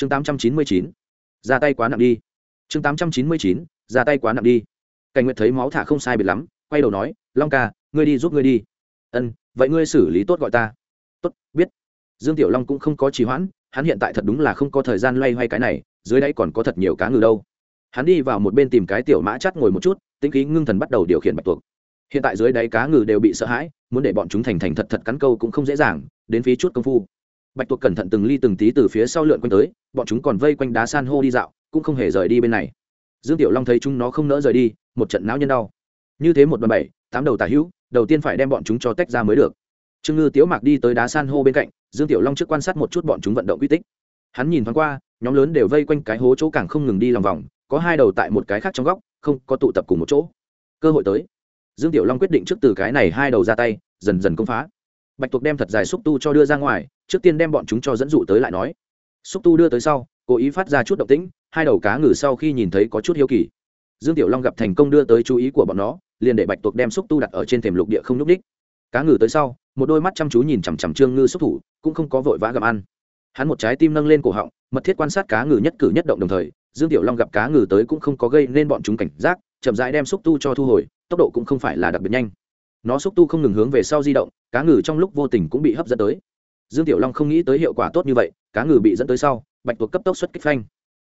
chương tám trăm chín mươi chín, ra tay quá nặng đi. Chương tám trăm chín mươi chín, ra tay quá nặng đi. Cảnh nguyệt thấy máu thả không sai biệt lắm, quay đầu nói, long ca, ngươi đi giúp ngươi đi. Ân, vậy ngươi xử lý tốt gọi ta. Tốt, biết. Dương tiểu long cũng không có trì hoãn, hắn hiện tại thật đúng là không có thời gian loay hoay cái này, dưới đáy còn có thật nhiều cá ngừ đâu. Hắn đi vào một bên tìm cái tiểu mã chắt ngồi một chút, tĩnh khí ngưng thần bắt đầu điều khiển bạch tuộc. Hiện tại dưới đáy cá ngừ đều bị sợ hãi, muốn để bọn chúng thành thành thật thật cắn câu cũng không dễ dàng, đến phí chút công phu bạch tuộc cẩn thận từng ly từng tí từ phía sau lượn quanh tới, bọn chúng còn vây quanh đá san hô đi dạo, cũng không hề rời đi bên này. Dương tiểu long thấy chúng nó không nỡ rời đi, một trận não nhân đau. Như thế một đoàn bảy, tám đầu tà hữu, đầu tiên phải đem bọn chúng cho tách ra mới được. Trương ngư tiếu mạc đi tới đá san hô bên cạnh, dương tiểu long trước quan sát một chút bọn chúng vận động quy tích. Hắn nhìn thoáng qua, nhóm lớn đều vây quanh cái hố chỗ càng không ngừng đi lòng vòng, có hai đầu tại một cái khác trong góc, không có tụ tập cùng một chỗ. Cơ hội tới. Dương tiểu long quyết định trước từ cái này hai đầu ra tay, dần dần công phá. Bạch tuộc đem thật dài xúc tu cho đưa ra ngoài trước tiên đem bọn chúng cho dẫn dụ tới lại nói. Xúc tu đưa tới sau, cố ý phát ra chút động tĩnh, hai đầu cá ngừ sau khi nhìn thấy có chút hiếu kỳ. Dương tiểu long gặp thành công đưa tới chú ý của bọn nó, liền để bạch tuộc đem xúc tu đặt ở trên thềm lục địa không nhúc ních cá ngừ tới sau, một đôi mắt chăm chú nhìn chằm chằm trương ngư xúc thủ, cũng không có vội vã gặm ăn. Hắn một trái tim nâng lên cổ họng, mật thiết quan sát cá ngừ nhất cử nhất động đồng thời, dương tiểu long gặp cá ngừ tới cũng không có gây nên bọn chúng cảnh giác, chậm rãi đem xúc tu cho thu hồi, tốc độ cũng không phải là đặc biệt nhanh. Nó xúc tu không ngừng hướng về sau di động, cá ngừ trong lúc vô tình cũng bị hấp dẫn tới dương tiểu long không nghĩ tới hiệu quả tốt như vậy, cá ngừ bị dẫn tới sau, bạch tuộc cấp tốc xuất kích phanh.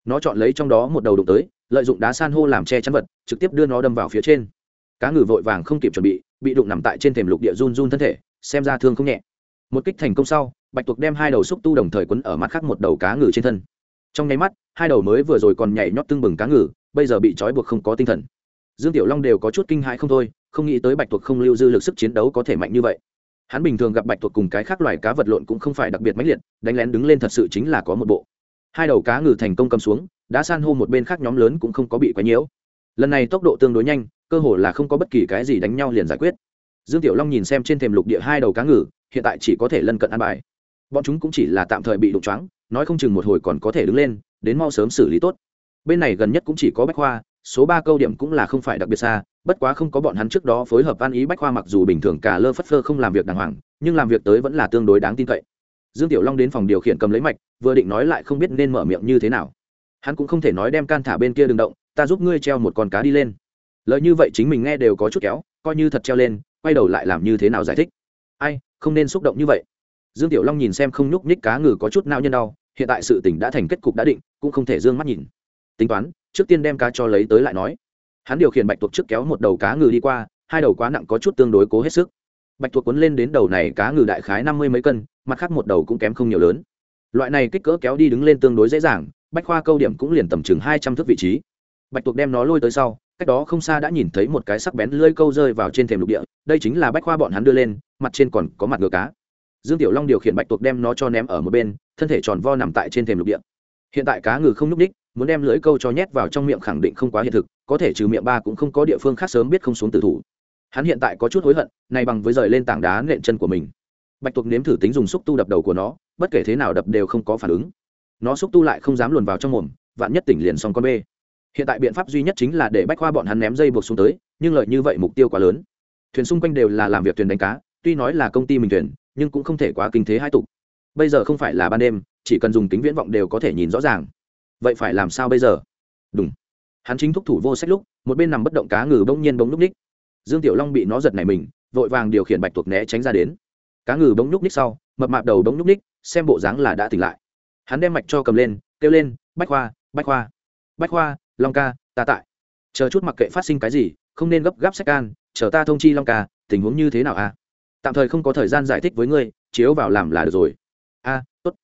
Nó chọn lấy trong đó một đầu đụng tới, lợi dụng đá san hô làm che chắn vật, trực tiếp đưa nó đâm vào phía trên. Cá ngừ vội vàng không kịp chuẩn bị bị đụng nằm tại trên thềm lục địa run run thân thể, xem ra thương không nhẹ. Một kích thành công sau, bạch tuộc đem hai đầu xúc tu đồng thời quấn ở mặt khác một đầu cá ngừ trên thân. Trong nháy mắt, hai đầu mới vừa rồi còn nhảy nhót tưng bừng cá ngừ, bây giờ bị trói buộc không có tinh thần. Dương tiểu long đều có chút kinh hãi không thôi, không nghĩ tới bạch tuộc không lưu dư lực sức chiến đấu có thể mạnh như vậy hắn bình thường gặp bạch tuộc cùng cái khác loài cá vật lộn cũng không phải đặc biệt mãnh liệt, đánh lén đứng lên thật sự chính là có một bộ. Hai đầu cá ngừ thành công cầm xuống đã san hô một bên khác nhóm lớn cũng không có bị quấy nhiễu. Lần này tốc độ tương đối nhanh, cơ hồ là không có bất kỳ cái gì đánh nhau liền giải quyết. Dương tiểu long nhìn xem trên thềm lục địa hai đầu cá ngừ, hiện tại chỉ có thể lân cận ăn bài. Bọn chúng cũng chỉ là tạm thời bị đụng choáng, nói không chừng một hồi còn có thể đứng lên, đến mau sớm xử lý tốt. Bên này gần nhất cũng chỉ có bách khoa số ba câu điểm cũng là không phải đặc biệt xa, bất quá không có bọn hắn trước đó phối hợp ăn ý bách khoa mặc dù bình thường cả lơ phất phơ không làm việc đàng hoàng, nhưng làm việc tới vẫn là tương đối đáng tin cậy. Dương tiểu long đến phòng điều khiển cầm lấy mạch, vừa định nói lại không biết nên mở miệng như thế nào. Hắn cũng không thể nói đem can thả bên kia đừng động, ta giúp ngươi treo một con cá đi lên. Lời như vậy chính mình nghe đều có chút kéo, coi như thật treo lên, quay đầu lại làm như thế nào giải thích. Ai, không nên xúc động như vậy. Dương tiểu long nhìn xem không nhúc nhích cá ngừ có chút nao nhân đau, hiện tại sự tình đã thành kết cục đã định, cũng không thể d ư ơ n g mắt nhìn. Tính toán trước tiên đem cá cho lấy tới lại nói. Hắn điều khiển bạch tuộc trước kéo một đầu cá ngừ đi qua, hai đầu quá nặng có chút tương đối cố hết sức. Bạch tuộc quấn lên đến đầu này cá ngừ đại khái năm mươi mấy cân, mặt khác một đầu cũng kém không nhiều lớn. Loại này kích cỡ kéo đi đứng lên tương đối dễ dàng, bách khoa câu điểm cũng liền tầm chừng hai trăm thước vị trí. Bạch tuộc đem nó lôi tới sau, cách đó không xa đã nhìn thấy một cái sắc bén lưỡi câu rơi vào trên thềm lục địa, đây chính là bách khoa bọn hắn đưa lên, mặt trên còn có mặt ngựa cá. Dương tiểu long điều khiển bạch tuộc đem nó cho ném ở một bên, thân thể tròn vo nằm tại trên thềm lục địa. Hiện tại cá ngừ không nhúc ních muốn đem lưỡi câu cho nhét vào trong miệng khẳng định không quá hiện thực, có thể trừ miệng ba cũng không có địa phương khác sớm biết không xuống tử thủ. Hắn hiện tại có chút hối hận nay bằng với rời lên tảng đá nện chân của mình. Bạch tuộc nếm thử tính dùng xúc tu đập đầu của nó, bất kể thế nào đập đều không có phản ứng. Nó xúc tu lại không dám luồn vào trong mồm, vạn nhất tỉnh liền xong con bê. Hiện tại biện pháp duy nhất chính là để bách khoa bọn hắn ném dây buộc xuống tới, nhưng lợi như vậy mục tiêu quá lớn. Thuyền xung quanh đều là làm việc thuyền đánh cá, tuy nói là công ty mình thuyền, nhưng cũng không thể quá kinh thế hai tục. Bây giờ không phải là ban đêm, chỉ cần dùng kính viễn vọng đều có thể nhìn rõ ràng vậy phải làm sao bây giờ? Đúng. Hắn chính thúc thủ vô sách lúc, một bên nằm bất động cá ngừ bỗng nhiên bỗng núp ních dương tiểu long bị nó giật này mình, vội vàng điều khiển bạch tuộc né tránh ra đến. Cá ngừ bỗng núp ních sau, mập mạp đầu bỗng núp ních xem bộ dáng là đã tỉnh lại. Hắn đem mạch cho cầm lên, kêu lên, bách khoa bách khoa bách khoa, long ca, ta tại. Chờ chút mặc kệ phát sinh cái gì, không nên gấp gáp sách can, chờ ta thông chi long ca, tình huống như thế nào à? Tạm thời không có thời gian giải thích với ngươi, chiếu vào làm là được rồi. A, tốt.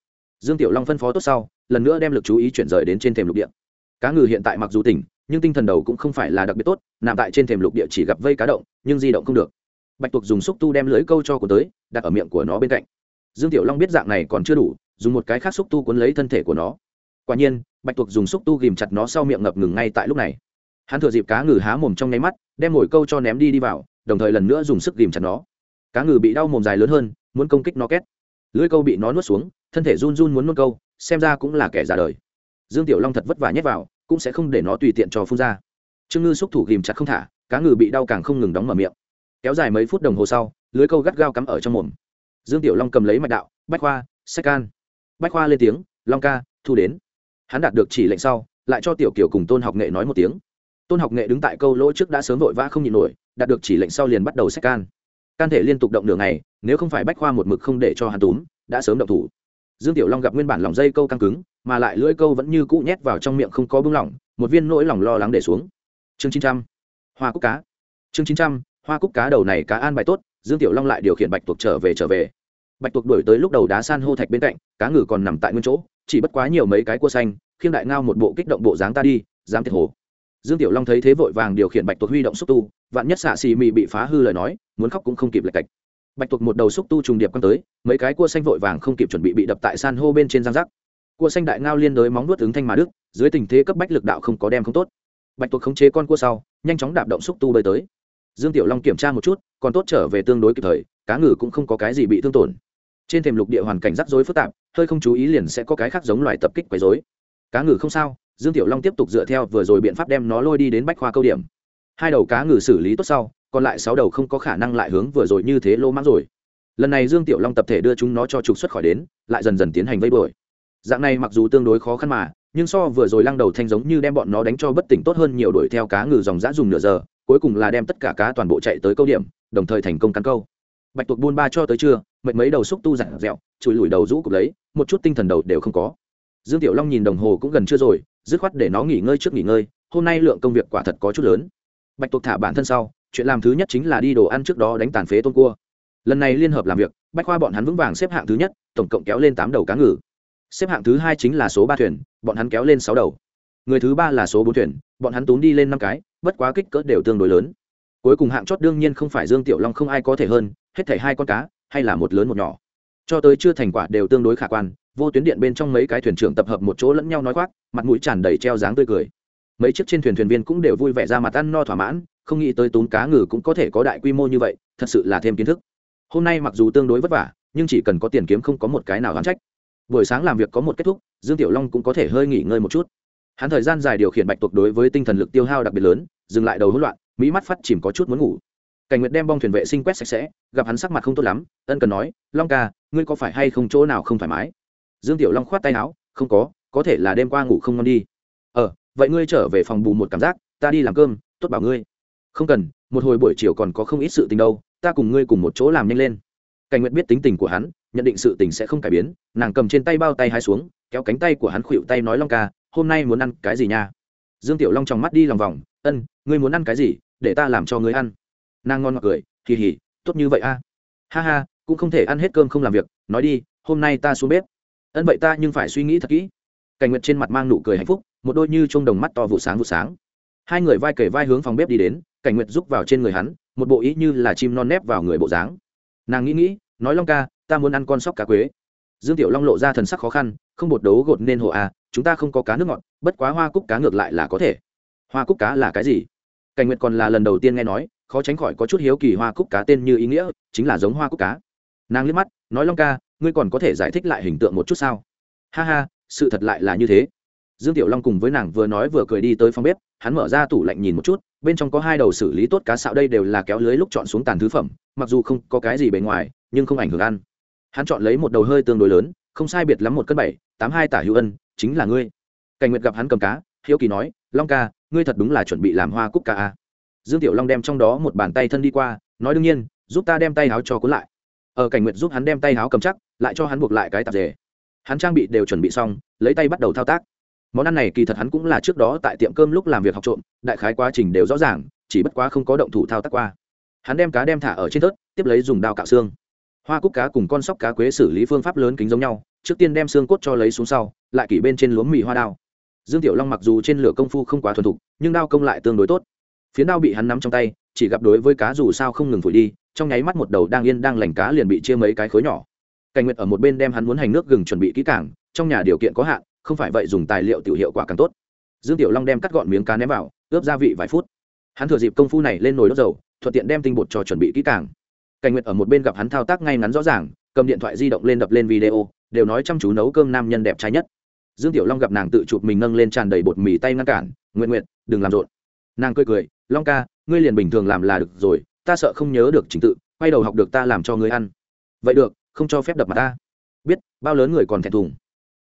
Dương tiểu long phân phó tốt sau lần nữa đem lực chú ý chuyển rời đến trên thềm lục địa. Cá ngừ hiện tại mặc dù tỉnh, nhưng tinh thần đầu cũng không phải là đặc biệt tốt, nằm tại trên thềm lục địa chỉ gặp vây cá động, nhưng di động không được. Bạch tuộc dùng xúc tu đem lưới câu cho của tới, đặt ở miệng của nó bên cạnh. Dương tiểu long biết dạng này còn chưa đủ, dùng một cái khác xúc tu cuốn lấy thân thể của nó. Quả nhiên, bạch tuộc dùng xúc tu ghìm chặt nó sau miệng ngập ngừng ngay tại lúc này. Hắn thừa dịp cá ngừ há mồm trong nháy mắt, đem mồi câu cho ném đi đi vào, đồng thời lần nữa dùng sức ghìm chặt nó. Cá ngừ bị đau mồm dài lớn hơn, muốn công kích nó két. Lưỡi câu bị nó nuốt xuống, thân thể run run muốn nuốt câu xem ra cũng là kẻ già đời. Dương tiểu long thật vất vả nhét vào, cũng sẽ không để nó tùy tiện cho phun ra. Trương ngư xúc thủ ghìm chặt không thả, cá ngừ bị đau càng không ngừng đóng mở miệng. Kéo dài mấy phút đồng hồ sau, lưới câu gắt gao cắm ở trong mồm. Dương tiểu long cầm lấy mạch đạo, bách khoa, sách can. Bách khoa lên tiếng, long ca, thu đến. Hắn đạt được chỉ lệnh sau, lại cho tiểu kiều cùng tôn học nghệ nói một tiếng. Tôn học nghệ đứng tại câu lỗ trước đã sớm vội vã không nhịn nổi, đạt được chỉ lệnh sau liền bắt đầu sách can. Can thể liên tục động đường này nếu không phải bách khoa một mực không để cho hắn túm, đã sớm động thủ dương tiểu long gặp nguyên bản lòng dây câu căng cứng, mà lại lưỡi câu vẫn như cũ nhét vào trong miệng không có bưng lỏng, một viên nỗi lòng lo lắng để xuống. Chương chín trăm, hoa cúc cá. Chương chín trăm, hoa cúc cá đầu này cá an bài tốt, dương tiểu long lại điều khiển bạch tuộc trở về trở về. Bạch tuộc đuổi tới lúc đầu đá san hô thạch bên cạnh, cá ngừ còn nằm tại nguyên chỗ, chỉ bất quá nhiều mấy cái cua xanh, khiêng đại ngao một bộ kích động bộ dáng ta đi, dám thiệt hồ. Dương tiểu long thấy thế vội vàng điều khiển bạch tuộc huy động xúc tu, vạn nhất xạ xì mị bị phá hư lời nói, muốn khóc cũng không kịp lệch cạch bạch tuộc một đầu xúc tu trùng điệp quăng tới, mấy cái cua xanh vội vàng không kịp chuẩn bị bị đập tại san hô bên trên giang rắc cua xanh đại ngao liên đới móng nuốt ứng thanh mà đức dưới tình thế cấp bách lực đạo không có đem không tốt. Bạch tuộc khống chế con cua sau, nhanh chóng đạp động xúc tu bơi tới. Dương tiểu long kiểm tra một chút, còn tốt trở về tương đối kịp thời, cá ngừ cũng không có cái gì bị thương tổn. Trên thềm lục địa hoàn cảnh rắc rối phức tạp, hơi không chú ý liền sẽ có cái khác giống loài tập kích quấy rối. Cá ngừ không sao, dương tiểu long tiếp tục dựa theo vừa rồi biện pháp đem nó lôi đi đến bách khoa câu điểm. Hai đầu cá ngừ xử lý tốt sau còn lại sáu đầu không có khả năng lại hướng vừa rồi như thế lô mãng rồi. Lần này dương tiểu long tập thể đưa chúng nó cho trục xuất khỏi đến, lại dần dần tiến hành vây đuổi. Dạng này mặc dù tương đối khó khăn mà, nhưng so vừa rồi lăng đầu thanh giống như đem bọn nó đánh cho bất tỉnh tốt hơn nhiều đuổi theo cá ngừ dòng dã dùng nửa giờ, cuối cùng là đem tất cả cá toàn bộ chạy tới câu điểm, đồng thời thành công cắn câu. Bạch tuộc buôn ba cho tới trưa, mệt mấy đầu xúc tu dặn dẹo, chùi lùi đầu rũ cục lấy, một chút tinh thần đầu đều không có. Dương tiểu long nhìn đồng hồ cũng gần chưa rồi, dứt khoát để nó nghỉ ngơi trước nghỉ ngơi, hôm nay lượng công việc quả thật có chút lớn. Bạch tuộc thả bản thân sau chuyện làm thứ nhất chính là đi đồ ăn trước đó đánh tàn phế tôm cua. Lần này liên hợp làm việc, bách khoa bọn hắn vững vàng xếp hạng thứ nhất, tổng cộng kéo lên tám đầu cá ngừ. Xếp hạng thứ hai chính là số ba thuyền, bọn hắn kéo lên sáu đầu. Người thứ ba là số bốn thuyền, bọn hắn tốn đi lên năm cái, bất quá kích cỡ đều tương đối lớn. Cuối cùng hạng chót đương nhiên không phải dương tiểu long không ai có thể hơn, hết thảy hai con cá, hay là một lớn một nhỏ. Cho tới chưa thành quả đều tương đối khả quan, vô tuyến điện bên trong mấy cái thuyền trưởng tập hợp một chỗ lẫn nhau nói khoác, mặt mũi tràn đầy treo dáng tươi cười. Mấy chiếc trên thuyền thuyền viên cũng đều vui vẻ ra mặt ăn no thỏa mãn không nghĩ tới tốn cá ngừ cũng có thể có đại quy mô như vậy, thật sự là thêm kiến thức. Hôm nay mặc dù tương đối vất vả, nhưng chỉ cần có tiền kiếm không có một cái nào gắn trách. Buổi sáng làm việc có một kết thúc, dương tiểu long cũng có thể hơi nghỉ ngơi một chút. Hắn thời gian dài điều khiển bạch tuộc đối với tinh thần lực tiêu hao đặc biệt lớn, dừng lại đầu hỗn loạn, mỹ mắt phát chìm có chút muốn ngủ. Cảnh nguyệt đem bong thuyền vệ sinh quét sạch sẽ, gặp hắn sắc mặt không tốt lắm, ân cần nói, long ca, ngươi có phải hay không chỗ nào không thoải mái? Dương tiểu long khoát tay áo, không có có thể là đêm qua ngủ không ngon đi. Ờ vậy ngươi trở về phòng bù một cảm giác, ta đi làm cơm, tốt bảo ngươi không cần, một hồi buổi chiều còn có không ít sự tình đâu, ta cùng ngươi cùng một chỗ làm nhanh lên. Cảnh nguyệt biết tính tình của hắn, nhận định sự tình sẽ không cải biến, nàng cầm trên tay bao tay hai xuống, kéo cánh tay của hắn khuỵu tay nói, long ca, hôm nay muốn ăn cái gì nha? Dương tiểu long tròng mắt đi lòng vòng, ân, ngươi muốn ăn cái gì, để ta làm cho ngươi ăn. Nàng ngon ngọt cười kỳ hỉ tốt như vậy a. Ha ha, cũng không thể ăn hết cơm không làm việc, nói đi, hôm nay ta xuống bếp. Ân, vậy ta nhưng phải suy nghĩ thật kỹ. Cảnh nguyệt trên mặt mang nụ cười hạnh phúc, một đôi như trông đồng mắt to vụ sáng vụ sáng. Hai người vai kể vai hướng phòng bếp đi đến cảnh nguyệt rúc vào trên người hắn, một bộ ý như là chim non nép vào người bộ dáng. Nàng nghĩ nghĩ, nói long ca, ta muốn ăn con sóc cá quế. Dương tiểu long lộ ra thần sắc khó khăn, không bột đấu gột nên hộ à chúng ta không có cá nước ngọt, bất quá hoa cúc cá ngược lại là có thể. Hoa cúc cá là cái gì? Cảnh nguyệt còn là lần đầu tiên nghe nói, khó tránh khỏi có chút hiếu kỳ hoa cúc cá tên như ý nghĩa, chính là giống hoa cúc cá. Nàng liếc mắt, nói long ca, ngươi còn có thể giải thích lại hình tượng một chút sao? Ha ha, sự thật lại là như thế dương tiểu long cùng với nàng vừa nói vừa cười đi tới phòng bếp, hắn mở ra tủ lạnh nhìn một chút, bên trong có hai đầu xử lý tốt cá xạo đây đều là kéo lưới lúc chọn xuống tàn thứ phẩm, mặc dù không có cái gì bề ngoài, nhưng không ảnh hưởng ăn. Hắn chọn lấy một đầu hơi tương đối lớn, không sai biệt lắm một cân bảy, tám hai tả hữu ân, chính là ngươi. Cảnh nguyệt gặp hắn cầm cá, hiếu kỳ nói, long ca, ngươi thật đúng là chuẩn bị làm hoa cúc ca a à? dương tiểu long đem trong đó một bàn tay thân đi qua, nói, đương nhiên, giúp ta đem tay áo cho cuốn lại. Ở cảnh nguyệt giúp hắn đem tay áo cầm chắc, lại cho hắn buộc lại cái tạp dề. Hắn trang bị đều chuẩn bị xong, lấy tay bắt đầu thao tác món ăn này kỳ thật hắn cũng là trước đó tại tiệm cơm lúc làm việc học trộm, đại khái quá trình đều rõ ràng, chỉ bất quá không có động thủ thao tác qua. Hắn đem cá đem thả ở trên tớt tiếp lấy dùng dao cạo xương. Hoa cúc cá cùng con sóc cá quế xử lý phương pháp lớn kính giống nhau, trước tiên đem xương cốt cho lấy xuống sau, lại kỷ bên trên luống mì hoa đao. Dương tiểu long mặc dù trên lửa công phu không quá thuần thục, nhưng đao công lại tương đối tốt. Phiến đao bị hắn nắm trong tay, chỉ gặp đối với cá dù sao không ngừng phủi đi, trong nháy mắt một đầu đang yên đang lành cá liền bị chia mấy cái khối nhỏ. Cảnh nguyệt ở một bên đem hắn muốn hành nước gừng chuẩn bị kỹ càng trong nhà điều kiện có hạn, không phải vậy dùng tài liệu tiểu hiệu quả càng tốt. Dương tiểu long đem cắt gọn miếng cá ném vào, ướp gia vị vài phút. Hắn thừa dịp công phu này lên nồi đốt dầu, thuận tiện đem tinh bột cho chuẩn bị kỹ càng. Cảnh nguyệt ở một bên gặp hắn thao tác ngay ngắn rõ ràng, cầm điện thoại di động lên đập lên video, đều nói chăm chú nấu cơm nam nhân đẹp trai nhất. Dương tiểu long gặp nàng tự chụp mình nâng lên tràn đầy bột mì tay ngăn cản nguyện nguyện đừng làm rộn. Nàng cười cười, long ca, ngươi liền bình thường làm là được rồi, ta sợ không nhớ được trình tự, quay đầu học được ta làm cho ngươi ăn. Vậy được, không cho phép đập mặt ta. Biết, bao lớn người còn thẹn thùng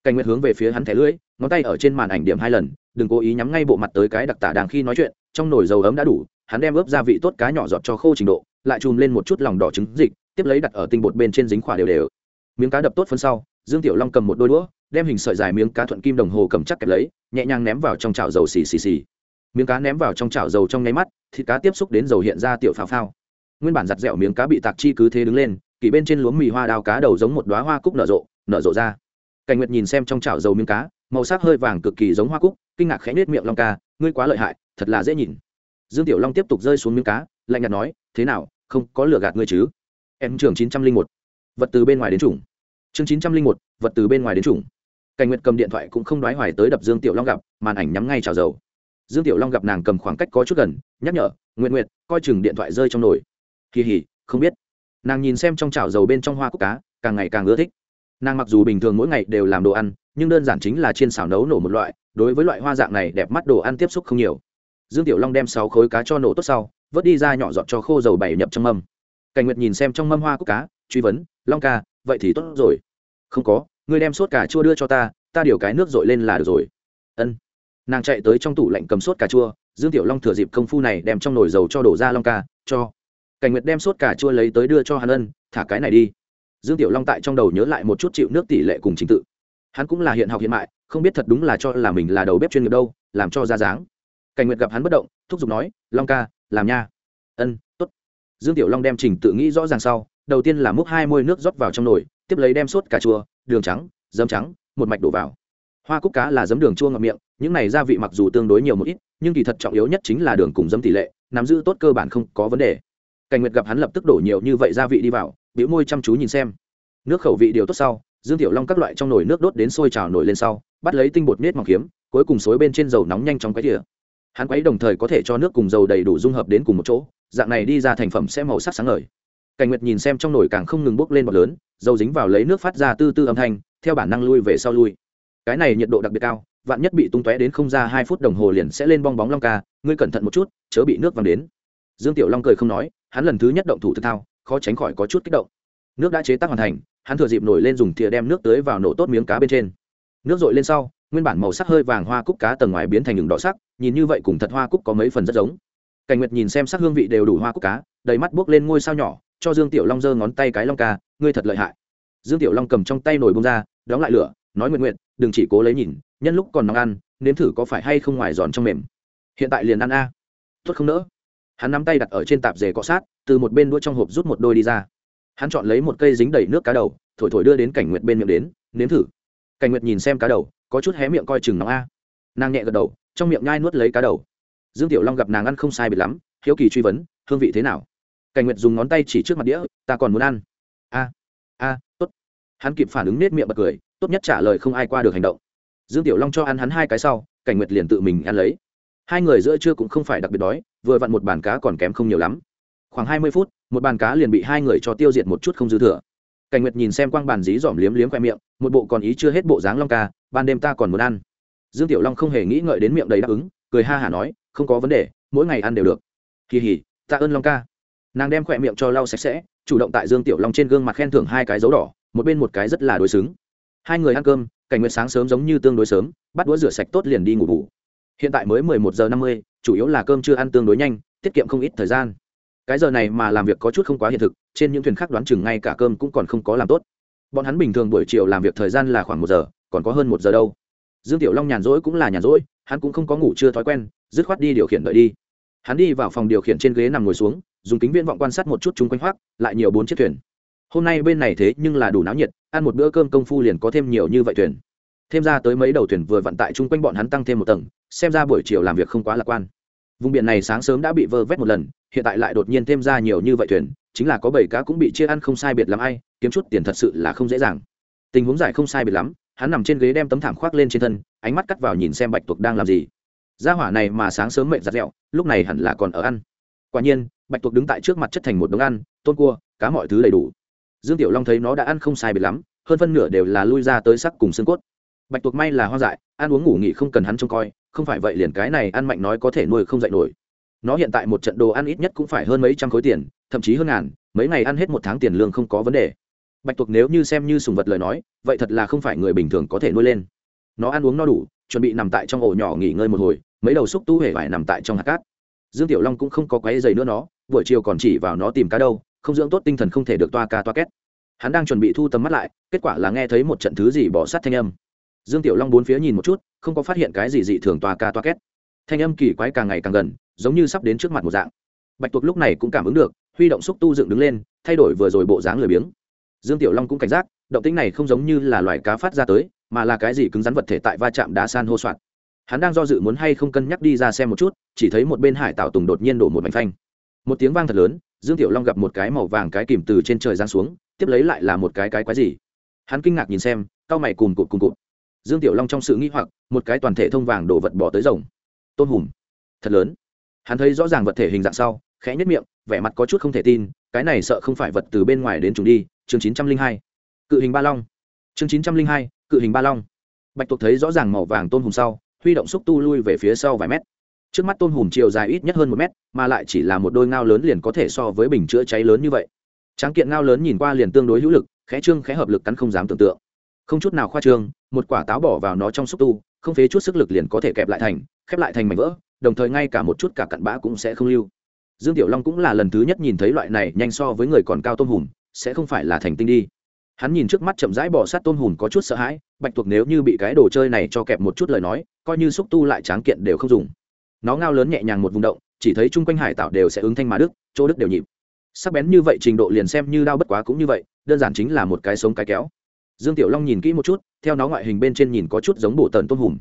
cảnh nguyệt hướng về phía hắn thẻ lưỡi, ngón tay ở trên màn ảnh điểm hai lần, đừng cố ý nhắm ngay bộ mặt tới cái đặc tả đang khi nói chuyện, trong nồi dầu ấm đã đủ, hắn đem ướp gia vị tốt cá nhỏ giọt cho khô trình độ, lại chùm lên một chút lòng đỏ trứng dịch, tiếp lấy đặt ở tinh bột bên trên dính khỏa đều đều. Miếng cá đập tốt phân sau, dương tiểu long cầm một đôi đũa, đem hình sợi dài miếng cá thuận kim đồng hồ cầm chắc kẹp lấy, nhẹ nhàng ném vào trong chảo dầu xì xì xì. Miếng cá ném vào trong chảo dầu trong nháy mắt, thịt cá tiếp xúc đến dầu hiện ra tiểu phao phao. Nguyên bản giặt dẻo miếng cá bị tạc chi cứ thế đứng lên, kỳ bên trên lúa mì hoa đào cá đầu giống một đoá hoa cúc nở rộ nở rộ ra cảnh nguyệt nhìn xem trong chảo dầu miếng cá màu sắc hơi vàng cực kỳ giống hoa cúc kinh ngạc khẽ nết miệng long ca ngươi quá lợi hại thật là dễ nhìn. Dương tiểu long tiếp tục rơi xuống miếng cá lạnh nhạt nói thế nào không có lừa gạt ngươi chứ? Em trưởng chín trăm linh một. Vật từ bên ngoài đến chủng. Chương chín trăm linh một vật từ bên ngoài đến chủng. Cảnh nguyệt cầm điện thoại cũng không đoái hoài tới đập dương tiểu long gặp màn ảnh nhắm ngay chảo dầu. Dương tiểu long gặp nàng cầm khoảng cách có chút gần nhắc nhở nguyện Nguyệt, coi chừng điện thoại rơi trong nồi. Kỳ hỉ không biết. Nàng nhìn xem trong chảo dầu bên trong hoa cúc cá càng ngày càng ưa thích nàng mặc dù bình thường mỗi ngày đều làm đồ ăn, nhưng đơn giản chính là chiên xào nấu nổ một loại, đối với loại hoa dạng này đẹp mắt đồ ăn tiếp xúc không nhiều. Dương tiểu long đem sáu khối cá cho nổ tốt sau, vớt đi ra nhỏ dọn cho khô dầu bảy nhập trong mâm. Cảnh nguyệt nhìn xem trong mâm hoa cúc cá, truy vấn, long ca, vậy thì tốt rồi. Không có, ngươi đem sốt cà chua đưa cho ta ta điều cái nước dội lên là được rồi. Ân. Nàng chạy tới trong tủ lạnh cầm sốt cà chua, dương tiểu long thừa dịp công phu này đem trong nồi dầu cho đổ ra long ca, cho. Cảnh nguyệt đem sốt cà chua lấy tới đưa cho hắn ân, thả cái này đi dương tiểu long tại trong đầu nhớ lại một chút chịu nước tỷ lệ cùng trình tự. Hắn cũng là hiện học hiện mại, không biết thật đúng là cho là mình là đầu bếp chuyên nghiệp đâu, làm cho ra dáng. Cảnh nguyệt gặp hắn bất động, thúc giục nói, long ca, làm nha. Ân t ố t dương tiểu long đem trình tự nghĩ rõ ràng sau, đầu tiên là múc hai môi nước rót vào trong nồi, tiếp lấy đem sốt cà chua, đường trắng dấm trắng, một mạch đổ vào. Hoa cúc cá là giấm đường chua ngậm miệng, những này gia vị mặc dù tương đối nhiều một ít, nhưng kỳ thật trọng yếu nhất chính là đường cùng dấm tỷ lệ, nắm giữ tốt cơ bản không có vấn đề. Cảnh nguyệt gặp hắn lập tức đổ nhiều như vậy gia vị đi vào biểu môi chăm chú nhìn xem. Nước khẩu vị điều tốt sau, dương tiểu long các loại trong nồi nước đốt đến sôi trào nổi lên sau, bắt lấy tinh bột nết mỏng kiếm, cuối cùng xối bên trên dầu nóng nhanh chóng quấy đĩa hắn quấy đồng thời có thể cho nước cùng dầu đầy đủ dung hợp đến cùng một chỗ, dạng này đi ra thành phẩm sẽ màu sắc sáng ngời. Cảnh nguyệt nhìn xem trong nồi càng không ngừng bốc lên bọt lớn, dầu dính vào lấy nước phát ra tư tư âm thanh, theo bản năng lui về sau lui. Cái này nhiệt độ đặc biệt cao, vạn nhất bị tung tóe đến không ra hai phút đồng hồ liền sẽ lên bong bóng long ca, ngươi cẩn thận một chút, chớ bị nước văng đến. Dương tiểu long cười không nói, hắn lần thứ nhất động thủ thực thao khó tránh khỏi có chút kích động. Nước đã chế tác hoàn thành, hắn thừa dịp nổi lên dùng thìa đem nước tưới vào nổ tốt miếng cá bên trên. Nước dội lên sau, nguyên bản màu sắc hơi vàng hoa cúc cá tầng ngoài biến thành đường đỏ sắc, nhìn như vậy cùng thật hoa cúc có mấy phần rất giống. Cảnh nguyệt nhìn xem sắc hương vị đều đủ hoa cúc cá, đầy mắt buốc lên ngôi sao nhỏ, cho dương tiểu long giơ ngón tay cái long ca, ngươi thật lợi hại. Dương tiểu long cầm trong tay nồi bông ra, đóng lại lửa, nói nguyện nguyện đừng chỉ cố lấy nhìn, nhân lúc còn nóng ăn, nếm thử có phải hay không ngoài giòn trong mềm. Hiện tại liền ăn a. Tốt không nỡ hắn nắm tay đặt ở trên tạp dề cọ sát, từ một bên đũa trong hộp rút một đôi đi ra. Hắn chọn lấy một cây dính đầy nước cá đầu, thổi thổi đưa đến cảnh nguyệt bên miệng đến, nếm thử. Cảnh nguyệt nhìn xem cá đầu, có chút hé miệng coi chừng nóng a. Nàng nhẹ gật đầu, trong miệng nhai nuốt lấy cá đầu. Dương tiểu long gặp nàng ăn không sai biệt lắm, hiếu kỳ truy vấn, hương vị thế nào? Cảnh nguyệt dùng ngón tay chỉ trước mặt đĩa, ta còn muốn ăn. A a, tốt. Hắn kịp phản ứng nết miệng bật cười, tốt nhất trả lời không ai qua được hành động. Dương tiểu long cho ăn hắn hai cái sau, cảnh nguyệt liền tự mình ăn lấy hai người giữa trưa cũng không phải đặc biệt đói, vừa vặn một bàn cá còn kém không nhiều lắm. Khoảng hai mươi phút, một bàn cá liền bị hai người cho tiêu diệt một chút không dư thừa. Cảnh nguyệt nhìn xem quang bàn dí dỏm liếm liếm khoe miệng, một bộ còn ý chưa hết bộ dáng long ca, ban đêm ta còn muốn ăn. Dương tiểu long không hề nghĩ ngợi đến miệng đầy đáp ứng, cười ha hả nói, không có vấn đề, mỗi ngày ăn đều được. Kỳ hỉ tạ ơn long ca. Nàng đem khoe miệng cho lau sạch sẽ, chủ động tại dương tiểu long trên gương mặt khen thưởng hai cái dấu đỏ, một bên một cái rất là đối xứng. Hai người ăn cơm, cảnh nguyệt sáng sớm giống như tương đối sớm, bắt đũa rửa sạch tốt liền đi ngủ bù hiện tại mới mười một giờ năm mươi, chủ yếu là cơm chưa ăn tương đối nhanh, tiết kiệm không ít thời gian. Cái giờ này mà làm việc có chút không quá hiện thực, trên những thuyền khác đoán chừng ngay cả cơm cũng còn không có làm tốt. Bọn hắn bình thường buổi chiều làm việc thời gian là khoảng một giờ, còn có hơn một giờ đâu. Dương tiểu long nhàn rỗi cũng là nhàn rỗi, hắn cũng không có ngủ chưa thói quen, dứt khoát đi điều khiển đợi đi. Hắn đi vào phòng điều khiển trên ghế nằm ngồi xuống, dùng kính viễn vọng quan sát một chút chung quanh hoác, lại nhiều bốn chiếc thuyền. Hôm nay bên này thế nhưng là đủ náo nhiệt, ăn một bữa cơm công phu liền có thêm nhiều như vậy thuyền. Thêm ra tới mấy đầu thuyền vừa vận tại chung quanh bọn hắn tăng thêm một tầng xem ra buổi chiều làm việc không quá lạc quan. Vùng biển này sáng sớm đã bị vơ vét một lần, hiện tại lại đột nhiên thêm ra nhiều như vậy thuyền, chính là có bảy cá cũng bị chia ăn không sai biệt lắm ai, kiếm chút tiền thật sự là không dễ dàng. Tình huống giải không sai biệt lắm, hắn nằm trên ghế đem tấm thảm khoác lên trên thân, ánh mắt cắt vào nhìn xem bạch tuộc đang làm gì. Gia hỏa này mà sáng sớm mệt giặt dẹo, lúc này hẳn là còn ở ăn. Quả nhiên, bạch tuộc đứng tại trước mặt chất thành một đống ăn tôn cua, cá mọi thứ đầy đủ. Dương tiểu long thấy nó đã ăn không sai biệt lắm, hơn phân nửa đều là lui ra tới sắc cùng xương cốt. Bạch tuộc may là hoang dại, ăn uống ngủ nghỉ không cần hắn trông coi không phải vậy liền cái này ăn mạnh nói có thể nuôi không dạy nổi. Nó hiện tại một trận đồ ăn ít nhất cũng phải hơn mấy trăm khối tiền, thậm chí hơn ngàn, mấy ngày ăn hết một tháng tiền lương không có vấn đề. Bạch tuộc nếu như xem như sùng vật lời nói, vậy thật là không phải người bình thường có thể nuôi lên. Nó ăn uống no đủ, chuẩn bị nằm tại trong ổ nhỏ nghỉ ngơi một hồi, mấy đầu xúc tu hề phải nằm tại trong hạt cát. Dương tiểu long cũng không có quấy dày nữa nó, buổi chiều còn chỉ vào nó tìm cá đâu, không dưỡng tốt tinh thần không thể được toa ca toa két. Hắn đang chuẩn bị thu tầm mắt lại, kết quả là nghe thấy một trận thứ gì bỏ sát thanh âm dương tiểu long bốn phía nhìn một chút, không có phát hiện cái gì dị thường toa ca toa két. Thanh âm kỳ quái càng ngày càng gần, giống như sắp đến trước mặt một dạng. Bạch tuộc lúc này cũng cảm ứng được, huy động xúc tu dựng đứng lên, thay đổi vừa rồi bộ dáng lười biếng. Dương tiểu long cũng cảnh giác, động tĩnh này không giống như là loài cá phát ra tới, mà là cái gì cứng rắn vật thể tại va chạm đá san hô soạn hắn đang do dự muốn hay không cân nhắc đi ra xem một chút, chỉ thấy một bên hải tạo tùng đột nhiên đổ một mảnh phanh. Một tiếng vang thật lớn, dương tiểu long gặp một cái màu vàng cái kìm từ trên trời giáng xuống, tiếp lấy lại là một cái cái quái gì. Hắn kinh ngạc nhìn xem cao mày cùng cụt cùng cụt dương tiểu long trong sự nghĩ hoặc, một cái toàn thể thông vàng đổ vật bỏ tới rồng. Tôn hùm thật lớn. Hắn thấy rõ ràng vật thể hình dạng sau, khẽ nhất miệng, vẻ mặt có chút không thể tin, cái này sợ không phải vật từ bên ngoài đến chúng đi, chương chín trăm linh hai. Cự hình ba long. Chương chín trăm linh hai, cự hình ba long. Bạch tuộc thấy rõ ràng màu vàng tôn hùm sau, huy động xúc tu lui về phía sau vài mét. Trước mắt tôn hùm chiều dài ít nhất hơn một mét, mà lại chỉ là một đôi ngao lớn liền có thể so với bình chữa cháy lớn như vậy. Tráng kiện ngao lớn nhìn qua liền tương đối hữu lực, khẽ trương khẽ hợp lực cắn không dám tưởng tượng. Không chút nào khoa trương một quả táo bỏ vào nó trong xúc tu, không phế chút sức lực liền có thể kẹp lại thành, khép lại thành mảnh vỡ, đồng thời ngay cả một chút cả cặn bã cũng sẽ không lưu. Dương tiểu long cũng là lần thứ nhất nhìn thấy loại này nhanh so với người còn cao tôm hùm, sẽ không phải là thành tinh đi. Hắn nhìn trước mắt chậm rãi bỏ sát tôm hùm có chút sợ hãi, bạch tuộc nếu như bị cái đồ chơi này cho kẹp một chút lời nói, coi như xúc tu lại tráng kiện đều không dùng. Nó ngao lớn nhẹ nhàng một vùng động, chỉ thấy chung quanh hải tạo đều sẽ ứng thanh mà đức chỗ đức đều nhịp. Sắc bén như vậy trình độ liền xem như đau bất quá cũng như vậy, đơn giản chính là một cái sống cái kéo dương tiểu long nhìn kỹ một chút, theo nó ngoại hình bên trên nhìn có chút giống bộ tần tôm hùm.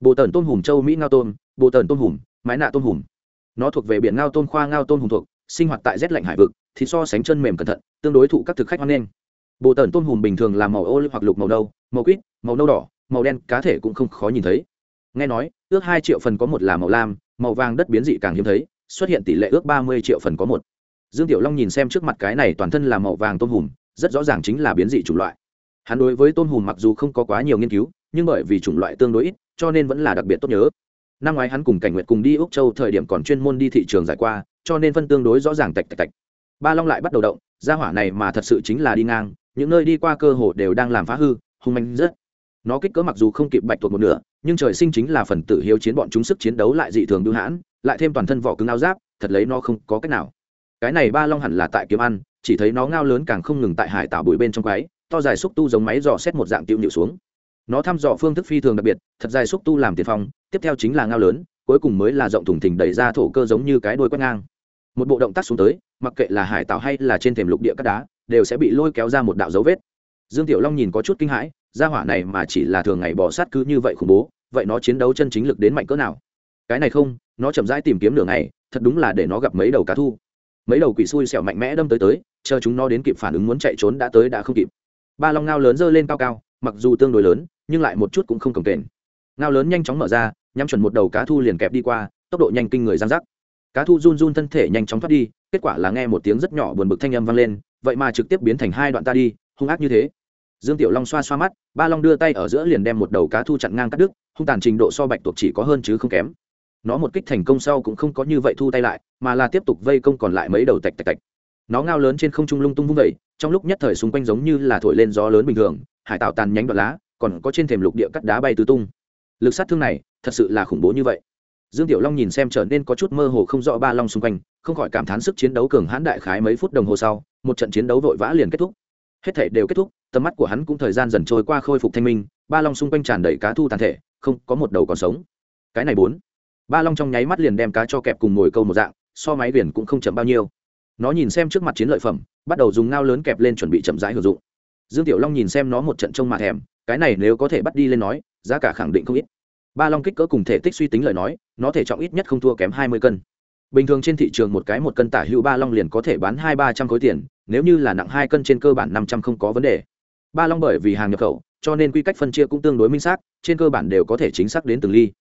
Bộ tần tôm hùm châu mỹ ngao tôm bộ tần tôm hùm, mái nạ tôm hùm. Nó thuộc về biển ngao tôm, khoa ngao tôm hùm thuộc, sinh hoạt tại rét lạnh hải vực, thì so sánh chân mềm cẩn thận, tương đối thụ các thực khách hoan nghênh. Bộ tần tôm hùm bình thường là màu ô hoặc lục màu nâu, màu quýt, màu nâu đỏ, màu đen, cá thể cũng không khó nhìn thấy. Nghe nói, ước hai triệu phần có một là màu lam, màu vàng đất biến dị càng hiếm thấy, xuất hiện tỷ lệ ước ba mươi triệu phần có một. Dương tiểu long nhìn xem trước mặt cái này toàn thân là màu vàng tôm hùm, rất rõ ràng chính là biến dị chủng loại hắn đối với tôm hùm mặc dù không có quá nhiều nghiên cứu, nhưng bởi vì chủng loại tương đối ít, cho nên vẫn là đặc biệt tốt nhớ. Năm ngoái hắn cùng cảnh nguyện cùng đi úc châu thời điểm còn chuyên môn đi thị trường giải qua, cho nên phân tương đối rõ ràng tạch tạch tạch. Ba long lại bắt đầu động ra hỏa này mà thật sự chính là đi ngang, những nơi đi qua cơ hồ đều đang làm phá hư, hung manh rất nó kích cỡ mặc dù không kịp bạch thuộc một nửa, nhưng trời sinh chính là phần tử hiếu chiến bọn chúng sức chiến đấu lại dị thường đưu hãn, lại thêm toàn thân vỏ cứng áo giáp, thật lấy nó không có cách nào. Cái này ba long hẳn là tại kiếm ăn, chỉ thấy nó ngao lớn càng không ngừng tại hải tạo bụi bên trong quái to dài xúc tu giống máy dò xét một dạng tiêu nhịu xuống. Nó thăm dò phương thức phi thường đặc biệt, thật dài xúc tu làm tiền phong, tiếp theo chính là ngao lớn, cuối cùng mới là rộng thùng thình đẩy ra thổ cơ giống như cái đuôi quét ngang. Một bộ động tác xuống tới, mặc kệ là hải tạo hay là trên thềm lục địa cát đá, đều sẽ bị lôi kéo ra một đạo dấu vết. Dương tiểu long nhìn có chút kinh hãi, gia hỏa này mà chỉ là thường ngày bỏ sát cứ như vậy khủng bố, vậy nó chiến đấu chân chính lực đến mạnh cỡ nào? Cái này không, nó chậm rãi tìm kiếm đường này thật đúng là để nó gặp mấy đầu cá thu. Mấy đầu quỷ xui xẻo mạnh mẽ đâm tới tới, chờ chúng nó đến kịp phản ứng muốn chạy trốn đã tới đã không kịp ba long ngao lớn dơ lên cao cao, mặc dù tương đối lớn, nhưng lại một chút cũng không cồng kềnh. Ngao lớn nhanh chóng mở ra, nhắm chuẩn một đầu cá thu liền kẹp đi qua, tốc độ nhanh kinh người giang rắc. Cá thu run run thân thể nhanh chóng thoát đi, kết quả là nghe một tiếng rất nhỏ buồn bực thanh âm vang lên, vậy mà trực tiếp biến thành hai đoạn ta đi, hung ác như thế. Dương tiểu long xoa xoa mắt, ba long đưa tay ở giữa liền đem một đầu cá thu chặn ngang cắt đứt, hung tàn trình độ so bạch tuộc chỉ có hơn chứ không kém. Nó một kích thành công sau cũng không có như vậy thu tay lại, mà là tiếp tục vây công còn lại mấy đầu tạch tạch tạch nó ngao lớn trên không trung lung tung vung vẩy, trong lúc nhất thời xung quanh giống như là thổi lên gió lớn bình thường, hải tạo tàn nhánh đoạn lá, còn có trên thềm lục địa cắt đá bay tứ tung. Lực sát thương này, thật sự là khủng bố như vậy. Dương tiểu long nhìn xem trở nên có chút mơ hồ không rõ ba long xung quanh, không khỏi cảm thán sức chiến đấu cường hãn đại khái mấy phút đồng hồ sau, một trận chiến đấu vội vã liền kết thúc. Hết thể đều kết thúc, tầm mắt của hắn cũng thời gian dần trôi qua khôi phục thanh minh, ba long xung quanh tràn đầy cá thu tàn thể, không có một đầu còn sống. Cái này bốn. Ba long trong nháy mắt liền đem cá cho kẹp cùng ngồi câu một dạng, so máy biển cũng không chậm bao nhiêu nó nhìn xem trước mặt chiến lợi phẩm, bắt đầu dùng ngao lớn kẹp lên chuẩn bị chậm rãi hưởng dụng. Dương tiểu long nhìn xem nó một trận trông mà thèm, cái này nếu có thể bắt đi lên nói, giá cả khẳng định không ít. Ba long kích cỡ cùng thể tích suy tính lời nói, nó thể trọng ít nhất không thua kém hai mươi cân. Bình thường trên thị trường một cái một cân tả hữu ba long liền có thể bán hai ba trăm khối tiền, nếu như là nặng hai cân trên cơ bản năm trăm không có vấn đề. Ba long bởi vì hàng nhập khẩu, cho nên quy cách phân chia cũng tương đối minh xác, trên cơ bản đều có thể chính xác đến từng ly.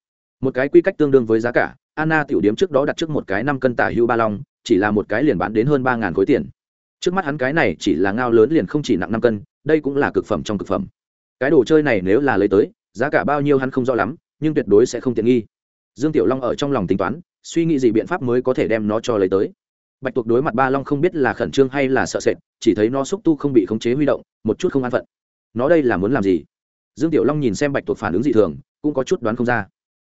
Một cái quy cách tương đương với giá cả, anna tiểu điếm trước đó đặt trước một cái năm cân tả hữu ba long chỉ là một cái liền bán đến hơn ba ngàn khối tiền. Trước mắt hắn cái này chỉ là ngao lớn liền không chỉ nặng năm cân, đây cũng là cực phẩm trong cực phẩm. Cái đồ chơi này nếu là lấy tới, giá cả bao nhiêu hắn không rõ lắm, nhưng tuyệt đối sẽ không tiện nghi. Dương tiểu long ở trong lòng tính toán, suy nghĩ gì biện pháp mới có thể đem nó cho lấy tới. Bạch tuộc đối mặt ba long không biết là khẩn trương hay là sợ sệt, chỉ thấy nó xúc tu không bị khống chế huy động, một chút không an phận. Nó đây là muốn làm gì? Dương tiểu long nhìn xem bạch tuộc phản ứng dị thường, cũng có chút đoán không ra.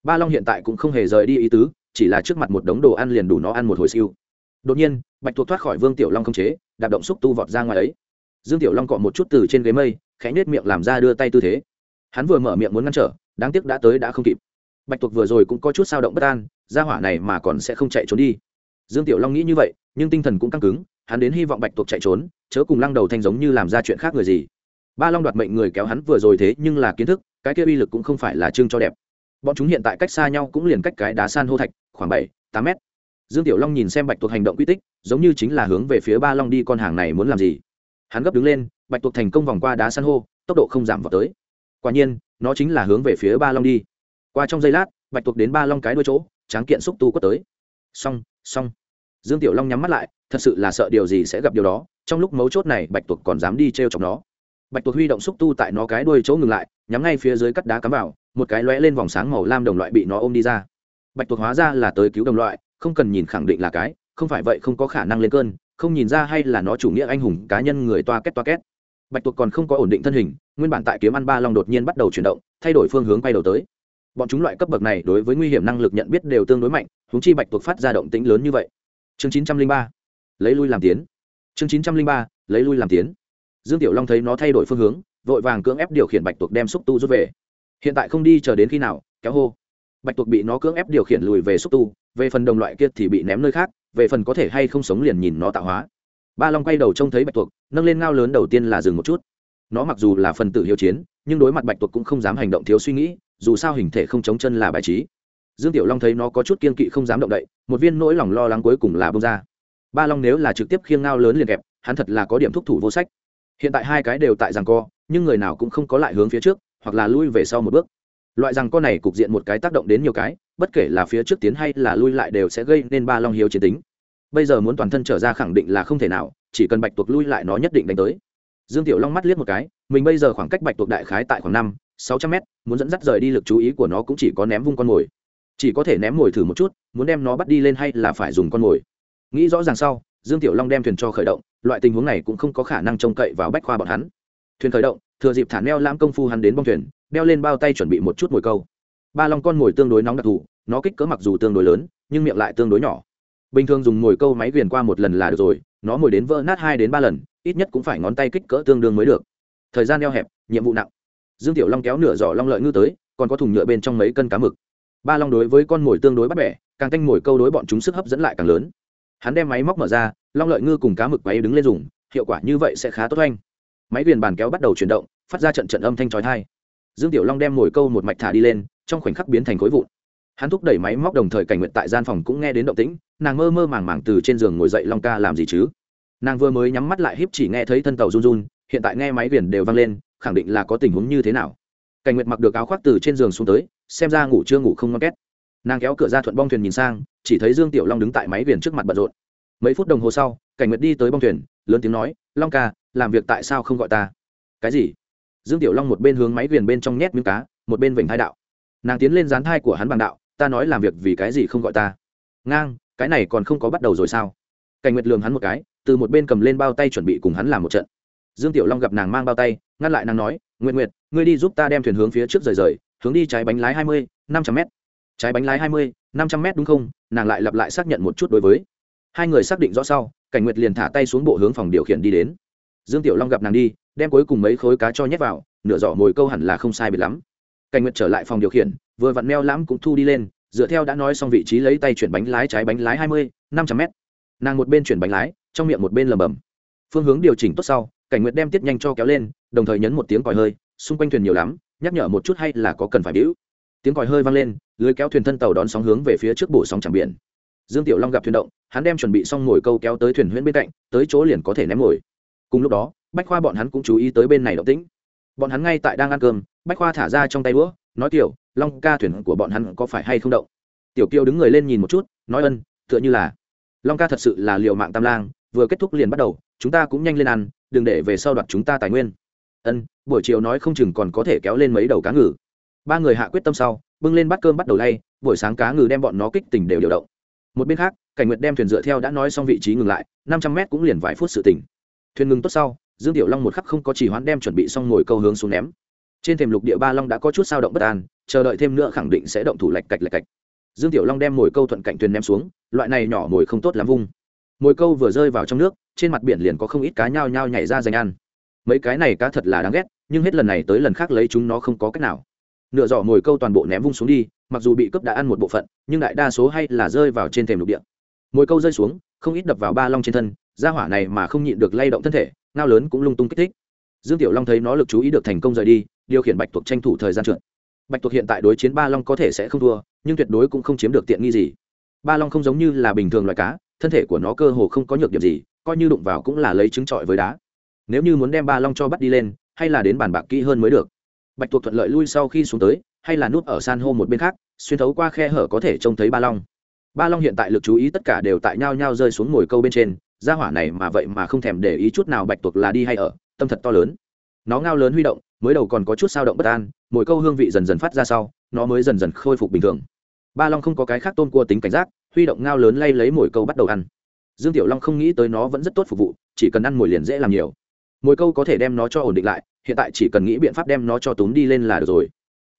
Ba long hiện tại cũng không hề rời đi ý tứ, chỉ là trước mặt một đống đồ ăn liền đủ nó ăn một hồi siêu đột nhiên, bạch thuộc thoát khỏi vương tiểu long không chế, đạp động xúc tu vọt ra ngoài ấy. Dương tiểu long cọ một chút từ trên ghế mây, khẽ nết miệng làm ra đưa tay tư thế. Hắn vừa mở miệng muốn ngăn trở, đáng tiếc đã tới đã không kịp. Bạch thuộc vừa rồi cũng có chút sao động bất an ra hỏa này mà còn sẽ không chạy trốn đi. Dương tiểu long nghĩ như vậy, nhưng tinh thần cũng căng cứng, hắn đến hy vọng bạch thuộc chạy trốn, chớ cùng lăng đầu thanh giống như làm ra chuyện khác người gì. Ba long đoạt mệnh người kéo hắn vừa rồi thế nhưng là kiến thức, cái kia uy lực cũng không phải là chương cho đẹp. Bọn chúng hiện tại cách xa nhau cũng liền cách cái đá san hô thạch, khoảng bảy, tám mét dương tiểu long nhìn xem bạch tuộc hành động quy tích, giống như chính là hướng về phía ba long đi, con hàng này muốn làm gì? Hắn gấp đứng lên, bạch tuộc thành công vòng qua đá san hô, tốc độ không giảm vào tới. Quả nhiên, nó chính là hướng về phía ba long đi. Qua trong giây lát, bạch tuộc đến ba long cái đuôi chỗ, tráng kiện xúc tu quất tới. Xong xong. Dương tiểu long nhắm mắt lại, thật sự là sợ điều gì sẽ gặp điều đó, trong lúc mấu chốt này bạch tuộc còn dám đi t r e o chọc nó. Bạch tuộc huy động xúc tu tại nó cái đuôi chỗ ngừng lại, nhắm ngay phía dưới cắt đá cắm vào, một cái lóe lên vòng sáng màu lam đồng loại bị nó ôm đi ra. Bạch tuộc hóa ra là tới cứu đồng loại không cần nhìn khẳng định là cái, không phải vậy không có khả năng lên cơn, không nhìn ra hay là nó chủ nghĩa anh hùng cá nhân người toa két toa két. Bạch tuộc còn không có ổn định thân hình, nguyên bản tại kiếm ăn ba long đột nhiên bắt đầu chuyển động, thay đổi phương hướng bay đầu tới. Bọn chúng loại cấp bậc này đối với nguy hiểm năng lực nhận biết đều tương đối mạnh húng chi bạch tuộc phát ra động tĩnh lớn như vậy. Chương chín trăm linh ba, lấy lui làm tiến. Chương chín trăm linh ba, lấy lui làm tiến. Dương tiểu long thấy nó thay đổi phương hướng, vội vàng cưỡng ép điều khiển bạch tuộc đem xúc tu rút về. Hiện tại không đi chờ đến khi nào, kéo hô bạch tuộc bị nó cưỡng ép điều khiển lùi về xúc tu, về phần đồng loại kia thì bị ném nơi khác, về phần có thể hay không sống liền nhìn nó tạo hóa. Ba long quay đầu trông thấy bạch tuộc, nâng lên ngao lớn đầu tiên là dừng một chút. Nó mặc dù là phần tử hiếu chiến, nhưng đối mặt bạch tuộc cũng không dám hành động thiếu suy nghĩ, dù sao hình thể không chống chân là bài trí. Dương tiểu long thấy nó có chút kiên kỵ không dám động đậy, một viên nỗi lòng lo lắng cuối cùng là bông ra. Ba long nếu là trực tiếp khiêng ngao lớn liền kẹp, hắn thật là có điểm thúc thủ vô sách. Hiện tại hai cái đều tại rằng co, nhưng người nào cũng không có lại hướng phía trước, hoặc là lui về sau một bước loại rằng con này cục diện một cái tác động đến nhiều cái, bất kể là phía trước tiến hay là lui lại đều sẽ gây nên ba long hiếu chiến tính. Bây giờ muốn toàn thân trở ra khẳng định là không thể nào, chỉ cần bạch tuộc lui lại nó nhất định đánh tới. Dương tiểu long mắt liếc một cái, mình bây giờ khoảng cách bạch tuộc đại khái tại khoảng năm, sáu trăm mét, muốn dẫn dắt rời đi lực chú ý của nó cũng chỉ có ném vung con mồi. Chỉ có thể ném mồi thử một chút, muốn đem nó bắt đi lên hay là phải dùng con mồi. Nghĩ rõ ràng sau, dương tiểu long đem thuyền cho khởi động, loại tình huống này cũng không có khả năng trông cậy vào bách khoa bọn hắn. Thuyền khởi động, thừa dịp thả neo lãm công phu hắn đến bong thuyền đeo lên bao tay chuẩn bị một chút mồi câu. Ba long con mồi tương đối nóng đặc thù, nó kích cỡ mặc dù tương đối lớn, nhưng miệng lại tương đối nhỏ. Bình thường dùng mồi câu máy viền qua một lần là được rồi, nó mồi đến vỡ nát hai đến ba lần, ít nhất cũng phải ngón tay kích cỡ tương đương mới được. Thời gian eo hẹp, nhiệm vụ nặng. Dương tiểu long kéo nửa giỏ long lợi ngư tới, còn có thùng nhựa bên trong mấy cân cá mực. Ba long đối với con mồi tương đối bắt bẻ, càng tanh mồi câu đối bọn chúng sức hấp dẫn lại càng lớn. Hắn đem máy móc mở ra, long lợi ngư cùng cá mực máy đứng lên dùng, hiệu quả như vậy sẽ khá tốt anh. Máy viền bàn kéo bắt đầu chuyển động, phát ra trận trận âm thanh trói thai dương tiểu long đem mồi câu một mạch thả đi lên, trong khoảnh khắc biến thành khối vụn. Hắn thúc đẩy máy móc đồng thời cảnh nguyện tại gian phòng cũng nghe đến động tĩnh, nàng mơ mơ màng màng từ trên giường ngồi dậy long ca làm gì chứ? Nàng vừa mới nhắm mắt lại híp chỉ nghe thấy thân tàu run run, hiện tại nghe máy viền đều vang lên, khẳng định là có tình huống như thế nào. Cảnh nguyệt mặc được áo khoác từ trên giường xuống tới, xem ra ngủ chưa ngủ không ngon két. Nàng kéo cửa ra thuận bong thuyền nhìn sang, chỉ thấy dương tiểu long đứng tại máy viền trước mặt bận rộn. Mấy phút đồng hồ sau, cảnh nguyệt đi tới bong thuyền, lớn tiếng nói, long ca, làm việc tại sao không gọi ta? Cái gì? Dương tiểu long một bên hướng máy viền bên trong nhét miếng cá, một bên vểnh hai đạo. Nàng tiến lên dán thai của hắn bằng đạo, ta nói làm việc vì cái gì không gọi ta? Ngang, cái này còn không có bắt đầu rồi sao? Cảnh nguyệt lường hắn một cái, từ một bên cầm lên bao tay chuẩn bị cùng hắn làm một trận. Dương tiểu long gặp nàng mang bao tay, ngăn lại nàng nói nguyện nguyệt, ngươi đi giúp ta đem thuyền hướng phía trước rời rời, hướng đi trái bánh lái hai mươi, năm trăm m trái bánh lái hai mươi, năm trăm m đúng không? Nàng lại lặp lại xác nhận một chút đối với. Hai người xác định rõ sau, cảnh nguyệt liền thả tay xuống bộ hướng phòng điều khiển đi đến. Dương tiểu long gặp nàng đi đem cuối cùng mấy khối cá cho nhét vào, nửa giỏ mồi câu hẳn là không sai biệt lắm. Cảnh nguyệt trở lại phòng điều khiển, vừa vặn meo lãm cũng thu đi lên, dựa theo đã nói xong vị trí lấy tay chuyển bánh lái trái bánh lái hai mươi, năm trăm m nàng một bên chuyển bánh lái, trong miệng một bên lầm bầm phương hướng điều chỉnh tốt sau, cảnh nguyệt đem tiết nhanh cho kéo lên, đồng thời nhấn một tiếng còi hơi, xung quanh thuyền nhiều lắm, nhắc nhở một chút hay là có cần phải bĩu. Tiếng còi hơi vang lên, lưới kéo thuyền thân tàu đón sóng hướng về phía trước bổ sóng chẳng biển. Dương tiểu long gặp thuyền động, hắn đem chuẩn bị xong ngồi câu kéo tới thuyền huyễn bên cạnh, tới chỗ liền có thể ném ngồi cùng lúc đó bách khoa bọn hắn cũng chú ý tới bên này động tĩnh. Bọn hắn ngay tại đang ăn cơm, bách khoa thả ra trong tay đũa, nói, tiểu, long ca thuyền của bọn hắn có phải hay không động? Tiểu kiều đứng người lên nhìn một chút, nói, ân, tựa như là. Long ca thật sự là liệu mạng tam lang, vừa kết thúc liền bắt đầu, chúng ta cũng nhanh lên ăn, đừng để về sau đoạt chúng ta tài nguyên. Ân, buổi chiều nói không chừng còn có thể kéo lên mấy đầu cá ngừ. Ba người hạ quyết tâm sau, bưng lên bát cơm bắt đầu lay, buổi sáng cá ngừ đem bọn nó kích tỉnh đều điều động. Một bên khác, cảnh nguyệt đem thuyền dựa theo đã nói xong vị trí ngừng lại, năm trăm mét cũng liền vài phút sự tỉnh thuyền ngừng tốt sau dương tiểu long một khắc không có chỉ hoãn đem chuẩn bị xong ngồi câu hướng xuống ném. Trên thềm lục địa ba long đã có chút sao động bất an, chờ đợi thêm nữa khẳng định sẽ động thủ lạch cạch lạch cạch. Dương tiểu long đem mồi câu thuận cạnh thuyền ném xuống, loại này nhỏ mồi không tốt lắm vung. Mồi câu vừa rơi vào trong nước, trên mặt biển liền có không ít cá nhao nhao nhảy ra dành ăn. Mấy cái này cá thật là đáng ghét, nhưng hết lần này tới lần khác lấy chúng nó không có cách nào. Nửa giỏ mồi câu toàn bộ ném vung xuống đi, mặc dù bị cướp đã ăn một bộ phận, nhưng đại đa số hay là rơi vào trên thềm lục địa. Mồi câu rơi xuống, không ít đập vào ba long trên thân ra hỏa này mà không nhịn được lay động thân thể ngao lớn cũng lung tung kích thích. Dương tiểu long thấy nó lực chú ý được thành công rời đi, điều khiển bạch tuộc tranh thủ thời gian trượt. Bạch tuộc hiện tại đối chiến ba long có thể sẽ không thua, nhưng tuyệt đối cũng không chiếm được tiện nghi gì. Ba long không giống như là bình thường loài cá, thân thể của nó cơ hồ không có nhược điểm gì, coi như đụng vào cũng là lấy trứng trọi với đá. Nếu như muốn đem ba long cho bắt đi lên, hay là đến bàn bạc kỹ hơn mới được. Bạch tuộc thuận lợi lui sau khi xuống tới, hay là núp ở san hô một bên khác, xuyên thấu qua khe hở có thể trông thấy ba long. Ba long hiện tại lực chú ý tất cả đều tại nhau nhau rơi xuống ngồi câu bên trên gia hỏa này mà vậy mà không thèm để ý chút nào bạch tuộc là đi hay ở, tâm thật to lớn. Nó ngao lớn huy động, mới đầu còn có chút sao động bất an, mỗi câu hương vị dần dần phát ra sau, nó mới dần dần khôi phục bình thường. Ba long không có cái khác tôn cua tính cảnh giác, huy động ngao lớn lay lấy mỗi câu bắt đầu ăn. Dương tiểu long không nghĩ tới nó vẫn rất tốt phục vụ, chỉ cần ăn mồi liền dễ làm nhiều. Mỗi câu có thể đem nó cho ổn định lại, hiện tại chỉ cần nghĩ biện pháp đem nó cho túm đi lên là được rồi.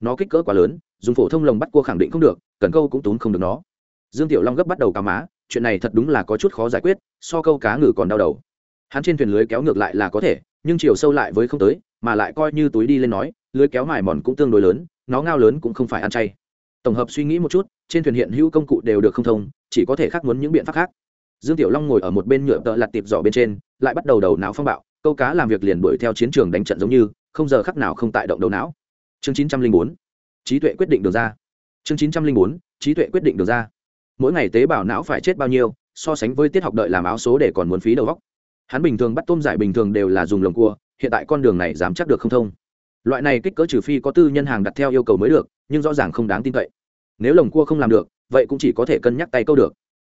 Nó kích cỡ quá lớn, dùng phổ thông lồng bắt cua khẳng định không được, cần câu cũng túm không được nó. Dương tiểu long gấp bắt đầu cào má chuyện này thật đúng là có chút khó giải quyết, so câu cá ngừ còn đau đầu. Hắn trên thuyền lưới kéo ngược lại là có thể, nhưng chiều sâu lại với không tới, mà lại coi như túi đi lên nói, lưới kéo mài mòn cũng tương đối lớn, nó ngao lớn cũng không phải ăn chay. Tổng hợp suy nghĩ một chút, trên thuyền hiện hữu công cụ đều được không thông, chỉ có thể khác muốn những biện pháp khác. Dương tiểu long ngồi ở một bên nhựa tợ lặt tiệp giỏ bên trên, lại bắt đầu đầu não phong bạo, câu cá làm việc liền đuổi theo chiến trường đánh trận giống như, không giờ khắc nào không tại động đầu não. Chương chín trăm linh bốn, trí tuệ quyết định được ra. Chương chín trăm linh bốn, trí tuệ quyết định được ra mỗi ngày tế bào não phải chết bao nhiêu, so sánh với tiết học đợi làm áo số để còn muốn phí đầu góc hắn bình thường bắt tôm giải bình thường đều là dùng lồng cua, hiện tại con đường này dám chắc được không thông. Loại này kích cỡ trừ phi có tư nhân hàng đặt theo yêu cầu mới được, nhưng rõ ràng không đáng tin cậy. Nếu lồng cua không làm được, vậy cũng chỉ có thể cân nhắc tay câu được.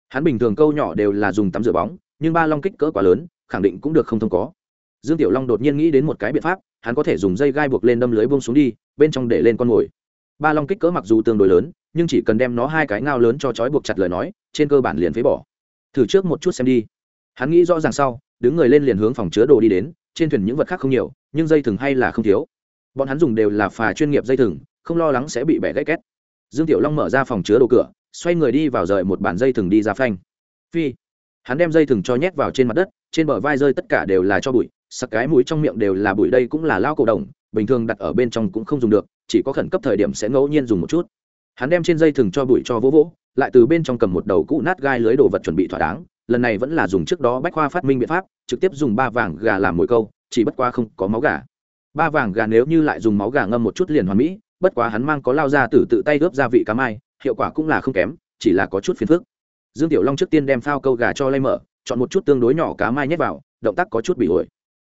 Hắn bình thường câu nhỏ đều là dùng tắm rửa bóng, nhưng ba long kích cỡ quá lớn, khẳng định cũng được không thông có. Dương tiểu long đột nhiên nghĩ đến một cái biện pháp, hắn có thể dùng dây gai buộc lên đâm lưới buông xuống đi, bên trong để lên con mồi. Ba long kích cỡ mặc dù tương đối lớn nhưng chỉ cần đem nó hai cái ngao lớn cho trói buộc chặt lời nói, trên cơ bản liền phế bỏ. Thử trước một chút xem đi. Hắn nghĩ rõ ràng sau, đứng người lên liền hướng phòng chứa đồ đi đến, trên thuyền những vật khác không nhiều, nhưng dây thừng hay là không thiếu. Bọn hắn dùng đều là phà chuyên nghiệp dây thừng, không lo lắng sẽ bị bẻ gãy két. Dương tiểu long mở ra phòng chứa đồ cửa, xoay người đi vào rời một bản dây thừng đi ra phanh. Phi. Hắn đem dây thừng cho nhét vào trên mặt đất, trên bờ vai rơi tất cả đều là cho bụi, sặc cái mũi trong miệng đều là bụi, đây cũng là lao cổ đồng, bình thường đặt ở bên trong cũng không dùng được, chỉ có khẩn cấp thời điểm sẽ ngẫu nhiên dùng một chút hắn đem trên dây thừng cho bụi cho vỗ vỗ, lại từ bên trong cầm một đầu cũ nát gai lưới đồ vật chuẩn bị thỏa đáng, lần này vẫn là dùng trước đó bách khoa phát minh biện pháp, trực tiếp dùng ba vàng gà làm mồi câu, chỉ bất quá không có máu gà. Ba vàng gà nếu như lại dùng máu gà ngâm một chút liền hoàn mỹ, bất quá hắn mang có lao ra từ tự tay ướp gia vị cá mai, hiệu quả cũng là không kém, chỉ là có chút phiền phức. Dương tiểu long trước tiên đem phao câu gà cho lay mở chọn một chút tương đối nhỏ cá mai nhét vào, động tác có chút bị ổi.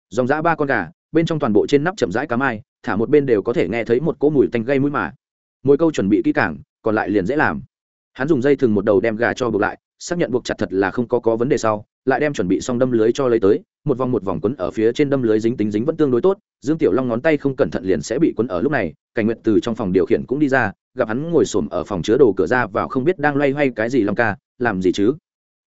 Dòng giã ba con gà, bên trong toàn bộ trên nắp chậm rãi cá mai, thả một bên đều có thể nghe thấy một cỗ mùi tanh gây mũi mà mỗi câu chuẩn bị kỹ càng, còn lại liền dễ làm. Hắn dùng dây thừng một đầu đem gà cho buộc lại, xác nhận buộc chặt thật là không có có vấn đề sau, lại đem chuẩn bị xong đâm lưới cho lấy tới, một vòng một vòng quấn ở phía trên đâm lưới dính tính dính vẫn tương đối tốt, dương tiểu long ngón tay không cẩn thận liền sẽ bị quấn ở lúc này, cảnh nguyện từ trong phòng điều khiển cũng đi ra, gặp hắn ngồi xổm ở phòng chứa đồ cửa ra vào không biết đang loay hoay cái gì long ca, làm gì chứ?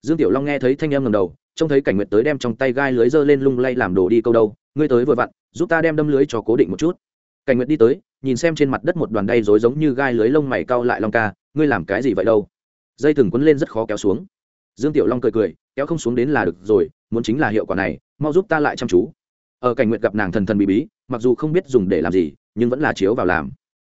Dương tiểu long nghe thấy thanh âm ngầm đầu, trông thấy cảnh nguyện tới đem trong tay gai lưới giơ lên lung lay làm đồ đi câu đâu, ngươi tới vừa vặn, giúp ta đem đâm lưới cho cố định một chút. Cảnh nguyện đi tới nhìn xem trên mặt đất một đoàn đay rối giống như gai lưới lông mày cau lại long ca, ngươi làm cái gì vậy đâu? Dây thừng quấn lên rất khó kéo xuống. Dương tiểu long cười cười, kéo không xuống đến là được rồi, muốn chính là hiệu quả này, mau giúp ta lại chăm chú. Ở cảnh nguyện gặp nàng thần thần bí bí, mặc dù không biết dùng để làm gì, nhưng vẫn là chiếu vào làm.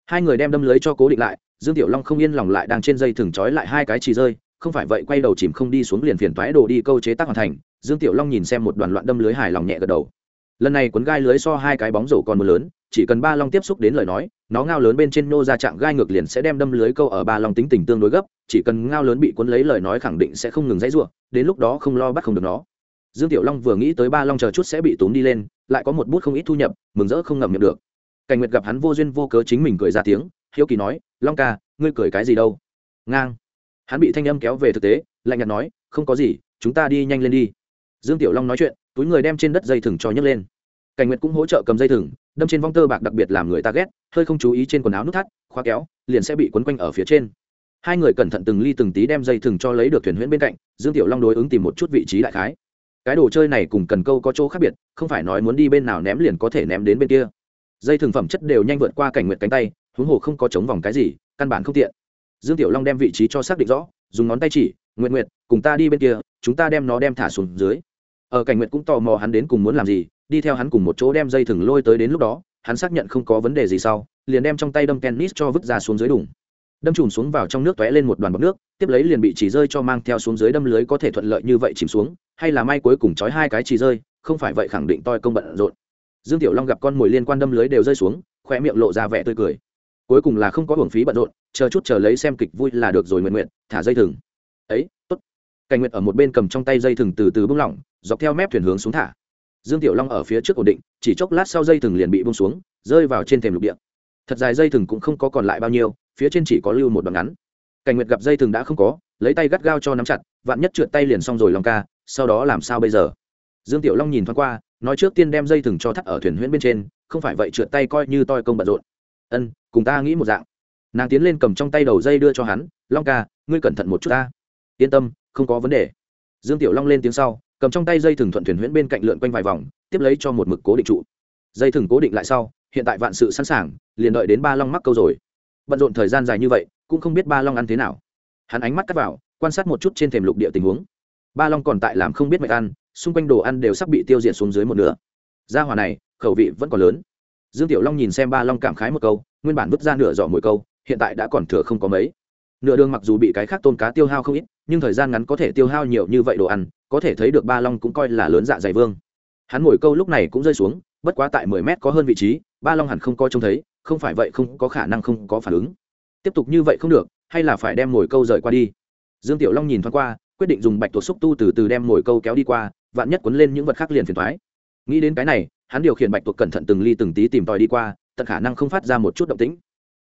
Hai người đem đâm lưới cho cố định lại, dương tiểu long không yên lòng lại đang trên dây thừng trói lại hai cái chỉ rơi, không phải vậy quay đầu chìm không đi xuống liền phiền toái đồ đi câu chế tác hoàn thành, dương tiểu long nhìn xem một đoàn loạn đâm lưới hài lòng nhẹ gật đầu. Lần này cuốn gai lưới so hai cái bóng rổ còn mưa lớn chỉ cần ba long tiếp xúc đến lời nói, nó ngao lớn bên trên nô ra trạng gai ngược liền sẽ đem đâm lưới câu ở ba long tính tình tương đối gấp, chỉ cần ngao lớn bị cuốn lấy lời nói khẳng định sẽ không ngừng dãy ruộng đến lúc đó không lo bắt không được nó. Dương tiểu long vừa nghĩ tới ba long chờ chút sẽ bị tốn đi lên, lại có một bút không ít thu nhập, mừng rỡ không ngậm miệng được. Cảnh nguyệt gặp hắn vô duyên vô cớ chính mình cười ra tiếng, hiếu kỳ nói, long ca, ngươi cười cái gì đâu? Ngang. Hắn bị thanh âm kéo về thực tế, lạnh nhạt nói, không có gì, chúng ta đi nhanh lên đi. Dương tiểu long nói chuyện, túi người đem trên đất dây thừng cho nhấc lên. Cảnh nguyệt cũng hỗ trợ cầm dây thừng đâm trên vong tơ bạc đặc biệt làm người ta ghét, hơi không chú ý trên quần áo nút thắt, khóa kéo, liền sẽ bị quấn quanh ở phía trên. Hai người cẩn thận từng ly từng tí đem dây thừng cho lấy được thuyền huyễn bên cạnh, dương tiểu long đối ứng tìm một chút vị trí đại khái. Cái đồ chơi này cùng cần câu có chỗ khác biệt, không phải nói muốn đi bên nào ném liền có thể ném đến bên kia. Dây thừng phẩm chất đều nhanh vượt qua cảnh nguyện cánh tay, huống hồ không có chống vòng cái gì, căn bản không tiện. Dương tiểu long đem vị trí cho xác định rõ, dùng ngón tay chỉ nguyện nguyện cùng ta đi bên kia, chúng ta đem nó đem thả xuống dưới. Ở cảnh nguyện cũng tò mò hắn đến cùng muốn làm gì đi theo hắn cùng một chỗ đem dây thừng lôi tới đến lúc đó, hắn xác nhận không có vấn đề gì sau, liền đem trong tay đâm tennis cho vứt ra xuống dưới đủng đâm chùm xuống vào trong nước t lên một đoàn bọc nước, tiếp lấy liền bị chỉ rơi cho mang theo xuống dưới đâm lưới có thể thuận lợi như vậy chìm xuống, hay là may cuối cùng trói hai cái chỉ rơi, không phải vậy khẳng định toi công bận rộn. Dương tiểu long gặp con mồi liên quan đâm lưới đều rơi xuống khoe miệng lộ ra vẻ tươi cười. Cuối cùng là không có hưởng phí bận rộn, chờ chút chờ lấy xem kịch vui là được rồi nguyện nguyện, thả dây thừng. Ấy, tốt. Cảnh nguyện ở một bên cầm trong tay dây thừng từ từ bung lỏng, dọc theo mép thuyền hướng xuống thả dương tiểu long ở phía trước ổn định, chỉ chốc lát sau dây thừng liền bị bung xuống, rơi vào trên thềm lục địa. Thật dài dây thừng cũng không có còn lại bao nhiêu, phía trên chỉ có lưu một đoạn ngắn. Cảnh nguyệt gặp dây thừng đã không có, lấy tay gắt gao cho nắm chặt, vạn nhất trượt tay liền xong rồi long ca, sau đó làm sao bây giờ? Dương tiểu long nhìn thoáng qua, nói trước tiên đem dây thừng cho thắt ở thuyền huyễn bên trên, không phải vậy trượt tay coi như toi công bận rộn. Ân, cùng ta nghĩ một dạng. Nàng tiến lên cầm trong tay đầu dây đưa cho hắn, long ca, ngươi cẩn thận một chút ta. Yên tâm, không có vấn đề. Dương tiểu long lên tiếng sau cầm trong tay dây thừng thuận thuyền huyễn bên cạnh lượn quanh vài vòng, tiếp lấy cho một mực cố định trụ. Dây thừng cố định lại sau, hiện tại vạn sự sẵn sàng, liền đợi đến ba long mắc câu rồi. Bận rộn thời gian dài như vậy, cũng không biết ba long ăn thế nào. Hắn ánh mắt cắt vào, quan sát một chút trên thềm lục địa tình huống. Ba long còn tại làm không biết mệt ăn, xung quanh đồ ăn đều sắp bị tiêu diệt xuống dưới một nửa. Gia hòa này, khẩu vị vẫn còn lớn. Dương tiểu long nhìn xem ba long cảm khái một câu, nguyên bản vứt ra nửa giỏ mùi câu, hiện tại đã còn thừa không có mấy nửa đường mặc dù bị cái khác tôm cá tiêu hao không ít, nhưng thời gian ngắn có thể tiêu hao nhiều như vậy đồ ăn, có thể thấy được ba long cũng coi là lớn dạ dày vương. Hắn ngồi câu lúc này cũng rơi xuống, bất quá tại mười mét có hơn vị trí, ba long hẳn không coi trông thấy, không phải vậy không có khả năng không có phản ứng. Tiếp tục như vậy không được, hay là phải đem ngồi câu rời qua đi? Dương tiểu long nhìn thoáng qua, quyết định dùng bạch tuộc xúc tu từ từ đem ngồi câu kéo đi qua, vạn nhất quấn lên những vật khác liền phiền thoái nghĩ đến cái này, hắn điều khiển bạch tuộc cẩn thận từng ly từng tí tìm tòi đi qua, tận khả năng không phát ra một chút động tĩnh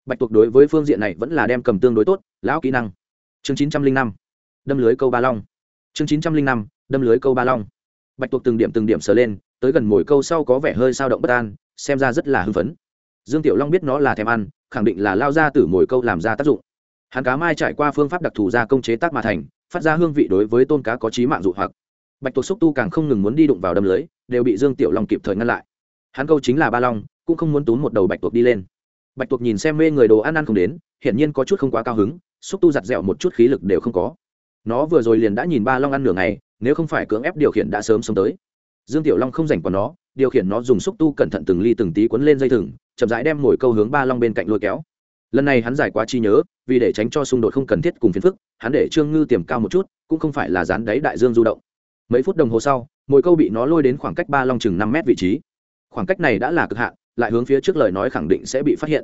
bạch tuộc đối với phương diện này vẫn là đem cầm tương đối tốt, lão kỹ năng. Chương chín trăm linh năm, đâm lưới câu ba long. Chương chín trăm linh năm, đâm lưới câu ba long. Bạch tuộc từng điểm từng điểm sờ lên, tới gần mồi câu sau có vẻ hơi sao động bất an, xem ra rất là hưng phấn. Dương tiểu long biết nó là thèm ăn, khẳng định là lao ra từ mồi câu làm ra tác dụng. Hắn cá mai trải qua phương pháp đặc thù gia công chế tác mà thành, phát ra hương vị đối với tôm cá có trí mạng dụ hoặc. Bạch tuộc xúc tu càng không ngừng muốn đi đụng vào đâm lưới, đều bị dương tiểu long kịp thời ngăn lại. Hắn câu chính là ba long, cũng không muốn túm một đầu bạch tuộc đi lên bạch tuộc nhìn xem mê người đồ ăn ăn không đến, hiển nhiên có chút không quá cao hứng, xúc tu giặt dẹo một chút khí lực đều không có. Nó vừa rồi liền đã nhìn ba long ăn nửa ngày, nếu không phải cưỡng ép điều khiển đã sớm sống tới. Dương tiểu long không dành còn nó, điều khiển nó dùng xúc tu cẩn thận từng ly từng tí quấn lên dây thừng, chậm rãi đem mồi câu hướng ba long bên cạnh lôi kéo. Lần này hắn giải quá chi nhớ, vì để tránh cho xung đột không cần thiết cùng phiền phức, hắn để trương ngư tiềm cao một chút, cũng không phải là dán đáy đại dương du động. Mấy phút đồng hồ sau mồi câu bị nó lôi đến khoảng cách ba long chừng năm mét vị trí. Khoảng cách này đã là cực hạn lại hướng phía trước lời nói khẳng định sẽ bị phát hiện.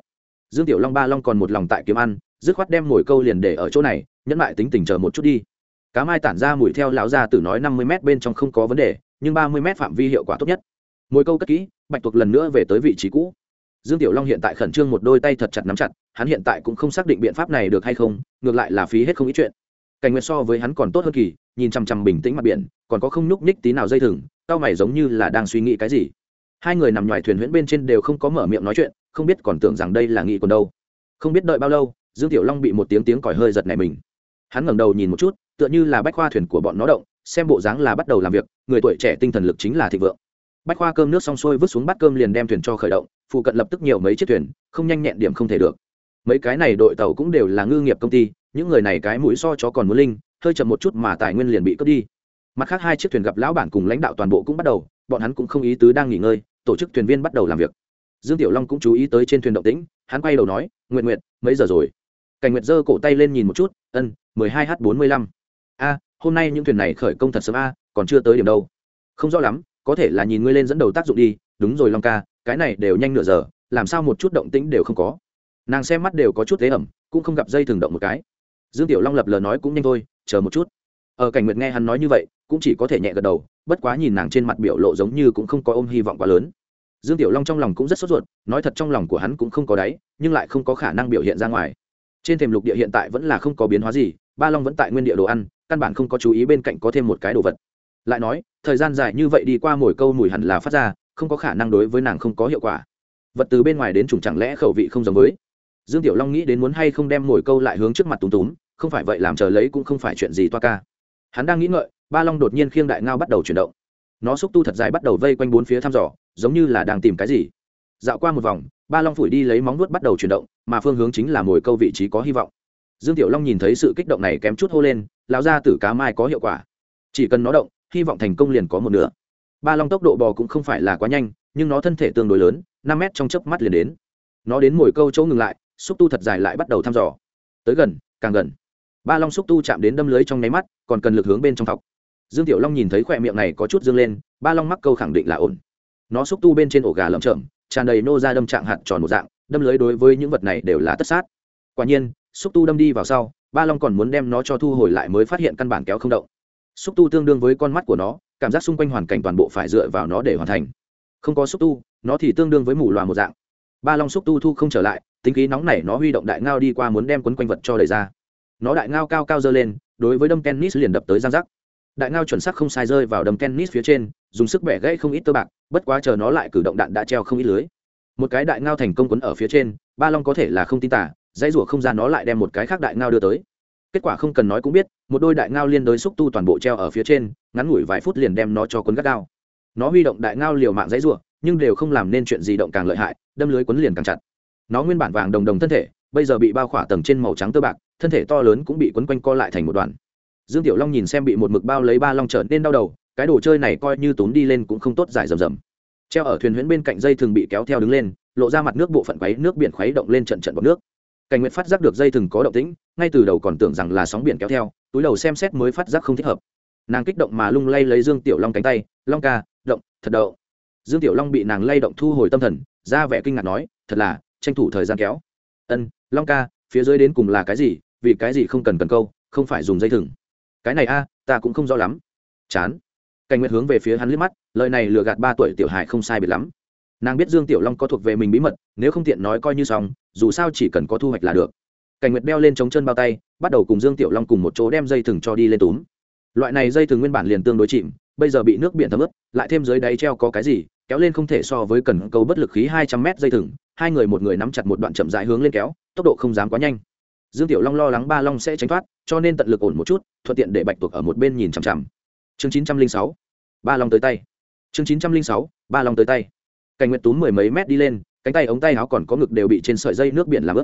Dương tiểu long ba long còn một lòng tại kiếm ăn, dứt khoát đem mồi câu liền để ở chỗ này, nhẫn lại tính tình chờ một chút đi. Cá mai tản ra mùi theo lão gia tử nói năm mươi m bên trong không có vấn đề, nhưng ba mươi m phạm vi hiệu quả tốt nhất. Mồi câu cất kỹ, bạch tuộc lần nữa về tới vị trí cũ. Dương tiểu long hiện tại khẩn trương một đôi tay thật chặt nắm chặt, hắn hiện tại cũng không xác định biện pháp này được hay không, ngược lại là phí hết không ít chuyện. Cảnh nguyệt so với hắn còn tốt hơn kỳ, nhìn chằm chằm bình tĩnh mặt biển, còn có không nhúc nhích tí nào dây thừng tao mày giống như là đang suy nghĩ cái gì hai người nằm ngoài thuyền huyễn bên trên đều không có mở miệng nói chuyện, không biết còn tưởng rằng đây là nghị còn đâu. Không biết đợi bao lâu, dương tiểu long bị một tiếng tiếng còi hơi giật này mình. Hắn ngẩng đầu nhìn một chút, tựa như là bách khoa thuyền của bọn nó động, xem bộ dáng là bắt đầu làm việc, người tuổi trẻ tinh thần lực chính là thịnh vượng. Bách khoa cơm nước xong xuôi vứt xuống bát cơm liền đem thuyền cho khởi động, phụ cận lập tức nhiều mấy chiếc thuyền, không nhanh nhẹn điểm không thể được. Mấy cái này đội tàu cũng đều là ngư nghiệp công ty, những người này cái mũi so chó còn muốn linh, hơi chậm một chút mà tài nguyên liền bị cướp đi. Mặt khác hai chiếc thuyền gặp lão bản cùng lãnh đạo toàn bộ cũng bắt đầu, bọn hắn cũng không ý tứ đang nghỉ ngơi tổ chức thuyền viên bắt đầu làm việc. Dương tiểu long cũng chú ý tới trên thuyền động tĩnh, hắn quay đầu nói nguyện nguyện mấy giờ rồi? Cảnh nguyệt giơ cổ tay lên nhìn một chút, ân, mười hai h bốn mươi lăm. A, hôm nay những thuyền này khởi công thật sớm a, còn chưa tới điểm đâu. Không rõ lắm, có thể là nhìn ngươi lên dẫn đầu tác dụng đi. Đúng rồi long ca, cái này đều nhanh nửa giờ, làm sao một chút động tĩnh đều không có? Nàng xem mắt đều có chút thế ẩm, cũng không gặp dây thường động một cái. Dương tiểu long lập lờ nói cũng nhanh thôi, chờ một chút. Ở cảnh nguyệt nghe hắn nói như vậy cũng chỉ có thể nhẹ gật đầu, bất quá nhìn nàng trên mặt biểu lộ giống như cũng không có ôm hy vọng quá lớn. Dương tiểu long trong lòng cũng rất sốt ruột, nói thật trong lòng của hắn cũng không có đáy, nhưng lại không có khả năng biểu hiện ra ngoài. Trên thềm lục địa hiện tại vẫn là không có biến hóa gì, ba long vẫn tại nguyên địa đồ ăn, căn bản không có chú ý bên cạnh có thêm một cái đồ vật. Lại nói, thời gian dài như vậy đi qua mồi câu mùi hẳn là phát ra, không có khả năng đối với nàng không có hiệu quả. Vật từ bên ngoài đến trùng chẳng lẽ khẩu vị không giống với? Dương tiểu long nghĩ đến muốn hay không đem mồi câu lại hướng trước mặt túm túm, không phải vậy làm chờ lấy cũng không phải chuyện gì toa ca hắn đang nghĩ ngợi, ba long đột nhiên khiêng đại ngao bắt đầu chuyển động. Nó xúc tu thật dài bắt đầu vây quanh bốn phía thăm dò, giống như là đang tìm cái gì. Dạo qua một vòng, ba long phủi đi lấy móng nuốt bắt đầu chuyển động, mà phương hướng chính là mồi câu vị trí có hy vọng. Dương tiểu long nhìn thấy sự kích động này kém chút hô lên lao ra tử cá mai có hiệu quả. Chỉ cần nó động, hy vọng thành công liền có một nửa. Ba long tốc độ bò cũng không phải là quá nhanh, nhưng nó thân thể tương đối lớn, năm mét trong chớp mắt liền đến. Nó đến mồi câu chỗ ngừng lại, xúc tu thật dài lại bắt đầu thăm dò. Tới gần, càng gần ba long xúc tu chạm đến đâm lưới trong nháy mắt, còn cần lực hướng bên trong thọc. Dương tiểu long nhìn thấy khỏe miệng này có chút dương lên, ba long mắc câu khẳng định là ổn. Nó xúc tu bên trên ổ gà lởm chởm, tràn đầy nô ra đâm trạng hạt tròn một dạng, đâm lưới đối với những vật này đều là tất sát. Quả nhiên, xúc tu đâm đi vào sau, ba long còn muốn đem nó cho thu hồi lại mới phát hiện căn bản kéo không động. Xúc tu tương đương với con mắt của nó, cảm giác xung quanh hoàn cảnh toàn bộ phải dựa vào nó để hoàn thành. Không có xúc tu, nó thì tương đương với mù loà một dạng. Ba long xúc tu thu không trở lại, tính khí nóng này nó huy động đại ngao đi qua muốn đem quấn quanh vật cho đẩy ra nó đại ngao cao cao dơ lên, đối với đâm tennis liền đập tới giang giác đại ngao chuẩn xác không sai rơi vào đầm tennis phía trên, dùng sức bẻ gãy không ít tơ bạc, bất quá chờ nó lại cử động đạn đã treo không ít lưới. Một cái đại ngao thành công quấn ở phía trên, ba long có thể là không tin tả, dãy rủa không ra nó lại đem một cái khác đại ngao đưa tới. Kết quả không cần nói cũng biết, một đôi đại ngao liên đối xúc tu toàn bộ treo ở phía trên, ngắn ngủi vài phút liền đem nó cho quấn gắt gao. Nó huy động đại ngao liều mạng dãy rủa, nhưng đều không làm nên chuyện gì động càng lợi hại, đâm lưới quấn liền càng chặt. Nó nguyên bản vàng đồng đồng thân thể bây giờ bị bao khỏa tầng trên màu trắng tơ bạc, thân thể to lớn cũng bị quấn quanh co lại thành một đoàn. Dương tiểu long nhìn xem bị một mực bao lấy ba long trở nên đau đầu, cái đồ chơi này coi như tốn đi lên cũng không tốt giải rầm rầm. Treo ở thuyền huyễn bên cạnh dây thường bị kéo theo đứng lên, lộ ra mặt nước bộ phận quấy, nước biển khuấy động lên trận trận bọt nước. Cảnh nguyệt phát giác được dây thừng có động tĩnh, ngay từ đầu còn tưởng rằng là sóng biển kéo theo, túi đầu xem xét mới phát giác không thích hợp. Nàng kích động mà lung lay lấy dương tiểu long cánh tay, long ca, động, thật đậu. Dương tiểu long bị nàng lay động thu hồi tâm thần, ra vẻ kinh ngạc nói, thật là, tranh thủ thời gian kéo. Ân long ca, phía dưới đến cùng là cái gì? Vì cái gì không cần cần câu, không phải dùng dây thừng? Cái này a, ta cũng không rõ lắm. Chán. Cảnh nguyệt hướng về phía hắn liếc mắt, lời này lừa gạt ba tuổi tiểu hải không sai biệt lắm. Nàng biết dương tiểu long có thuộc về mình bí mật, nếu không tiện nói coi như xong, dù sao chỉ cần có thu hoạch là được. Cảnh nguyệt đeo lên chống chân bao tay, bắt đầu cùng dương tiểu long cùng một chỗ đem dây thừng cho đi lên túm. Loại này dây thừng nguyên bản liền tương đối chìm, bây giờ bị nước biển thấm ướt, lại thêm dưới đáy treo có cái gì, kéo lên không thể so với cần câu bất lực khí hai trăm mét dây thừng, hai người một người nắm chặt một đoạn chậm rãi hướng lên kéo tốc độ không dám quá nhanh. Dương tiểu long lo lắng ba long sẽ tránh thoát, cho nên tận lực ổn một chút, thuận tiện để bạch tuộc ở một bên nhìn chằm chằm. Chương chín trăm linh sáu, ba long tới tay. Chương chín trăm linh sáu, ba long tới tay. Cảnh nguyện túm mười mấy mét đi lên, cánh tay ống tay áo còn có ngực đều bị trên sợi dây nước biển làm ướt.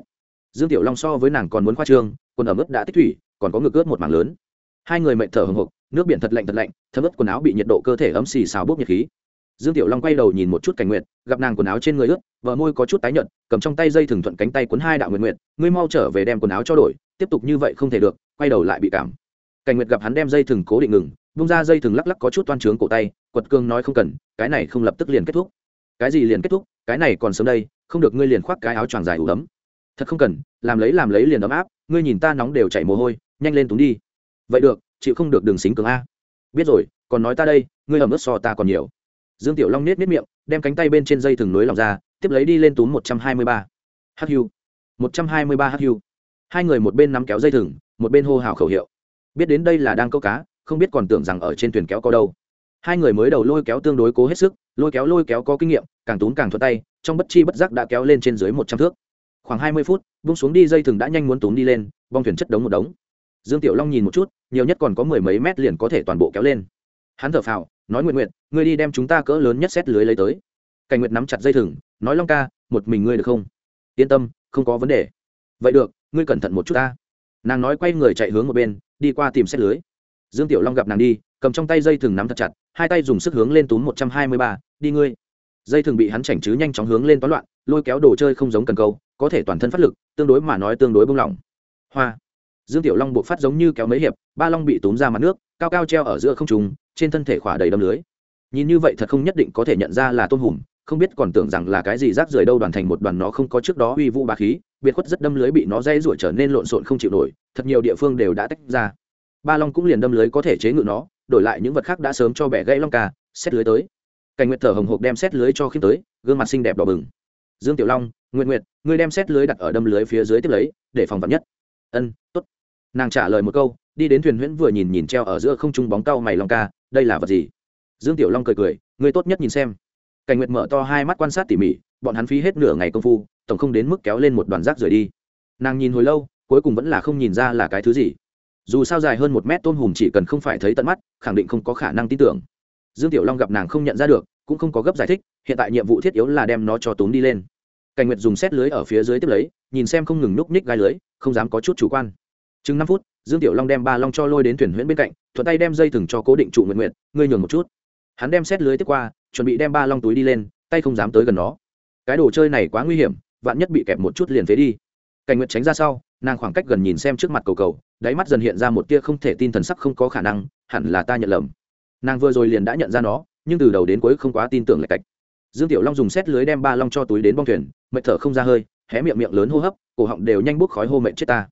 Dương tiểu long so với nàng còn muốn khoa trương, quần ẩm ướt đã tích thủy, còn có ngực ướt một mảng lớn. Hai người mệt thở hồng hộc, nước biển thật lạnh thật lạnh, thấm ướt quần áo bị nhiệt độ cơ thể ấm xì xào bốc nhiệt khí dương tiểu long quay đầu nhìn một chút cảnh nguyện gặp nàng quần áo trên người ướt vợ môi có chút tái nhợt, cầm trong tay dây thừng thuận cánh tay cuốn hai đạo nguyện nguyện ngươi mau trở về đem quần áo cho đổi, tiếp tục như vậy không thể được, quay đầu lại bị cảm. Cảnh nguyệt gặp hắn đem dây thừng cố định ngừng bung ra dây thừng lắc lắc có chút toan trướng cổ tay, quật cương nói không cần, cái này không lập tức liền kết thúc. Cái gì liền kết thúc, cái này còn sớm đây, không được ngươi liền khoác cái áo choàng dài ủ ấm. Thật không cần, làm lấy làm lấy liền ấm áp, ngươi nhìn ta nóng đều chảy mồ hôi, nhanh lên túng đi. Vậy được, chịu không được đường xính cường a. Biết rồi, còn nói ta đây, ngươi ẩm ướt so ta còn nhiều dương tiểu long nết nết miệng, đem cánh tay bên trên dây thừng nối lòng ra, tiếp lấy đi lên túm một trăm hai mươi ba. Hu một trăm hai mươi ba hu hai người một bên nắm kéo dây thừng, một bên hô hào khẩu hiệu. Biết đến đây là đang câu cá, không biết còn tưởng rằng ở trên thuyền kéo có đâu. Hai người mới đầu lôi kéo tương đối cố hết sức, lôi kéo lôi kéo có kinh nghiệm, càng túm càng thuận tay, trong bất chi bất giác đã kéo lên trên dưới một trăm thước. Khoảng hai mươi phút bung xuống đi dây thừng đã nhanh muốn túm đi lên, bong thuyền chất đống một đống. Dương tiểu long nhìn một chút, nhiều nhất còn có mười mấy mét liền có thể toàn bộ kéo lên. Hắn thở phào nói nguyện nguyện, ngươi đi đem chúng ta cỡ lớn nhất xét lưới lấy tới. Cảnh nguyệt nắm chặt dây thừng, nói long ca, một mình ngươi được không? Yên tâm, không có vấn đề. Vậy được, ngươi cẩn thận một chút ta. Nàng nói quay người chạy hướng một bên, đi qua tìm xét lưới. Dương tiểu long gặp nàng đi, cầm trong tay dây thừng nắm thật chặt, hai tay dùng sức hướng lên túm một trăm hai mươi ba, đi ngươi. Dây thừng bị hắn chảnh chứ nhanh chóng hướng lên toán loạn, lôi kéo đồ chơi không giống cần câu, có thể toàn thân phát lực, tương đối mà nói tương đối bông lỏng. Hoa. Dương tiểu long buộc phát giống như kéo mấy hiệp, ba long bị túm ra mặt nước, cao cao treo ở giữa không trùng trên thân thể khỏa đầy đâm lưới. Nhìn như vậy thật không nhất định có thể nhận ra là tôm hùm, không biết còn tưởng rằng là cái gì rác rưởi đâu đoàn thành một đoàn nó không có trước đó uy vũ bá khí, biệt khuất rất đâm lưới bị nó dây ruổi trở nên lộn xộn không chịu nổi, thật nhiều địa phương đều đã tách ra. Ba long cũng liền đâm lưới có thể chế ngự nó, đổi lại những vật khác đã sớm cho bẻ gãy long ca, xét lưới tới. Cảnh nguyệt thở hồng hộc đem xét lưới cho khiêm tới, gương mặt xinh đẹp đỏ bừng. Dương tiểu long nguyện nguyệt, ngươi đem xét lưới đặt ở đâm lưới phía dưới tiếp lấy, để phòng vật nhất. Ân, tốt. Nàng trả lời một câu, đi đến thuyền huyễn vừa nhìn nhìn treo ở giữa không trung bóng cau mày long ca đây là vật gì? Dương tiểu long cười cười, ngươi tốt nhất nhìn xem. Cảnh nguyệt mở to hai mắt quan sát tỉ mỉ, bọn hắn phí hết nửa ngày công phu, tổng không đến mức kéo lên một đoàn rác rời đi. Nàng nhìn hồi lâu, cuối cùng vẫn là không nhìn ra là cái thứ gì. Dù sao dài hơn một mét tôm hùm chỉ cần không phải thấy tận mắt, khẳng định không có khả năng tin tưởng. Dương tiểu long gặp nàng không nhận ra được, cũng không có gấp giải thích, hiện tại nhiệm vụ thiết yếu là đem nó cho túm đi lên. Cảnh nguyệt dùng xét lưới ở phía dưới tiếp lấy, nhìn xem không ngừng núp ních gai lưới, không dám có chút chủ quan. Chừng năm phút dương tiểu long đem ba long cho lôi đến thuyền huyễn bên cạnh, thuận tay đem dây thừng cho cố định trụ nguyện nguyện ngươi nhường một chút. Hắn đem xét lưới tiếp qua, chuẩn bị đem ba long túi đi lên, tay không dám tới gần nó. Cái đồ chơi này quá nguy hiểm, vạn nhất bị kẹp một chút liền phế đi. Cảnh nguyệt tránh ra sau, nàng khoảng cách gần nhìn xem trước mặt cầu cầu, đáy mắt dần hiện ra một tia không thể tin thần sắc không có khả năng, hẳn là ta nhận lầm. Nàng vừa rồi liền đã nhận ra nó, nhưng từ đầu đến cuối không quá tin tưởng lạch cạch. Dương tiểu long dùng xét lưới đem ba long cho túi đến bong thuyền, mệt thở không ra hơi, hé miệng miệng lớn hô hấp, cổ họng đều nhanh bốc khói hô mệt chết ta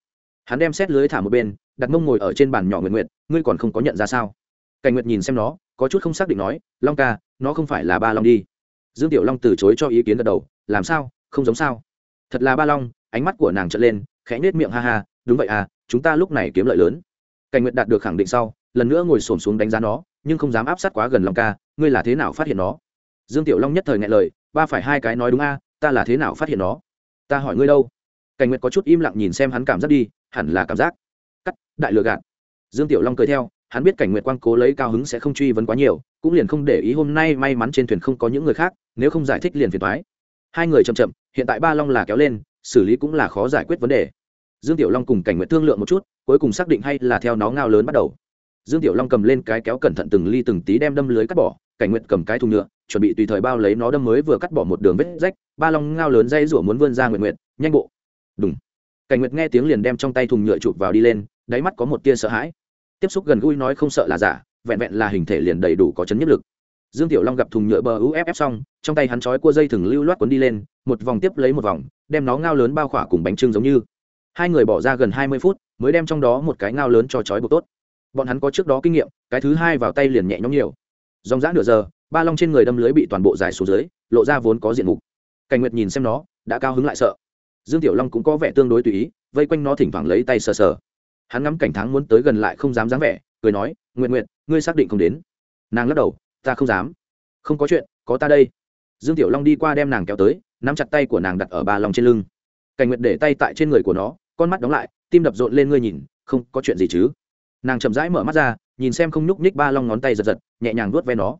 hắn đem xét lưới thả một bên, đặt mông ngồi ở trên bàn nhỏ nguyện nguyện ngươi còn không có nhận ra sao? Cảnh nguyệt nhìn xem nó, có chút không xác định nói, long ca, nó không phải là ba long đi. Dương tiểu long từ chối cho ý kiến gật đầu, làm sao? Không giống sao? Thật là ba long. Ánh mắt của nàng trở lên, khẽ nết miệng, ha ha, đúng vậy à chúng ta lúc này kiếm lợi lớn. Cảnh nguyệt đạt được khẳng định sau, lần nữa ngồi xổm xuống đánh giá nó, nhưng không dám áp sát quá gần long ca, ngươi là thế nào phát hiện nó? Dương tiểu long nhất thời ngại lời, ba phải hai cái nói đúng a, ta là thế nào phát hiện nó? Ta hỏi ngươi đâu? Cảnh nguyệt có chút im lặng nhìn xem hắn cảm giác đi, hẳn là cảm giác. Cắt, đại lừa gạt. Dương tiểu long cười theo, hắn biết cảnh nguyệt quang cố lấy cao hứng sẽ không truy vấn quá nhiều, cũng liền không để ý hôm nay may mắn trên thuyền không có những người khác, nếu không giải thích liền phiền thoái hai người chậm chậm, hiện tại ba long là kéo lên, xử lý cũng là khó giải quyết vấn đề. Dương tiểu long cùng cảnh nguyệt thương lượng một chút, cuối cùng xác định hay là theo nó ngao lớn bắt đầu. Dương tiểu long cầm lên cái kéo cẩn thận từng ly từng tí đem đâm lưới cắt bỏ, cảnh nguyệt cầm cái thùng nhựa, chuẩn bị tùy thời bao lấy nó đâm mới vừa cắt bỏ một đường vết rách, ba long ngao lớn dây rủa muốn vươn ra nguyện nguyện nhanh bộ đúng cảnh nguyệt nghe tiếng liền đem trong tay thùng nhựa chụp vào đi lên, đáy mắt có một tia sợ hãi. Tiếp xúc gần gũi nói không sợ là giả, vẹn vẹn là hình thể liền đầy đủ có chấn nhất lực. Dương tiểu long gặp thùng nhựa bờ uff xong, trong tay hắn trói cua dây thừng lưu loát cuốn đi lên, một vòng tiếp lấy một vòng, đem nó ngao lớn bao khỏa cùng bánh trưng giống như. Hai người bỏ ra gần hai mươi phút, mới đem trong đó một cái ngao lớn cho trói buộc tốt. Bọn hắn có trước đó kinh nghiệm, cái thứ hai vào tay liền nhẹ nhõm nhiều. Dòng dã nửa giờ, ba long trên người đâm lưới bị toàn bộ dài xuống dưới, lộ ra vốn có diện mục. Cảnh nguyệt nhìn xem nó, đã cao hứng lại sợ dương tiểu long cũng có vẻ tương đối tùy ý, vây quanh nó thỉnh thoảng lấy tay sờ sờ. Hắn ngắm cảnh thắng muốn tới gần lại không dám dáng vẻ, cười nói nguyện nguyện ngươi xác định không đến. Nàng lắc đầu, ta không dám. Không có chuyện, có ta đây. Dương tiểu long đi qua đem nàng kéo tới, nắm chặt tay của nàng đặt ở ba lòng trên lưng. Cảnh nguyệt để tay tại trên người của nó, con mắt đóng lại, tim đập rộn lên, ngươi nhìn, không có chuyện gì chứ? Nàng chậm rãi mở mắt ra, nhìn xem không nhúc nhích ba long ngón tay giật giật, nhẹ nhàng vuốt ve nó.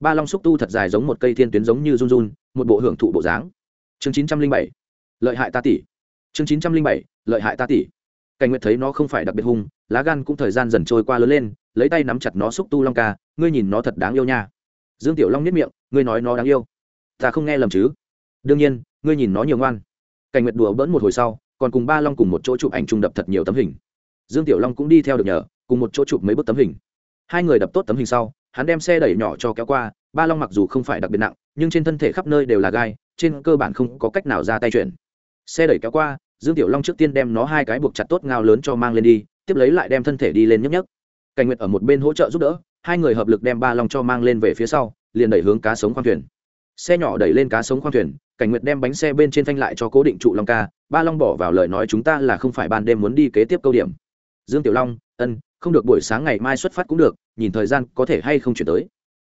Ba long xúc tu thật dài giống một cây thiên tuyến giống như run run, một bộ hưởng thụ bộ dáng. Chương chín trăm linh bảy lợi hại ta tỷ chương chín trăm linh bảy, lợi hại ta tỷ cảnh nguyệt thấy nó không phải đặc biệt hung, lá gan cũng thời gian dần trôi qua lớn lên, lấy tay nắm chặt nó xúc tu long ca, ngươi nhìn nó thật đáng yêu nha. Dương tiểu long nhất miệng, ngươi nói nó đáng yêu. Ta không nghe lầm chứ? Đương nhiên, ngươi nhìn nó nhiều ngoan. Cảnh nguyệt đùa bỡn một hồi sau, còn cùng ba long cùng một chỗ chụp ảnh trung đập thật nhiều tấm hình. Dương tiểu long cũng đi theo được nhờ, cùng một chỗ chụp mấy bức tấm hình. Hai người đập tốt tấm hình sau, hắn đem xe đẩy nhỏ cho kéo qua, ba long mặc dù không phải đặc biệt nặng, nhưng trên thân thể khắp nơi đều là gai, trên cơ bản không có cách nào ra tay chuyển xe đẩy kéo qua, dương tiểu long trước tiên đem nó hai cái buộc chặt tốt ngao lớn cho mang lên đi, tiếp lấy lại đem thân thể đi lên nhấp nhấp cảnh nguyệt ở một bên hỗ trợ giúp đỡ, hai người hợp lực đem ba long cho mang lên về phía sau, liền đẩy hướng cá sống khoang thuyền. Xe nhỏ đẩy lên cá sống khoang thuyền, cảnh nguyệt đem bánh xe bên trên phanh lại cho cố định trụ long ca, ba long bỏ vào lời nói chúng ta là không phải ban đêm muốn đi kế tiếp câu điểm. Dương tiểu long, ân, không được buổi sáng ngày mai xuất phát cũng được, nhìn thời gian có thể hay không chuyển tới.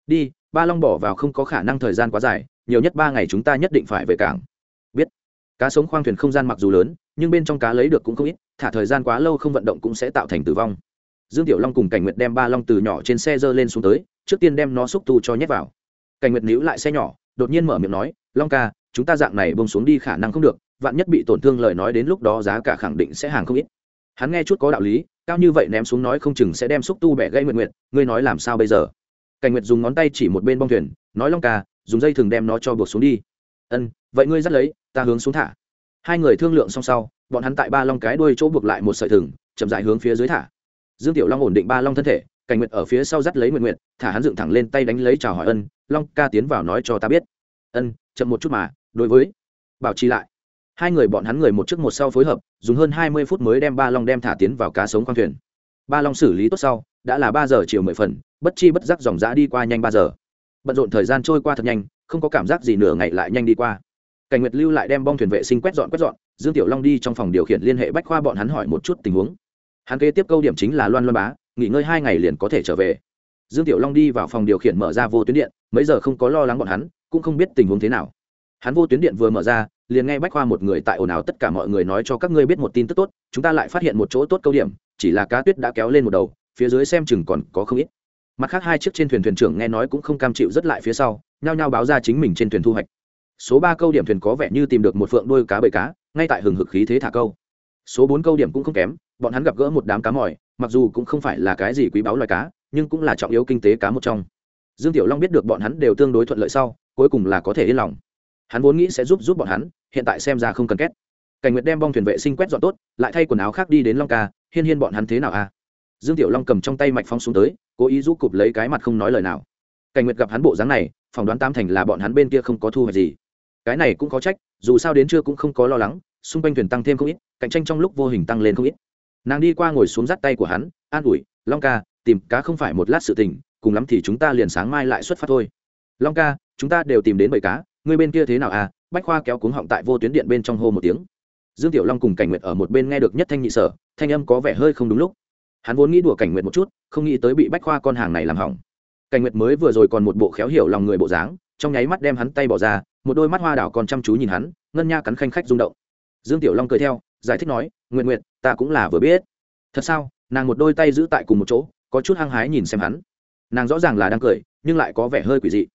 Đi, ba long bỏ vào không có khả năng thời gian quá dài, nhiều nhất ba ngày chúng ta nhất định phải về cảng cá sống khoang thuyền không gian mặc dù lớn, nhưng bên trong cá lấy được cũng không ít, thả thời gian quá lâu không vận động cũng sẽ tạo thành tử vong. Dương tiểu long cùng cảnh nguyệt đem ba long từ nhỏ trên xe dơ lên xuống tới, trước tiên đem nó xúc tu cho nhét vào. Cảnh nguyệt níu lại xe nhỏ, đột nhiên mở miệng nói, long ca, chúng ta dạng này bông xuống đi khả năng không được, vạn nhất bị tổn thương lời nói đến lúc đó giá cả khẳng định sẽ hàng không ít. Hắn nghe chút có đạo lý, cao như vậy ném xuống nói không chừng sẽ đem xúc tu bẻ gây nguyện nguyện ngươi nói làm sao bây giờ? Cảnh nguyệt dùng ngón tay chỉ một bên bong thuyền, nói, long ca, dùng dây thừng đem nó cho buộc xuống đi. Ân, vậy ngươi dắt lấy ta hướng xuống thả. Hai người thương lượng xong sau, bọn hắn tại ba long cái đuôi chỗ buộc lại một sợi thừng, chậm dài hướng phía dưới thả. Dương tiểu long ổn định ba long thân thể, cảnh nguyệt ở phía sau dắt lấy nguyện nguyện thả hắn dựng thẳng lên tay đánh lấy chào hỏi ân, long ca tiến vào nói cho ta biết. Ân, chậm một chút mà, đối với. Bảo trì lại. Hai người bọn hắn người một trước một sau phối hợp, dùng hơn hai mươi phút mới đem ba long đem thả tiến vào cá sống khoang thuyền. Ba long xử lý tốt sau, đã là ba giờ chiều mười phần, bất chi bất giác dòng giã đi qua nhanh ba giờ. Bận rộn thời gian trôi qua thật nhanh, không có cảm giác gì nửa ngày lại nhanh đi qua cảnh nguyệt lưu lại đem bong thuyền vệ sinh quét dọn quét dọn, dương tiểu long đi trong phòng điều khiển liên hệ bách khoa bọn hắn hỏi một chút tình huống. Hắn kế tiếp câu điểm chính là loan loan bá, nghỉ ngơi hai ngày liền có thể trở về. Dương tiểu long đi vào phòng điều khiển mở ra vô tuyến điện, mấy giờ không có lo lắng bọn hắn, cũng không biết tình huống thế nào. Hắn vô tuyến điện vừa mở ra, liền nghe bách khoa một người tại ồn ào tất cả mọi người nói cho các ngươi biết một tin tức tốt, chúng ta lại phát hiện một chỗ tốt câu điểm, chỉ là cá tuyết đã kéo lên một đầu, phía dưới xem chừng còn có không ít. Mặt khác hai chiếc trên thuyền thuyền trưởng nghe nói cũng không cam chịu rất lại phía sau, nhao nhao báo ra chính mình trên thuyền thu hoạch số ba câu điểm thuyền có vẻ như tìm được một phượng đôi cá bầy cá, ngay tại hừng hực khí thế thả câu. Số bốn câu điểm cũng không kém, bọn hắn gặp gỡ một đám cá mỏi mặc dù cũng không phải là cái gì quý báu loài cá, nhưng cũng là trọng yếu kinh tế cá một trong. Dương tiểu long biết được bọn hắn đều tương đối thuận lợi sau, cuối cùng là có thể yên lòng. Hắn vốn nghĩ sẽ giúp giúp bọn hắn, hiện tại xem ra không cần két. Cảnh nguyệt đem bong thuyền vệ sinh quét dọn tốt, lại thay quần áo khác đi đến long ca, hiên hiên bọn hắn thế nào à? dương tiểu long cầm trong tay mạch phong xuống tới, cố ý giúp cụp lấy cái mặt không nói lời nào. Cảnh nguyệt gặp hắn bộ dáng này, phỏng đoán tam thành là bọn hắn bên kia không có thu hoạch gì cái này cũng có trách, dù sao đến trưa cũng không có lo lắng, xung quanh thuyền tăng thêm không ít, cạnh tranh trong lúc vô hình tăng lên không ít. Nàng đi qua ngồi xuống dắt tay của hắn, an ủi, long ca, tìm cá không phải một lát sự tình, cùng lắm thì chúng ta liền sáng mai lại xuất phát thôi. Long ca, chúng ta đều tìm đến bầy cá người bên kia thế nào à? Bách khoa kéo cuống họng tại vô tuyến điện bên trong hô một tiếng. Dương tiểu long cùng cảnh nguyệt ở một bên nghe được nhất thanh nhị sở, thanh âm có vẻ hơi không đúng lúc. Hắn vốn nghĩ đùa cảnh nguyệt một chút, không nghĩ tới bị bách khoa con hàng này làm hỏng. Cảnh nguyệt mới vừa rồi còn một bộ khéo hiểu lòng người bộ dáng, trong nháy mắt đem hắn tay bỏ ra một đôi mắt hoa đảo còn chăm chú nhìn hắn, ngân nha cắn khanh khách rung động. Dương tiểu long cười theo, giải thích nói nguyện nguyện ta cũng là vừa biết. Thật sao? Nàng một đôi tay giữ tại cùng một chỗ, có chút hăng hái nhìn xem hắn. Nàng rõ ràng là đang cười, nhưng lại có vẻ hơi quỷ dị.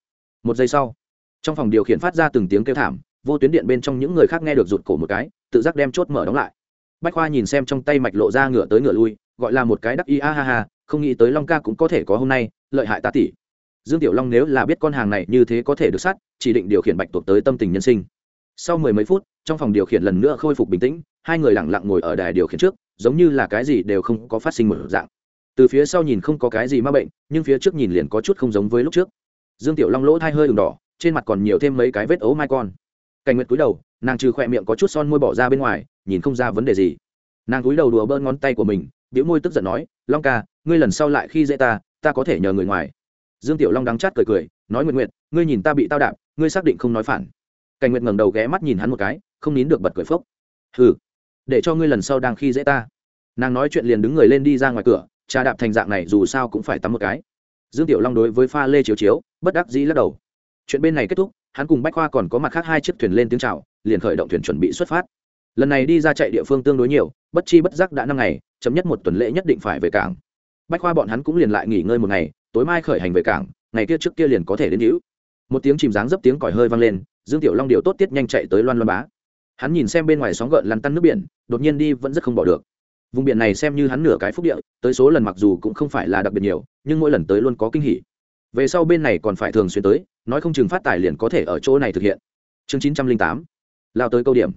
Một giây sau, trong phòng điều khiển phát ra từng tiếng kêu thảm, vô tuyến điện bên trong những người khác nghe được rụt cổ một cái, tự giác đem chốt mở đóng lại. Bách khoa nhìn xem trong tay mạch lộ ra ngựa tới ngựa lui, gọi là một cái đắc y, a ha ha, không nghĩ tới long ca cũng có thể có hôm nay, lợi hại ta tỷ dương tiểu long nếu là biết con hàng này như thế có thể được sát, chỉ định điều khiển bạch tuộc tới tâm tình nhân sinh. Sau mười mấy phút, trong phòng điều khiển lần nữa khôi phục bình tĩnh, hai người lẳng lặng ngồi ở đài điều khiển trước, giống như là cái gì đều không có phát sinh một dạng. Từ phía sau nhìn không có cái gì ma bệnh, nhưng phía trước nhìn liền có chút không giống với lúc trước. Dương tiểu long lỗ thai hơi đường đỏ, trên mặt còn nhiều thêm mấy cái vết ấu mai con. Cảnh nguyệt cúi đầu, nàng trừ khỏe miệng có chút son môi bỏ ra bên ngoài, nhìn không ra vấn đề gì. Nàng cúi đầu đùa bơn ngón tay của mình biểu môi tức giận nói, long ca, ngươi lần sau lại khi dễ ta ta có thể nhờ người ngoài dương tiểu long đắng chát cười cười, nói nguyện nguyện ngươi nhìn ta bị tao đạp, ngươi xác định không nói phản. Cảnh nguyện ngẩng đầu ghé mắt nhìn hắn một cái, không nín được bật cười phốc. Hừ, để cho ngươi lần sau đang khi dễ ta. Nàng nói chuyện liền đứng người lên đi ra ngoài cửa, trà đạp thành dạng này dù sao cũng phải tắm một cái. Dương tiểu long đối với pha lê chiếu chiếu, bất đắc dĩ lắc đầu. Chuyện bên này kết thúc, hắn cùng bách khoa còn có mặt khác hai chiếc thuyền lên tiếng chào, liền khởi động thuyền chuẩn bị xuất phát. Lần này đi ra chạy địa phương tương đối nhiều, bất chi bất giác đã năm ngày, chấm nhất một tuần lễ nhất định phải về cảng. Bách khoa bọn hắn cũng liền lại nghỉ ngơi một ngày tối mai khởi hành về cảng, ngày kia trước kia liền có thể đến hữu. Một tiếng chìm dáng dấp tiếng còi hơi vang lên, dương tiểu long điều tốt tiết nhanh chạy tới loan loan bá. Hắn nhìn xem bên ngoài sóng gợn lăn tăn nước biển, đột nhiên đi vẫn rất không bỏ được. Vùng biển này xem như hắn nửa cái phúc địa, tới số lần mặc dù cũng không phải là đặc biệt nhiều, nhưng mỗi lần tới luôn có kinh hỉ. Về sau bên này còn phải thường xuyên tới, nói không chừng phát tài liền có thể ở chỗ này thực hiện. Chương chín trăm linh tám, lao tới câu điểm.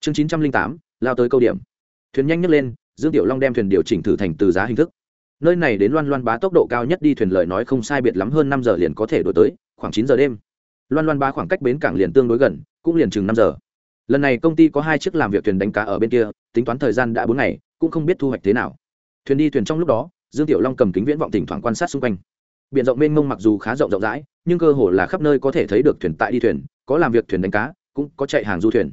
Chương chín trăm linh tám, lao tới câu điểm. Thuyền nhanh nhấc lên, dương tiểu long đem thuyền điều chỉnh thử thành từ giá hình thức nơi này đến loan loan bá tốc độ cao nhất đi thuyền lời nói không sai biệt lắm hơn năm giờ liền có thể đổi tới, khoảng chín giờ đêm. Loan loan bá khoảng cách bến cảng liền tương đối gần, cũng liền chừng năm giờ. Lần này công ty có hai chiếc làm việc thuyền đánh cá ở bên kia, tính toán thời gian đã bốn ngày, cũng không biết thu hoạch thế nào. Thuyền đi thuyền trong lúc đó, dương tiểu long cầm kính viễn vọng thỉnh thoảng quan sát xung quanh. Biển rộng mênh mông mặc dù khá rộng rộng rãi, nhưng cơ hồ là khắp nơi có thể thấy được thuyền tại đi thuyền, có làm việc thuyền đánh cá, cũng có chạy hàng du thuyền.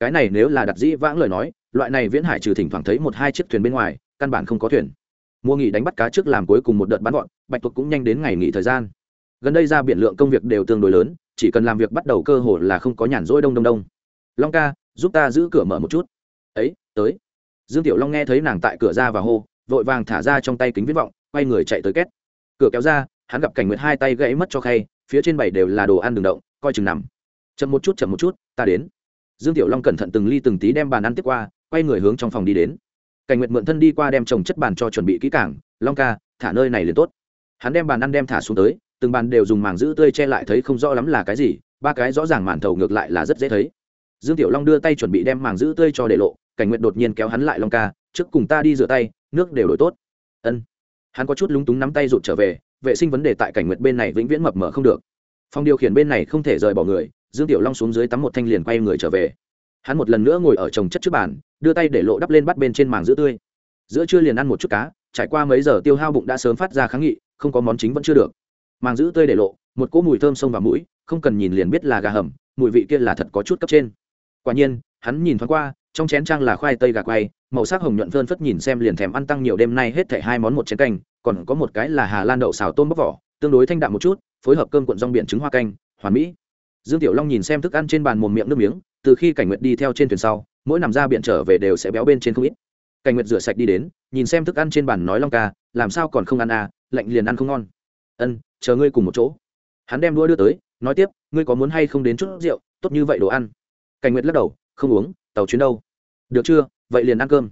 Cái này nếu là đặt dĩ vãng lời nói, loại này viễn hải trừ thỉnh thoảng thấy một hai chiếc thuyền bên ngoài, căn bản không có thuyền mua nghỉ đánh bắt cá trước làm cuối cùng một đợt bắn gọn, bạch tuộc cũng nhanh đến ngày nghỉ thời gian. Gần đây ra biển lượng công việc đều tương đối lớn, chỉ cần làm việc bắt đầu cơ hồ là không có nhàn rỗi đông đông đông. Long ca, giúp ta giữ cửa mở một chút. Ấy, tới. Dương tiểu long nghe thấy nàng tại cửa ra và hô, vội vàng thả ra trong tay kính viễn vọng, quay người chạy tới két. Cửa kéo ra, hắn gặp cảnh nguyệt hai tay gãy mất cho khay, phía trên bảy đều là đồ ăn đường động, coi chừng nằm. Chậm một chút, chậm một chút, ta đến. Dương tiểu long cẩn thận từng ly từng tí đem bàn ăn tiếp qua, quay người hướng trong phòng đi đến cảnh nguyệt mượn thân đi qua đem trồng chất bàn cho chuẩn bị kỹ cảng long ca, thả nơi này liền tốt. Hắn đem bàn ăn đem thả xuống tới, từng bàn đều dùng màng giữ tươi che lại thấy không rõ lắm là cái gì, ba cái rõ ràng màn thầu ngược lại là rất dễ thấy. Dương tiểu long đưa tay chuẩn bị đem màng giữ tươi cho để lộ, cảnh nguyệt đột nhiên kéo hắn lại, long ca, trước cùng ta đi rửa tay, nước đều đổi tốt. Ân. Hắn có chút lúng túng nắm tay rụt trở về, vệ sinh vấn đề tại cảnh nguyệt bên này vĩnh viễn mập mờ không được. Phòng điều khiển bên này không thể rời bỏ người, dương tiểu long xuống dưới tắm một thanh liền quay người trở về. Hắn một lần nữa ngồi ở trồng chất trước bàn đưa tay để lộ đắp lên bắt bên trên màng giữ tươi. Giữa trưa liền ăn một chút cá, trải qua mấy giờ tiêu hao bụng đã sớm phát ra kháng nghị, không có món chính vẫn chưa được. Màng giữ tươi để lộ, một cỗ mùi thơm sông vào mũi, không cần nhìn liền biết là gà hầm, mùi vị kia là thật có chút cấp trên. Quả nhiên, hắn nhìn thoáng qua, trong chén trang là khoai tây gà quay, màu sắc hồng nhuận phơn phất nhìn xem liền thèm ăn tăng nhiều đêm nay hết thảy hai món một chén canh, còn có một cái là hà lan đậu xào tôm bóc vỏ, tương đối thanh đạm một chút, phối hợp cơm cuộn rong biển trứng hoa canh, hoàn mỹ. Dương tiểu long nhìn xem thức ăn trên bàn mồm miệng nước miếng, từ khi cảnh nguyện đi theo trên thuyền sau mỗi nằm ra biển trở về đều sẽ béo bên trên không ít. Cảnh nguyệt rửa sạch đi đến, nhìn xem thức ăn trên bàn nói long ca, làm sao còn không ăn à lạnh liền ăn không ngon. Ân, chờ ngươi cùng một chỗ. Hắn đem đũa đưa tới, nói tiếp, ngươi có muốn hay không đến chút rượu, tốt như vậy đồ ăn. Cảnh nguyệt lắc đầu, không uống, tàu chuyến đâu? Được chưa, vậy liền ăn cơm.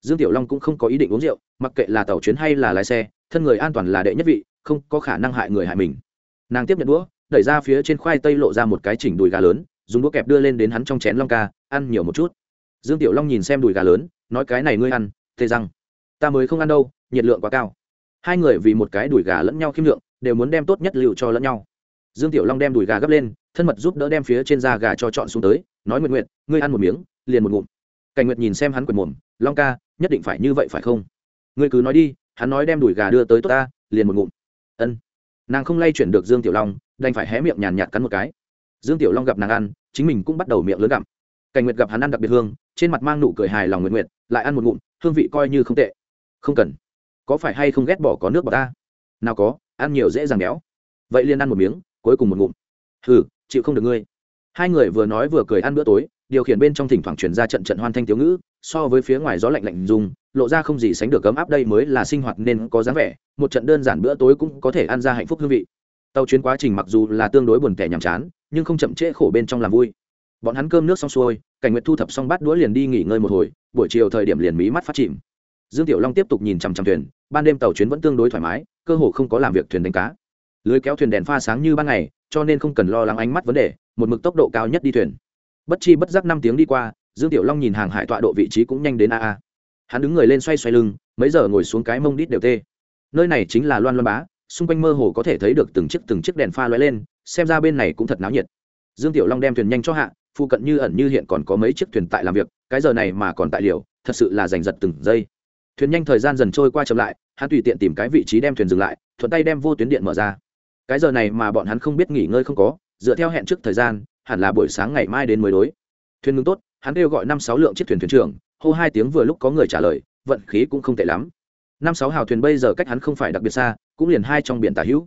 Dương tiểu long cũng không có ý định uống rượu, mặc kệ là tàu chuyến hay là lái xe, thân người an toàn là đệ nhất vị, không có khả năng hại người hại mình. Nàng tiếp nhận đũa, đẩy ra phía trên khoai tây lộ ra một cái chỉnh đùi gà lớn, dùng đũa kẹp đưa lên đến hắn trong chén long ca, ăn nhiều một chút dương tiểu long nhìn xem đùi gà lớn, nói cái này ngươi ăn tê răng ta mới không ăn đâu, nhiệt lượng quá cao. Hai người vì một cái đùi gà lẫn nhau khiêm lượng, đều muốn đem tốt nhất liệu cho lẫn nhau. Dương tiểu long đem đùi gà gấp lên, thân mật giúp đỡ đem phía trên da gà cho chọn xuống tới, nói nguyện nguyện ngươi ăn một miếng, liền một ngụm. Cảnh nguyệt nhìn xem hắn quệt mồm, long ca, nhất định phải như vậy phải không? Ngươi cứ nói đi, hắn nói đem đùi gà đưa tới tốt ta, liền một ngụm. Ân. Nàng không lay chuyển được dương tiểu long, đành phải hé miệng nhàn nhạt cắn một cái. Dương tiểu long gặp nàng ăn, chính mình cũng bắt đầu miệng lớn gặm cảnh nguyệt gặp hắn ăn đặc biệt hương, trên mặt mang nụ cười hài lòng nguyện nguyện, lại ăn một ngụm, hương vị coi như không tệ. Không cần. Có phải hay không ghét bỏ có nước bỏ ta? Nào có, ăn nhiều dễ dàng béo. Vậy liền ăn một miếng, cuối cùng một ngụm. Hừ, chịu không được ngươi. Hai người vừa nói vừa cười ăn bữa tối, điều khiển bên trong thỉnh thoảng truyền ra trận trận hoan thanh thiếu ngữ, so với phía ngoài gió lạnh lạnh dùng, lộ ra không gì sánh được cấm áp đây mới là sinh hoạt nên có dáng vẻ, một trận đơn giản bữa tối cũng có thể ăn ra hạnh phúc hương vị. Tàu chuyến quá trình mặc dù là tương đối buồn tẻ nhàm chán, nhưng không chậm trễ khổ bên trong làm vui bọn hắn cơm nước xong xuôi, cảnh nguyệt thu thập xong bát đũa liền đi nghỉ ngơi một hồi, buổi chiều thời điểm liền mí mắt phát chìm. Dương tiểu long tiếp tục nhìn chằm chằm thuyền, ban đêm tàu chuyến vẫn tương đối thoải mái, cơ hồ không có làm việc thuyền đánh cá. Lưới kéo thuyền đèn pha sáng như ban ngày, cho nên không cần lo lắng ánh mắt vấn đề, một mực tốc độ cao nhất đi thuyền. Bất chi bất giác năm tiếng đi qua, dương tiểu long nhìn hàng hải tọa độ vị trí cũng nhanh đến a a. Hắn đứng người lên xoay xoay lưng, mấy giờ ngồi xuống cái mông đít đều tê. Nơi này chính là loan loan bá, xung quanh mơ hồ có thể thấy được từng chiếc từng chiếc đèn pha lóe lên, xem ra bên này cũng thật náo nhiệt. Dương tiểu long đem thuyền nhanh cho hạ phụ cận như ẩn như hiện còn có mấy chiếc thuyền tại làm việc, cái giờ này mà còn tại liều, thật sự là giành giật từng giây. Thuyền nhanh thời gian dần trôi qua chậm lại, hắn tùy tiện tìm cái vị trí đem thuyền dừng lại, thuận tay đem vô tuyến điện mở ra. Cái giờ này mà bọn hắn không biết nghỉ ngơi không có, dựa theo hẹn trước thời gian, hẳn là buổi sáng ngày mai đến mới đối. Thuyền ngưng tốt, hắn kêu gọi năm sáu lượng chiếc thuyền thuyền trưởng, hô hai tiếng vừa lúc có người trả lời, vận khí cũng không tệ lắm. Năm sáu hào thuyền bây giờ cách hắn không phải đặc biệt xa, cũng liền hai trong biển tả hữu.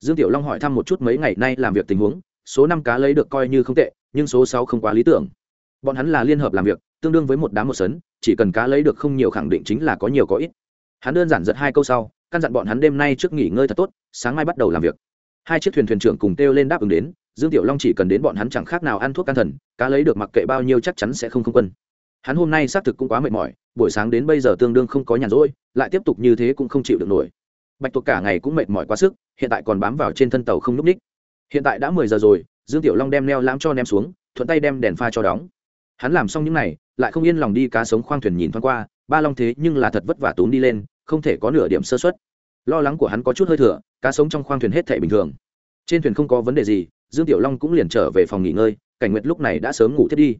Dương tiểu long hỏi thăm một chút mấy ngày nay làm việc tình huống số năm cá lấy được coi như không tệ, nhưng số sáu không quá lý tưởng. Bọn hắn là liên hợp làm việc, tương đương với một đám một sấn, chỉ cần cá lấy được không nhiều khẳng định chính là có nhiều có ít. Hắn đơn giản giật hai câu sau, căn dặn bọn hắn đêm nay trước nghỉ ngơi thật tốt, sáng mai bắt đầu làm việc. Hai chiếc thuyền thuyền trưởng cùng kêu lên đáp ứng đến, dương tiểu long chỉ cần đến bọn hắn chẳng khác nào ăn thuốc can thần, cá lấy được mặc kệ bao nhiêu chắc chắn sẽ không không quân. Hắn hôm nay xác thực cũng quá mệt mỏi, buổi sáng đến bây giờ tương đương không có nhàn rỗi, lại tiếp tục như thế cũng không chịu được nổi. Bạch tuộc cả ngày cũng mệt mỏi quá sức, hiện tại còn bám vào trên thân tàu không n ú c ních hiện tại đã mười giờ rồi, dương tiểu long đem neo lãm cho ném xuống, thuận tay đem đèn pha cho đóng. Hắn làm xong những n à y lại không yên lòng đi cá sống khoang thuyền nhìn thoáng qua, ba long thế nhưng là thật vất vả túm đi lên, không thể có nửa điểm sơ xuất lo lắng của hắn có chút hơi thừa, cá sống trong khoang thuyền hết thể bình thường. Trên thuyền không có vấn đề gì, dương tiểu long cũng liền trở về phòng nghỉ ngơi, cảnh nguyệt lúc này đã sớm ngủ thiết đi.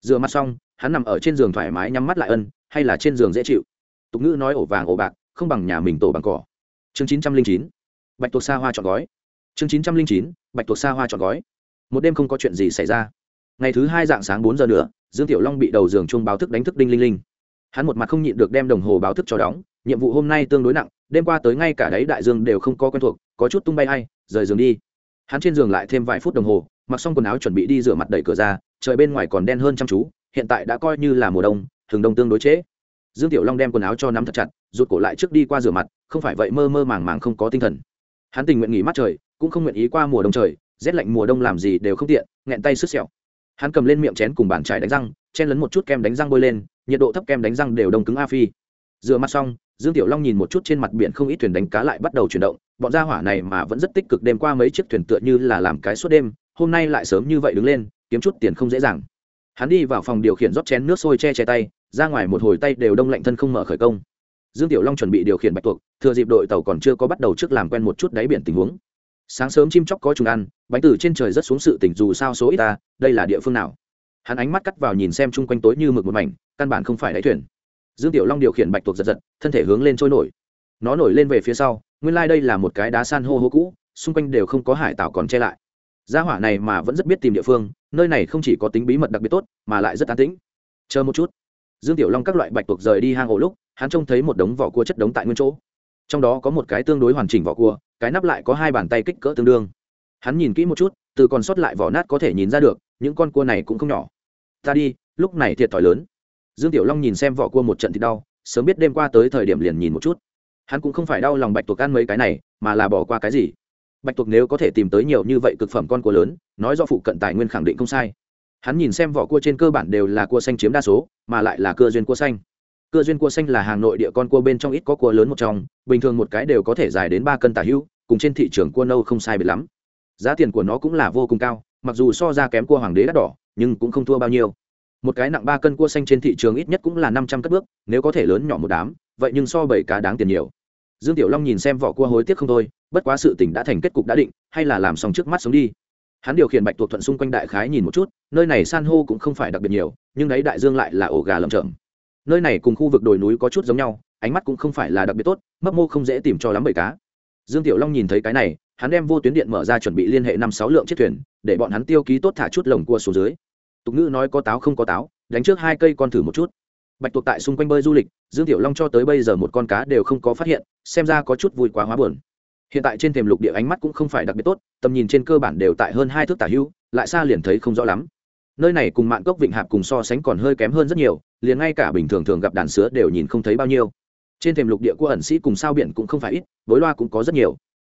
Rửa mặt xong, hắn nằm ở trên giường thoải mái nhắm mắt lại ân, hay là trên giường dễ chịu. Tục ngữ nói ổ vàng ổ bạc, không bằng nhà mình tổ bằng cỏ. Chương chín trăm linh chín. Bạch tuộc xa hoa chọn gói chương chín trăm linh chín, bạch tuộc xa hoa chọn gói. Một đêm không có chuyện gì xảy ra. Ngày thứ hai dạng sáng bốn giờ nữa, dương tiểu long bị đầu giường chuông báo thức đánh thức đinh linh linh. Hắn một mặt không nhịn được đem đồng hồ báo thức cho đóng, nhiệm vụ hôm nay tương đối nặng, đêm qua tới ngay cả đấy đại dương đều không có quen thuộc, có chút tung bay hay rời giường đi. Hắn trên giường lại thêm vài phút đồng hồ, mặc xong quần áo chuẩn bị đi rửa mặt đẩy cửa ra, trời bên ngoài còn đen hơn chăm chú, hiện tại đã coi như là mùa đông thường đông tương đối chế. dương tiểu long đem quần áo cho nắm thật chặt, rụt cổ lại trước đi qua rửa mặt, không phải vậy mơ mơ màng màng không có tinh thần. Hắn tình nguyện nghỉ mắt trời cũng không nguyện ý qua mùa đông trời, rét lạnh mùa đông làm gì đều không tiện, nghẹn tay sứt sẹo. Hắn cầm lên miệng chén cùng bàn trải đánh răng, chen lấn một chút kem đánh răng bôi lên, nhiệt độ thấp kem đánh răng đều đông cứng a phi. Rửa mặt xong, dương tiểu long nhìn một chút trên mặt biển không ít thuyền đánh cá lại bắt đầu chuyển động, bọn gia hỏa này mà vẫn rất tích cực đêm qua mấy chiếc thuyền tựa như là làm cái suốt đêm, hôm nay lại sớm như vậy đứng lên, kiếm chút tiền không dễ dàng. Hắn đi vào phòng điều khiển rót chén nước sôi che che tay, ra ngoài một hồi tay đều đông lạnh thân không mở khởi công. Dương tiểu long chuẩn bị điều khiển bạch tuộc, thừa dịp đội tàu còn chưa có bắt đầu trước làm quen một chút đáy biển tình huống sáng sớm chim chóc có chúng ăn, bánh từ trên trời rất xuống sự tỉnh dù sao số ít ta, đây là địa phương nào? Hắn ánh mắt cắt vào nhìn xem chung quanh tối như mực một mảnh, căn bản không phải đáy thuyền. Dương tiểu long điều khiển bạch tuộc giật giật, thân thể hướng lên trôi nổi. Nó nổi lên về phía sau, nguyên lai、like、đây là một cái đá san hô hô cũ, xung quanh đều không có hải tảo còn che lại. Gia hỏa này mà vẫn rất biết tìm địa phương, nơi này không chỉ có tính bí mật đặc biệt tốt, mà lại rất an tĩnh. Chờ một chút. Dương tiểu long các loại bạch tuộc rời đi hang ổ lúc, hắn trông thấy một đống vỏ cua chất đống tại nguyên chỗ trong đó có một cái tương đối hoàn chỉnh vỏ cua, cái nắp lại có hai bàn tay kích cỡ tương đương. Hắn nhìn kỹ một chút, từ còn sót lại vỏ nát có thể nhìn ra được, những con cua này cũng không nhỏ. Ta đi, lúc này thiệt thòi lớn. Dương tiểu long nhìn xem vỏ cua một trận thì đau, sớm biết đêm qua tới thời điểm liền nhìn một chút. Hắn cũng không phải đau lòng bạch tuộc ăn mấy cái này, mà là bỏ qua cái gì. Bạch tuộc nếu có thể tìm tới nhiều như vậy cực phẩm con cua lớn, nói do phụ cận tài nguyên khẳng định không sai. Hắn nhìn xem vỏ cua trên cơ bản đều là cua xanh chiếm đa số, mà lại là cơ duyên cua xanh. Cua duyên cua xanh là hàng nội địa con cua bên trong ít có cua lớn một trong, bình thường một cái đều có thể dài đến ba cân tả hữu, cùng trên thị trường cua nâu không sai biệt lắm. Giá tiền của nó cũng là vô cùng cao, mặc dù so ra kém cua hoàng đế đắt đỏ, nhưng cũng không thua bao nhiêu. Một cái nặng ba cân cua xanh trên thị trường ít nhất cũng là năm trăm cất bước, nếu có thể lớn nhỏ một đám, vậy nhưng so bảy cá đáng tiền nhiều. Dương tiểu long nhìn xem vỏ cua hối tiếc không thôi, bất quá sự tình đã thành kết cục đã định, hay là làm xong trước mắt sống đi. Hắn điều khiển bạch tuộc thuận xung quanh đại khái nhìn một chút, nơi này san hô cũng không phải đặc biệt nhiều, nhưng đấy đại dương lại là ổ gà lầm chởm nơi này cùng khu vực đồi núi có chút giống nhau, ánh mắt cũng không phải là đặc biệt tốt, mấp mô không dễ tìm cho lắm bầy cá. Dương tiểu long nhìn thấy cái này, hắn đem vô tuyến điện mở ra chuẩn bị liên hệ năm sáu lượng chiếc thuyền, để bọn hắn tiêu ký tốt thả chút lồng cua xuống dưới. Tục ngữ nói có táo không có táo, đánh trước hai cây con thử một chút. Bạch tuộc tại xung quanh bơi du lịch, dương tiểu long cho tới bây giờ một con cá đều không có phát hiện, xem ra có chút vui quá hóa buồn. Hiện tại trên thềm lục địa ánh mắt cũng không phải đặc biệt tốt, tầm nhìn trên cơ bản đều tại hơn hai thước tả hưu, lại xa liền thấy không rõ lắm. Nơi này cùng mạng cốc vịnh hạp cùng so sánh còn hơi kém hơn rất nhiều liền ngay cả bình thường thường gặp đàn sứa đều nhìn không thấy bao nhiêu. Trên thềm lục địa của ẩn sĩ cùng sao biển cũng không phải ít, bối loa cũng có rất nhiều.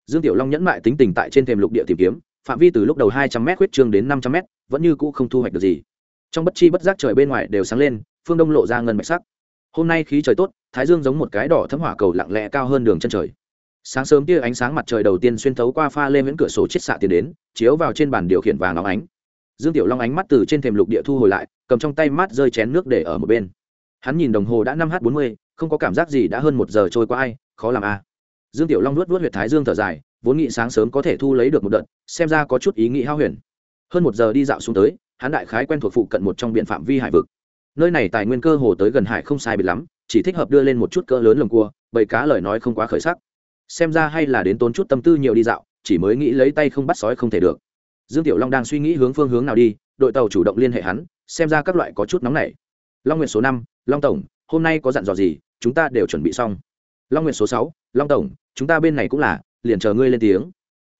Dương tiểu long nhẫn mại tính tình tại trên thềm lục địa tìm kiếm, phạm vi từ lúc đầu hai trăm m huyết trương đến năm trăm m vẫn như cũ không thu hoạch được gì. Trong bất chi bất giác trời bên ngoài đều sáng lên, phương đông lộ ra ngân bạch sắc. Hôm nay khí trời tốt, thái dương giống một cái đỏ thấm hỏa cầu lặng lẽ cao hơn đường chân trời. Sáng sớm tia ánh sáng mặt trời đầu tiên xuyên thấu qua pha lên miễn cửa sổ chiết xạ tiến đến, chiếu vào trên bàn điều khiển vàng óng ánh dương tiểu long ánh mắt từ trên thềm lục địa thu hồi lại, cầm trong tay mát rơi chén nước để ở một bên. Hắn nhìn đồng hồ đã năm h bốn mươi, không có cảm giác gì đã hơn một giờ trôi qua ai, khó làm a à. dương tiểu long nuốt nuốt huyệt thái dương thở dài, vốn nghĩ sáng sớm có thể thu lấy được một đợt, xem ra có chút ý nghĩ hao huyền. Hơn một giờ đi dạo xuống tới, hắn đại khái quen thuộc phụ cận một trong biện phạm vi hải vực. Nơi này tài nguyên cơ hồ tới gần hải không sai biệt lắm, chỉ thích hợp đưa lên một chút cỡ lớn lồng cua, bầy cá lời nói không quá khởi sắc. Xem ra hay là đến tốn chút tâm tư nhiều đi dạo, chỉ mới nghĩ lấy tay không bắt sói không thể được dương tiểu long đang suy nghĩ hướng phương hướng nào đi, đội tàu chủ động liên hệ hắn, xem ra các loại có chút nóng nảy. Long nguyện số năm, long tổng, hôm nay có dặn dò gì, chúng ta đều chuẩn bị xong. Long nguyện số sáu, long tổng, chúng ta bên này cũng là, liền chờ ngươi lên tiếng.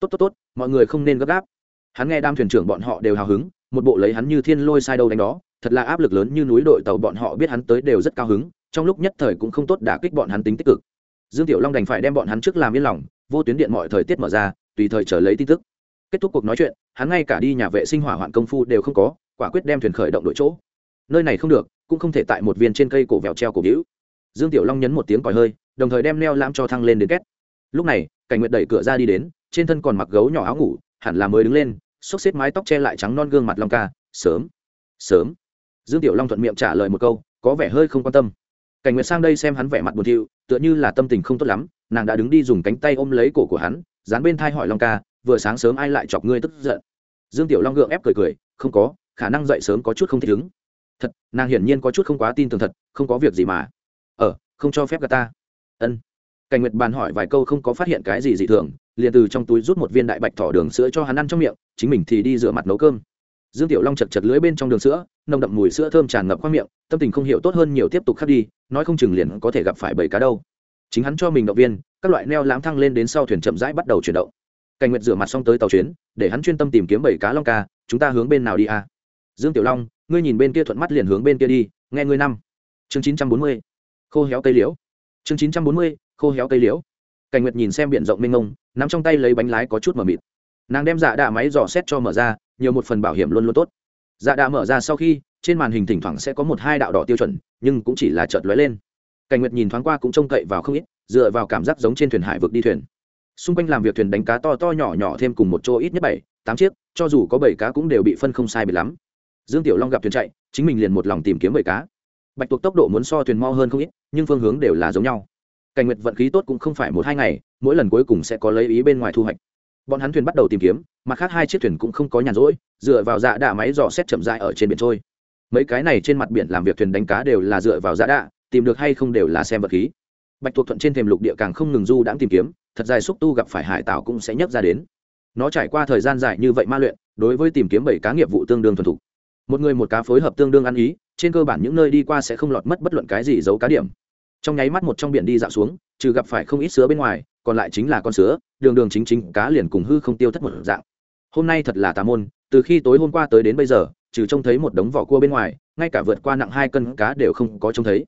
Tốt tốt tốt, mọi người không nên gấp gáp. Hắn nghe đam thuyền trưởng bọn họ đều hào hứng, một bộ lấy hắn như thiên lôi sai đâu đánh đó, thật là áp lực lớn như núi đội tàu bọn họ biết hắn tới đều rất cao hứng, trong lúc nhất thời cũng không tốt đả kích bọn hắn tính tích cực. Dương tiểu long đành phải đem bọn hắn trước làm yên lòng, vô tuyến điện mọi thời tiết mở ra, tùy thời chờ lấy tin tức kết thúc cuộc nói chuyện, hắn ngay cả đi nhà vệ sinh hỏa hoạn công phu đều không có, quả quyết đem thuyền khởi động đội chỗ. Nơi này không được, cũng không thể tại một viên trên cây cổ vèo treo cổ hữu dương tiểu long nhấn một tiếng còi hơi, đồng thời đem neo lam cho thăng lên đến két. Lúc này, cảnh nguyệt đẩy cửa ra đi đến, trên thân còn mặc gấu nhỏ áo ngủ, hẳn là mới đứng lên, xốc xếp mái tóc che lại trắng non gương mặt long ca, sớm sớm. Dương tiểu long thuận miệng trả lời một câu, có vẻ hơi không quan tâm. Cảnh nguyệt sang đây xem hắn vẻ mặt buồn thiu, tựa như là tâm tình không tốt lắm, nàng đã đứng đi dùng cánh tay ôm lấy cổ của hắn, dán bên thai hỏi long ca vừa sáng sớm ai lại chọc ngươi tức giận. Dương tiểu long gượng ép cười cười, không có, khả năng dậy sớm có chút không thích ứng. Thật, nàng hiển nhiên có chút không quá tin tưởng thật, không có việc gì mà. Ờ không cho phép gà ta. Ân. Cảnh nguyệt bàn hỏi vài câu không có phát hiện cái gì dị thường, liền từ trong túi rút một viên đại bạch thỏ đường sữa cho hắn ăn trong miệng, chính mình thì đi rửa mặt nấu cơm. Dương tiểu long chật chật lưới bên trong đường sữa, nồng đậm mùi sữa thơm tràn ngập qua miệng, tâm tình không hiểu tốt hơn nhiều tiếp tục khắc đi, nói không chừng liền có thể gặp phải bầy cá đâu. Chính hắn cho mình động viên, các loại neo lãm thăng lên đến sau thuyền chậm rãi bắt đầu chuyển động cảnh nguyệt rửa mặt xong tới tàu chuyến, để hắn chuyên tâm tìm kiếm bảy cá long ca, chúng ta hướng bên nào đi à? dương tiểu long, ngươi nhìn bên kia thuận mắt liền hướng bên kia đi, nghe ngươi năm. Chương chín trăm bốn mươi, khô héo cây liễu. Chương chín trăm bốn mươi, khô héo cây liễu. Cảnh nguyệt nhìn xem biển rộng mênh mông, nắm trong tay lấy bánh lái có chút mờ mịt. Nàng đem dạ đạ máy dò xét cho mở ra, nhiều một phần bảo hiểm luôn luôn tốt. Dạ đạ mở ra sau khi, trên màn hình thỉnh thoảng sẽ có một hai đạo đỏ tiêu chuẩn, nhưng cũng chỉ là chợt lóe lên. Cảnh nguyệt nhìn thoáng qua cũng trông cậy vào không ít, dựa vào cảm giác giống trên thuyền hải vực đi thuyền xung quanh làm việc thuyền đánh cá to to nhỏ nhỏ thêm cùng một chỗ ít nhất bảy, tám chiếc, cho dù có bảy cá cũng đều bị phân không sai bị lắm. Dương tiểu long gặp thuyền chạy, chính mình liền một lòng tìm kiếm bảy cá. Bạch tuộc tốc độ muốn so thuyền mau hơn không ít, nhưng phương hướng đều là giống nhau. Cảnh nguyệt vận khí tốt cũng không phải một hai ngày, mỗi lần cuối cùng sẽ có lấy ý bên ngoài thu hoạch. Bọn hắn thuyền bắt đầu tìm kiếm, mặt khác hai chiếc thuyền cũng không có nhàn rỗi, dựa vào dạ đạ máy dò xét chậm dại ở trên biển trôi. Mấy cái này trên mặt biển làm việc thuyền đánh cá đều là dựa vào dạ đạ, tìm được hay không đều là xem vật khí. Bạch thuộc thuận trên thềm lục địa càng không ngừng du đãng tìm kiếm thật dài xúc tu gặp phải hải tảo cũng sẽ nhấc ra đến. Nó trải qua thời gian dài như vậy ma luyện, đối với tìm kiếm bảy cá nghiệp vụ tương đương thuần thục. Một người một cá phối hợp tương đương ăn ý, trên cơ bản những nơi đi qua sẽ không lọt mất bất luận cái gì giấu cá điểm. Trong nháy mắt một trong biển đi dạo xuống, trừ gặp phải không ít sứa bên ngoài, còn lại chính là con sứa, đường đường chính chính cá liền cùng hư không tiêu thất một dạng. Hôm nay thật là tà môn, từ khi tối hôm qua tới đến bây giờ, trừ trông thấy một đống vỏ cua bên ngoài, ngay cả vượt qua nặng hai cân cá đều không có trông thấy.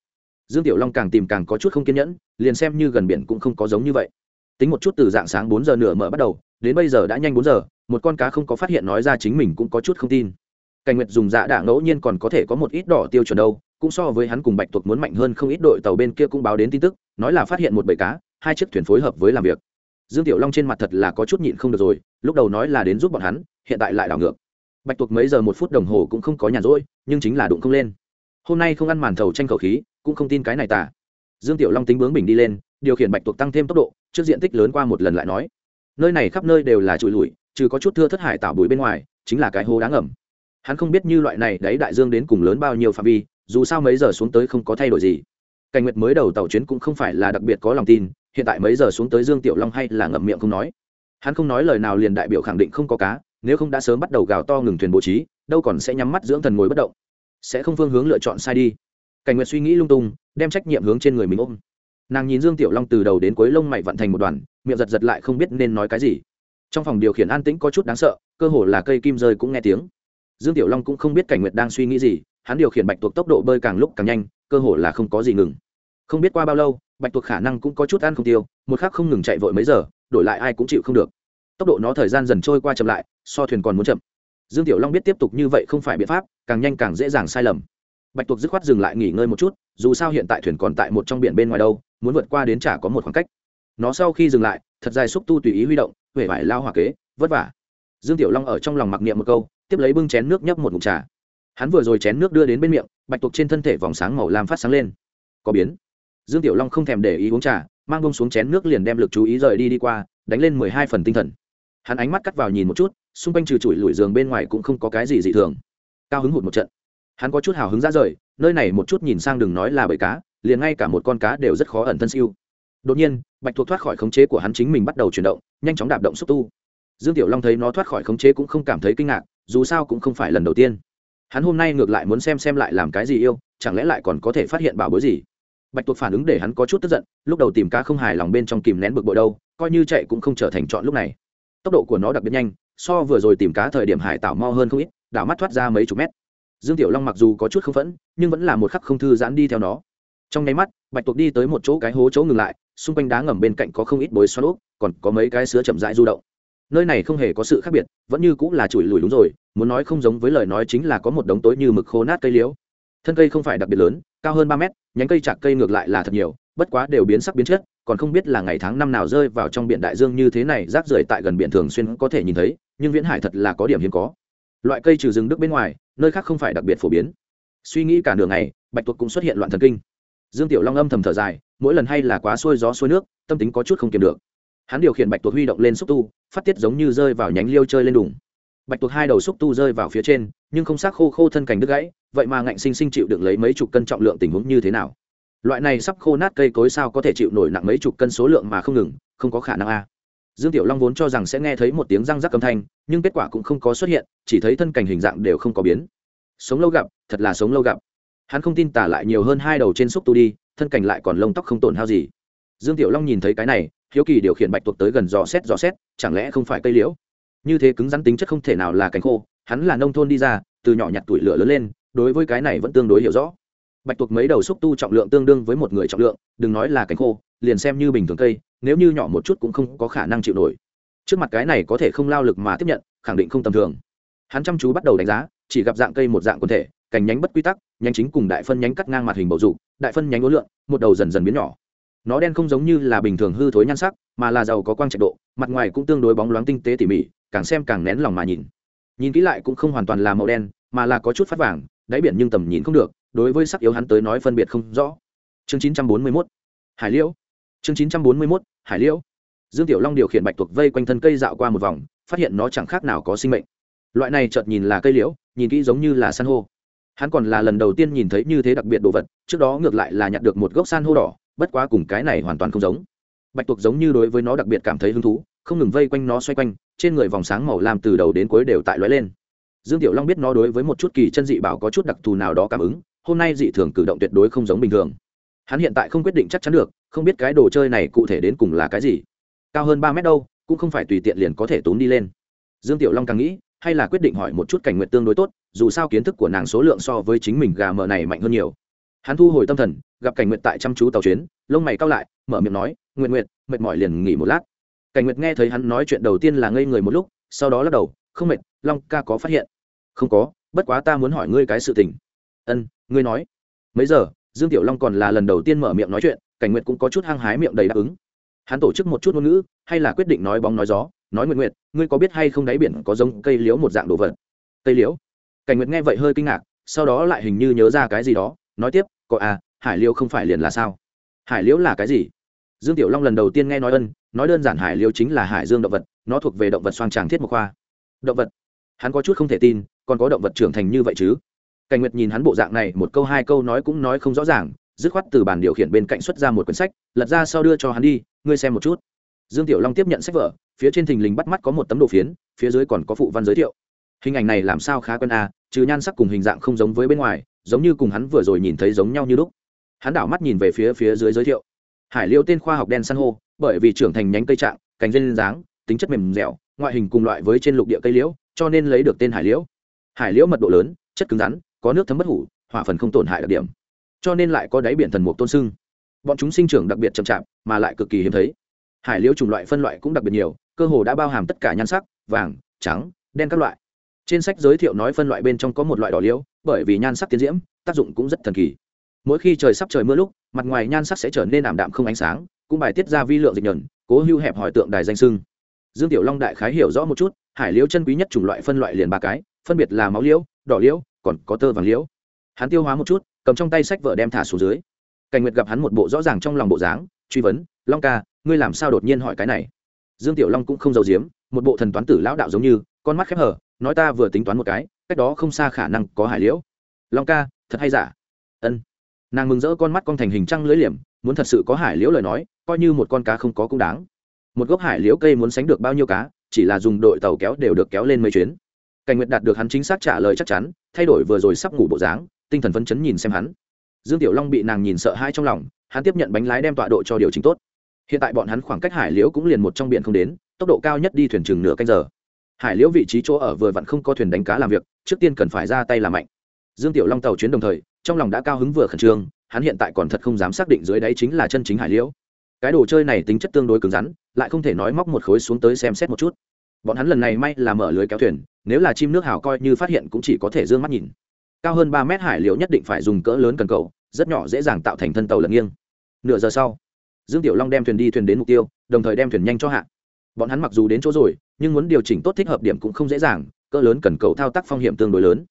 Dương tiểu long càng tìm càng có chút không kiên nhẫn, liền xem như gần biển cũng không có giống như vậy tính một chút từ dạng sáng bốn giờ nửa mở bắt đầu, đến bây giờ đã nhanh bốn giờ, một con cá không có phát hiện nói ra chính mình cũng có chút không tin. Cảnh nguyệt dùng dạ đạ ngẫu nhiên còn có thể có một ít đỏ tiêu chuẩn đâu, cũng so với hắn cùng bạch tuộc muốn mạnh hơn không ít đội tàu bên kia cũng báo đến tin tức, nói là phát hiện một bầy cá, hai chiếc thuyền phối hợp với làm việc. Dương tiểu long trên mặt thật là có chút nhịn không được rồi, lúc đầu nói là đến giúp bọn hắn, hiện tại lại đảo ngược. Bạch tuộc mấy giờ một phút đồng hồ cũng không có nhàn rỗi, nhưng chính là đụng không lên. Hôm nay không ăn màn thầu tranh khẩu khí, cũng không tin cái này tả dương tiểu long tính bướng bình đi lên điều khiển bạch tuộc tăng thêm tốc độ, trước diện tích lớn qua một lần lại nói. Nơi này khắp nơi đều là trụi lùi, trừ có chút thưa thất hải tạo bụi bên ngoài, chính là cái hố đáng ẩm hắn không biết như loại này đấy đại dương đến cùng lớn bao nhiêu phạm vi, dù sao mấy giờ xuống tới không có thay đổi gì. Cảnh nguyệt mới đầu tàu chuyến cũng không phải là đặc biệt có lòng tin, hiện tại mấy giờ xuống tới dương tiểu long hay là ngậm miệng không nói. Hắn không nói lời nào liền đại biểu khẳng định không có cá, nếu không đã sớm bắt đầu gào to ngừng thuyền bố trí, đâu còn sẽ nhắm mắt dưỡng thần ngồi bất động. Sẽ không phương hướng lựa chọn sai đi. Cảnh nguyệt suy nghĩ lung tung, đem trách nhiệm hướng trên người mình ôm nàng nhìn dương tiểu long từ đầu đến cuối lông mày vận thành một đoàn, miệng giật giật lại không biết nên nói cái gì. Trong phòng điều khiển an tĩnh có chút đáng sợ, cơ hồ là cây kim rơi cũng nghe tiếng. Dương tiểu long cũng không biết cảnh nguyệt đang suy nghĩ gì, hắn điều khiển bạch tuộc tốc độ bơi càng lúc càng nhanh, cơ hồ là không có gì ngừng. Không biết qua bao lâu, bạch tuộc khả năng cũng có chút ăn không tiêu, một khắc không ngừng chạy vội mấy giờ, đổi lại ai cũng chịu không được. Tốc độ nó thời gian dần trôi qua chậm lại, so thuyền còn muốn chậm. Dương tiểu long biết tiếp tục như vậy không phải biện pháp, càng nhanh càng dễ dàng sai lầm bạch tuộc dứt khoát dừng lại nghỉ ngơi một chút, dù sao hiện tại thuyền còn tại một trong biển bên ngoài đâu, muốn vượt qua đến chả có một khoảng cách. Nó sau khi dừng lại, thật dài xúc tu tùy ý huy động huệ vải lao hỏa kế, vất vả. Dương tiểu long ở trong lòng mặc niệm một câu, tiếp lấy bưng chén nước nhấp một ngụm trà. Hắn vừa rồi chén nước đưa đến bên miệng, bạch tuộc trên thân thể vòng sáng màu lam phát sáng lên. Có biến. Dương tiểu long không thèm để ý uống trà, mang bông xuống chén nước liền đem lực chú ý rời đi đi qua, đánh lên mười hai phần tinh thần. Hắn ánh mắt cắt vào nhìn một chút, xung quanh trừ chùi lủi giường bên ngoài cũng không có cái gì dị thường. Cao hứng hụt một trận hắn có chút hào hứng ra rời, nơi này một chút nhìn sang đừng nói là bầy cá, liền ngay cả một con cá đều rất khó ẩn thân siêu. Đột nhiên, bạch thuộc thoát khỏi khống chế của hắn chính mình bắt đầu chuyển động, nhanh chóng đạp động xúc tu. Dương tiểu long thấy nó thoát khỏi khống chế cũng không cảm thấy kinh ngạc, dù sao cũng không phải lần đầu tiên. Hắn hôm nay ngược lại muốn xem xem lại làm cái gì yêu, chẳng lẽ lại còn có thể phát hiện bảo bối gì? Bạch tuộc phản ứng để hắn có chút tức giận, lúc đầu tìm cá không hài lòng bên trong kìm nén bực bội đâu, coi như chạy cũng không trở thành chọn lúc này. Tốc độ của nó đặc biệt nhanh, so vừa rồi tìm cá thời điểm hải tảo mau hơn không ít, đảo mắt thoát ra mấy chục mét dương tiểu long mặc dù có chút không phẫn, nhưng vẫn là một khắc không thư giãn đi theo nó. Trong nháy mắt, bạch tuộc đi tới một chỗ cái hố chỗ ngừng lại, xung quanh đá ngầm bên cạnh có không ít bối xoắn úp còn có mấy cái sứa chậm rãi du động. Nơi này không hề có sự khác biệt, vẫn như cũng là chùi lùi đúng rồi, muốn nói không giống với lời nói chính là có một đống tối như mực khô nát cây liễu. Thân cây không phải đặc biệt lớn, cao hơn ba mét, nhánh cây chạc cây ngược lại là thật nhiều, bất quá đều biến sắc biến chất, còn không biết là ngày tháng năm nào rơi vào trong biển đại dương như thế này, rác rưởi tại gần biển thường xuyên có thể nhìn thấy, nhưng viễn hải thật là có điểm hiếm có. Loại cây trừ rừng đức bên ngoài nơi khác không phải đặc biệt phổ biến. Suy nghĩ cả đường ngày, bạch tuộc cũng xuất hiện loạn thần kinh. Dương tiểu long âm thầm thở dài, mỗi lần hay là quá xuôi gió xuôi nước, tâm tính có chút không kiềm được. Hắn điều khiển bạch tuộc huy động lên xúc tu, phát tiết giống như rơi vào nhánh liêu chơi lên đùng bạch tuộc hai đầu xúc tu rơi vào phía trên, nhưng không xác khô khô thân cành đứt gãy, vậy mà ngạnh sinh sinh chịu đựng lấy mấy chục cân trọng lượng tình huống như thế nào? Loại này sắp khô nát cây cối sao có thể chịu nổi nặng mấy chục cân số lượng mà không ngừng, không có khả năng a dương tiểu long vốn cho rằng sẽ nghe thấy một tiếng răng rắc âm thanh, nhưng kết quả cũng không có xuất hiện, chỉ thấy thân cảnh hình dạng đều không có biến. Sống lâu gặp, thật là sống lâu gặp. Hắn không tin tả lại nhiều hơn hai đầu trên xúc tu đi, thân cảnh lại còn lông tóc không tổn hao gì. Dương tiểu long nhìn thấy cái này, hiếu kỳ điều khiển bạch tuộc tới gần dò xét dò xét, chẳng lẽ không phải cây liễu? Như thế cứng rắn tính chất không thể nào là cánh khô, hắn là nông thôn đi ra, từ nhỏ nhặt tuổi lửa lớn lên, đối với cái này vẫn tương đối hiểu rõ bạch tuộc mấy đầu xúc tu trọng lượng tương đương với một người trọng lượng, đừng nói là cánh khô, liền xem như bình thường cây, nếu như nhỏ một chút cũng không có khả năng chịu nổi. Trước mặt cái này có thể không lao lực mà tiếp nhận, khẳng định không tầm thường. Hắn chăm chú bắt đầu đánh giá, chỉ gặp dạng cây một dạng quần thể, cành nhánh bất quy tắc, nhánh chính cùng đại phân nhánh cắt ngang mặt hình bầu dục, đại phân nhánh ối lượng một đầu dần dần biến nhỏ. Nó đen không giống như là bình thường hư thối nhan sắc, mà là giàu có quang trạch độ, mặt ngoài cũng tương đối bóng loáng tinh tế tỉ mỉ, càng xem càng nén lòng mà nhìn. Nhìn kỹ lại cũng không hoàn toàn là màu đen, mà là có chút phát vàng đáy biển nhưng tầm nhìn không được, đối với sắc yếu hắn tới nói phân biệt không rõ. Chương 941 hải liễu. Chương 941 hải liễu. Dương tiểu long điều khiển bạch tuộc vây quanh thân cây dạo qua một vòng, phát hiện nó chẳng khác nào có sinh mệnh. Loại này chợt nhìn là cây liễu, nhìn kỹ giống như là san hô. Hắn còn là lần đầu tiên nhìn thấy như thế đặc biệt đồ vật, trước đó ngược lại là nhặt được một gốc san hô đỏ, bất quá cùng cái này hoàn toàn không giống. Bạch tuộc giống như đối với nó đặc biệt cảm thấy hứng thú, không ngừng vây quanh nó xoay quanh, trên người vòng sáng màu làm từ đầu đến cuối đều tại lóe lên dương tiểu long biết nó đối với một chút kỳ chân dị bảo có chút đặc thù nào đó cảm ứng, hôm nay dị thường cử động tuyệt đối không giống bình thường. Hắn hiện tại không quyết định chắc chắn được, không biết cái đồ chơi này cụ thể đến cùng là cái gì. Cao hơn ba mét đâu, cũng không phải tùy tiện liền có thể tốn đi lên. Dương tiểu long càng nghĩ, hay là quyết định hỏi một chút cảnh nguyện tương đối tốt, dù sao kiến thức của nàng số lượng so với chính mình gà mờ này mạnh hơn nhiều. Hắn thu hồi tâm thần, gặp cảnh nguyện tại chăm chú tàu chuyến, lông mày cao lại, mở miệng nói nguyện nguyện mệt mỏi liền nghỉ một lát. Cảnh nguyệt nghe thấy hắn nói chuyện đầu tiên là ngây người một lúc, sau đó lắc đầu, không mệt long ca có phát hiện? Không có, bất quá ta muốn hỏi ngươi cái sự tình. Ân, ngươi nói. Mấy giờ? Dương tiểu long còn là lần đầu tiên mở miệng nói chuyện, cảnh nguyệt cũng có chút hăng hái miệng đầy đáp ứng. Hắn tổ chức một chút ngôn ngữ, hay là quyết định nói bóng nói gió, nói nguyện nguyện ngươi có biết hay không đáy biển có giống cây liễu một dạng đồ vật? Cây liễu? Cảnh nguyệt nghe vậy hơi kinh ngạc, sau đó lại hình như nhớ ra cái gì đó, nói tiếp, có à hải liễu không phải liền là sao? Hải liễu là cái gì? Dương tiểu long lần đầu tiên nghe nói ân, nói đơn giản hải liễu chính là hải dương động vật, nó thuộc về động vật xoang tràng thiết một khoa động vật? Hắn có chút không thể tin còn có động vật trưởng thành như vậy chứ? Cảnh nguyệt nhìn hắn bộ dạng này một câu hai câu nói cũng nói không rõ ràng dứt khoát từ bàn điều khiển bên cạnh xuất ra một quyển sách lật ra sau đưa cho hắn đi ngươi xem một chút. Dương tiểu long tiếp nhận sách vở phía trên thình lình bắt mắt có một tấm đồ phiến phía dưới còn có phụ văn giới thiệu. Hình ảnh này làm sao khá quen a à, trừ nhan sắc cùng hình dạng không giống với bên ngoài giống như cùng hắn vừa rồi nhìn thấy giống nhau như lúc. Hắn đảo mắt nhìn về phía phía dưới giới thiệu. Hải liêu tên khoa học đen san hô bởi vì trưởng thành nhánh cây trạng cánh lên dáng tính chất mềm dẻo ngoại hình cùng loại với trên lục địa cây liễu, cho nên lấy được tên hải liễu. Hải liễu mật độ lớn, chất cứng rắn, có nước thấm bất hủ, hỏa phần không tổn hại đặc điểm. Cho nên lại có đáy biển thần mục tôn sưng. Bọn chúng sinh trưởng đặc biệt chậm chạp, mà lại cực kỳ hiếm thấy. Hải liễu chủng loại phân loại cũng đặc biệt nhiều, cơ hồ đã bao hàm tất cả nhan sắc, vàng, trắng, đen các loại. Trên sách giới thiệu nói phân loại bên trong có một loại đỏ liễu, bởi vì nhan sắc tiến diễm, tác dụng cũng rất thần kỳ. Mỗi khi trời sắp trời mưa lúc, mặt ngoài nhan sắc sẽ trở nên ảm đạm không ánh sáng, cũng bài tiết ra vi lượng dịch nhẫn cố hưu hẹp hỏi tượng đài danh sưng dương tiểu long đại khái hiểu rõ một chút, hải liễu chân quý nhất chủng loại phân loại liền ba cái, phân biệt là máu liễu, đỏ liễu, còn có tơ vàng liễu. Hắn tiêu hóa một chút, cầm trong tay sách vợ đem thả xuống dưới. Cảnh nguyệt gặp hắn một bộ rõ ràng trong lòng bộ dáng, truy vấn, long ca, ngươi làm sao đột nhiên hỏi cái này? Dương tiểu long cũng không giấu giếm, một bộ thần toán tử lão đạo giống như, con mắt khép hở nói ta vừa tính toán một cái, cách đó không xa khả năng có hải liễu. Long ca, thật hay giả? Ân. Nàng mừng rỡ con mắt con thành hình trăng lưỡi liềm, muốn thật sự có hải liễu lời nói, coi như một con cá không có cũng đáng một gốc hải liễu cây muốn sánh được bao nhiêu cá, chỉ là dùng đội tàu kéo đều được kéo lên mấy chuyến. Cảnh nguyệt đạt được hắn chính xác trả lời chắc chắn, thay đổi vừa rồi sắp ngủ bộ dáng, tinh thần phấn chấn nhìn xem hắn. Dương tiểu long bị nàng nhìn sợ hãi trong lòng, hắn tiếp nhận bánh lái đem tọa độ cho điều chỉnh tốt. Hiện tại bọn hắn khoảng cách hải liễu cũng liền một trong biển không đến, tốc độ cao nhất đi thuyền chừng nửa canh giờ. Hải liễu vị trí chỗ ở vừa vặn không có thuyền đánh cá làm việc, trước tiên cần phải ra tay làm mạnh. Dương tiểu long tàu chuyến đồng thời, trong lòng đã cao hứng vừa khẩn trương, hắn hiện tại còn thật không dám xác định dưới đáy chính là chân chính hải liễu cái đồ chơi này tính chất tương đối cứng rắn, lại không thể nói móc một khối xuống tới xem xét một chút. Bọn hắn lần này may là mở lưới kéo thuyền, nếu là chim nước hào coi như phát hiện cũng chỉ có thể d ư ơ n g mắt nhìn. Cao hơn ba mét hải liệu nhất định phải dùng cỡ lớn cần cầu, rất nhỏ dễ dàng tạo thành thân tàu lật nghiêng. Nửa giờ sau, dương tiểu long đem thuyền đi thuyền đến mục tiêu, đồng thời đem thuyền nhanh cho hạ. Bọn hắn mặc dù đến chỗ rồi, nhưng muốn điều chỉnh tốt thích hợp điểm cũng không dễ dàng, cỡ lớn cần cầu thao tác phong hiểm tương đối lớn.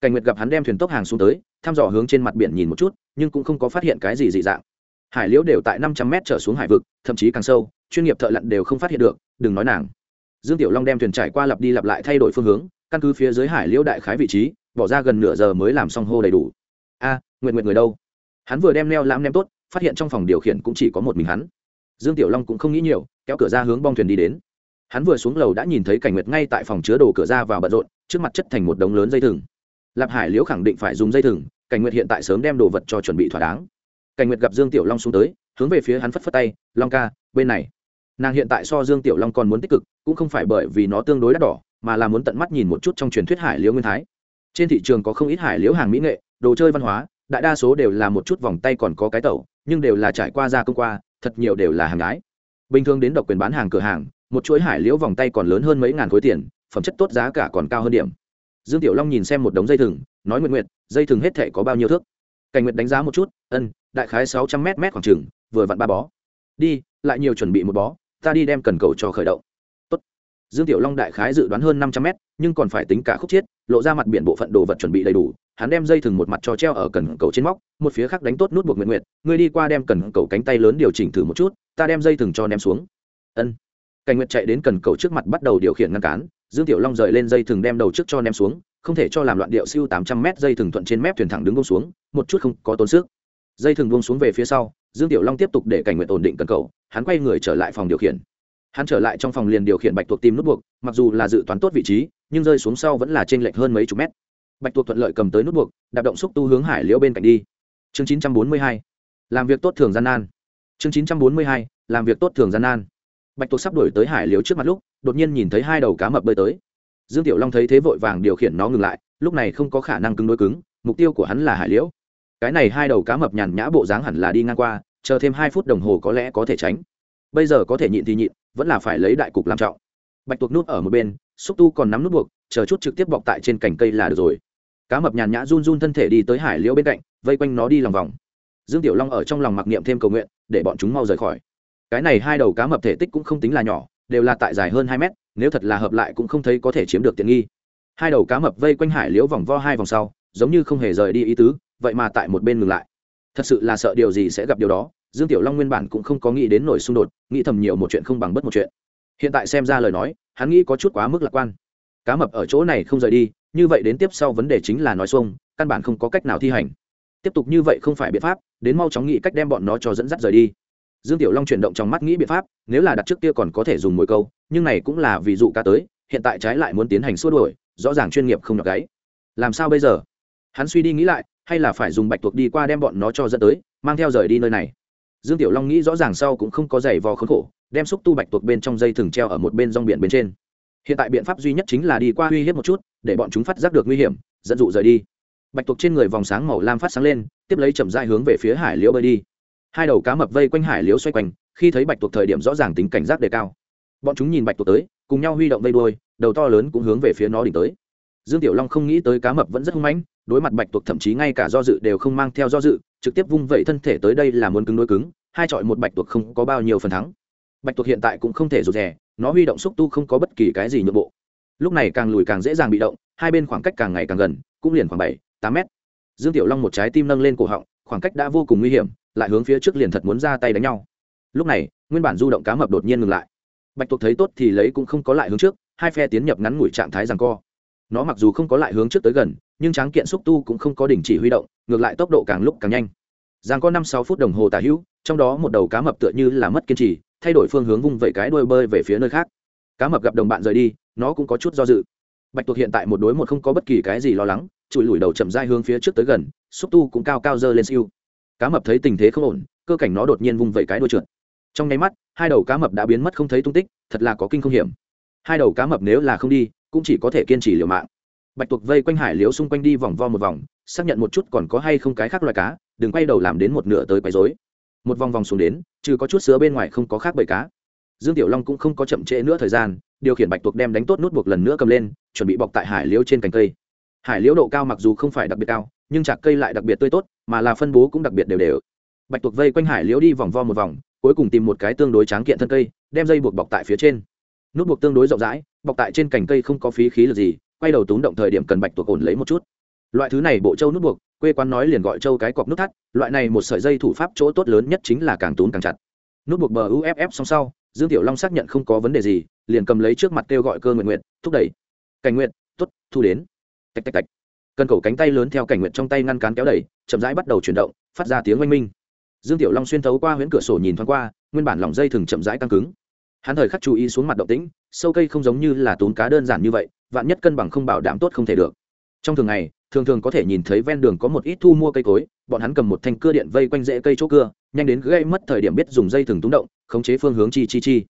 Cảnh nguyệt gặp hắn đem thuyền tốc hàng xuống tới, thăm dò hướng trên mặt biển nhìn một chút, nhưng cũng không có phát hiện cái gì dị dạng hải liễu đều tại năm trăm mét trở xuống hải vực thậm chí càng sâu chuyên nghiệp thợ lặn đều không phát hiện được đừng nói nàng. Dương tiểu long đem thuyền trải qua lặp đi lặp lại thay đổi phương hướng căn cứ phía dưới hải liễu đại khái vị trí bỏ ra gần nửa giờ mới làm xong hô đầy đủ. A à, nguyện nguyện người đâu? Hắn vừa đem neo lãm nem tốt phát hiện trong phòng điều khiển cũng chỉ có một mình hắn. Dương tiểu long cũng không nghĩ nhiều kéo cửa ra hướng bong thuyền đi đến. Hắn vừa xuống lầu đã nhìn thấy cảnh nguyệt ngay tại phòng chứa đồ cửa ra vào bận rộn trước mặt chất thành một đống lớn dây thừng. Lạp hải liễu khẳng định phải dùng dây thừng cảnh nguyệt hiện tại sớm đem đồ vật cho chuẩn bị thỏa đáng cảnh nguyệt gặp dương tiểu long xuống tới, hướng về phía hắn phất phất tay, long ca, bên này. Nàng hiện tại so dương tiểu long còn muốn tích cực, cũng không phải bởi vì nó tương đối đắt đỏ, mà là muốn tận mắt nhìn một chút trong truyền thuyết hải liễu nguyên thái. Trên thị trường có không ít hải liễu hàng mỹ nghệ, đồ chơi văn hóa, đại đa số đều là một chút vòng tay còn có cái tẩu, nhưng đều là trải qua gia công qua, thật nhiều đều là hàng ái bình thường đến độc quyền bán hàng cửa hàng, một chuỗi hải liễu vòng tay còn lớn hơn mấy ngàn khối tiền, phẩm chất tốt giá cả còn cao hơn điểm. Dương tiểu long nhìn xem một đống dây thừng, nói nguyện nguyện dây thừng hết thể có bao nhiêu thước? Cảnh Nguyệt đánh giá một chút, ân, đại khái sáu trăm m khoảng trừng vừa vặn ba bó. Đi, lại nhiều chuẩn bị một bó, ta đi đem cần cầu cho khởi động. Tốt. dương tiểu long đại khái dự đoán hơn năm trăm mét, nhưng còn phải tính cả khúc chiết, lộ ra mặt biển bộ phận đồ vật chuẩn bị đầy đủ, hắn đem dây thừng một mặt cho treo ở cần cầu trên móc, một phía khác đánh tốt nút buộc nguyện nguyện ngươi đi qua đem cần cầu cánh tay lớn điều chỉnh thử một chút, ta đem dây thừng cho ném xuống. Ân. Cảnh nguyệt chạy đến cần cầu trước mặt bắt đầu điều khiển ngăn cán dương tiểu long rời lên dây thừng đem đầu trước cho ném xuống, không thể cho làm loạn điệu siêu tám trăm mét dây thừng thuận trên mép thuyền thẳng đứng bông xuống một chút không có tốn sức. Dây thừng buông xuống về phía sau, dương tiểu long tiếp tục để cảnh nguyện ổn định cần cầu, hắn quay người trở lại phòng điều khiển. Hắn trở lại trong phòng liền điều khiển bạch tuộc tìm nút buộc, mặc dù là dự toán tốt vị trí, nhưng rơi xuống sau vẫn là t r ê n lệch hơn mấy chục mét. Bạch tuộc thuận lợi cầm tới nút buộc, đạp động xúc tu hướng hải liễu bên cạnh đi. Chương chín trăm bốn mươi hai, làm việc tốt thường gian nan. Chương chín trăm bốn mươi hai, làm việc tốt thường gian nan. Bạch tuộc sắp đổi tới hải liễu trước mặt lúc, đột nhiên nhìn thấy hai đầu cá mập bơi tới. Dương tiểu long thấy thế vội vàng điều khiển nó ngừng lại, lúc này không có khả năng cứng đối cứng, mục tiêu của hắn là hải liễu cái này hai đầu cá mập nhàn nhã bộ dáng hẳn là đi ngang qua, chờ thêm hai phút đồng hồ có lẽ có thể tránh. Bây giờ có thể nhịn thì nhịn, vẫn là phải lấy đại cục làm trọng. Bạch tuộc nút ở một bên, xúc tu còn nắm nút buộc, chờ chút trực tiếp bọc tại trên cành cây là được rồi. Cá mập nhàn nhã run run thân thể đi tới hải liễu bên cạnh, vây quanh nó đi lòng vòng. Dương tiểu long ở trong lòng mặc niệm thêm cầu nguyện, để bọn chúng mau rời khỏi. Cái này hai đầu cá mập thể tích cũng không tính là nhỏ, đều là tại dài hơn hai mét, nếu thật là hợp lại cũng không thấy có thể chiếm được tiện nghi. Hai đầu cá mập vây quanh hải liễu vòng vo hai vòng sau, giống như không hề rời đi ý tứ vậy mà tại một bên ngừng lại. Thật sự là sợ điều gì sẽ gặp điều đó, dương tiểu long nguyên bản cũng không có nghĩ đến nổi xung đột, nghĩ thầm nhiều một chuyện không bằng bất một chuyện. Hiện tại xem ra lời nói, hắn nghĩ có chút quá mức lạc quan. Cá mập ở chỗ này không rời đi, như vậy đến tiếp sau vấn đề chính là nói xuông, căn bản không có cách nào thi hành. Tiếp tục như vậy không phải biện pháp, đến mau chóng nghĩ cách đem bọn nó cho dẫn dắt rời đi. Dương tiểu long chuyển động trong mắt nghĩ biện pháp, nếu là đặt trước kia còn có thể dùng mồi câu, nhưng này cũng là ví dụ cá tới, hiện tại trái lại muốn tiến hành xua đuổi, rõ ràng chuyên nghiệp không nhọc gáy. Làm sao bây giờ? Hắn suy đi nghĩ lại hay là phải dùng bạch tuộc đi qua đem bọn nó cho dẫn tới, mang theo rời đi nơi này. Dương tiểu long nghĩ rõ ràng sau cũng không có giày vò khốn khổ, đem xúc tu bạch tuộc bên trong dây thừng treo ở một bên rong biển bên trên. Hiện tại biện pháp duy nhất chính là đi qua uy hiếp một chút, để bọn chúng phát giác được nguy hiểm, dẫn dụ rời đi. Bạch tuộc trên người vòng sáng màu lam phát sáng lên, tiếp lấy chậm dại hướng về phía hải liễu bơi đi. Hai đầu cá mập vây quanh hải liễu xoay quanh, khi thấy bạch tuộc thời điểm rõ ràng tính cảnh giác đề cao. Bọn chúng nhìn bạch tuộc tới, cùng nhau huy động vây đuôi, đầu to lớn cũng hướng về phía nó đỉnh tới. Dương tiểu long không nghĩ tới cá mập vẫn rất hung mãnh đối mặt bạch tuộc thậm chí ngay cả do dự đều không mang theo do dự, trực tiếp vung vẩy thân thể tới đây là muốn cứng đối cứng, hai chọi một bạch tuộc không có bao nhiêu phần thắng. Bạch tuộc hiện tại cũng không thể rụt rè, nó huy động xúc tu không có bất kỳ cái gì nhượng bộ. Lúc này càng lùi càng dễ dàng bị động, hai bên khoảng cách càng ngày càng gần, cũng liền khoảng bảy, tám mét. Dương tiểu long một trái tim nâng lên cổ họng, khoảng cách đã vô cùng nguy hiểm, lại hướng phía trước liền thật muốn ra tay đánh nhau. Lúc này, nguyên bản du động cá mập đột nhiên ngừng lại. Bạch tuộc thấy tốt thì lấy cũng không có lại hướng trước, hai phe tiến nhập ngắn ngủi trạng thái rằng co nó mặc dù không có lại hướng trước tới gần, nhưng tráng kiện xúc tu cũng không có đình chỉ huy động, ngược lại tốc độ càng lúc càng nhanh. Giang có năm sáu phút đồng hồ tả hữu, trong đó một đầu cá mập tựa như là mất kiên trì, thay đổi phương hướng vung vẩy cái đuôi bơi về phía nơi khác. Cá mập gặp đồng bạn rời đi, nó cũng có chút do dự. Bạch tuộc hiện tại một đối một không có bất kỳ cái gì lo lắng trụi lùi đầu chậm dai hướng phía trước tới gần, xúc tu cũng cao cao dơ lên siêu. Cá mập thấy tình thế không ổn, cơ cảnh nó đột nhiên vung vẩy cái đuôi trượt. Trong nháy mắt, hai đầu cá mập đã biến mất không thấy tung tích, thật là có kinh không hiểm. Hai đầu cá mập nếu là không đi cũng chỉ có thể kiên trì liều mạng. Bạch tuộc vây quanh hải liếu xung quanh đi vòng vo một vòng, xác nhận một chút còn có hay không cái khác loài cá, đừng quay đầu làm đến một nửa tới quấy dối một vòng vòng xuống đến, trừ có chút sứa bên ngoài không có khác bầy cá. Dương tiểu long cũng không có chậm trễ nữa thời gian, điều khiển bạch tuộc đem đánh tốt nút buộc lần nữa cầm lên, chuẩn bị bọc tại hải liễu trên cành cây. Hải liễu độ cao mặc dù không phải đặc biệt cao, nhưng chạc cây lại đặc biệt tươi tốt, mà là phân bố cũng đặc biệt đều đều. Bạch tuộc vây quanh hải liễu đi vòng vo một vòng, cuối cùng tìm một cái tương đối tráng kiện thân cây, đem dây buộc bọc tại phía trên. Nút buộc tương đối rộng rãi bọc tại trên cành cây không có phí khí lực gì, quay đầu túng động thời điểm cần bạch tuộc ổn lấy một chút. Loại thứ này bộ châu nút buộc, quê quán nói liền gọi châu cái cọc nút thắt, loại này một sợi dây thủ pháp chỗ tốt lớn nhất chính là càng túm càng chặt. Nút buộc bờ uff song sau, dương tiểu long xác nhận không có vấn đề gì, liền cầm lấy trước mặt kêu gọi cơ nguyện nguyện, thúc đẩy. Cảnh nguyện t ố t thu đến. Tạch tạch tạch. Cần cổ cánh tay lớn theo cảnh nguyện trong tay ngăn cán kéo đẩy, chậm rãi bắt đầu chuyển động, phát ra tiếng oanh minh. Dương tiểu long xuyên thấu qua huyễn cửa sổ nhìn thoáng qua, nguyên bản lòng dây thừng chậm rãi căng cứng hắn thời khắc chú ý xuống mặt động tĩnh, sâu cây không giống như là tốn cá đơn giản như vậy, vạn nhất cân bằng không bảo đảm tốt không thể được. Trong thường ngày, thường thường có thể nhìn thấy ven đường có một ít thu mua cây cối, bọn hắn cầm một thanh cưa điện vây quanh rễ cây chỗ cưa, nhanh đến gây mất thời điểm biết dùng dây thừng túng động, khống chế phương hướng chi chi chi.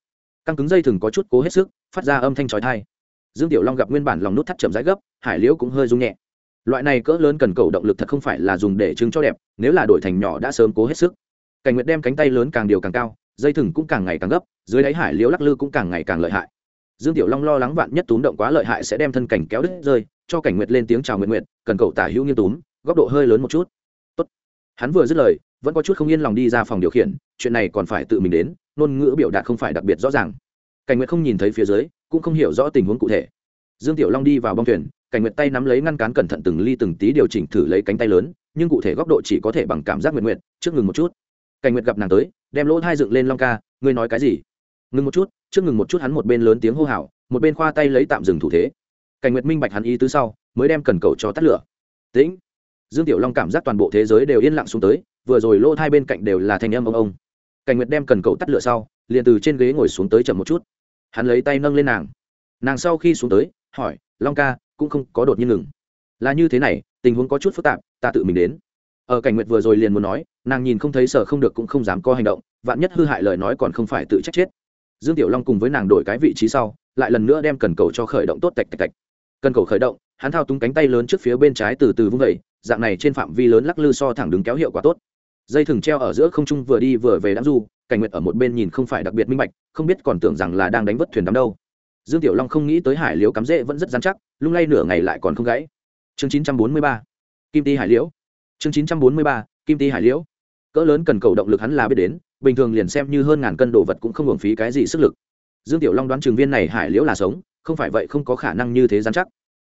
Căng cứng dây thừng có chút cố hết sức, phát ra âm thanh trói thai dương tiểu long gặp nguyên bản lòng nút thắt chậm rãi gấp, hải liễu cũng hơi rung nhẹ. Loại này cỡ lớn cần cầu động lực thật không phải là dùng để trưng cho đẹp, nếu là đổi thành nhỏ đã sớm cố hết sức. Cảnh nguyệt đem cánh tay lớn càng điều càng cao dây thừng cũng càng ngày càng gấp, dưới đáy hải liễu lắc lư cũng càng ngày càng lợi hại. Dương tiểu long lo lắng vạn nhất túm động quá lợi hại sẽ đem thân cảnh kéo đứt rơi, cho cảnh nguyệt lên tiếng chào nguyện nguyện cần cậu tả hữu nghiêm túm, góc độ hơi lớn một chút. Tốt. hắn vừa dứt lời, vẫn có chút không yên lòng đi ra phòng điều khiển, chuyện này còn phải tự mình đến, ngôn ngữ biểu đạt không phải đặc biệt rõ ràng. Cảnh nguyệt không nhìn thấy phía dưới, cũng không hiểu rõ tình huống cụ thể. Dương tiểu long đi vào bong thuyền, cảnh nguyệt tay nắm lấy ngăn cán cẩn thận từng ly từng tí điều chỉnh thử lấy cánh tay lớn, nhưng cụ thể góc độ chỉ có thể bằng cảm giác nguyện nguyện trước ngừng một chút. Cảnh nguyệt gặp nàng tới đem lỗ thai dựng lên long ca, ngươi nói cái gì? Ngừng một chút, trước ngừng một chút hắn một bên lớn tiếng hô hào, một bên khoa tay lấy tạm dừng thủ thế. Cảnh nguyệt minh bạch hắn ý tứ sau, mới đem cần cầu cho tắt lửa. Tĩnh. Dương tiểu long cảm giác toàn bộ thế giới đều yên lặng xuống tới, vừa rồi lỗ thai bên cạnh đều là thanh âm ông ông. Cảnh nguyệt đem cần cầu tắt lửa sau, liền từ trên ghế ngồi xuống tới chậm một chút. Hắn lấy tay nâng lên nàng. Nàng sau khi xuống tới, hỏi, long ca, cũng không có đột nhiên ngừng. Là như thế này, tình huống có chút phức tạp, ta tự mình đến ở cảnh nguyệt vừa rồi liền muốn nói, nàng nhìn không thấy sợ không được cũng không dám có hành động, vạn nhất hư hại lời nói còn không phải tự trách chết. Dương tiểu long cùng với nàng đổi cái vị trí sau, lại lần nữa đem cần cầu cho khởi động tốt tạch tạch tạch. Cần cầu khởi động, hắn thao túng cánh tay lớn trước phía bên trái từ từ vung vẩy dạng này trên phạm vi lớn lắc lư so thẳng đứng kéo hiệu quả tốt. Dây thừng treo ở giữa không trung vừa đi vừa về đám du, cảnh nguyệt ở một bên nhìn không phải đặc biệt minh bạch, không biết còn tưởng rằng là đang đánh vất thuyền đắm đâu. Dương tiểu long không nghĩ tới hải liễu cắm rễ vẫn rất dán chắc, lung lay nửa ngày lại còn không gãy. Chương 943 kim ti hải liễu chương 943 kim ti hải liễu. Cỡ lớn cần cầu động lực hắn là biết đến, bình thường liền xem như hơn ngàn cân đồ vật cũng không hưởng phí cái gì sức lực. Dương tiểu long đoán trường viên này hải liễu là sống, không phải vậy không có khả năng như thế dán chắc.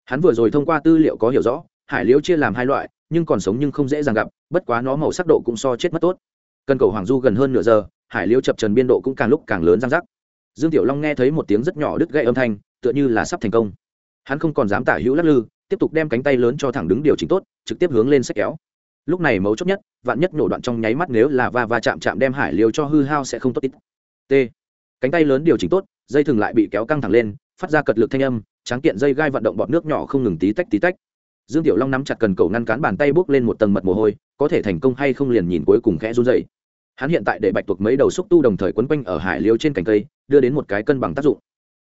Hắn vừa rồi thông qua tư liệu có hiểu rõ, hải liễu chia làm hai loại, nhưng còn sống nhưng không dễ dàng gặp, bất quá nó màu sắc độ cũng so chết mất tốt. Cần cầu hoàng du gần hơn nửa giờ, hải liễu chập trần biên độ cũng càng lúc càng lớn răng rắc dương tiểu long nghe thấy một tiếng rất nhỏ đứt gãy âm thanh, tựa như là sắp thành công. Hắn không còn dám tả hữu lắc lư, tiếp tục đem cánh tay lớn cho thẳng đứng điều chỉnh tốt, trực tiếp hướng lên sách kéo lúc này mấu chốt nhất, vạn nhất nổ đoạn trong nháy mắt nếu là va va chạm chạm đem hải liều cho hư hao sẽ không tốt ít. T. Cánh tay lớn điều chỉnh tốt, dây thừng lại bị kéo căng thẳng lên, phát ra cật lực thanh âm, tráng kiện dây gai vận động bọt nước nhỏ không ngừng tí tách tí tách. Dương tiểu long nắm chặt cần cầu ngăn cán bàn tay bước lên một tầng mật mồ hôi, có thể thành công hay không liền nhìn cuối cùng khẽ run dậy hắn hiện tại để bạch tuộc mấy đầu xúc tu đồng thời quấn quanh ở hải liêu trên cành cây, đưa đến một cái cân bằng tác dụng.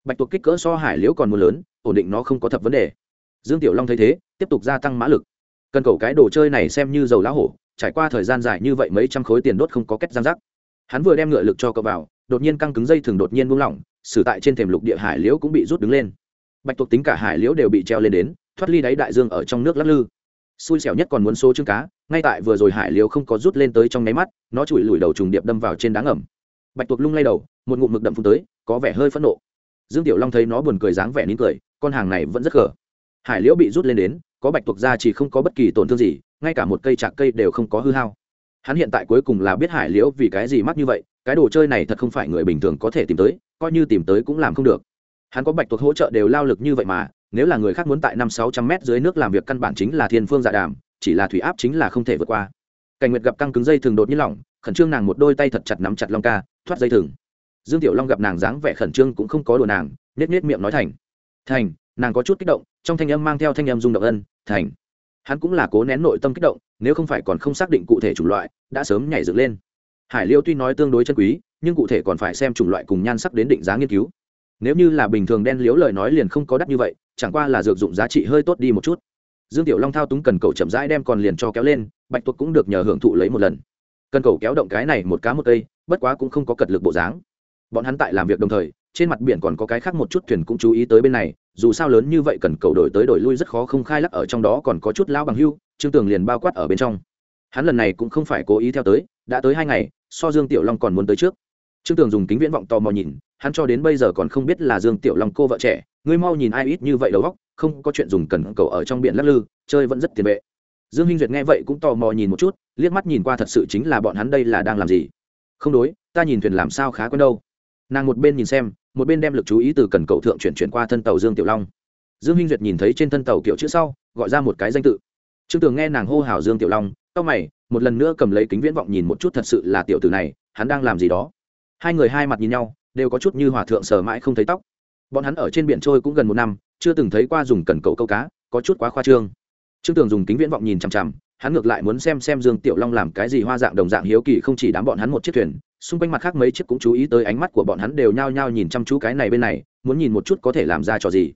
Bạch tuộc kích cỡ so hải liễu còn mưa lớn, ổn định nó không có thập vấn đề. Dương tiểu long thấy thế, tiếp tục gia tăng mã lực cần cầu cái đồ chơi này xem như dầu lá hổ, trải qua thời gian dài như vậy mấy trăm khối tiền đốt không có kết giang rắc. Hắn vừa đem ngựa lực cho cậu vào, đột nhiên căng cứng dây thường đột nhiên buông lỏng, xử tại trên thềm lục địa hải liễu cũng bị rút đứng lên. Bạch tuộc tính cả hải liễu đều bị treo lên đến, thoát ly đáy đại dương ở trong nước lắc lư. Xui xẻo nhất còn muốn số chương cá, ngay tại vừa rồi hải liễu không có rút lên tới trong nháy mắt, nó chùi lùi đầu trùng điệp đâm vào trên đá ngầm. Bạch tuộc lung lay đầu, một ngụm mực đậm phun tới, có vẻ hơi phẫn nộ. Dương tiểu long thấy nó buồn cười dáng vẻ nín cười, con hàng này vẫn rất gở. Hải liễu bị rút lên đến có bạch tuộc ra chỉ không có bất kỳ tổn thương gì, ngay cả một cây chạc cây đều không có hư hao. Hắn hiện tại cuối cùng là biết hải liễu vì cái gì mắc như vậy, cái đồ chơi này thật không phải người bình thường có thể tìm tới, coi như tìm tới cũng làm không được. Hắn có bạch tuộc hỗ trợ đều lao lực như vậy mà, nếu là người khác muốn tại năm sáu trăm mét dưới nước làm việc căn bản chính là thiên phương dạ đàm, chỉ là thủy áp chính là không thể vượt qua. Cảnh nguyệt gặp căng cứng dây thường đột nhiên lỏng, khẩn trương nàng một đôi tay thật chặt nắm chặt long ca, thoát dây thừng. Dương tiểu long gặp nàng dáng vẻ khẩn trương cũng không có đùa nàng nết nết miệng nói thành thành nàng có chút kích động, trong thanh âm mang theo thanh âm rung động ân, thành. Hắn cũng là cố nén nội tâm kích động, nếu không phải còn không xác định cụ thể chủng loại, đã sớm nhảy dựng lên. Hải liêu tuy nói tương đối chân quý, nhưng cụ thể còn phải xem chủng loại cùng nhan sắc đến định giá nghiên cứu. Nếu như là bình thường đen liếu lời nói liền không có đắt như vậy, chẳng qua là dược dụng giá trị hơi tốt đi một chút. Dương tiểu long thao túng cần cầu chậm rãi đem còn liền cho kéo lên, bạch tuộc cũng được nhờ hưởng thụ lấy một lần. Cần cầu kéo động cái này một cá một cây, bất quá cũng không có cật lực bộ dáng. Bọn hắn tại làm việc đồng thời trên mặt biển còn có cái khác một chút thuyền cũng chú ý tới bên này, dù sao lớn như vậy cần cầu đổi tới đổi lui rất khó không khai lắc ở trong đó còn có chút lao bằng hưu, trương tường liền bao quát ở bên trong. Hắn lần này cũng không phải cố ý theo tới, đã tới hai ngày, so dương tiểu long còn muốn tới trước. Trương tường dùng kính viễn vọng tò mò nhìn, hắn cho đến bây giờ còn không biết là dương tiểu long cô vợ trẻ, ngươi mau nhìn ai ít như vậy đầu góc không có chuyện dùng cần cầu ở trong biển lắc lư, chơi vẫn rất tiền vệ. Dương hinh duyệt nghe vậy cũng tò mò nhìn một chút, liếc mắt nhìn qua thật sự chính là bọn hắn đây là đang làm gì. Không đối, ta nhìn thuyền làm sao khá quen đâu. Nàng một bên nhìn xem một bên đem lực chú ý từ cần cầu thượng chuyển chuyển qua thân tàu dương tiểu long. Dương hinh duyệt nhìn thấy trên thân tàu kiểu chữ sau, gọi ra một cái danh tự. Trương tường nghe nàng hô hào dương tiểu long tao mày, một lần nữa cầm lấy kính viễn vọng nhìn một chút thật sự là tiểu tử này, hắn đang làm gì đó. Hai người hai mặt nhìn nhau, đều có chút như hòa thượng sờ mãi không thấy tóc. Bọn hắn ở trên biển trôi cũng gần một năm, chưa từng thấy qua dùng cần cầu câu cá, có chút quá khoa trương. Trương tường dùng kính viễn vọng nhìn chằm chằm, hắn ngược lại muốn xem xem dương tiểu long làm cái gì hoa dạng đồng dạng hiếu kỳ không chỉ đám bọn hắn một chiếc thuyền xung quanh mặt khác mấy chiếc cũng chú ý tới ánh mắt của bọn hắn đều nhao nhao nhìn chăm chú cái này bên này, muốn nhìn một chút có thể làm ra trò gì.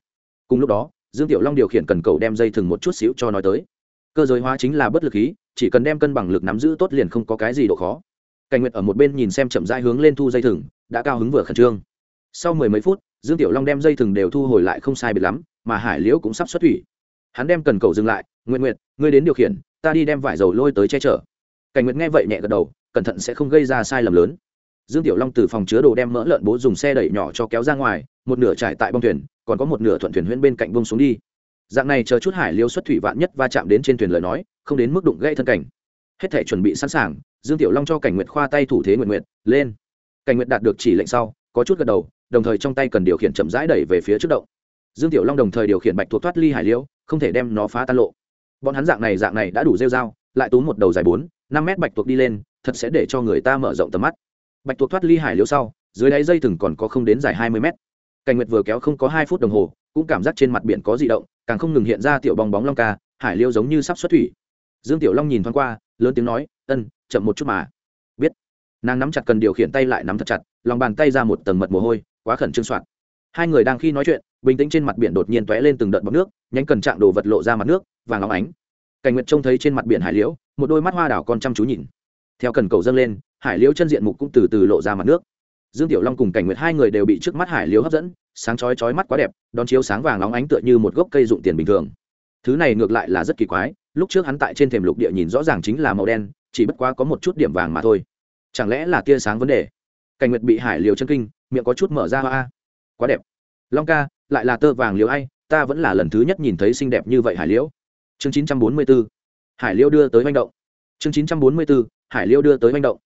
Cùng lúc đó, dương tiểu long điều khiển cần cầu đem dây thừng một chút xíu cho nói tới. Cơ giới hóa chính là bất lực khí, chỉ cần đem cân bằng lực nắm giữ tốt liền không có cái gì độ khó. Cảnh nguyệt ở một bên nhìn xem chậm rãi hướng lên thu dây thừng, đã cao hứng vừa khẩn trương. Sau mười mấy phút, dương tiểu long đem dây thừng đều thu hồi lại không sai biệt lắm, mà hải liễu cũng sắp xuất thủy. Hắn đem cần cầu dừng lại nguyện nguyện ngươi đến điều khiển, ta đi đem vải dầu lôi tới che chở. Cảnh nguyệt nghe vậy nhẹ gật đầu cẩn thận sẽ không gây ra sai lầm lớn. Dương tiểu long từ phòng chứa đồ đem mỡ lợn bố dùng xe đẩy nhỏ cho kéo ra ngoài, một nửa trải tại bông thuyền, còn có một nửa thuận thuyền huyễn bên cạnh bông xuống đi. Dạng này chờ chút hải liêu xuất thủy vạn nhất va chạm đến trên thuyền lời nói, không đến mức đụng gây thân cảnh. Hết thể chuẩn bị sẵn sàng, dương tiểu long cho cảnh nguyệt khoa tay thủ thế nguyện nguyện lên. Cảnh nguyệt đạt được chỉ lệnh sau, có chút gật đầu, đồng thời trong tay cần điều khiển chậm rãi đẩy về phía trước động. Dương tiểu long đồng thời điều khiển bạch thuộc thoát ly hải liêu, không thể đem nó phá tan lộ. Bọn hắn dạng này dạng này đã đủ rêu dao lại túm một đầu dài bốn, năm mét bạch thuộc đi lên thật sẽ để cho người ta mở rộng tầm mắt. Bạch tuộc thoát ly hải liêu sau, dưới đáy dây thừng còn có không đến dài hai mươi mét. Cảnh nguyệt vừa kéo không có hai phút đồng hồ, cũng cảm giác trên mặt biển có di động, càng không ngừng hiện ra tiểu bong bóng long ca, hải liêu giống như sắp xuất thủy. Dương tiểu long nhìn thoáng qua, lớn tiếng nói, ân, chậm một chút mà. Biết. Nàng nắm chặt cần điều khiển tay lại nắm thật chặt, lòng bàn tay ra một tầng mật mồ hôi, quá khẩn trương soạn. Hai người đang khi nói chuyện, bình tĩnh trên mặt biển đột nhiên t ó é lên từng đợt bọc nước nhanh cần trạng đồ vật lộ ra mặt nước, vàng óng ánh. Cảnh nguyệt trông thấy trên mặt biển hải liễu, một đôi mắt hoa đảo con chăm chú nhìn theo cần cầu dâng lên, hải liễu chân diện mục cũng từ từ lộ ra mặt nước. Dương tiểu long cùng cảnh nguyệt hai người đều bị trước mắt hải liễu hấp dẫn, sáng chói chói mắt quá đẹp, đón chiếu sáng vàng óng ánh tựa như một gốc cây dụng tiền bình thường. Thứ này ngược lại là rất kỳ quái, lúc trước hắn tại trên thềm lục địa nhìn rõ ràng chính là màu đen, chỉ bất quá có một chút điểm vàng mà thôi. Chẳng lẽ là tia sáng vấn đề? Cảnh nguyệt bị hải liều chân kinh, miệng có chút mở ra hoa. Quá đẹp. Long ca, lại là tơ vàng liều ai, ta vẫn là lần thứ nhất nhìn thấy xinh đẹp như vậy hải liễu. Chương chín trăm bốn mươi 944 hải liễu đưa tới manh động chương chín trăm bốn mươi 944 hải Liêu đưa tới manh động.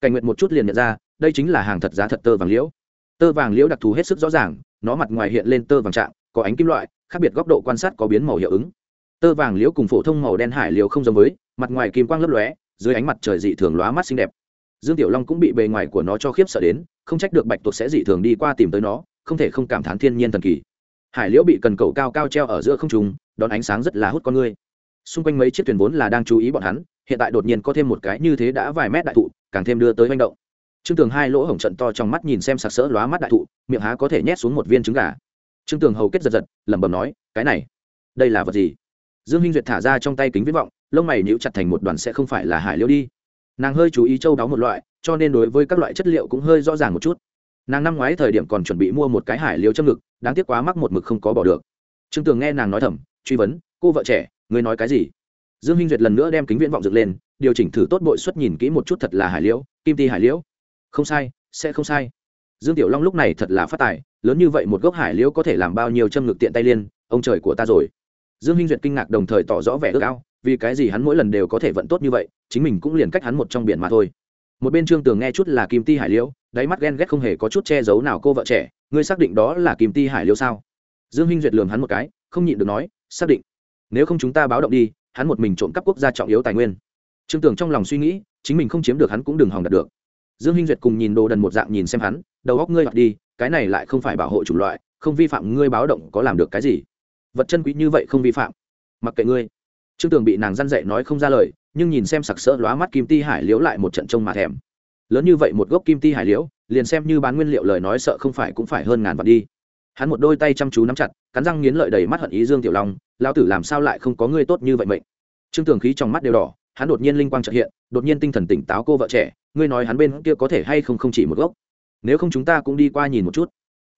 Cảnh nguyện một chút liền nhận ra, đây chính là hàng thật giá thật tơ vàng liễu. Tơ vàng liễu đặc thù hết sức rõ ràng, nó mặt ngoài hiện lên tơ vàng trạng, có ánh kim loại, khác biệt góc độ quan sát có biến màu hiệu ứng. Tơ vàng liễu cùng phổ thông màu đen hải liễu không giống với, mặt ngoài kim quang lấp lóe, dưới ánh mặt trời dị thường lóa mắt xinh đẹp. Dương tiểu long cũng bị bề ngoài của nó cho khiếp sợ đến, không trách được bạch tuộc sẽ dị thường đi qua tìm tới nó, không thể không cảm thán thiên nhiên thần kỳ. Hải liễu bị cần cầu cao cao treo ở giữa không trùng đón ánh sáng rất là hút con người. Xung quanh mấy chiếc thuyền vốn là đang chú ý bọn hắn hiện tại đột nhiên có thêm một cái như thế đã vài mét đại thụ, càng thêm đưa tới manh động. Trương tường hai lỗ hổng trận to trong mắt nhìn xem sặc sỡ lóa mắt đại thụ, miệng há có thể nhét xuống một viên trứng gà. Trương tường hầu kết giật giật, lẩm bẩm nói, cái này, đây là vật gì? Dương hinh duyệt thả ra trong tay kính viễn vọng, lông mày níu chặt thành một đoàn sẽ không phải là hải liễu đi. Nàng hơi chú ý châu đáo một loại, cho nên đối với các loại chất liệu cũng hơi rõ ràng một chút. Nàng năm ngoái thời điểm còn chuẩn bị mua một cái hải liễu châm ngực, đáng tiếc quá mắc một mực không có bỏ được. Trương tường nghe nàng nói thầm, truy vấn, cô vợ trẻ, ngươi nói cái gì? Dương Hinh duyệt lần nữa đem kính viễn vọng dựng lên, điều chỉnh thử tốt bội xuất nhìn kỹ một chút thật là hải liễu, kim ti hải liễu. Không sai, sẽ không sai. Dương tiểu long lúc này thật là phát tài, lớn như vậy một gốc hải liễu có thể làm bao nhiêu châm ngực tiện tay liên, ông trời của ta rồi. Dương hinh duyệt kinh ngạc đồng thời tỏ rõ vẻ ước ao, vì cái gì hắn mỗi lần đều có thể vận tốt như vậy, chính mình cũng liền cách hắn một trong biển mà thôi. Một bên trương tường nghe chút là kim ti hải liễu, đáy mắt ghen ghét không hề có chút che giấu nào cô vợ trẻ, ngươi xác định đó là kim ti hải liễu sao? Dương hinh duyệt lường hắn một cái, không nhịn được nói, xác định. Nếu không chúng ta báo động đi hắn một mình trộm cắp quốc gia trọng yếu tài nguyên. Trương tường trong lòng suy nghĩ, chính mình không chiếm được hắn cũng đừng hòng đạt được. Dương hinh duyệt cùng nhìn đồ đần một dạng nhìn xem hắn, đầu góc ngươi hoặc đi, cái này lại không phải bảo hộ chủng loại, không vi phạm ngươi báo động có làm được cái gì? Vật chân quý như vậy không vi phạm. Mặc kệ ngươi. Trương tường bị nàng răn dậy nói không ra lời, nhưng nhìn xem sặc sỡ lóa mắt kim ti hải liễu lại một trận trông mà thèm. Lớn như vậy một gốc kim ti hải liễu, liền xem như bán nguyên liệu lời nói sợ không phải cũng phải hơn ngàn vạn đi hắn một đôi tay chăm chú nắm chặt, cắn răng nghiến lợi đầy mắt hận ý dương tiểu long, lão tử làm sao lại không có ngươi tốt như vậy mệnh? Trương tường khí trong mắt đều đỏ, hắn đột nhiên linh quang trợ hiện, đột nhiên tinh thần tỉnh táo cô vợ trẻ, ngươi nói hắn bên kia có thể hay không không chỉ một gốc? Nếu không chúng ta cũng đi qua nhìn một chút.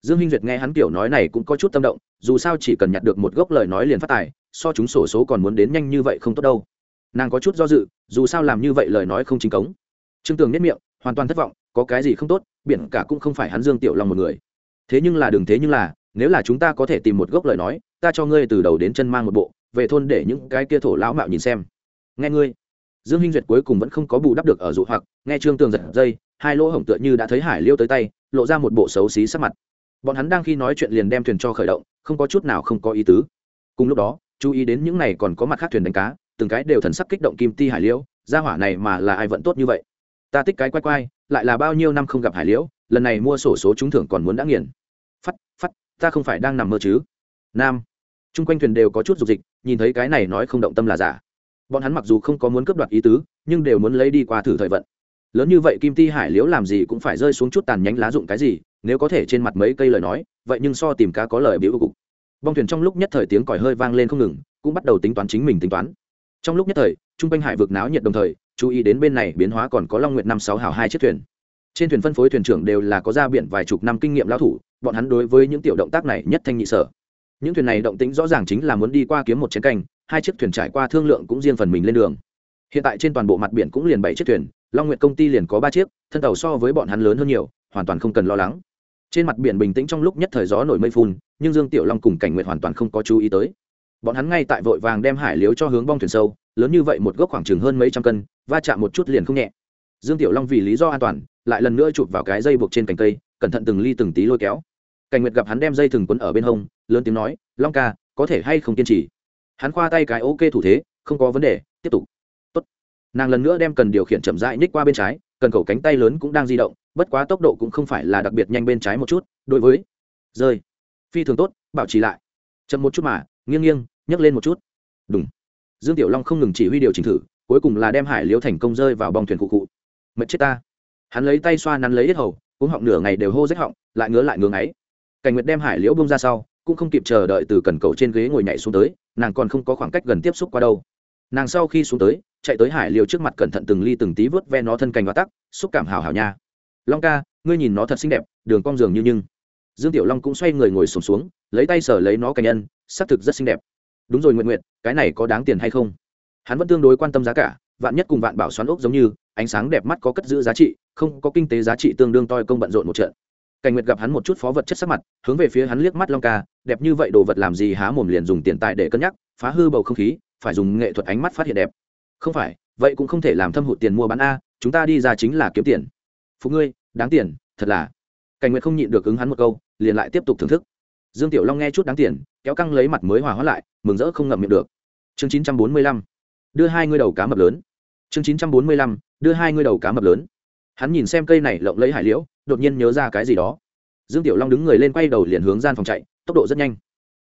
Dương hinh duyệt nghe hắn kiểu nói này cũng có chút tâm động, dù sao chỉ cần nhặt được một gốc lời nói liền phát tài, so chúng sổ số còn muốn đến nhanh như vậy không tốt đâu. Nàng có chút do dự, dù sao làm như vậy lời nói không chính cống. Trương tường nhất miệng, hoàn toàn thất vọng, có cái gì không tốt, biển cả cũng không phải hắn dương tiểu long một người thế nhưng là đừng thế nhưng là, nếu là chúng ta có thể tìm một gốc lời nói, ta cho ngươi từ đầu đến chân mang một bộ, về thôn để những cái kia thổ lão mạo nhìn xem. Nghe ngươi. Dương hinh duyệt cuối cùng vẫn không có bù đắp được ở dụ hoặc, nghe trương tường giật dây, hai lỗ hổng tựa như đã thấy hải liêu tới tay, lộ ra một bộ xấu xí sắc mặt. Bọn hắn đang khi nói chuyện liền đem thuyền cho khởi động, không có chút nào không có ý tứ. Cùng lúc đó, chú ý đến những này còn có mặt khác thuyền đánh cá, từng cái đều thần sắc kích động kim ti hải liễu ra hỏa này mà là ai vẫn tốt như vậy? Ta thích cái quay quay lại là bao nhiêu năm không gặp hải liễu lần này mua sổ số trúng thưởng còn muốn đã nghiền phắt phắt, ta không phải đang nằm mơ chứ? Nam. Chung quanh thuyền đều có chút dục dịch, nhìn thấy cái này nói không động tâm là giả. Bọn hắn mặc dù không có muốn cướp đoạt ý tứ, nhưng đều muốn lấy đi qua thử thời vận. Lớn như vậy kim ti hải liễu làm gì cũng phải rơi xuống chút tàn nhánh lá dụng cái gì, nếu có thể trên mặt mấy cây lời nói, vậy nhưng so tìm cá có lời biểu cục. Bong thuyền trong lúc nhất thời tiếng còi hơi vang lên không ngừng, cũng bắt đầu tính toán chính mình tính toán. Trong lúc nhất thời, trung quanh hải vực náo nhiệt đồng thời, chú ý đến bên này biến hóa còn có long nguyện năm sáu hào hai chiếc thuyền trên thuyền phân phối thuyền trưởng đều là có ra biển vài chục năm kinh nghiệm lao thủ, bọn hắn đối với những tiểu động tác này nhất thanh nhị sở. Những thuyền này động tĩnh rõ ràng chính là muốn đi qua kiếm một chiến canh, hai chiếc thuyền trải qua thương lượng cũng riêng phần mình lên đường. Hiện tại trên toàn bộ mặt biển cũng liền bảy chiếc thuyền, long nguyện công ty liền có ba chiếc, thân tàu so với bọn hắn lớn hơn nhiều, hoàn toàn không cần lo lắng. Trên mặt biển bình tĩnh trong lúc nhất thời gió nổi mây phun, nhưng dương tiểu long cùng cảnh nguyện hoàn toàn không có chú ý tới. Bọn hắn ngay tại vội vàng đem hải liếu cho hướng bong thuyền sâu, lớn như vậy một gốc khoảng chừng hơn mấy trăm cân, va chạm một chút liền không nhẹ. Dương tiểu long vì lý do an toàn lại lần nữa chụp vào cái dây buộc trên cành cây, cẩn thận từng ly từng tí lôi kéo. Cảnh nguyệt gặp hắn đem dây thừng quấn ở bên hông, lớn tiếng nói, long ca, có thể hay không kiên trì? Hắn khoa tay cái ok thủ thế, không có vấn đề, tiếp tục. Tốt. nàng lần nữa đem cần điều khiển chậm rãi ních qua bên trái, cần cầu cánh tay lớn cũng đang di động, bất quá tốc độ cũng không phải là đặc biệt nhanh bên trái một chút, đối với, rơi. Phi thường tốt, bảo trì lại. Chậm một chút mà, nghiêng nghiêng, nhấc lên một chút. Đúng dương tiểu long không ngừng chỉ huy điều chỉnh thử, cuối cùng là đem hải liễu thành công rơi vào bong thuyền cụ cụ. Mệt chết ta hắn lấy tay xoa nắn lấy hết hầu cũng họng nửa ngày đều hô rách họng lại ngứa lại ngứa ấy cảnh nguyệt đem hải liễu bông ra sau cũng không kịp chờ đợi từ cần cầu trên ghế ngồi nhảy xuống tới nàng còn không có khoảng cách gần tiếp xúc qua đâu. Nàng sau khi xuống tới chạy tới hải liều trước mặt cẩn thận từng ly từng tí vớt ve nó thân cành và tắc xúc cảm hào hào nha. Long ca ngươi nhìn nó thật xinh đẹp đường cong giường như nhưng. Dương tiểu long cũng xoay người ngồi sùng xuống, xuống lấy tay sờ lấy nó cành nhân xác thực rất xinh đẹp. Đúng rồi nguyện nguyện cái này có đáng tiền hay không? Hắn vẫn tương đối quan tâm giá cả vạn nhất cùng vạn bảo xoắn ốc giống như, ánh sáng đẹp mắt có cất giữ giá trị, không có kinh tế giá trị tương đương toi công bận rộn một trận. Cảnh nguyệt gặp hắn một chút phó vật chất sắc mặt, hướng về phía hắn liếc mắt long ca, đẹp như vậy đồ vật làm gì há mồm liền dùng tiền tài để cân nhắc, phá hư bầu không khí, phải dùng nghệ thuật ánh mắt phát hiện đẹp. Không phải, vậy cũng không thể làm thâm hụt tiền mua bán a, chúng ta đi ra chính là kiếm tiền. Phụ ngươi, đáng tiền, thật là. Cảnh nguyệt không nhịn được ứng hắn một câu, liền lại tiếp tục thưởng thức. Dương tiểu long nghe chút đáng tiền, kéo căng lấy mặt mới hòa hóa lại, mừng rỡ không ngậm miệng được. Chương chín trăm bốn mươi lăm, đưa hai ngươi đầu cá mập lớn chương chín trăm bốn mươi lăm, đưa hai ngươi đầu cá mập lớn. Hắn nhìn xem cây này lộng lấy hải liễu, đột nhiên nhớ ra cái gì đó. Dương tiểu long đứng người lên quay đầu liền hướng gian phòng chạy, tốc độ rất nhanh.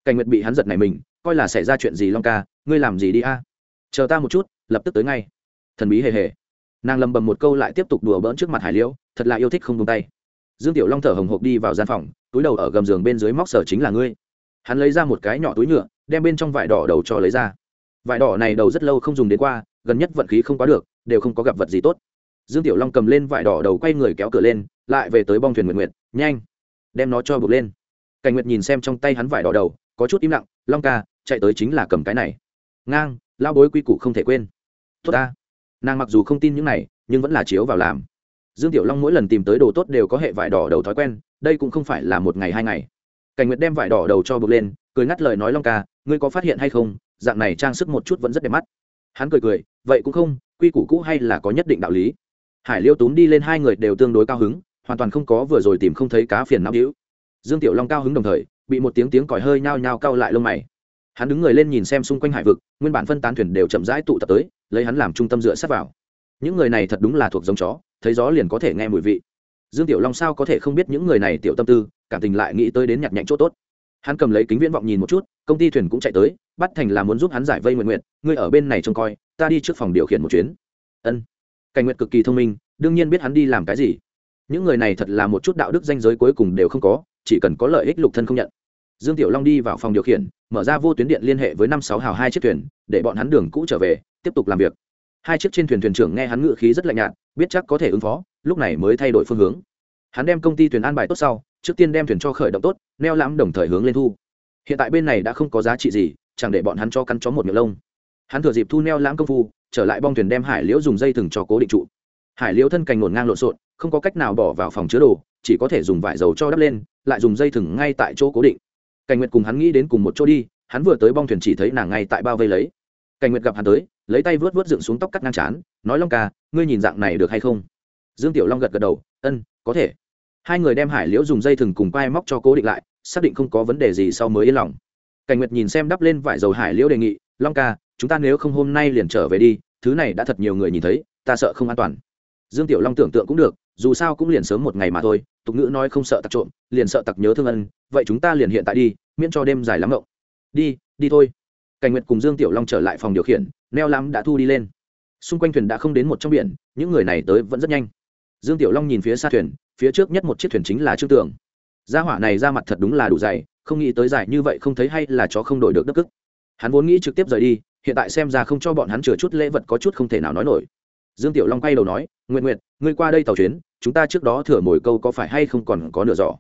Cảnh nguyệt bị hắn giật này mình, coi là xảy ra chuyện gì long ca, ngươi làm gì đi a? Chờ ta một chút, lập tức tới ngay. Thần bí hề hề. Nàng lầm bầm một câu lại tiếp tục đùa bỡn trước mặt hải liễu, thật là yêu thích không tung tay. Dương tiểu long thở hồng hộc đi vào gian phòng, túi đầu ở gầm giường bên dưới móc sở chính là ngươi. Hắn lấy ra một cái nhỏ túi nhựa, đem bên trong vải đỏ đầu cho lấy ra vải đỏ này đầu rất lâu không dùng đến qua, gần nhất vận khí không quá được, đều không có gặp vật gì tốt. Dương tiểu long cầm lên vải đỏ đầu quay người kéo cửa lên, lại về tới bong thuyền nguyện nguyện nhanh, đem nó cho buộc lên. Cảnh nguyệt nhìn xem trong tay hắn vải đỏ đầu, có chút im lặng, long ca, chạy tới chính là cầm cái này. Ngang lao bối quy củ không thể quên. Tốt ta. Nàng mặc dù không tin những này, nhưng vẫn là chiếu vào làm. Dương tiểu long mỗi lần tìm tới đồ tốt đều có hệ vải đỏ đầu thói quen, đây cũng không phải là một ngày hai ngày. Cảnh nguyệt đem vải đỏ đầu cho buộc lên, cười ngắt lời nói, long ca, ngươi có phát hiện hay không? Dạng này trang sức một chút vẫn rất đẹp mắt. Hắn cười cười, vậy cũng không, quy củ cũ hay là có nhất định đạo lý. Hải liêu túm đi lên hai người đều tương đối cao hứng, hoàn toàn không có vừa rồi tìm không thấy cá phiền não hữu dương tiểu long cao hứng đồng thời, bị một tiếng tiếng còi hơi nhao nhao cao lại lông mày. Hắn đứng người lên nhìn xem xung quanh hải vực, nguyên bản phân tán thuyền đều chậm rãi tụ tập tới, lấy hắn làm trung tâm dựa sát vào. Những người này thật đúng là thuộc giống chó, thấy gió liền có thể nghe mùi vị. Dương tiểu long sao có thể không biết những người này tiểu tâm tư, cảm tình lại nghĩ tới đến nhặt nhạnh chỗ tốt hắn cầm lấy kính viễn vọng nhìn một chút, công ty thuyền cũng chạy tới, bắt thành là muốn giúp hắn giải vây nguyện nguyện ngươi ở bên này trông coi, ta đi trước phòng điều khiển một chuyến. Ân. Cảnh nguyện cực kỳ thông minh, đương nhiên biết hắn đi làm cái gì. Những người này thật là một chút đạo đức danh giới cuối cùng đều không có, chỉ cần có lợi ích lục thân không nhận. Dương tiểu long đi vào phòng điều khiển, mở ra vô tuyến điện liên hệ với năm sáu hào hai chiếc thuyền, để bọn hắn đường cũ trở về, tiếp tục làm việc. Hai chiếc trên thuyền thuyền trưởng nghe hắn ngự khí rất lạnh nhạt, biết chắc có thể ứng phó, lúc này mới thay đổi phương hướng. Hắn đem công ty thuyền an bài tốt sau trước tiên đem thuyền cho khởi động tốt, neo lãm đồng thời hướng lên thu. Hiện tại bên này đã không có giá trị gì, chẳng để bọn hắn cho cắn chó một miệng lông. Hắn thừa dịp thu neo lãm công phu, trở lại bong thuyền đem hải liễu dùng dây thừng cho cố định trụ. Hải liễu thân cành ngổn ngang lộn xộn, không có cách nào bỏ vào phòng chứa đồ, chỉ có thể dùng vải dầu cho đắp lên, lại dùng dây thừng ngay tại chỗ cố định. Cảnh nguyệt cùng hắn nghĩ đến cùng một chỗ đi, hắn vừa tới bong thuyền chỉ thấy nàng ngay tại bao vây lấy. Cảnh nguyệt gặp hắn tới, lấy tay vớt vớt dựng xuống tóc cắt ngang chán nói, long ca, ngươi nhìn dạng này được hay không? Dương tiểu long gật gật đầu, ân, có thể hai người đem hải liễu dùng dây thừng cùng quai móc cho cố định lại, xác định không có vấn đề gì sau mới yên lòng. Cảnh nguyệt nhìn xem đắp lên vải dầu hải liễu đề nghị, long ca, chúng ta nếu không hôm nay liền trở về đi, thứ này đã thật nhiều người nhìn thấy, ta sợ không an toàn. Dương tiểu long tưởng tượng cũng được, dù sao cũng liền sớm một ngày mà thôi, tục ngữ nói không sợ tặc trộm, liền sợ tặc nhớ thương ân, vậy chúng ta liền hiện tại đi, miễn cho đêm dài lắm ngộng đi đi thôi. Cảnh nguyệt cùng dương tiểu long trở lại phòng điều khiển, neo lắm đã thu đi lên. Xung quanh thuyền đã không đến một trong biển, những người này tới vẫn rất nhanh dương tiểu long nhìn phía xa thuyền, phía trước nhất một chiếc thuyền chính là trương tường. Gia hỏa này ra mặt thật đúng là đủ dày, không nghĩ tới dài như vậy không thấy hay là chó không đổi được đất cức hắn vốn nghĩ trực tiếp rời đi, hiện tại xem ra không cho bọn hắn chừa chút lễ vật có chút không thể nào nói nổi. Dương tiểu long quay đầu nói nguyện nguyện ngươi qua đây tàu chuyến, chúng ta trước đó thừa mồi câu có phải hay không còn có nửa giỏ?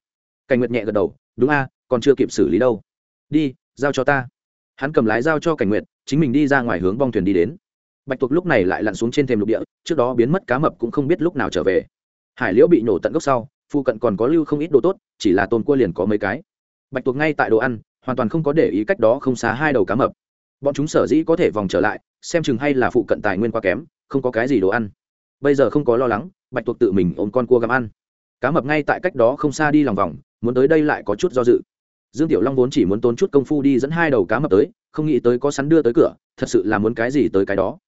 Cảnh nguyệt nhẹ gật đầu, đúng a, còn chưa kịp xử lý đâu. Đi, giao cho ta. Hắn cầm lái giao cho cảnh nguyệt, chính mình đi ra ngoài hướng bong thuyền đi đến bạch tuộc lúc này lại lặn xuống trên thềm lục địa, trước đó biến mất cá mập cũng không biết lúc nào trở về. Hải liễu bị nổ tận gốc sau, phụ cận còn có lưu không ít đồ tốt, chỉ là tôm cua liền có mấy cái. Bạch tuộc ngay tại đồ ăn, hoàn toàn không có để ý cách đó không xá hai đầu cá mập. Bọn chúng sở dĩ có thể vòng trở lại, xem chừng hay là phụ cận tài nguyên quá kém, không có cái gì đồ ăn. Bây giờ không có lo lắng, bạch tuộc tự mình ôm con cua gặm ăn. Cá mập ngay tại cách đó không xa đi lòng vòng, muốn tới đây lại có chút do dự. Dương tiểu long vốn chỉ muốn tốn chút công phu đi dẫn hai đầu cá mập tới, không nghĩ tới có sắn đưa tới cửa, thật sự là muốn cái gì tới cái đó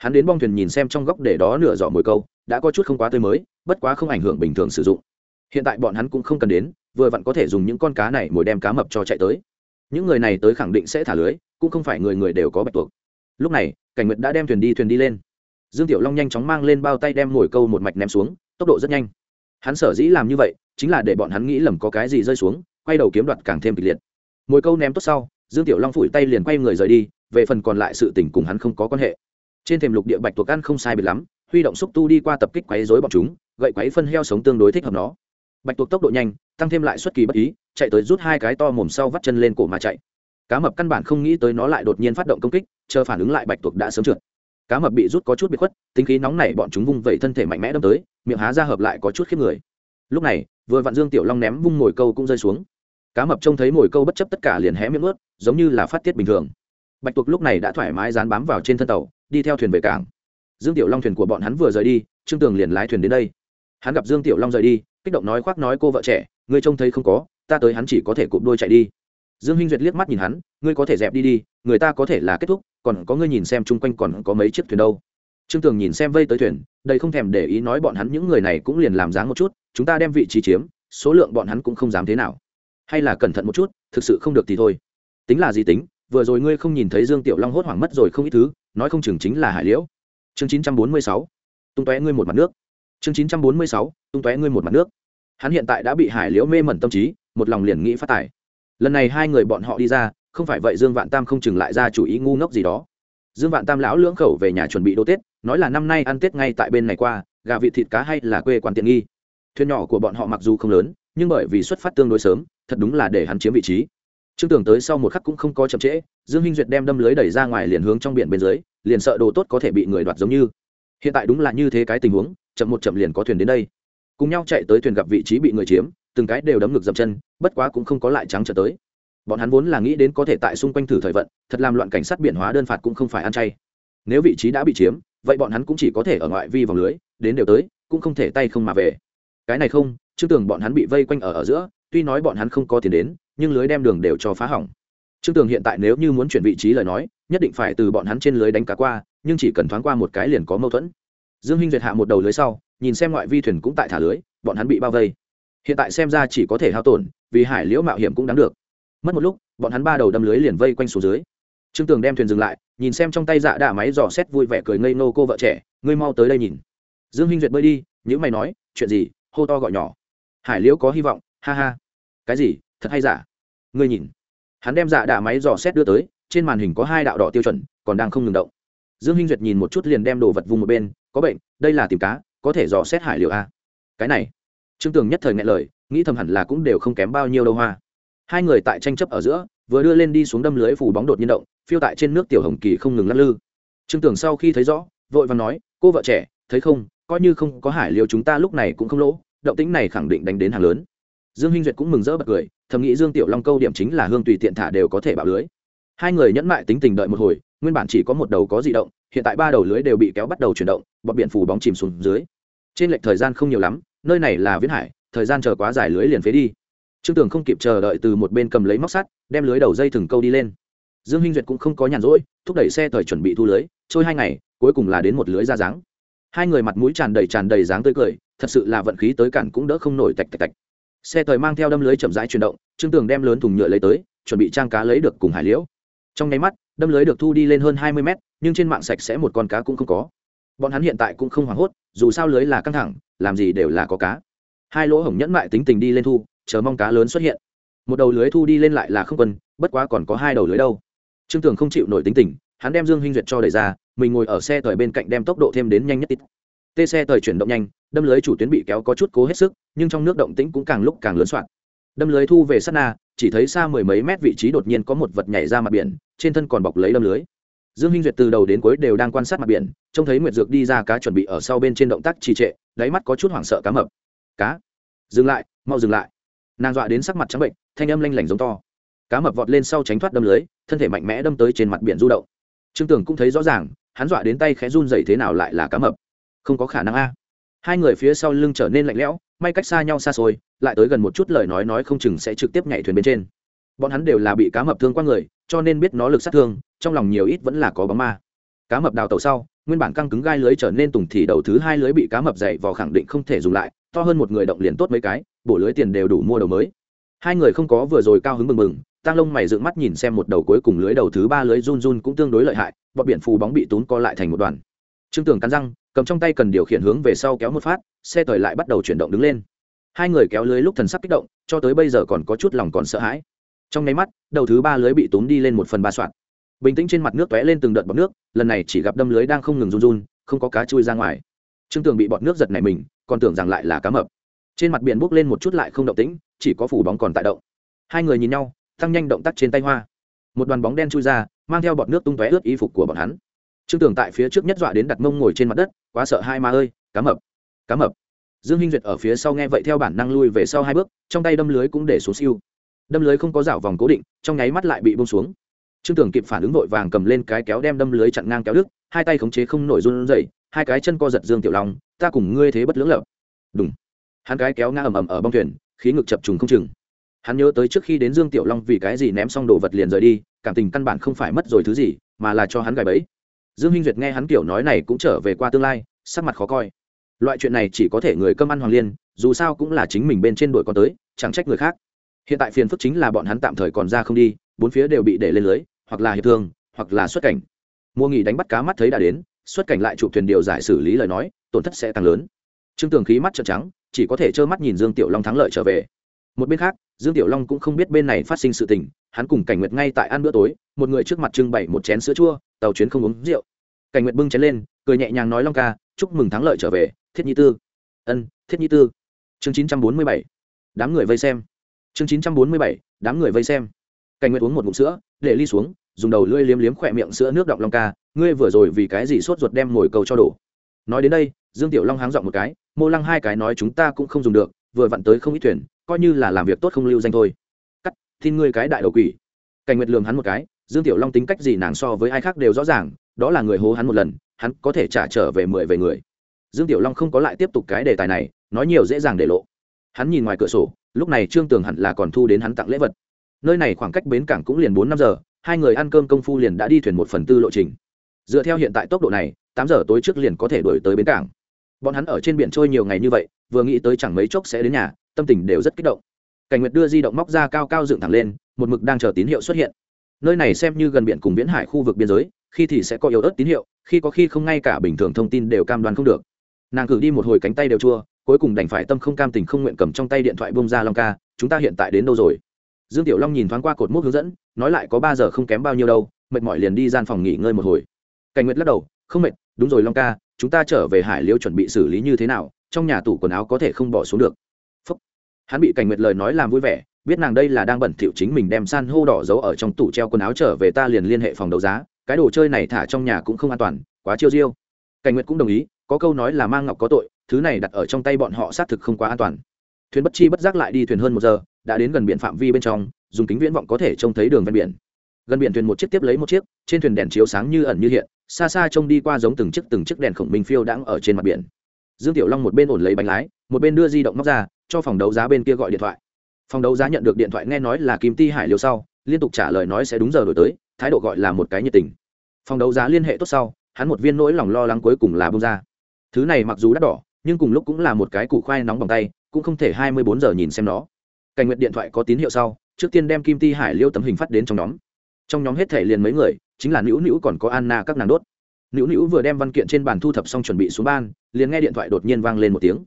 hắn đến bong thuyền nhìn xem trong góc để đó nửa giỏ mồi câu, đã có chút không quá tươi mới, bất quá không ảnh hưởng bình thường sử dụng. Hiện tại bọn hắn cũng không cần đến, vừa vặn có thể dùng những con cá này mồi đem cá mập cho chạy tới. Những người này tới khẳng định sẽ thả lưới, cũng không phải người người đều có bạch tuộc. Lúc này, cảnh nguyệt đã đem thuyền đi thuyền đi lên. Dương tiểu long nhanh chóng mang lên bao tay đem mồi câu một mạch ném xuống, tốc độ rất nhanh. Hắn sở dĩ làm như vậy, chính là để bọn hắn nghĩ lầm có cái gì rơi xuống, quay đầu kiếm đoạt càng thêm kịch liệt. Mồi câu ném tốt sau, dương tiểu long phủi tay liền quay người rời đi, về phần còn lại sự tình cùng hắn không có quan hệ trên thềm lục địa bạch tuộc ăn không sai biệt lắm, huy động xúc tu đi qua tập kích quấy rối bọn chúng, gậy quấy phân heo sống tương đối thích hợp nó. Bạch tuộc tốc độ nhanh, tăng thêm lại xuất kỳ bất ý, chạy tới rút hai cái to mồm sau vắt chân lên cổ mà chạy. Cá mập căn bản không nghĩ tới nó lại đột nhiên phát động công kích, chờ phản ứng lại bạch tuộc đã sớm trượt. Cá mập bị rút có chút bị khuất, tính khí nóng này bọn chúng vung vẩy thân thể mạnh mẽ đâm tới, miệng há ra hợp lại có chút khiếp người. Lúc này, vừa vặn dương tiểu long ném vung mồi câu cũng rơi xuống. Cá mập trông thấy mồi câu bất chấp tất cả liền hé miệng ướt, giống như là phát tiết bình thường. Bạch tuộc lúc này đã thoải mái dán bám vào trên thân tàu đi theo thuyền về cảng. Dương tiểu long thuyền của bọn hắn vừa rời đi, trương tường liền lái thuyền đến đây. Hắn gặp dương tiểu long rời đi, kích động nói khoác nói cô vợ trẻ, ngươi trông thấy không có, ta tới hắn chỉ có thể cụp đôi chạy đi. Dương hinh duyệt liếc mắt nhìn hắn, ngươi có thể dẹp đi đi, người ta có thể là kết thúc, còn có ngươi nhìn xem chung quanh còn có mấy chiếc thuyền đâu. Trương tường nhìn xem vây tới thuyền đây không thèm để ý nói bọn hắn những người này cũng liền làm dáng một chút, chúng ta đem vị trí chiếm, số lượng bọn hắn cũng không dám thế nào. Hay là cẩn thận một chút, thực sự không được thì thôi. Tính là gì tính? Vừa rồi ngươi không nhìn thấy dương tiểu long hốt hoảng mất rồi không ít thứ, nói không chừng chính là hải liễu. Chương chín trăm bốn mươi sáu, tung tóe ngươi một mặt nước. Chương chín trăm bốn mươi sáu, tung tóe ngươi một mặt nước. Hắn hiện tại đã bị hải liễu mê mẩn tâm trí, một lòng liền nghĩ phát tài. Lần này hai người bọn họ đi ra, không phải vậy dương vạn tam không chừng lại ra chủ ý ngu ngốc gì đó. Dương vạn tam lão lưỡng khẩu về nhà chuẩn bị đồ tết, nói là năm nay ăn tết ngay tại bên này qua, gà vịt thịt cá hay là quê quán tiện nghi. Thuyền nhỏ của bọn họ mặc dù không lớn, nhưng bởi vì xuất phát tương đối sớm, thật đúng là để hắn chiếm vị trí trương tưởng tới sau một khắc cũng không có chậm trễ, dương hinh duyệt đem đâm lưới đẩy ra ngoài liền hướng trong biển bên dưới, liền sợ đồ tốt có thể bị người đoạt giống như. Hiện tại đúng là như thế cái tình huống, chậm một chậm liền có thuyền đến đây. Cùng nhau chạy tới thuyền gặp vị trí bị người chiếm, từng cái đều đấm ngực dậm chân, bất quá cũng không có lại trắng trở tới. Bọn hắn vốn là nghĩ đến có thể tại xung quanh thử thời vận, thật làm loạn cảnh sát biển hóa đơn phạt cũng không phải ăn chay. Nếu vị trí đã bị chiếm, vậy bọn hắn cũng chỉ có thể ở ngoại vi vòng lưới, đến đều tới, cũng không thể tay không mà về. Cái này không chứ tưởng bọn hắn bị vây quanh ở ở giữa tuy nói bọn hắn không có tiền đến, nhưng lưới đem đường đều cho phá hỏng. Trương tường hiện tại nếu như muốn chuyển vị trí lời nói, nhất định phải từ bọn hắn trên lưới đánh cá qua, nhưng chỉ cần thoáng qua một cái liền có mâu thuẫn. Dương hinh duyệt hạ một đầu lưới sau, nhìn xem ngoại vi thuyền cũng tại thả lưới, bọn hắn bị bao vây. Hiện tại xem ra chỉ có thể hao tổn, vì hải liễu mạo hiểm cũng đáng được. Mất một lúc, bọn hắn ba đầu đâm lưới liền vây quanh xuống dưới. Trương tường đem thuyền dừng lại, nhìn xem trong tay dạ đạ máy dò xét vui vẻ cười ngây nô cô vợ trẻ, ngươi mau tới đây nhìn. Dương hinh duyệt bơi đi nhữ mày nói, chuyện gì? Hô to gọi nhỏ. Hải liễu có hy vọng ha ha. Cái gì? Thật hay giả? Ngươi nhìn. Hắn đem dạ đạ máy dò xét đưa tới, trên màn hình có hai đạo đỏ tiêu chuẩn, còn đang không ngừng động. Dương hinh duyệt nhìn một chút liền đem đồ vật vùng một bên, có bệnh, đây là tìm cá, có thể dò xét hải liệu a. Cái này. Trương tường nhất thời ngại lời, nghĩ thầm hẳn là cũng đều không kém bao nhiêu đâu hoa hai người tại tranh chấp ở giữa, vừa đưa lên đi xuống đâm lưới phủ bóng đột nhiên động, phiêu tại trên nước tiểu hồng kỳ không ngừng lắc lư. Trương tường sau khi thấy rõ, vội và nói, cô vợ trẻ, thấy không? Coi như không có hải liệu chúng ta lúc này cũng không lỗ, động tĩnh này khẳng định đánh đến hàng lớn dương hinh duyệt cũng mừng rỡ bật cười, thầm nghĩ dương tiểu long câu điểm chính là hương tùy tiện thả đều có thể bạo lưới. Hai người nhẫn mại tính tình đợi một hồi, nguyên bản chỉ có một đầu có di động, hiện tại ba đầu lưới đều bị kéo bắt đầu chuyển động, bọt biển phủ bóng chìm xuống dưới. Trên lệch thời gian không nhiều lắm, nơi này là viễn hải, thời gian chờ quá dài lưới liền phế đi. Trương tường không kịp chờ đợi từ một bên cầm lấy móc sắt, đem lưới đầu dây thừng câu đi lên. Dương hinh duyệt cũng không có nhàn rỗi, thúc đẩy xe thời chuẩn bị thu lưới, trôi hai ngày, cuối cùng là đến một lưới ra dáng. Hai người mặt mũi tràn đầy tràn đầy dáng tươi cười, thật sự là vận khí tới cản cũng đỡ không nổi tạch tạch tạch xe thời mang theo đâm lưới chậm rãi chuyển động, trương tường đem lớn thùng nhựa lấy tới, chuẩn bị trang cá lấy được cùng hải liễu. Trong nháy mắt, đâm lưới được thu đi lên hơn hai mươi mét, nhưng trên mạng sạch sẽ một con cá cũng không có. Bọn hắn hiện tại cũng không hoảng hốt, dù sao lưới là căng thẳng, làm gì đều là có cá. Hai lỗ hổng nhẫn mại tính tình đi lên thu, chờ mong cá lớn xuất hiện. Một đầu lưới thu đi lên lại là không quân, bất quá còn có hai đầu lưới đâu. Trương tường không chịu nổi tính tình, hắn đem dương hinh duyệt cho đẩy ra, mình ngồi ở xe thời bên cạnh đem tốc độ thêm đến nhanh nhất tít tê xe thời chuyển động nhanh, đâm lưới chủ tuyến bị kéo có chút cố hết sức, nhưng trong nước động tĩnh cũng càng lúc càng lớn soạn đâm lưới thu về sát na, chỉ thấy xa mười mấy mét vị trí đột nhiên có một vật nhảy ra mặt biển, trên thân còn bọc lấy đâm lưới. Dương hinh duyệt từ đầu đến cuối đều đang quan sát mặt biển, trông thấy nguyệt dược đi ra cá chuẩn bị ở sau bên trên động tác trì trệ, đáy mắt có chút hoảng sợ cá mập. Cá, dừng lại, mau dừng lại. Nàng dọa đến sắc mặt trắng bệnh, thanh âm lanh lảnh giống to. Cá mập vọt lên sau tránh thoát đâm lưới, thân thể mạnh mẽ đâm tới trên mặt biển du động. Trương tường cũng thấy rõ ràng, hắn dọa đến tay khẽ run dày thế nào lại là cá mập không có khả năng a. Hai người phía sau lưng trở nên lạnh lẽo, may cách xa nhau xa xôi, lại tới gần một chút lời nói nói không chừng sẽ trực tiếp nhảy thuyền bên trên. Bọn hắn đều là bị cá mập thương qua người, cho nên biết nó lực sát thương, trong lòng nhiều ít vẫn là có bóng ma. Cá mập đào tàu sau, nguyên bản căng cứng gai lưới trở nên tùng thì đầu thứ hai lưới bị cá mập dày vò khẳng định không thể dùng lại, to hơn một người động liền tốt mấy cái, bổ lưới tiền đều đủ mua đầu mới. Hai người không có vừa rồi cao hứng mừng mừng tăng lông mày dựng mắt nhìn xem một đầu cuối cùng lưới đầu thứ ba lưới run run cũng tương đối lợi hại, bọn biển phù bóng bị tốn co lại thành một đoàn trương tường cắn răng, cầm trong tay cần điều khiển hướng về sau kéo một phát, xe thời lại bắt đầu chuyển động đứng lên. Hai người kéo lưới lúc thần sắc kích động, cho tới bây giờ còn có chút lòng còn sợ hãi. Trong nháy mắt, đầu thứ ba lưới bị túm đi lên một phần ba soạn. Bình tĩnh trên mặt nước tóe lên từng đợt bọt nước, lần này chỉ gặp đâm lưới đang không ngừng run run, không có cá chui ra ngoài. Trương tường bị bọt nước giật này mình, còn tưởng rằng lại là cá mập. Trên mặt biển bốc lên một chút lại không động tĩnh, chỉ có phủ bóng còn tại động. Hai người nhìn nhau, tăng nhanh động tác trên tay hoa. Một đoàn bóng đen chui ra, mang theo bọt nước tung tóe ướt y phục của bọn hắn trương tường tại phía trước nhất dọa đến đặt mông ngồi trên mặt đất, quá sợ hai ma ơi, cá mập cá mập. Dương hinh duyệt ở phía sau nghe vậy theo bản năng lui về sau hai bước, trong tay đâm lưới cũng để xuống siêu. Đâm lưới không có rảo vòng cố định, trong nháy mắt lại bị bông xuống. Trương tường kịp phản ứng vội vàng cầm lên cái kéo đem đâm lưới chặn ngang kéo đứt, hai tay khống chế không nổi run dậy hai cái chân co giật dương tiểu long, ta cùng ngươi thế bất lưỡng lập. Đúng hắn cái kéo ngã ầm ầm ở bông thuyền, khí ngực chập trùng không chừng. Hắn nhớ tới trước khi đến dương tiểu long vì cái gì ném xong đồ vật liền rời đi, cảm tình căn bản không phải mất rồi thứ gì, mà là cho hắn gài bẫy dương hinh duyệt nghe hắn kiểu nói này cũng trở về qua tương lai, sắc mặt khó coi. Loại chuyện này chỉ có thể người cơm ăn hoàng liên, dù sao cũng là chính mình bên trên đội con tới, chẳng trách người khác. Hiện tại phiền phức chính là bọn hắn tạm thời còn ra không đi, bốn phía đều bị để lên lưới, hoặc là hiệp thương, hoặc là xuất cảnh. Mua nghỉ đánh bắt cá mắt thấy đã đến, xuất cảnh lại chụp thuyền điều giải xử lý lời nói, tổn thất sẽ tăng lớn. Trương tường khí mắt trợn trắng, chỉ có thể trơ mắt nhìn dương tiểu long thắng lợi trở về. Một bên khác, dương tiểu long cũng không biết bên này phát sinh sự tình hắn cùng cảnh nguyệt ngay tại ăn bữa tối, một người trước mặt trưng bày một chén sữa chua, tàu chuyến không uống rượu. Cảnh nguyệt bưng chén lên, cười nhẹ nhàng nói long ca, chúc mừng thắng lợi trở về, thiết nhi tư. Ân, thiết nhi tư. Chương chín trăm bốn mươi bảy, đám người vây xem. Chương chín trăm bốn mươi bảy, đám người vây xem. Cảnh nguyệt uống một ngụm sữa, để ly xuống, dùng đầu lưỡi liếm liếm khỏe miệng sữa nước động long ca, ngươi vừa rồi vì cái gì sốt ruột đem ngồi cầu cho đổ? Nói đến đây, dương tiểu long háng dọn một cái, mô lăng hai cái nói chúng ta cũng không dùng được, vừa vặn tới không ít thuyền, coi như là làm việc tốt không lưu danh thôi tin ngươi cái đại đầu quỷ. Cảnh nguyệt lường hắn một cái, dương tiểu long tính cách gì nàng so với ai khác đều rõ ràng, đó là người hố hắn một lần, hắn có thể trả trở về mười về người. Dương tiểu long không có lại tiếp tục cái đề tài này, nói nhiều dễ dàng để lộ. Hắn nhìn ngoài cửa sổ, lúc này trương tường hẳn là còn thu đến hắn tặng lễ vật. Nơi này khoảng cách bến cảng cũng liền bốn năm giờ, hai người ăn cơm công phu liền đã đi thuyền một phần tư lộ trình. Dựa theo hiện tại tốc độ này, tám giờ tối trước liền có thể đổi tới bến cảng. Bọn hắn ở trên biển trôi nhiều ngày như vậy, vừa nghĩ tới chẳng mấy chốc sẽ đến nhà, tâm tình đều rất kích động cảnh nguyệt đưa di động móc ra cao cao dựng thẳng lên, một mực đang chờ tín hiệu xuất hiện. Nơi này xem như gần biển cùng viễn hải khu vực biên giới, khi thì sẽ có yếu ớt tín hiệu, khi có khi không ngay cả bình thường thông tin đều cam đoan không được. Nàng cử đi một hồi cánh tay đều chua, cuối cùng đành phải tâm không cam tình không nguyện cầm trong tay điện thoại bông ra long ca, chúng ta hiện tại đến đâu rồi? Dương tiểu long nhìn thoáng qua cột mốc hướng dẫn, nói lại có ba giờ không kém bao nhiêu đâu, mệt mỏi liền đi gian phòng nghỉ ngơi một hồi. Cảnh nguyệt lắc đầu, không mệt, đúng rồi long ca, chúng ta trở về hải liêu chuẩn bị xử lý như thế nào, trong nhà tủ quần áo có thể không bỏ xuống được hắn bị cảnh nguyệt lời nói làm vui vẻ, biết nàng đây là đang bẩn thỉu chính mình đem san hô đỏ giấu ở trong tủ treo quần áo trở về ta liền liên hệ phòng đấu giá, cái đồ chơi này thả trong nhà cũng không an toàn, quá chiêu diêu. Cảnh nguyệt cũng đồng ý, có câu nói là mang ngọc có tội, thứ này đặt ở trong tay bọn họ xác thực không quá an toàn. Thuyền bất chi bất giác lại đi thuyền hơn một giờ, đã đến gần biển phạm vi bên trong, dùng kính viễn vọng có thể trông thấy đường ven biển. Gần biển thuyền một chiếc tiếp lấy một chiếc, trên thuyền đèn chiếu sáng như ẩn như hiện, xa xa trông đi qua giống từng chiếc từng chiếc đèn khổng minh phiêu đãng ở trên mặt biển. Dương tiểu long một bên ổn lấy bánh lái, một bên đưa di động móc ra cho phòng đấu giá bên kia gọi điện thoại. Phòng đấu giá nhận được điện thoại nghe nói là kim ti hải liêu sau, liên tục trả lời nói sẽ đúng giờ đổi tới, thái độ gọi là một cái nhiệt tình. Phòng đấu giá liên hệ tốt sau, hắn một viên nỗi lòng lo lắng cuối cùng là bông ra. Thứ này mặc dù đắt đỏ, nhưng cùng lúc cũng là một cái củ khoai nóng bằng tay, cũng không thể hai mươi bốn giờ nhìn xem nó. Cảnh nguyện điện thoại có tín hiệu sau, trước tiên đem kim ti hải liêu tấm hình phát đến trong nhóm. Trong nhóm hết thể liền mấy người, chính là nữu nữu còn có anna các nàng đốt. Nữu nữu vừa đem văn kiện trên bàn thu thập xong chuẩn bị xuống ban, liền nghe điện thoại đột nhiên vang lên một tiếng.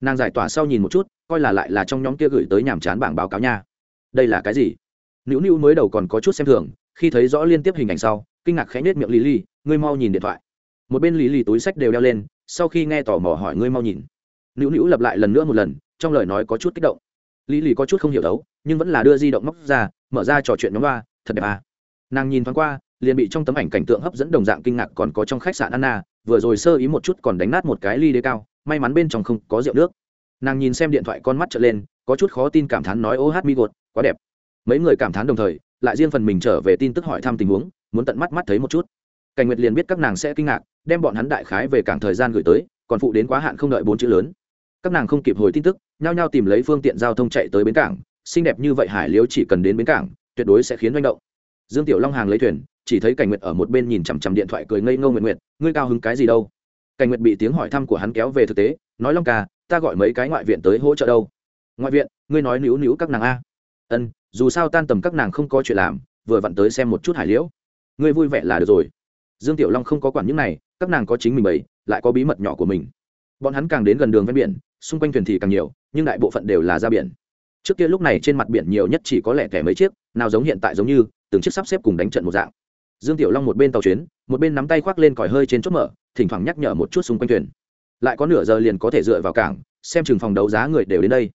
Nàng giải tỏa sau nhìn một chút coi là lại là trong nhóm kia gửi tới nhàm chán bảng báo cáo nha. Đây là cái gì? Nữu nữu mới đầu còn có chút xem thường, khi thấy rõ liên tiếp hình ảnh sau, kinh ngạc khẽ nết miệng lý ly ngươi mau nhìn điện thoại. Một bên lý lì túi sách đều đeo lên, sau khi nghe tò mò hỏi ngươi mau nhìn? Nữu nữu lặp lại lần nữa một lần, trong lời nói có chút kích động. Lý lì có chút không hiểu đấu, nhưng vẫn là đưa di động móc ra, mở ra trò chuyện nhóm ba, thật đẹp à. nàng nhìn thoáng qua, liền bị trong tấm ảnh cảnh tượng hấp dẫn đồng dạng kinh ngạc còn có trong khách sạn anna, vừa rồi sơ ý một chút còn đánh nát một cái ly đế cao, may mắn bên trong không có rượu nước nàng nhìn xem điện thoại con mắt trở lên, có chút khó tin cảm thán nói, ô hát mi gột, quá đẹp. Mấy người cảm thán đồng thời, lại riêng phần mình trở về tin tức hỏi thăm tình huống, muốn tận mắt mắt thấy một chút. Cảnh nguyệt liền biết các nàng sẽ kinh ngạc, đem bọn hắn đại khái về cảng thời gian gửi tới, còn phụ đến quá hạn không đợi bốn chữ lớn. Các nàng không kịp hồi tin tức, nhao nhao tìm lấy phương tiện giao thông chạy tới bến cảng, xinh đẹp như vậy hải liếu chỉ cần đến bến cảng, tuyệt đối sẽ khiến doanh động. Dương tiểu long hàng lấy thuyền, chỉ thấy cảnh nguyệt ở một bên nhìn chằm chằm điện thoại cười ngây ngô nguyện nguyện ngươi cao hứng cái gì đâu? Cảnh nguyệt bị tiếng hỏi thăm của hắn kéo về thực tế, nói long ca ta gọi mấy cái ngoại viện tới hỗ trợ đâu. Ngoại viện, ngươi nói níu níu các nàng a. Ân, dù sao tan tầm các nàng không có chuyện làm, vừa vặn tới xem một chút hải liễu. Ngươi vui vẻ là được rồi. Dương tiểu long không có quản những này, các nàng có chính mình bầy, lại có bí mật nhỏ của mình. Bọn hắn càng đến gần đường ven biển, xung quanh thuyền thì càng nhiều, nhưng đại bộ phận đều là ra biển. Trước kia lúc này trên mặt biển nhiều nhất chỉ có lẻ tẻ mấy chiếc, nào giống hiện tại giống như, từng chiếc sắp xếp cùng đánh trận một dạng. Dương tiểu long một bên tàu chuyến, một bên nắm tay khoác lên còi hơi trên chốt mở, thỉnh thoảng nhắc nhở một chút xung quanh thuyền lại có nửa giờ liền có thể dựa vào cảng, xem chừng phòng đấu giá người đều đến đây.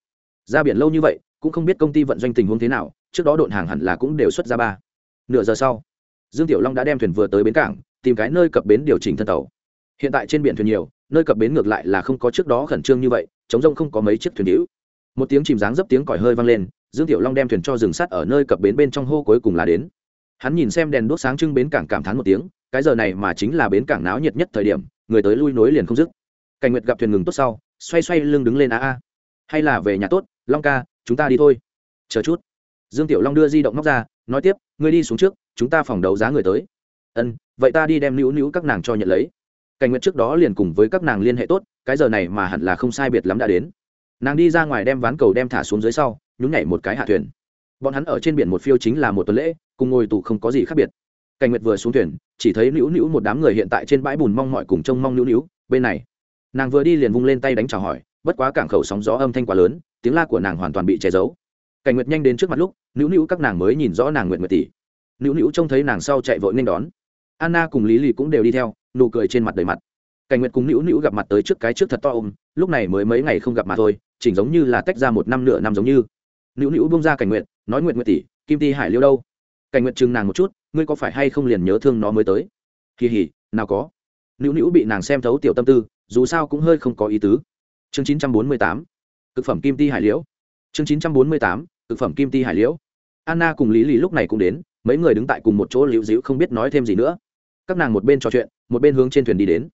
Ra biển lâu như vậy, cũng không biết công ty vận doanh tình huống thế nào, trước đó độn hàng hẳn là cũng đều xuất ra ba. Nửa giờ sau, dương tiểu long đã đem thuyền vừa tới bến cảng, tìm cái nơi cập bến điều chỉnh thân tàu. Hiện tại trên biển thuyền nhiều, nơi cập bến ngược lại là không có trước đó khẩn trương như vậy, chống rông không có mấy chiếc thuyền hữu. Một tiếng chìm dáng dấp tiếng còi hơi vang lên, dương tiểu long đem thuyền cho dừng sắt ở nơi cập bến bên trong hô cuối cùng là đến. Hắn nhìn xem đèn đốt sáng trưng bến cảng cảm thán một tiếng, cái giờ này mà chính là bến cảng náo nhiệt nhất thời điểm, người tới lui nối liền không dứt cảnh nguyệt gặp thuyền ngừng tốt sau, xoay xoay lưng đứng lên a a. Hay là về nhà tốt, long ca, chúng ta đi thôi. Chờ chút. Dương tiểu long đưa di động móc ra, nói tiếp, ngươi đi xuống trước, chúng ta phòng đấu giá người tới. Ân, vậy ta đi đem nữu nữu các nàng cho nhận lấy. Cảnh nguyệt trước đó liền cùng với các nàng liên hệ tốt, cái giờ này mà hẳn là không sai biệt lắm đã đến. Nàng đi ra ngoài đem ván cầu đem thả xuống dưới sau, nhún nhảy một cái hạ thuyền. Bọn hắn ở trên biển một phiêu chính là một tuần lễ, cùng ngồi tù không có gì khác biệt. Cảnh nguyệt vừa xuống thuyền, chỉ thấy nữu nữu một đám người hiện tại trên bãi bùn mong mọi cùng trông mong nữu nữu, bên này nàng vừa đi liền vung lên tay đánh chào hỏi, bất quá cảng khẩu sóng gió âm thanh quá lớn, tiếng la của nàng hoàn toàn bị che giấu. Cảnh nguyệt nhanh đến trước mặt lúc, nữu nữu các nàng mới nhìn rõ nàng nguyện nguyệt tỷ. Nữu nữu trông thấy nàng sau chạy vội nên đón. Anna cùng lý lì cũng đều đi theo, nụ cười trên mặt đầy mặt. Cảnh nguyệt cùng nữu nữu gặp mặt tới trước cái trước thật to ôm, lúc này mới mấy ngày không gặp mặt thôi, chỉnh giống như là tách ra một năm nửa năm giống như. Nữu nữu bông ra cảnh nguyệt, nói nguyện nguyệt tỷ, kim ti hải liêu đâu? Cảnh nguyệt chừng nàng một chút, ngươi có phải hay không liền nhớ thương nó mới tới? Kỳ hỉ, nào có. Nữu nữu bị nàng xem thấu tiểu tâm tư dù sao cũng hơi không có ý tứ. Chương chín trăm bốn mươi tám thực phẩm kim ti hải liễu. Chương chín trăm bốn mươi tám thực phẩm kim ti hải liễu. Anna cùng lý lì lúc này cũng đến, mấy người đứng tại cùng một chỗ liễu dĩu không biết nói thêm gì nữa. Các nàng một bên trò chuyện, một bên hướng trên thuyền đi đến.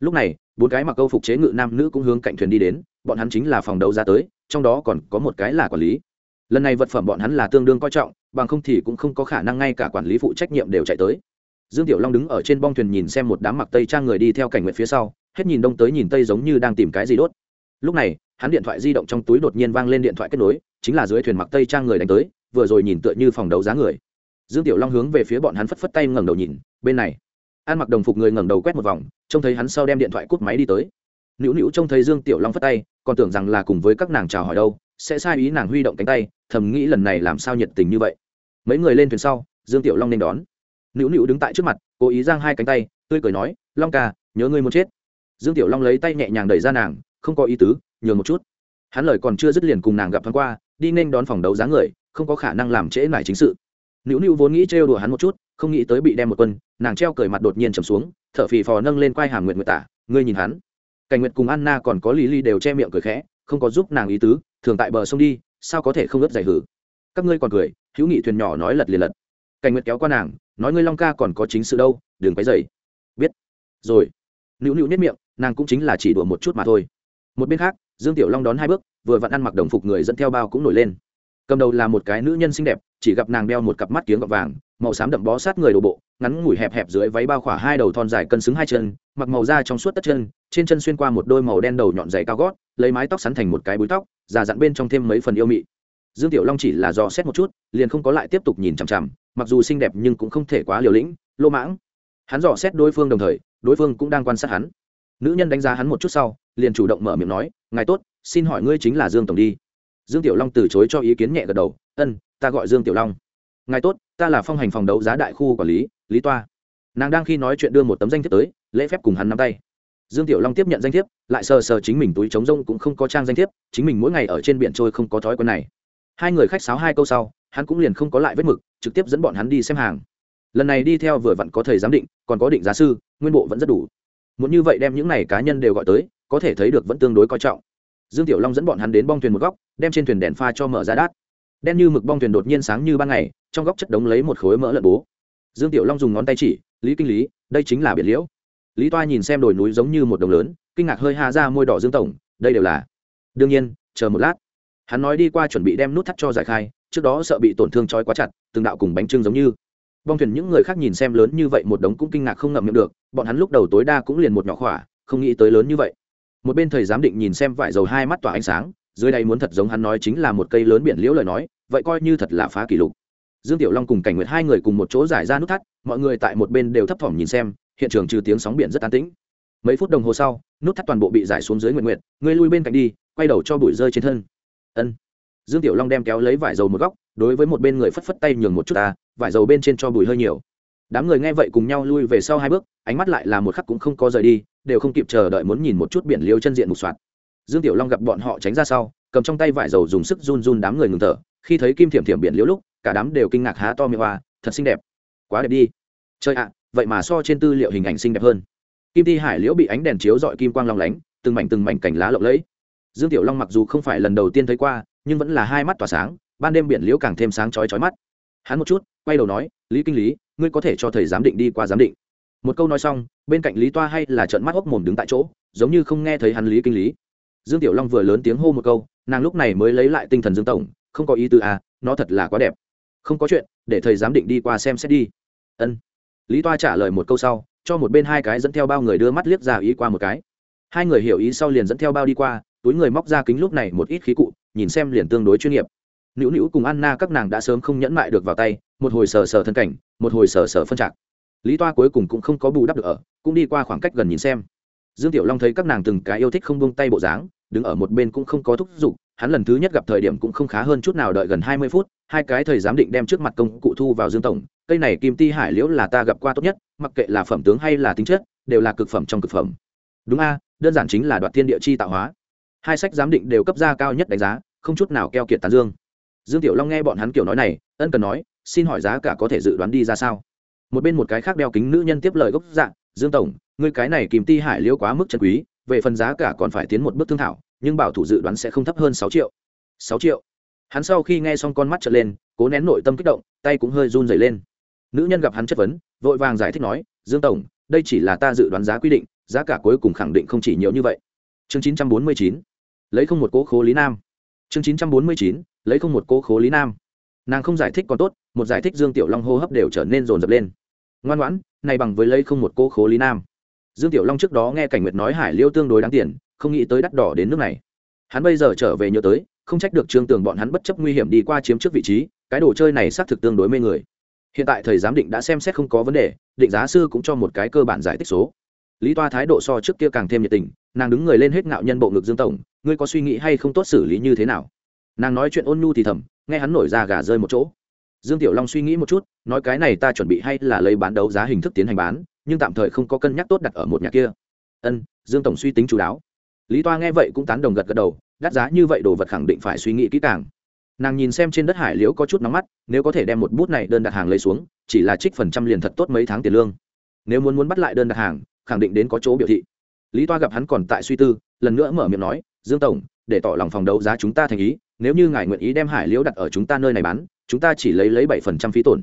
Lúc này, bốn cái mặc câu phục chế ngự nam nữ cũng hướng cạnh thuyền đi đến, bọn hắn chính là phòng đấu giá tới, trong đó còn có một cái là quản lý. Lần này vật phẩm bọn hắn là tương đương coi trọng, bằng không thì cũng không có khả năng ngay cả quản lý phụ trách nhiệm đều chạy tới. Dương tiểu long đứng ở trên bong thuyền nhìn xem một đám mặc tây trang người đi theo cảnh nguyện phía sau hết nhìn đông tới nhìn tây giống như đang tìm cái gì đốt. Lúc này, hắn điện thoại di động trong túi đột nhiên vang lên điện thoại kết nối, chính là dưới thuyền mặc tây trang người đánh tới, vừa rồi nhìn tựa như phòng đấu giá người. Dương tiểu long hướng về phía bọn hắn phất phất tay ngẩng đầu nhìn, bên này. An mặc đồng phục người ngẩng đầu quét một vòng, trông thấy hắn sau đem điện thoại cút máy đi tới. Nữu nữu trông thấy dương tiểu long phất tay, còn tưởng rằng là cùng với các nàng chào hỏi đâu, sẽ sai ý nàng huy động cánh tay, thầm nghĩ lần này làm sao nhiệt tình như vậy. Mấy người lên thuyền sau, dương tiểu long nên đón. Nữu nữu đứng tại trước mặt, cố ý giang hai cánh tay, tươi cười nói, long ca, nhớ ngươi muốn chết dương tiểu long lấy tay nhẹ nhàng đẩy ra nàng, không có ý tứ, nhường một chút. Hắn lời còn chưa dứt liền cùng nàng gặp thoáng qua, đi nên đón phòng đấu giá người, không có khả năng làm trễ lại chính sự. Nữu nữu vốn nghĩ trêu đùa hắn một chút, không nghĩ tới bị đem một quân, nàng treo cười mặt đột nhiên trầm xuống, thở phì phò nâng lên quai hàm nguyện nguyệt tả, ngươi nhìn hắn. Cảnh Nguyệt cùng anna còn có lý ly đều che miệng cười khẽ, không có giúp nàng ý tứ, thường tại bờ sông đi, sao có thể không ướt giải hử? Các ngươi còn cười, hữu nghị thuyền nhỏ nói lật liền lật. Cảnh Nguyệt kéo qua nàng, nói ngươi long ca còn có chính sự đâu, đừng quấy dày biết. Rồi. Nữu nữu nhất miệng nàng cũng chính là chỉ đùa một chút mà thôi. Một bên khác, dương tiểu long đón hai bước, vừa vặn ăn mặc đồng phục người dẫn theo bao cũng nổi lên. Cầm đầu là một cái nữ nhân xinh đẹp, chỉ gặp nàng đeo một cặp mắt kiếng gọt vàng, màu xám đậm bó sát người đồ bộ, ngắn ngủi hẹp hẹp dưới váy bao khỏa hai đầu thon dài cân xứng hai chân, mặc màu da trong suốt tất chân, trên chân xuyên qua một đôi màu đen đầu nhọn dày cao gót, lấy mái tóc sắn thành một cái búi tóc, già dặn bên trong thêm mấy phần yêu mị. Dương tiểu long chỉ là dò xét một chút, liền không có lại tiếp tục nhìn chằm chằm, mặc dù xinh đẹp nhưng cũng không thể quá liều lĩnh, lô mãng. Hắn dò xét đối phương đồng thời, đối phương cũng đang quan sát hắn nữ nhân đánh giá hắn một chút sau, liền chủ động mở miệng nói, ngài tốt, xin hỏi ngươi chính là dương tổng đi. Dương tiểu long từ chối cho ý kiến nhẹ gật đầu, ân, ta gọi dương tiểu long. Ngài tốt, ta là phong hành phòng đấu giá đại khu quản lý lý toa. Nàng đang khi nói chuyện đưa một tấm danh thiếp tới, lễ phép cùng hắn nắm tay. Dương tiểu long tiếp nhận danh thiếp, lại sờ sờ chính mình túi trống rông cũng không có trang danh thiếp, chính mình mỗi ngày ở trên biển trôi không có thói quen này. Hai người khách sáo hai câu sau, hắn cũng liền không có lại vết mực, trực tiếp dẫn bọn hắn đi xem hàng. Lần này đi theo vừa vặn có thầy giám định, còn có định giá sư, nguyên bộ vẫn rất đủ muốn như vậy đem những này cá nhân đều gọi tới, có thể thấy được vẫn tương đối coi trọng. Dương tiểu long dẫn bọn hắn đến bong thuyền một góc, đem trên thuyền đèn pha cho mở ra đát. Đen như mực bong thuyền đột nhiên sáng như ban ngày, trong góc chất đống lấy một khối mỡ lợn bố. Dương tiểu long dùng ngón tay chỉ, lý kinh lý, đây chính là biển liễu. Lý toa nhìn xem đồi núi giống như một đồng lớn, kinh ngạc hơi hà ra môi đỏ dương tổng, đây đều là? Đương nhiên, chờ một lát. Hắn nói đi qua chuẩn bị đem nút thắt cho giải khai, trước đó sợ bị tổn thương trói quá chặt, từng đạo cùng bánh trưng giống như bong thuyền những người khác nhìn xem lớn như vậy một đống cũng kinh ngạc không ngậm miệng được, bọn hắn lúc đầu tối đa cũng liền một nhỏ khỏa, không nghĩ tới lớn như vậy. Một bên thầy giám định nhìn xem vải dầu hai mắt tỏa ánh sáng, dưới đây muốn thật giống hắn nói chính là một cây lớn biển liễu lời nói, vậy coi như thật là phá kỷ lục. Dương tiểu long cùng cảnh nguyệt hai người cùng một chỗ giải ra nút thắt, mọi người tại một bên đều thấp thỏm nhìn xem, hiện trường trừ tiếng sóng biển rất an tĩnh. Mấy phút đồng hồ sau, nút thắt toàn bộ bị giải xuống dưới nguyện nguyện ngươi lui bên cạnh đi, quay đầu cho bụi rơi trên thân. Ân. Dương tiểu long đem kéo lấy vải dầu một góc đối với một bên người phất phất tay nhường một chút ta, vải dầu bên trên cho bùi hơi nhiều. Đám người nghe vậy cùng nhau lui về sau hai bước, ánh mắt lại là một khắc cũng không có rời đi, đều không kịp chờ đợi muốn nhìn một chút biển liêu chân diện mục soạt dương tiểu long gặp bọn họ tránh ra sau, cầm trong tay vải dầu dùng sức run run đám người ngừng thở, khi thấy kim thiểm thiểm biển liễu lúc, cả đám đều kinh ngạc há to miệng hoa, thật xinh đẹp. Quá đẹp đi. Chơi ạ, vậy mà so trên tư liệu hình ảnh xinh đẹp hơn. Kim thi hải liễu bị ánh đèn chiếu dọi kim quang long lánh, từng mảnh từng mảnh cành lá lộng lẫy. Dương tiểu long mặc dù không phải lần đầu tiên thấy qua, nhưng vẫn là hai mắt tỏa sáng ban đêm biển liễu càng thêm sáng chói chói mắt. Hắn một chút, quay đầu nói, lý kinh lý, ngươi có thể cho thầy giám định đi qua giám định. Một câu nói xong, bên cạnh lý toa hay là trợn mắt hốc mồm đứng tại chỗ, giống như không nghe thấy hắn lý kinh lý. Dương tiểu long vừa lớn tiếng hô một câu, nàng lúc này mới lấy lại tinh thần dương tổng, không có ý tư à nó thật là quá đẹp. Không có chuyện, để thầy giám định đi qua xem xét đi. Ân. Lý toa trả lời một câu sau, cho một bên hai cái dẫn theo bao người đưa mắt liếc ra ý qua một cái. Hai người hiểu ý sau liền dẫn theo bao đi qua, túi người móc ra kính lúc này một ít khí cụ, nhìn xem liền tương đối chuyên nghiệp nữu nữu cùng anna các nàng đã sớm không nhẫn mại được vào tay, một hồi sờ sờ thân cảnh, một hồi sờ sờ phân trạng lý toa cuối cùng cũng không có bù đắp được ở, cũng đi qua khoảng cách gần nhìn xem. Dương tiểu long thấy các nàng từng cái yêu thích không buông tay bộ dáng, đứng ở một bên cũng không có thúc giục, hắn lần thứ nhất gặp thời điểm cũng không khá hơn chút nào đợi gần hai mươi phút, hai cái thời giám định đem trước mặt công cụ thu vào dương tổng, cây này kim ti hải liễu là ta gặp qua tốt nhất, mặc kệ là phẩm tướng hay là tính chất, đều là cực phẩm trong cực phẩm. Đúng a, đơn giản chính là đoạt thiên địa chi tạo hóa. Hai sách giám định đều cấp ra cao nhất đánh giá, không chút nào keo kiệt tán dương dương tiểu long nghe bọn hắn kiểu nói này, ân cần nói, xin hỏi giá cả có thể dự đoán đi ra sao? Một bên một cái khác đeo kính nữ nhân tiếp lời gốc dạng dương tổng người cái này kìm ti hải liêu quá mức chân quý, về phần giá cả còn phải tiến một bước thương thảo, nhưng bảo thủ dự đoán sẽ không thấp hơn sáu triệu. Sáu triệu? Hắn sau khi nghe xong con mắt trở lên, cố nén nội tâm kích động, tay cũng hơi run rẩy lên. Nữ nhân gặp hắn chất vấn, vội vàng giải thích nói, dương tổng, đây chỉ là ta dự đoán giá quy định, giá cả cuối cùng khẳng định không chỉ nhiều như vậy. Chương chín trăm bốn mươi chín, lấy không một cố khố lý nam. Chương chín trăm bốn mươi chín lấy không một cô khố lý nam. Nàng không giải thích còn tốt, một giải thích dương tiểu long hô hấp đều trở nên rồn rập lên. Ngoan ngoãn, này bằng với lấy không một cô khố lý nam. Dương tiểu long trước đó nghe cảnh nguyệt nói hải liêu tương đối đáng tiền, không nghĩ tới đắt đỏ đến nước này. Hắn bây giờ trở về nhớ tới, không trách được trương tường bọn hắn bất chấp nguy hiểm đi qua chiếm trước vị trí, cái đồ chơi này xác thực tương đối mê người. Hiện tại thầy giám định đã xem xét không có vấn đề, định giá sư cũng cho một cái cơ bản giải thích số. Lý toa thái độ so trước kia càng thêm nhiệt tình, nàng đứng người lên hết ngạo nhân bộ ngực dương tổng, ngươi có suy nghĩ hay không tốt xử lý như thế nào? Nàng nói chuyện ôn nhu thì thầm, nghe hắn nổi ra gà rơi một chỗ. Dương tiểu long suy nghĩ một chút, nói cái này ta chuẩn bị hay là lấy bán đấu giá hình thức tiến hành bán, nhưng tạm thời không có cân nhắc tốt đặt ở một nhà kia. Ân, dương tổng suy tính chú đáo. Lý toa nghe vậy cũng tán đồng gật gật đầu, đắt giá như vậy đồ vật khẳng định phải suy nghĩ kỹ càng. Nàng nhìn xem trên đất hải liễu có chút nóng mắt, nếu có thể đem một bút này đơn đặt hàng lấy xuống, chỉ là trích phần trăm liền thật tốt mấy tháng tiền lương. Nếu muốn muốn bắt lại đơn đặt hàng, khẳng định đến có chỗ biểu thị. Lý toa gặp hắn còn tại suy tư, lần nữa mở miệng nói, dương tổng, để tỏ lòng phòng đấu giá chúng ta thành ý nếu như ngài nguyện ý đem hải liễu đặt ở chúng ta nơi này bán, chúng ta chỉ lấy lấy bảy phần trăm phí tổn.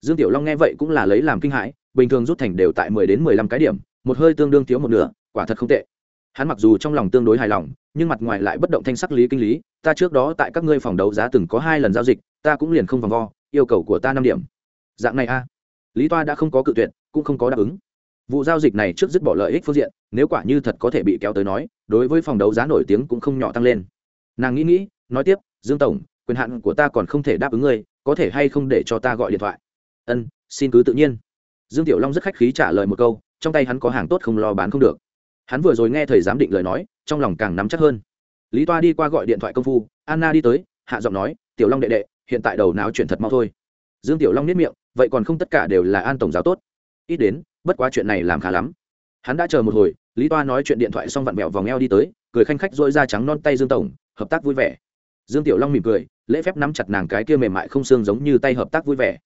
Dương tiểu long nghe vậy cũng là lấy làm kinh hãi, bình thường rút thành đều tại mười đến mười lăm cái điểm, một hơi tương đương thiếu một nửa, quả thật không tệ. Hắn mặc dù trong lòng tương đối hài lòng, nhưng mặt ngoài lại bất động thanh sắc lý kinh lý, ta trước đó tại các ngươi phòng đấu giá từng có hai lần giao dịch, ta cũng liền không vòng vo, yêu cầu của ta năm điểm. Dạng này a. À. Lý toa đã không có cự tuyệt, cũng không có đáp ứng. Vụ giao dịch này trước dứt bỏ lợi ích phương diện, nếu quả như thật có thể bị kéo tới nói, đối với phòng đấu giá nổi tiếng cũng không nhỏ tăng lên. Nàng nghĩ nghĩ nói tiếp, dương tổng, quyền hạn của ta còn không thể đáp ứng ngươi, có thể hay không để cho ta gọi điện thoại? Ân, xin cứ tự nhiên. Dương tiểu long rất khách khí trả lời một câu, trong tay hắn có hàng tốt không lo bán không được. Hắn vừa rồi nghe thầy giám định lời nói, trong lòng càng nắm chắc hơn. Lý toa đi qua gọi điện thoại công phu, anna đi tới, hạ giọng nói, tiểu long đệ đệ, hiện tại đầu não chuyển thật mau thôi. Dương tiểu long nếp miệng, vậy còn không tất cả đều là an tổng giáo tốt. Ít đến, bất quá chuyện này làm khá lắm. Hắn đã chờ một hồi, lý toa nói chuyện điện thoại xong vặn mẹo vòng eo đi tới, cười khanh khách dỗi da trắng non tay dương tổng, hợp tác vui vẻ dương tiểu long mỉm cười, lễ phép nắm chặt nàng cái kia mềm mại không xương giống như tay hợp tác vui vẻ.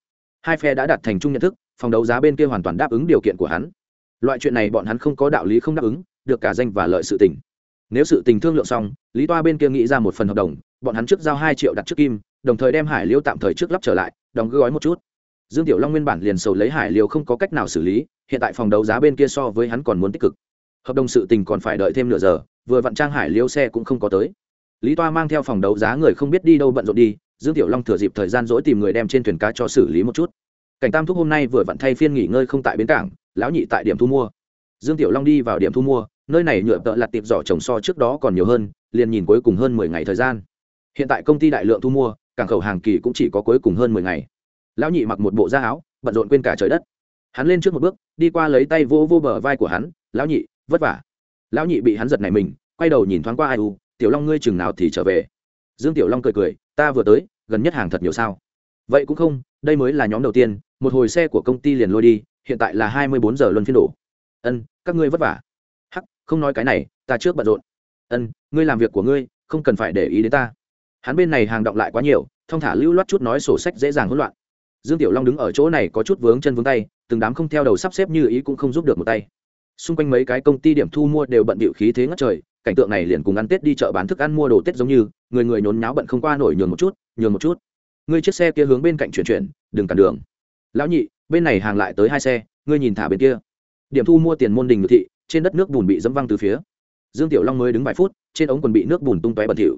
Hai phe đã đạt thành chung nhận thức, phòng đấu giá bên kia hoàn toàn đáp ứng điều kiện của hắn. Loại chuyện này bọn hắn không có đạo lý không đáp ứng, được cả danh và lợi sự tình. Nếu sự tình thương lượng xong, lý toa bên kia nghĩ ra một phần hợp đồng, bọn hắn trước giao hai triệu đặt trước kim, đồng thời đem hải liêu tạm thời trước lắp trở lại, đóng gói một chút. Dương tiểu long nguyên bản liền sầu lấy hải liêu không có cách nào xử lý, hiện tại phòng đấu giá bên kia so với hắn còn muốn tích cực. Hợp đồng sự tình còn phải đợi thêm nửa giờ, vừa vặn trang hải liêu xe cũng không có tới lý toa mang theo phòng đấu giá người không biết đi đâu bận rộn đi, dương tiểu long thừa dịp thời gian dỗi tìm người đem trên thuyền cá cho xử lý một chút. Cảnh tam thúc hôm nay vừa vặn thay phiên nghỉ ngơi không tại bến cảng, lão nhị tại điểm thu mua. Dương tiểu long đi vào điểm thu mua, nơi này nhựa tợ lặt tiệp giỏ trồng so trước đó còn nhiều hơn, liền nhìn cuối cùng hơn mười ngày thời gian. Hiện tại công ty đại lượng thu mua, cảng khẩu hàng kỳ cũng chỉ có cuối cùng hơn mười ngày. Lão nhị mặc một bộ da áo, bận rộn quên cả trời đất. Hắn lên trước một bước, đi qua lấy tay vô vô bờ vai của hắn, lão nhị, vất vả. Lão nhị bị hắn giật này mình, quay đầu nhìn thoáng qua ai u tiểu long ngươi chừng nào thì trở về? Dương tiểu long cười cười, ta vừa tới, gần nhất hàng thật nhiều sao? Vậy cũng không, đây mới là nhóm đầu tiên, một hồi xe của công ty liền lôi đi, hiện tại là hai mươi bốn giờ luân phiên đổ. Ân, các ngươi vất vả. Hắc, không nói cái này, ta trước bận rộn. Ân, ngươi làm việc của ngươi, không cần phải để ý đến ta. Hắn bên này hàng động lại quá nhiều, thong thả lưu loát chút nói sổ sách dễ dàng hỗn loạn. Dương tiểu long đứng ở chỗ này có chút vướng chân vướng tay, từng đám không theo đầu sắp xếp như ý cũng không giúp được một tay. Xung quanh mấy cái công ty điểm thu mua đều bận bịu khí thế ngất trời cảnh tượng này liền cùng ăn tết đi chợ bán thức ăn mua đồ tết giống như, người người nhốn nháo bận không qua nổi nhường một chút, nhường một chút. Ngươi chiếc xe kia hướng bên cạnh chuyển chuyển, đừng cản đường. Lão nhị, bên này hàng lại tới hai xe, ngươi nhìn thả bên kia. Điểm thu mua tiền môn đình ngự thị, trên đất nước bùn bị dẫm văng từ phía. Dương tiểu long mới đứng vài phút, trên ống quần bị nước bùn tung tóe bẩn thỉu.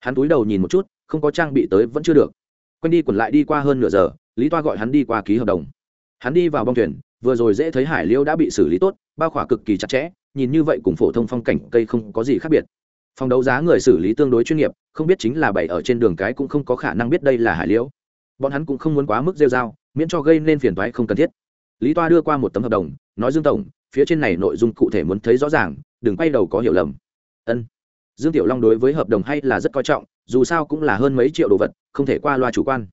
Hắn túi đầu nhìn một chút, không có trang bị tới vẫn chưa được. Quanh đi quần lại đi qua hơn nửa giờ, lý toa gọi hắn đi qua ký hợp đồng. Hắn đi vào bong thuyền, vừa rồi dễ thấy hải liêu đã bị xử lý tốt, bao khỏa cực kỳ chặt chẽ nhìn như vậy cùng phổ thông phong cảnh cây không có gì khác biệt. Phòng đấu giá người xử lý tương đối chuyên nghiệp, không biết chính là bày ở trên đường cái cũng không có khả năng biết đây là hải liễu. Bọn hắn cũng không muốn quá mức rêu r a o miễn cho gây nên phiền toái không cần thiết. Lý toa đưa qua một tấm hợp đồng, nói dương tổng, phía trên này nội dung cụ thể muốn thấy rõ ràng, đừng quay đầu có hiểu lầm. Ân. Dương tiểu long đối với hợp đồng hay là rất coi trọng, dù sao cũng là hơn mấy triệu đồ vật, không thể qua loa chủ quan.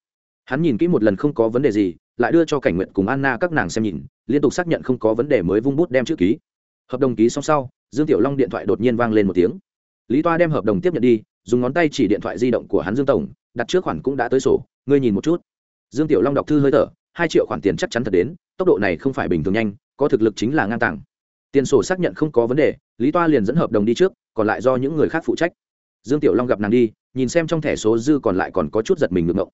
Hắn nhìn kỹ một lần không có vấn đề gì, lại đưa cho cảnh nguyện cùng anna các nàng xem nhìn, liên tục xác nhận không có vấn đề mới vung bút đem chữ ký hợp đồng ký xong sau, dương tiểu long điện thoại đột nhiên vang lên một tiếng. Lý toa đem hợp đồng tiếp nhận đi, dùng ngón tay chỉ điện thoại di động của hắn dương tổng, đặt trước khoản cũng đã tới sổ, ngươi nhìn một chút. Dương tiểu long đọc thư hơi thở, hai triệu khoản tiền chắc chắn thật đến, tốc độ này không phải bình thường nhanh, có thực lực chính là ngang tàng. Tiền sổ xác nhận không có vấn đề, lý toa liền dẫn hợp đồng đi trước, còn lại do những người khác phụ trách. Dương tiểu long gặp nàng đi, nhìn xem trong thẻ số dư còn lại còn có chút giật mình ngược ngộng.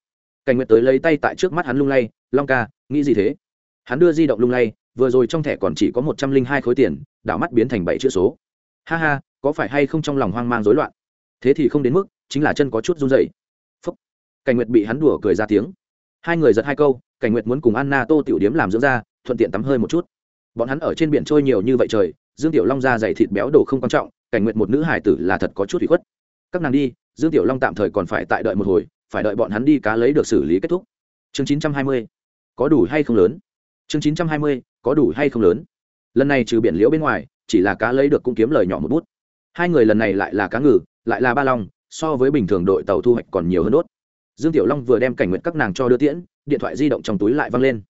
Cảnh nguyệt tới lấy tay tại trước mắt hắn lung lay, long ca, nghĩ gì thế? Hắn đưa di động lung lay vừa rồi trong thẻ còn chỉ có một trăm linh hai khối tiền, đảo mắt biến thành bảy chữ số. Ha ha, có phải hay không trong lòng hoang mang rối loạn? Thế thì không đến mức, chính là chân có chút run rẩy. phúc. Cảnh nguyệt bị hắn đùa cười ra tiếng. Hai người giật hai câu, cảnh nguyệt muốn cùng anna tô tiểu điếm làm dưỡng ra thuận tiện tắm hơi một chút. Bọn hắn ở trên biển trôi nhiều như vậy trời, dương tiểu long ra dày thịt béo đồ không quan trọng, cảnh nguyệt một nữ hải tử là thật có chút bị khuất. Các nàng đi, dương tiểu long tạm thời còn phải tại đợi một hồi, phải đợi bọn hắn đi cá lấy được xử lý kết thúc. Chương chín trăm hai mươi. Có đủ hay không lớn? Chương chín trăm hai mươi, có đủ hay không lớn? Lần này trừ biển liễu bên ngoài, chỉ là cá lấy được cũng kiếm lời nhỏ một bút. Hai người lần này lại là cá ngừ, lại là ba long, so với bình thường đội tàu thu hoạch còn nhiều hơn đốt. Dương tiểu long vừa đem cảnh nguyện các nàng cho đưa tiễn, điện thoại di động trong túi lại văng lên.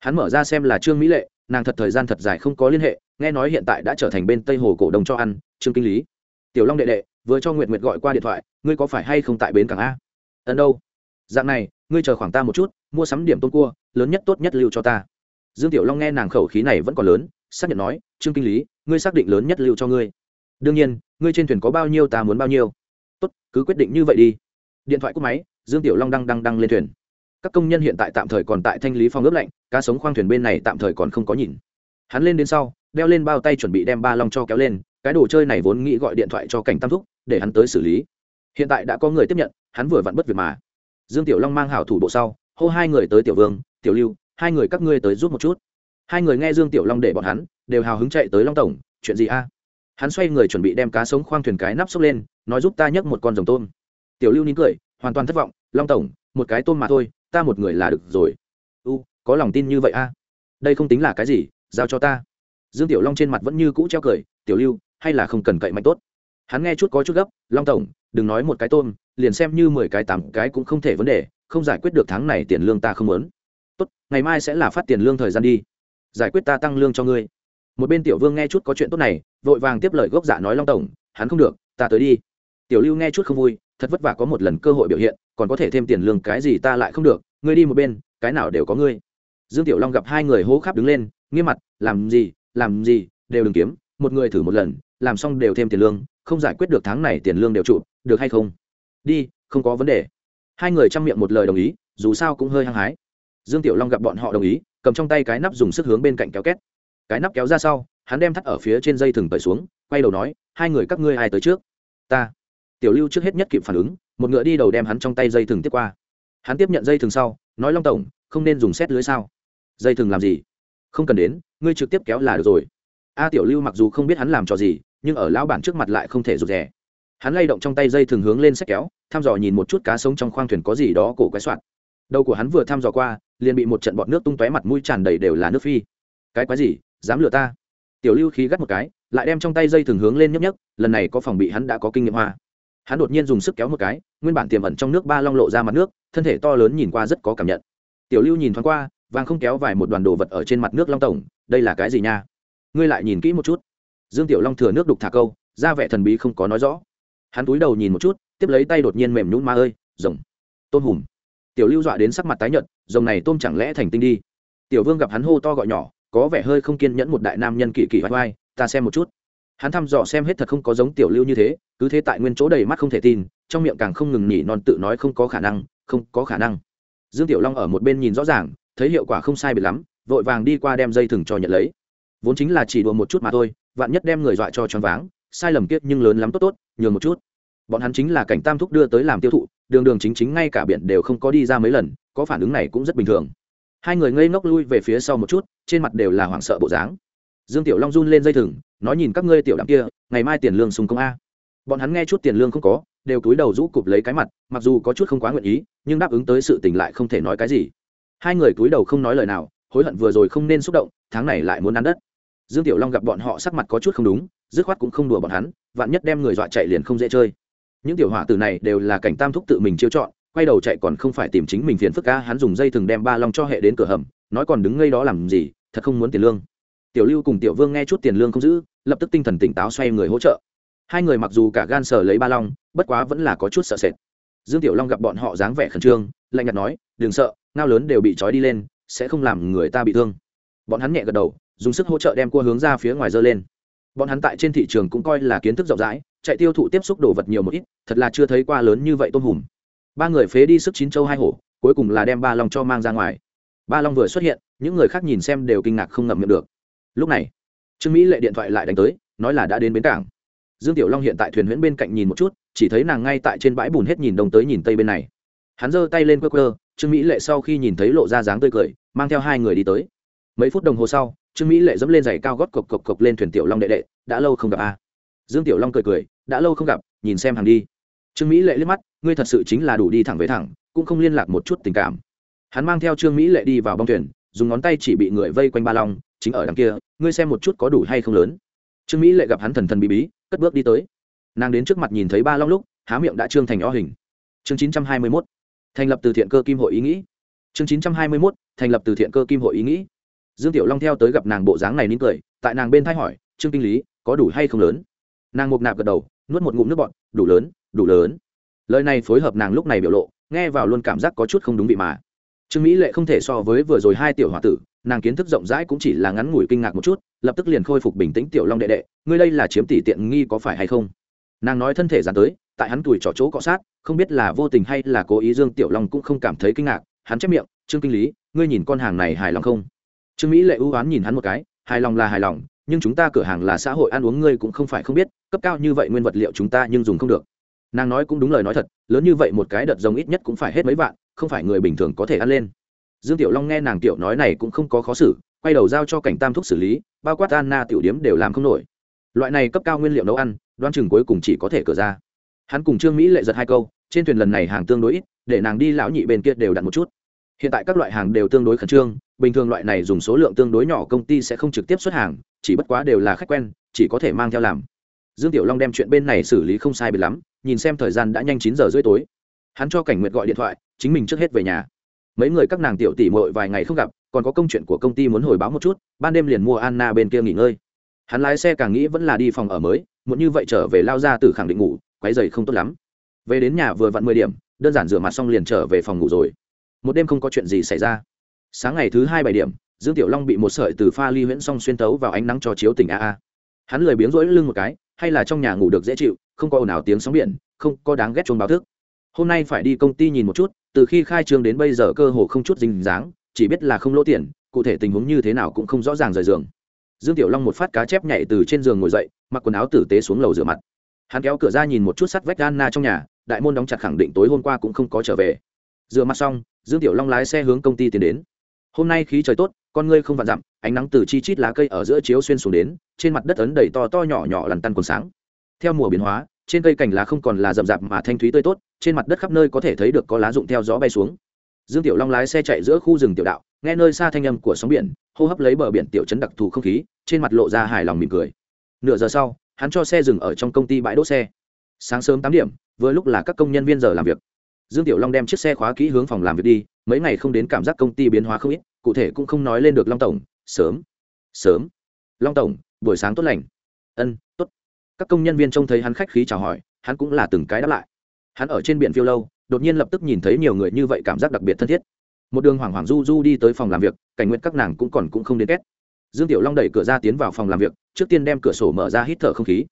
Hắn mở ra xem là trương mỹ lệ, nàng thật thời gian thật dài không có liên hệ, nghe nói hiện tại đã trở thành bên tây hồ cổ đông cho ăn, trương kinh lý. Tiểu long đệ đệ, vừa cho nguyệt nguyệt gọi qua điện thoại, ngươi có phải hay không tại bến cảng a? Ấn đâu? Dạng này, ngươi chờ khoảng ta một chút, mua sắm điểm tôm cua, lớn nhất tốt nhất lưu cho ta dương tiểu long nghe nàng khẩu khí này vẫn còn lớn, xác nhận nói, trương kinh lý, ngươi xác định lớn nhất lưu cho ngươi. Đương nhiên, ngươi trên thuyền có bao nhiêu ta muốn bao nhiêu. Tốt, cứ quyết định như vậy đi. Điện thoại cúp máy, dương tiểu long đang đăng đăng lên thuyền. Các công nhân hiện tại tạm thời còn tại thanh lý phòng ướp lạnh, cá sống khoang thuyền bên này tạm thời còn không có nhìn. Hắn lên đến sau, đeo lên bao tay chuẩn bị đem ba long cho kéo lên, cái đồ chơi này vốn nghĩ gọi điện thoại cho cảnh tam thúc, để hắn tới xử lý. Hiện tại đã có người tiếp nhận, hắn vừa vặn bất việc mà. Dương tiểu long mang hảo thủ bộ sau, hô hai người tới tiểu vương, tiểu lưu hai người các ngươi tới giúp một chút. Hai người nghe dương tiểu long để bọn hắn, đều hào hứng chạy tới long tổng, chuyện gì a? Hắn xoay người chuẩn bị đem cá sống khoang thuyền cái nắp xốc lên, nói giúp ta nhấc một con rồng tôm. Tiểu lưu nín cười, hoàn toàn thất vọng, long tổng, một cái tôm mà thôi, ta một người là được rồi. U, có lòng tin như vậy a? Đây không tính là cái gì, giao cho ta. Dương tiểu long trên mặt vẫn như cũ treo cười, tiểu lưu, hay là không cần cậy mạnh tốt. Hắn nghe chút có chút gấp, long tổng, đừng nói một cái tôm, liền xem như mười cái tám cái cũng không thể vấn đề, không giải quyết được tháng này tiền lương ta không muốn tốt, ngày mai sẽ là phát tiền lương thời gian đi. Giải quyết ta tăng lương cho ngươi. Một bên tiểu vương nghe chút có chuyện tốt này, vội vàng tiếp lời gốc giả nói long tổng, hắn không được, ta tới đi. Tiểu lưu nghe chút không vui, thật vất vả có một lần cơ hội biểu hiện, còn có thể thêm tiền lương cái gì ta lại không được, ngươi đi một bên, cái nào đều có ngươi. Dương tiểu long gặp hai người hố khắp đứng lên, nghiêm mặt, làm gì làm gì, đều đừng kiếm, một người thử một lần, làm xong đều thêm tiền lương, không giải quyết được tháng này tiền lương đều trụ, được hay không? Đi, không có vấn đề. Hai người chăm miệng một lời đồng ý, dù sao cũng hơi hăng hái dương tiểu long gặp bọn họ đồng ý, cầm trong tay cái nắp dùng sức hướng bên cạnh kéo két. Cái nắp kéo ra sau, hắn đem thắt ở phía trên dây thừng tẩy xuống, quay đầu nói, hai người các ngươi ai tới trước? Ta. Tiểu lưu trước hết nhất kịp phản ứng, một ngựa đi đầu đem hắn trong tay dây thừng tiếp qua. Hắn tiếp nhận dây thừng sau, nói, long tổng, không nên dùng xét lưới sao? Dây thừng làm gì? Không cần đến, ngươi trực tiếp kéo là được rồi. A tiểu lưu mặc dù không biết hắn làm trò gì, nhưng ở lão bản trước mặt lại không thể rụt rè. Hắn lay động trong tay dây thường hướng lên xét kéo, thăm dò nhìn một chút cá sống trong khoang thuyền có gì đó cổ quái soạn. Đầu của hắn vừa thăm dò qua liền bị một trận bọt nước tung tóe mặt mũi tràn đầy đều là nước phi. Cái quái gì? Dám lừa ta? Tiểu lưu khí gắt một cái, lại đem trong tay dây thường hướng lên nhấp nhấp lần này có phòng bị hắn đã có kinh nghiệm hoa. Hắn đột nhiên dùng sức kéo một cái, nguyên bản tiềm ẩn trong nước ba long lộ ra mặt nước, thân thể to lớn nhìn qua rất có cảm nhận. Tiểu lưu nhìn thoáng qua, vàng không kéo vài một đoàn đồ vật ở trên mặt nước long tổng, đây là cái gì nha? Ngươi lại nhìn kỹ một chút. Dương tiểu long thừa nước đục thả câu ra vẻ thần bí không có nói rõ. Hắn túi đầu nhìn một chút, tiếp lấy tay đột nhiên mềm nhún ma ơi, rồng. Tôm hùm tiểu lưu dọa đến sắc mặt tái nhợt rồng này tôm chẳng lẽ thành tinh đi? Tiểu vương gặp hắn hô to gọi nhỏ, có vẻ hơi không kiên nhẫn một đại nam nhân kỳ kỳ vai vai, ta xem một chút. Hắn thăm dò xem hết thật không có giống tiểu lưu như thế, cứ thế tại nguyên chỗ đầy mắt không thể tin, trong miệng càng không ngừng nhỉ non tự nói không có khả năng, không có khả năng. Dương tiểu long ở một bên nhìn rõ ràng, thấy hiệu quả không sai biệt lắm, vội vàng đi qua đem dây thừng cho nhận lấy. Vốn chính là chỉ đùa một chút mà thôi, vạn nhất đem người dọa cho choáng váng, sai lầm kiết nhưng lớn lắm tốt tốt, nhường một chút. Bọn hắn chính là cảnh tam thúc đưa tới làm tiêu thụ, đường đường chính chính ngay cả biển đều không có đi ra mấy lần có phản ứng này cũng rất bình thường. Hai người ngây ngốc lui về phía sau một chút, trên mặt đều là hoảng sợ bộ dáng. Dương tiểu long run lên dây thừng, nói nhìn các ngươi tiểu đạm kia, ngày mai tiền lương sùng công a. Bọn hắn nghe chút tiền lương không có, đều túi đầu rũ cụp lấy cái mặt, mặc dù có chút không quá nguyện ý, nhưng đáp ứng tới sự tình lại không thể nói cái gì. Hai người túi đầu không nói lời nào, hối hận vừa rồi không nên xúc động, tháng này lại muốn ăn đất. Dương tiểu long gặp bọn họ sắc mặt có chút không đúng, dứt khoát cũng không đùa bọn hắn, vạn nhất đem người dọa chạy liền không dễ chơi. Những tiểu hỏa tử này đều là cảnh tam thúc tự mình chiêu chọn quay đầu chạy còn không phải tìm chính mình phiền phức ca hắn dùng dây thừng đem ba long cho hệ đến cửa hầm, nói còn đứng ngây đó làm gì, thật không muốn tiền lương. Tiểu lưu cùng tiểu vương nghe chút tiền lương không giữ, lập tức tinh thần tỉnh táo xoay người hỗ trợ. Hai người mặc dù cả gan sờ lấy ba long, bất quá vẫn là có chút sợ sệt. Dương tiểu long gặp bọn họ dáng vẻ khẩn trương, lạnh nhạt nói, đừng sợ, ngao lớn đều bị trói đi lên, sẽ không làm người ta bị thương. Bọn hắn nhẹ gật đầu, dùng sức hỗ trợ đem cua hướng ra phía ngoài dơ lên. Bọn hắn tại trên thị trường cũng coi là kiến thức rộng rãi, chạy tiêu thụ tiếp xúc đồ vật nhiều một ít, thật là chưa thấy qua lớn như vậy tôm hùm ba người phế đi sức chín châu hai hổ, cuối cùng là đem ba long cho mang ra ngoài. Ba long vừa xuất hiện, những người khác nhìn xem đều kinh ngạc không ngậm miệng được. Lúc này, trương mỹ lệ điện thoại lại đánh tới, nói là đã đến bến cảng. Dương tiểu long hiện tại thuyền huyễn bên cạnh nhìn một chút, chỉ thấy nàng ngay tại trên bãi bùn hết nhìn đông tới nhìn tây bên này. Hắn giơ tay lên quơ quơ, trương mỹ lệ sau khi nhìn thấy lộ ra dáng tươi cười, mang theo hai người đi tới. Mấy phút đồng hồ sau, trương mỹ lệ dẫm lên giày cao gót cộc cộc cộc lên thuyền tiểu long đệ đệ, đã lâu không gặp a. Dương tiểu long cười cười, đã lâu không gặp, nhìn xem hàng đi trương mỹ lệ liếc mắt, ngươi thật sự chính là đủ đi thẳng với thẳng, cũng không liên lạc một chút tình cảm. Hắn mang theo trương mỹ lệ đi vào bong thuyền, dùng ngón tay chỉ bị người vây quanh ba long, chính ở đằng kia, ngươi xem một chút có đủ hay không lớn. Trương mỹ lệ gặp hắn thần thần bí bí, cất bước đi tới. Nàng đến trước mặt nhìn thấy ba long lúc, há miệng đã trương thành o hình. Chương chín trăm hai mươi mốt, thành lập từ thiện cơ kim hội ý nghĩ. Chương chín trăm hai mươi mốt, thành lập từ thiện cơ kim hội ý nghĩ. Dương tiểu long theo tới gặp nàng bộ dáng này nín cười, tại nàng bên thay hỏi, trương kinh lý, có đủ hay không lớn? Nàng mục nạp gật đầu, nuốt một ngụm nước bọn đủ lớn đủ lớn. Lời này phối hợp nàng lúc này biểu lộ, nghe vào luôn cảm giác có chút không đúng vị mà. Trương mỹ lệ không thể so với vừa rồi hai tiểu h o a tử, nàng kiến thức rộng rãi cũng chỉ là ngắn ngủi kinh ngạc một chút, lập tức liền khôi phục bình tĩnh tiểu long đệ đệ, ngươi đây là chiếm tỷ tiện nghi có phải hay không? Nàng nói thân thể dán tới, tại hắn tuổi trỏ chỗ cọ sát, không biết là vô tình hay là cố ý dương tiểu long cũng không cảm thấy kinh ngạc, hắn chép miệng, trương kinh lý, ngươi nhìn con hàng này hài lòng không? Trương mỹ lệ ưu oán nhìn hắn một cái, hài lòng là hài lòng, nhưng chúng ta cửa hàng là xã hội ăn uống ngươi cũng không phải không biết, cấp cao như vậy nguyên vật liệu chúng ta nhưng dùng không được nàng nói cũng đúng lời nói thật, lớn như vậy một cái đợt giống ít nhất cũng phải hết mấy vạn, không phải người bình thường có thể ăn lên. Dương tiểu long nghe nàng tiểu nói này cũng không có khó xử, quay đầu giao cho cảnh tam thúc xử lý, bao quát anna tiểu điếm đều làm không nổi. Loại này cấp cao nguyên liệu nấu ăn, đoan chừng cuối cùng chỉ có thể cửa ra. Hắn cùng trương mỹ lệ giật hai câu, trên thuyền lần này hàng tương đối ít, để nàng đi lão nhị bên kia đều đặt một chút. Hiện tại các loại hàng đều tương đối khẩn trương, bình thường loại này dùng số lượng tương đối nhỏ công ty sẽ không trực tiếp xuất hàng, chỉ bất quá đều là khách quen, chỉ có thể mang theo làm dương tiểu long đem chuyện bên này xử lý không sai biệt lắm, nhìn xem thời gian đã nhanh chín giờ rưỡi tối. Hắn cho cảnh nguyệt gọi điện thoại, chính mình trước hết về nhà. Mấy người các nàng tiểu tỷ mội vài ngày không gặp, còn có công chuyện của công ty muốn hồi báo một chút, ban đêm liền mua anna bên kia nghỉ ngơi. Hắn lái xe càng nghĩ vẫn là đi phòng ở mới muốn như vậy trở về lao ra từ khẳng định ngủ quáy dày không tốt lắm. Về đến nhà vừa vặn mười điểm, đơn giản rửa mặt xong liền trở về phòng ngủ rồi. Một đêm không có chuyện gì xảy ra. Sáng ngày thứ hai bảy điểm, dương tiểu long bị một sợi từ pha ly huyễn xong xuyên tấu vào ánh nắng cho chiếu tỉnh a a hắn lười biếng rỗi lưng một cái, hay là trong nhà ngủ được dễ chịu, không có ồn ào tiếng sóng biển, không có đáng ghét chuông báo thức. Hôm nay phải đi công ty nhìn một chút, từ khi khai trương đến bây giờ cơ hồ không chút dinh dáng, chỉ biết là không lỗ tiền, cụ thể tình huống như thế nào cũng không rõ ràng rời giường. Dương tiểu long một phát cá chép nhảy từ trên giường ngồi dậy, mặc quần áo tử tế xuống lầu rửa mặt. Hắn kéo cửa ra nhìn một chút sắt vách anna trong nhà, đại môn đóng chặt khẳng định tối hôm qua cũng không có trở về. Rửa mặt xong, dương tiểu long lái xe hướng công ty tiến đến. Hôm nay khí trời tốt, con ngươi không vặn dặm ánh nắng từ chi chít lá cây ở giữa chiếu xuyên xuống đến, trên mặt đất ấn đầy to to nhỏ nhỏ lằn tăn còn sáng. Theo mùa biến hóa, trên cây cành lá không còn là rậm rạp mà thanh thúy tươi tốt, trên mặt đất khắp nơi có thể thấy được có lá rụng theo gió bay xuống. Dương tiểu long lái xe chạy giữa khu rừng tiểu đạo, nghe nơi xa thanh âm của sóng biển, hô hấp lấy bờ biển tiểu chấn đặc thù không khí, trên mặt lộ ra hài lòng mỉm cười. Nửa giờ sau, hắn cho xe dừng ở trong công ty bãi đỗ xe. Sáng sớm tám điểm, vừa lúc là các công nhân viên giờ làm việc. Dương tiểu long đem chiếc xe khóa kỹ hướng phòng làm việc đi, mấy ngày không đến cảm giác công ty biến hóa không ít, cụ thể cũng không nói lên được long tổng sớm sớm. Long tổng, buổi sáng tốt lành. Ân, tốt. Các công nhân viên trông thấy hắn khách khí chào hỏi, hắn cũng là từng cái đáp lại. Hắn ở trên biển phiêu lâu, đột nhiên lập tức nhìn thấy nhiều người như vậy cảm giác đặc biệt thân thiết. Một đường hoảng hoảng du du đi tới phòng làm việc, cảnh nguyện các nàng cũng còn cũng không đến két dương tiểu long đẩy cửa ra tiến vào phòng làm việc, trước tiên đem cửa sổ mở ra hít thở không khí.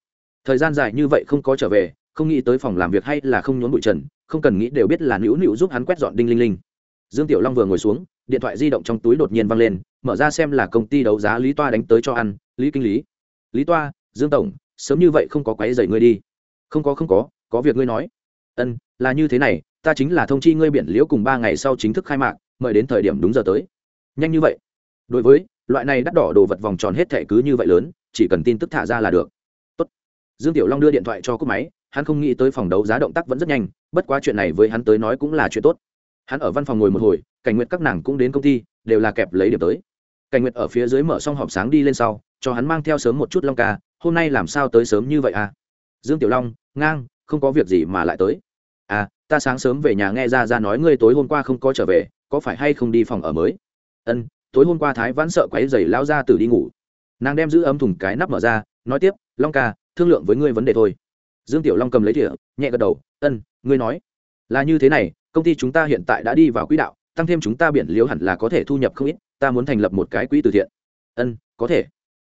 Thời gian dài như vậy không có trở về, không nghĩ tới phòng làm việc hay là không nhốn bụi trần, không cần nghĩ đều biết là nữu nữu giúp hắn quét dọn đinh linh linh dương tiểu long vừa ngồi xuống, điện thoại di động trong túi đột nhiên văng lên, mở ra xem là công ty đấu giá lý toa đánh tới cho ăn, lý kinh lý. Lý toa, dương tổng, sớm như vậy không có quấy dày ngươi đi. Không có không có có việc ngươi nói. Ân, là như thế này, ta chính là thông chi ngươi biển liễu cùng ba ngày sau chính thức khai mạc, mời đến thời điểm đúng giờ tới. Nhanh như vậy. Đối với, loại này đắt đỏ đồ vật vòng tròn hết thẻ cứ như vậy lớn, chỉ cần tin tức thả ra là được. Tốt. dương tiểu long đưa điện thoại cho cúp máy, hắn không nghĩ tới phòng đấu giá động tác vẫn rất nhanh, bất quá chuyện này với hắn tới nói cũng là chuyện tốt hắn ở văn phòng ngồi một hồi, cảnh nguyệt các nàng cũng đến công ty, đều là kẹp lấy điểm tới. Cảnh nguyệt ở phía dưới mở xong họp sáng đi lên sau, cho hắn mang theo sớm một chút long ca, hôm nay làm sao tới sớm như vậy à? Dương tiểu long, ngang, không có việc gì mà lại tới. À ta sáng sớm về nhà nghe ra ra nói ngươi tối hôm qua không có trở về, có phải hay không đi phòng ở mới? Ân, tối hôm qua thái vãn sợ quấy giày lao ra từ đi ngủ. Nàng đem giữ ấm thùng cái nắp mở ra, nói tiếp, long ca, thương lượng với ngươi vấn đề thôi. Dương tiểu long cầm lấy thỉa nhẹ gật đầu, ân, ngươi nói. Là như thế này công ty chúng ta hiện tại đã đi vào quỹ đạo, tăng thêm chúng ta biển liếu hẳn là có thể thu nhập không ít, ta muốn thành lập một cái quỹ từ thiện. Ân, có thể.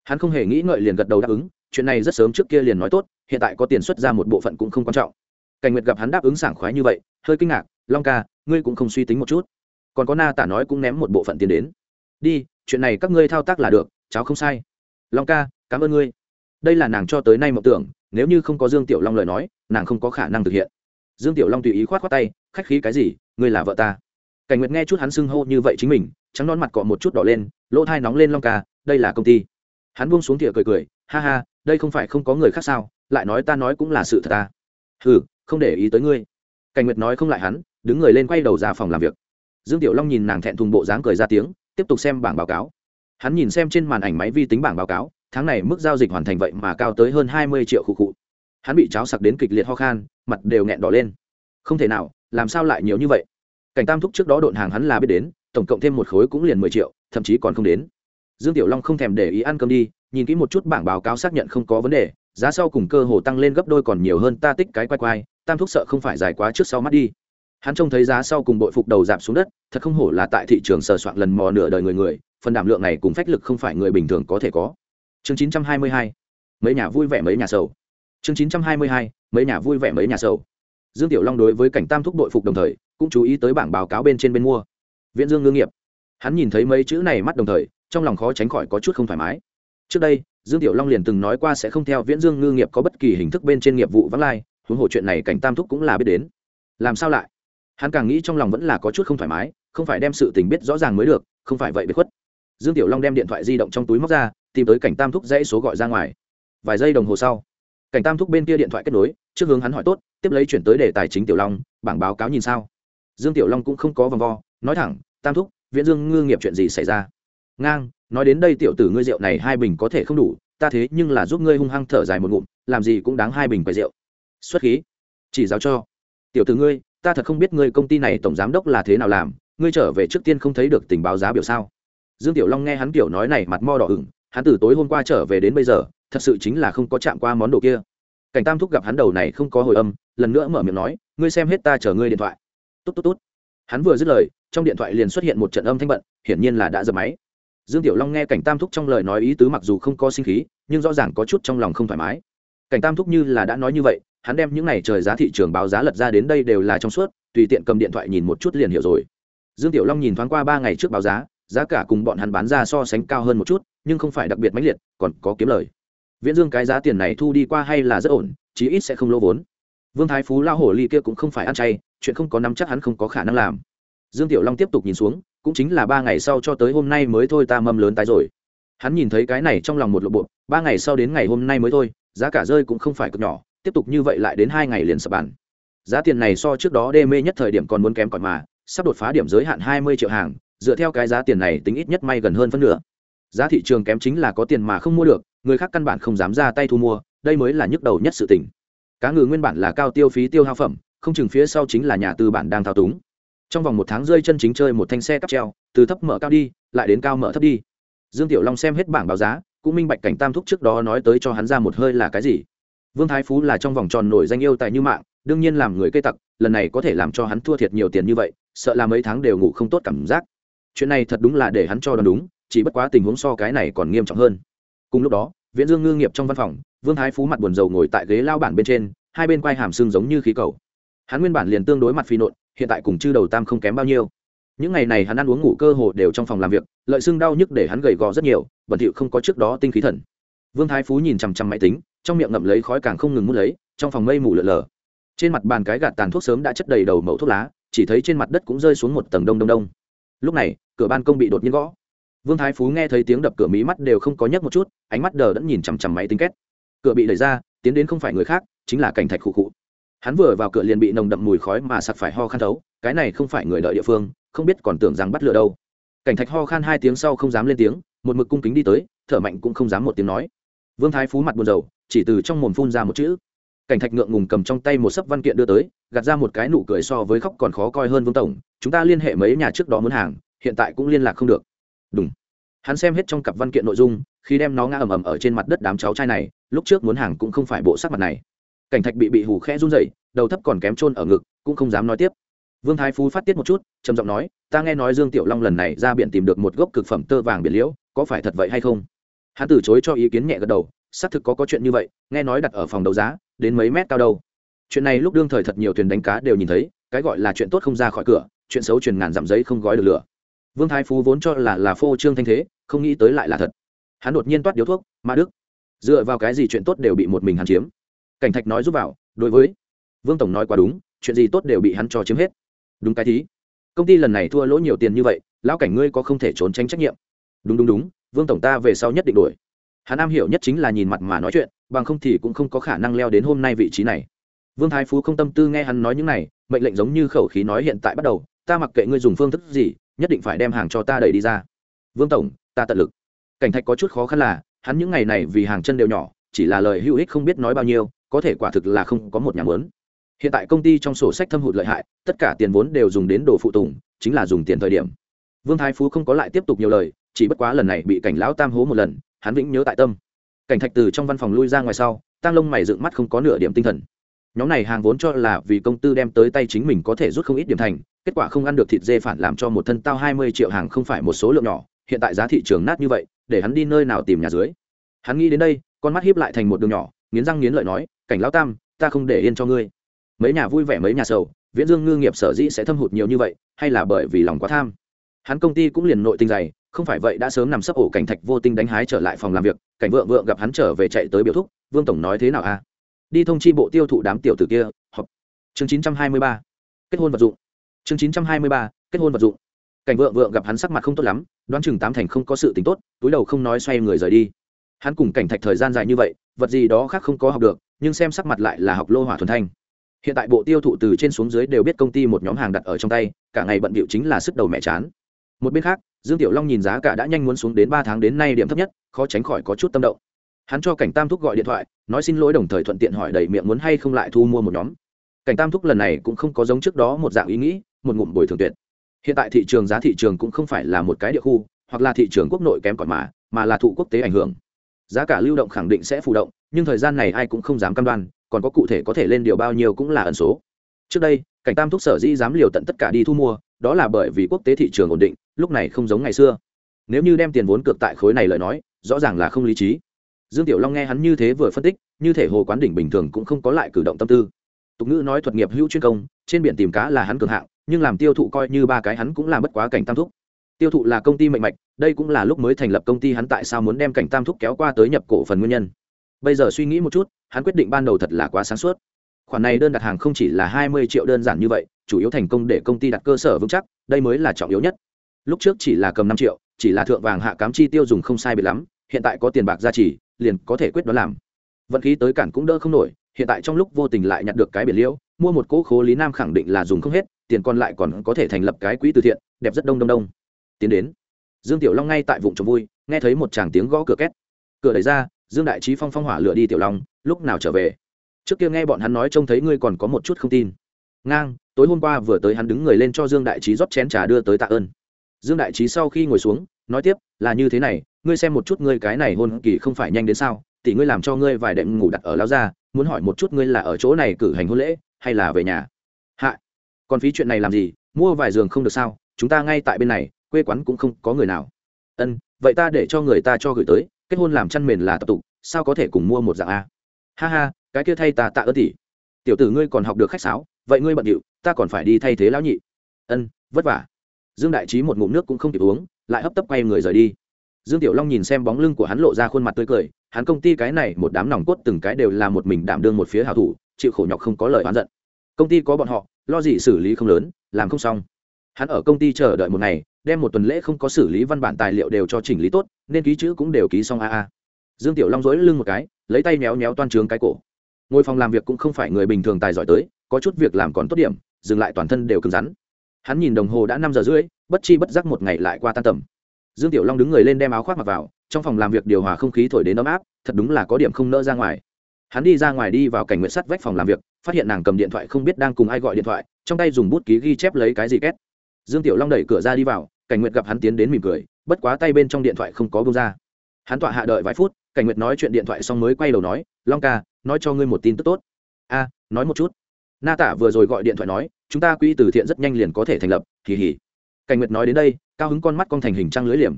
Hắn không hề nghĩ ngợi liền gật đầu đáp ứng, chuyện này rất sớm trước kia liền nói tốt, hiện tại có tiền xuất ra một bộ phận cũng không quan trọng. Cảnh nguyệt gặp hắn đáp ứng sảng khoái như vậy, hơi kinh ngạc, long ca, ngươi cũng không suy tính một chút. Còn có na tả nói cũng ném một bộ phận tiền đến. Đi, chuyện này các ngươi thao tác là được, cháu không sai. Long ca, cảm ơn ngươi. Đây là nàng cho tới nay mộng tưởng, nếu như không có dương tiểu long lời nói, nàng không có khả năng thực hiện dương tiểu long tùy ý khoát khoát tay, khách khí cái gì, ngươi là vợ ta? Cảnh nguyệt nghe chút hắn xưng hô như vậy chính mình, trắng nón mặt cọ một chút đỏ lên, lỗ thai nóng lên long ca, đây là công ty. Hắn buông xuống thìa cười cười, ha ha, đây không phải không có người khác sao, lại nói ta nói cũng là sự thật ta. Hừ, không để ý tới ngươi. Cảnh nguyệt nói không lại hắn, đứng người lên quay đầu ra phòng làm việc. Dương tiểu long nhìn nàng thẹn thùng bộ dáng cười ra tiếng, tiếp tục xem bảng báo cáo. Hắn nhìn xem trên màn ảnh máy vi tính bảng báo cáo, tháng này mức giao dịch hoàn thành vậy mà cao tới hơn hai mươi triệu khu cụ hắn bị cháo sặc đến kịch liệt ho khan mặt đều nghẹn đỏ lên. Không thể nào, làm sao lại nhiều như vậy? Cảnh tam thúc trước đó độn hàng hắn là biết đến, tổng cộng thêm một khối cũng liền mười triệu, thậm chí còn không đến. Dương tiểu long không thèm để ý ăn cơm đi, nhìn kỹ một chút bảng báo cáo xác nhận không có vấn đề, giá sau cùng cơ hồ tăng lên gấp đôi còn nhiều hơn ta tích cái quay quay, tam thúc sợ không phải dài quá trước sau mắt đi. Hắn trông thấy giá sau cùng bội phục đầu giảm xuống đất, thật không hổ là tại thị trường sờ soạn lần mò nửa đời người người, phần đảm lượng này cùng phách lực không phải người bình thường có thể có. Chương 922 mấy nhà vui vẻ mấy nhà sầu. Chương 922 mấy nhà vui vẻ mấy nhà sầu. Dương tiểu long đối với cảnh tam thúc đội phục đồng thời, cũng chú ý tới bảng báo cáo bên trên bên mua. Viễn dương ngư nghiệp. Hắn nhìn thấy mấy chữ này mắt đồng thời, trong lòng khó tránh khỏi có chút không thoải mái. Trước đây, dương tiểu long liền từng nói qua sẽ không theo viễn dương ngư nghiệp có bất kỳ hình thức bên trên nghiệp vụ vắng lai, huống hồ chuyện này cảnh tam thúc cũng là biết đến. Làm sao lại? Hắn càng nghĩ trong lòng vẫn là có chút không thoải mái, không phải đem sự tình biết rõ ràng mới được, không phải vậy bị khuất. Dương tiểu long đem điện thoại di động trong túi móc ra, tìm tới cảnh tam thúc dãy số gọi ra ngoài. Vài giây đồng hồ sau cảnh tam thúc bên kia điện thoại kết nối, trước hướng hắn hỏi tốt, tiếp lấy chuyển tới đề tài chính tiểu long, bảng báo cáo nhìn sao. Dương tiểu long cũng không có vòng vo, nói thẳng, tam thúc, viễn dương ngư nghiệp chuyện gì xảy ra? Ngang, nói đến đây tiểu tử ngươi rượu này hai bình có thể không đủ, ta thế nhưng là giúp ngươi hung hăng thở dài một ngụm, làm gì cũng đáng hai bình quầy rượu. Xuất khí, chỉ giáo cho. Tiểu tử ngươi, ta thật không biết ngươi công ty này tổng giám đốc là thế nào làm, ngươi trở về trước tiên không thấy được tình báo giá biểu sao? Dương tiểu long nghe hắn kiểu nói này mặt mo đỏ ửng, hắn từ tối hôm qua trở về đến bây giờ thật sự chính là không có chạm qua món đồ kia. Cảnh tam thúc gặp hắn đầu này không có hồi âm, lần nữa mở miệng nói, ngươi xem hết ta chở ngươi điện thoại. Tốt tốt tốt. Hắn vừa dứt lời, trong điện thoại liền xuất hiện một trận âm thanh bận, hiển nhiên là đã dập máy. Dương tiểu long nghe cảnh tam thúc trong lời nói ý tứ mặc dù không có sinh khí, nhưng rõ ràng có chút trong lòng không thoải mái. Cảnh tam thúc như là đã nói như vậy, hắn đem những này trời giá thị trường báo giá lật ra đến đây đều là trong suốt, tùy tiện cầm điện thoại nhìn một chút liền hiểu rồi. Dương tiểu long nhìn thoáng qua ba ngày trước báo giá giá cả cùng bọn hắn bán ra so sánh cao hơn một chút, nhưng không phải đặc biệt mãnh liệt, còn có kiếm lời viễn dương cái giá tiền này thu đi qua hay là rất ổn, chí ít sẽ không lỗ vốn. Vương thái phú lao hổ ly kia cũng không phải ăn chay, chuyện không có nắm chắc hắn không có khả năng làm. Dương tiểu long tiếp tục nhìn xuống, cũng chính là ba ngày sau cho tới hôm nay mới thôi ta mâm lớn tái rồi. Hắn nhìn thấy cái này trong lòng một lộ bộ, ba ngày sau đến ngày hôm nay mới thôi, giá cả rơi cũng không phải cực nhỏ, tiếp tục như vậy lại đến hai ngày liền sập bàn. Giá tiền này so trước đó đê mê nhất thời điểm còn muốn kém cỏi mà, sắp đột phá điểm giới hạn hai mươi triệu hàng, dựa theo cái giá tiền này tính ít nhất may gần hơn phân nửa giá thị trường kém chính là có tiền mà không mua được, người khác căn bản không dám ra tay thu mua, đây mới là nhức đầu nhất sự tình. Cá ngừ nguyên bản là cao tiêu phí tiêu hao phẩm, không chừng phía sau chính là nhà tư bản đang thao túng. Trong vòng một tháng rơi chân chính chơi một thanh xe cắp treo, từ thấp mở cao đi, lại đến cao mở thấp đi. Dương tiểu long xem hết bảng báo giá, cũng minh bạch cảnh tam thúc trước đó nói tới cho hắn ra một hơi là cái gì. Vương thái phú là trong vòng tròn nổi danh yêu tài như mạng, đương nhiên làm người cây tặc, lần này có thể làm cho hắn thua thiệt nhiều tiền như vậy, sợ là mấy tháng đều ngủ không tốt cảm giác. Chuyện này thật đúng là để hắn cho đoán đúng chỉ bất quá tình huống so cái này còn nghiêm trọng hơn. Cùng lúc đó, viễn dương ngư nghiệp trong văn phòng, vương thái phú mặt buồn rầu ngồi tại ghế lao bản bên trên, hai bên quai hàm xương giống như khí cầu. Hắn nguyên bản liền tương đối mặt phi nộn, hiện tại cùng chư đầu tam không kém bao nhiêu. Những ngày này hắn ăn uống ngủ cơ hồ đều trong phòng làm việc, lợi xương đau nhức để hắn gầy gò rất nhiều, bẩn thỉu không có trước đó tinh khí thần. Vương thái phú nhìn chằm chằm máy tính, trong miệng ngậm lấy khói càng không ngừng mút lấy, trong phòng mây mù lợn lờ trên mặt bàn cái gạt tàn thuốc sớm đã chất đầy đầu mẫu thuốc lá, chỉ thấy trên mặt đất cũng rơi xuống một tầng đông đông đông. Lúc này, cửa ban công bị đột nhiên gõ vương thái phú nghe thấy tiếng đập cửa mí mắt đều không có nhấc một chút, ánh mắt đờ đẫn nhìn chằm chằm máy tính két. Cửa bị đẩy ra, tiến đến không phải người khác, chính là cảnh thạch khụ khụ. Hắn vừa vào cửa liền bị nồng đậm mùi khói mà sặc phải ho khan thấu, cái này không phải người đợi địa phương, không biết còn tưởng rằng bắt lửa đâu. Cảnh thạch ho khan hai tiếng sau không dám lên tiếng, một mực cung kính đi tới, thở mạnh cũng không dám một tiếng nói. Vương thái phú mặt buồn rầu, chỉ từ trong mồm phun ra một chữ. Cảnh thạch ngượng ngùng cầm trong tay một sấp văn kiện đưa tới, gạt ra một cái nụ cười so với khóc còn khó coi hơn vương tổng, chúng ta liên hệ mấy nhà trước đó muốn hàng, hiện tại cũng liên lạc không được đúng. Hắn xem hết trong cặp văn kiện nội dung, khi đem nó ngã ầm ầm ở trên mặt đất đám cháu trai này, lúc trước muốn hàng cũng không phải bộ sắc mặt này. Cảnh thạch bị bị hù khẽ run rẩy, đầu thấp còn kém trôn ở ngực, cũng không dám nói tiếp. Vương thái phú phát tiết một chút, trầm giọng nói, ta nghe nói dương tiểu long lần này ra biển tìm được một gốc cực phẩm tơ vàng biển liễu, có phải thật vậy hay không? Hắn từ chối cho ý kiến nhẹ gật đầu, xác thực có có chuyện như vậy, nghe nói đặt ở phòng đấu giá, đến mấy mét cao đâu. Chuyện này lúc đương thời thật nhiều thuyền đánh cá đều nhìn thấy, cái gọi là chuyện tốt không ra khỏi cửa, chuyện xấu truyền ngàn dặm giấy không gói được lửa vương thái phú vốn cho là là phô trương thanh thế, không nghĩ tới lại là thật. Hắn đột nhiên toát điếu thuốc, ma đức, dựa vào cái gì chuyện tốt đều bị một mình hắn chiếm? Cảnh thạch nói giúp vào, đối với vương tổng nói quá đúng, chuyện gì tốt đều bị hắn cho chiếm hết. Đúng cái thí. Công ty lần này thua lỗ nhiều tiền như vậy, lão cảnh ngươi có không thể trốn tránh trách nhiệm? Đúng đúng đúng, vương tổng ta về sau nhất định đổi hắn am hiểu nhất chính là nhìn mặt mà nói chuyện, bằng không thì cũng không có khả năng leo đến hôm nay vị trí này. Vương thái phú không tâm tư nghe hắn nói những này, mệnh lệnh giống như khẩu khí nói hiện tại bắt đầu, ta mặc kệ ngươi dùng phương thức gì nhất định phải đem hàng cho ta đẩy đi ra. Vương tổng, ta tận lực. Cảnh thạch có chút khó khăn là, hắn những ngày này vì hàng chân đều nhỏ, chỉ là lời hữu ích không biết nói bao nhiêu, có thể quả thực là không có một nhà mớn hiện tại công ty trong sổ sách thâm hụt lợi hại, tất cả tiền vốn đều dùng đến đồ phụ tùng, chính là dùng tiền thời điểm. Vương thái phú không có lại tiếp tục nhiều lời, chỉ bất quá lần này bị cảnh lão tam hố một lần, hắn vĩnh nhớ tại tâm. Cảnh thạch từ trong văn phòng lui ra ngoài sau tăng lông mày dựng mắt không có nửa điểm tinh thần. Nhóm này hàng vốn cho là vì công tư đem tới tay chính mình có thể rút không ít điểm thành kết quả không ăn được thịt dê phản làm cho một thân tao hai mươi triệu hàng không phải một số lượng nhỏ, hiện tại giá thị trường nát như vậy, để hắn đi nơi nào tìm nhà dưới. Hắn nghĩ đến đây, con mắt hiếp lại thành một đường nhỏ, nghiến răng nghiến lợi nói, cảnh lão tam, ta không để yên cho ngươi. Mấy nhà vui vẻ mấy nhà sầu, viễn dương ngư nghiệp sở dĩ sẽ thâm hụt nhiều như vậy, hay là bởi vì lòng quá tham. Hắn công ty cũng liền nội tinh dày, không phải vậy đã sớm nằm sấp ổ cảnh thạch vô tinh đánh hái trở lại phòng làm việc, cảnh vượng vượng gặp hắn trở về chạy tới biểu thúc, vương tổng nói thế nào a đi thông chi bộ tiêu thụ đám tiểu tử kia, họp. Chương chín trăm hai mươi ba. Kết hôn vật dụng chương chín trăm hai mươi ba, kết hôn vật dụng. Cảnh vượng vượng gặp hắn sắc mặt không tốt lắm, đoán chừng tám thành không có sự tính tốt, túi đầu không nói xoay người rời đi. Hắn cùng cảnh thạch thời gian dài như vậy, vật gì đó khác không có học được, nhưng xem sắc mặt lại là học lô hỏa thuần thanh. Hiện tại bộ tiêu thụ từ trên xuống dưới đều biết công ty một nhóm hàng đặt ở trong tay, cả ngày bận bịu chính là sức đầu mẹ chán. Một bên khác, dương tiểu long nhìn giá cả đã nhanh muốn xuống đến ba tháng đến nay điểm thấp nhất, khó tránh khỏi có chút tâm động. Hắn cho cảnh tam thúc gọi điện thoại, nói xin lỗi đồng thời thuận tiện hỏi đầy miệng muốn hay không lại thu mua một nhóm. Cảnh tam thúc lần này cũng không có giống trước đó một dạng ý nghĩ một ngụm bồi thường tuyệt. Hiện tại thị trường giá thị trường cũng không phải là một cái địa khu, hoặc là thị trường quốc nội kém cỏi mà mà là thụ quốc tế ảnh hưởng. Giá cả lưu động khẳng định sẽ phụ động, nhưng thời gian này ai cũng không dám cam đoan, còn có cụ thể có thể lên điều bao nhiêu cũng là ẩn số. Trước đây, cảnh tam thúc sở dĩ dám liều tận tất cả đi thu mua, đó là bởi vì quốc tế thị trường ổn định, lúc này không giống ngày xưa. Nếu như đem tiền vốn cược tại khối này lời nói, rõ ràng là không lý trí. Dương tiểu long nghe hắn như thế vừa phân tích, như thể hồ quán đỉnh bình thường cũng không có lại cử động tâm tư. Tục ngữ nói thuật nghiệp hữu chuyên công trên biển tìm cá là hắn cường hạng, nhưng làm tiêu thụ coi như ba cái hắn cũng làm bất quá cảnh tam thúc. Tiêu thụ là công ty mạnh mạch, đây cũng là lúc mới thành lập công ty hắn tại sao muốn đem cảnh tam thúc kéo qua tới nhập cổ phần nguyên nhân. Bây giờ suy nghĩ một chút, hắn quyết định ban đầu thật là quá sáng suốt. Khoản này đơn đặt hàng không chỉ là hai mươi triệu đơn giản như vậy, chủ yếu thành công để công ty đặt cơ sở vững chắc, đây mới là trọng yếu nhất. Lúc trước chỉ là cầm năm triệu, chỉ là thượng vàng hạ cám chi tiêu dùng không sai biệt lắm, hiện tại có tiền bạc gia trì, liền có thể quyết đoán làm. Vận khí tới cản cũng đỡ không nổi, hiện tại trong lúc vô tình lại nhặt được cái biển liễu mua một cỗ khố lý nam khẳng định là dùng không hết, tiền còn lại còn có thể thành lập cái quỹ từ thiện, đẹp rất đông đông đông. Tiến đến, dương tiểu long ngay tại vùng trồng vui, nghe thấy một chàng tiếng gõ cửa két. Cửa đẩy ra, dương đại trí phong phong hỏa lửa đi tiểu long, lúc nào trở về? Trước kia nghe bọn hắn nói trông thấy ngươi còn có một chút không tin. Ngang, tối hôm qua vừa tới hắn đứng người lên cho dương đại trí rót chén trà đưa tới tạ ơn. Dương đại trí sau khi ngồi xuống, nói tiếp, là như thế này, ngươi xem một chút ngươi cái này hôn kỳ không phải nhanh đến sao? Tỷ ngươi làm cho ngươi vài đệm ngủ đặt ở lao ra, muốn hỏi một chút ngươi là ở chỗ này cử hành hôn lễ hay là về nhà? Hạ, còn phí chuyện này làm gì? Mua vài giường không được sao? Chúng ta ngay tại bên này, quê quán cũng không có người nào. Ân, vậy ta để cho người ta cho gửi tới, kết hôn làm chăn mền là tập tục, sao có thể cùng mua một dạng a? Ha ha, cái kia thay ta tạ ơn tỷ. Tiểu tử ngươi còn học được khách sáo, vậy ngươi bận điệu, ta còn phải đi thay thế lão nhị. Ân, vất vả. Dương đại trí một ngụm nước cũng không kịp uống, lại hấp tấp quay người rời đi. Dương tiểu long nhìn xem bóng lưng của hắn lộ ra khuôn mặt tươi cười, hắn công ty cái này một đám nòng cốt từng cái đều là một mình đảm đương một phía hảo thủ chịu khổ nhọc không có lời oán giận. Công ty có bọn họ, lo gì xử lý không lớn, làm không xong. Hắn ở công ty chờ đợi một ngày, đem một tuần lễ không có xử lý văn bản tài liệu đều cho chỉnh lý tốt, nên ký chữ cũng đều ký xong a a. Dương tiểu long dối lưng một cái, lấy tay méo méo toan trướng cái cổ. Ngôi phòng làm việc cũng không phải người bình thường tài giỏi tới, có chút việc làm còn tốt điểm, dừng lại toàn thân đều cứng rắn. Hắn nhìn đồng hồ đã năm giờ rưỡi, bất chi bất giác một ngày lại qua tan tầm. Dương tiểu long đứng người lên đem áo khoác mặc vào, trong phòng làm việc điều hòa không khí thổi đến ấm áp, thật đúng là có điểm không nỡ ra ngoài hắn đi ra ngoài đi vào cảnh nguyện sắt vách phòng làm việc, phát hiện nàng cầm điện thoại không biết đang cùng ai gọi điện thoại, trong tay dùng bút ký ghi chép lấy cái gì két. Dương tiểu long đẩy cửa ra đi vào, cảnh nguyện gặp hắn tiến đến mỉm cười, bất quá tay bên trong điện thoại không có bông ra. Hắn tọa hạ đợi vài phút, cảnh nguyện nói chuyện điện thoại xong mới quay đầu nói, long ca, nói cho ngươi một tin tức tốt. A, nói một chút. Na tả vừa rồi gọi điện thoại nói, chúng ta quỹ từ thiện rất nhanh liền có thể thành lập kỳ hỉ cảnh nguyệt nói đến đây, cao hứng con mắt con thành hình trăng lưới liềm.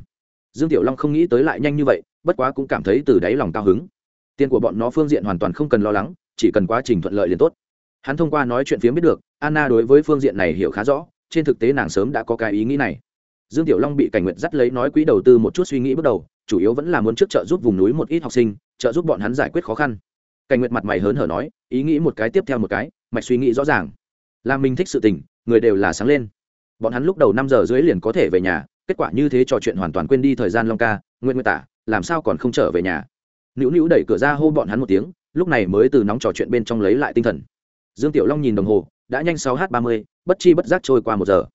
Dương tiểu long không nghĩ tới lại nhanh như vậy, bất quá cũng cảm thấy từ đáy lòng cao hứng tiền của bọn nó phương diện hoàn toàn không cần lo lắng, chỉ cần quá trình thuận lợi liền tốt. Hắn thông qua nói chuyện phía biết được, anna đối với phương diện này hiểu khá rõ, trên thực tế nàng sớm đã có cái ý nghĩ này. Dương tiểu long bị cảnh nguyệt dắt lấy nói quỹ đầu tư một chút suy nghĩ bước đầu, chủ yếu vẫn là muốn trước trợ giúp vùng núi một ít học sinh, trợ giúp bọn hắn giải quyết khó khăn. Cảnh nguyệt mặt mày hớn hở nói, ý nghĩ một cái tiếp theo một cái, mạch suy nghĩ rõ ràng. Là mình thích sự tình, người đều là sáng lên. Bọn hắn lúc đầu năm giờ dưới liền có thể về nhà, kết quả như thế trò chuyện hoàn toàn quên đi thời gian long ca nguyện nguyện tả, làm sao còn không trở về nhà? Nữu nữu đẩy cửa ra hô bọn hắn một tiếng, lúc này mới từ nóng trò chuyện bên trong lấy lại tinh thần. Dương tiểu long nhìn đồng hồ, đã nhanh sáu h ba mươi, bất chi bất giác trôi qua một giờ.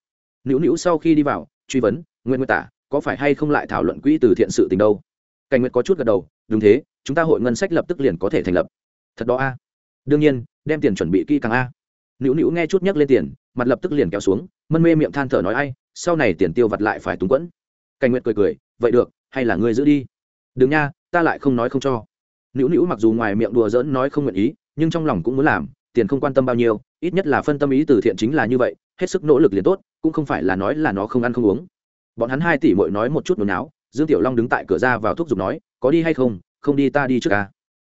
Nữu nữu sau khi đi vào, truy vấn nguyện nguyện tả, có phải hay không lại thảo luận quỹ từ thiện sự tình đâu? Cảnh nguyệt có chút gật đầu, đúng thế, chúng ta hội ngân sách lập tức liền có thể thành lập. Thật đó a. Đương nhiên, đem tiền chuẩn bị kỹ càng a. Nữu nữu nghe chút nhắc lên tiền, mặt lập tức liền kéo xuống, mân mê miệng than thở nói, ai, sau này tiền tiêu vặt lại phải túng quẫn. Cảnh nguyệt cười cười, vậy được, hay là ngươi giữ đi. Đừng nha ta lại không nói không cho. Nữu nữu mặc dù ngoài miệng đùa giỡn nói không nguyện ý, nhưng trong lòng cũng muốn làm, tiền không quan tâm bao nhiêu, ít nhất là phân tâm ý từ thiện chính là như vậy, hết sức nỗ lực liền tốt, cũng không phải là nói là nó không ăn không uống. Bọn hắn hai tỷ mội nói một chút nôn náo, dương tiểu long đứng tại cửa ra vào thuốc giục nói, có đi hay không? Không đi ta đi trước ca.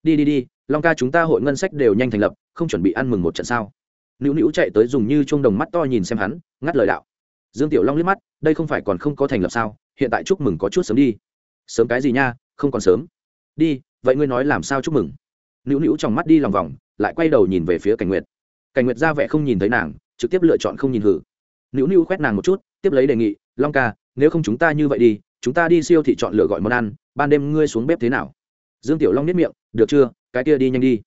Đi đi đi, long ca chúng ta hội ngân sách đều nhanh thành lập, không chuẩn bị ăn mừng một trận sao? Nữu nữu chạy tới dùng như chuông đồng mắt to nhìn xem hắn, ngắt lời đạo. Dương tiểu long liếc mắt, đây không phải còn không có thành lập sao? Hiện tại chúc mừng có chút sớm đi. Sớm cái gì nha? Không còn sớm. Đi, vậy ngươi nói làm sao chúc mừng? Nữu nữu trong mắt đi lòng vòng, lại quay đầu nhìn về phía cảnh nguyệt. Cảnh nguyệt ra vẻ không nhìn thấy nàng, trực tiếp lựa chọn không nhìn hử. Nữu nữu khoét nàng một chút, tiếp lấy đề nghị, long ca, nếu không chúng ta như vậy đi, chúng ta đi siêu thị chọn lựa gọi món ăn, ban đêm ngươi xuống bếp thế nào? Dương tiểu long nếp miệng, được chưa, cái kia đi nhanh đi.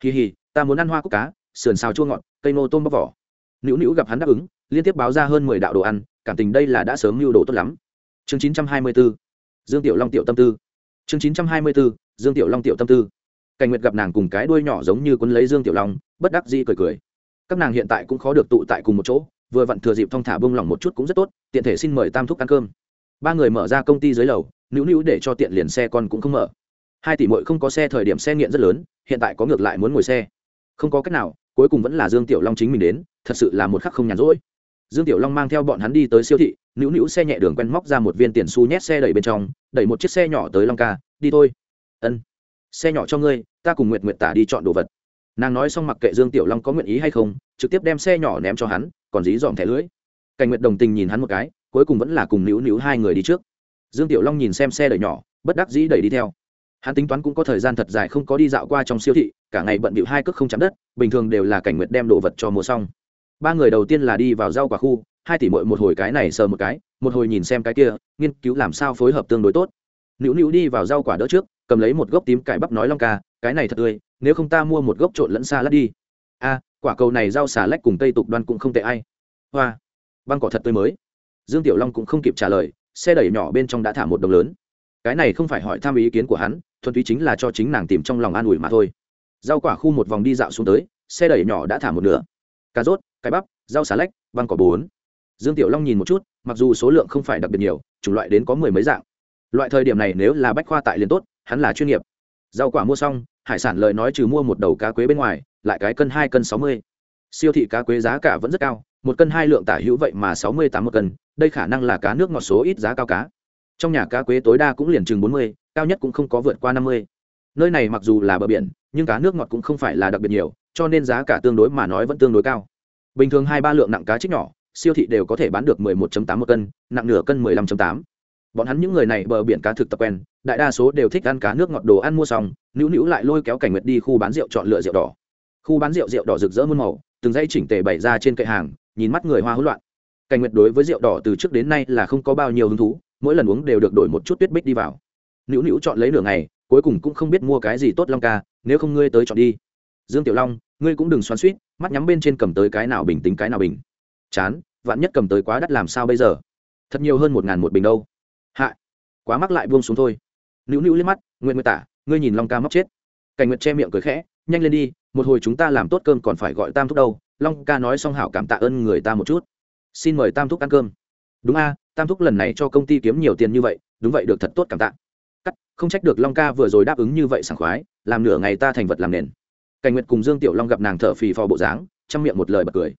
Kỳ hì, ta muốn ăn hoa cúc cá, sườn xào chua ngọt, cây nô tôm bóc vỏ. Nữu nữu gặp hắn đáp ứng, liên tiếp báo ra hơn mười đạo đồ ăn, cảm tình đây là đã sớm mưu đồ tốt lắm. Chương chín trăm hai mươi 924 dương tiểu long tiểu tâm tư chương chín trăm hai mươi 924 dương tiểu long tiểu tâm tư. Cảnh nguyệt gặp nàng cùng cái đuôi nhỏ giống như quấn lấy dương tiểu long, bất đắc dĩ cười cười. Các nàng hiện tại cũng khó được tụ tại cùng một chỗ, vừa vặn thừa dịp thong thả bông lỏng một chút cũng rất tốt, tiện thể xin mời tam thúc ăn cơm. Ba người mở ra công ty dưới lầu, nữu nữu để cho tiện liền xe con cũng không mở. Hai tỷ mội không có xe thời điểm xe nghiện rất lớn, hiện tại có ngược lại muốn ngồi xe. Không có cách nào, cuối cùng vẫn là dương tiểu long chính mình đến, thật sự là một khắc không nhàn rỗi. Dương tiểu long mang theo bọn hắn đi tới siêu thị, nữu nữu xe nhẹ đường quen móc ra một viên tiền xu nhét xe đẩy bên trong đẩy một chiếc xe nhỏ tới long ca, đi thôi. Ân, xe nhỏ cho ngươi, ta cùng nguyệt nguyệt tả đi chọn đồ vật. Nàng nói xong mặc kệ dương tiểu long có nguyện ý hay không, trực tiếp đem xe nhỏ ném cho hắn, còn dí dòm thẻ lưới cảnh nguyệt đồng tình nhìn hắn một cái, cuối cùng vẫn là cùng níu níu hai người đi trước. Dương tiểu long nhìn xem xe đẩy nhỏ, bất đắc dĩ đẩy đi theo. Hắn tính toán cũng có thời gian thật dài không có đi dạo qua trong siêu thị, cả ngày bận bịu hai cước không chạm đất, bình thường đều là cảnh nguyệt đem đồ vật cho mua xong. Ba người đầu tiên là đi vào rau quả khu hai tỷ mội một hồi cái này sờ một cái, một hồi nhìn xem cái kia, nghiên cứu làm sao phối hợp tương đối tốt. Nữu nữu đi vào rau quả đỡ trước, cầm lấy một gốc tím cải bắp nói long ca, cái này thật tươi, nếu không ta mua một gốc trộn lẫn xa lát đi. A, quả cầu này rau xà lách cùng tây tục đoan cũng không tệ ai. Hoa, băng cỏ thật tươi mới. Dương tiểu long cũng không kịp trả lời, xe đẩy nhỏ bên trong đã thả một đồng lớn. Cái này không phải hỏi tham ý kiến của hắn, thuần túy chính là cho chính nàng tìm trong lòng an ủi mà thôi. Rau quả khu một vòng đi dạo xuống tới, xe đẩy nhỏ đã thả một nửa. Cà rốt cái bắp, rau xà lách, băng cỏ bốn dương tiểu long nhìn một chút, mặc dù số lượng không phải đặc biệt nhiều, chủng loại đến có mười mấy dạng. Loại thời điểm này nếu là bách khoa tại liền tốt, hắn là chuyên nghiệp. Rau quả mua xong, hải sản lời nói trừ mua một đầu cá quế bên ngoài, lại cái cân hai, cân sáu mươi. Siêu thị cá quế giá cả vẫn rất cao, một cân hai lượng tả hữu vậy mà sáu mươi tám một cân, đây khả năng là cá nước ngọt số ít giá cao cá. Trong nhà cá quế tối đa cũng liền chừng bốn mươi, cao nhất cũng không có vượt qua năm mươi. Nơi này mặc dù là bờ biển, nhưng cá nước ngọt cũng không phải là đặc biệt nhiều, cho nên giá cả tương đối mà nói vẫn tương đối cao. Bình thường hai ba lượng nặng cá trích nhỏ siêu thị đều có thể bán được mười một tám một cân nặng nửa cân mười lăm tám. Bọn hắn những người này bờ biển cá thực tập quen đại đa số đều thích ăn cá nước ngọt đồ ăn mua xong nữu nữu lại lôi kéo cảnh nguyệt đi khu bán rượu chọn lựa rượu đỏ. Khu bán rượu rượu đỏ rực rỡ muôn màu từng dây chỉnh tề bày ra trên kệ hàng nhìn mắt người hoa hỗn loạn. Cảnh nguyệt đối với rượu đỏ từ trước đến nay là không có bao nhiêu hứng thú mỗi lần uống đều được đổi một chút tuyết bích đi vào. Nữu nữu chọn lấy nửa ngày cuối cùng cũng không biết mua cái gì tốt long ca nếu không ngươi tới chọn đi. Dương tiểu long ngươi cũng đừng xoắn xuýt, mắt nhắm bên trên cầm tới cái nào bình tính cái nào bình chán, vạn nhất cầm tới quá đắt làm sao bây giờ? Thật nhiều hơn một ngàn một bình đâu. Hạ, quá mắc lại buông xuống thôi. Nữu nữu liếc mắt nguyện nguyện tả, ngươi nhìn long ca móc chết. Cảnh nguyệt che miệng cười khẽ, nhanh lên đi, một hồi chúng ta làm tốt cơm còn phải gọi tam thúc đâu. Long ca nói xong hảo cảm tạ ơn người ta một chút. Xin mời tam thúc ăn cơm. Đúng a, tam thúc lần này cho công ty kiếm nhiều tiền như vậy, đúng vậy được thật tốt cảm tạ. Cắt, không trách được long ca vừa rồi đáp ứng như vậy sảng khoái, làm nửa ngày ta thành vật làm nền. Cảnh nguyệt cùng dương tiểu long gặp nàng thở phì phò bộ dáng, trong miệng một lời bật cười.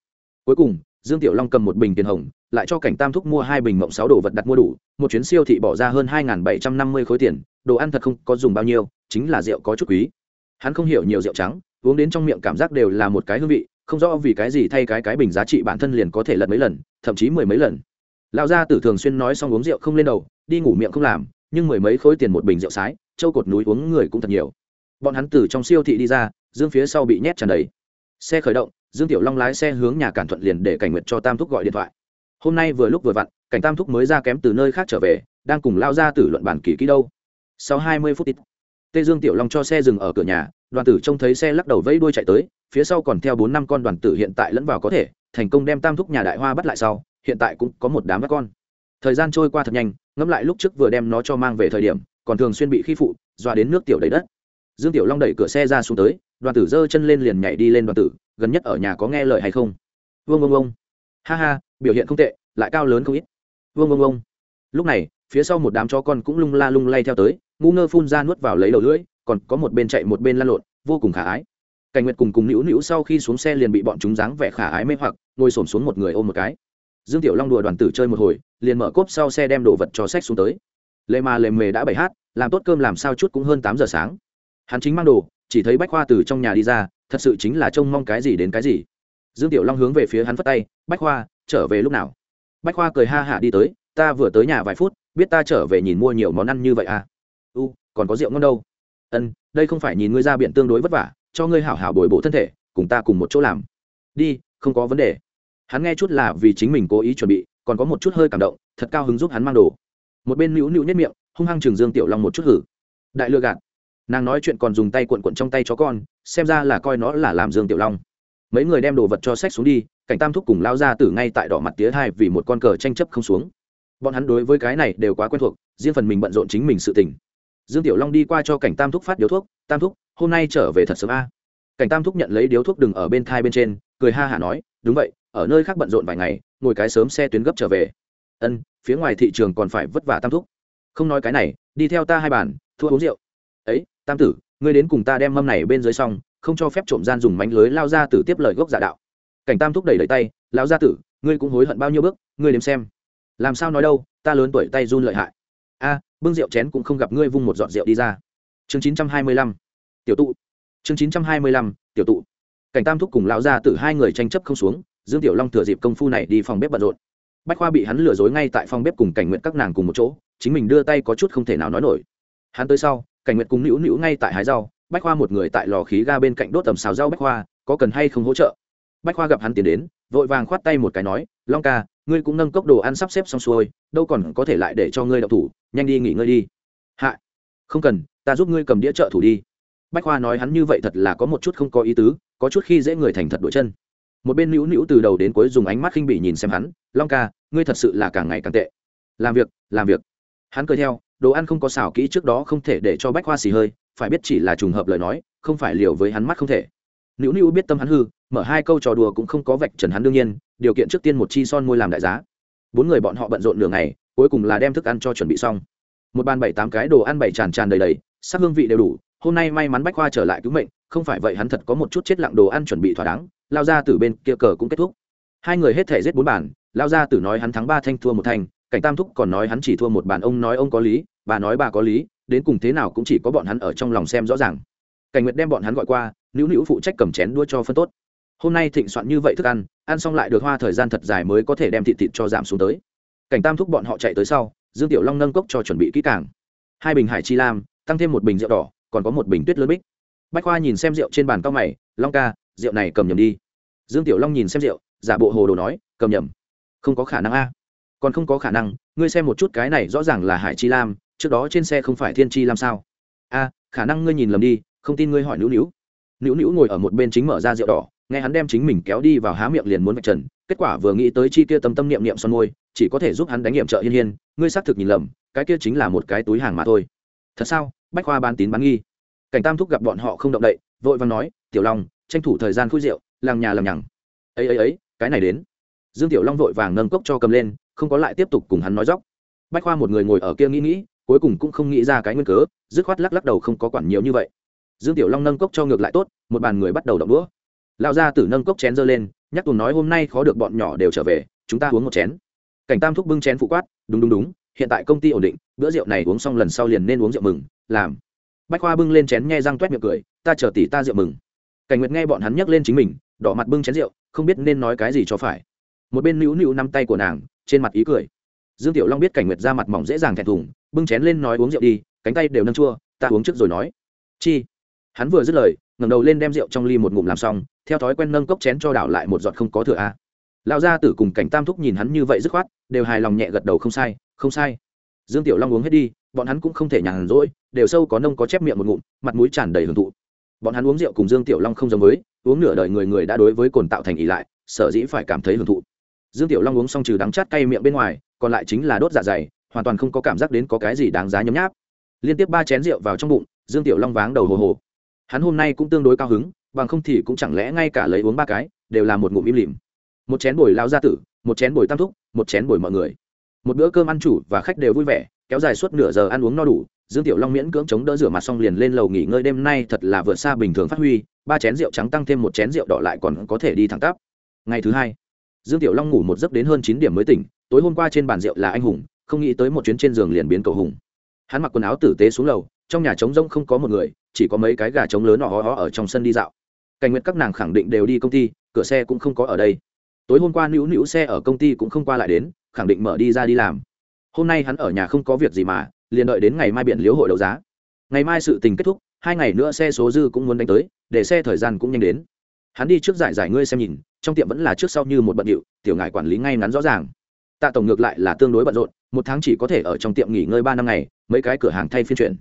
Cuối cùng dương tiểu long cầm một bình tiền hồng, lại cho cảnh tam thúc mua hai bình mộng sáu đồ vật đặt mua đủ, một chuyến siêu thị bỏ ra hơn hai bảy trăm năm mươi khối tiền, đồ ăn thật không có dùng bao nhiêu, chính là rượu có chút quý. Hắn không hiểu nhiều rượu trắng, uống đến trong miệng cảm giác đều là một cái hương vị, không rõ vì cái gì thay cái cái bình giá trị bản thân liền có thể lật mấy lần, thậm chí mười mấy lần. Lão gia tử thường xuyên nói xong uống rượu không lên đầu, đi ngủ miệng không làm, nhưng mười mấy khối tiền một bình rượu sái châu cột núi uống người cũng thật nhiều. Bọn hắn từ trong siêu thị đi ra, dương phía sau bị nhét tràn đầy. Xe khởi động dương tiểu long lái xe hướng nhà cản thuận liền để cảnh nguyệt cho tam thúc gọi điện thoại. Hôm nay vừa lúc vừa vặn, cảnh tam thúc mới ra kém từ nơi khác trở về, đang cùng lao ra tử luận bản kỳ kỹ đâu. Sau hai mươi phút ít tê dương tiểu long cho xe dừng ở cửa nhà, đoàn tử trông thấy xe lắc đầu vẫy đuôi chạy tới, phía sau còn theo bốn năm con đoàn tử hiện tại lẫn vào có thể, thành công đem tam thúc nhà đại hoa bắt lại sau, hiện tại cũng có một đám các con. Thời gian trôi qua thật nhanh, ngẫm lại lúc trước vừa đem nó cho mang về thời điểm, còn thường xuyên bị khi phụ, dọa đến nước tiểu đầy đất. Dương tiểu long đẩy cửa xe ra xuống tới đoàn tử giơ chân lên liền nhảy đi lên đoàn tử, gần nhất ở nhà có nghe lời hay không? Vương ông ông ha ha, biểu hiện không tệ, lại cao lớn không ít. Vương ông ông lúc này, phía sau một đám chó con cũng lung la lung lay theo tới, ngu ngơ phun ra nuốt vào lấy đầu lưỡi, còn có một bên chạy một bên lăn lộn, vô cùng khả ái. Cảnh nguyệt cùng cùng nữu nữu sau khi xuống xe liền bị bọn chúng dáng vẻ khả ái mê hoặc, ngồi xổm xuống một người ôm một cái. Dương tiểu long đùa đoàn tử chơi một hồi, liền mở cốp sau xe đem đồ vật cho sách xuống tới. Lệ mà lề mề đã bảy hát, làm tốt cơm làm sao chút cũng hơn tám giờ sáng. Hắn chính mang đồ chỉ thấy bách khoa từ trong nhà đi ra, thật sự chính là trông mong cái gì đến cái gì. Dương tiểu long hướng về phía hắn phất tay, bách khoa, trở về lúc nào? Bách khoa cười ha hả đi tới, ta vừa tới nhà vài phút, biết ta trở về nhìn mua nhiều món ăn như vậy à? U, còn có rượu ngon đâu. Ân, đây không phải nhìn ngươi ra biển tương đối vất vả, cho ngươi hảo hảo bồi bổ thân thể, cùng ta cùng một chỗ làm. Đi, không có vấn đề. Hắn nghe chút là vì chính mình cố ý chuẩn bị, còn có một chút hơi cảm động, thật cao hứng giúp hắn mang đồ. Một bên nữu nữu nhất miệng, hung hăng trường dương tiểu long một chút hử. Đại lừa gạt nàng nói chuyện còn dùng tay cuộn cuộn trong tay chó con, xem ra là coi nó là làm dương tiểu long. Mấy người đem đồ vật cho sách xuống đi, cảnh tam thúc cùng lao ra từ ngay tại đỏ mặt tía hai vì một con cờ tranh chấp không xuống. Bọn hắn đối với cái này đều quá quen thuộc, riêng phần mình bận rộn chính mình sự tình. Dương tiểu long đi qua cho cảnh tam thúc phát điếu thuốc, tam thúc, hôm nay trở về thật sớm a. Cảnh tam thúc nhận lấy điếu thuốc đừng ở bên thai bên trên, cười ha hả nói, đúng vậy, ở nơi khác bận rộn vài ngày, ngồi cái sớm xe tuyến gấp trở về. Ân, phía ngoài thị trường còn phải vất vả tam thúc. Không nói cái này, đi theo ta hai bàn, thua uống rượu. Ấy tam tử, ngươi đến cùng ta đem mâm này bên dưới xong, không cho phép trộm gian dùng mánh lưới lao ra tử tiếp lời gốc giả đạo. Cảnh tam thúc đẩy đẩy tay, lão gia tử, ngươi cũng hối hận bao nhiêu bước, ngươi đếm xem. Làm sao nói đâu, ta lớn tuổi tay run lợi hại. A, bưng rượu chén cũng không gặp ngươi vung một giọt rượu đi ra. Chương chín trăm hai mươi lăm, tiểu tụ. Chương chín trăm hai mươi lăm, tiểu tụ. Cảnh tam thúc cùng lão gia tử hai người tranh chấp không xuống, dương tiểu long thừa dịp công phu này đi phòng bếp bận rộn. Bách khoa bị hắn lừa dối ngay tại phòng bếp cùng cảnh nguyện các nàng cùng một chỗ, chính mình đưa tay có chút không thể nào nói nổi. Hắn tới sau cảnh Nguyệt cùng nữu nữu ngay tại hái rau, bách khoa một người tại lò khí ga bên cạnh đốt tầm xào rau bách khoa, có cần hay không hỗ trợ? Bách khoa gặp hắn tiến đến, vội vàng khoát tay một cái nói, long ca, ngươi cũng nâng cốc đồ ăn sắp xếp xong xuôi, đâu còn có thể lại để cho ngươi đậu thủ, nhanh đi nghỉ ngơi đi. Hạ, không cần, ta giúp ngươi cầm đĩa trợ thủ đi. Bách khoa nói hắn như vậy thật là có một chút không có ý tứ, có chút khi dễ người thành thật đổi chân. Một bên nữu nữu từ đầu đến cuối dùng ánh mắt khinh bỉ nhìn xem hắn, long ca, ngươi thật sự là càng ngày càng tệ. Làm việc làm việc. Hắn cười theo đồ ăn không có xào kỹ trước đó không thể để cho bách hoa xì hơi, phải biết chỉ là trùng hợp lời nói, không phải liều với hắn mắt không thể. Nữu nữu biết tâm hắn hư, mở hai câu trò đùa cũng không có vạch trần hắn đương nhiên, điều kiện trước tiên một chi son môi làm đại giá. Bốn người bọn họ bận rộn nửa ngày, cuối cùng là đem thức ăn cho chuẩn bị xong. Một bàn bảy tám cái đồ ăn bảy tràn tràn đầy đầy, sắc hương vị đều đủ, hôm nay may mắn bách khoa trở lại cứu mệnh, không phải vậy hắn thật có một chút chết lặng đồ ăn chuẩn bị thỏa đáng, lao ra từ bên kia cờ cũng kết thúc. Hai người hết thể giết bốn bàn, lao ra từ nói hắn thắng ba thanh thua một thanh cảnh tam thúc còn nói hắn chỉ thua một bàn, ông nói ông có lý bà nói bà có lý, đến cùng thế nào cũng chỉ có bọn hắn ở trong lòng xem rõ ràng. Cảnh nguyệt đem bọn hắn gọi qua, nữu nữu phụ trách cầm chén đua cho phân tốt. Hôm nay thịnh soạn như vậy thức ăn ăn xong lại được hoa thời gian thật dài mới có thể đem thịt thịt cho giảm xuống tới. Cảnh tam thúc bọn họ chạy tới sau, dương tiểu long nâng cốc cho chuẩn bị kỹ càng. Hai bình hải chi lam, tăng thêm một bình rượu đỏ, còn có một bình tuyết lớn bích. Bách khoa nhìn xem rượu trên bàn cao mày, long ca, rượu này cầm nhầm đi. Dương tiểu long nhìn xem rượu, giả bộ hồ đồ nói, cầm nhầm. Không có khả năng a. Còn không có khả năng, ngươi xem một chút cái này rõ ràng là hải chi lam trước đó trên xe không phải thiên chi làm sao? A, khả năng ngươi nhìn lầm đi, không tin ngươi hỏi nữu nữu. Nữu nữu ngồi ở một bên chính mở ra rượu đỏ, nghe hắn đem chính mình kéo đi vào há miệng liền muốn vạch trần, kết quả vừa nghĩ tới chi kia tâm tâm niệm niệm son môi, chỉ có thể giúp hắn đánh nghiệm trợ hiên hiên, ngươi xác thực nhìn lầm, cái kia chính là một cái túi hàng mà thôi. Thật sao? Bách khoa bán tín bán nghi. Cảnh tam thúc gặp bọn họ không động đậy, vội vàng nói, tiểu long, tranh thủ thời gian khui rượu, làng nhà làm nhằng. Ấy ấy ấy, cái này đến. Dương tiểu long vội vàng nâng cốc cho cầm lên, không có lại tiếp tục cùng hắn nói dóc bách khoa một người ngồi ở kia nghĩ nghĩ cuối cùng cũng không nghĩ ra cái nguyên cớ, dứt khoát lắc lắc đầu không có quản nhiều như vậy. Dương tiểu long nâng cốc cho ngược lại tốt, một bàn người bắt đầu đậu đũa. Lao ra tử nâng cốc chén dơ lên, nhắc tùng nói hôm nay khó được bọn nhỏ đều trở về, chúng ta uống một chén. Cảnh tam thúc bưng chén phụ quát, đúng đúng đúng, hiện tại công ty ổn định, bữa rượu này uống xong lần sau liền nên uống rượu mừng, làm. Bách khoa bưng lên chén nghe răng t u é t miệng cười, ta chờ tỷ ta rượu mừng. Cảnh nguyệt nghe bọn hắn nhắc lên chính mình, đỏ mặt bưng chén rượu, không biết nên nói cái gì cho phải. Một bên nữu nữu nắm tay của nàng, trên mặt ý cười dương tiểu long biết cảnh nguyệt ra mặt mỏng dễ dàng thẹn thùng, bưng chén lên nói uống rượu đi, cánh tay đều nâng chua, ta uống trước rồi nói. Chi? Hắn vừa dứt lời, ngẩng đầu lên đem rượu trong ly một ngụm làm xong, theo thói quen nâng cốc chén cho đảo lại một giọt không có thừa a. Lão gia tử cùng cảnh tam thúc nhìn hắn như vậy dứt khoát, đều hài lòng nhẹ gật đầu, không sai không sai. Dương tiểu long uống hết đi, bọn hắn cũng không thể nhàn rỗi, đều sâu có nông có chép miệng một ngụm, mặt mũi tràn đầy hưởng thụ. Bọn hắn uống rượu cùng dương tiểu long không giống với, uống nửa đời người người đã đối với cồn tạo thành ỉ lại, sở dĩ phải cảm thấy hưởng thụ. Dương tiểu long uống xong trừ đắng chát cay miệng bên ngoài còn lại chính là đốt dạ dày, hoàn toàn không có cảm giác đến có cái gì đáng giá nhấm nháp. Liên tiếp ba chén rượu vào trong bụng, dương tiểu long váng đầu hồ hồ. Hắn hôm nay cũng tương đối cao hứng, bằng không thì cũng chẳng lẽ ngay cả lấy uống ba cái, đều là một ngụm im lìm. Một chén bồi lao gia tử, một chén bồi tam thúc, một chén bồi mọi người. Một bữa cơm ăn chủ và khách đều vui vẻ, kéo dài suốt nửa giờ ăn uống no đủ, dương tiểu long miễn cưỡng chống đỡ rửa mặt xong liền lên lầu nghỉ ngơi đêm nay thật là vượt xa bình thường phát huy, ba chén rượu trắng tăng thêm một chén rượu đỏ lại còn có thể đi thẳng tắp. Ngày thứ hai, dương tiểu long ngủ một giấc đến hơn chín điểm mới tỉnh tối hôm qua trên bàn rượu là anh hùng, không nghĩ tới một chuyến trên giường liền biến cầu hùng. Hắn mặc quần áo tử tế xuống lầu, trong nhà trống rỗng không có một người, chỉ có mấy cái gà trống lớn họ ho ở trong sân đi dạo. Cảnh nguyện các nàng khẳng định đều đi công ty, cửa xe cũng không có ở đây. Tối hôm qua nữu nữu xe ở công ty cũng không qua lại đến, khẳng định mở đi ra đi làm. Hôm nay hắn ở nhà không có việc gì mà, liền đợi đến ngày mai biển liễu hội đấu giá. Ngày mai sự tình kết thúc, hai ngày nữa xe số dư cũng muốn đánh tới, để xe thời gian cũng nhanh đến. Hắn đi trước giải giải ngươi xem nhìn, trong tiệm vẫn là trước sau như một bận điệu, tiểu ngài quản lý ngay ngắn rõ ràng tạ tổng ngược lại là tương đối bận rộn, một tháng chỉ có thể ở trong tiệm nghỉ ngơi ba năm ngày, mấy cái cửa hàng thay phiên chuyển.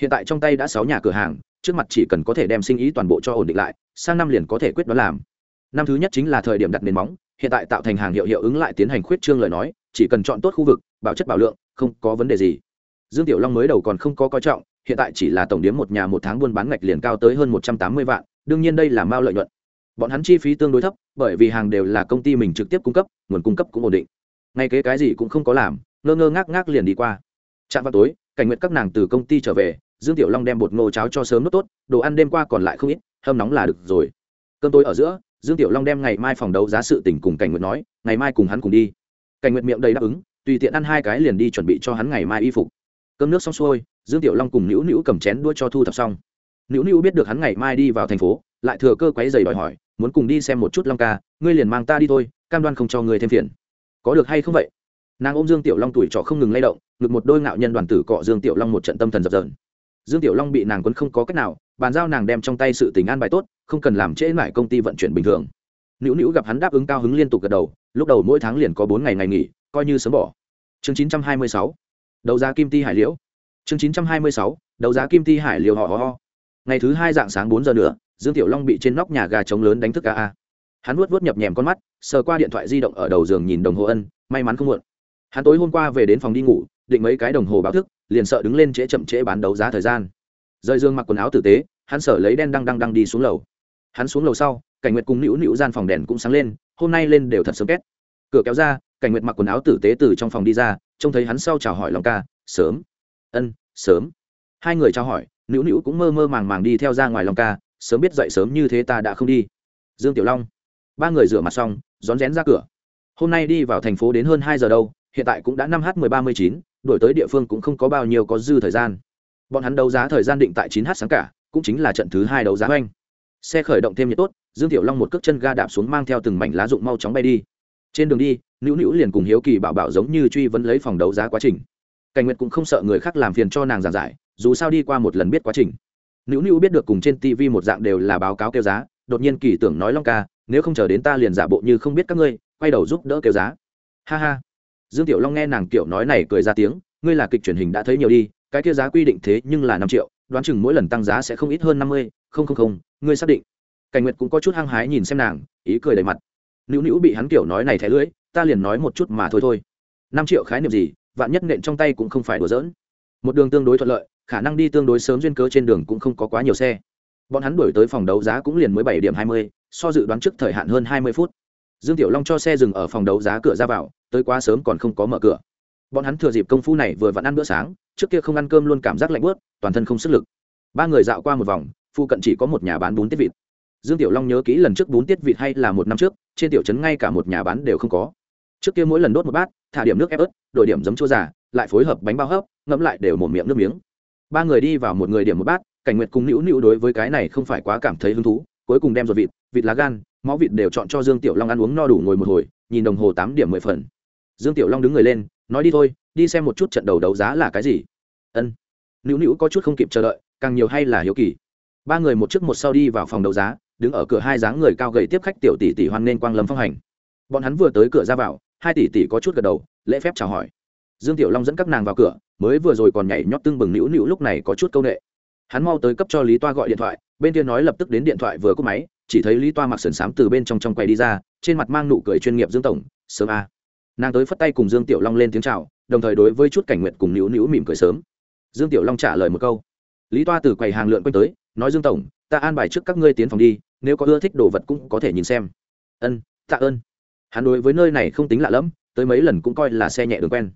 Hiện tại trong tay đã sáu nhà cửa hàng, trước mặt chỉ cần có thể đem sinh ý toàn bộ cho ổn định lại, sang năm liền có thể quyết đoán làm. Năm thứ nhất chính là thời điểm đặt nền móng, hiện tại tạo thành hàng hiệu hiệu ứng lại tiến hành khuyết trương lời nói, chỉ cần chọn tốt khu vực, bảo chất bảo lượng, không có vấn đề gì. Dương tiểu long mới đầu còn không có coi trọng, hiện tại chỉ là tổng điếm một nhà một tháng buôn bán ngạch liền cao tới hơn một trăm tám mươi vạn, đương nhiên đây là mao lợi nhuận. Bọn hắn chi phí tương đối thấp, bởi vì hàng đều là công ty mình trực tiếp cung cấp, nguồn cung cấp cũng ổn định ngay kế cái gì cũng không có làm, ngơ ngơ ngác ngác liền đi qua. Chạm vào tối, cảnh nguyện các nàng từ công ty trở về, dương tiểu long đem bột ngô cháo cho sớm nốt tốt, đồ ăn đêm qua còn lại không ít, hâm nóng là được rồi. Cơm tối ở giữa, dương tiểu long đem ngày mai phòng đấu giá sự tình cùng cảnh nguyện nói, ngày mai cùng hắn cùng đi. Cảnh nguyện miệng đầy đáp ứng, tùy tiện ăn hai cái liền đi chuẩn bị cho hắn ngày mai y phục. Cơm nước xong xuôi, dương tiểu long cùng nữu nữu cầm chén đua cho thu thập xong. Nữu nữu biết được hắn ngày mai đi vào thành phố, lại thừa cơ quấy giày đòi hỏi, muốn cùng đi xem một chút long ca, ngươi liền mang ta đi thôi, cam đoan không cho ngươi thêm phiền có được hay không vậy? Nàng ôm dương tiểu long tuổi trọ không ngừng lay động, ngực một đôi ngạo nhân đoàn tử cọ dương tiểu long một trận tâm thần dập dờn. Dương tiểu long bị nàng quấn không có cách nào, bàn giao nàng đem trong tay sự tình an bài tốt, không cần làm trễ mãi công ty vận chuyển bình thường. Nữu nữu gặp hắn đáp ứng cao hứng liên tục gật đầu, lúc đầu mỗi tháng liền có bốn ngày ngày nghỉ, coi như sớm bỏ. Chương chín trăm hai mươi sáu. Đấu giá kim ti hải liễu. Chương chín trăm hai mươi sáu. Đấu giá kim ti hải liễu họ ho ho. Ngày thứ hai dạng sáng bốn giờ nữa, dương tiểu long bị trên nóc nhà gà trống lớn đánh thức ca a hắn nuốt vuốt nhập nhèm con mắt, sờ qua điện thoại di động ở đầu giường nhìn đồng hồ ân, may mắn không muộn. Hắn tối hôm qua về đến phòng đi ngủ, định mấy cái đồng hồ báo thức, liền sợ đứng lên trễ chậm trễ bán đấu giá thời gian. Rời dương mặc quần áo tử tế, hắn sở lấy đen đang đang đang đi xuống lầu. Hắn xuống lầu sau, cảnh nguyệt cùng nữu nữu gian phòng đèn cũng sáng lên, hôm nay lên đều thật sớm két. Cửa kéo ra, cảnh nguyệt mặc quần áo tử tế từ trong phòng đi ra, trông thấy hắn sau chào hỏi long ca, sớm. Ân, sớm. Hai người chào hỏi, nữu nữu cũng mơ mơ màng màng đi theo ra ngoài long ca, sớm biết dậy sớm như thế ta đã không đi. Dương tiểu long ba người rửa mặt xong, rón rén ra cửa. Hôm nay đi vào thành phố đến hơn hai giờ đâu, hiện tại cũng đã năm h mười ba mươi chín, đổi tới địa phương cũng không có bao nhiêu có dư thời gian. Bọn hắn đấu giá thời gian định tại chín h sáng cả, cũng chính là trận thứ hai đấu giá oanh. Xe khởi động thêm nhiệt tốt, dương tiểu long một cước chân ga đạp xuống mang theo từng mảnh lá rụng mau chóng bay đi. Trên đường đi, nữu nữu liền cùng hiếu kỳ bảo bảo giống như truy vấn lấy phòng đấu giá quá trình. Cảnh nguyệt cũng không sợ người khác làm phiền cho nàng giảng giải, dù sao đi qua một lần biết quá trình. Nữu nữu biết được cùng trên tv một dạng đều là báo cáo kêu giá đột nhiên kỳ tưởng nói long ca, nếu không chờ đến ta liền giả bộ như không biết các ngươi, quay đầu giúp đỡ kêu giá. Ha ha. Dương tiểu long nghe nàng kiểu nói này cười ra tiếng, ngươi là kịch truyền hình đã thấy nhiều đi, cái kia giá quy định thế nhưng là năm triệu, đoán chừng mỗi lần tăng giá sẽ không ít hơn năm mươi, không không không, ngươi xác định. Cảnh nguyệt cũng có chút hăng hái nhìn xem nàng, ý cười đầy mặt. Nữu nữu bị hắn kiểu nói này thẻ lưỡi, ta liền nói một chút mà thôi thôi. Năm triệu khái niệm gì, vạn nhất nện trong tay cũng không phải đùa giỡn. Một đường tương đối thuận lợi, khả năng đi tương đối sớm duyên cớ trên đường cũng không có quá nhiều xe bọn hắn đuổi tới phòng đấu giá cũng liền mới bảy điểm hai mươi, so dự đoán trước thời hạn hơn hai mươi phút. Dương tiểu long cho xe dừng ở phòng đấu giá cửa ra vào, tới quá sớm còn không có mở cửa. Bọn hắn thừa dịp công phu này vừa vặn ăn bữa sáng, trước kia không ăn cơm luôn cảm giác lạnh bớt toàn thân không sức lực. Ba người dạo qua một vòng, phụ cận chỉ có một nhà bán bún tiết vịt. Dương tiểu long nhớ kỹ lần trước bún tiết vịt hay là một năm trước, trên tiểu trấn ngay cả một nhà bán đều không có. Trước kia mỗi lần đốt một bát, thả điểm nước ép ớt, đổi điểm giấm chua già, lại phối hợp bánh bao hấp, ngẫm lại đều một miệng nước miếng. Ba người đi vào một người điểm một bát cảnh nguyệt cùng nữu nữu đối với cái này không phải quá cảm thấy hứng thú, cuối cùng đem ruột vịt vịt lá gan, máu vịt đều chọn cho dương tiểu long ăn uống no đủ ngồi một hồi, nhìn đồng hồ tám điểm mười phần. Dương tiểu long đứng người lên, nói đi thôi, đi xem một chút trận đầu đấu giá là cái gì. Ân. Nữu nữu có chút không kịp chờ đợi, càng nhiều hay là hiếu kỳ. Ba người một trước một sau đi vào phòng đấu giá, đứng ở cửa hai dáng người cao gầy tiếp khách tiểu tỷ tỷ hoan nên quang lâm phong hành. Bọn hắn vừa tới cửa ra vào, hai tỷ tỷ có chút gật đầu, lễ phép chào hỏi. Dương tiểu long dẫn các nàng vào cửa, mới vừa rồi còn nhảy nhót tưng bừng nữu nữu lúc này có chút c â u n ệ hắn mau tới cấp cho lý toa gọi điện thoại, bên kia nói lập tức đến điện thoại vừa cúp máy, chỉ thấy lý toa mặc sườn xám từ bên trong trong quầy đi ra, trên mặt mang nụ cười chuyên nghiệp dương tổng, sớm a. Nàng tới phất tay cùng dương tiểu long lên tiếng c h à o đồng thời đối với chút cảnh nguyện cùng nữu nữu mỉm cười sớm. Dương tiểu long trả lời một câu. Lý toa từ quầy hàng lượn quanh tới, nói dương tổng, ta an bài trước các ngươi tiến phòng đi, nếu có ưa thích đồ vật cũng có thể nhìn xem. Ân, tạ ơn. Hắn đối với nơi này không tính lạ lẫm, tới mấy lần cũng coi là xe nhẹ đường quen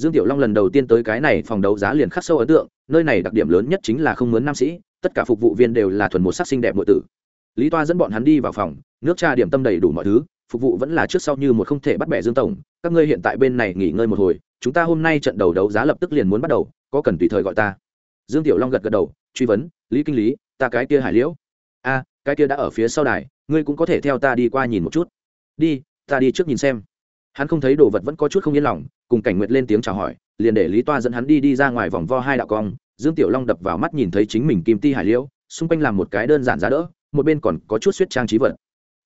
dương tiểu long lần đầu tiên tới cái này phòng đấu giá liền khắc sâu ấn tượng, nơi này đặc điểm lớn nhất chính là không mướn nam sĩ, tất cả phục vụ viên đều là thuần một sắc xinh đẹp nội tử. Lý toa dẫn bọn hắn đi vào phòng, nước trà điểm tâm đầy đủ mọi thứ, phục vụ vẫn là trước sau như một không thể bắt bẻ dương tổng, các ngươi hiện tại bên này nghỉ ngơi một hồi, chúng ta hôm nay trận đầu đấu giá lập tức liền muốn bắt đầu, có cần tùy thời gọi ta. Dương tiểu long gật gật đầu, truy vấn, lý kinh lý, ta cái kia hải liễu? A, cái kia đã ở phía sau đài, ngươi cũng có thể theo ta đi qua nhìn một chút. Đi, ta đi trước nhìn xem hắn không thấy đồ vật vẫn có chút không yên lòng, cùng cảnh nguyệt lên tiếng chào hỏi, liền để lý toa dẫn hắn đi đi ra ngoài vòng vo hai đạo cong. Dương tiểu long đập vào mắt nhìn thấy chính mình kim ti hải liễu, xung quanh làm một cái đơn giản giá đỡ, một bên còn có chút suýt trang trí vật.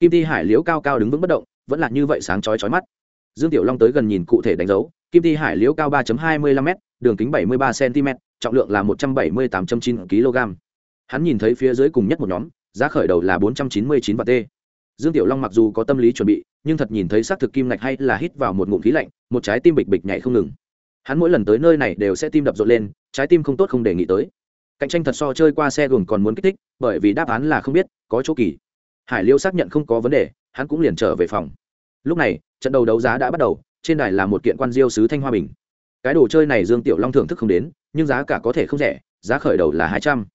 Kim ti hải liễu cao cao đứng vững bất động, vẫn là như vậy sáng chói chói mắt. Dương tiểu long tới gần nhìn cụ thể đánh dấu, kim ti hải liễu cao 3.25 m đường kính 73 cm trọng lượng là 178.9 kg hắn nhìn thấy phía dưới cùng nhất một nhóm, giá khởi đầu là 499 vạn t dương tiểu long mặc dù có tâm lý chuẩn bị, nhưng thật nhìn thấy xác thực kim ngạch hay là hít vào một ngụm khí lạnh, một trái tim bịch bịch nhảy không ngừng. Hắn mỗi lần tới nơi này đều sẽ tim đập rộn lên, trái tim không tốt không để nghĩ tới. Cạnh tranh thật so chơi qua xe gồm còn muốn kích thích, bởi vì đáp án là không biết, có chỗ kỳ. Hải liêu xác nhận không có vấn đề, hắn cũng liền trở về phòng. Lúc này, trận đầu đấu giá đã bắt đầu, trên đài là một kiện quan diêu sứ thanh hoa bình. Cái đồ chơi này dương tiểu long thưởng thức không đến, nhưng giá cả có thể không rẻ, giá khởi đầu là hai trăm.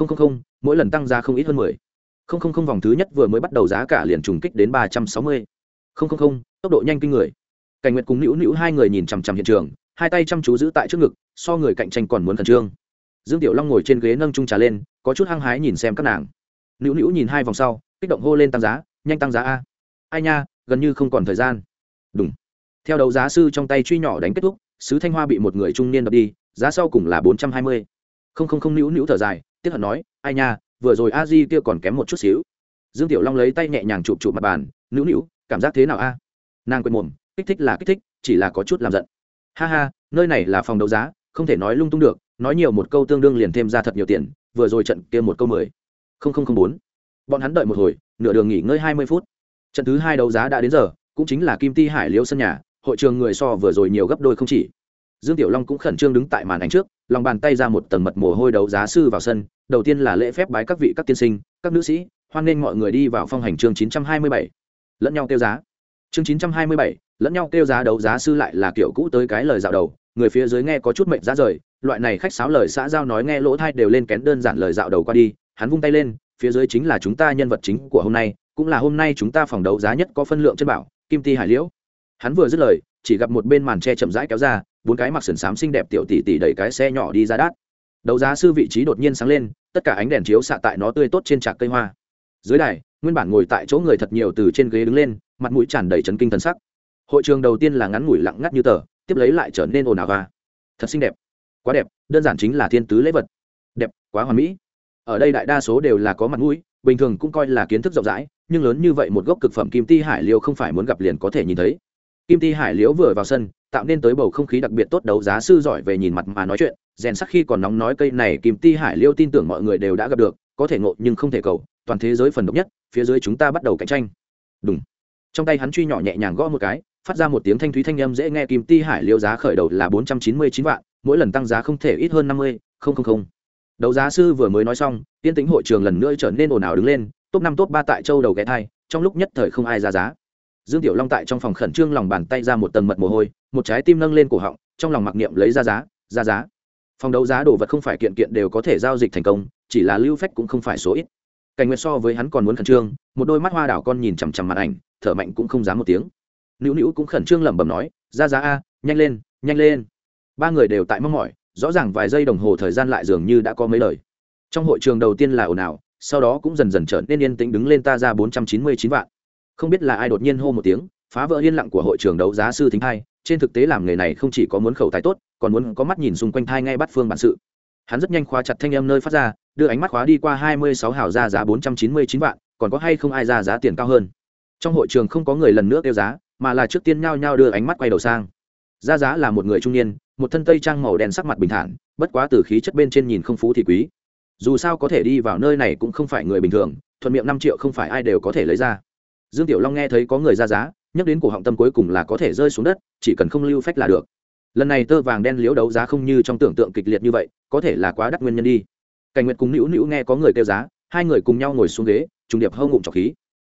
Linh mỗi lần tăng giá không ít hơn mười không không không vòng thứ nhất vừa mới bắt đầu giá cả liền trùng kích đến ba trăm sáu mươi. không không không, tốc độ nhanh kinh người. Cảnh nguyệt cùng nữu nữu hai người nhìn chằm chằm hiện trường, hai tay chăm chú giữ tại trước ngực, so người cạnh tranh còn muốn khẩn trương. Dương tiểu long ngồi trên ghế nâng trung trà lên, có chút hăng hái nhìn xem các nàng. Nữu nữu nhìn hai vòng sau, kích động hô lên tăng giá, nhanh tăng giá a. Ai nha, gần như không còn thời gian. Đúng theo đấu giá sư trong tay truy nhỏ đánh kết thúc, sứ thanh hoa bị một người trung niên đập đi, giá sau cùng là bốn trăm hai mươi. Không không không, nữu nữu thở dài, tiếc hận nói, ai nha vừa rồi a di kia còn kém một chút xíu. Dương tiểu long lấy tay nhẹ nhàng chụp chụp mặt bàn, nữu nữu, cảm giác thế nào a? Nàng quên mồm, kích thích là kích thích, chỉ là có chút làm giận. Ha ha, nơi này là phòng đấu giá, không thể nói lung tung được, nói nhiều một câu tương đương liền thêm ra thật nhiều tiền, vừa rồi trận kia một câu mười. Không không không bốn. Bọn hắn đợi một hồi, nửa đường nghỉ ngơi hai mươi phút. Trận thứ hai đấu giá đã đến giờ, cũng chính là kim ti hải liễu sân nhà, hội trường người so vừa rồi nhiều gấp đôi không chỉ. Dương tiểu long cũng khẩn trương đứng tại màn ảnh trước, lòng bàn tay ra một tầng mật mồ hôi đấu giá sư vào sân đầu tiên là lễ phép bái các vị các tiên sinh các nữ sĩ hoan nghênh mọi người đi vào phong hành chương 927. lẫn nhau tiêu giá. Chương 927, lẫn nhau tiêu giá đấu giá sư lại là kiểu cũ tới cái lời dạo đầu người phía dưới nghe có chút mệnh giá rời loại này khách sáo lời xã giao nói nghe lỗ thai đều lên kén đơn giản lời dạo đầu qua đi hắn vung tay lên phía dưới chính là chúng ta nhân vật chính của hôm nay cũng là hôm nay chúng ta phòng đấu giá nhất có phân lượng chân bảo kim ti hải liễu. Hắn vừa dứt lời chỉ gặp một bên màn tre chậm rãi kéo ra bốn cái mặc sườn xám xinh đẹp tiểu tỷ tỷ đẩy cái xe nhỏ đi ra đát. Đấu giá sư vị trí đột nhiên sáng lên tất cả ánh đèn chiếu xạ tại nó tươi tốt trên trạc cây hoa. Dưới đài, nguyên bản ngồi tại chỗ người thật nhiều từ trên ghế đứng lên, mặt mũi tràn đầy chấn kinh thần sắc. Hội trường đầu tiên là ngắn ngủi lặng ngắt như tờ, tiếp lấy lại trở nên ồn ào và thật xinh đẹp. Quá đẹp, đơn giản chính là thiên tứ lễ vật. Đẹp, quá hoàn mỹ. Ở đây đại đa số đều là có mặt mũi, bình thường cũng coi là kiến thức rộng rãi, nhưng lớn như vậy một gốc cực phẩm kim ti hải liêu không phải muốn gặp liền có thể nhìn thấy. Kim ti hải liễu vừa vào sân, tạo nên tới bầu không khí đặc biệt tốt đấu giá sư giỏi về nhìn mặt mà nói chuyện rèn sắc khi còn nóng nói cây này kim ti hải liêu tin tưởng mọi người đều đã gặp được, có thể ngộ nhưng không thể cầu, toàn thế giới phần độc nhất, phía dưới chúng ta bắt đầu cạnh tranh. Đúng trong tay hắn truy nhỏ nhẹ nhàng gõ một cái, phát ra một tiếng thanh thúy thanh âm dễ nghe kim ti hải liêu giá khởi đầu là bốn trăm chín mươi chín vạn, mỗi lần tăng giá không thể ít hơn năm mươi, không không không. Đấu giá sư vừa mới nói xong tiên tính hội trường lần nữa trở nên ồn ào đứng lên, top năm, top ba tại châu đầu ghé thai, trong lúc nhất thời không ai ra giá. Dương tiểu long tại trong phòng khẩn trương lòng bàn tay ra một tầng mật mồ hôi, một trái tim nâng lên cổ họng, trong lòng mặc niệm lấy ra giá ra giá phòng đấu giá đồ vật không phải kiện kiện đều có thể giao dịch thành công, chỉ là lưu phách cũng không phải số ít. Cảnh nguyệt so với hắn còn muốn khẩn trương, một đôi mắt hoa đảo con nhìn chằm chằm màn ảnh, thở mạnh cũng không dám một tiếng. Nữu nữu cũng khẩn trương lẩm bẩm nói, ra giá a, nhanh lên nhanh lên. Ba người đều tại mong mỏi, rõ ràng vài giây đồng hồ thời gian lại dường như đã có mấy lời. Trong hội trường đầu tiên là ồn ào, sau đó cũng dần dần trở nên yên tĩnh đứng lên ta ra bốn trăm chín mươi chín vạn. Không biết là ai đột nhiên hô một tiếng, phá vỡ yên lặng của hội trường đấu giá sư thính hai trên thực tế làm nghề này không chỉ có muốn khẩu tài tốt, còn muốn có mắt nhìn xung quanh thai ngay bắt phương bản sự. Hắn rất nhanh khóa chặt thanh em nơi phát ra, đưa ánh mắt khóa đi qua hai mươi sáu hào ra giá bốn trăm chín mươi chín vạn, còn có hay không ai ra giá tiền cao hơn. Trong hội trường không có người lần nữa kêu giá, mà là trước tiên nhao nhao đưa ánh mắt quay đầu sang. Ra giá là một người trung niên, một thân tây trang màu đen sắc mặt bình thản, bất quá từ khí chất bên trên nhìn không phú thì quý. Dù sao có thể đi vào nơi này cũng không phải người bình thường, thuận miệng năm triệu không phải ai đều có thể lấy ra. Dương tiểu long nghe thấy có người ra giá nhắc đến cổ họng tâm cuối cùng là có thể rơi xuống đất, chỉ cần không lưu phách là được. Lần này tơ vàng đen liếu đấu giá không như trong tưởng tượng kịch liệt như vậy, có thể là quá đắt nguyên nhân đi. Cảnh nguyệt cùng nữu nữu nghe có người kêu giá, hai người cùng nhau ngồi xuống ghế, trùng điệp hâu ngụm trọc khí.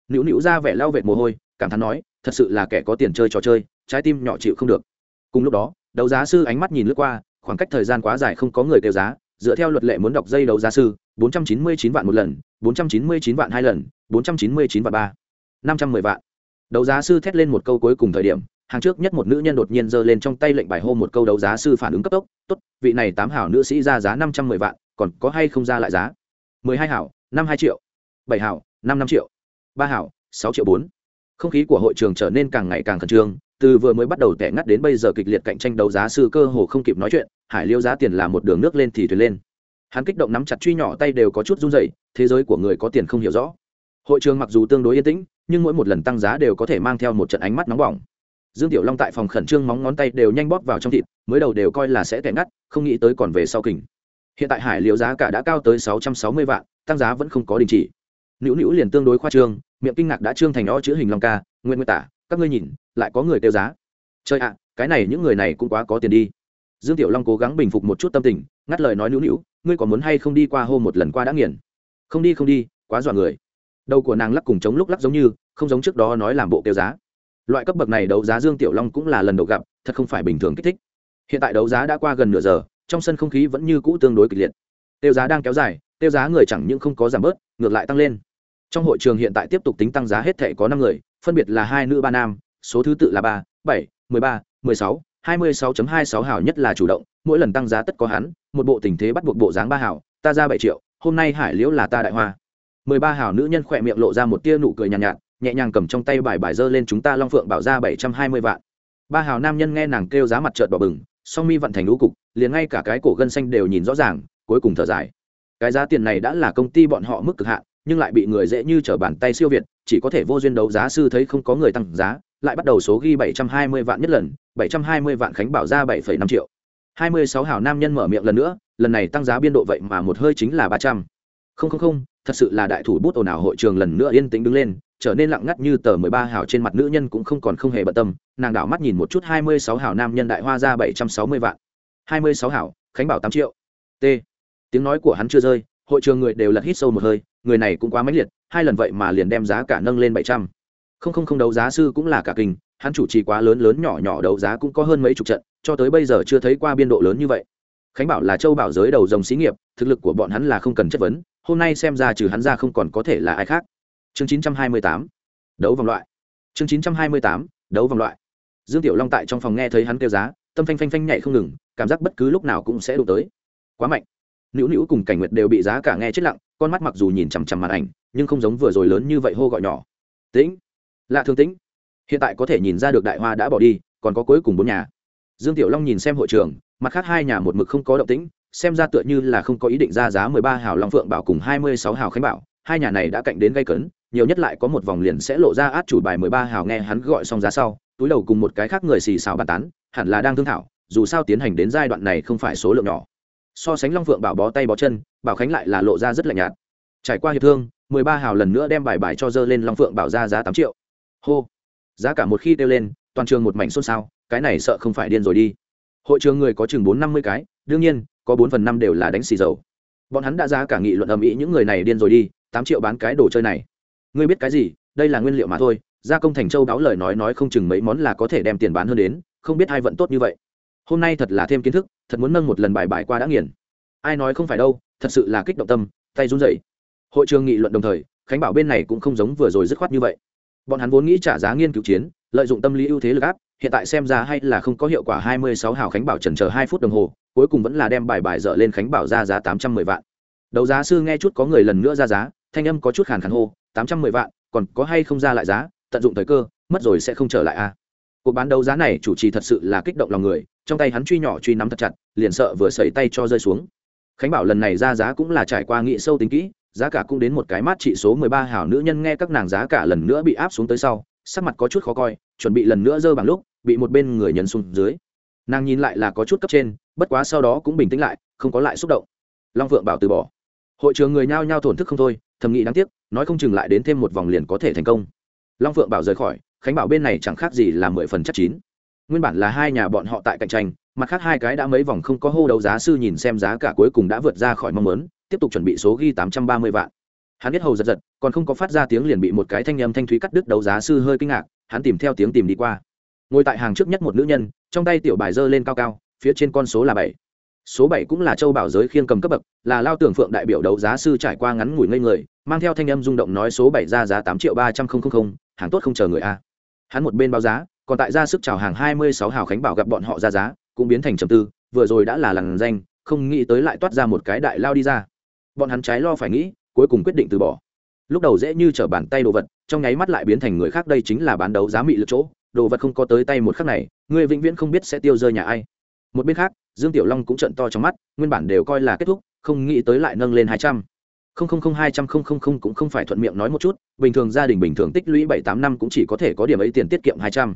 Nữu nữu ra vẻ lau vệt mồ hôi, cảm thán nói, thật sự là kẻ có tiền chơi trò chơi, trái tim nhỏ chịu không được. Cùng lúc đó, đấu giá sư ánh mắt nhìn lướt qua, khoảng cách thời gian quá dài không có người kêu giá, dựa theo luật lệ muốn đọc dây đấu giá sư, bốn trăm chín mươi chín vạn một lần, bốn trăm chín mươi chín vạn hai lần, bốn trăm chín mươi chín vạn ba, năm trăm mười vạn đấu giá sư thét lên một câu cuối cùng thời điểm, hàng trước nhất một nữ nhân đột nhiên giơ lên trong tay lệnh bài hô một câu đấu giá sư phản ứng cấp tốc, tốt, vị này tám hảo nữ sĩ ra giá năm trăm mười vạn, còn có hay không ra lại giá? Mười hai hảo, năm hai triệu, bảy hảo, năm năm triệu, ba hảo, sáu triệu bốn. Không khí của hội trường trở nên càng ngày càng khẩn trương, từ vừa mới bắt đầu tẻ ngắt đến bây giờ kịch liệt cạnh tranh đấu giá sư cơ hồ không kịp nói chuyện, hải liêu giá tiền là một đường nước lên thì thuyền lên. Hắn kích động nắm chặt truy nhỏ tay đều có chút run dậy thế giới của người có tiền không hiểu rõ. Hội trường mặc dù tương đối yên tĩnh nhưng mỗi một lần tăng giá đều có thể mang theo một trận ánh mắt nóng bỏng. Dương tiểu long tại phòng khẩn trương móng ngón tay đều nhanh bóp vào trong thịt, mới đầu đều coi là sẽ tẻ ngắt, không nghĩ tới còn về sau kình. Hiện tại hải liệu giá cả đã cao tới sáu trăm sáu mươi vạn, tăng giá vẫn không có đình chỉ. Nữu nữu liền tương đối khoa trương, miệng kinh ngạc đã trương thành o chữ hình long ca, nguyên nguyên tả, các ngươi nhìn, lại có người tiêu giá. Chơi ạ, cái này những người này cũng quá có tiền đi. Dương tiểu long cố gắng bình phục một chút tâm tình, ngắt lời nói nữu nữu, ngươi có muốn hay không đi qua hô một lần qua đã nghiền? Không đi không đi, quá dọa người đầu của nàng lắc cùng chống lúc lắc giống như, không giống trước đó nói làm bộ tiêu giá. Loại cấp bậc này đấu giá dương tiểu long cũng là lần đầu gặp, thật không phải bình thường kích thích. Hiện tại đấu giá đã qua gần nửa giờ, trong sân không khí vẫn như cũ tương đối kịch liệt. Tiêu giá đang kéo dài, tiêu giá người chẳng những không có giảm bớt, ngược lại tăng lên. Trong hội trường hiện tại tiếp tục tính tăng giá hết thể có năm người, phân biệt là hai nữ ba nam, số thứ tự là ba, bảy, mười ba, mười sáu, hai mươi sáu hai sáu hảo nhất là chủ động, mỗi lần tăng giá tất có hắn, một bộ tình thế bắt buộc bộ dáng ba hảo ta ra bảy triệu, hôm nay hải liễu là ta đại hoa mười ba hảo nữ nhân khỏe miệng lộ ra một tia nụ cười nhàn nhạt, nhạt nhẹ nhàng cầm trong tay bài bài dơ lên chúng ta long phượng bảo ra bảy trăm hai mươi vạn. Ba hảo nam nhân nghe nàng kêu giá mặt trợt bỏ bừng song mi vận thành lũ cục liền ngay cả cái cổ gân xanh đều nhìn rõ ràng cuối cùng thở dài. Cái giá tiền này đã là công ty bọn họ mức cực hạn nhưng lại bị người dễ như trở bàn tay siêu việt chỉ có thể vô duyên đấu giá sư thấy không có người tăng giá lại bắt đầu số ghi bảy trăm hai mươi vạn nhất lần bảy trăm hai mươi vạn khánh bảo ra bảy phẩy năm triệu. Hai mươi sáu hảo nam nhân mở miệng lần nữa lần này tăng giá biên độ vậy mà một hơi chính là ba trăm. Không không không thật sự là đại thủ bút ồn ào hội trường lần nữa yên tĩnh đứng lên, trở nên lặng ngắt như tờ mười ba hảo trên mặt nữ nhân cũng không còn không hề bận tâm, nàng đảo mắt nhìn một chút hai mươi sáu hảo nam nhân đại hoa ra bảy trăm sáu mươi vạn. Hai mươi sáu hảo khánh bảo tám triệu. T. Tiếng nói của hắn chưa rơi, hội trường người đều lật hít sâu một hơi, người này cũng quá mãnh liệt, hai lần vậy mà liền đem giá cả nâng lên bảy trăm. Không không không, đấu giá sư cũng là cả kinh, hắn chủ trì quá lớn lớn nhỏ nhỏ đấu giá cũng có hơn mấy chục trận, cho tới bây giờ chưa thấy qua biên độ lớn như vậy. Khánh bảo là châu bảo giới đầu dòng xí nghiệp, thực lực của bọn hắn là không cần chất vấn hôm nay xem ra trừ hắn ra không còn có thể là ai khác. Chương 928 đấu vòng loại. Chương 928 đấu vòng loại. Dương tiểu long tại trong phòng nghe thấy hắn kêu giá, tâm phanh phanh phanh nhảy không ngừng, cảm giác bất cứ lúc nào cũng sẽ đụng tới. Quá mạnh. Nữu nữu cùng cảnh nguyệt đều bị giá cả nghe chết lặng, con mắt mặc dù nhìn chằm chằm màn ảnh, nhưng không giống vừa rồi lớn như vậy hô gọi nhỏ. Tĩnh. Lạ thương tĩnh. Hiện tại có thể nhìn ra được đại hoa đã bỏ đi, còn có cuối cùng bốn nhà. Dương tiểu long nhìn xem hội trường, mặt khác hai nhà một mực không có động tĩnh xem ra tựa như là không có ý định ra giá mười ba hào long phượng bảo cùng hai mươi sáu hào khánh bảo. Hai nhà này đã cạnh đến gây cấn, nhiều nhất lại có một vòng liền sẽ lộ ra át chủ bài mười ba hào nghe hắn gọi xong giá sau, túi đầu cùng một cái khác người xì xào bàn tán, hẳn là đang thương thảo, dù sao tiến hành đến giai đoạn này không phải số lượng nhỏ. So sánh long phượng bảo bó tay bó chân, bảo khánh lại là lộ ra rất lạnh nhạt. Trải qua hiệp thương, mười ba hào lần nữa đem bài bài cho dơ lên long phượng bảo ra giá tám triệu. Hô! Giá cả một khi kêu lên, toàn trường một mảnh xôn xao, cái này sợ không phải điên rồi đi. Hội trường người có chừng bốn năm mươi cái, đương nhiên có bốn phần năm đều là đánh xì dầu. Bọn hắn đã ra cả nghị luận ầm ĩ, những người này điên rồi đi, tám triệu bán cái đồ chơi này. Ngươi biết cái gì? Đây là nguyên liệu mà thôi. Gia công thành châu đáo lời nói nói không chừng mấy món là có thể đem tiền bán hơn đến, không biết ai vận tốt như vậy. Hôm nay thật là thêm kiến thức, thật muốn nâng một lần bài bài qua đã nghiền. Ai nói không phải đâu, thật sự là kích động tâm, tay run rẩy. Hội trường nghị luận đồng thời, khánh bảo bên này cũng không giống vừa rồi dứt khoát như vậy. Bọn hắn vốn nghĩ trả giá nghiên cứu chiến, lợi dụng tâm lý ưu thế lực áp, hiện tại xem ra hay là không có hiệu quả 26 hào khánh bảo trần chờ hai phút đồng hồ cuối cùng vẫn là đem bài bài dở lên khánh bảo ra giá 810 vạn. Đấu giá sư nghe chút có người lần nữa ra giá, thanh âm có chút khàn khàn hô 810 vạn, còn có hay không ra lại giá, tận dụng thời cơ, mất rồi sẽ không trở lại a à. cuộc bán đấu giá này chủ trì thật sự là kích động lòng người, trong tay hắn truy nhỏ truy nắm thật chặt, liền sợ vừa sẩy tay cho rơi xuống. Khánh bảo lần này ra giá cũng là trải qua nghị sâu tính kỹ, giá cả cũng đến một cái mát trị số 13 hảo nữ nhân nghe các nàng giá cả lần nữa bị áp xuống tới sau, sắc mặt có chút khó coi, chuẩn bị lần nữa dơ bằng lúc, bị một bên người nhấn xuống dưới nàng nhìn lại là có chút cấp trên, bất quá sau đó cũng bình tĩnh lại, không có lại xúc động. Long phượng bảo từ bỏ. Hội trường người nhao nhao thổn thức không thôi, thầm nghĩ đáng tiếc, nói không chừng lại đến thêm một vòng liền có thể thành công. Long phượng bảo rời khỏi, khánh bảo bên này chẳng khác gì là mười phần chắc chín. Nguyên bản là hai nhà bọn họ tại cạnh tranh, mặt khác hai cái đã mấy vòng không có hô đấu giá sư nhìn xem giá cả cuối cùng đã vượt ra khỏi mong muốn, tiếp tục chuẩn bị số ghi tám trăm ba mươi vạn. Hắn biết hầu giật giật, còn không có phát ra tiếng liền bị một cái thanh âm thanh thúy cắt đứt đấu giá sư hơi kinh ngạc, hắn tìm theo tiếng tìm đi qua ngồi tại hàng trước nhất một nữ nhân, trong tay tiểu bài dơ lên cao cao, phía trên con số là bảy. Số bảy cũng là châu bảo giới khiên cầm cấp bậc, là lao tưởng phượng đại biểu đấu giá sư trải qua ngắn ngủi ngây người, mang theo thanh âm rung động nói số bảy ra giá tám triệu ba trăm linh hàng tốt không chờ người a. Hắn một bên báo giá, còn tại ra sức chào hàng hai mươi sáu hào khánh bảo gặp bọn họ ra giá, cũng biến thành trầm tư, vừa rồi đã là làn danh, không nghĩ tới lại toát ra một cái đại lao đi ra. Bọn hắn trái lo phải nghĩ, cuối cùng quyết định từ bỏ. Lúc đầu dễ như t r ở bàn tay đồ vật, trong nháy mắt lại biến thành người khác, đây chính là bán đấu giá mị lực chỗ đồ vật không có tới tay một khắc này người vĩnh viễn không biết sẽ tiêu rơi nhà ai. Một bên khác, dương tiểu long cũng trận to trong mắt, nguyên bản đều coi là kết thúc, không nghĩ tới lại nâng lên hai trăm. Không không không, hai trăm không không không cũng không phải thuận miệng nói một chút, bình thường gia đình bình thường tích lũy bảy tám năm cũng chỉ có thể có điểm ấy tiền tiết kiệm hai trăm.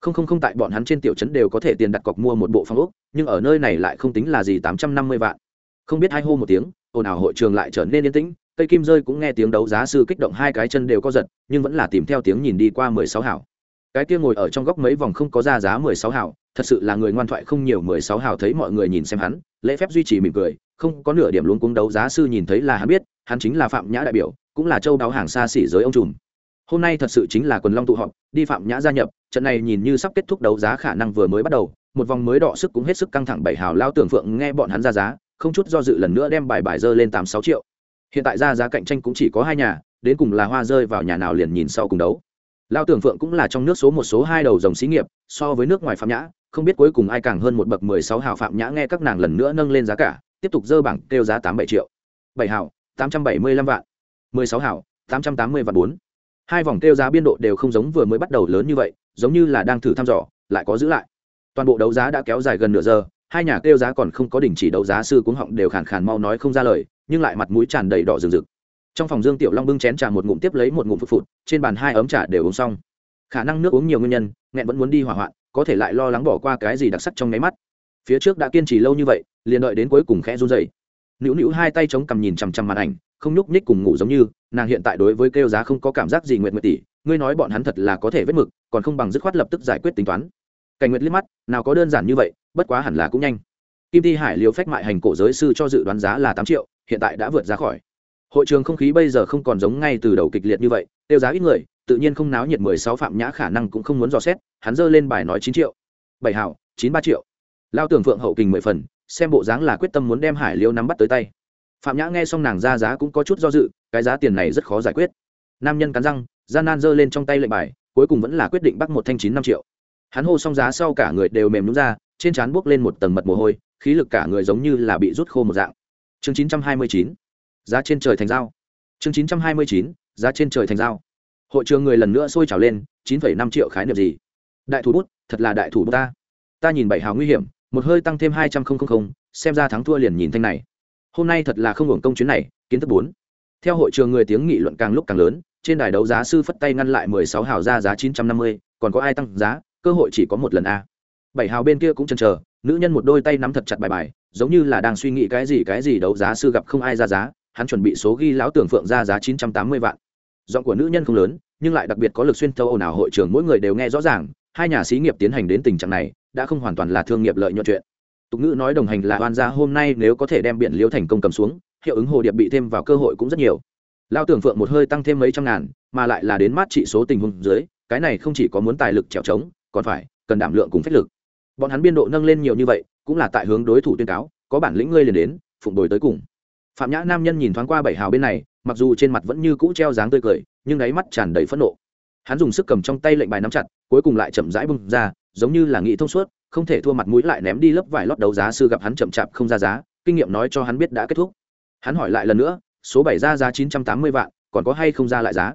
Không không không, tại bọn hắn trên tiểu trấn đều có thể tiền đặt cọc mua một bộ phòng ốc, nhưng ở nơi này lại không tính là gì tám trăm năm mươi vạn. Không biết hai hô một tiếng, ồn ào hội trường lại trở nên yên tĩnh, cây kim rơi cũng nghe tiếng đấu giá sư kích động hai cái chân đều có giật, nhưng vẫn là tìm theo tiếng nhìn đi qua mười sáu hảo cái kia ngồi ở trong góc mấy vòng không có ra giá mười sáu hảo thật sự là người ngoan thoại không nhiều mười sáu hảo thấy mọi người nhìn xem hắn, lễ phép duy trì mỉm cười, không có nửa điểm luống cuống đấu giá sư nhìn thấy là hắn biết, hắn chính là phạm nhã đại biểu, cũng là châu đáo hàng xa xỉ giới ông trùm. Hôm nay thật sự chính là quần long tụ họp, đi phạm nhã gia nhập, trận này nhìn như sắp kết thúc đấu giá khả năng vừa mới bắt đầu, một vòng mới đọ sức cũng hết sức căng thẳng bảy hào lao tưởng phượng nghe bọn hắn ra giá, không chút do dự lần nữa đem bài bài dơ lên tám sáu triệu. Hiện tại ra giá cạnh tranh cũng chỉ có hai nhà, đến cùng là hoa rơi vào nhà nào liền nhìn sau cùng đấu lao tưởng phượng cũng là trong nước số một số hai đầu dòng xí nghiệp, so với nước ngoài phạm nhã, không biết cuối cùng ai càng hơn một bậc mười sáu hào phạm nhã nghe các nàng lần nữa nâng lên giá cả, tiếp tục dơ bảng kêu giá tám bảy triệu. bảy hào, tám trăm bảy mươi lăm vạn. mười sáu hào, tám trăm tám mươi vạn bốn. Hai vòng kêu giá biên độ đều không giống vừa mới bắt đầu lớn như vậy, giống như là đang thử thăm dò, lại có giữ lại. Toàn bộ đấu giá đã kéo dài gần nửa giờ, hai nhà kêu giá còn không có đình chỉ đấu giá sư cuống họng đều khàn khàn mau nói không ra lời, nhưng lại mặt mũi tràn đầy đỏ rừng rực trong phòng dương tiểu long bưng chén trà một ngụm tiếp lấy một ngụm phụt phụt, trên bàn hai ấm trà đều uống xong. Khả năng nước uống nhiều nguyên nhân, nghẹn vẫn muốn đi hỏa hoạn, có thể lại lo lắng bỏ qua cái gì đặc sắc trong nháy mắt. Phía trước đã kiên trì lâu như vậy, liền đợi đến cuối cùng khẽ run dày nữu nữu hai tay chống cằm nhìn chằm chằm màn ảnh, không nhúc nhích cùng ngủ giống như, nàng hiện tại đối với kêu giá không có cảm giác gì nguyện nguyện tỷ, ngươi nói bọn hắn thật là có thể vết mực, còn không bằng dứt khoát lập tức giải quyết tính toán. Cảnh nguyệt liếc mắt, nào có đơn giản như vậy, bất quá hẳn là cũng nhanh. Kim thi hải liều phách mại hành cổ giới sư cho dự đoán giá là tám triệu, hiện tại đã vượt ra khỏi hội trường không khí bây giờ không còn giống ngay từ đầu kịch liệt như vậy, tiêu giá ít người, tự nhiên không náo nhiệt mười sáu phạm nhã khả năng cũng không muốn dò xét, hắn dơ lên bài nói chín triệu. Bảy hảo, chín ba triệu. Lao tưởng phượng hậu kình mười phần, xem bộ dáng là quyết tâm muốn đem hải liêu nắm bắt tới tay. Phạm nhã nghe xong nàng ra giá cũng có chút do dự, cái giá tiền này rất khó giải quyết. Nam nhân cắn răng, gian nan giơ lên trong tay lệnh bài, cuối cùng vẫn là quyết định bắt một thanh chín năm triệu. Hắn hô xong giá sau cả người đều mềm nhún ra, trên trán buốc lên một tầng mật mồ hôi, khí lực cả người giống như là bị rút khô một dạng. Chương chín trăm hai mươi chín giá trên trời thành dao. Chương chín trăm hai mươi chín, giá trên trời thành dao. Hội trường người lần nữa sôi trào lên, chín phẩy năm triệu khái niệm gì? Đại thủ bút, thật là đại thủ bút ta. Ta nhìn bảy hào nguy hiểm, một hơi tăng thêm hai trăm linh xem ra thắng thua liền nhìn thanh này. Hôm nay thật là không hưởng công chuyến này, kiến thức bốn. Theo hội trường người tiếng nghị luận càng lúc càng lớn, trên đài đấu giá sư phất tay ngăn lại mười sáu hào ra giá chín trăm năm mươi, còn có ai tăng giá, cơ hội chỉ có một lần a. Bảy hào bên kia cũng chần chờ, nữ nhân một đôi tay nắm thật chặt bài bài, giống như là đang suy nghĩ cái gì cái gì đấu giá sư gặp không ai ra giá hắn chuẩn bị số ghi lão tưởng phượng ra giá chín trăm tám mươi vạn. Giọng của nữ nhân không lớn, nhưng lại đặc biệt có lực xuyên thâu ồn ào hội trường mỗi người đều nghe rõ ràng, hai nhà xí nghiệp tiến hành đến tình trạng này, đã không hoàn toàn là thương nghiệp lợi nhuận chuyện. Tục ngữ nói đồng hành là oan gia, hôm nay nếu có thể đem biển liễu thành công cầm xuống, hiệu ứng hồ điệp bị thêm vào cơ hội cũng rất nhiều. Lao tưởng phượng một hơi tăng thêm mấy trăm ngàn, mà lại là đến mát trị số tình huống dưới, cái này không chỉ có muốn tài lực trèo trống, còn phải cần đảm lượng cùng phách lực. Bọn hắn biên độ nâng lên nhiều như vậy, cũng là tại hướng đối thủ tuyên cáo, có bản lĩnh ngươi liền đến, phụng đổi tới cùng phạm nhã nam nhân nhìn thoáng qua bảy hào bên này, mặc dù trên mặt vẫn như cũ treo dáng tươi cười, nhưng đáy mắt tràn đầy phẫn nộ. Hắn dùng sức cầm trong tay lệnh bài nắm chặt, cuối cùng lại chậm rãi bung ra, giống như là nghĩ thông suốt, không thể thua mặt mũi lại ném đi lớp vải lót đấu giá sư gặp hắn chậm chạp không ra giá, kinh nghiệm nói cho hắn biết đã kết thúc. Hắn hỏi lại lần nữa, số bảy ra giá chín trăm tám mươi vạn, còn có hay không ra lại giá?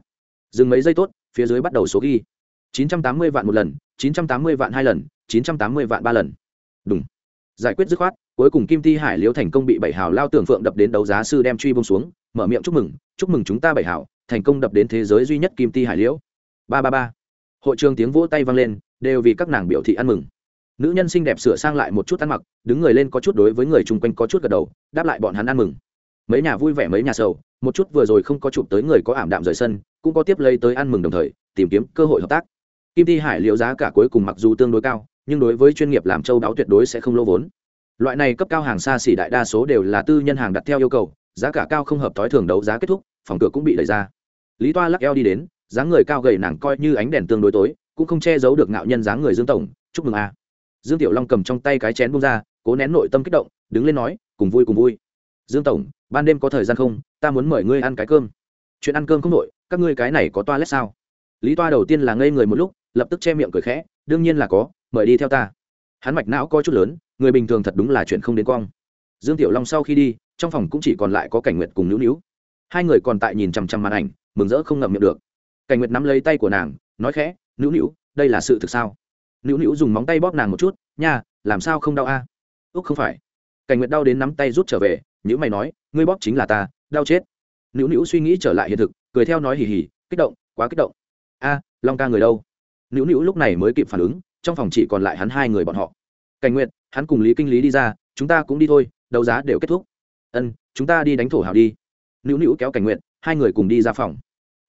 Dừng mấy giây tốt, phía dưới bắt đầu số ghi. chín trăm tám mươi vạn một lần, chín trăm tám mươi vạn hai lần, chín trăm tám mươi vạn ba lần. Đúng giải quyết dứt khoát, cuối cùng kim thi hải liếu thành công bị bảy hào lao tưởng phượng đập đến đấu giá sư đem truy bông xuống, mở miệng chúc mừng chúc mừng chúng ta bảy hào, thành công đập đến thế giới duy nhất kim thi hải liễu. Ba ba ba. Hội trường tiếng vỗ tay vang lên, đều vì các nàng biểu thị ăn mừng. Nữ nhân xinh đẹp sửa sang lại một chút ăn mặc, đứng người lên có chút đối với người chung quanh có chút gật đầu, đáp lại bọn hắn ăn mừng. Mấy nhà vui vẻ mấy nhà sầu, một chút vừa rồi không có chụp tới người có ảm đạm rời sân, cũng có tiếp lấy tới ăn mừng đồng thời, tìm kiếm cơ hội hợp tác. Kim thi hải liệu giá cả cuối cùng mặc dù tương đối cao nhưng đối với chuyên nghiệp làm châu đáo tuyệt đối sẽ không lỗ vốn. Loại này cấp cao hàng xa xỉ đại đa số đều là tư nhân hàng đặt theo yêu cầu, giá cả cao không hợp tối thường đấu giá kết thúc, phòng cửa cũng bị đẩy ra. Lý toa lắc eo đi đến, dáng người cao gầy nàng coi như ánh đèn tương đối tối, cũng không che giấu được ngạo nhân dáng người dương tổng, chúc mừng a. Dương tiểu long cầm trong tay cái chén bông ra, cố nén nội tâm kích động, đứng lên nói, cùng vui cùng vui. Dương tổng, ban đêm có thời gian không? Ta muốn mời ngươi ăn cái cơm. Chuyện ăn cơm không nội các ngươi cái này có toilet sao? Lý toa đầu tiên là ngây người một lúc, lập tức che miệng cười khẽ, đương nhiên là có mời đi theo ta. Hắn mạch não coi chút lớn, người bình thường thật đúng là chuyện không đến quang. dương tiểu long sau khi đi, trong phòng cũng chỉ còn lại có cảnh nguyệt cùng nữu nữu. Hai người còn tại nhìn chằm chằm màn ảnh, mừng rỡ không ngậm miệng được. Cảnh nguyệt nắm lấy tay của nàng, nói khẽ, nữu nữu, đây là sự thực sao? Nữu nữu dùng móng tay bóp nàng một chút, nha, làm sao không đau a? À? úc, không phải. Cảnh nguyệt đau đến nắm tay rút trở về nhữ mày nói, ngươi bóp chính là ta, đau chết. Nữu nữu suy nghĩ trở lại hiện thực, cười theo nói hì hì, kích động, quá kích động. A, long ca người đâu? Nữu nữu lúc này mới kịp phản ứng trong phòng chỉ còn lại hắn hai người bọn họ. Cảnh nguyện hắn cùng lý kinh lý đi ra, chúng ta cũng đi thôi, đấu giá đều kết thúc. Ân, chúng ta đi đánh thổ hào đi. Nữu nữu kéo cảnh nguyện hai người cùng đi ra phòng.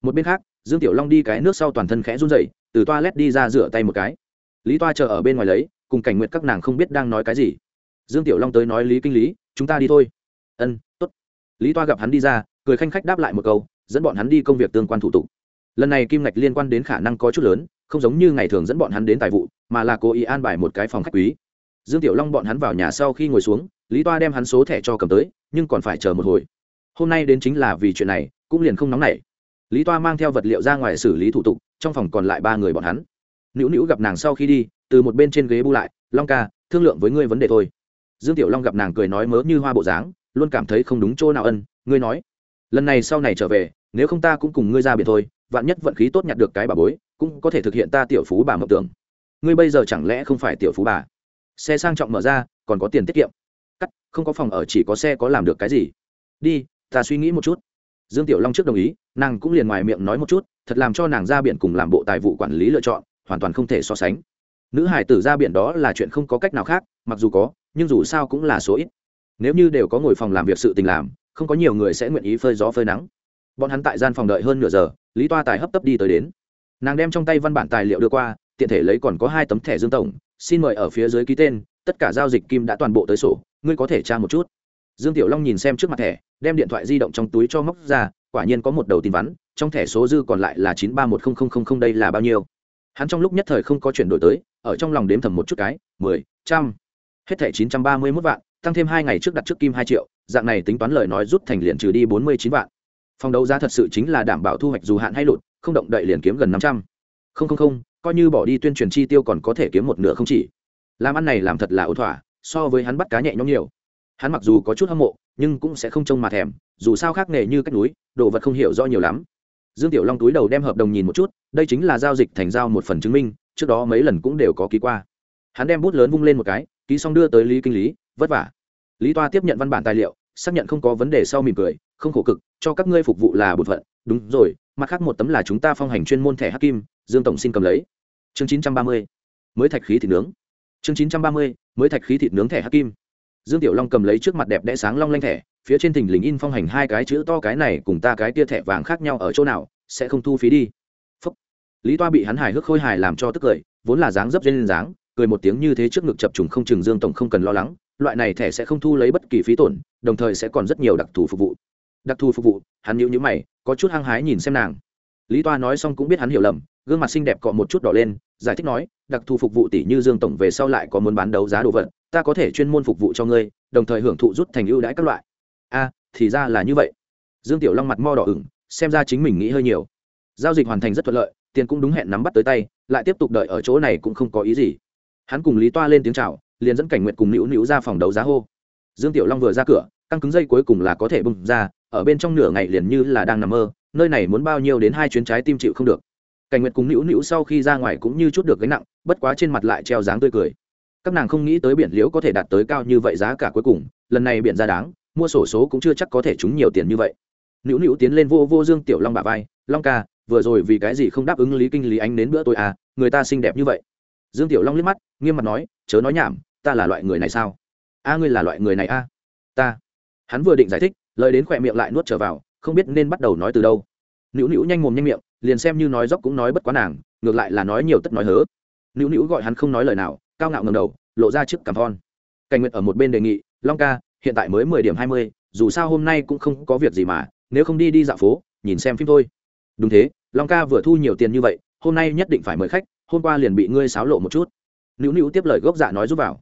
Một bên khác, dương tiểu long đi cái nước sau toàn thân khẽ run dậy từ toa lét đi ra rửa tay một cái. Lý toa chờ ở bên ngoài lấy, cùng cảnh nguyện các nàng không biết đang nói cái gì. Dương tiểu long tới nói lý kinh lý, chúng ta đi thôi. Ân t ố t lý toa gặp hắn đi ra, cười khanh khách đáp lại một câu, dẫn bọn hắn đi công việc tương quan thủ tục. Lần này kim ngạch liên quan đến khả năng có chút lớn không giống như ngày thường dẫn bọn hắn đến tài vụ, mà là cố ý an bài một cái phòng khách quý. Dương tiểu long bọn hắn vào nhà sau khi ngồi xuống, lý toa đem hắn số thẻ cho cầm tới, nhưng còn phải chờ một hồi. Hôm nay đến chính là vì chuyện này, cũng liền không nóng nảy. Lý toa mang theo vật liệu ra ngoài xử lý thủ tục, trong phòng còn lại ba người bọn hắn. Nữu nữu gặp nàng sau khi đi, từ một bên trên ghế bu lại, long ca, thương lượng với ngươi vấn đề thôi. Dương tiểu long gặp nàng cười nói mớ như hoa bộ dáng, luôn cảm thấy không đúng chỗ nào ân, ngươi nói. Lần này sau này trở về, nếu không ta cũng cùng ngươi ra biển thôi, vạn nhất vận khí tốt nhặt được cái bà bối cũng có thể thực hiện ta tiểu phú bà mộng tưởng. Ngươi bây giờ chẳng lẽ không phải tiểu phú bà? Xe sang trọng mở ra, còn có tiền tiết kiệm. Cắt, không có phòng ở, chỉ có xe có làm được cái gì? Đi, ta suy nghĩ một chút. Dương tiểu long trước đồng ý, nàng cũng liền ngoài miệng nói một chút, thật làm cho nàng ra biển cùng làm bộ tài vụ quản lý lựa chọn, hoàn toàn không thể so sánh. Nữ hải tử ra biển đó là chuyện không có cách nào khác, mặc dù có, nhưng dù sao cũng là số ít. Nếu như đều có ngồi phòng làm việc sự tình làm, không có nhiều người sẽ nguyện ý phơi gió phơi nắng. Bọn hắn tại gian phòng đợi hơn nửa giờ, lý toa tài hấp tấp đi tới đến nàng đem trong tay văn bản tài liệu đưa qua, tiện thể lấy còn có hai tấm thẻ dương tổng, xin mời ở phía dưới ký tên, tất cả giao dịch kim đã toàn bộ tới sổ, ngươi có thể tra một chút. Dương tiểu long nhìn xem trước mặt thẻ, đem điện thoại di động trong túi cho móc ra, quả nhiên có một đầu tin vắn, trong thẻ số dư còn lại là chín ba một không không không không đây là bao nhiêu. Hắn trong lúc nhất thời không có chuyển đổi tới, ở trong lòng đếm thầm một chút cái, mười, trăm. Hết thẻ chín trăm ba mươi mốt vạn, tăng thêm hai ngày trước đặt trước kim hai triệu, dạng này tính toán lời nói rút thành liền trừ đi bốn mươi chín vạn. Phòng đấu giá thật sự chính là đảm bảo thu hoạch dù hạn hay lụt không động đậy liền kiếm gần năm trăm. Không không không, coi như bỏ đi tuyên truyền chi tiêu còn có thể kiếm một nửa không chỉ. Làm ăn này làm thật là ổn thỏa, so với hắn bắt cá nhẹ nhõm nhiều. Hắn mặc dù có chút hâm mộ, nhưng cũng sẽ không trông mà thèm, dù sao khác nghề như cách núi, đồ vật không hiểu rõ nhiều lắm. Dương tiểu long túi đầu đem hợp đồng nhìn một chút, đây chính là giao dịch thành giao một phần chứng minh, trước đó mấy lần cũng đều có ký qua. Hắn đem bút lớn vung lên một cái, ký xong đưa tới lý kinh lý, vất vả. Lý toa tiếp nhận văn bản tài liệu, xác nhận không có vấn đề sau mỉm cười, không khổ cực, cho các ngươi phục vụ là bột phận. Đúng rồi mặt khác một tấm là chúng ta phong hành chuyên môn thẻ hắc kim, dương tổng xin cầm lấy. Chương chín trăm ba mươi, mới thạch khí thịt nướng. Chương chín trăm ba mươi, mới thạch khí thịt nướng thẻ hắc kim. Dương tiểu long cầm lấy trước mặt đẹp đẽ sáng long lanh thẻ, phía trên thình lình in phong hành hai cái chữ to cái này cùng ta cái tia thẻ vàng khác nhau ở chỗ nào, sẽ không thu phí đi. Phúc. lý toa bị hắn hài hước khôi hài làm cho tức cười, vốn là dáng dấp lên dáng, cười một tiếng như thế trước ngực chập trùng không chừng dương tổng không cần lo lắng, loại này thẻ sẽ không thu lấy bất kỳ phí tổn, đồng thời sẽ còn rất nhiều đặc thù phục vụ đặc thù phục vụ, hắn nhíu nhíu mày, có chút hăng hái nhìn xem nàng. Lý toa nói xong cũng biết hắn hiểu lầm, gương mặt xinh đẹp cọ một chút đỏ lên, giải thích nói, đặc thù phục vụ tỷ như dương tổng về sau lại có muốn bán đấu giá đồ vật, ta có thể chuyên môn phục vụ cho ngươi, đồng thời hưởng thụ rút thành ưu đãi các loại. A, thì ra là như vậy. Dương tiểu long mặt mo đỏ ửng, xem ra chính mình nghĩ hơi nhiều. Giao dịch hoàn thành rất thuận lợi, tiền cũng đúng hẹn nắm bắt tới tay, lại tiếp tục đợi ở chỗ này cũng không có ý gì. Hắn cùng lý toa lên tiếng chào, liền dẫn cảnh nguyện cùng nữu nữu ra phòng đấu giá hô. Dương tiểu long vừa ra cửa, căng cứng dây cuối cùng là có thể bung ra ở bên trong nửa ngày liền như là đang nằm mơ, nơi này muốn bao nhiêu đến hai chuyến trái tim chịu không được. Cảnh nguyệt cùng nữu nữu sau khi ra ngoài cũng như chút được gánh nặng, bất quá trên mặt lại treo dáng tươi cười. Các nàng không nghĩ tới biển liễu có thể đạt tới cao như vậy giá cả cuối cùng, lần này biển ra đáng, mua sổ số cũng chưa chắc có thể trúng nhiều tiền như vậy. Nữu nữu tiến lên vô vô dương tiểu long bà vai, long ca, vừa rồi vì cái gì không đáp ứng lý kinh lý anh đến bữa tôi à người ta xinh đẹp như vậy. Dương tiểu long liếc mắt, nghiêm mặt nói, chớ nói nhảm, ta là loại người này sao? A, ngươi là loại người này a. Ta. Hắn vừa định giải thích lời đến khỏe miệng lại nuốt trở vào, không biết nên bắt đầu nói từ đâu. Nữu nữu nhanh mồm nhanh miệng, liền xem như nói dốc cũng nói bất quá nàng, ngược lại là nói nhiều tất nói hớ. Nữu nữu gọi hắn không nói lời nào, cao ngạo ngầm đầu, lộ ra trước cằm thon cảnh nguyệt ở một bên đề nghị, long ca, hiện tại mới mười điểm hai mươi, dù sao hôm nay cũng không có việc gì mà, nếu không đi đi dạo phố, nhìn xem phim thôi. Đúng thế, long ca vừa thu nhiều tiền như vậy, hôm nay nhất định phải mời khách, hôm qua liền bị ngươi xáo lộ một chút. Nữu nữu tiếp lời gốc dạ nói giúp vào.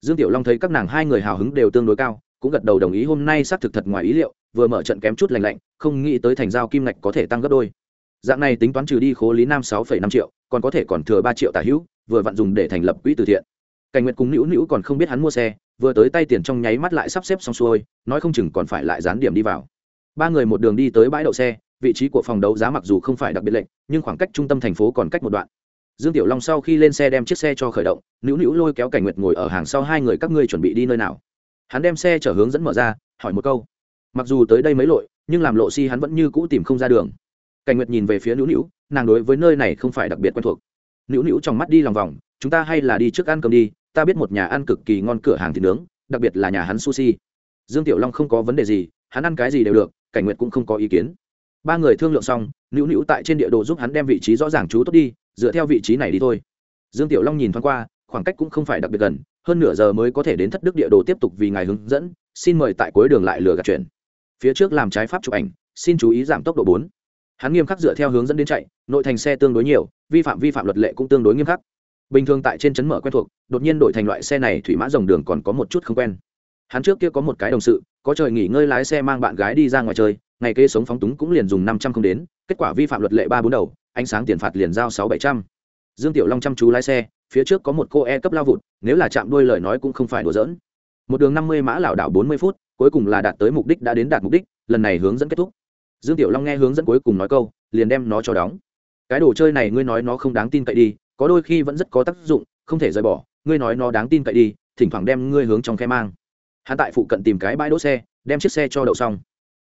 Dương tiểu long thấy các nàng hai người hào hứng đều tương đối cao cũng gật đầu đồng ý hôm nay xác thực thật ngoài ý liệu, vừa mở trận kém chút lành lạnh, không nghĩ tới thành giao kim ngạch có thể tăng gấp đôi. Dạng này tính toán trừ đi khố lý nam sáu năm triệu, còn có thể còn thừa ba triệu tả hữu, vừa vặn dùng để thành lập quỹ từ thiện. Cảnh nguyệt cùng nữu nữu còn không biết hắn mua xe, vừa tới tay tiền trong nháy mắt lại sắp xếp xong xuôi, nói không chừng còn phải lại dán điểm đi vào. Ba người một đường đi tới bãi đậu xe, vị trí của phòng đấu giá mặc dù không phải đặc biệt lệnh, nhưng khoảng cách trung tâm thành phố còn cách một đoạn. Dương tiểu long sau khi lên xe đem chiếc xe cho khởi động, nữu nữu lôi kéo cảnh nguyệt ngồi ở hàng sau hai người, các ngươi chuẩn bị đi nơi nào? Hắn đem xe chở hướng dẫn mở ra, hỏi một câu. Mặc dù tới đây mấy lội, nhưng làm lộ si hắn vẫn như cũ tìm không ra đường. Cảnh nguyệt nhìn về phía nữu nữu, nàng đối với nơi này không phải đặc biệt quen thuộc. Nữu nữu trong mắt đi lòng vòng, chúng ta hay là đi trước ăn cơm đi, ta biết một nhà ăn cực kỳ ngon cửa hàng thịt nướng, đặc biệt là nhà hắn sushi. Dương tiểu long không có vấn đề gì, hắn ăn cái gì đều được, cảnh nguyệt cũng không có ý kiến. Ba người thương lượng xong, nữu nữu tại trên địa đồ giúp hắn đem vị trí rõ ràng chú tốt đi, dựa theo vị trí này đi thôi. Dương tiểu long nhìn thoáng qua, khoảng cách cũng không phải đặc biệt gần hơn nửa giờ mới có thể đến thất đức địa đồ tiếp tục vì ngài hướng dẫn, xin mời tại cuối đường lại lừa gạt chuyển phía trước làm trái pháp chụp ảnh, xin chú ý giảm tốc độ bốn. Hắn nghiêm khắc dựa theo hướng dẫn đến chạy, nội thành xe tương đối nhiều, vi phạm vi phạm luật lệ cũng tương đối nghiêm khắc. Bình thường tại trên chấn mở quen thuộc, đột nhiên đổi thành loại xe này thủy mã dòng đường còn có một chút không quen. Hắn trước kia có một cái đồng sự, có trời nghỉ ngơi lái xe mang bạn gái đi ra ngoài chơi, ngày kê sống phóng túng cũng liền dùng năm trăm không đến, kết quả vi phạm luật lệ ba bốn đầu, ánh sáng tiền phạt liền giao sáu bảy trăm dương tiểu long chăm chú lái xe, phía trước có một cô e cấp lao vụt, nếu là chạm đuôi lời nói cũng không phải đùa giỡn. Một đường năm mươi mã lảo đảo bốn mươi phút, cuối cùng là đạt tới mục đích đã đến đạt mục đích, lần này hướng dẫn kết thúc. Dương tiểu long nghe hướng dẫn cuối cùng nói câu, liền đem nó cho đóng. Cái đồ chơi này ngươi nói nó không đáng tin cậy đi, có đôi khi vẫn rất có tác dụng, không thể rời bỏ, ngươi nói nó đáng tin cậy đi, thỉnh thoảng đem ngươi hướng trong khe mang. Hắn tại phụ cận tìm cái bãi đỗ xe, đem chiếc xe cho đậu xong.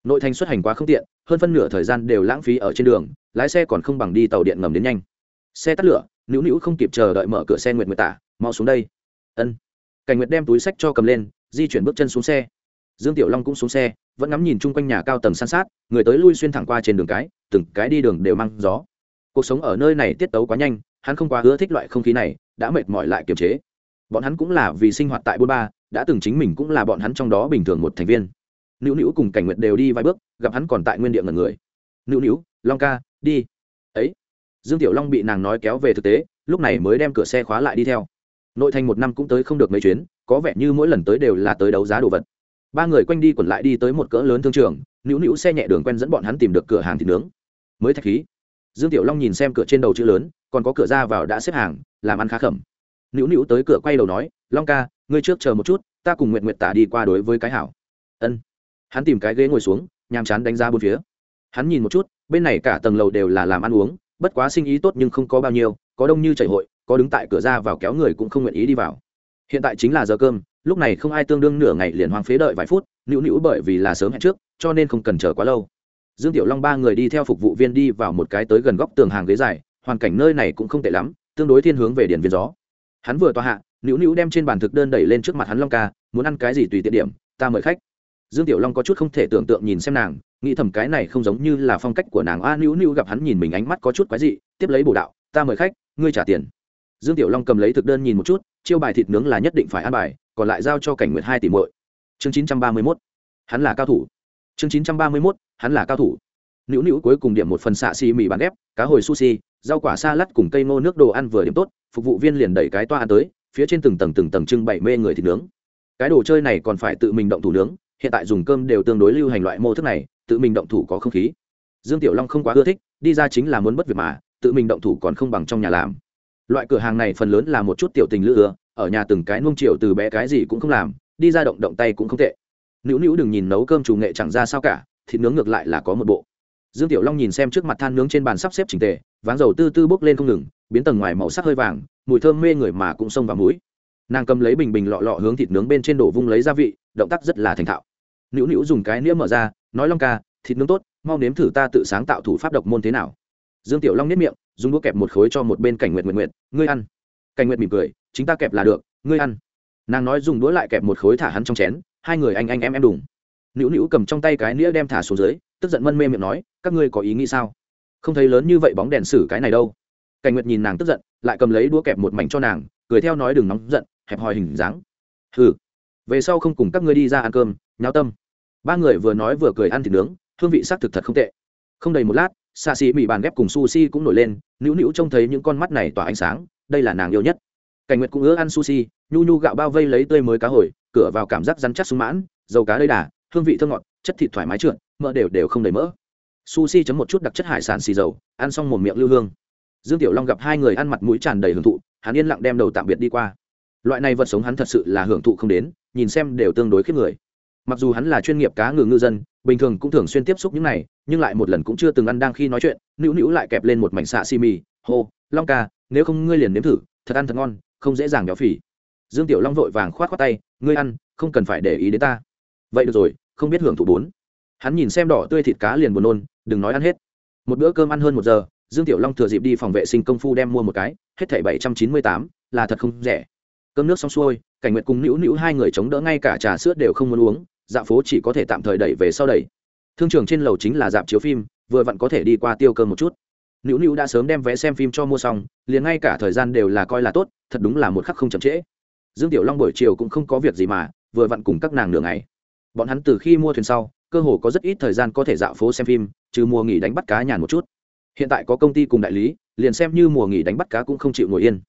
Nội thành xuất hành quá không tiện, hơn phân nửa thời gian đều lãng phí ở trên đường, lái xe còn không bằng đi tàu điện ngầm đến nhanh. Xe tắt lửa nữu nữu không kịp chờ đợi mở cửa xe nguyệt nguyệt tả, mau xuống đây. Ân. Cảnh nguyệt đem túi sách cho cầm lên, di chuyển bước chân xuống xe. Dương tiểu long cũng xuống xe, vẫn ngắm nhìn chung quanh nhà cao tầng san sát, người tới lui xuyên thẳng qua trên đường cái, từng cái đi đường đều mang gió. Cuộc sống ở nơi này tiết tấu quá nhanh, hắn không quá ưa thích loại không khí này, đã mệt mỏi lại kiềm chế. Bọn hắn cũng là vì sinh hoạt tại bôn ba, đã từng chính mình cũng là bọn hắn trong đó bình thường một thành viên. Nữu nữu cùng cảnh nguyệt đều đi vài bước, gặp hắn còn tại nguyên địa ngần người. Nữu nữu, long ca, đi. Ấy dương tiểu long bị nàng nói kéo về thực tế, lúc này mới đem cửa xe khóa lại đi theo. Nội thành một năm cũng tới không được mấy chuyến, có vẻ như mỗi lần tới đều là tới đấu giá đồ vật. Ba người quanh đi quẩn lại đi tới một cỡ lớn thương trường nữu nữu xe nhẹ đường quen dẫn bọn hắn tìm được cửa hàng thịt nướng. Mới thạch khí. Dương tiểu long nhìn xem cửa trên đầu chữ lớn, còn có cửa ra vào đã xếp hàng, làm ăn khá khẩm. Nữu nữu tới cửa quay đầu nói, long ca, ngươi trước chờ một chút, ta cùng nguyện nguyện tả đi qua đối với cái hảo. Ân. Hắn tìm cái ghế ngồi xuống, nhàm chán đánh ra bốn phía. Hắn nhìn một chút, bên này cả tầng lầu đều là làm ăn uống bất quá sinh ý tốt nhưng không có bao nhiêu, có đông như chảy hội, có đứng tại cửa ra vào kéo người cũng không nguyện ý đi vào. Hiện tại chính là giờ cơm, lúc này không ai tương đương nửa ngày liền hoang phế đợi vài phút, nữu nữu bởi vì là sớm hẹn trước, cho nên không cần chờ quá lâu. Dương tiểu long ba người đi theo phục vụ viên đi vào một cái tới gần góc tường hàng ghế dài, hoàn cảnh nơi này cũng không tệ lắm, tương đối thiên hướng về điển viên gió. Hắn vừa tòa hạ, nữu nữu đem trên bàn thực đơn đẩy lên trước mặt hắn long ca, muốn ăn cái gì tùy tiện điểm, ta mời khách. Dương tiểu long có chút không thể tưởng tượng nhìn xem nàng nghĩ thầm cái này không giống như là phong cách của nàng a nữu nữu gặp hắn nhìn mình ánh mắt có chút quái dị, tiếp lấy bổ đạo, ta mời khách, ngươi trả tiền. Dương tiểu long cầm lấy thực đơn nhìn một chút, chiêu bài thịt nướng là nhất định phải ăn bài, còn lại giao cho cảnh nguyệt hai tỷ muội. Chương chín trăm ba mươi mốt. Hắn là cao thủ. Chương chín trăm ba mươi mốt, hắn là cao thủ. Nữu nữu cuối cùng điểm một phần xạ xì mì bán ép cá hồi sushi, rau quả sa lắt cùng cây ngô nước đồ ăn vừa điểm tốt, phục vụ viên liền đẩy cái toa ăn tới, phía trên từng tầng từng tầng trưng bày mê người thịt nướng. Cái đồ chơi này còn phải tự mình động thủ nướng, hiện tại dùng cơm đều tương đối lưu hành loại mô thức này tự mình động thủ có không khí. Dương tiểu long không quá ưa thích, đi ra chính là muốn bất việc mà, tự mình động thủ còn không bằng trong nhà làm. Loại cửa hàng này phần lớn là một chút tiểu tình lữ ưa, ở nhà từng cái nuông chiều từ bé cái gì cũng không làm, đi ra động động tay cũng không tệ. Nữu nữu đừng nhìn nấu cơm chủ nghệ chẳng ra sao cả, thịt nướng ngược lại là có một bộ. Dương tiểu long nhìn xem trước mặt than nướng trên bàn sắp xếp trình tề, váng dầu tư tư bốc lên không ngừng, biến tầng ngoài màu sắc hơi vàng, mùi thơm mê người mà cũng xông vào mũi. Nàng cầm lấy bình bình lọ lọ hướng thịt nướng bên trên đổ vung lấy gia vị, động tác rất là thành thạo. Nữu nữu dùng cái nĩa mở ra nói long ca, thịt nướng tốt, mau nếm thử ta tự sáng tạo thủ pháp độc môn thế nào. Dương tiểu long nếp miệng, dùng đũa kẹp một khối cho một bên cảnh nguyện nguyện nguyện ngươi ăn. Cảnh nguyện mỉm cười, chính ta kẹp là được, ngươi ăn. Nàng nói dùng đũa lại kẹp một khối thả hắn trong chén, hai người anh anh em em đùng. Nữu nữu cầm trong tay cái nĩa đem thả xuống dưới, tức giận mân mê miệng nói, các ngươi có ý nghĩ sao? Không thấy lớn như vậy bóng đèn xử cái này đâu. Cảnh nguyệt nhìn nàng tức giận, lại cầm lấy đũa kẹp một mảnh cho nàng, cười theo nói đừng nóng giận, hẹp hòi hình dáng. Hừ, về sau không cùng các ngươi đi ra ăn cơm, nháo tâm ba người vừa nói vừa cười ăn thịt nướng, hương vị xác thực thật không tệ. Không đầy một lát xạ xì mì bàn ghép cùng sushi cũng nổi lên, nữu nữu trông thấy những con mắt này tỏa ánh sáng, đây là nàng yêu nhất. Cảnh nguyệt cũng ứa ăn sushi, nhu nhu gạo bao vây lấy tươi mới cá hồi, cửa vào cảm giác rắn chắc sung mãn, dầu cá đầy đà, hương vị thơm ngọt, chất thịt thoải mái trượt, mỡ đều đều không đầy mỡ. Sushi chấm một chút đặc chất hải sản xì dầu, ăn xong một miệng lưu hương. Dương tiểu long gặp hai người ăn mặt mũi tràn đầy hưởng thụ, hắn yên lặng đem đầu tạm biệt đi qua. Loại này vật sống hắn thật sự là hưởng thụ không đến, nhìn xem đều tương đối khiếp người mặc dù hắn là chuyên nghiệp cá ngừ ngư dân, bình thường cũng thường xuyên tiếp xúc những này, nhưng lại một lần cũng chưa từng ăn đang khi nói chuyện, nữu nữu lại kẹp lên một mảnh xạ xi mì, hô, long ca, nếu không ngươi liền nếm thử, thật ăn thật ngon, không dễ dàng béo phì. Dương tiểu long vội vàng khoát khoát tay, ngươi ăn, không cần phải để ý đến ta. Vậy được rồi, không biết hưởng thụ bốn. Hắn nhìn xem đỏ tươi thịt cá liền buồn nôn, đừng nói ăn hết. Một bữa cơm ăn hơn một giờ, dương tiểu long thừa dịp đi phòng vệ sinh công phu đem mua một cái, hết thảy bảy trăm chín mươi tám, là thật không rẻ. Cơm nước xong xuôi, cảnh nguyệt cùng nữu nữu hai người chống đỡ ngay cả trà sữa đều không muốn uống dạo phố chỉ có thể tạm thời đẩy về sau đẩy. Thương trường trên lầu chính là dạp chiếu phim, vừa vặn có thể đi qua tiêu cơm một chút. Nữu nữu đã sớm đem vé xem phim cho mua xong, liền ngay cả thời gian đều là coi là tốt, thật đúng là một khắc không chậm trễ. Dương tiểu long buổi chiều cũng không có việc gì mà, vừa vặn cùng các nàng nửa ngày. Bọn hắn từ khi mua thuyền sau, cơ hồ có rất ít thời gian có thể dạo phố xem phim, trừ mùa nghỉ đánh bắt cá nhàn một chút. Hiện tại có công ty cùng đại lý, liền xem như mùa nghỉ đánh bắt cá cũng không chịu ngồi yên.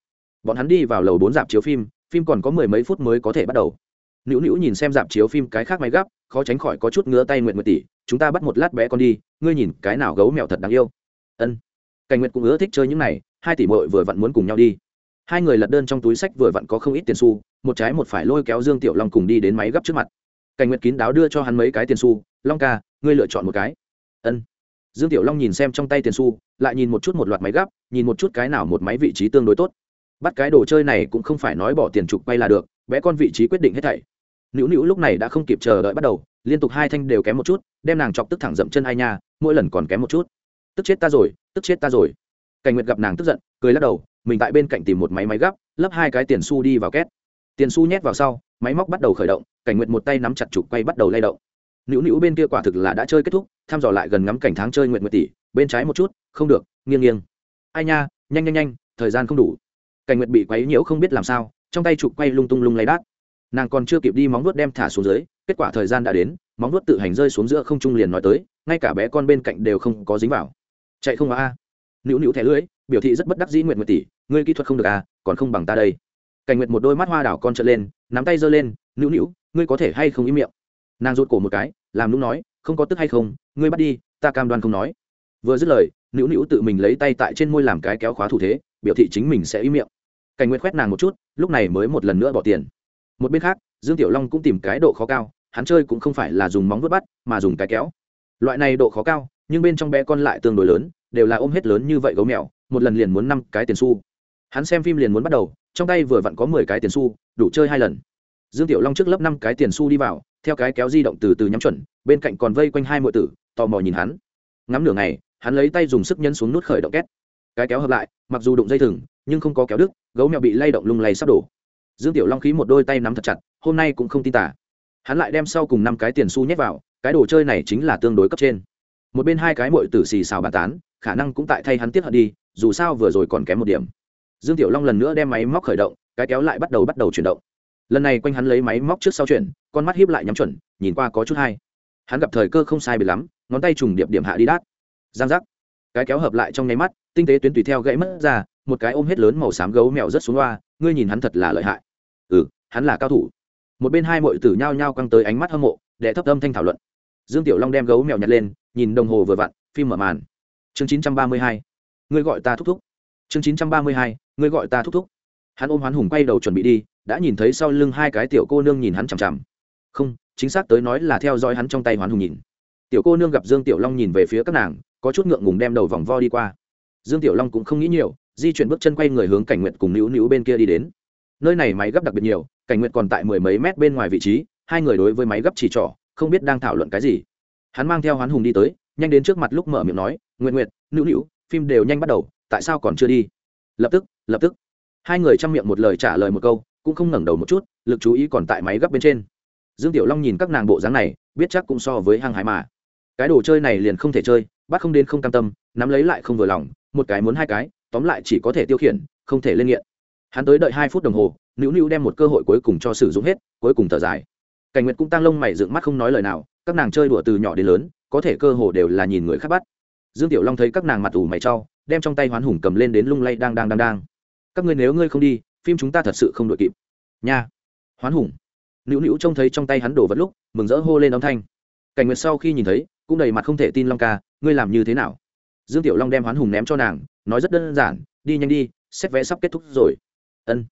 Bọn hắn đi vào lầu bốn dạp chiếu phim phim còn có mười mấy phút mới có thể bắt đầu nữu nữu nhìn xem dạp chiếu phim cái khác máy gấp khó tránh khỏi có chút ngứa tay nguyện nguyện tỷ, chúng ta bắt một lát bé con đi, ngươi nhìn cái nào gấu mèo thật đáng yêu. Ân. Cảnh nguyện cũng ưa thích chơi những này, hai tỷ mội vừa vặn muốn cùng nhau đi. Hai người lật đơn trong túi sách vừa vặn có không ít tiền xu, một trái một phải lôi kéo dương tiểu long cùng đi đến máy gấp trước mặt. Cảnh nguyện kín đáo đưa cho hắn mấy cái tiền xu, long ca, ngươi lựa chọn một cái. Ân. Dương tiểu long nhìn xem trong tay tiền xu, lại nhìn một chút một loạt máy gấp nhìn một chút cái nào một máy vị trí tương đối tốt. Bắt cái đồ chơi này cũng không phải nói bỏ tiền trục quay là được bé con vị trí quyết định hết thảy. Nữu nữu lúc này đã không kịp chờ đợi bắt đầu, liên tục hai thanh đều kém một chút, đem nàng chọc tức thẳng dậm chân ai nha, mỗi lần còn kém một chút. Tức chết ta rồi, tức chết ta rồi. Cảnh nguyệt gặp nàng tức giận, cười lắc đầu, mình tại bên cạnh tìm một máy máy gấp lấp hai cái tiền xu đi vào két. Tiền xu nhét vào sau, máy móc bắt đầu khởi động, cảnh nguyệt một tay nắm chặt trục quay bắt đầu lay động. Nữu nữu bên kia quả thực là đã chơi kết thúc, thăm dò lại gần ngắm cảnh tháng chơi nguyện Nguyệt tỷ, bên trái một chút, không được, nghiêng nghiêng. Ai nha, nhanh nhanh nhanh, thời gian không đủ. Cảnh nguyệt bị quấy nhiễu không biết làm sao trong tay trục quay lung tung lung lấy đát. Nàng còn chưa kịp đi móng vuốt đem thả xuống dưới, kết quả thời gian đã đến, móng vuốt tự hành rơi xuống giữa không trung liền nói tới, ngay cả bé con bên cạnh đều không có dính vào. Chạy không a. Nữu nữu thẻ lưỡi, biểu thị rất bất đắc dĩ nguyện nguyệt tỷ, ngươi kỹ thuật không được à còn không bằng ta đây. Cảnh nguyệt một đôi mắt hoa đảo con trợn lên, nắm tay giơ lên, nữu nữu, ngươi có thể hay không ý miệng? Nàng rụt cổ một cái, làm nũng nói, không có tức hay không, ngươi bắt đi, ta cam đoan không nói. Vừa dứt lời, nữu nữu tự mình lấy tay tại trên môi làm cái kéo khóa thủ thế, biểu thị chính mình sẽ ý miệng cảnh nguyện khoét nàng một chút, lúc này mới một lần nữa bỏ tiền. Một bên khác, dương tiểu long cũng tìm cái độ khó cao, hắn chơi cũng không phải là dùng móng vớt bắt, mà dùng cái kéo. Loại này độ khó cao, nhưng bên trong bé con lại tương đối lớn, đều là ôm hết lớn như vậy gấu mèo, một lần liền muốn năm cái tiền xu. Hắn xem phim liền muốn bắt đầu, trong tay vừa vặn có mười cái tiền xu, đủ chơi hai lần. Dương tiểu long trước lớp năm cái tiền xu đi vào, theo cái kéo di động từ từ nhắm chuẩn, bên cạnh còn vây quanh hai mọi tử, tò mò nhìn hắn. Ngắm nửa ngày, hắn lấy tay dùng sức nhân xuống nút khởi động két. Cái kéo hợp lại, mặc dù đụng dây thừng nhưng không có kéo đức gấu mèo bị lay động lung lay sắp đổ. Dương tiểu long khí một đôi tay nắm thật chặt, hôm nay cũng không tin tả hắn lại đem sau cùng năm cái tiền xu nhét vào, cái đồ chơi này chính là tương đối cấp trên. Một bên hai cái mội tử xì xào bàn tán, khả năng cũng tại thay hắn tiếp hận đi, dù sao vừa rồi còn kém một điểm. Dương tiểu long lần nữa đem máy móc khởi động, cái kéo lại bắt đầu bắt đầu chuyển động. Lần này quanh hắn lấy máy móc trước sau chuyển, con mắt hiếp lại nhắm chuẩn, nhìn qua có chút hay. Hắn gặp thời cơ không sai bị lắm, ngón tay trùng điệp điểm hạ đi đát. Giang giác. Cái kéo hợp lại trong nháy mắt, tinh tế tuyến tùy theo gãy mất ra một cái ôm hết lớn màu xám gấu mèo rất xuống loa, ngươi nhìn hắn thật là lợi hại. Ừ hắn là cao thủ. Một bên hai mội tử nhao nhao căng tới ánh mắt hâm mộ để thấp âm thanh thảo luận. Dương tiểu long đem gấu mèo nhặt lên, nhìn đồng hồ vừa vặn, phim mở màn. Chương chín trăm ba mươi hai, ngươi gọi ta thúc thúc. Chương chín trăm ba mươi hai, ngươi gọi ta thúc thúc. Hắn ôm hoán hùng quay đầu chuẩn bị đi, đã nhìn thấy sau lưng hai cái tiểu cô nương nhìn hắn chằm chằm. Không, chính xác tới nói là theo dõi hắn trong tay hoán hùng nhìn. Tiểu cô nương gặp dương tiểu long nhìn về phía các nàng, có chút ngượng ngùng đem đầu vòng vo đi qua. Dương tiểu long cũng không nghĩ nhiều di chuyển bước chân quay người hướng cảnh nguyện cùng nữu nữu bên kia đi đến. Nơi này máy gấp đặc biệt nhiều, cảnh nguyện còn tại mười mấy mét bên ngoài vị trí, hai người đối với máy gấp chỉ trỏ, không biết đang thảo luận cái gì. Hắn mang theo hoán hùng đi tới, nhanh đến trước mặt lúc mở miệng nói nguyện nguyện nữu nữu, phim đều nhanh bắt đầu, tại sao còn chưa đi? Lập tức lập tức. Hai người chăm miệng một lời trả lời một câu, cũng không ngẩng đầu một chút, lực chú ý còn tại máy gấp bên trên. Dương tiểu long nhìn các nàng bộ dáng này, biết chắc cũng so với hăng hải mà. Cái đồ chơi này liền không thể chơi, bắt không đến không cam tâm, nắm lấy lại không vừa lòng, một cái muốn hai cái tóm lại chỉ có thể tiêu khiển, không thể lên nghiện. Hắn tới đợi hai phút đồng hồ, nữu nữu đem một cơ hội cuối cùng cho sử dụng hết, cuối cùng thở dài. Cảnh nguyệt cũng tăng lông mày dựng mắt không nói lời nào, các nàng chơi đùa từ nhỏ đến lớn, có thể cơ hồ đều là nhìn người khác bắt. Dương tiểu long thấy các nàng mặt ủ mày trau đem trong tay hoán hùng cầm lên đến lung lay đang đang đang đang. Các ngươi nếu ngươi không đi, phim chúng ta thật sự không đội kịp. Nha. Hoán hùng. Nữu nữu trông thấy trong tay hắn đổ vật lúc, mừng rỡ hô lên âm thanh. Cảnh nguyệt sau khi nhìn thấy, cũng đầy mặt không thể tin long ca, ngươi làm như thế nào? Dương tiểu long đem hoán hùng ném cho nàng nói rất đơn giản, đi nhanh đi xét vẽ sắp kết thúc rồi. Ân.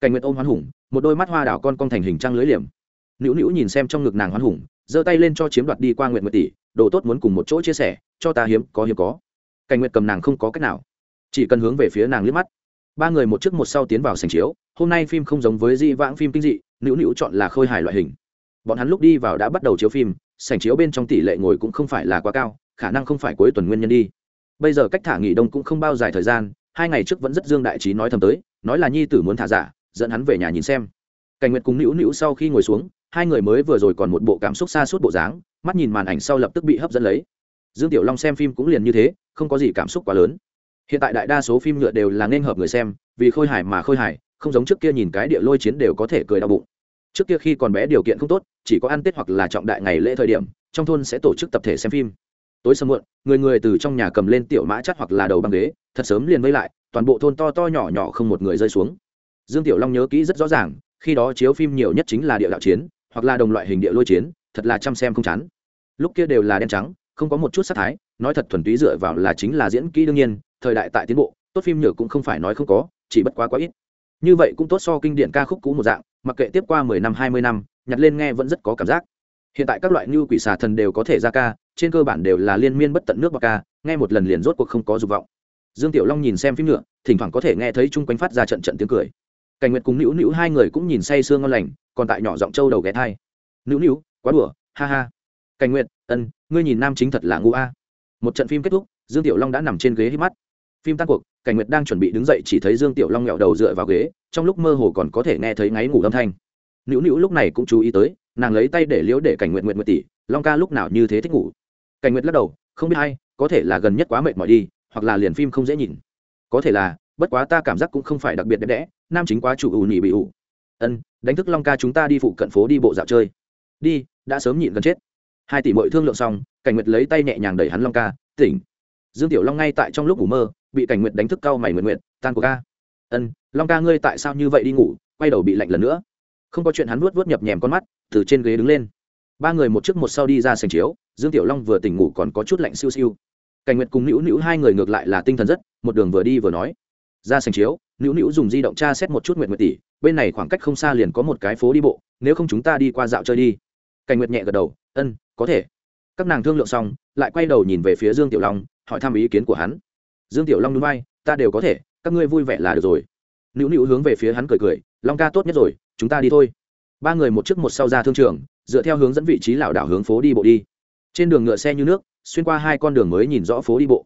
Cảnh nguyện ôm hoán hùng, một đôi mắt hoa đảo con cong thành hình trăng lưới liềm. Nữu nữu nhìn xem trong ngực nàng hoán hùng, giơ tay lên cho chiếm đoạt đi qua nguyện nguyện tỷ, đồ tốt muốn cùng một chỗ chia sẻ, cho ta hiếm, có hiếm có. Cảnh nguyện cầm nàng không có cách nào, chỉ cần hướng về phía nàng liếc mắt. Ba người một trước một sau tiến vào sành chiếu, hôm nay phim không giống với di vãng phim kinh dị, nữu nữu chọn là khôi hài loại hình. Bọn hắn lúc đi vào đã bắt đầu chiếu phim sành chiếu bên trong tỷ lệ ngồi cũng không phải là quá cao, khả năng không phải cuối tuần nguyên nhân đi bây giờ cách thả nghỉ đông cũng không bao dài thời gian, hai ngày trước vẫn rất dương đại trí nói thầm tới, nói là nhi tử muốn thả giả, dẫn hắn về nhà nhìn xem. Cảnh nguyệt cùng nữu nữu sau khi ngồi xuống, hai người mới vừa rồi còn một bộ cảm xúc xa suốt bộ dáng, mắt nhìn màn ảnh sau lập tức bị hấp dẫn lấy. Dương tiểu long xem phim cũng liền như thế, không có gì cảm xúc quá lớn. Hiện tại đại đa số phim nhựa đều là nên hợp người xem, vì khôi hài mà khôi hài, không giống trước kia nhìn cái địa lôi chiến đều có thể cười đau bụng. Trước kia khi còn bé điều kiện không tốt, chỉ có ăn tết hoặc là trọng đại ngày lễ thời điểm, trong thôn sẽ tổ chức tập thể xem phim tối sớm muộn, người người từ trong nhà cầm lên tiểu mã chắc hoặc là đầu băng ghế, thật sớm liền vây lại, toàn bộ thôn to to nhỏ nhỏ không một người rơi xuống. Dương tiểu long nhớ kỹ rất rõ ràng, khi đó chiếu phim nhiều nhất chính là địa đạo chiến, hoặc là đồng loại hình địa lôi chiến, thật là chăm xem không chán. Lúc kia đều là đen trắng, không có một chút sát thái, nói thật thuần túy dựa vào là chính là diễn kỹ đương nhiên, thời đại tại tiến bộ, tốt phim nhựa cũng không phải nói không có, chỉ bất quá quá ít. Như vậy cũng tốt so kinh điển ca khúc cũ một dạng, mặc kệ tiếp qua mười năm, hai mươi năm, nhặt lên nghe vẫn rất có cảm giác. Hiện tại các loại như quỷ xà thần đều có thể ra ca trên cơ bản đều là liên miên bất tận nước bọc ca, nghe một lần liền rốt cuộc không có dục vọng. Dương tiểu long nhìn xem phim nhựa thỉnh thoảng có thể nghe thấy chung quanh phát ra trận trận tiếng cười. Cảnh nguyệt cùng nữu nữu hai người cũng nhìn say sương ngon lành, còn tại nhỏ giọng trâu đầu ghé thai nữu nữu, quá đùa, ha ha. Cảnh nguyệt, ân, ngươi nhìn nam chính thật là ngu a. Một trận phim kết thúc, dương tiểu long đã nằm trên ghế hít mắt. Phim tan cuộc, cảnh nguyệt đang chuẩn bị đứng dậy chỉ thấy dương tiểu long nghẹo đầu dựa vào ghế, trong lúc mơ hồ còn có thể nghe thấy ngáy ngủ âm thanh. Nữu nữu lúc này cũng chú ý tới, nàng lấy tay để liễu để cảnh nguyện nguyện nguyện tỷ long ca lúc nào như thế thích ngủ? Cảnh Nguyệt lắc đầu, không biết hay có thể là gần nhất quá mệt mỏi đi, hoặc là liền phim không dễ nhìn. Có thể là, bất quá ta cảm giác cũng không phải đặc biệt đẹp đẽ, nam chính quá chủ ủ nhị bị ủ. Ân, đánh thức long ca chúng ta đi phụ cận phố đi bộ dạo chơi. Đi, đã sớm nhịn gần chết. Hai tỷ mội thương lượng xong, cảnh nguyệt lấy tay nhẹ nhàng đẩy hắn long ca, tỉnh. Dương tiểu long ngay tại trong lúc ngủ mơ, bị cảnh nguyệt đánh thức cau mày nguyện nguyện, tan của ca. Ân, long ca ngươi tại sao như vậy đi ngủ, quay đầu bị lạnh lần nữa. Không có chuyện hắn vuốt vuốt nhập nhèm con mắt, từ trên ghế đứng lên ba người một trước một sau đi ra sành chiếu, dương tiểu long vừa tỉnh ngủ còn có chút lạnh siêu siêu. Cảnh nguyệt cùng nữu nữu hai người ngược lại là tinh thần rất, một đường vừa đi vừa nói. Ra sành chiếu, nữu nữu dùng di động tra xét một chút nguyệt nguyệt tỷ, bên này khoảng cách không xa liền có một cái phố đi bộ, nếu không chúng ta đi qua dạo chơi đi. Cảnh nguyệt nhẹ gật đầu ân có thể. Các nàng thương lượng xong, lại quay đầu nhìn về phía dương tiểu long, hỏi thăm ý kiến của hắn. Dương tiểu long núi bay ta đều có thể, các ngươi vui vẻ là được rồi. Nữu nữu hướng về phía hắn cười cười, long ca tốt nhất rồi, chúng ta đi thôi ba người một trước một sau ra thương trường, dựa theo hướng dẫn vị trí lảo đảo hướng phố đi bộ đi. Trên đường ngựa xe như nước, xuyên qua hai con đường mới nhìn rõ phố đi bộ.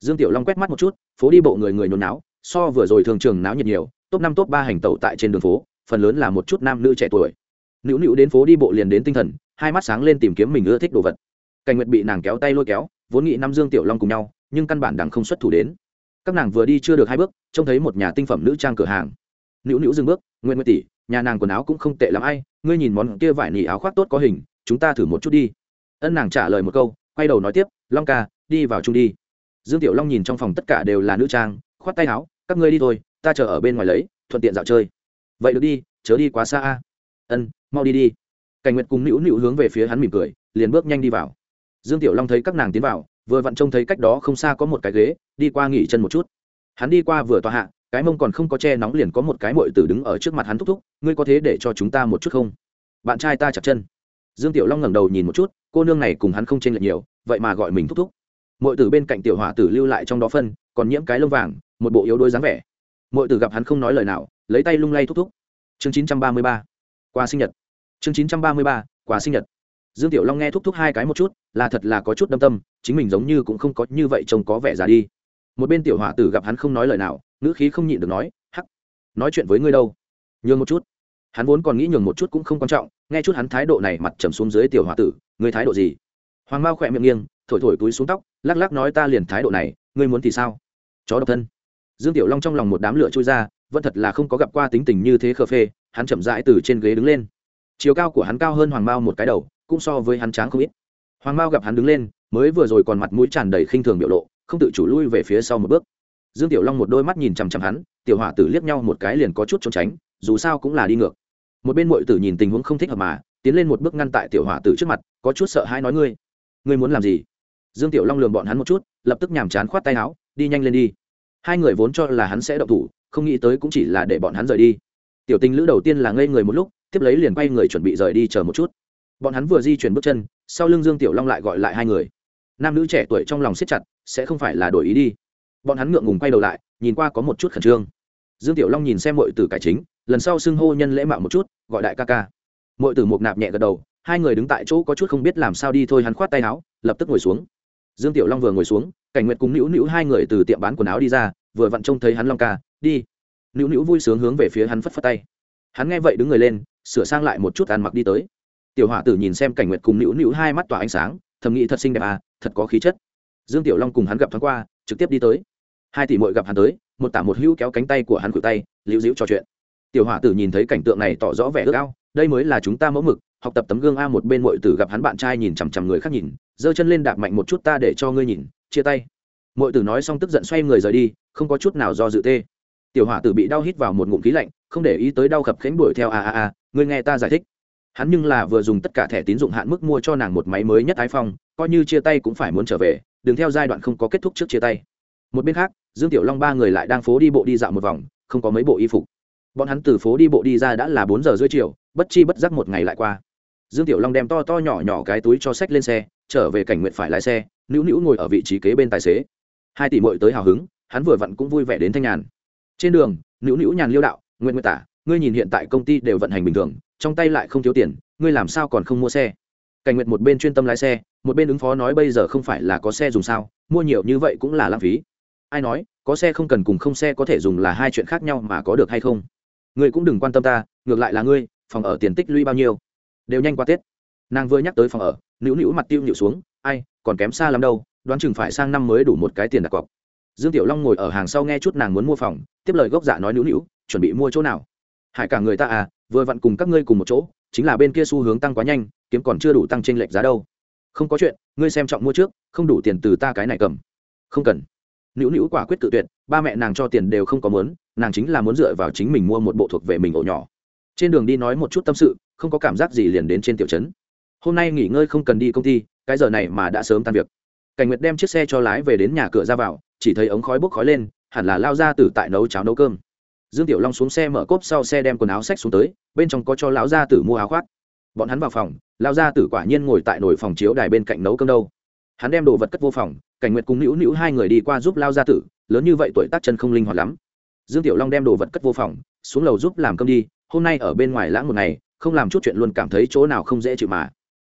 Dương tiểu long quét mắt một chút, phố đi bộ người người nhốn náo, so vừa rồi thường trường náo nhiệt nhiều, top năm top ba hành tẩu tại trên đường phố, phần lớn là một chút nam nữ trẻ tuổi. Nữu nữu đến phố đi bộ liền đến tinh thần, hai mắt sáng lên tìm kiếm mình ưa thích đồ vật. Cảnh nguyệt bị nàng kéo tay lôi kéo, vốn nghĩ năm dương tiểu long cùng nhau, nhưng căn bản đằng không xuất thủ đến. Các nàng vừa đi chưa được hai bước, trông thấy một nhà tinh phẩm nữ trang cửa hàng. Nữu nữu dừng bước nguyện nguyện tỷ nhà nàng quần áo cũng không tệ lắm ai, ngươi nhìn món kia vải nỉ áo khoác tốt có hình, chúng ta thử một chút đi. Ân nàng trả lời một câu, quay đầu nói tiếp, long ca, đi vào chung đi. Dương tiểu long nhìn trong phòng tất cả đều là nữ trang, khoát tay áo, các ngươi đi thôi, ta chờ ở bên ngoài lấy, thuận tiện dạo chơi. Vậy được đi, chớ đi quá xa a. Ân, mau đi đi. Cảnh nguyệt cùng nữu nữu hướng về phía hắn mỉm cười, liền bước nhanh đi vào. Dương tiểu long thấy các nàng tiến vào, vừa vặn trông thấy cách đó không xa có một cái ghế, đi qua nghỉ chân một chút. Hắn đi qua vừa tòa hạ cái mông còn không có che nóng liền có một cái mội tử đứng ở trước mặt hắn thúc thúc, ngươi có thế để cho chúng ta một chút không? Bạn trai ta chặt chân. Dương tiểu long ngẩng đầu nhìn một chút, cô nương này cùng hắn không chênh lệch nhiều, vậy mà gọi mình thúc thúc. Mội tử bên cạnh tiểu hỏa tử lưu lại trong đó phân, còn nhiễm cái lông vàng, một bộ yếu đuối dáng vẻ. Mội tử gặp hắn không nói lời nào, lấy tay lung lay thúc thúc. Chương chín trăm ba mươi ba qua sinh nhật. Chương chín trăm ba mươi ba, quà sinh nhật. Dương tiểu long nghe thúc thúc hai cái một chút, là thật là có chút đâm tâm, chính mình giống như cũng không có như vậy trông có vẻ già đi. Một bên tiểu hỏa tử gặp hắn không nói lời nào ngữ khí không nhịn được nói, hắc, nói chuyện với ngươi đâu? Nhường một chút. Hắn vốn còn nghĩ nhường một chút cũng không quan trọng, nghe chút hắn thái độ này mặt trầm xuống dưới tiểu hỏa tử, ngươi thái độ gì? Hoàng mao khỏe miệng nghiêng, thổi thổi túi xuống tóc, lắc lắc nói, ta liền thái độ này, ngươi muốn thì sao? Chó độc thân. Dương tiểu long trong lòng một đám lửa trôi ra, vẫn thật là không có gặp qua tính tình như thế khờ phê, hắn chậm rãi từ trên ghế đứng lên. Chiều cao của hắn cao hơn hoàng mao một cái đầu, cũng so với hắn tráng không ít. Hoàng mao gặp hắn đứng lên, mới vừa rồi còn mặt mũi tràn đầy khinh thường biểu lộ, không tự chủ lui về phía sau một bước dương tiểu long một đôi mắt nhìn chằm chằm hắn, tiểu hỏa tử liếc nhau một cái liền có chút trốn tránh, dù sao cũng là đi ngược. Một bên mội tử nhìn tình huống không thích hợp mà, tiến lên một bước ngăn tại tiểu hỏa tử trước mặt, có chút sợ hãi nói ngươi ngươi muốn làm gì? Dương tiểu long lường bọn hắn một chút, lập tức nhàm chán khoát tay áo, đi nhanh lên đi. Hai người vốn cho là hắn sẽ động thủ, không nghĩ tới cũng chỉ là để bọn hắn rời đi. Tiểu tình lữ đầu tiên là ngây người một lúc, tiếp lấy liền quay người chuẩn bị rời đi chờ một chút. Bọn hắn vừa di chuyển bước chân, sau lưng dương tiểu long lại gọi lại hai người. Nam nữ trẻ tuổi trong lòng siết chặt, sẽ không phải là đổi ý đi bọn hắn ngượng ngùng quay đầu lại, nhìn qua có một chút khẩn trương. Dương tiểu long nhìn xem mọi tử cải chính, lần sau xưng hô nhân lễ mạo một chút, gọi đại ca ca. Mọi tử mục nạp nhẹ gật đầu, hai người đứng tại chỗ có chút không biết làm sao đi thôi, hắn khoát tay áo, lập tức ngồi xuống. Dương tiểu long vừa ngồi xuống, cảnh nguyệt cùng nữu nữu hai người từ tiệm bán quần áo đi ra, vừa vặn trông thấy hắn long ca, đi. Nữu nữu vui sướng hướng về phía hắn phất phất tay. Hắn nghe vậy đứng người lên, sửa sang lại một chút ăn mặc đi tới. Tiểu hỏa tử nhìn xem cảnh nguyệt cùng nữu nữu hai mắt tỏa ánh sáng, thầm nghĩ thật xinh đẹp à thật có khí chất. Dương tiểu long cùng hắn gặp thoáng qua trực tiếp đi tới. Hai tỷ mội gặp hắn tới, một tả một hữu kéo cánh tay của hắn cự tay, liễu dĩu trò chuyện. Tiểu hỏa tử nhìn thấy cảnh tượng này tỏ rõ vẻ ước ao, đây mới là chúng ta mẫu mực, học tập tấm gương a một bên mội tử gặp hắn bạn trai nhìn chằm chằm người khác nhìn, giơ chân lên đạp mạnh một chút ta để cho ngươi nhìn, chia tay. Mội tử nói xong tức giận xoay người rời đi, không có chút nào do dự tê. Tiểu hỏa tử bị đau hít vào một ngụm khí lạnh, không để ý tới đau khập khánh đuổi theo, a a a, ngươi nghe ta giải thích. Hắn nhưng là vừa dùng tất cả thẻ tín dụng hạn mức mua cho nàng một máy mới nhất iphone coi như chia tay cũng phải muốn trở về, đừng theo giai đoạn không có kết thúc trước chia tay. Một bên khác, dương tiểu long ba người lại đang phố đi bộ đi dạo một vòng, không có mấy bộ y phục. Bọn hắn từ phố đi bộ đi ra đã là bốn giờ rưỡi chiều, bất chi bất giác một ngày lại qua. Dương tiểu long đem to to nhỏ nhỏ cái túi cho sách lên xe, trở về cảnh nguyện phải lái xe, nữu nữu ngồi ở vị trí kế bên tài xế. Hai tỷ mội tới hào hứng, hắn vừa vặn cũng vui vẻ đến thanh nhàn. Trên đường, nữu nữu nhàn liêu đạo nguyện nguyện tả, ngươi nhìn hiện tại công ty đều vận hành bình thường, trong tay lại không thiếu tiền, ngươi làm sao còn không mua xe? Cảnh nguyện một bên chuyên tâm lái xe, một bên ứng phó nói bây giờ không phải là có xe dùng sao, mua nhiều như vậy cũng là lãng phí. Ai nói, có xe không cần cùng không xe có thể dùng là hai chuyện khác nhau mà có được hay không? Ngươi cũng đừng quan tâm ta, ngược lại là ngươi, phòng ở tiền tích lũy bao nhiêu? Đều nhanh qua tết. Nàng vừa nhắc tới phòng ở, nữu nữu mặt tiêu nhịu xuống, ai, còn kém xa lắm đâu, đoán chừng phải sang năm mới đủ một cái tiền đặt cọc. Dương tiểu long ngồi ở hàng sau nghe chút nàng muốn mua phòng, tiếp lời gốc dạ nói nữu nữu, chuẩn bị mua chỗ nào? Hải cả người ta à vừa vặn cùng các ngươi cùng một chỗ chính là bên kia xu hướng tăng quá nhanh, kiếm còn chưa đủ tăng trên lệch giá đâu. Không có chuyện, ngươi xem trọng mua trước, không đủ tiền từ ta cái này cầm. Không cần. Nữu nữu quả quyết tự tuyệt, ba mẹ nàng cho tiền đều không có muốn, nàng chính là muốn dựa vào chính mình mua một bộ thuộc về mình ổ nhỏ. Trên đường đi nói một chút tâm sự, không có cảm giác gì liền đến trên tiểu trấn. Hôm nay nghỉ ngơi không cần đi công ty, cái giờ này mà đã sớm tan việc. Cảnh nguyệt đem chiếc xe cho lái về đến nhà cửa ra vào, chỉ thấy ống khói bốc khói lên, hẳn là lao ra từ tại nấu cháo nấu cơm dương tiểu long xuống xe mở cốp sau xe đem quần áo sách xuống tới, bên trong có cho lão gia tử mua áo khoác. Bọn hắn vào phòng, Lão gia tử quả nhiên ngồi tại nồi phòng chiếu đài bên cạnh nấu cơm đâu. Hắn đem đồ vật cất vô phòng, cảnh nguyệt cùng nữu nữu hai người đi qua giúp lao gia tử, lớn như vậy tuổi tác chân không linh hoạt lắm. Dương tiểu long đem đồ vật cất vô phòng, xuống lầu giúp làm cơm đi, hôm nay ở bên ngoài lãng một ngày, không làm chút chuyện luôn cảm thấy chỗ nào không dễ chịu mà.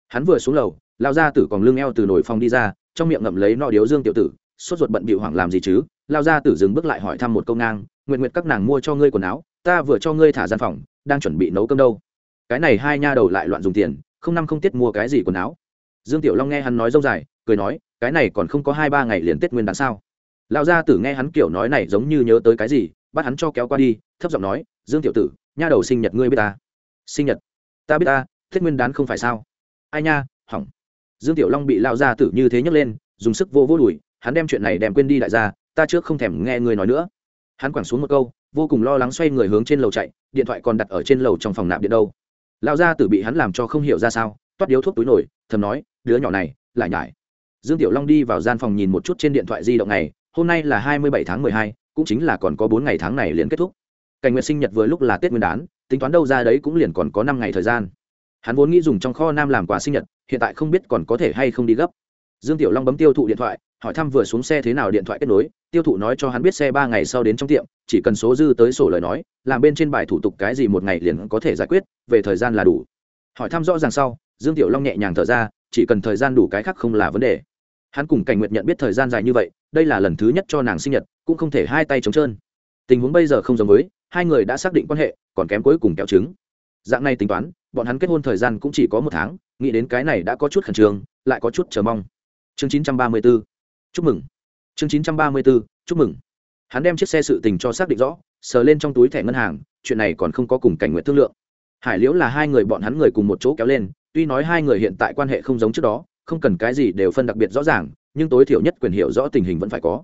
Hắn vừa xuống lầu lao gia tử còn lưng eo từ nồi phòng đi ra, trong miệng ngậm lấy nọ điếu dương tiểu tử, sốt ruột bận bịu hoảng làm gì chứ? Lao gia tử dừng bước lại hỏi thăm một câu ngang nguyện nguyện các nàng mua cho ngươi quần áo, ta vừa cho ngươi thả gian phòng, đang chuẩn bị nấu cơm đâu. Cái này hai nha đầu lại loạn dùng tiền, không năm không tiết mua cái gì quần áo. Dương tiểu long nghe hắn nói dâu dài, cười nói, cái này còn không có hai ba ngày liền tết nguyên đán sao? Lão gia tử nghe hắn kiểu nói này giống như nhớ tới cái gì, bắt hắn cho kéo qua đi, thấp giọng nói, dương tiểu tử, nha đầu sinh nhật ngươi biết ta? Sinh nhật? Ta biết ta, tết nguyên đán không phải sao? Ai nha, hỏng. Dương tiểu long bị lão gia tử như thế nhấc lên, dùng sức vô vô đùi, hắn đem chuyện này đem quên đi đại gia ta trước không thèm nghe người nói nữa hắn quẳng xuống một câu, vô cùng lo lắng xoay người hướng trên lầu chạy, điện thoại còn đặt ở trên lầu trong phòng nạp điện đâu. Lão gia tử bị hắn làm cho không hiểu ra sao, toát điếu thuốc túi nổi, thầm nói, đứa nhỏ này, lại nhải. Dương tiểu long đi vào gian phòng nhìn một chút trên điện thoại di động này, hôm nay là hai mươi bảy tháng mười hai, cũng chính là còn có bốn ngày tháng này liền kết thúc. Cảnh nguyệt sinh nhật vừa lúc là tết nguyên đán, tính toán đâu ra đấy cũng liền còn có năm ngày thời gian. Hắn vốn nghĩ dùng trong kho nam làm quà sinh nhật, hiện tại không biết còn có thể hay không đi gấp. Dương tiểu long bấm tiêu thụ điện thoại hỏi thăm vừa xuống xe thế nào điện thoại kết nối, tiêu thụ nói cho hắn biết xe ba ngày sau đến trong tiệm, chỉ cần số dư tới sổ lời nói, làm bên trên bài thủ tục cái gì một ngày liền có thể giải quyết, về thời gian là đủ. Hỏi thăm rõ ràng sau, dương tiểu long nhẹ nhàng thở ra, chỉ cần thời gian đủ cái khác không là vấn đề. Hắn cùng cảnh nguyện nhận biết thời gian dài như vậy, đây là lần thứ nhất cho nàng sinh nhật, cũng không thể hai tay trống trơn. Tình huống bây giờ không giống với, hai người đã xác định quan hệ, còn kém cuối cùng kéo chứng dạng này tính toán, bọn hắn kết hôn thời gian cũng chỉ có một tháng, nghĩ đến cái này đã có chút khẩn trương, lại có chút chờ mong. Chương 934 chúc mừng. Chương 934 chúc mừng. Hắn đem chiếc xe sự tình cho xác định rõ, sờ lên trong túi thẻ ngân hàng, chuyện này còn không có cùng cảnh nguyện thương lượng. Hải liễu là hai người bọn hắn người cùng một chỗ kéo lên, tuy nói hai người hiện tại quan hệ không giống trước đó, không cần cái gì đều phân đặc biệt rõ ràng, nhưng tối thiểu nhất quyền hiểu rõ tình hình vẫn phải có.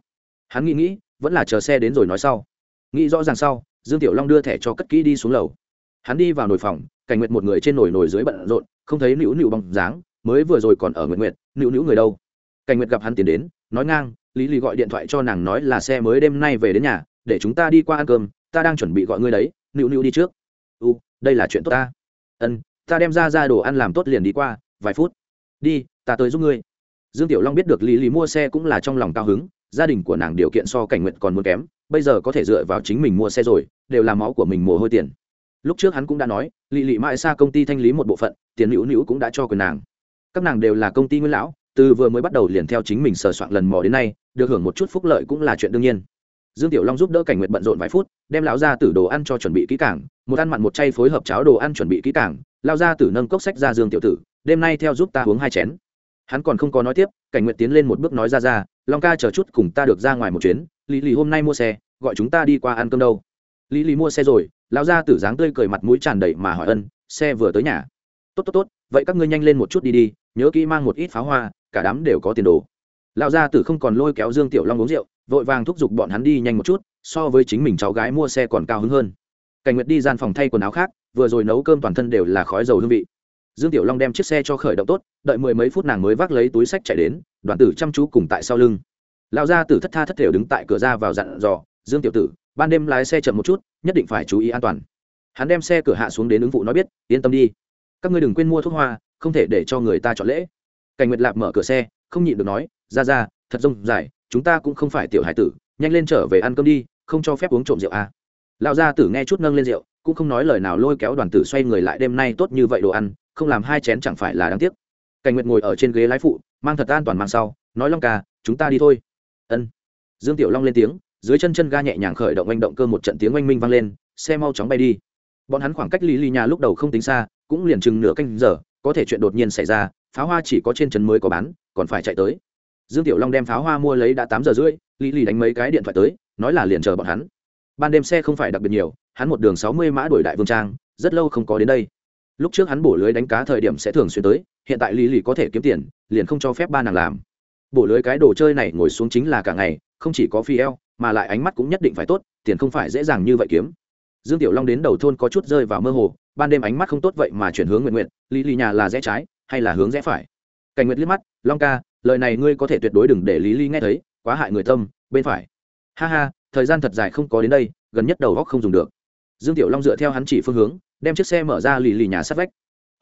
Hắn nghĩ nghĩ, vẫn là chờ xe đến rồi nói sau. Nghĩ rõ ràng sau, dương tiểu long đưa thẻ cho cất kỹ đi xuống lầu. Hắn đi vào nồi phòng, cảnh nguyệt một người trên nồi nồi dưới bận rộn, không thấy nữu nữu bóng dáng, mới vừa rồi còn ở nguyện nguyệt, nữu nữu người đâu? Cảnh nguyệt gặp hắn tiến đến nói ngang, lý lì gọi điện thoại cho nàng nói là xe mới đêm nay về đến nhà, để chúng ta đi qua ăn cơm, ta đang chuẩn bị gọi ngươi đấy, nữu nữu đi trước. U, đây là chuyện tốt ta. Ân, ta đem ra ra đồ ăn làm tốt liền đi qua, vài phút. Đi, ta tới giúp ngươi. Dương tiểu long biết được lý lý mua xe cũng là trong lòng cao hứng, gia đình của nàng điều kiện so cảnh nguyện còn muốn kém, bây giờ có thể dựa vào chính mình mua xe rồi, đều là máu của mình mồ hôi tiền. Lúc trước hắn cũng đã nói lị lị mãi xa công ty thanh lý một bộ phận, tiền hữu hữu cũng đã cho quyền nàng. Các nàng đều là công ty nguyên lão từ vừa mới bắt đầu liền theo chính mình sờ soạn lần mò đến nay, được hưởng một chút phúc lợi cũng là chuyện đương nhiên. Dương tiểu long giúp đỡ cảnh nguyện bận rộn vài phút, đem lão ra tử đồ ăn cho chuẩn bị kỹ cảng một ăn mặn một chay phối hợp cháo đồ ăn chuẩn bị kỹ cảng lao ra tử nâng cốc sách ra dương tiểu tử, đêm nay theo giúp ta uống hai chén. Hắn còn không có nói tiếp, cảnh nguyện tiến lên một bước nói ra ra, long ca chờ chút cùng ta được ra ngoài một chuyến, lý lì hôm nay mua xe, gọi chúng ta đi qua ăn cơm đâu. Lý lì mua xe rồi, lão ra tử dáng tươi cười mặt mũi tràn đầy mà hỏi ân, xe vừa tới nhà. Tốt tốt tốt, vậy các ngươi nhanh lên một chút đi đi, nhớ kỹ mang một ít pháo hoa cả đám đều có tiền đồ. Lão gia tử không còn lôi kéo dương tiểu long uống rượu, vội vàng thúc giục bọn hắn đi nhanh một chút, so với chính mình cháu gái mua xe còn cao hứng hơn. Cảnh nguyệt đi gian phòng thay quần áo khác, vừa rồi nấu cơm toàn thân đều là khói dầu hương vị. Dương tiểu long đem chiếc xe cho khởi động tốt, đợi mười mấy phút nàng mới vác lấy túi sách chạy đến, đoàn tử chăm chú cùng tại sau lưng. Lão gia tử thất tha thất thểu đứng tại cửa ra vào dặn dò, dương tiểu tử, ban đêm lái xe chậm một chút, nhất định phải chú ý an toàn. Hắn đem xe cửa hạ xuống đến ứng vụ nói biết, yên tâm đi. Các ngươi đừng quên mua thuốc hoa, không thể để cho người ta chọn lễ cảnh nguyệt lạp mở cửa xe, không nhịn được nói, ra ra, thật rông dài, chúng ta cũng không phải tiểu hải tử, nhanh lên trở về ăn cơm đi, không cho phép uống trộm rượu à. lão gia tử nghe chút nâng lên rượu, cũng không nói lời nào lôi kéo đoàn tử xoay người lại đêm nay tốt như vậy đồ ăn, không làm hai chén chẳng phải là đáng tiếc. Cảnh nguyệt ngồi ở trên ghế lái phụ, mang thật an toàn mang sau, nói, long ca, chúng ta đi thôi. Ân. Dương tiểu long lên tiếng, dưới chân chân ga nhẹ nhàng khởi động oanh động cơ một trận tiếng oanh minh vang lên, xe mau chóng bay đi. Bọn hắn khoảng cách lý lý nhà lúc đầu không tính xa, cũng liền chừng nửa canh giờ, có thể chuyện đột nhiên xảy ra pháo hoa chỉ có trên trấn mới có bán, còn phải chạy tới. Dương tiểu long đem pháo hoa mua lấy đã tám giờ rưỡi, lý lì đánh mấy cái điện thoại tới, nói là liền chờ bọn hắn. Ban đêm xe không phải đặc biệt nhiều, hắn một đường sáu mươi mã đuổi đại vương trang, rất lâu không có đến đây. Lúc trước hắn bổ lưới đánh cá thời điểm sẽ thường xuyên tới, hiện tại lý lì có thể kiếm tiền, liền không cho phép ba nàng làm. Bổ lưới cái đồ chơi này ngồi xuống chính là cả ngày, không chỉ có phi eo, mà lại ánh mắt cũng nhất định phải tốt, tiền không phải dễ dàng như vậy kiếm. Dương tiểu long đến đầu thôn có chút rơi vào mơ hồ, ban đêm ánh mắt không tốt vậy mà chuyển hướng nguyện nguyện lý lì nhà là rẽ trái hay là hướng rẽ phải? Cảnh nguyệt liếc mắt, long ca, lời này ngươi có thể tuyệt đối đừng để lý lý nghe thấy, quá hại người tâm, bên phải. Ha ha, thời gian thật dài không có đến đây, gần nhất đầu góc không dùng được. Dương tiểu long dựa theo hắn chỉ phương hướng, đem chiếc xe mở ra lì lì nhà sát vách.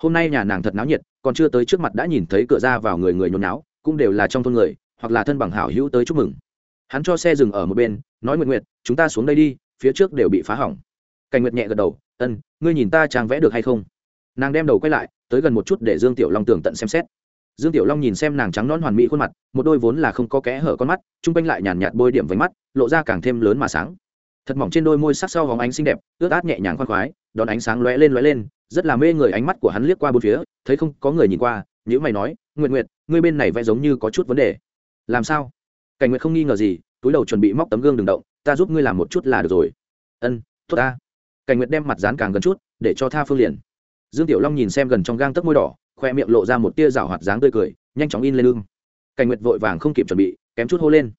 Hôm nay nhà nàng thật náo nhiệt, còn chưa tới trước mặt đã nhìn thấy cửa ra vào người người nhốn náo cũng đều là trong thôn người, hoặc là thân bằng hảo hữu tới chúc mừng. Hắn cho xe dừng ở một bên, nói nguyện nguyện chúng ta xuống đây đi, phía trước đều bị phá hỏng. Cảnh nguyệt nhẹ gật đầu, ân, ngươi nhìn ta trang vẽ được hay không? Nàng đem đầu quay lại, tới gần một chút để dương tiểu long tường tận xem xét. Dương tiểu long nhìn xem nàng trắng non hoàn mỹ khuôn mặt, một đôi vốn là không có kẽ hở con mắt, chung quanh lại nhàn nhạt bôi điểm với mắt, lộ ra càng thêm lớn mà sáng. Thật mỏng trên đôi môi sắc sau hóng ánh xinh đẹp, ướt át nhẹ nhàng khoan khoái, đón ánh sáng lóe lên lóe lên, rất là mê người ánh mắt của hắn liếc qua bốn phía, thấy không có người nhìn qua nhữ mày nói nguyện nguyện ngươi bên này vẽ giống như có chút vấn đề. Làm sao? Cảnh nguyện không nghi ngờ gì, túi đầu chuẩn bị móc tấm gương đừng động, ta giúp ngươi làm một chút là được rồi. Ân, tốt ta. Cảnh nguyệt đem mặt dán càng gần chút, để cho tha phương liền dương tiểu long nhìn xem gần trong gang tấc môi đỏ, khoe miệng lộ ra một tia rào hoạt dáng tươi cười, nhanh chóng in lên lưng cảnh nguyệt vội vàng không kịp chuẩn bị, kém chút hô lên.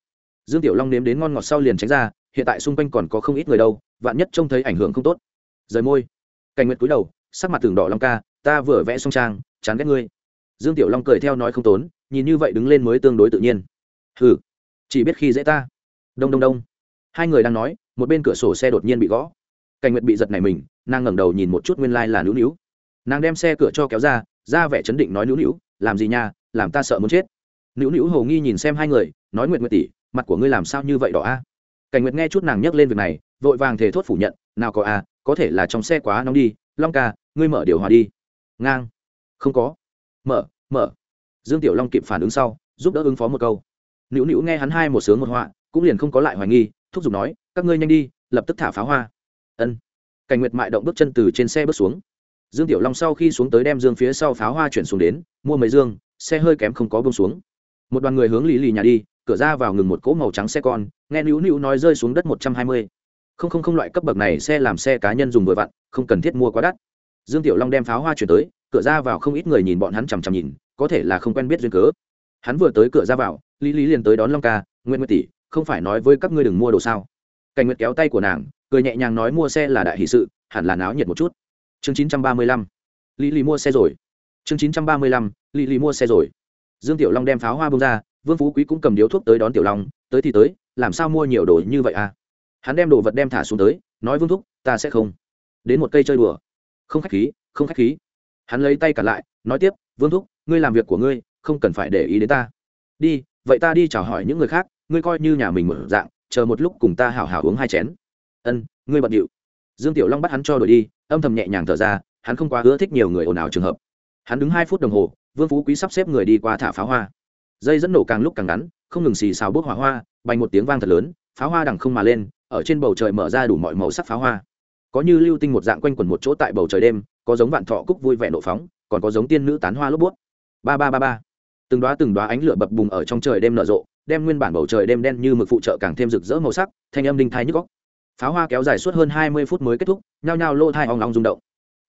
Dương tiểu long nếm đến ngon ngọt sau liền tránh ra, hiện tại xung quanh còn có không ít người đâu, vạn nhất trông thấy ảnh hưởng không tốt. Rời môi. Cảnh nguyệt cúi đầu, sắc mặt tường đỏ long ca, ta vừa vẽ xong trang, chán ghét ngươi. Dương tiểu long cười theo nói không tốn, nhìn như vậy đứng lên mới tương đối tự nhiên. Hừ, chỉ biết khi dễ ta. Đông đông đông. Hai người đang nói, một bên cửa sổ xe đột nhiên bị gõ. Cảnh nguyệt bị giật này mình, nàng ngẩng đầu nhìn một chút nguyên lai、like、là nữu nữu nàng đem xe cửa cho kéo ra ra vẻ chấn định nói, nữu nữu, làm gì nha? Làm ta sợ muốn chết. Nữu nữu hầu nghi nhìn xem hai người, nói, nguyệt nguyệt tỷ, mặt của ngươi làm sao như vậy đỏ a? Cảnh nguyệt nghe chút nàng nhắc lên việc này, vội vàng thề thốt phủ nhận, nào có a, có thể là trong xe quá nóng đi, long ca, ngươi mở điều hòa đi. Ngang. Không có. Mở mở. Dương tiểu long kịp phản ứng sau, giúp đỡ ứng phó một câu. Nữu nữu nghe hắn hai một sướng một họa, cũng liền không có lại hoài nghi, thúc giục nói, các ngươi nhanh đi, lập tức thả pháo hoa. Ân. Cảnh nguyệt mại động bước chân từ trên xe bước xuống dương tiểu long sau khi xuống tới đem dương phía sau pháo hoa chuyển xuống đến, mua mấy dương, xe hơi kém không có bông xuống. Một đoàn người hướng lì lì nhà đi, cửa ra vào ngừng một cỗ màu trắng xe con, nghe nữu nữu nói rơi xuống đất một trăm hai mươi. Không không không loại cấp bậc này xe làm xe cá nhân dùng vừa vặn, không cần thiết mua quá đắt. Dương tiểu long đem pháo hoa chuyển tới, cửa ra vào không ít người nhìn bọn hắn chằm chằm nhìn, có thể là không quen biết duyên cớ. Hắn vừa tới cửa ra vào, lý lý liền tới đón long ca nguyễn nguyệt tỷ, không phải nói với các ngươi đừng mua đồ sao? Cảnh nguyệt kéo tay của nàng, cười nhẹ nhàng nói mua xe là đại hỷ sự, hẳn là náo nhiệt một chút chương chín trăm ba mươi lăm. Lý lý mua xe rồi. Chương chín trăm ba mươi lăm lý lý mua xe rồi. Dương tiểu long đem pháo hoa bông ra, vương phú quý cũng cầm điếu thuốc tới đón tiểu long, tới thì tới, làm sao mua nhiều đồ như vậy à? Hắn đem đồ vật đem thả xuống tới, nói vương thúc, ta sẽ không. Đến một cây chơi đùa. Không khách khí, không khách khí. Hắn lấy tay cả lại, nói tiếp, vương thúc, ngươi làm việc của ngươi, không cần phải để ý đến ta. Đi, vậy ta đi chào hỏi những người khác, ngươi coi như nhà mình mở dạng, chờ một lúc cùng ta hào hào uống hai chén. Ân, ngươi bận điệu dương tiểu long bắt hắn cho đổi đi, âm thầm nhẹ nhàng thở ra, hắn không quá ưa thích nhiều người ồn ào trường hợp. Hắn đứng hai phút đồng hồ, vương phú quý sắp xếp người đi qua thả pháo hoa. Dây dẫn nổ càng lúc càng ngắn, không ngừng xì xào bước hỏa hoa bành một tiếng vang thật lớn, pháo hoa đằng không mà lên, ở trên bầu trời mở ra đủ mọi màu sắc pháo hoa. Có như lưu tinh một dạng quanh quẩn một chỗ tại bầu trời đêm, có giống vạn thọ cúc vui vẻ nộ phóng, còn có giống tiên nữ tán hoa lốp bút. Ba ba ba ba. Từng đoá từng đoá ánh lửa bập bùng ở trong trời đêm nở rộ, đem nguyên bản bầu trời đêm đen như mực phụ trợ càng thêm rực rỡ màu sắc, thanh âm đinh thai nhức góc pháo hoa kéo dài suốt hơn hai mươi phút mới kết thúc, nhao nhao lô thai ong ong rung động.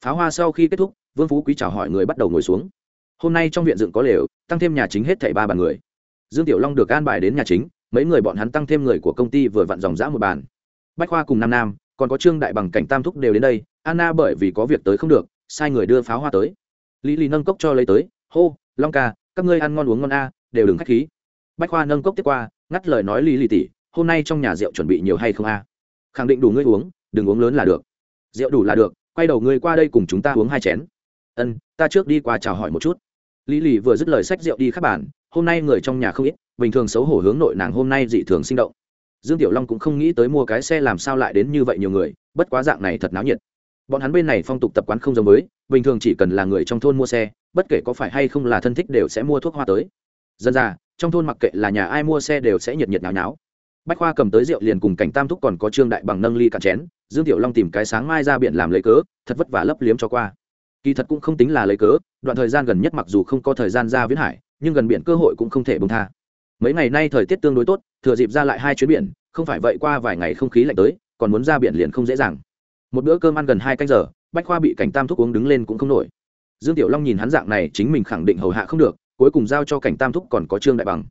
Pháo hoa sau khi kết thúc, vương phú quý chào hỏi người bắt đầu ngồi xuống. Hôm nay trong viện dựng có lều, tăng thêm nhà chính hết thảy ba bàn người. Dương tiểu long được an bài đến nhà chính, mấy người bọn hắn tăng thêm người của công ty vừa vặn dòng dã một bàn. Bách khoa cùng nam nam, còn có trương đại bằng cảnh tam thúc đều đến đây, anna bởi vì có việc tới không được, sai người đưa pháo hoa tới. Lý lý nâng cốc cho lấy tới, hô, long ca, các ngươi ăn ngon uống ngon a, đều đừng khách khí. Bách khoa nâng cốc tiếp qua, ngắt lời nói lý lý tỉ hôm nay trong nhà rượu chuẩn bị nhiều hay không a? Khẳng định đủ ngươi uống, đừng uống lớn là được. Rượu đủ là được, quay đầu ngươi qua đây cùng chúng ta uống hai chén. Ân, ta trước đi qua chào hỏi một chút. Lý lì vừa dứt lời sách rượu đi khắp bản hôm nay người trong nhà không ít, bình thường xấu hổ hướng nội nàng hôm nay dị thường sinh động. Dương tiểu long cũng không nghĩ tới mua cái xe làm sao lại đến như vậy nhiều người, bất quá dạng này thật náo nhiệt. Bọn hắn bên này phong tục tập quán không giống với, bình thường chỉ cần là người trong thôn mua xe, bất kể có phải hay không là thân thích đều sẽ mua thuốc hoa tới. Dân ra, trong thôn mặc kệ là nhà ai mua xe đều sẽ nhiệt nhiệt náo náo bách khoa cầm tới rượu liền cùng cảnh tam thúc còn có trương đại bằng nâng ly cạn chén, dương tiểu long tìm cái sáng mai ra biển làm lấy cớ, thật vất vả lấp liếm cho qua. Kỳ thật cũng không tính là lấy cớ, đoạn thời gian gần nhất mặc dù không có thời gian ra viễn hải, nhưng gần biển cơ hội cũng không thể bông tha. Mấy ngày nay thời tiết tương đối tốt, thừa dịp ra lại hai chuyến biển, không phải vậy qua vài ngày không khí lạnh tới, còn muốn ra biển liền không dễ dàng. Một bữa cơm ăn gần hai canh giờ, bách khoa bị cảnh tam thúc uống đứng lên cũng không nổi. Dương tiểu long nhìn hắn dạng này, chính mình khẳng định hầu hạ không được, cuối cùng giao cho cảnh tam thúc còn có trương đại bằng.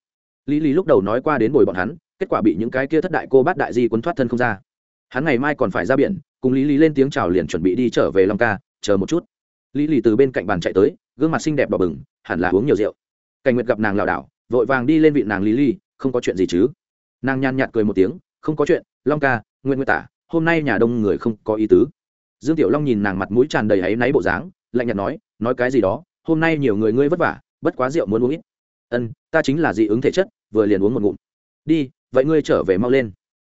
Lý lý lúc đầu nói qua đến bồi bọn hắn kết quả bị những cái kia thất đại cô bát đại di quấn thoát thân không ra. Hắn ngày mai còn phải ra biển, cùng lý lý lên tiếng chào liền chuẩn bị đi trở về long ca, chờ một chút. Lý lý từ bên cạnh bàn chạy tới, gương mặt xinh đẹp đỏ bừng, hẳn là uống nhiều rượu. Cảnh nguyệt gặp nàng lảo đảo, vội vàng đi lên vị nàng lý lý, không có chuyện gì chứ? Nàng nhàn nhạt cười một tiếng, không có chuyện, long ca nguyện Nguyệt tả, hôm nay nhà đông người không có ý tứ. Dương tiểu long nhìn nàng mặt mũi tràn đầy áy náy bộ dáng, lạnh nhạt nói nói cái gì đó, hôm nay nhiều người ngươi vất vả, bất quá rượu muốn uống ít. Ân, ta chính là dị ứng thể chất, vừa liền uống một ngụm. Đi vậy ngươi trở về mau lên.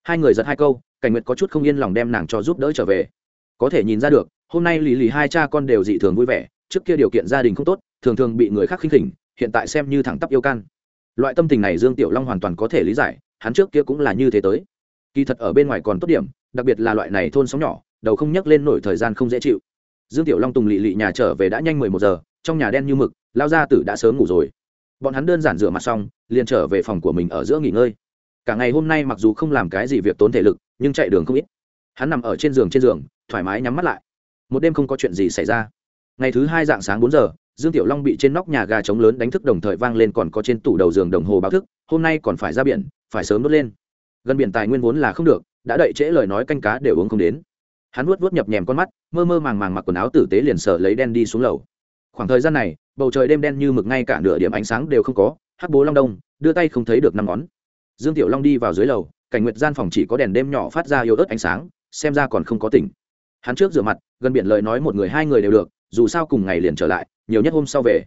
Hai người giật hai câu, cảnh nguyệt có chút không yên lòng đem nàng cho giúp đỡ trở về. Có thể nhìn ra được, hôm nay lì lì hai cha con đều dị thường vui vẻ, trước kia điều kiện gia đình không tốt, thường thường bị người khác khinh khỉnh, hiện tại xem như thẳng tắp yêu can. Loại tâm tình này dương tiểu long hoàn toàn có thể lý giải, hắn trước kia cũng là như thế tới. Kỳ thật ở bên ngoài còn tốt điểm, đặc biệt là loại này thôn sóng nhỏ, đầu không nhắc lên nổi thời gian không dễ chịu. Dương tiểu long tùng lị lị nhà trở về đã nhanh mười một giờ, trong nhà đen như mực lao gia tử đã sớm ngủ rồi. Bọn hắn đơn giản rửa mặt xong, liền trở về phòng của mình ở giữa nghỉ ngơi cả ngày hôm nay mặc dù không làm cái gì việc tốn thể lực, nhưng chạy đường không ít. Hắn nằm ở trên giường trên giường, thoải mái nhắm mắt lại. Một đêm không có chuyện gì xảy ra. Ngày thứ hai dạng sáng bốn giờ, dương tiểu long bị trên nóc nhà gà trống lớn đánh thức đồng thời vang lên còn có trên tủ đầu giường đồng hồ báo thức, hôm nay còn phải ra biển, phải sớm đốt lên. Gần biển tài nguyên vốn là không được, đã đậy trễ lời nói canh cá đều uống không đến. Hắn vuốt vuốt nhập nhèm con mắt, mơ mơ màng màng mặc quần áo tử tế liền sợ lấy đen đi xuống lầu. Khoảng thời gian này, bầu trời đêm đen như mực ngay cả nửa điểm ánh sáng đều không có, hắc bố long đông, đưa tay không thấy được năm ngón dương tiểu long đi vào dưới lầu, cảnh nguyệt gian phòng chỉ có đèn đêm nhỏ phát ra yếu ớt ánh sáng, xem ra còn không có tỉnh. Hắn trước rửa mặt, gần biển lời nói một người hai người đều được, dù sao cùng ngày liền trở lại, nhiều nhất hôm sau về.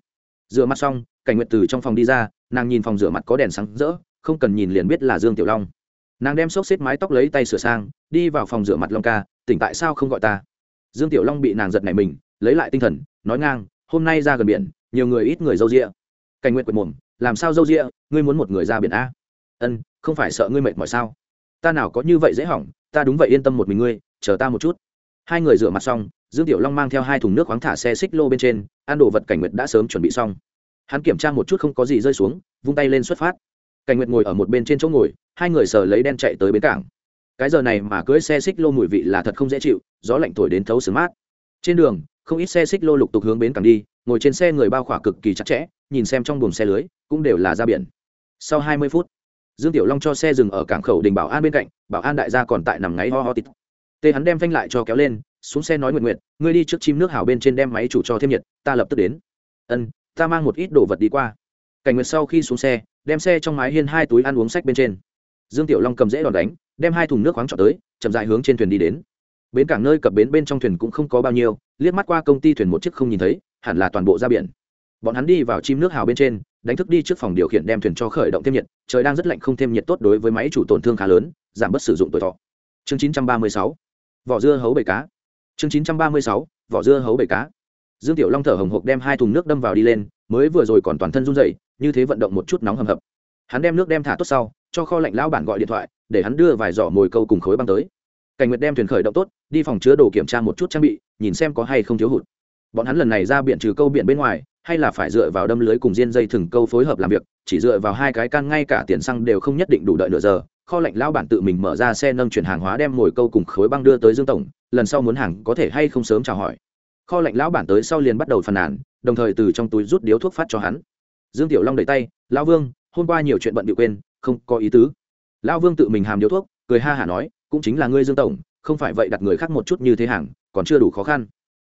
Rửa mặt xong, cảnh nguyệt từ trong phòng đi ra, nàng nhìn phòng rửa mặt có đèn sáng rỡ, không cần nhìn liền biết là dương tiểu long. Nàng đem xốc xếp mái tóc lấy tay sửa sang, đi vào phòng rửa mặt long ca, tỉnh tại sao không gọi ta? Dương tiểu long bị nàng giật nảy mình, lấy lại tinh thần, nói ngang, hôm nay ra gần biển, nhiều người ít người dâu rịa cảnh nguyện quệt mồm, làm sao dâu rịa ngươi muốn một người ra biển a? Ân, không phải sợ ngươi mệt mỏi sao? Ta nào có như vậy dễ hỏng, ta đúng vậy yên tâm một mình ngươi, chờ ta một chút. Hai người rửa mặt xong, dương tiểu long mang theo hai thùng nước khoáng thả xe xích lô bên trên, ăn đồ vật cảnh nguyệt đã sớm chuẩn bị xong. Hắn kiểm tra một chút không có gì rơi xuống, vung tay lên xuất phát. Cảnh nguyệt ngồi ở một bên trên chỗ ngồi, hai người sờ lấy đen chạy tới bến cảng. Cái giờ này mà cưỡi xe xích lô mùi vị là thật không dễ chịu, gió lạnh thổi đến thấu sướng mát. Trên đường, không ít xe xích lô lục tục hướng bến cảng đi, ngồi trên xe người bao khỏa cực kỳ chặt chẽ, nhìn xem trong buồng xe lưới, cũng đều là ra biển. Sau hai mươi phút dương tiểu long cho xe dừng ở cảng khẩu đình bảo an bên cạnh, bảo an đại gia còn tại nằm ngáy ho ho tít. Tê hắn đem phanh lại cho kéo lên, xuống xe nói nguyện nguyện ngươi đi trước chim nước hào bên trên đem máy chủ cho thêm nhiệt, ta lập tức đến. Ân, ta mang một ít đồ vật đi qua. Cảnh nguyệt sau khi xuống xe, đem xe trong mái hiên hai túi ăn uống sách bên trên. Dương tiểu long cầm dễ đòn đánh, đem hai thùng nước khoáng trọ tới, chậm dại hướng trên thuyền đi đến. Bến cảng nơi cập bến bên trong thuyền cũng không có bao nhiêu, liếc mắt qua công ty thuyền một chiếc không nhìn thấy, hẳn là toàn bộ ra biển bọn hắn đi vào chim nước hào bên trên, đánh thức đi trước phòng điều khiển đem thuyền cho khởi động thêm nhiệt, trời đang rất lạnh không thêm nhiệt tốt đối với máy chủ tổn thương khá lớn, giảm bớt sử dụng tuổi thọ. Chương 936 vỏ dưa hấu bầy cá. Chương 936 vỏ dưa hấu bầy cá. Dương tiểu long thở hồng hộc đem hai thùng nước đâm vào đi lên, mới vừa rồi còn toàn thân run rẩy, như thế vận động một chút nóng hầm hập. Hắn đem nước đem thả tốt sau, cho kho lạnh lão bản gọi điện thoại, để hắn đưa vài giỏ mồi câu cùng khối băng tới. Cảnh nguyệt đem thuyền khởi động tốt, đi phòng chứa đồ kiểm tra một chút trang bị, nhìn xem có hay không thiếu hụt. Bọn hắn lần này ra biển trừ câu biển bên ngoài hay là phải dựa vào đâm lưới cùng diên dây thừng câu phối hợp làm việc, chỉ dựa vào hai cái can ngay cả tiền xăng đều không nhất định đủ đợi nửa giờ, kho lạnh lão bản tự mình mở ra xe nâng chuyển hàng hóa đem mồi câu cùng khối băng đưa tới dương tổng, lần sau muốn hàng có thể hay không sớm chào hỏi. Kho lạnh lão bản tới sau liền bắt đầu phàn nàn, đồng thời từ trong túi rút điếu thuốc phát cho hắn. Dương tiểu long đẩy tay, lão vương, hôm qua nhiều chuyện bận bị quên, không có ý tứ. Lão vương tự mình hàm điếu thuốc, cười ha hả nói, cũng chính là ngươi dương tổng, không phải vậy đặt người khác một chút như thế hàng, còn chưa đủ khó khăn.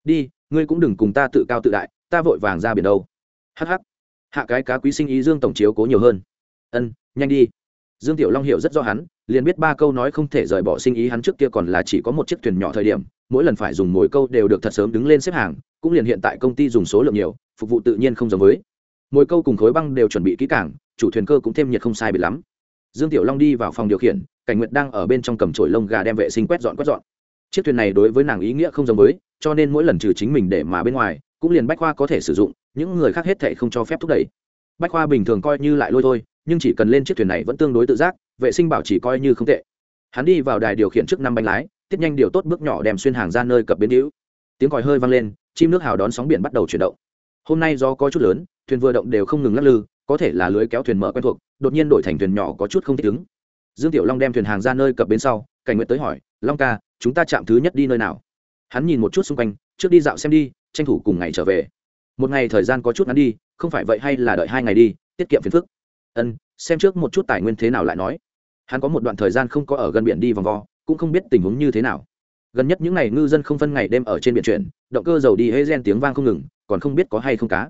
Đi, ngươi cũng đừng cùng ta tự cao tự đại ta vội vàng ra biển đâu. Hh hạ cái cá quý sinh ý dương tổng chiếu cố nhiều hơn. Ân, nhanh đi. Dương tiểu long hiểu rất rõ hắn, liền biết ba câu nói không thể rời bỏ sinh ý hắn trước kia còn là chỉ có một chiếc thuyền nhỏ thời điểm, mỗi lần phải dùng mồi câu đều được thật sớm đứng lên xếp hàng, cũng liền hiện tại công ty dùng số lượng nhiều, phục vụ tự nhiên không giống với. Mồi câu cùng khối băng đều chuẩn bị kỹ cảng chủ thuyền cơ cũng thêm nhiệt không sai bị lắm. Dương tiểu long đi vào phòng điều khiển, cảnh nguyệt đang ở bên trong cầm chổi lông gà đem vệ sinh quét dọn quét dọn. Chiếc thuyền này đối với nàng ý nghĩa không giống với, cho nên mỗi lần trừ chính mình để mà bên ngoài cũng liền bách khoa có thể sử dụng, những người khác hết thệ không cho phép thúc đẩy. Bách khoa bình thường coi như lại lôi thôi, nhưng chỉ cần lên chiếc thuyền này vẫn tương đối tự giác, vệ sinh bảo chỉ coi như không tệ. Hắn đi vào đài điều khiển trước năm bánh lái, tiết nhanh điều tốt bước nhỏ đem xuyên hàng ra nơi cập bến hữu. Tiếng còi hơi vang lên, chim nước hào đón sóng biển bắt đầu chuyển động. Hôm nay do có chút lớn, thuyền vừa động đều không ngừng lắc lư, có thể là lưới kéo thuyền mở quen thuộc, đột nhiên đổi thành thuyền nhỏ có chút không thích ứng. Dương tiểu long đem thuyền hàng ra nơi cập bến sau, cảnh nguyện tới hỏi, long ca, chúng ta chạm thứ nhất đi nơi nào? Hắn nhìn một chút xung quanh, trước đi dạo xem đi tranh thủ cùng ngày trở về. Một ngày thời gian có chút ngắn đi, không phải vậy hay là đợi hai ngày đi, tiết kiệm phiền phức. Ân, xem trước một chút tài nguyên thế nào lại nói. Hắn có một đoạn thời gian không có ở gần biển đi vòng vo, cũng không biết tình huống như thế nào. Gần nhất những ngày ngư dân không phân ngày đêm ở trên biển chuyển, động cơ dầu đi hễ gen tiếng vang không ngừng, còn không biết có hay không cá.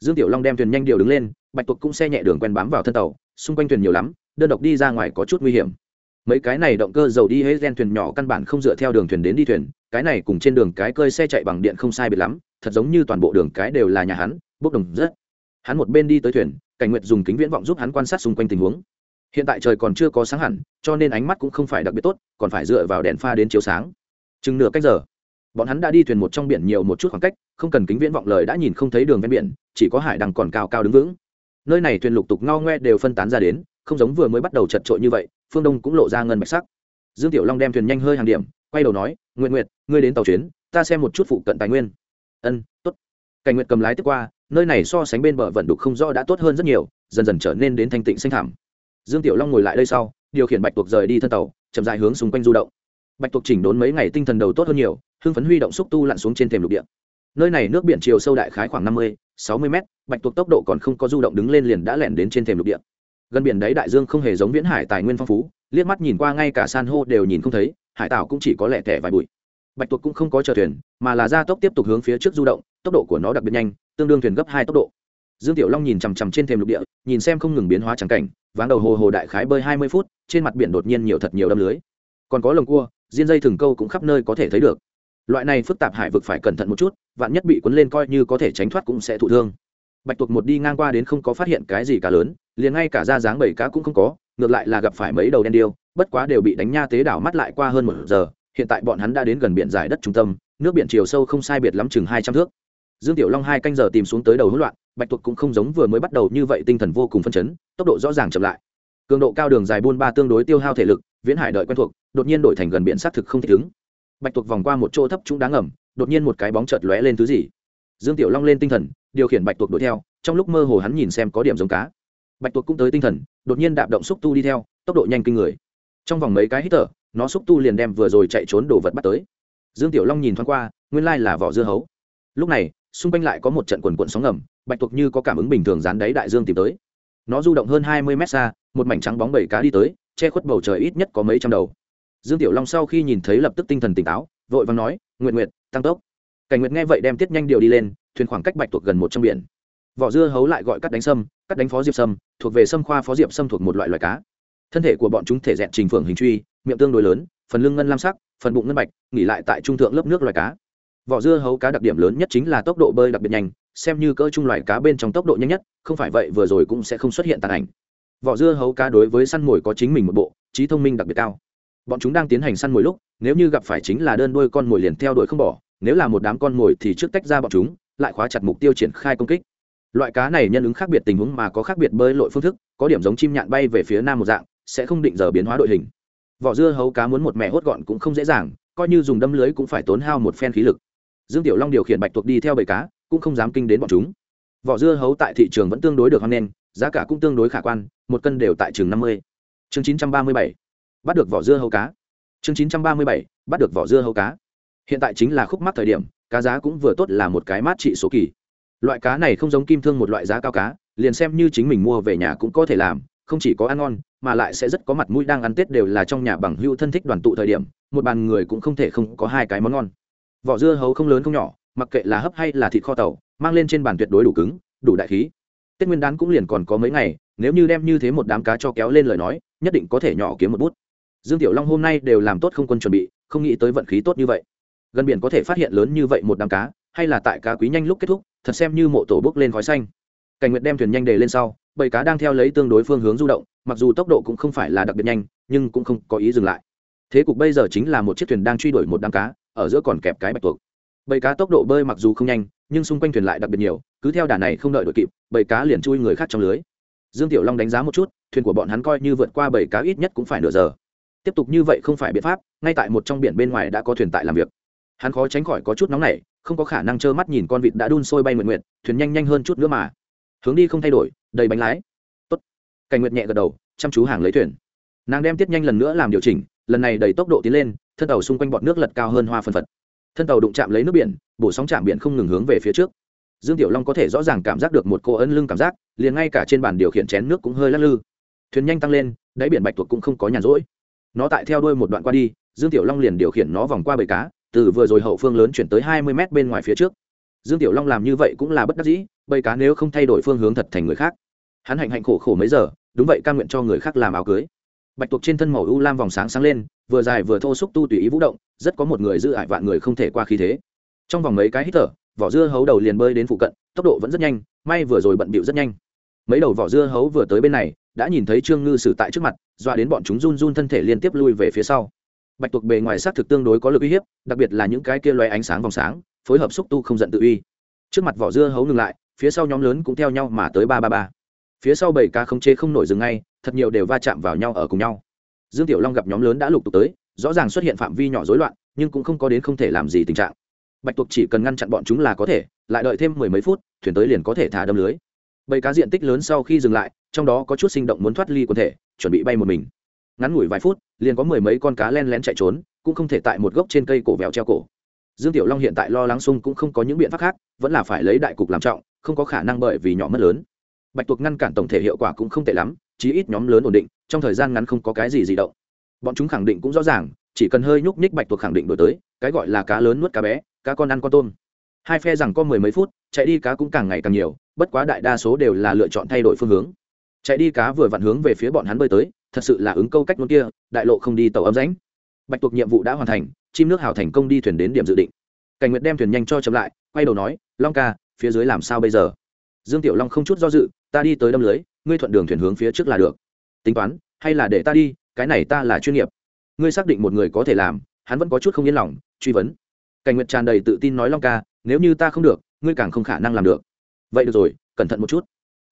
Dương tiểu long đem thuyền nhanh điều đứng lên, bạch tuộc cũng xe nhẹ đường quen bám vào thân tàu, xung quanh thuyền nhiều lắm, đơn độc đi ra ngoài có chút nguy hiểm mấy cái này động cơ dầu đi hết gen thuyền nhỏ căn bản không dựa theo đường thuyền đến đi thuyền, cái này cùng trên đường cái cơi xe chạy bằng điện không sai biệt lắm, thật giống như toàn bộ đường cái đều là nhà hắn, bốc đồng rất. Hắn một bên đi tới thuyền, cảnh nguyệt dùng kính viễn vọng giúp hắn quan sát xung quanh tình huống. Hiện tại trời còn chưa có sáng hẳn, cho nên ánh mắt cũng không phải đặc biệt tốt, còn phải dựa vào đèn pha đến chiếu sáng. Chừng nửa cách giờ, bọn hắn đã đi thuyền một trong biển nhiều một chút khoảng cách, không cần kính viễn vọng lời đã nhìn không thấy đường ven biển, chỉ có hải đăng còn cao cao đứng vững. Nơi này thuyền lục tục ngao ngoe đều phân tán ra đến, không giống vừa mới bắt đầu chật trội như vậy phương đông cũng lộ ra ngân bạch sắc dương tiểu long đem thuyền nhanh hơi hàng điểm quay đầu nói nguyện nguyện ngươi đến tàu chuyến ta xem một chút phụ cận tài nguyên ân t ố t cảnh nguyện cầm lái tiếp qua nơi này so sánh bên bờ vận đục không rõ đã tốt hơn rất nhiều dần dần trở nên đến thanh tịnh xanh thảm dương tiểu long ngồi lại đây sau điều khiển bạch tuộc rời đi thân tàu chậm dài hướng xung quanh du động bạch tuộc chỉnh đốn mấy ngày tinh thần đầu tốt hơn nhiều hưng phấn huy động xúc tu lặn xuống trên thềm lục địa nơi này nước biển chiều sâu đại khái khoảng năm mươi, sáu mươi mét bạch tuộc tốc độ còn không có du động đứng lên liền đã lẻn đến trên thềm lục địa gần biển đấy đại dương không hề giống viễn hải tài nguyên phong phú, liếc mắt nhìn qua ngay cả san hô đều nhìn không thấy, hải tảo cũng chỉ có lẻ tẻ vài bụi. Bạch tuộc cũng không có chờ thuyền, mà là ra tốc tiếp tục hướng phía trước du động, tốc độ của nó đặc biệt nhanh, tương đương thuyền gấp hai tốc độ. Dương tiểu long nhìn chằm chằm trên thềm lục địa, nhìn xem không ngừng biến hóa trắng cảnh, váng đầu hồ hồ đại khái bơi hai mươi phút, trên mặt biển đột nhiên nhiều thật nhiều đâm lưới. Còn có lồng cua, diên dây thừng câu cũng khắp nơi có thể thấy được. Loại này phức tạp hải vực phải cẩn thận một chút, vạn nhất bị cuốn lên coi như có thể tránh thoát cũng sẽ thụ thương bạch tuộc một đi ngang qua đến không có phát hiện cái gì cả lớn, liền ngay cả ra dáng bảy cá cũng không có, ngược lại là gặp phải mấy đầu đen điêu, bất quá đều bị đánh nha tế đảo mắt lại qua hơn một giờ, hiện tại bọn hắn đã đến gần biển giải đất trung tâm, nước biển chiều sâu không sai biệt lắm chừng hai trăm thước. Dương tiểu long hai canh giờ tìm xuống tới đầu hỗn loạn, bạch tuộc cũng không giống vừa mới bắt đầu như vậy tinh thần vô cùng phân chấn, tốc độ rõ ràng chậm lại. Cường độ cao đường dài buôn ba tương đối tiêu hao thể lực, viễn hải đợi quen thuộc, đột nhiên đổi thành gần biển xác thực không thích ứng. Bạch tuộc vòng qua một chỗ thấp trũng đá ngầm, đột nhiên một cái bóng chợt lóe lên thứ gì? Dương tiểu long lên tinh thần, điều khiển bạch tuộc đuổi theo, trong lúc mơ hồ hắn nhìn xem có điểm giống cá. Bạch tuộc cũng tới tinh thần, đột nhiên đạp động xúc tu đi theo, tốc độ nhanh kinh người. Trong vòng mấy cái hít thở, nó xúc tu liền đem vừa rồi chạy trốn đồ vật bắt tới. Dương tiểu long nhìn thoáng qua, nguyên lai là vỏ dưa hấu. Lúc này, xung quanh lại có một trận quần quận sóng ngầm, bạch tuộc như có cảm ứng bình thường dán đáy đại dương tìm tới. Nó du động hơn hai mươi mét xa, một mảnh trắng bóng bảy cá đi tới, che khuất bầu trời ít nhất có mấy trăm đầu. Dương tiểu long sau khi nhìn thấy lập tức tinh thần tỉnh táo, vội vàng nói nguyện nguyện tăng tốc cảnh nguyệt nghe vậy đem tiết nhanh điều đi lên, thuyền khoảng cách bạch thuộc gần một trong biển. Vỏ dưa hấu lại gọi cắt đánh sâm, cắt đánh phó diệp sâm, thuộc về sâm khoa phó diệp sâm thuộc một loại loài cá. Thân thể của bọn chúng thể dẹn trình phượng hình truy, miệng tương đối lớn, phần lưng ngân lam sắc, phần bụng ngân bạch, nghỉ lại tại trung thượng lớp nước loài cá. Vỏ dưa hấu cá đặc điểm lớn nhất chính là tốc độ bơi đặc biệt nhanh, xem như cỡ trung loài cá bên trong tốc độ nhanh nhất, không phải vậy vừa rồi cũng sẽ không xuất hiện tàn ảnh. Vỏ dưa hấu cá đối với săn mồi có chính mình một bộ, trí thông minh đặc biệt cao. Bọn chúng đang tiến hành săn mồi lúc, nếu như gặp phải chính là đơn đuôi con mồi liền theo đuổi không bỏ nếu là một đám con mồi thì trước tách ra bọn chúng, lại khóa chặt mục tiêu triển khai công kích. Loại cá này nhân ứng khác biệt tình huống mà có khác biệt bơi lội phương thức, có điểm giống chim nhạn bay về phía nam một dạng, sẽ không định giờ biến hóa đội hình. Vỏ dưa hấu cá muốn một mẹ hốt gọn cũng không dễ dàng, coi như dùng đâm lưới cũng phải tốn hao một phen khí lực. Dương tiểu long điều khiển bạch tuộc đi theo bầy cá, cũng không dám kinh đến bọn chúng. Vỏ dưa hấu tại thị trường vẫn tương đối được hoang lên giá cả cũng tương đối khả quan, một cân đều tại trường năm mươi. Chương chín trăm ba mươi bảy, bắt được vỏ dưa hấu cá. Chương chín trăm ba mươi bảy, bắt được vỏ dưa hấu cá hiện tại chính là khúc mắc thời điểm, cá giá cũng vừa tốt là một cái mát trị số kỳ. Loại cá này không giống kim thương một loại giá cao cá, liền xem như chính mình mua về nhà cũng có thể làm, không chỉ có ăn ngon, mà lại sẽ rất có mặt mũi đang ăn tết đều là trong nhà bằng hưu thân thích đoàn tụ thời điểm, một bàn người cũng không thể không có hai cái món ngon. Vỏ dưa hấu không lớn không nhỏ, mặc kệ là hấp hay là thịt kho tàu, mang lên trên bàn tuyệt đối đủ cứng, đủ đại khí. Tết nguyên đán cũng liền còn có mấy ngày, nếu như đem như thế một đám cá cho kéo lên lời nói, nhất định có thể nhỏ kiếm một bút. Dương tiểu long hôm nay đều làm tốt không quân chuẩn bị, không nghĩ tới vận khí tốt như vậy gần biển có thể phát hiện lớn như vậy một đám cá, hay là tại cá quý nhanh lúc kết thúc, thật xem như mộ tổ bước lên khói xanh. Cảnh nguyệt đem thuyền nhanh đề lên sau bầy cá đang theo lấy tương đối phương hướng du động, mặc dù tốc độ cũng không phải là đặc biệt nhanh, nhưng cũng không có ý dừng lại. Thế cục bây giờ chính là một chiếc thuyền đang truy đuổi một đám cá, ở giữa còn kẹp cái bạch tuộc. Bầy cá tốc độ bơi mặc dù không nhanh, nhưng xung quanh thuyền lại đặc biệt nhiều, cứ theo đà này không đợi đội kịp bầy cá liền chui người khác trong lưới. Dương tiểu long đánh giá một chút, thuyền của bọn hắn coi như vượt qua bầy cá ít nhất cũng phải nửa giờ. Tiếp tục như vậy không phải biện pháp, ngay tại một trong biển bên ngoài đã có thuyền tại làm việc hắn khó tránh khỏi có chút nóng nảy, không có khả năng trơ mắt nhìn con vịt đã đun sôi bay nguyện nguyện thuyền nhanh nhanh hơn chút nữa mà. Hướng đi không thay đổi, đầy bánh lái. Tốt. Cảnh nguyệt nhẹ gật đầu, chăm chú hàng lấy thuyền. Nàng đem tiết nhanh lần nữa làm điều chỉnh, lần này đầy tốc độ tiến lên, thân tàu xung quanh bọt nước lật cao hơn hoa phân phật. Thân tàu đụng chạm lấy nước biển, bổ sóng chạm biển không ngừng hướng về phía trước. Dương tiểu long có thể rõ ràng cảm giác được một cô ân lưng cảm giác, liền ngay cả trên bàn điều khiển chén nước cũng hơi lắc lư. Thuyền nhanh tăng lên, đáy biển bạch tuộc cũng không có nhàn rỗi. Nó tại theo đuôi một đoạn qua đi, dương tiểu long liền điều khiển nó vòng qua bầy cá từ vừa rồi hậu phương lớn chuyển tới hai mươi mét bên ngoài phía trước. Dương tiểu long làm như vậy cũng là bất đắc dĩ, bầy cá nếu không thay đổi phương hướng thật thành người khác. Hắn hạnh hạnh khổ khổ mấy giờ, đúng vậy ca nguyện cho người khác làm áo cưới. Bạch tuộc trên thân màu u lam vòng sáng sáng lên, vừa dài vừa thô xúc tu tùy ý vũ động, rất có một người giữ ải vạn người không thể qua khí thế. Trong vòng mấy cái hít thở, vỏ dưa hấu đầu liền bơi đến phụ cận, tốc độ vẫn rất nhanh, may vừa rồi bận bịu rất nhanh. Mấy đầu vỏ dưa hấu vừa tới bên này, đã nhìn thấy trương ngư sử tại trước mặt, dọa đến bọn chúng run run thân thể liên tiếp lui về phía sau bạch tuộc bề ngoài s á thực tương đối có lực uy hiếp, đặc biệt là những cái kia loay ánh sáng vòng sáng, phối hợp xúc tu không giận tự uy. Trước mặt vỏ dưa hấu ngừng lại, phía sau nhóm lớn cũng theo nhau mà tới ba ba ba. Phía sau bảy cá không chê không nổi dừng ngay, thật nhiều đều va chạm vào nhau ở cùng nhau. Dương tiểu long gặp nhóm lớn đã lục tục tới, rõ ràng xuất hiện phạm vi nhỏ rối loạn, nhưng cũng không có đến không thể làm gì tình trạng. Bạch tuộc chỉ cần ngăn chặn bọn chúng là có thể, lại đợi thêm mười mấy phút, thuyền tới liền có thể thả đâm lưới. Bầy cá diện tích lớn sau khi dừng lại, trong đó có chút sinh động muốn thoát ly quần thể, chuẩn bị bay một mình ngắn ngủi vài phút, liền có mười mấy con cá len lén chạy trốn, cũng không thể tại một gốc trên cây cổ vèo treo cổ. Dương tiểu long hiện tại lo lắng sung cũng không có những biện pháp khác, vẫn là phải lấy đại cục làm trọng, không có khả năng bởi vì nhỏ mất lớn. Bạch tuộc ngăn cản tổng thể hiệu quả cũng không tệ lắm, chí ít nhóm lớn ổn định, trong thời gian ngắn không có cái gì di động. Bọn chúng khẳng định cũng rõ ràng, chỉ cần hơi nhúc nhích bạch tuộc khẳng định đổi tới, cái gọi là cá lớn nuốt cá bé, cá con ăn con tôm. Hai phe rằng có mười mấy phút, chạy đi cá cũng càng ngày càng nhiều, bất quá đại đa số đều là lựa chọn thay đổi phương hướng chạy đi cá vừa vặn hướng về phía bọn hắn bơi tới, thật sự là ứng câu cách luôn kia, đại lộ không đi tàu ấm ránh bạch tuộc nhiệm vụ đã hoàn thành, chim nước hào thành công đi thuyền đến điểm dự định. Cảnh nguyệt đem thuyền nhanh cho chậm lại, quay đầu nói, long ca, phía dưới làm sao bây giờ? Dương tiểu long không chút do dự, ta đi tới đâm lưới, ngươi thuận đường thuyền hướng phía trước là được. Tính toán, hay là để ta đi, cái này ta là chuyên nghiệp. Ngươi xác định một người có thể làm, hắn vẫn có chút không yên lòng, truy vấn. Cảnh nguyệt tràn đầy tự tin nói, long ca, nếu như ta không được, ngươi càng không khả năng làm được. Vậy được rồi, cẩn thận một chút.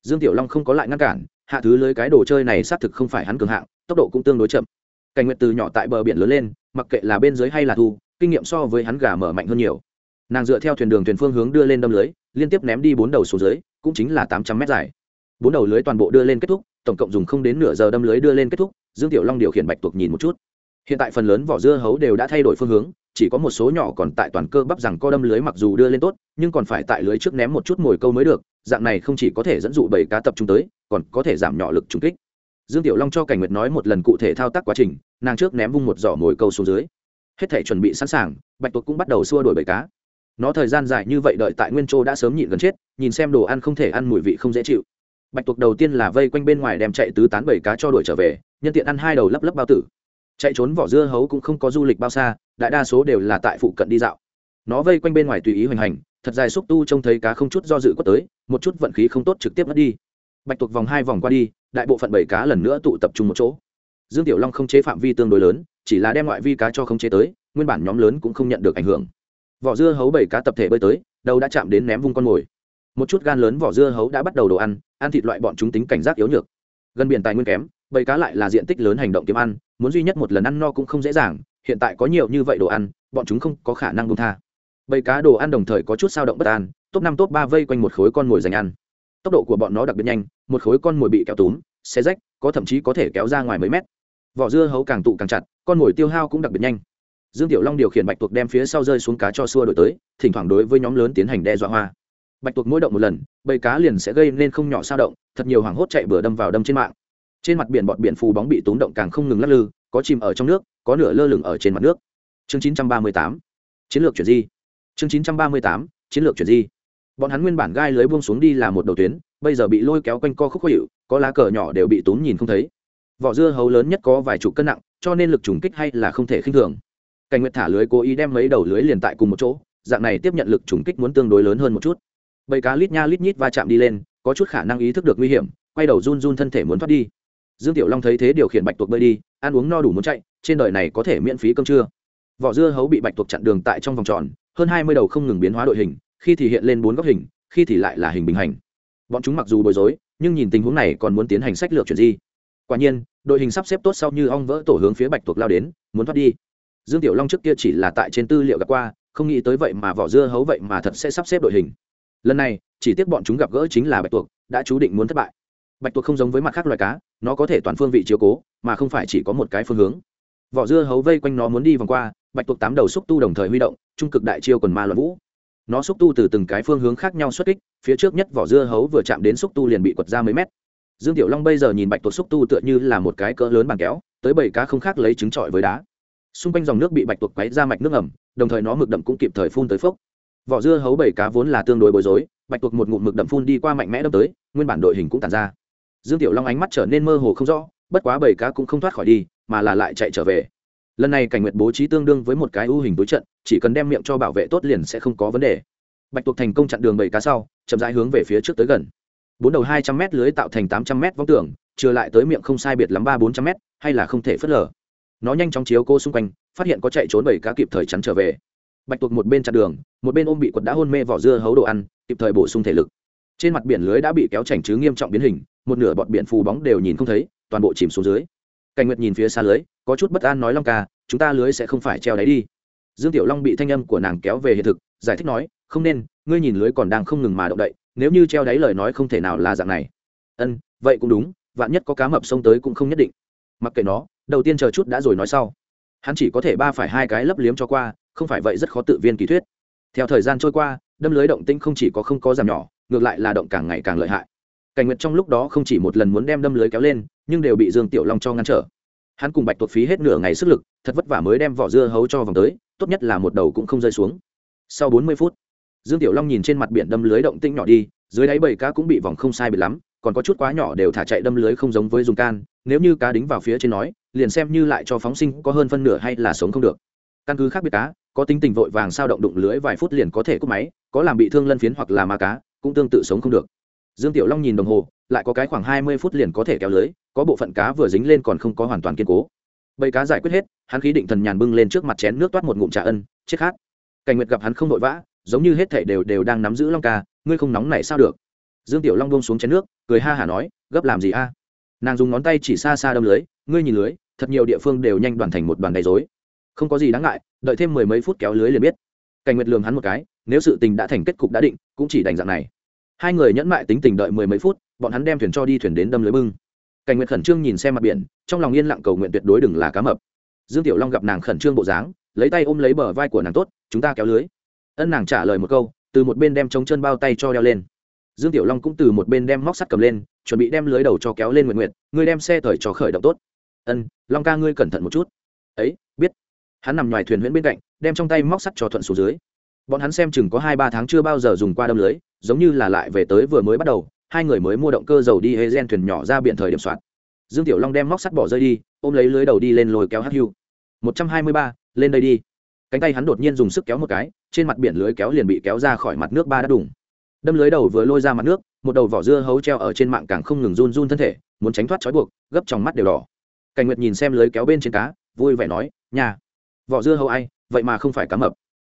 Dương tiểu long không có lại ngăn cản hạ thứ lưới cái đồ chơi này xác thực không phải hắn cường hạng, tốc độ cũng tương đối chậm. Cảnh nguyệt từ nhỏ tại bờ biển lớn lên, mặc kệ là bên dưới hay là thu, kinh nghiệm so với hắn gà mở mạnh hơn nhiều. Nàng dựa theo thuyền đường thuyền phương hướng đưa lên đâm lưới, liên tiếp ném đi bốn đầu xuống dưới, cũng chính là tám trăm mét dài. Bốn đầu lưới toàn bộ đưa lên kết thúc, tổng cộng dùng không đến nửa giờ đâm lưới đưa lên kết thúc, dương tiểu long điều khiển bạch tuộc nhìn một chút. Hiện tại phần lớn vỏ dưa hấu đều đã thay đổi phương hướng, chỉ có một số nhỏ còn tại toàn cơ bắp rằng co đâm lưới mặc dù đưa lên tốt, nhưng còn phải tại lưới trước ném một chút mồi câu mới được, dạng này không chỉ có thể dẫn dụ bảy cá tập trung tới còn có thể giảm nhỏ lực trúng kích. Dương tiểu long cho cảnh nguyệt nói một lần cụ thể thao tác quá trình, nàng trước ném vung một giỏ mồi câu xuống dưới. Hết thể chuẩn bị sẵn sàng, bạch tuộc cũng bắt đầu xua đuổi bầy cá. Nó thời gian dài như vậy đợi tại nguyên châu đã sớm nhịn gần chết, nhìn xem đồ ăn không thể ăn mùi vị không dễ chịu. Bạch tuộc đầu tiên là vây quanh bên ngoài đem chạy tứ tán bầy cá cho đuổi trở về, nhân tiện ăn hai đầu lấp lấp bao tử. Chạy trốn vỏ dưa hấu cũng không có du lịch bao xa, đại đa số đều là tại phụ cận đi dạo. Nó vây quanh bên ngoài tùy ý hoành hành, thật dài xúc tu trông thấy cá không chút do dự quất tới, một chút vận khí không tốt trực tiếp mất đi bạch tuộc vòng hai vòng qua đi, đại bộ phận bảy cá lần nữa tụ tập trung một chỗ. Dương tiểu long không chế phạm vi tương đối lớn, chỉ là đem ngoại vi cá cho không chế tới, nguyên bản nhóm lớn cũng không nhận được ảnh hưởng. Vỏ dưa hấu bảy cá tập thể bơi tới, đầu đã chạm đến ném vung con mồi. Một chút gan lớn vỏ dưa hấu đã bắt đầu đồ ăn ăn thịt loại bọn chúng tính cảnh giác yếu nhược. Gần biển tài nguyên kém bầy cá lại là diện tích lớn hành động kiếm ăn, muốn duy nhất một lần ăn no cũng không dễ dàng, hiện tại có nhiều như vậy đồ ăn, bọn chúng không có khả năng bung tha. Bầy cá đồ ăn đồng thời có chút sao động bất an, top năm, top ba vây quanh một khối con mồi dành ăn tốc độ của bọn nó đặc biệt nhanh, một khối con mồi bị kéo túm xe rách, có thậm chí có thể kéo ra ngoài mấy mét. Vỏ dưa hấu càng tụ càng chặt, con mồi tiêu hao cũng đặc biệt nhanh. Dương tiểu long điều khiển bạch tuộc đem phía sau rơi xuống cá cho xua đổi tới, thỉnh thoảng đối với nhóm lớn tiến hành đe dọa hoa. Bạch tuộc mỗi động một lần, bầy cá liền sẽ gây nên không nhỏ sao động, thật nhiều hoảng hốt chạy bừa đâm vào đâm trên mạng. Trên mặt biển bọn biển phù bóng bị túng động càng không ngừng lắc lư, có chìm ở trong nước, có nửa lơ lửng ở trên mặt nước. Chương 938 chiến lược chuyển di. Chương 938 chiến lược chuyển di bọn hắn nguyên bản gai lưới buông xuống đi là một đầu tuyến, bây giờ bị lôi kéo quanh co khúc khó hiệu có lá cờ nhỏ đều bị tốn nhìn không thấy. Vỏ dưa hấu lớn nhất có vài chục cân nặng, cho nên lực trùng kích hay là không thể khinh thường. Cảnh nguyệt thả lưới cố ý đem mấy đầu lưới liền tại cùng một chỗ, dạng này tiếp nhận lực trùng kích muốn tương đối lớn hơn một chút. Bầy cá lít nha lít nhít va chạm đi lên, có chút khả năng ý thức được nguy hiểm, quay đầu run run thân thể muốn thoát đi. Dương tiểu long thấy thế điều khiển bạch tuộc bơi đi, ăn uống no đủ muốn chạy, trên đời này có thể miễn phí cơm trưa. Vỏ dưa hấu bị bạch tuộc chặn đường tại trong vòng tròn, hơn hai mươi đầu không ngừng biến hóa đội hình khi thì hiện lên bốn góc hình, khi thì lại là hình bình hành. Bọn chúng mặc dù bối rối, nhưng nhìn tình huống này còn muốn tiến hành sách lược chuyển di. Quả nhiên, đội hình sắp xếp tốt sau như ong vỡ tổ hướng phía bạch tuộc lao đến, muốn thoát đi. Dương tiểu long trước kia chỉ là tại trên tư liệu gặp qua, không nghĩ tới vậy mà vỏ dưa hấu vậy mà thật sẽ sắp xếp đội hình. Lần này, chỉ tiếc bọn chúng gặp gỡ chính là bạch tuộc, đã chú định muốn thất bại. Bạch tuộc không giống với mặt khác loài cá, nó có thể toàn phương vị chiếu cố, mà không phải chỉ có một cái phương hướng. Vỏ dưa hấu vây quanh nó muốn đi vòng qua, bạch tuộc tám đầu xúc tu đồng thời huy động, trung cực đại chiêu quần ma loạn vũ nó xúc tu từ từng cái phương hướng khác nhau xuất kích, phía trước nhất vỏ dưa hấu vừa chạm đến xúc tu liền bị quật ra mấy mét. Dương tiểu long bây giờ nhìn bạch tuộc xúc tu tựa như là một cái cỡ lớn bằng kéo, tới bảy cá không khác lấy trứng trọi với đá. Xung quanh dòng nước bị bạch tuộc quấy ra mạch nước ẩm đồng thời nó mực đậm cũng kịp thời phun tới phốc. Vỏ dưa hấu bảy cá vốn là tương đối bối rối, bạch tuộc một ngụm mực đậm phun đi qua mạnh mẽ đâm tới, nguyên bản đội hình cũng tàn ra. Dương tiểu long ánh mắt trở nên mơ hồ không rõ, bất quá bảy cá cũng không thoát khỏi đi, mà là lại chạy trở về lần này cảnh nguyệt bố trí tương đương với một cái ưu hình đối trận, chỉ cần đem miệng cho bảo vệ tốt liền sẽ không có vấn đề. Bạch tuộc thành công chặn đường bảy cá sau, chậm rãi hướng về phía trước tới gần. Bốn đầu hai trăm m lưới tạo thành tám trăm m vong tường, trừ lại tới miệng không sai biệt lắm ba bốn trăm m hay là không thể phớt lờ. Nó nhanh chóng chiếu cô xung quanh, phát hiện có chạy trốn bảy cá kịp thời chắn trở về. Bạch tuộc một bên chặn đường, một bên ôm bị quật đã hôn mê vỏ dưa hấu đồ ăn, kịp thời bổ sung thể lực. Trên mặt biển lưới đã bị kéo chảnh chứ nghiêm trọng biến hình, một nửa bọt biển phù bóng đều nhìn không thấy, toàn bộ chìm xuống dưới cảnh nguyệt nhìn phía xa lưới, có chút bất an nói, long ca, chúng ta lưới sẽ không phải treo đáy đi. Dương tiểu long bị thanh âm của nàng kéo về hiện thực, giải thích nói, không nên, ngươi nhìn lưới còn đang không ngừng mà động đậy, nếu như treo đáy lời nói không thể nào là dạng này. Ân, vậy cũng đúng, vạn nhất có cá mập sông tới cũng không nhất định. Mặc kệ nó, đầu tiên chờ chút đã rồi nói sau. Hắn chỉ có thể ba phải hai cái lấp liếm cho qua, không phải vậy rất khó tự viên kỳ thuyết. Theo thời gian trôi qua, đâm lưới động tinh không chỉ có không có giảm nhỏ, ngược lại là động càng ngày càng lợi hại cảnh nguyệt trong lúc đó không chỉ một lần muốn đem đâm lưới kéo lên, nhưng đều bị dương tiểu long cho ngăn trở. Hắn cùng bạch tuột phí hết nửa ngày sức lực, thật vất vả mới đem vỏ dưa hấu cho vòng tới, tốt nhất là một đầu cũng không rơi xuống. Sau bốn mươi phút, dương tiểu long nhìn trên mặt biển đâm lưới động tinh nhỏ đi, dưới đáy bầy cá cũng bị vòng không sai bị lắm, còn có chút quá nhỏ đều thả chạy đâm lưới không giống với dùng can, nếu như cá đính vào phía trên nói, liền xem như lại cho phóng sinh có hơn phân nửa hay là sống không được. Căn cứ khác biệt cá, có tính tình vội vàng sao động đụng lưới vài phút liền có thể cúp máy, có làm bị thương lân phiến hoặc là ma cá, cũng tương tự sống không được dương tiểu long nhìn đồng hồ, lại có cái khoảng hai mươi phút liền có thể kéo lưới, có bộ phận cá vừa dính lên còn không có hoàn toàn kiên cố. Bầy cá giải quyết hết, hắn khí định thần nhàn bưng lên trước mặt chén nước toát một ngụm trà ân, chết khát. Cảnh nguyệt gặp hắn không vội vã, giống như hết thảy đều đều đang nắm giữ long ca, ngươi không nóng này sao được? Dương tiểu long buông xuống chén nước, cười ha hả nói, gấp làm gì a? Nàng dùng ngón tay chỉ xa xa đâm lưới, ngươi nhìn lưới, thật nhiều địa phương đều nhanh đoàn thành một đoàn đầy dối không có gì đáng ngại, đợi thêm mười mấy phút kéo lưới liền biết. Cảnh nguyệt lường hắn một cái, nếu sự tình đã thành kết cục đã định, cũng chỉ đành dạng này hai người nhẫn mại tính tình đợi mười mấy phút, bọn hắn đem thuyền cho đi thuyền đến đâm lưới bưng. Cảnh nguyệt khẩn trương nhìn xem mặt biển, trong lòng yên lặng cầu nguyện tuyệt đối đừng là cá mập. Dương tiểu long gặp nàng khẩn trương bộ dáng, lấy tay ôm lấy bờ vai của nàng tốt, chúng ta kéo lưới. Ân nàng trả lời một câu, từ một bên đem trống chân bao tay cho đeo lên. Dương tiểu long cũng từ một bên đem móc sắt cầm lên, chuẩn bị đem lưới đầu cho kéo lên nguyện nguyện ngươi đem xe thời cho khởi động tốt. Ân, long ca ngươi cẩn thận một chút. Ấy, biết. Hắn nằm ngoài thuyền huyễn bên cạnh, đem trong tay móc sắt cho thuận xuống dưới. Bọn hắn xem chừng có hai ba tháng chưa bao giờ dùng qua đâm lưới giống như là lại về tới vừa mới bắt đầu, hai người mới mua động cơ dầu đi hê gen thuyền nhỏ ra biển thời điểm soạn dương tiểu long đem móc sắt bỏ rơi đi, ôm lấy lưới đầu đi lên lồi kéo hát hưu. Một trăm hai mươi ba, lên đây đi. Cánh tay hắn đột nhiên dùng sức kéo một cái, trên mặt biển lưới kéo liền bị kéo ra khỏi mặt nước ba đã đủng đâm lưới đầu vừa lôi ra mặt nước, một đầu vỏ dưa hấu treo ở trên mạng càng không ngừng run run thân thể, muốn tránh thoát trói buộc, gấp trong mắt đều đỏ. Cảnh nguyệt nhìn xem lưới kéo bên trên cá, vui vẻ nói, nhà, vỏ dưa hấu ai? Vậy mà không phải cá mập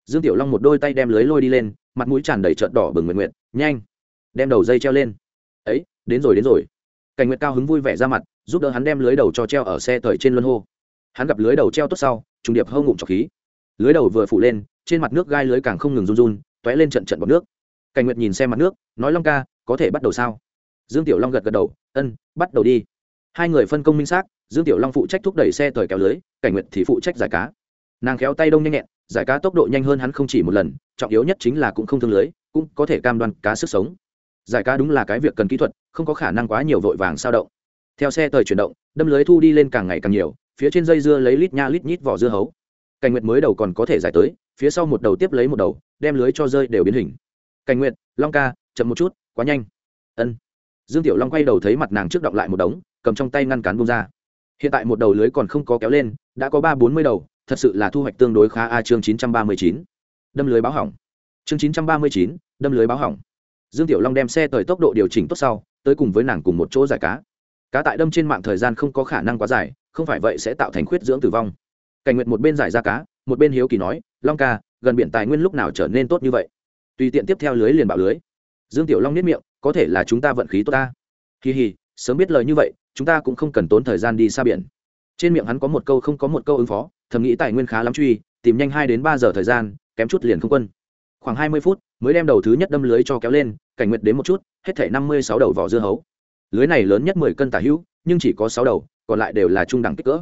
dương tiểu long một đôi tay đem lưới lôi đi lên, mặt mũi tràn đầy trợn đỏ bừng nguyện nguyện, nhanh, đem đầu dây treo lên. Ấy, đến rồi đến rồi. Cảnh nguyệt cao hứng vui vẻ ra mặt, giúp đỡ hắn đem lưới đầu cho treo ở xe thời trên luân hô. Hắn gặp lưới đầu treo tốt sau, trùng điệp hâu ngụm trọc khí. Lưới đầu vừa phủ lên, trên mặt nước gai lưới càng không ngừng run run t ó é lên trận trận bọc nước. Cảnh nguyệt nhìn xem mặt nước, nói, long ca, có thể bắt đầu sao? Dương tiểu long gật gật đầu, ân, bắt đầu đi. Hai người phân công minh xác, dương tiểu long phụ trách thúc đẩy xe tời kéo lưới, cảnh nguyệt thì phụ trách giải cá nàng khéo tay đông nhanh nhẹn, giải cá tốc độ nhanh hơn hắn không chỉ một lần, trọng yếu nhất chính là cũng không thương lưới, cũng có thể cam đoan cá sức sống. Giải cá đúng là cái việc cần kỹ thuật, không có khả năng quá nhiều vội vàng sao động. Theo xe tời chuyển động, đâm lưới thu đi lên càng ngày càng nhiều, phía trên dây dưa lấy lít nha lít nhít vỏ dưa hấu. Cảnh nguyệt mới đầu còn có thể giải tới, phía sau một đầu tiếp lấy một đầu, đem lưới cho rơi đều biến hình. Cảnh nguyệt, long ca, chậm một chút, quá nhanh. Ân. Dương tiểu long quay đầu thấy mặt nàng trước đọng lại một đống, cầm trong tay ngăn cán bông ra. Hiện tại một đầu lưới còn không có kéo lên, đã có ba bốn mươi đầu thật sự là thu hoạch tương đối khá a chương chín trăm ba mươi chín. Đâm lưới báo hỏng. Chương chín trăm ba mươi chín đâm lưới báo hỏng. Dương tiểu long đem xe tới tốc độ điều chỉnh tốt sau tới cùng với nàng cùng một chỗ giải cá. Cá tại đâm trên mạng thời gian không có khả năng quá dài không phải vậy sẽ tạo thành khuyết dưỡng tử vong. Cảnh nguyệt một bên giải ra cá một bên hiếu kỳ nói long ca gần biển tài nguyên lúc nào trở nên tốt như vậy? Tùy tiện tiếp theo lưới liền bạo lưới. Dương tiểu long niết miệng có thể là chúng ta vận khí tốt ta. Kỳ hỉ, sớm biết lời như vậy chúng ta cũng không cần tốn thời gian đi xa biển. Trên miệng hắn có một câu không có một câu ứng phó thầm nghĩ tài nguyên khá lắm truy, tìm nhanh hai đến ba giờ thời gian, kém chút liền không quân. Khoảng hai mươi phút, mới đem đầu thứ nhất đâm lưới cho kéo lên, cảnh nguyệt đến một chút, hết thể năm mươi sáu đầu vỏ dưa hấu. Lưới này lớn nhất mười cân tả hữu, nhưng chỉ có sáu đầu, còn lại đều là trung đẳng kích cỡ.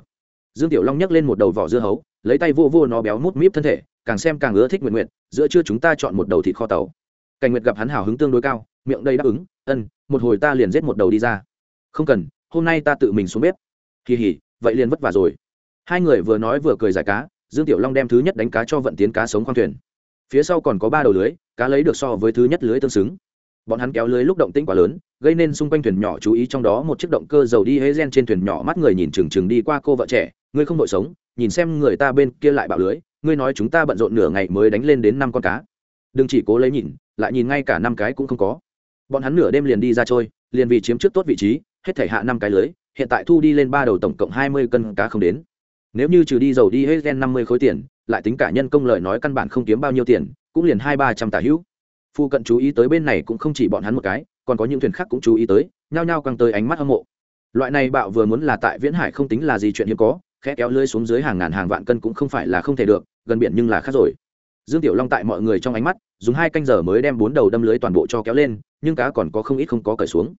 Dương tiểu long nhấc lên một đầu vỏ dưa hấu, lấy tay vô vô nó béo mút míp thân thể, càng xem càng ưa thích nguyện nguyện giữa trưa chúng ta chọn một đầu thịt kho tàu. Cảnh nguyệt gặp hắn hào hứng tương đối cao, miệng đầy đáp ứng, ân, một hồi ta liền giết một đầu đi ra. Không cần, hôm nay ta tự mình xuống bếp. Kỳ hỉ, vậy liền vất vả rồi hai người vừa nói vừa cười giải cá, dương tiểu long đem thứ nhất đánh cá cho vận tiến cá sống khoang thuyền. Phía sau còn có ba đầu lưới, cá lấy được so với thứ nhất lưới tương xứng. Bọn hắn kéo lưới lúc động tĩnh quá lớn, gây nên xung quanh thuyền nhỏ chú ý trong đó một chiếc động cơ dầu đi hế gen trên thuyền nhỏ mắt người nhìn chừng chừng đi qua cô vợ trẻ, ngươi không đội sống, nhìn xem người ta bên kia lại bạo lưới, ngươi nói chúng ta bận rộn nửa ngày mới đánh lên đến năm con cá. Đừng chỉ cố lấy nhìn, lại nhìn ngay cả năm cái cũng không có. Bọn hắn nửa đêm liền đi ra trôi, liền vì chiếm trước tốt vị trí, hết thể hạ năm cái lưới, hiện tại thu đi lên ba đầu tổng cộng hai mươi cân cá không đến nếu như trừ đi dầu đi hết gen năm mươi khối tiền, lại tính cả nhân công lời nói căn bản không kiếm bao nhiêu tiền, cũng liền hai ba trăm tả hữu. Phu cận chú ý tới bên này cũng không chỉ bọn hắn một cái, còn có những thuyền khác cũng chú ý tới, nhao nhao căng tới ánh mắt hâm mộ. Loại này bạo vừa muốn là tại viễn hải không tính là gì chuyện hiếm có, khẽ kéo lưới xuống dưới hàng ngàn hàng vạn cân cũng không phải là không thể được, gần biển nhưng là khác rồi. Dương tiểu long tại mọi người trong ánh mắt, dùng hai canh giờ mới đem bốn đầu đâm lưới toàn bộ cho kéo lên, nhưng cá còn có không ít không có cởi xuống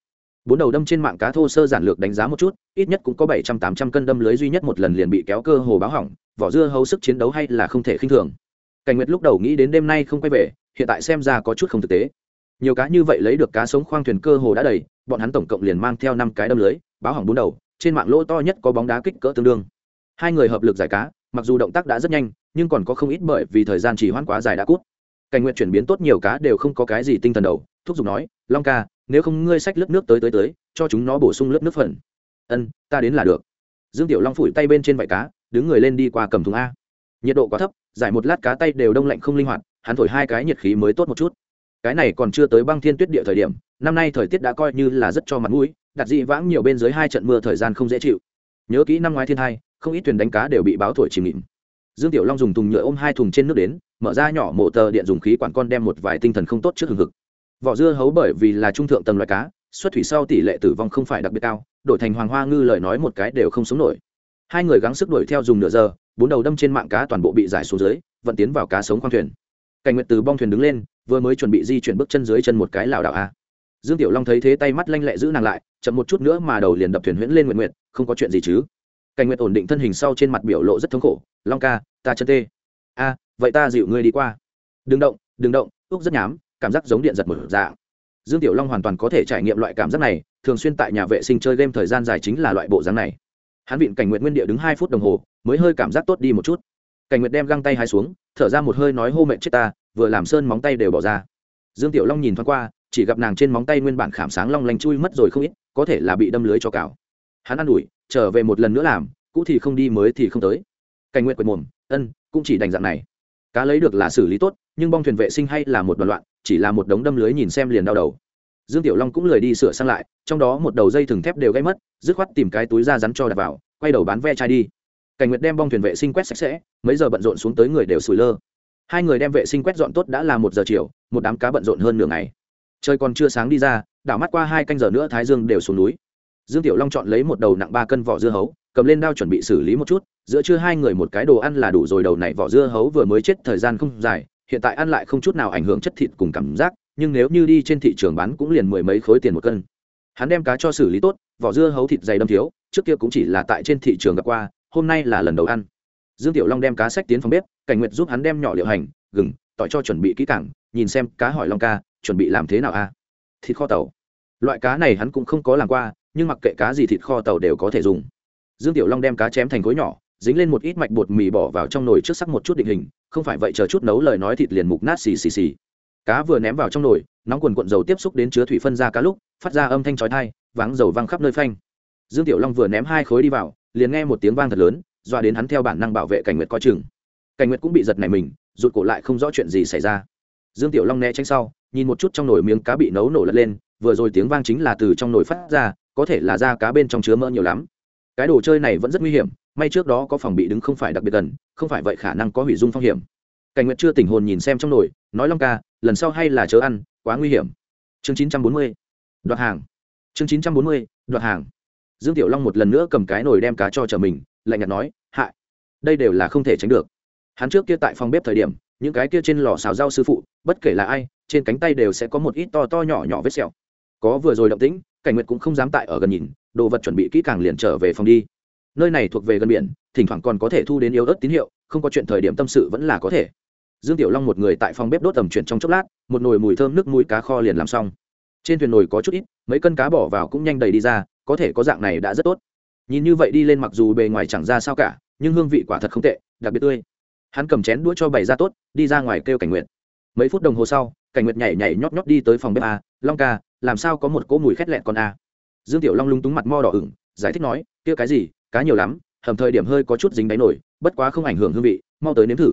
bốn đầu đâm trên mạng cá thô sơ giản lược đánh giá một chút, ít nhất cũng có bảy trăm tám trăm cân đâm lưới duy nhất một lần liền bị kéo cơ hồ báo hỏng, vỏ dưa hấu sức chiến đấu hay là không thể khinh thường. Cảnh nguyệt lúc đầu nghĩ đến đêm nay không quay về, hiện tại xem ra có chút không thực tế. Nhiều cá như vậy lấy được cá sống khoang thuyền cơ hồ đã đầy, bọn hắn tổng cộng liền mang theo năm cái đâm lưới, báo hỏng bốn đầu, trên mạng lỗ to nhất có bóng đá kích cỡ tương đương. Hai người hợp lực giải cá, mặc dù động tác đã rất nhanh, nhưng còn có không ít bởi vì thời gian chỉ hoãn quá dài đã cút. Cảnh nguyện chuyển biến tốt nhiều cá đều không có cái gì tinh thần đầu, thúc giục nói, long ca nếu không ngươi sách lớp nước tới tới tới, cho chúng nó bổ sung lớp nước phần. Ân, ta đến là được. Dương tiểu long phủi tay bên trên vải cá, đứng người lên đi qua cầm thùng a. Nhiệt độ quá thấp, giải một lát cá tay đều đông lạnh không linh hoạt, hắn thổi hai cái nhiệt khí mới tốt một chút. Cái này còn chưa tới băng thiên tuyết địa thời điểm, năm nay thời tiết đã coi như là rất cho mặt mũi, đặt dị vãng nhiều bên dưới hai trận mưa thời gian không dễ chịu. Nhớ kỹ năm ngoái thiên hai, không ít thuyền đánh cá đều bị báo thổi chìm nghịm dương tiểu long dùng thùng nhựa ôm hai thùng trên nước đến, mở ra nhỏ mộ tờ điện dùng khí quản con đem một vài tinh thần không tốt trước hừng hực vỏ dưa hấu bởi vì là trung thượng tầng loài cá, xuất thủy sau tỷ lệ tử vong không phải đặc biệt cao, đổi thành hoàng hoa ngư lời nói một cái đều không sống nổi. Hai người gắng sức đuổi theo dùng nửa giờ, bốn đầu đâm trên mạng cá toàn bộ bị giải xuống dưới vận tiến vào cá sống khoang thuyền. Cảnh nguyệt từ bong thuyền đứng lên, vừa mới chuẩn bị di chuyển bước chân dưới chân một cái lảo đảo a. Dương tiểu long thấy thế tay mắt lanh lẹ giữ nàng lại, chậm một chút nữa mà đầu liền đập thuyền huyễn lên nguyện nguyện không có chuyện gì chứ. Cảnh nguyệt ổn định thân hình sau trên mặt biểu lộ rất thống khổ, long ca, ta chân tê. A, vậy ta dịu ngươi đi qua. Đừng động đừng động úc rất nhám cảm giác giống điện giật một dạng. Dương tiểu long hoàn toàn có thể trải nghiệm loại cảm giác này, thường xuyên tại nhà vệ sinh chơi game thời gian dài chính là loại bộ dáng này. Hắn vịn cảnh nguyện nguyên địa đứng hai phút đồng hồ, mới hơi cảm giác tốt đi một chút. Cảnh nguyệt đem găng tay hai xuống, thở ra một hơi nói hô mệnh chết ta, vừa làm sơn móng tay đều bỏ ra. Dương tiểu long nhìn thoáng qua, chỉ gặp nàng trên móng tay nguyên bản khảm sáng long lanh chui mất rồi không ít, có thể là bị đâm lưới cho cào. Hắn ăn ủi, trở về một lần nữa làm, cũ thì không đi mới thì không tới. Cảnh nguyện quệt mồm, ân, cũng chỉ đành dạng này. Cá lấy được là xử lý tốt, nhưng bong thuyền vệ sinh hay là một đoạn loạn chỉ là một đống đâm lưới nhìn xem liền đau đầu. Dương tiểu long cũng lười đi sửa sang lại, trong đó một đầu dây thừng thép đều gây mất, dứt khoát tìm cái túi da rắn cho đặt vào, quay đầu bán ve chai đi. Cảnh nguyệt đem bong thuyền vệ sinh quét sạch sẽ, mấy giờ bận rộn xuống tới người đều sủi lơ. Hai người đem vệ sinh quét dọn tốt đã là một giờ chiều, một đám cá bận rộn hơn nửa ngày. Trời còn chưa sáng đi ra, đảo mắt qua hai canh giờ nữa thái dương đều xuống núi. Dương tiểu long chọn lấy một đầu nặng ba cân vỏ dưa hấu, cầm lên đao chuẩn bị xử lý một chút, giữa trưa hai người một cái đồ ăn là đủ rồi, đầu này vỏ dưa hấu vừa mới chết thời gian không dài hiện tại ăn lại không chút nào ảnh hưởng chất thịt cùng cảm giác, nhưng nếu như đi trên thị trường bán cũng liền mười mấy khối tiền một cân. Hắn đem cá cho xử lý tốt, vỏ dưa hấu thịt dày đâm thiếu, trước kia cũng chỉ là tại trên thị trường gặp qua, hôm nay là lần đầu ăn. Dương tiểu long đem cá sách tiến phòng bếp, cảnh nguyệt giúp hắn đem nhỏ liệu hành, gừng, tỏi cho chuẩn bị kỹ càng, nhìn xem cá hỏi long ca, chuẩn bị làm thế nào a? À? Thịt kho tàu. Loại cá này hắn cũng không có làm qua, nhưng mặc kệ cá gì thịt kho tàu đều có thể dùng. Dương tiểu long đem cá chém thành khối nhỏ dính lên một ít mạch bột mì bỏ vào trong nồi trước sắc một chút định hình, không phải vậy chờ chút nấu lời nói thịt liền mục nát xì xì xì. Cá vừa ném vào trong nồi, nóng quần cuộn dầu tiếp xúc đến chứa thủy phân ra cá lúc, phát ra âm thanh chói tai, váng dầu văng khắp nơi phanh. Dương tiểu long vừa ném hai khối đi vào, liền nghe một tiếng vang thật lớn doa đến hắn theo bản năng bảo vệ cảnh nguyệt coi chừng. Cảnh nguyệt cũng bị giật này mình, rụt cổ lại không rõ chuyện gì xảy ra. Dương tiểu long né tránh sau, nhìn một chút trong nồi miếng cá bị nấu nổ lật lên, vừa rồi tiếng vang chính là từ trong nồi phát ra, có thể là da cá bên trong chứa mỡ nhiều lắm. Cái đồ chơi này vẫn rất nguy hiểm may trước đó có phòng bị đứng không phải đặc biệt gần, không phải vậy khả năng có hủy dung phong hiểm. Cảnh nguyệt chưa tỉnh hồn nhìn xem trong nồi, nói long ca, lần sau hay là chớ ăn, quá nguy hiểm. Chương chín trăm bốn mươi, đoạt hàng. Chương chín trăm bốn mươi, đoạt hàng. Dương tiểu long một lần nữa cầm cái nồi đem cá cho trở mình, lạnh nhạt nói hại đây đều là không thể tránh được. Hắn trước kia tại phòng bếp thời điểm, những cái kia trên lò xào rau sư phụ, bất kể là ai, trên cánh tay đều sẽ có một ít to to nhỏ nhỏ vết sẹo. Có vừa rồi động tĩnh, cảnh nguyệt cũng không dám tại ở gần nhìn, đồ vật chuẩn bị kỹ càng liền trở về phòng đi nơi này thuộc về gần biển, thỉnh thoảng còn có thể thu đến yếu ớt tín hiệu, không có chuyện thời điểm tâm sự vẫn là có thể. Dương tiểu long một người tại phòng bếp đốt tầm chuyển trong chốc lát, một nồi mùi thơm nước mũi cá kho liền làm xong. Trên thuyền nồi có chút ít, mấy cân cá bỏ vào cũng nhanh đầy đi ra, có thể có dạng này đã rất tốt. Nhìn như vậy đi lên mặc dù bề ngoài chẳng ra sao cả, nhưng hương vị quả thật không tệ, đặc biệt tươi. Hắn cầm chén đũa cho bày ra tốt, đi ra ngoài kêu cảnh nguyện mấy phút đồng hồ sau, cảnh nguyệt nhảy nhảy nhót nhót đi tới phòng bếp a, long ca, làm sao có một cỗ mùi khét lẹn con a? Dương tiểu long lung túng mặt mo đỏ ửng, giải thích nói, kia cái gì cá nhiều lắm hầm thời điểm hơi có chút dính đáy nổi bất quá không ảnh hưởng hương vị mau tới nếm thử.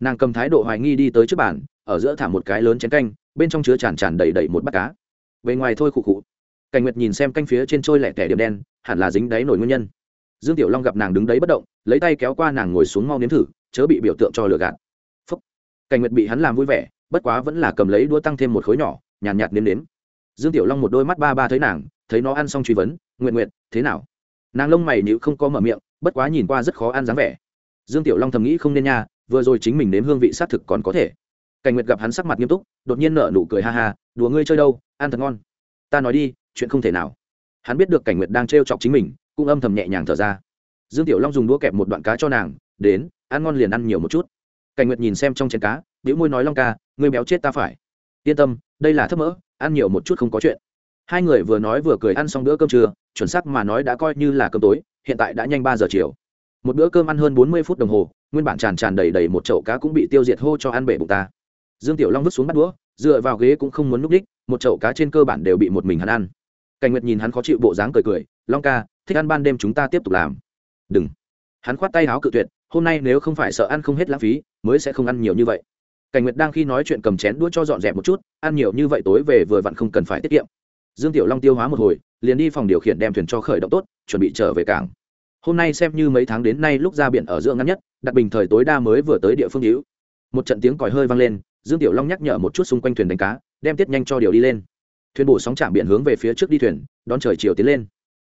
Nàng cầm thái độ hoài nghi đi tới trước bàn ở giữa thả một cái lớn chén canh bên trong chứa tràn tràn đầy đầy một bát cá. Bề ngoài thôi khụ khụ. Cảnh nguyệt nhìn xem canh phía trên trôi lẻ tẻ điểm đen hẳn là dính đáy nổi nguyên nhân. Dương tiểu long gặp nàng đứng đấy bất động lấy tay kéo qua nàng ngồi xuống mau nếm thử chớ bị biểu tượng cho lừa gạt. Phúc. cảnh nguyệt bị hắn làm vui vẻ bất quá vẫn là cầm lấy đua tăng thêm một khối nhỏ nhàn nhạt, nhạt nếm nếm. Dương tiểu long một đôi mắt ba ba thấy nàng thấy nó ăn xong truy vấn nguyện nguyện thế nào? Nàng lông mày nhữ không có mở miệng, bất quá nhìn qua rất khó ăn dáng vẻ. Dương tiểu long thầm nghĩ không nên nha, vừa rồi chính mình nếm hương vị xác thực còn có thể. Cảnh nguyệt gặp hắn sắc mặt nghiêm túc, đột nhiên nở nụ cười ha ha, đùa ngươi chơi đâu, ăn thật ngon. Ta nói đi, chuyện không thể nào. Hắn biết được cảnh nguyệt đang t chọc chính mình, cũng âm thầm nhẹ nhàng thở ra. Dương tiểu long dùng đũa kẹp một đoạn cá cho nàng, đến, ăn ngon liền ăn nhiều một chút. Cảnh nguyệt nhìn xem trong chén cá biểu môi nói, long ca, ngươi béo chết ta phải. Yên tâm, đây là thấp mỡ, ăn nhiều một chút không có chuyện. Hai người vừa nói vừa cười ăn xong bữa cơm trưa chuẩn xác mà nói đã coi như là cơm tối, hiện tại đã nhanh ba giờ chiều. Một bữa cơm ăn hơn bốn mươi phút đồng hồ, nguyên bản tràn tràn đầy đầy một chậu cá cũng bị tiêu diệt hô cho ăn bể bụng ta. Dương tiểu long vứt xuống bắt đũa, dựa vào ghế cũng không muốn núp đích, một chậu cá trên cơ bản đều bị một mình hắn ăn. Cảnh nguyệt nhìn hắn khó chịu bộ dáng cười cười, long ca, thích ăn ban đêm chúng ta tiếp tục làm. Đừng. Hắn khoát tay áo cự tuyệt, hôm nay nếu không phải sợ ăn không hết lãng phí, mới sẽ không ăn nhiều như vậy. Cảnh nguyệt đang khi nói chuyện cầm chén đũa cho dọn dẹp một chút, ăn nhiều như vậy tối về vừa vặn không cần phải tiết kiệm. Dương tiểu long tiêu hóa một hồi liền đi phòng điều khiển đem thuyền cho khởi động tốt, chuẩn bị trở về cảng. Hôm nay xem như mấy tháng đến nay lúc ra biển ở giữa ngắn nhất, đặt bình thời tối đa mới vừa tới địa phương hữu. Một trận tiếng còi hơi vang lên, dương tiểu long nhắc nhở một chút xung quanh thuyền đánh cá, đem tiết nhanh cho điều đi lên. Thuyền bổ sóng chạm biển hướng về phía trước đi thuyền, đón trời chiều tiến lên.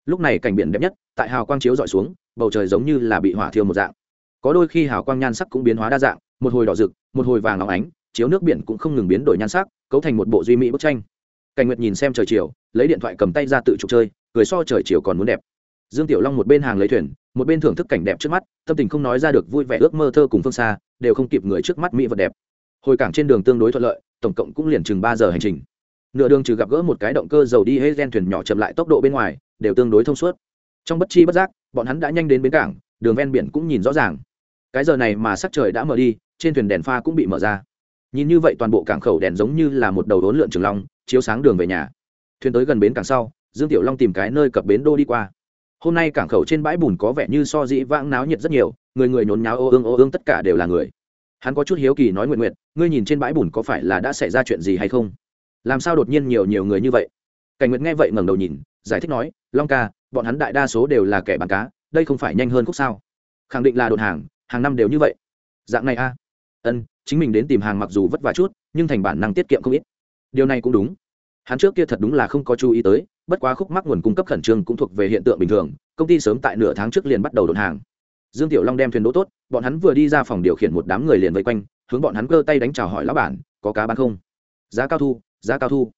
Lúc này cảnh biển đẹp nhất, tại hào quang chiếu dọi xuống, bầu trời giống như là bị hỏa thiêu một dạng. Có đôi khi hào quang nhan sắc cũng biến hóa đa dạng, một hồi đỏ rực, một hồi vàng óng ánh, chiếu nước biển cũng không ngừng biến đổi nhan sắc, cấu thành một bộ duy mỹ bức tranh. Cảnh nguyệt nhìn xem trời chiều lấy điện thoại cầm tay ra tự trục chơi, cười so trời chiều còn muốn đẹp. Dương tiểu long một bên hàng lấy thuyền, một bên thưởng thức cảnh đẹp trước mắt, tâm tình không nói ra được vui vẻ ước mơ thơ cùng phương xa, đều không kịp người trước mắt mỹ vật đẹp. Hồi cảng trên đường tương đối thuận lợi, tổng cộng cũng liền chừng ba giờ hành trình. Nửa đường trừ gặp gỡ một cái động cơ dầu đi hết gen thuyền nhỏ chậm lại tốc độ bên ngoài, đều tương đối thông suốt. Trong bất chi bất giác, bọn hắn đã nhanh đến bến cảng, đường ven biển cũng nhìn rõ ràng. Cái giờ này mà sắc trời đã mở đi, trên thuyền đèn pha cũng bị mở ra. Nhìn như vậy toàn bộ cảng khẩu đèn giống như là một đầu đốn lượn trường long, chiếu sáng đường về nhà thuyền tới gần bến cảng sau, dương tiểu long tìm cái nơi cập bến đô đi qua. Hôm nay cảng khẩu trên bãi bùn có vẻ như so dĩ vãng náo nhiệt rất nhiều, người người nhốn nháo ô ương ô ương tất cả đều là người. Hắn có chút hiếu kỳ nói nguyện nguyện, ngươi nhìn trên bãi bùn có phải là đã xảy ra chuyện gì hay không? Làm sao đột nhiên nhiều nhiều người như vậy? Cảnh nguyện nghe vậy ngẩng đầu nhìn, giải thích nói, long ca, bọn hắn đại đa số đều là kẻ bán cá, đây không phải nhanh hơn khúc sao? Khẳng định là đột hàng hàng năm đều như vậy. Dạng này a. Ân, chính mình đến tìm hàng mặc dù vất vả chút, nhưng thành bản năng tiết kiệm không ít. Điều này cũng đúng hắn trước kia thật đúng là không có chú ý tới, bất quá khúc mắc nguồn cung cấp khẩn trương cũng thuộc về hiện tượng bình thường, công ty sớm tại nửa tháng trước liền bắt đầu đồn hàng. Dương tiểu long đem thuyền đỗ tốt, bọn hắn vừa đi ra phòng điều khiển một đám người liền vây quanh, hướng bọn hắn cơ tay đánh chào hỏi, lão bản, có cá bán không? Giá cao thu, giá cao thu.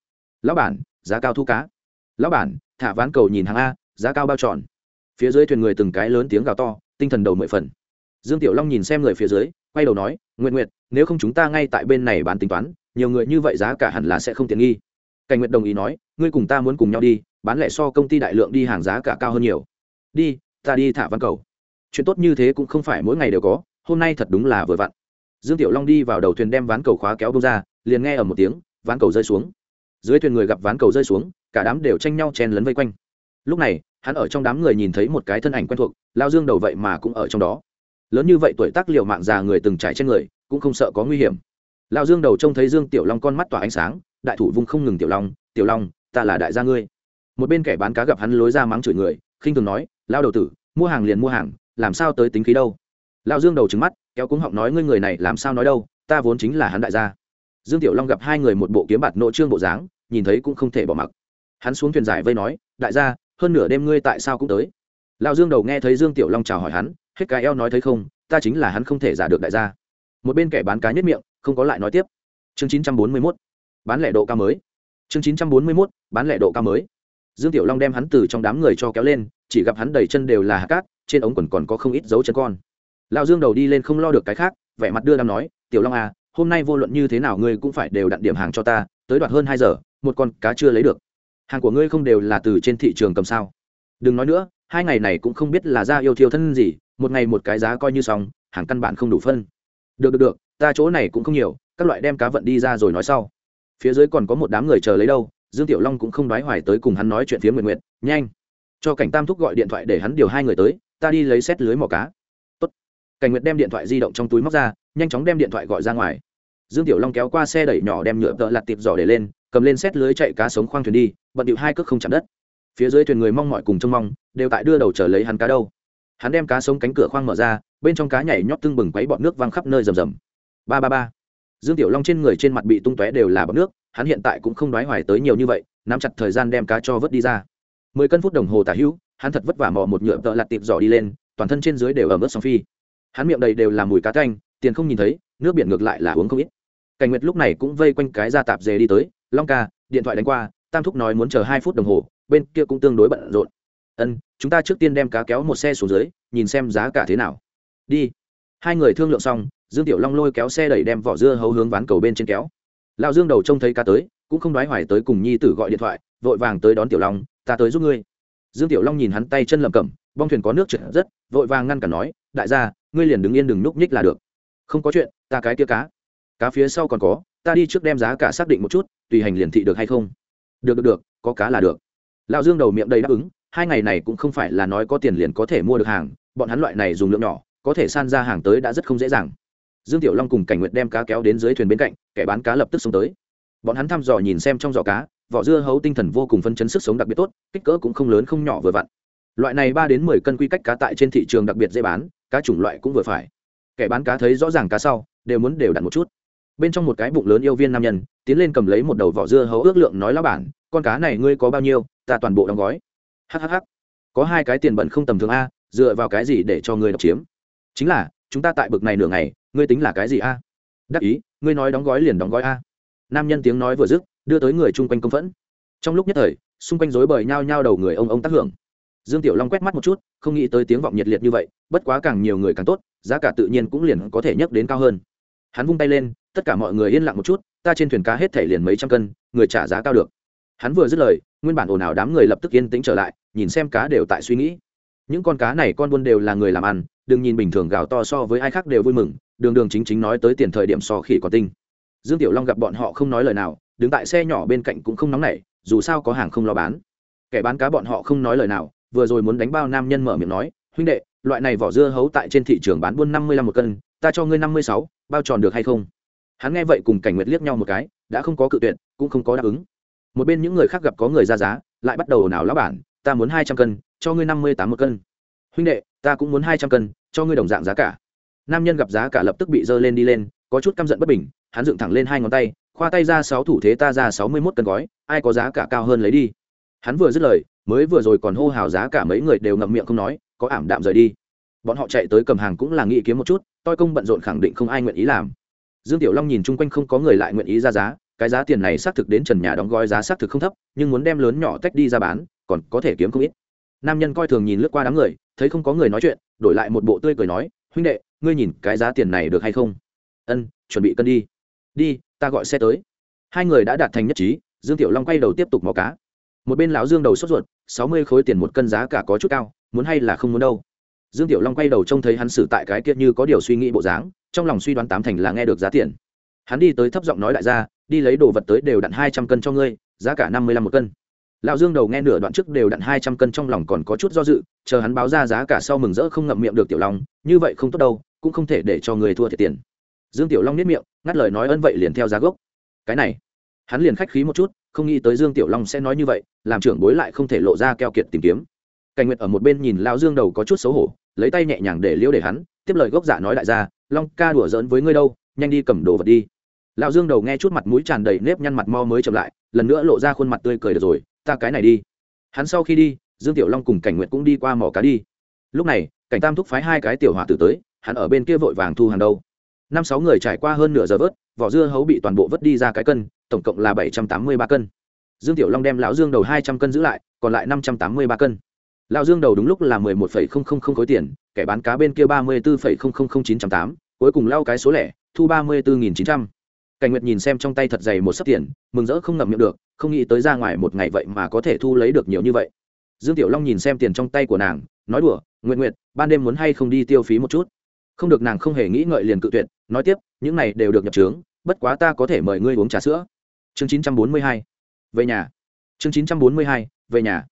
Lão bản, giá cao thu cá. Lão bản, thả ván cầu nhìn hàng a, giá cao bao tròn phía dưới thuyền người từng cái lớn tiếng gào to, tinh thần đầu mười phần. Dương tiểu long nhìn xem người phía dưới, quay đầu nói nguyện nguyện nếu không chúng ta ngay tại bên này bán tính toán, nhiều người như vậy giá cả hẳn là sẽ không tiện nghi cảnh nguyện đồng ý nói, ngươi cùng ta muốn cùng nhau đi, bán lẻ so công ty đại lượng đi hàng giá cả cao hơn nhiều. Đi, ta đi thả văn cầu. Chuyện tốt như thế cũng không phải mỗi ngày đều có, hôm nay thật đúng là vừa vặn. Dương tiểu long đi vào đầu thuyền đem ván cầu khóa kéo bông ra, liền nghe ở một tiếng, ván cầu rơi xuống. Dưới thuyền người gặp ván cầu rơi xuống, cả đám đều tranh nhau chen lấn vây quanh. Lúc này, hắn ở trong đám người nhìn thấy một cái thân ảnh quen thuộc, lao dương đầu vậy mà cũng ở trong đó. Lớn như vậy tuổi tác liệu mạng già người từng trải trên người, cũng không sợ có nguy hiểm. Lao dương đầu trông thấy dương tiểu long con mắt tỏa ánh sáng đại thủ vung không ngừng tiểu long tiểu long, ta là đại gia ngươi. Một bên kẻ bán cá gặp hắn lối ra mắng chửi người, khinh thường nói, lao đầu tử, mua hàng liền mua hàng, làm sao tới tính khí đâu? Lao dương đầu trứng mắt, kéo cúng họng nói, ngươi người này làm sao nói đâu, ta vốn chính là hắn đại gia. Dương tiểu long gặp hai người một bộ kiếm bạt nội trương bộ dáng, nhìn thấy cũng không thể bỏ mặc. Hắn xuống thuyền giải vây nói, đại gia, hơn nửa đêm ngươi tại sao cũng tới? Lao dương đầu nghe thấy dương tiểu long chào hỏi hắn, hết cái eo nói, thấy không, ta chính là hắn không thể giả được đại gia. Một bên kẻ bán cá nhất miệng, không có lại nói tiếp. Chương chín trăm bốn mươi mốt bán lẻ độ cao mới. Chương chín trăm bốn mươi mốt, bán lẻ độ cao mới. Dương tiểu long đem hắn từ trong đám người cho kéo lên, chỉ gặp hắn đầy chân đều là hạt cát, trên ống quần còn có không ít dấu chân con. Lao dương đầu đi lên không lo được cái khác, vẻ mặt đưa đam nói, tiểu long à hôm nay vô luận như thế nào ngươi cũng phải đều đặn điểm hàng cho ta, tới đoạt hơn hai giờ, một con cá chưa lấy được. Hàng của ngươi không đều là từ trên thị trường cầm sao? Đừng nói nữa, hai ngày này cũng không biết là ra yêu thiêu thân gì, một ngày một cái giá coi như xong, hàng căn bản không đủ phân. Được được được, ta chỗ này cũng không nhiều, các loại đem cá vận đi ra rồi nói sau phía dưới còn có một đám người chờ lấy đâu, dương tiểu long cũng không đoái hoài tới cùng hắn nói chuyện phía nguyện nguyện nhanh, cho cảnh tam thúc gọi điện thoại để hắn điều hai người tới, ta đi lấy xét lưới mò cá. Tốt. cảnh nguyệt đem điện thoại di động trong túi móc ra, nhanh chóng đem điện thoại gọi ra ngoài. Dương tiểu long kéo qua xe đẩy nhỏ đem nhựa tợ lặt tiệp giỏ để lên, cầm lên xét lưới chạy cá sống khoang thuyền đi, bận điệu hai cước không chạm đất. Phía dưới thuyền người mong mọi cùng trông mong, đều tại đưa đầu chờ lấy hắn cá đâu. Hắn đem cá sống cánh cửa khoang mở ra, bên trong cá nhảy nhót tưng bừng quấy bọt nước văng khắp nơi rầm rầm. Ba ba ba dương tiểu long trên người trên mặt bị tung tóe đều là bọc nước, hắn hiện tại cũng không đoái hoài tới nhiều như vậy, nắm chặt thời gian đem cá cho vớt đi ra. Mười cân phút đồng hồ tả hữu, hắn thật vất vả mò một nhựa tợ lặt tiệp giỏ đi lên, toàn thân trên dưới đều ở mức song phi. Hắn miệng đầy đều là mùi cá canh, tiền không nhìn thấy, nước biển ngược lại là uống không ít. Cảnh nguyệt lúc này cũng vây quanh cái ra tạp dề đi tới, long ca, điện thoại đánh qua, tam thúc nói muốn chờ hai phút đồng hồ, bên kia cũng tương đối bận rộn. Ân, chúng ta trước tiên đem cá kéo một xe xuống dưới, nhìn xem giá cả thế nào. Đi hai người thương lượng xong, dương tiểu long lôi kéo xe đẩy đem vỏ dưa hấu hướng ván cầu bên trên kéo. Lão dương đầu trông thấy cá tới, cũng không nói hoài tới cùng nhi tử gọi điện thoại, vội vàng tới đón tiểu long, ta tới giúp ngươi. Dương tiểu long nhìn hắn tay chân lầm cẩm, bong thuyền có nước trượt rất, vội vàng ngăn cản nói, đại gia, ngươi liền đứng yên đừng núp nhích là được. Không có chuyện, ta cái kia cá. Cá phía sau còn có, ta đi trước đem giá cả xác định một chút, tùy hành liền thị được hay không? Được được được, có cá là được. Lão dương đầu miệng đầy đáp ứng, hai ngày này cũng không phải là nói có tiền liền có thể mua được hàng, bọn hắn loại này dùng lượng nhỏ có thể san ra hàng tới đã rất không dễ dàng. Dương tiểu long cùng cảnh nguyệt đem cá kéo đến dưới thuyền bên cạnh, kẻ bán cá lập tức xuống tới. Bọn hắn thăm dò nhìn xem trong giỏ cá, vỏ dưa hấu tinh thần vô cùng phân chấn sức sống đặc biệt tốt, kích cỡ cũng không lớn không nhỏ vừa vặn. Loại này ba đến mười cân quy cách cá tại trên thị trường đặc biệt dễ bán, cá chủng loại cũng vừa phải. Kẻ bán cá thấy rõ ràng cá sau, đều muốn đều đặn một chút. Bên trong một cái bụng lớn yêu viên nam nhân, tiến lên cầm lấy một đầu vỏ dưa hấu ước lượng nói, lão bản, con cá này ngươi có bao nhiêu, ta toàn bộ đóng gói. Hhh có hai cái tiền bẩn không tầm thường a, dựa vào cái gì để cho ngươi độc chiếm? Chính là, chúng ta tại bực này nửa ngày, ngươi tính là cái gì a? Đắc ý, ngươi nói đóng gói liền đóng gói a. Nam nhân tiếng nói vừa dứt, đưa tới người chung quanh công phẫn. Trong lúc nhất thời, xung quanh rối bời nhao nhao đầu người ông ông tác hưởng. Dương tiểu long quét mắt một chút, không nghĩ tới tiếng vọng nhiệt liệt như vậy, bất quá càng nhiều người càng tốt, giá cả tự nhiên cũng liền có thể nhấc đến cao hơn. Hắn vung tay lên, tất cả mọi người yên lặng một chút, ta trên thuyền cá hết thể liền mấy trăm cân, người trả giá cao được. Hắn vừa dứt lời, nguyên bản ồn ào đám người lập tức yên tĩnh trở lại, nhìn xem cá đều tại suy nghĩ. Những con cá này con buôn đều là người làm ăn đừng nhìn bình thường gào to so với ai khác đều vui mừng, đường đường chính chính nói tới tiền thời điểm so khỉ còn tinh. Dương tiểu long gặp bọn họ không nói lời nào, đứng tại xe nhỏ bên cạnh cũng không nóng nảy, dù sao có hàng không lo bán. Kẻ bán cá bọn họ không nói lời nào, vừa rồi muốn đánh bao nam nhân mở miệng nói, huynh đệ, loại này vỏ dưa hấu tại trên thị trường bán buôn năm mươi lăm một cân, ta cho ngươi năm mươi sáu, bao tròn được hay không? Hắn nghe vậy cùng cảnh nguyệt liếc nhau một cái, đã không có cự tuyệt, cũng không có đáp ứng. Một bên những người khác gặp có người ra giá, lại bắt đầu nào lão bản, ta muốn hai trăm cân, cho ngươi năm mươi tám một cân huynh đệ, ta cũng muốn hai trăm cân, cho ngươi đồng dạng giá cả. Nam nhân gặp giá cả lập tức bị dơ lên đi lên, có chút căm giận bất bình, hắn dựng thẳng lên hai ngón tay, khoa tay ra sáu thủ thế ta ra sáu mươi mốt cân gói, ai có giá cả cao hơn lấy đi. Hắn vừa dứt lời, mới vừa rồi còn hô hào giá cả mấy người đều ngậm miệng không nói, có ảm đạm rời đi. Bọn họ chạy tới cầm hàng cũng là nghĩ kiếm một chút, toi công bận rộn khẳng định không ai nguyện ý làm. Dương tiểu long nhìn chung quanh không có người lại nguyện ý ra giá, cái giá tiền này xác thực đến trần nhà đóng gói giá xác thực không thấp, nhưng muốn đem lớn nhỏ tách đi ra bán, còn có thể kiếm không ít nam nhân coi thường nhìn lướt qua đám người, thấy không có người nói chuyện, đổi lại một bộ tươi cười nói, huynh đệ, ngươi nhìn cái giá tiền này được hay không? Ân, chuẩn bị cân đi. Đi, ta gọi xe tới. Hai người đã đạt thành nhất trí, dương tiểu long quay đầu tiếp tục mò cá. Một bên lão dương đầu sốt ruột, sáu mươi khối tiền một cân giá cả có chút cao, muốn hay là không muốn đâu? Dương tiểu long quay đầu trông thấy hắn xử tại cái kia như có điều suy nghĩ bộ dáng, trong lòng suy đoán tám thành là nghe được giá tiền. Hắn đi tới thấp giọng nói đại gia, đi lấy đồ vật tới đều đặn hai trăm cân cho ngươi, giá cả năm mươi lăm một cân lão dương đầu nghe nửa đoạn trước đều đặn hai trăm cân trong lòng còn có chút do dự, chờ hắn báo ra giá cả sau mừng rỡ không ngậm miệng được tiểu long, như vậy không tốt đâu, cũng không thể để cho người thua thiệt tiền. Dương tiểu long nếp miệng, ngắt lời nói ân vậy liền theo giá gốc. Cái này, hắn liền khách khí một chút, không nghĩ tới dương tiểu long sẽ nói như vậy, làm trưởng bối lại không thể lộ ra keo kiệt tìm kiếm. Cảnh nguyệt ở một bên nhìn lão dương đầu có chút xấu hổ, lấy tay nhẹ nhàng để liễu để hắn, tiếp lời gốc giả nói đại gia long ca đùa giỡn với ngươi đâu, nhanh đi cầm đồ vật đi. Lão dương đầu nghe chút mặt mũi tràn đầy nếp nhăn mặt mo mới chậm lại, lần nữa lộ ra khuôn mặt tươi cười được rồi ta cái này đi. Hắn sau khi đi, dương tiểu long cùng cảnh nguyệt cũng đi qua mỏ cá đi. Lúc này, cảnh tam thúc phái hai cái tiểu hòa tử tới, hắn ở bên kia vội vàng thu hàng đâu. Năm sáu người trải qua hơn nửa giờ vớt, vỏ dưa hấu bị toàn bộ vớt đi ra cái cân, tổng cộng là bảy trăm tám mươi ba cân. Dương tiểu long đem lão dương đầu hai trăm cân giữ lại, còn lại năm trăm tám mươi ba cân. Lão dương đầu đúng lúc là mười một phẩy không không không khối tiền, kẻ bán cá bên kia ba mươi bốn phẩy không không không chín trăm tám, cuối cùng lau cái số lẻ, thu ba mươi bốn nghìn chín trăm. Cảnh nguyệt nhìn xem trong tay thật dày một sấp tiền, mừng rỡ không ngậm miệng được không nghĩ tới ra ngoài một ngày vậy mà có thể thu lấy được nhiều như vậy. Dương tiểu long nhìn xem tiền trong tay của nàng, nói đùa nguyện nguyện ban đêm muốn hay không đi tiêu phí một chút? Không được, nàng không hề nghĩ ngợi liền cự tuyệt, nói tiếp, những này đều được nhập trướng, bất quá ta có thể mời ngươi uống trà sữa. Chương chín trăm bốn mươi hai, về nhà. Chương chín trăm bốn mươi hai, về nhà.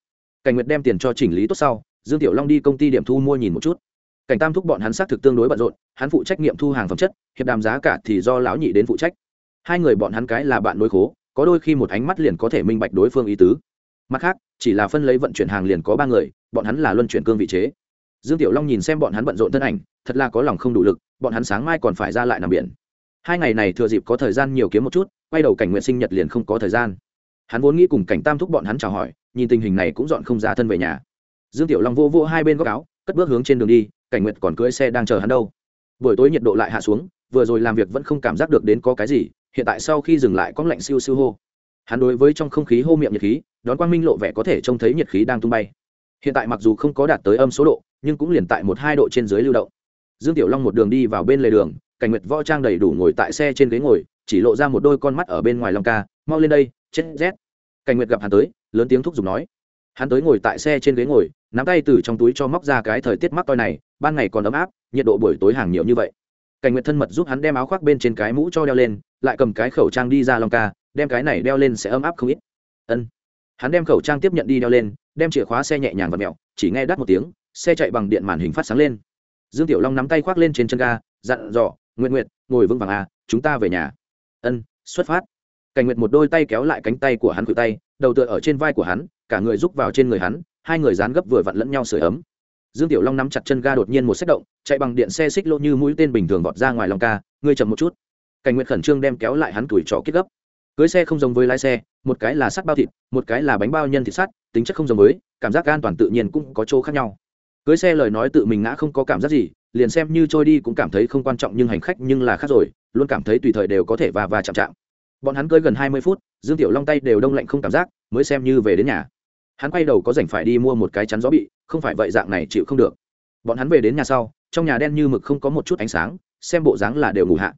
Cảnh nguyệt đem tiền cho chỉnh lý tốt sau, dương tiểu long đi công ty điểm thu mua nhìn một chút. Cảnh tam thúc bọn hắn xác thực tương đối bận rộn, hắn phụ trách nghiệm thu hàng phẩm chất, hiệp đàm giá cả thì do lão nhị đến phụ trách. Hai người bọn hắn cái là bạn nối khố có đôi khi một ánh mắt liền có thể minh bạch đối phương ý tứ. Mặt khác, chỉ là phân lấy vận chuyển hàng liền có ba người, bọn hắn là luân chuyển cương vị chế. Dương tiểu long nhìn xem bọn hắn bận rộn thân ảnh, thật là có lòng không đủ lực, bọn hắn sáng mai còn phải ra lại nằm biển. Hai ngày này thừa dịp có thời gian nhiều kiếm một chút, quay đầu cảnh nguyện sinh nhật liền không có thời gian. Hắn vốn nghĩ cùng cảnh tam thúc bọn hắn chào hỏi, nhìn tình hình này cũng dọn không ra thân về nhà. Dương tiểu long vô vô hai bên góc áo, cất bước hướng trên đường đi, cảnh nguyệt còn cưỡi xe đang chờ hắn đâu. Buổi tối nhiệt độ lại hạ xuống, vừa rồi làm việc vẫn không cảm giác được đến có cái gì hiện tại sau khi dừng lại có lạnh siêu siêu hô. Hắn đối với trong không khí hô miệng nhiệt khí, đón quang minh lộ vẻ có thể trông thấy nhiệt khí đang tung bay. Hiện tại mặc dù không có đạt tới âm số độ, nhưng cũng liền tại một hai độ trên dưới lưu động. Dương tiểu long một đường đi vào bên lề đường, cảnh nguyệt võ trang đầy đủ ngồi tại xe trên ghế ngồi, chỉ lộ ra một đôi con mắt ở bên ngoài long ca, mau lên đây, chết rét. Cảnh nguyệt gặp hắn tới, lớn tiếng thúc giục nói. Hắn tới ngồi tại xe trên ghế ngồi, nắm tay từ trong túi cho móc ra cái thời tiết mắc toi này, ban ngày còn ấm áp, nhiệt độ buổi tối hàng nhiều như vậy. Cảnh nguyệt thân mật giúp hắn đem áo khoác bên trên cái mũ cho đeo lên lại cầm cái khẩu trang đi ra long ca, đem cái này đeo lên sẽ ấm áp không ít. Ân. Hắn đem khẩu trang tiếp nhận đi đeo lên, đem chìa khóa xe nhẹ nhàng và mẹo, chỉ nghe đắt một tiếng, xe chạy bằng điện màn hình phát sáng lên. Dương tiểu long nắm tay khoác lên trên chân ga, dặn dò nguyện nguyện ngồi vững vàng à chúng ta về nhà. Ân, xuất phát. Cảnh nguyệt một đôi tay kéo lại cánh tay của hắn cự tay, đầu tựa ở trên vai của hắn, cả người rúc vào trên người hắn, hai người dán gấp vừa vặn lẫn nhau sửa ấm. Dương tiểu long nắm chặt chân ga đột nhiên một xét động, chạy bằng điện xe xích lô như mũi tên bình thường vọt ra ngoài lòng ca, ngươi chậm một chút cảnh nguyệt khẩn trương đem kéo lại hắn tuổi trọ kết gấp. Cưới xe không giống với lái xe, một cái là sắt bao thịt, một cái là bánh bao nhân thịt sắt, tính chất không giống với, cảm giác an toàn tự nhiên cũng có chỗ khác nhau. Cưới xe lời nói tự mình ngã không có cảm giác gì, liền xem như trôi đi cũng cảm thấy không quan trọng nhưng hành khách nhưng là khác rồi, luôn cảm thấy tùy thời đều có thể và và chạm chạm. Bọn hắn cưới gần hai mươi phút, dương tiểu long tay đều đông lạnh không cảm giác, mới xem như về đến nhà. Hắn quay đầu có dành phải đi mua một cái chắn gió bị, không phải vậy dạng này chịu không được. Bọn hắn về đến nhà sau, trong nhà đen như mực không có một chút ánh sáng, xem bộ dáng là đều ngủ hạ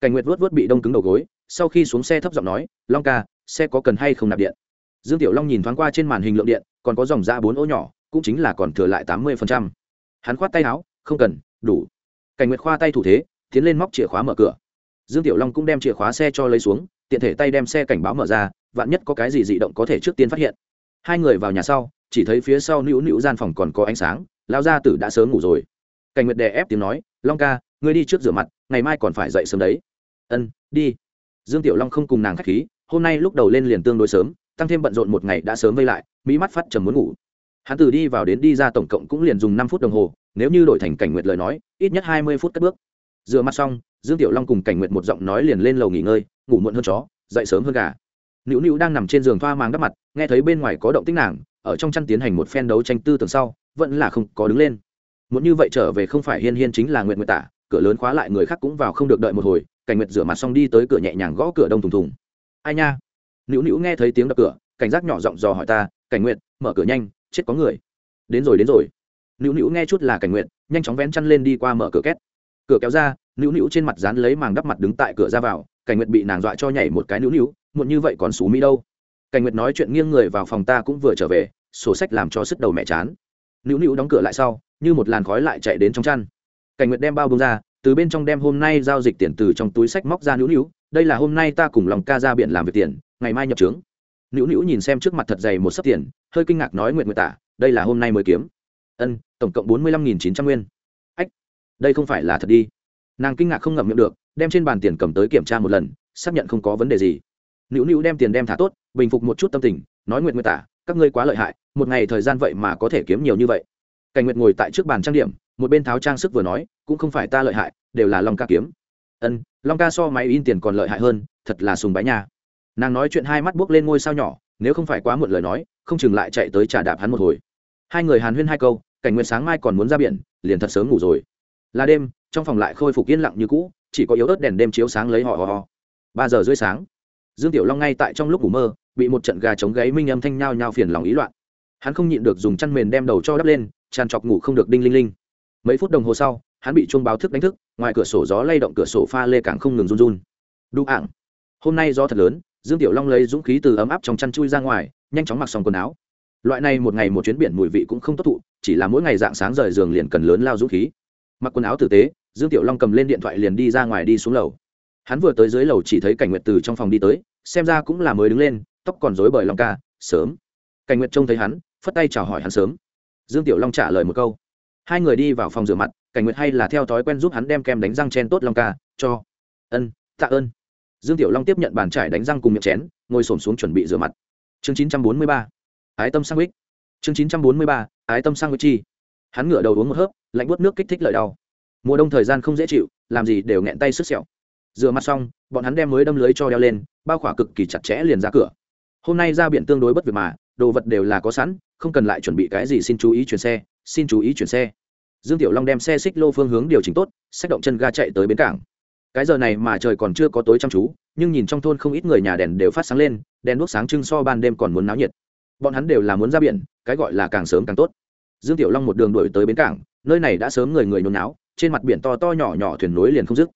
cảnh nguyệt vớt vớt bị đông cứng đầu gối, sau khi xuống xe thấp giọng nói, long ca, xe có cần hay không nạp điện? Dương tiểu long nhìn thoáng qua trên màn hình lượng điện, còn có dòng da bốn ô nhỏ, cũng chính là còn thừa lại tám mươi hắn khoát tay áo, không cần, đủ. Cảnh nguyệt khoa tay thủ thế, tiến lên móc chìa khóa mở cửa. Dương tiểu long cũng đem chìa khóa xe cho lấy xuống, tiện thể tay đem xe cảnh báo mở ra, vạn nhất có cái gì dị động có thể trước tiên phát hiện. Hai người vào nhà sau, chỉ thấy phía sau nữu nữu gian phòng còn có ánh sáng lao gia tử đã sớm ngủ rồi. Cảnh nguyệt đè ép tiếng nói, long ca, ngươi đi trước rửa mặt, ngày mai còn phải dậy sớm đấy ân, đi. Dương tiểu long không cùng nàng k h á c h khí, hôm nay lúc đầu lên liền tương đối sớm, tăng thêm bận rộn một ngày đã sớm vây lại, mỹ mắt phát trầm muốn ngủ. Hắn từ đi vào đến đi ra tổng cộng cũng liền dùng năm phút đồng hồ, nếu như đổi thành cảnh nguyệt lời nói, ít nhất hai mươi phút cất bước. Rửa mặt xong, dương tiểu long cùng cảnh nguyệt một giọng nói liền lên lầu nghỉ ngơi, ngủ muộn hơn chó, dậy sớm hơn gà. Nữu nữu đang nằm trên giường thoa màng đắp mặt, nghe thấy bên ngoài có động tích nàng, ở trong chăn tiến hành một phen đấu tranh tư tưởng sau, vẫn là không có đứng lên. Muốn như vậy trở về không phải hiên hiên chính là nguyện nguyện tả cửa lớn khóa lại người khác cũng vào không được đợi một hồi, cảnh nguyệt rửa mặt xong đi tới cửa nhẹ nhàng gõ cửa đông thùng thùng. Ai nha? Nữu nữu nghe thấy tiếng đập cửa, cảnh giác nhỏ giọng dò hỏi ta, cảnh nguyệt, mở cửa nhanh, chết có người. Đến rồi đến rồi. Nữu nữu nghe chút là cảnh nguyệt, nhanh chóng vén chăn lên đi qua mở cửa két. Cửa kéo ra, nữu nữu trên mặt dán lấy màng đắp mặt đứng tại cửa ra vào, cảnh nguyệt bị nàng dọa cho nhảy một cái nữu nữu, muộn như vậy còn xú mỹ đâu. Cảnh nguyệt nói chuyện nghiêng người vào phòng ta cũng vừa trở về, sổ sách làm cho sức đầu mẹ chán. Nữu nữu đóng cửa lại sau, như một làn khói lại chạy đến trong chăn cảnh nguyệt đem bao bông ra, từ bên trong đem hôm nay giao dịch tiền từ trong túi sách móc ra nữu nữu, đây là hôm nay ta cùng lòng ca ra biển làm việc tiền, ngày mai nhập trướng. Nữu nữu nhìn xem trước mặt thật dày một sấp tiền, hơi kinh ngạc nói nguyện nguyện tả, đây là hôm nay mới kiếm. Ân, tổng cộng bốn mươi lăm nghìn chín trăm nguyên. Ách, đây không phải là thật đi. Nàng kinh ngạc không ngậm miệng được, đem trên bàn tiền cầm tới kiểm tra một lần, xác nhận không có vấn đề gì. Nữu nữu đem tiền đem thả tốt, bình phục một chút tâm tình, nói nguyện nguyện tả, các ngươi quá lợi hại, một ngày thời gian vậy mà có thể kiếm nhiều như vậy cảnh nguyệt ngồi tại trước bàn trang điểm, một bên tháo trang sức vừa nói, cũng không phải ta lợi hại, đều là long ca kiếm. Ân, long ca so máy in tiền còn lợi hại hơn, thật là sùng bái nha. Nàng nói chuyện hai mắt buốc lên ngôi sao nhỏ, nếu không phải quá muộn lời nói, không chừng lại chạy tới trả đạp hắn một hồi. Hai người hàn huyên hai câu, cảnh nguyệt sáng mai còn muốn ra biển, liền thật sớm ngủ rồi. Là đêm, trong phòng lại khôi phục yên lặng như cũ, chỉ có yếu ớt đèn đêm chiếu sáng lấy họ ho ba giờ rưỡi sáng, dương tiểu long ngay tại trong lúc ngủ mơ, bị một trận gà chống gáy minh âm thanh nhao nhao phiền lòng ý loạn. Hắn không nhịn được dùng chăn mền đem đầu cho đắp lên tràn trọc ngủ không được đinh linh linh. Mấy phút đồng hồ sau, hắn bị chuông báo thức đánh thức, ngoài cửa sổ gió lay động, cửa sổ pha lê càng không ngừng run run. Đu ạng hôm nay gió thật lớn, dương tiểu long lấy dũng khí từ ấm áp trong chăn chui ra ngoài, nhanh chóng mặc xong quần áo. Loại này một ngày một chuyến biển mùi vị cũng không tốt thụ, chỉ là mỗi ngày dạng sáng rời giường liền cần lớn lao dũng khí. Mặc quần áo tử tế, dương tiểu long cầm lên điện thoại liền đi ra ngoài đi xuống lầu. Hắn vừa tới dưới lầu chỉ thấy cảnh nguyệt từ trong phòng đi tới, xem ra cũng là mới đứng lên, tóc còn rối bời long ca, sớm. Cảnh nguyệt trông thấy hắn, phất tay chào hỏi hắn sớm dương tiểu long trả lời một câu. Hai người đi vào phòng rửa mặt, cảnh nguyệt hay là theo thói quen giúp hắn đem kem đánh răng chen tốt long ca, cho. Ân, tạ ơn. Dương tiểu long tiếp nhận bàn trải đánh răng cùng miệng chén, ngồi s xuống chuẩn bị rửa mặt. Chương chín trăm bốn mươi ba, ái tâm sang ích chương chín trăm bốn mươi ba, ái tâm sang ích chi. Hắn ngửa đầu uống một hớp, lạnh buốt nước kích thích lợi đau. Mùa đông thời gian không dễ chịu, làm gì đều nghẹn tay sức sẹo. Rửa mặt xong, bọn hắn đem mới đâm lưới cho đeo lên, bao khỏa cực kỳ chặt chẽ liền ra cửa. Hôm nay ra biển tương đối bất việc mà, đồ vật đều là có sẵn không cần lại chuẩn bị cái gì, xin chú ý chuyển xe, xin chú ý chuyển xe. Dương tiểu long đem xe xích lô phương hướng điều chỉnh tốt, xách động chân ga chạy tới bến cảng. Cái giờ này mà trời còn chưa có tối chăm chú, nhưng nhìn trong thôn không ít người nhà đèn đều phát sáng lên, đèn đuốc sáng trưng so ban đêm còn muốn náo nhiệt. Bọn hắn đều là muốn ra biển, cái gọi là càng sớm càng tốt. Dương tiểu long một đường đuổi tới bến cảng, nơi này đã sớm người người nhốn náo, trên mặt biển to to nhỏ nhỏ thuyền nối liền không dứt.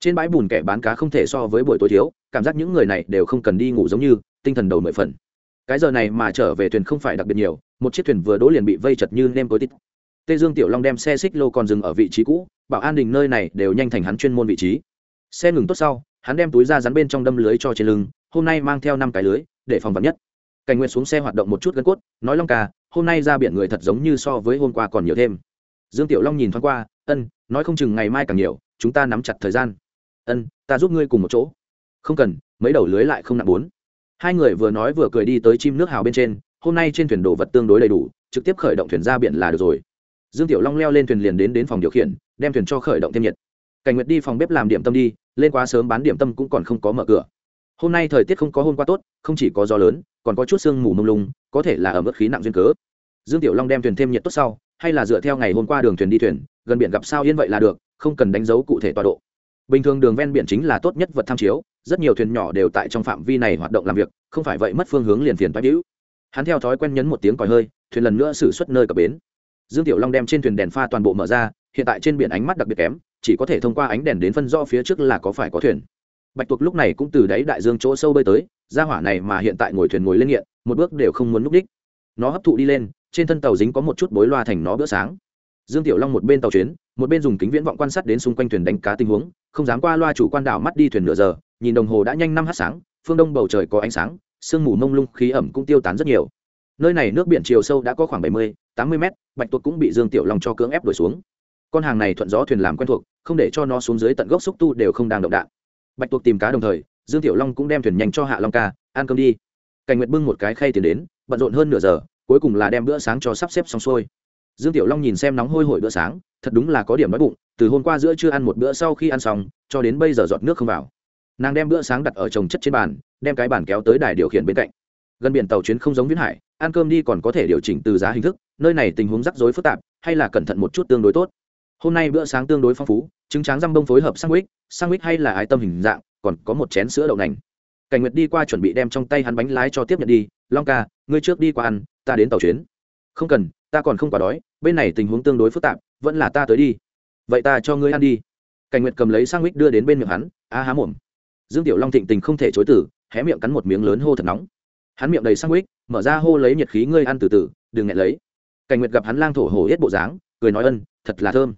Trên bãi bùn kẻ bán cá không thể so với buổi tối thiếu, cảm giác những người này đều không cần đi ngủ giống như, tinh thần đầu mười phần cái giờ này mà trở về thuyền không phải đặc biệt nhiều, một chiếc thuyền vừa đỗ liền bị vây chật như nem tối tít. Tê dương tiểu long đem xe xích lô còn dừng ở vị trí cũ, bảo an đình nơi này đều nhanh thành hắn chuyên môn vị trí. Xe ngừng tốt sau, hắn đem túi ra rắn bên trong đâm lưới cho trên lưng, hôm nay mang theo năm cái lưới, để phòng vật nhất. Cảnh nguyện xuống xe hoạt động một chút gân cốt, nói long ca, hôm nay ra biển người thật giống như so với hôm qua còn nhiều thêm. Dương tiểu long nhìn thoáng qua, ân, nói không chừng ngày mai càng nhiều, chúng ta nắm chặt thời gian. Ân, ta giúp ngươi cùng một chỗ. Không cần, mấy đầu lưới lại không nặng bốn hai người vừa nói vừa cười đi tới chim nước hào bên trên, hôm nay trên thuyền đồ vật tương đối đầy đủ, trực tiếp khởi động thuyền ra biển là được rồi. Dương tiểu long leo lên thuyền liền đến đến phòng điều khiển, đem thuyền cho khởi động thêm nhiệt. Cảnh nguyệt đi phòng bếp làm điểm tâm đi, lên quá sớm bán điểm tâm cũng còn không có mở cửa. Hôm nay thời tiết không có hôm qua tốt, không chỉ có gió lớn, còn có chút sương mù mông lung, có thể là ở mức khí nặng duyên cớ. Dương tiểu long đem thuyền thêm nhiệt tốt sau, hay là dựa theo ngày hôm qua đường thuyền đi thuyền, gần biển gặp sao yên vậy là được, không cần đánh dấu cụ thể tọa độ bình thường đường ven biển chính là tốt nhất vật tham chiếu, rất nhiều thuyền nhỏ đều tại trong phạm vi này hoạt động làm việc, không phải vậy mất phương hướng liền phiền toái bĩu hắn theo thói quen nhấn một tiếng còi hơi, thuyền lần nữa xử suất nơi cập bến. Dương tiểu long đem trên thuyền đèn pha toàn bộ mở ra, hiện tại trên biển ánh mắt đặc biệt kém, chỉ có thể thông qua ánh đèn đến phân rõ phía trước là có phải có thuyền. Bạch tuộc lúc này cũng từ đáy đại dương chỗ sâu bơi tới ra hỏa này mà hiện tại ngồi thuyền ngồi lên nghiện, một bước đều không muốn núp đích. Nó hấp thụ đi lên, trên thân tàu dính có một chút bối loa thành nó bữa sáng dương tiểu long một bên tàu chuyến, một bên dùng kính viễn vọng quan sát đến xung quanh thuyền đánh cá tình huống, không dám qua loa chủ quan đảo mắt đi thuyền nửa giờ, nhìn đồng hồ đã nhanh năm h sáng, phương đông bầu trời có ánh sáng, sương mù mông lung, khí ẩm cũng tiêu tán rất nhiều. Nơi này nước biển chiều sâu đã có khoảng bảy mươi, tám mươi mét, bạch tuộc cũng bị dương tiểu long cho cưỡng ép đuổi xuống. Con hàng này thuận gió thuyền làm quen thuộc, không để cho nó xuống dưới tận gốc xúc tu đều không đang động đạn. Bạch tuộc tìm cá đồng thời, dương tiểu long cũng đem thuyền nhanh cho hạ long ca, ăn cơm đi. Cảnh nguyệt bưng một cái khay tiền đến, bận rộn hơn nửa giờ, cuối cùng là đem bữa sáng cho sắp xếp xong xuôi dương tiểu long nhìn xem nóng hôi hổi bữa sáng, thật đúng là có điểm đói bụng, từ hôm qua giữa chưa ăn một bữa sau khi ăn xong, cho đến bây giờ giọt nước không vào. Nàng đem bữa sáng đặt ở trồng chất trên bàn, đem cái bàn kéo tới đài điều khiển bên cạnh. Gần biển tàu chuyến không giống viễn hải, ăn cơm đi còn có thể điều chỉnh từ giá hình thức, nơi này tình huống rắc rối phức tạp, hay là cẩn thận một chút tương đối tốt. Hôm nay bữa sáng tương đối phong phú, trứng tráng răm bông phối hợp sang sandwich sandwich hay là ái tâm hình dạng, còn có một chén sữa đậu nành. Cảnh nguyệt đi qua chuẩn bị đem trong tay hắn bánh lái cho tiếp nhận đi, long ca, ngươi trước đi qua ăn, ta đến tàu chuyến. Không cần, ta còn không quá đói bên này tình huống tương đối phức tạp, vẫn là ta tới đi. Vậy ta cho ngươi ăn đi. Cảnh nguyệt cầm lấy sang mít đưa đến bên miệng hắn, a há mồm. Dương tiểu long thịnh tình không thể chối tử hé miệng cắn một miếng lớn hô thật nóng. Hắn miệng đầy sang mít mở ra hô lấy nhiệt khí ngươi ăn từ từ, đừng nghẹn lấy. Cảnh nguyệt gặp hắn lang thổ hổ hết bộ dáng, cười nói ân, thật là thơm.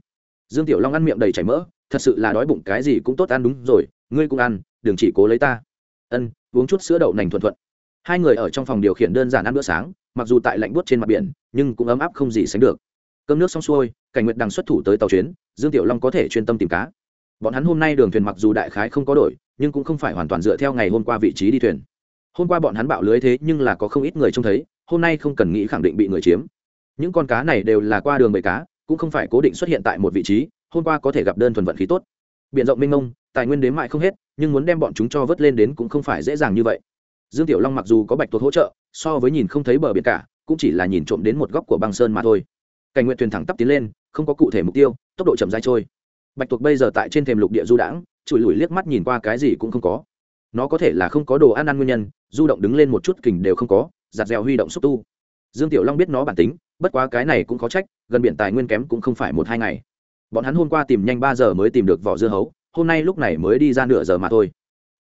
Dương tiểu long ăn miệng đầy chảy mỡ, thật sự là đói bụng cái gì cũng tốt ăn đúng rồi, ngươi cũng ăn, đừng chỉ cố lấy ta. Ân, uống chút sữa đậu nành thuận thuận. Hai người ở trong phòng điều khiển đơn giản ăn bữa sáng, mặc dù tại lạnh buốt trên mặt biển, nhưng cũng ấm áp không gì sánh được cơm nước xong xuôi, cảnh nguyệt đằng xuất thủ tới tàu chuyến, dương tiểu long có thể chuyên tâm tìm cá. Bọn hắn hôm nay đường thuyền mặc dù đại khái không có đổi, nhưng cũng không phải hoàn toàn dựa theo ngày hôm qua vị trí đi thuyền. Hôm qua bọn hắn bạo lưới thế nhưng là có không ít người trông thấy, hôm nay không cần nghĩ khẳng định bị người chiếm. Những con cá này đều là qua đường bầy cá, cũng không phải cố định xuất hiện tại một vị trí, hôm qua có thể gặp đơn thuần vận khí tốt. Biện rộng mênh mông, tài nguyên đến mại không hết, nhưng muốn đem bọn chúng cho vớt lên đến cũng không phải dễ dàng như vậy. Dương tiểu long mặc dù có bạch tuộc hỗ trợ, so với nhìn không thấy bờ biển cả, cũng chỉ là nhìn trộm đến một góc của băng sơn mà thôi cảnh nguyện thuyền thẳng tắp tiến lên, không có cụ thể mục tiêu, tốc độ chậm dai trôi. Bạch tuộc bây giờ tại trên thềm lục địa du đãng chùi lùi liếc mắt nhìn qua cái gì cũng không có. Nó có thể là không có đồ ăn ăn nguyên nhân, du động đứng lên một chút kình đều không có, giặt dẻo huy động xúc tu. Dương tiểu long biết nó bản tính, bất quá cái này cũng khó trách, gần biển tài nguyên kém cũng không phải một hai ngày. Bọn hắn hôm qua tìm nhanh ba giờ mới tìm được vỏ dưa hấu, hôm nay lúc này mới đi ra nửa giờ mà thôi.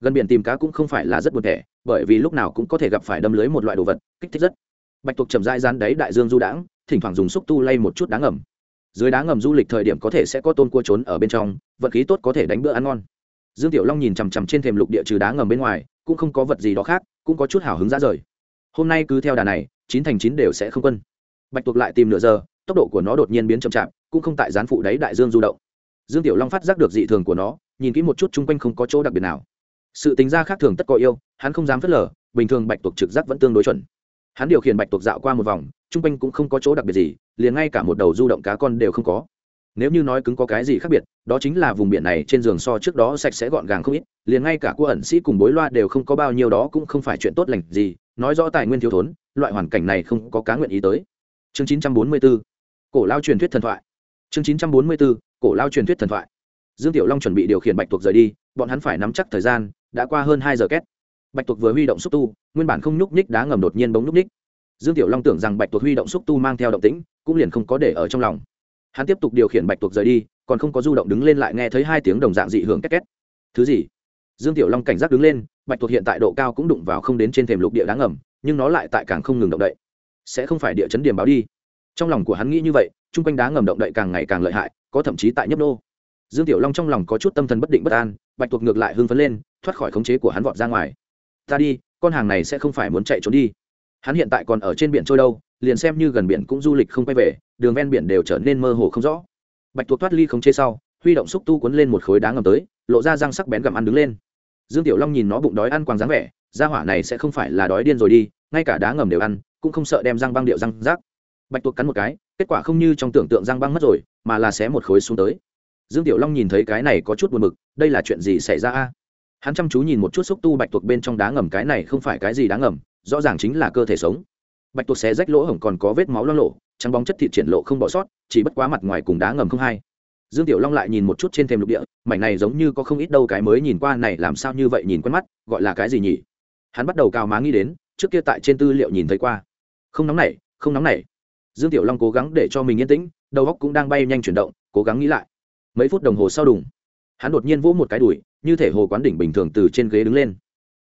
Gần biển tìm cá cũng không phải là rất buồn thẻ, bởi vì lúc nào cũng có thể gặp phải đâm lưới một loại đồ vật, kích thích rất. Bạch tuộc chậm dai rán đáy đại dương du đãng thỉnh thoảng dùng xúc tu lay một chút đá ngầm. Dưới đá ngầm du lịch thời điểm có thể sẽ có tôn cua trốn ở bên trong vật khí tốt có thể đánh bữa ăn ngon. Dương tiểu long nhìn chằm chằm trên thềm lục địa trừ đá ngầm bên ngoài, cũng không có vật gì đó khác, cũng có chút hào hứng ra rời. Hôm nay cứ theo đà này, chín thành chín đều sẽ không quân. Bạch tuộc lại tìm nửa giờ, tốc độ của nó đột nhiên biến chậm chạp, cũng không tại gián phụ đáy đại dương du động. Dương tiểu long phát giác được dị thường của nó, nhìn kỹ một chút chung quanh không có chỗ đặc biệt nào. Sự tính ra khác thường tất có yêu, hắn không dám phớt lờ, bình thường bạch tuộc trực giác vẫn tương đối chuẩn hắn điều khiển bạch tuộc dạo qua một vòng, chung quanh cũng không có chỗ đặc biệt gì, liền ngay cả một đầu du động cá con đều không có. Nếu như nói cứng có cái gì khác biệt, đó chính là vùng biển này trên giường so trước đó sạch sẽ gọn gàng không ít, liền ngay cả cua ẩn sĩ cùng bối loa đều không có bao nhiêu đó cũng không phải chuyện tốt lành gì, nói rõ tài nguyên thiếu thốn, loại hoàn cảnh này không có cá nguyện ý tới. Chương 944 cổ lao truyền thuyết thần thoại. Chương 944 cổ lao truyền thuyết thần thoại. Dương tiểu long chuẩn bị điều khiển bạch tuộc rời đi, bọn hắn phải nắm chắc thời gian, đã qua hơn hai giờ két bạch tuộc vừa huy động xúc tu, nguyên bản không nhúc nhích đá ngầm đột nhiên bóng nhúc nhích. Dương tiểu long tưởng rằng bạch tuộc huy động xúc tu mang theo động tĩnh, cũng liền không có để ở trong lòng. Hắn tiếp tục điều khiển bạch tuộc rời đi, còn không có du động đứng lên lại nghe thấy hai tiếng đồng dạng dị hưởng két két. Thứ gì? Dương tiểu long cảnh giác đứng lên, bạch tuộc hiện tại độ cao cũng đụng vào không đến trên thềm lục địa đá ngầm, nhưng nó lại tại càng không ngừng động đậy. Sẽ không phải địa chấn điểm báo đi. Trong lòng của hắn nghĩ như vậy, chung quanh đá ngầm động đậy càng ngày càng lợi hại, có thậm chí tại nhấp nô. Dương tiểu long trong lòng có chút tâm thần bất định bất an, bạch tuộc ngược lại hưng phấn lên, thoát khỏi khống chế của hắn vọt ra ngoài ta đi, con hàng này sẽ không phải muốn chạy trốn đi. Hắn hiện tại còn ở trên biển trôi đâu, liền xem như gần biển cũng du lịch không quay về, đường ven biển đều trở nên mơ hồ không rõ. Bạch tuộc thoát ly không chế sau, huy động xúc tu cuốn lên một khối đá ngầm tới, lộ ra răng sắc bén gặm ăn đứng lên. Dương tiểu long nhìn nó bụng đói ăn quàng dáng vẻ ra hỏa này sẽ không phải là đói điên rồi đi, ngay cả đá ngầm đều ăn, cũng không sợ đem răng băng điệu răng rác. Bạch tuộc cắn một cái, kết quả không như trong tưởng tượng răng băng mất rồi, mà là xé một khối xuống tới. Dương tiểu long nhìn thấy cái này có chút buồn mực đây là chuyện gì xảy ra a? Hắn chăm chú nhìn một chút xúc tu bạch tuộc bên trong đá ngầm, cái này không phải cái gì đá ngầm, rõ ràng chính là cơ thể sống. Bạch tuộc xé rách lỗ hổng còn có vết máu lo lộ trắng bóng chất thịt triển lộ không bỏ sót, chỉ bất quá mặt ngoài cùng đá ngầm không hay dương tiểu long lại nhìn một chút trên thềm lục địa, mảnh này giống như có không ít đâu cái mới nhìn qua này làm sao như vậy nhìn quen mắt, gọi là cái gì nhỉ? Hắn bắt đầu cao má nghĩ đến, trước kia tại trên tư liệu nhìn thấy qua. Không nóng nảy, không nóng nảy. Dương tiểu long cố gắng để cho mình yên tĩnh, đầu óc cũng đang bay nhanh chuyển động, cố gắng nghĩ lại. Mấy phút đồng hồ sau đùng hắn đột nhiên vỗ một cái đùi, như thể hồ quán đỉnh bình thường từ trên ghế đứng lên.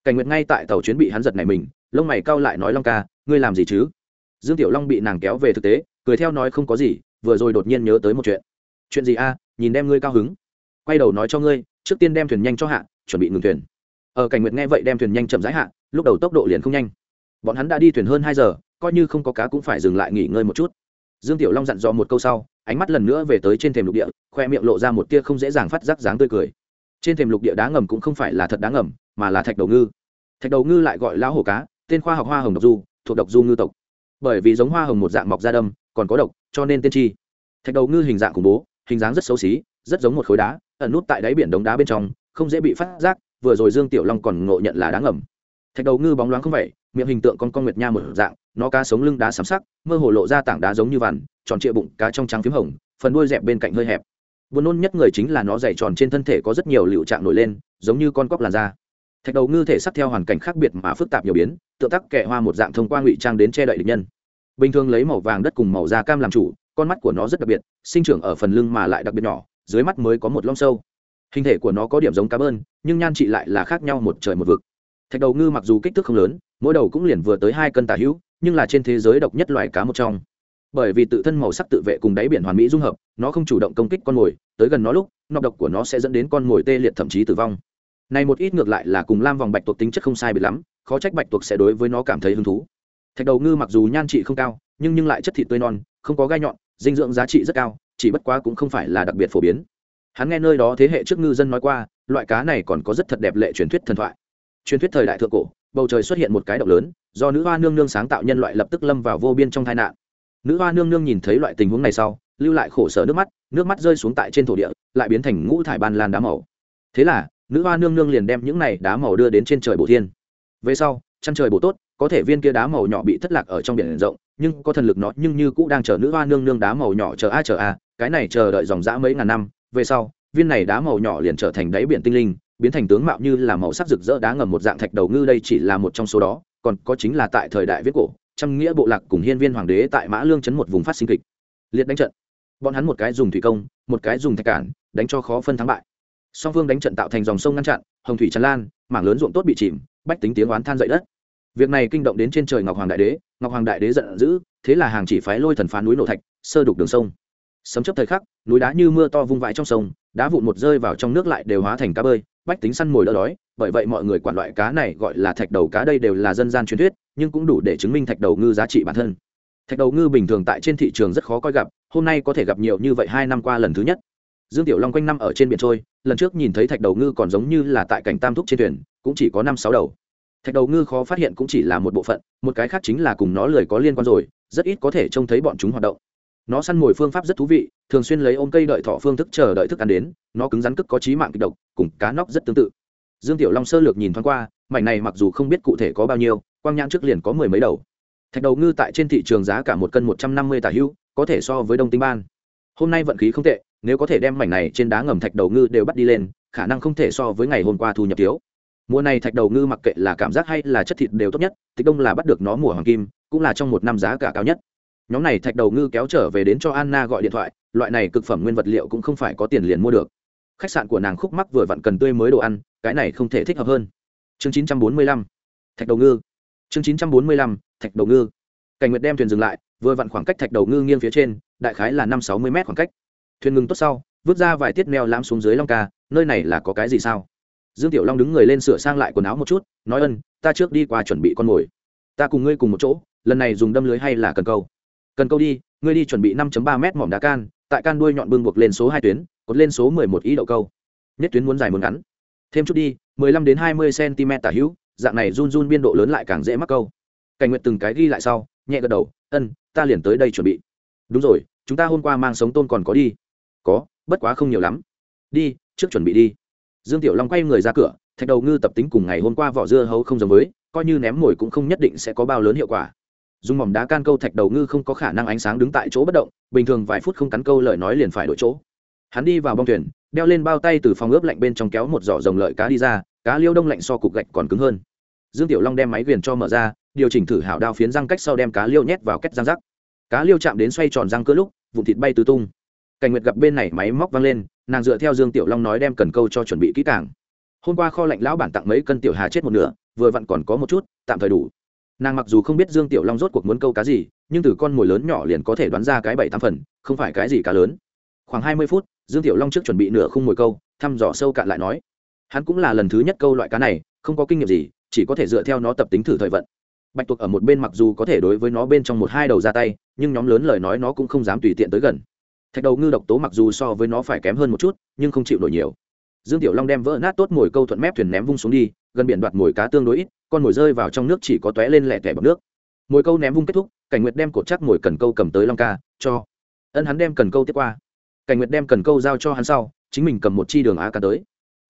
Cảnh nguyệt ngay tại tàu chuyến bị hắn giật này mình, lông mày cau lại nói long ca, ngươi làm gì chứ? Dương tiểu long bị nàng kéo về thực tế, cười theo nói không có gì, vừa rồi đột nhiên nhớ tới một chuyện. Chuyện gì a? Nhìn đem ngươi cao hứng. Quay đầu nói cho ngươi, trước tiên đem thuyền nhanh cho hạ, chuẩn bị ngừng thuyền. Ở cảnh nguyệt nghe vậy đem thuyền nhanh chậm rãi hạ, lúc đầu tốc độ liền không nhanh. Bọn hắn đã đi thuyền hơn hai giờ, coi như không có cá cũng phải dừng lại nghỉ ngơi một chút. Dương tiểu long dặn dò một câu sau ánh mắt lần nữa về tới trên thềm lục địa, khoe miệng lộ ra một tia không dễ dàng phát giác dáng tươi cười. Trên thềm lục địa đá ngầm cũng không phải là thật đá ngầm, mà là thạch đầu ngư. Thạch đầu ngư lại gọi lão hổ cá, tên khoa học hoa hồng độc du, thuộc độc du ngư tộc. Bởi vì giống hoa hồng một dạng mọc da đâm, còn có độc, cho nên tên chi. Thạch đầu ngư hình dạng khủng bố, hình dáng rất xấu xí, rất giống một khối đá, ẩn nút tại đáy biển đống đá bên trong, không dễ bị phát giác, vừa rồi dương tiểu long còn ngộ nhận là đá ngầm. Thạch đầu ngư bóng loáng không vậy miệng hình tượng con con nguyệt nha một dạng, nó cá sống lưng đá sám sắc, mơ hồ lộ ra tảng đá giống như vằn, tròn trịa bụng cá trong trắng phím hồng, phần đuôi dẹp bên cạnh hơi hẹp. Buồn nôn nhất người chính là nó dày tròn trên thân thể có rất nhiều liệu trạng nổi lên, giống như con cóc làn da. Thạch đầu ngư thể sắc theo hoàn cảnh khác biệt mà phức tạp nhiều biến tự tắc kẹ hoa một dạng thông qua ngụy trang đến che đậy địch nhân. Bình thường lấy màu vàng đất cùng màu da cam làm chủ, con mắt của nó rất đặc biệt, sinh trưởng ở phần lưng mà lại đặc biệt nhỏ, dưới mắt mới có một lông sâu. Hình thể của nó có điểm giống cá bơn, nhưng nhan trị lại là khác nhau một trời một vực. Thạch đầu ngư mặc dù kích thước không lớn mỗi đầu cũng liền vừa tới hai cân tà hữu, nhưng là trên thế giới độc nhất loài cá một trong. Bởi vì tự thân màu sắc tự vệ cùng đáy biển hoàn mỹ dung hợp, nó không chủ động công kích con mồi, tới gần nó lúc, nọc độc của nó sẽ dẫn đến con mồi tê liệt thậm chí tử vong. Này một ít ngược lại là cùng lam vòng bạch tuộc tính chất không sai biệt lắm, khó trách bạch tuộc sẽ đối với nó cảm thấy hứng thú. Thạch đầu ngư mặc dù nhan trị không cao, nhưng nhưng lại chất thịt tươi non, không có gai nhọn, dinh dưỡng giá trị rất cao, chỉ bất quá cũng không phải là đặc biệt phổ biến. Hắn nghe nơi đó thế hệ trước ngư dân nói qua, loại cá này còn có rất thật đẹp lệ truyền thuyết thần thoại. Truyền thuyết thời đại thượng cổ bầu trời xuất hiện một cái động lớn, do nữ hoa nương nương sáng tạo nhân loại lập tức lâm vào vô biên trong tai nạn. Nữ hoa nương nương nhìn thấy loại tình huống này sau, lưu lại khổ sở nước mắt nước mắt rơi xuống tại trên thổ địa, lại biến thành ngũ thải ban lan đá màu. Thế là, nữ hoa nương nương liền đem những này đá màu đưa đến trên trời bổ thiên. Về sau, chăn trời bổ tốt, có thể viên kia đá màu nhỏ bị thất lạc ở trong biển rộng, nhưng có thần lực nó nhưng như cũ đang chờ nữ hoa nương nương đá màu nhỏ chờ a chờ a, cái này chờ đợi dòng dã mấy ngàn năm, về sau, viên này đá màu nhỏ liền trở thành đáy biển tinh linh biến thành tướng mạo như là màu sắc rực rỡ đá ngầm một dạng thạch đầu ngư đây chỉ là một trong số đó, còn có chính là tại thời đại viết cổ, trăm nghĩa bộ lạc cùng hiên viên hoàng đế tại mã lương chấn một vùng phát sinh kịch. Liệt đánh trận. Bọn hắn một cái dùng thủy công, một cái dùng thạch cản, đánh cho khó phân thắng bại. Song phương đánh trận tạo thành dòng sông ngăn chặn, hồng thủy tràn lan, mảng lớn ruộng tốt bị chìm, bách tính tiếng oán than dậy đất. Việc này kinh động đến trên trời ngọc hoàng đại đế, ngọc hoàng đại đế giận dữ, thế là hàng chỉ phái lôi thần phá núi nổ thạch, sơ đục đường sông. Sấm chấp thời khắc, núi đá như mưa to vung vãi trong sông, đá vụn một rơi vào trong nước lại đều hóa thành cá bơi bách tính săn mồi đỡ đói, bởi vậy mọi người quản loại cá này gọi là thạch đầu cá đây đều là dân gian truyền thuyết, nhưng cũng đủ để chứng minh thạch đầu ngư giá trị bản thân. Thạch đầu ngư bình thường tại trên thị trường rất khó coi gặp, hôm nay có thể gặp nhiều như vậy hai năm qua lần thứ nhất. Dương tiểu long quanh năm ở trên biển trôi, lần trước nhìn thấy thạch đầu ngư còn giống như là tại cảnh tam thúc trên thuyền, cũng chỉ có năm sáu đầu. Thạch đầu ngư khó phát hiện cũng chỉ là một bộ phận, một cái khác chính là cùng nó lười có liên quan rồi, rất ít có thể trông thấy bọn chúng hoạt động nó săn mồi phương pháp rất thú vị, thường xuyên lấy ôm cây đợi thọ phương thức chờ đợi thức ăn đến, nó cứng rắn cức có trí mạng kịch độc, cùng cá nóc rất tương tự. Dương tiểu long sơ lược nhìn thoáng qua, mảnh này mặc dù không biết cụ thể có bao nhiêu, quang nhãn trước liền có mười mấy đầu. Thạch đầu ngư tại trên thị trường giá cả một cân một trăm năm mươi tà hữu có thể so với đông tinh ban. Hôm nay vận khí không tệ, nếu có thể đem mảnh này trên đá ngầm thạch đầu ngư đều bắt đi lên, khả năng không thể so với ngày hôm qua thu nhập thiếu. Mùa này thạch đầu ngư mặc kệ là cảm giác hay là chất thịt đều tốt nhất, tịch đông là bắt được nó mùa hoàng kim, cũng là trong một năm giá cả cao nhất nhóm này thạch đầu ngư kéo trở về đến cho anna gọi điện thoại loại này cực phẩm nguyên vật liệu cũng không phải có tiền liền mua được. Khách sạn của nàng khúc mắc vừa vặn cần tươi mới đồ ăn cái này không thể thích hợp hơn. Chương 945, thạch đầu ngư. Chương 945, thạch đầu ngư. Cảnh nguyệt đem thuyền dừng lại vừa vặn khoảng cách thạch đầu ngư nghiêng phía trên đại khái là năm sáu mươi mét khoảng cách. Thuyền ngừng tốt sau vứt ra vài tiết neo lãm xuống dưới long ca nơi này là có cái gì sao? Dương tiểu long đứng người lên sửa sang lại quần áo một chút nói ân ta trước đi qua chuẩn bị con mồi. Ta cùng ngươi cùng một chỗ lần này dùng đâm lưới hay là cần câu? Cần câu đi, ngươi đi chuẩn bị năm ba m mỏm đá can, tại can đuôi nhọn bưng buộc lên số hai tuyến, cột lên số mười một ý đậu câu. Nhất tuyến muốn dài muốn ngắn. Thêm chút đi, mười lăm đến hai mươi cm tả hữu, dạng này run run biên độ lớn lại càng dễ mắc câu. Cảnh nguyện từng cái ghi lại sau, nhẹ gật đầu, ân, ta liền tới đây chuẩn bị. Đúng rồi, chúng ta hôm qua mang sống tôn còn có đi. Có, bất quá không nhiều lắm. Đi, trước chuẩn bị đi. Dương tiểu long quay người ra cửa, thạch đầu ngư tập tính cùng ngày hôm qua vỏ dưa hấu không giống với, coi như ném mồi cũng không nhất định sẽ có bao lớn hiệu quả dùng mỏm đá can câu thạch đầu ngư không có khả năng ánh sáng đứng tại chỗ bất động, bình thường vài phút không cắn câu lời nói liền phải đổi chỗ. Hắn đi vào bong thuyền, đeo lên bao tay từ phòng ướp lạnh bên trong kéo một giỏ rồng lợi cá đi ra, cá liêu đông lạnh so cục gạch còn cứng hơn. Dương tiểu long đem máy viền cho mở ra, điều chỉnh thử hảo đao phiến răng cách sau đem cá liêu nhét vào cách răng rắc. Cá liêu chạm đến xoay tròn răng cỡ lúc vụ thịt bay tứ tung. Cảnh nguyệt gặp bên này máy móc văng lên, nàng dựa theo dương tiểu long nói đem cần câu cho chuẩn bị kỹ càng. Hôm qua kho lạnh lão bản tặng mấy cân tiểu hà chết một nửa, vừa vặn còn có một chút, tạm thời đủ nàng mặc dù không biết dương tiểu long rốt cuộc muốn câu cá gì, nhưng từ con mồi lớn nhỏ liền có thể đoán ra cái bảy tám phần, không phải cái gì cá lớn. Khoảng hai mươi phút, dương tiểu long trước chuẩn bị nửa khung mồi câu, thăm dò sâu cạn lại nói, hắn cũng là lần thứ nhất câu loại cá này, không có kinh nghiệm gì, chỉ có thể dựa theo nó tập tính thử thời vận. Bạch tuộc ở một bên mặc dù có thể đối với nó bên trong một hai đầu ra tay, nhưng nhóm lớn lời nói nó cũng không dám tùy tiện tới gần. Thạch đầu ngư độc tố mặc dù so với nó phải kém hơn một chút, nhưng không chịu nổi nhiều. Dương tiểu long đem vỡ nát tốt mồi câu thuận mép thuyền ném vung xuống đi, gần biển đoạt mồi cá tương đối ít con mồi rơi vào trong nước chỉ có tóe lên lẻ tẻ bọc nước. Mồi câu ném vung kết thúc, cảnh nguyệt đem cột chắc mồi cần câu cầm tới long ca, cho. Ân hắn đem cần câu tiếp qua. Cảnh nguyệt đem cần câu giao cho hắn sau, chính mình cầm một chi đường á cá tới.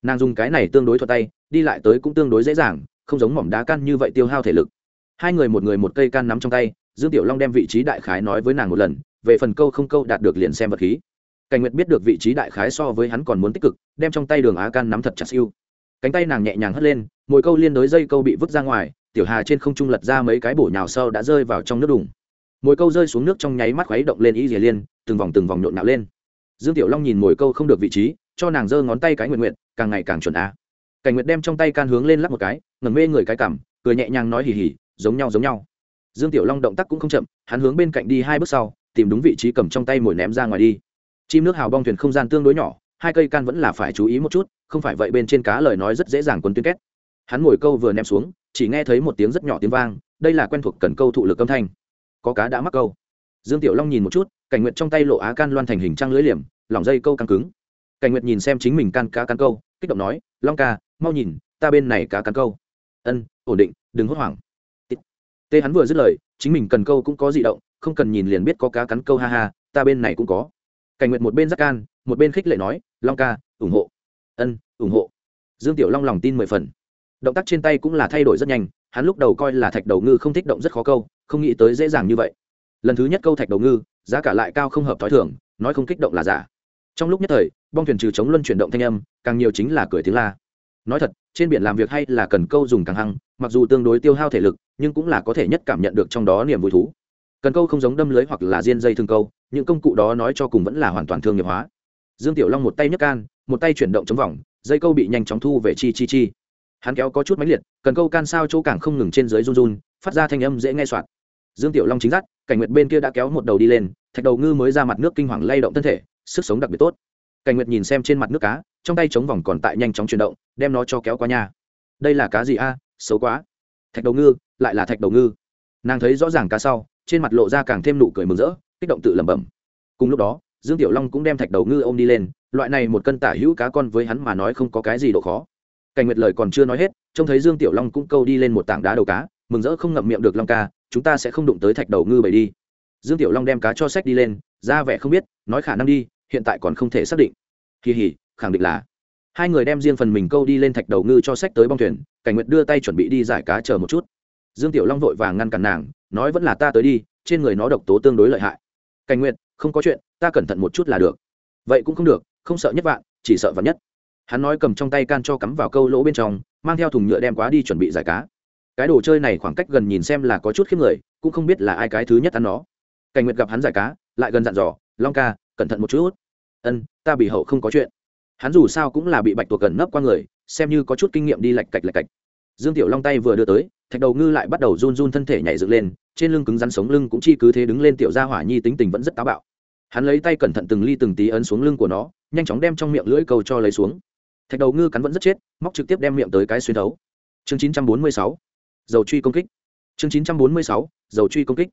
Nàng dùng cái này tương đối thuận tay, đi lại tới cũng tương đối dễ dàng, không giống mỏm đá căn như vậy tiêu hao thể lực. Hai người một người một cây can nắm trong tay, dương tiểu long đem vị trí đại khái nói với nàng một lần, về phần câu không câu đạt được liền xem vật khí. Cảnh nguyệt biết được vị trí đại khái so với hắn còn muốn tích cực, đem trong tay đường á can nắm thật chặt siêu. Cánh tay nàng nhẹ nhàng hất lên mồi câu liên đối dây câu bị vứt ra ngoài, tiểu hà trên không trung lật ra mấy cái bổ nhào sâu đã rơi vào trong nước đùng. Mồi câu rơi xuống nước trong nháy mắt khuấy động lên ý dìa liên, từng vòng từng vòng nhộn nạo lên. Dương tiểu long nhìn mồi câu không được vị trí, cho nàng giơ ngón tay cái nguyện nguyện, càng ngày càng chuẩn á cảnh nguyệt đem trong tay can hướng lên lắp một cái, ngẩng mê người cái cảm cười nhẹ nhàng nói hì hì, giống nhau giống nhau. Dương tiểu long động tác cũng không chậm, hắn hướng bên cạnh đi hai bước sau, tìm đúng vị trí cầm trong tay mồi ném ra ngoài đi. Chim nước hào bong thuyền không gian tương đối nhỏ, hai cây can vẫn là phải chú ý một chút, không phải vậy bên trên cá lời nói rất dễ dàng quấn tuyến két hắn ngồi câu vừa ném xuống, chỉ nghe thấy một tiếng rất nhỏ tiếng vang, đây là quen thuộc cần câu thụ lực âm thanh. Có cá đã mắc câu. Dương tiểu long nhìn một chút, cảnh nguyệt trong tay lộ á can loan thành hình trăng lưới liềm lỏng dây câu căng cứng. Cảnh nguyệt nhìn xem chính mình can cá cắn câu, kích động nói, long ca, mau nhìn, ta bên này cá cắn câu. Ân, ổn định, đừng hốt hoảng. Tê hắn vừa dứt lời, chính mình cần câu cũng có di động, không cần nhìn liền biết có cá cắn câu ha ha, ta bên này cũng có. Cảnh nguyệt một bên giác can, một bên khích lệ nói, long ca, ủng hộ. Ân, ủng hộ. Dương tiểu long lòng tin mười phần động tác trên tay cũng là thay đổi rất nhanh, hắn lúc đầu coi là thạch đầu ngư không thích động rất khó câu, không nghĩ tới dễ dàng như vậy. Lần thứ nhất câu thạch đầu ngư, giá cả lại cao không hợp t h ó i thường, nói không kích động là giả. Trong lúc nhất thời, bong thuyền trừ chống luân chuyển động thanh âm, càng nhiều chính là cười tiếng la. Nói thật, trên biển làm việc hay là cần câu dùng càng hăng, mặc dù tương đối tiêu hao thể lực, nhưng cũng là có thể nhất cảm nhận được trong đó niềm vui thú. Cần câu không giống đâm lưới hoặc là diên dây thương câu, những công cụ đó nói cho cùng vẫn là hoàn toàn thương nghiệp hóa. Dương tiểu long một tay nhấc can, một tay chuyển động chống vòng, dây câu bị nhanh chóng thu về chi chi chi hắn kéo có chút máy liệt, cần câu can sao chỗ càng không ngừng trên dưới run run, phát ra thanh âm dễ nghe soạn dương tiểu long chính giác, cảnh nguyệt bên kia đã kéo một đầu đi lên, thạch đầu ngư mới ra mặt nước kinh hoàng lay động thân thể, sức sống đặc biệt tốt. Cảnh nguyệt nhìn xem trên mặt nước cá, trong tay chống vòng còn tại nhanh chóng chuyển động, đem nó cho kéo qua nhà. Đây là cá gì a? Xấu quá. Thạch đầu ngư, lại là thạch đầu ngư. Nàng thấy rõ ràng cá sau, trên mặt lộ ra càng thêm nụ cười mừng rỡ, kích động tự lẩm bẩm. Cùng lúc đó, dương tiểu long cũng đem thạch đầu ngư ôm đi lên, loại này một cân tả hữu cá con với hắn mà nói không có cái gì độ khó cảnh nguyệt lời còn chưa nói hết, trông thấy dương tiểu long cũng câu đi lên một tảng đá đầu cá, mừng rỡ không ngậm miệng được long ca, chúng ta sẽ không đụng tới thạch đầu ngư bầy đi. Dương tiểu long đem cá cho sách đi lên, ra vẻ không biết, nói khả năng đi, hiện tại còn không thể xác định. Kỳ hỉ, khẳng định là. Hai người đem riêng phần mình câu đi lên thạch đầu ngư cho sách tới bong thuyền, cảnh nguyệt đưa tay chuẩn bị đi giải cá chờ một chút. Dương tiểu long vội vàng ngăn cản nàng, nói vẫn là ta tới đi, trên người nó độc tố tương đối lợi hại. Cảnh nguyệt, không có chuyện, ta cẩn thận một chút là được. Vậy cũng không được, không sợ nhất vạn, chỉ sợ vạn nhất hắn nói cầm trong tay can cho cắm vào câu lỗ bên trong, mang theo thùng nhựa đem quá đi chuẩn bị giải cá. Cái đồ chơi này khoảng cách gần nhìn xem là có chút khiếp người, cũng không biết là ai cái thứ nhất ăn nó. Cảnh nguyệt gặp hắn giải cá, lại gần dặn dò, long ca, cẩn thận một chút. Ân, ta bị hậu không có chuyện. Hắn dù sao cũng là bị bạch tuộc gần nấp qua người, xem như có chút kinh nghiệm đi lạch cạch lạch cạch. Dương tiểu long tay vừa đưa tới, thạch đầu ngư lại bắt đầu run run thân thể nhảy dựng lên, trên lưng cứng rắn sống lưng cũng chi cứ thế đứng lên tiểu gia hỏa nhi tính tình vẫn rất táo bạo. Hắn lấy tay cẩn thận từng ly từng tí ấn xuống lưng của nó, nhanh chóng đem trong miệng lưỡi cầu cho lấy xuống thạch đầu ngư cắn vẫn rất chết, móc trực tiếp đem miệng tới cái xuyên thấu. Chương 946 dầu truy công kích. Chương 946 dầu truy công kích.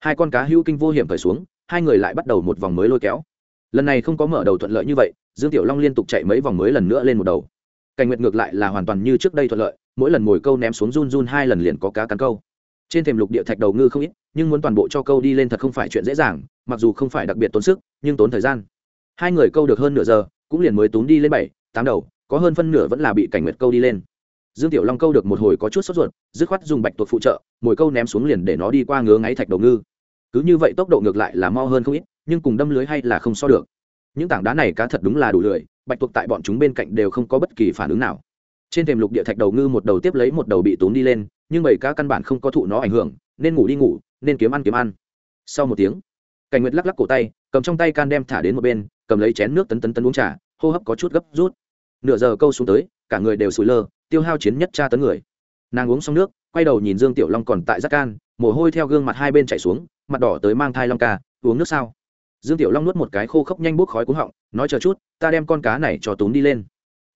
Hai con cá hữu kinh vô hiểm khởi xuống, hai người lại bắt đầu một vòng mới lôi kéo. Lần này không có mở đầu thuận lợi như vậy, dương tiểu long liên tục chạy mấy vòng mới lần nữa lên một đầu. Cảnh nguyệt ngược lại là hoàn toàn như trước đây thuận lợi, mỗi lần mồi câu ném xuống run run hai lần liền có cá cắn câu. Trên thềm lục địa thạch đầu ngư không ít, nhưng muốn toàn bộ cho câu đi lên thật không phải chuyện dễ dàng, mặc dù không phải đặc biệt tốn sức, nhưng tốn thời gian. Hai người câu được hơn nửa giờ, cũng liền mới tốn đi lên bảy, tám đầu có hơn phân nửa vẫn là bị cảnh nguyệt câu đi lên. Dương tiểu long câu được một hồi có chút sốt ruột, dứt khoát dùng bạch tuộc phụ trợ mồi câu ném xuống liền để nó đi qua ngứa ngáy thạch đầu ngư. Cứ như vậy tốc độ ngược lại là mau hơn không ít, nhưng cùng đâm lưới hay là không so được. Những tảng đá này cá thật đúng là đủ lười, bạch tuộc tại bọn chúng bên cạnh đều không có bất kỳ phản ứng nào. Trên thềm lục địa thạch đầu ngư một đầu tiếp lấy một đầu bị tốn đi lên, nhưng bảy cá căn bản không có thụ nó ảnh hưởng, nên ngủ đi ngủ, nên kiếm ăn kiếm ăn. Sau một tiếng, cảnh nguyệt lắc lắc cổ tay, cầm trong tay can đem thả đến một bên, cầm lấy chén nước tấn tấn tấn uống trà, hô hấp có chút gấp rút nửa giờ câu xuống tới, cả người đều sủi lơ, tiêu hao chiến nhất tra tấn người. Nàng uống xong nước, quay đầu nhìn dương tiểu long còn tại giác can, mồ hôi theo gương mặt hai bên chảy xuống, mặt đỏ tới mang thai long ca, uống nước sao? Dương tiểu long nuốt một cái khô khốc nhanh bốc khói cuống họng, nói, chờ chút, ta đem con cá này cho túm đi lên.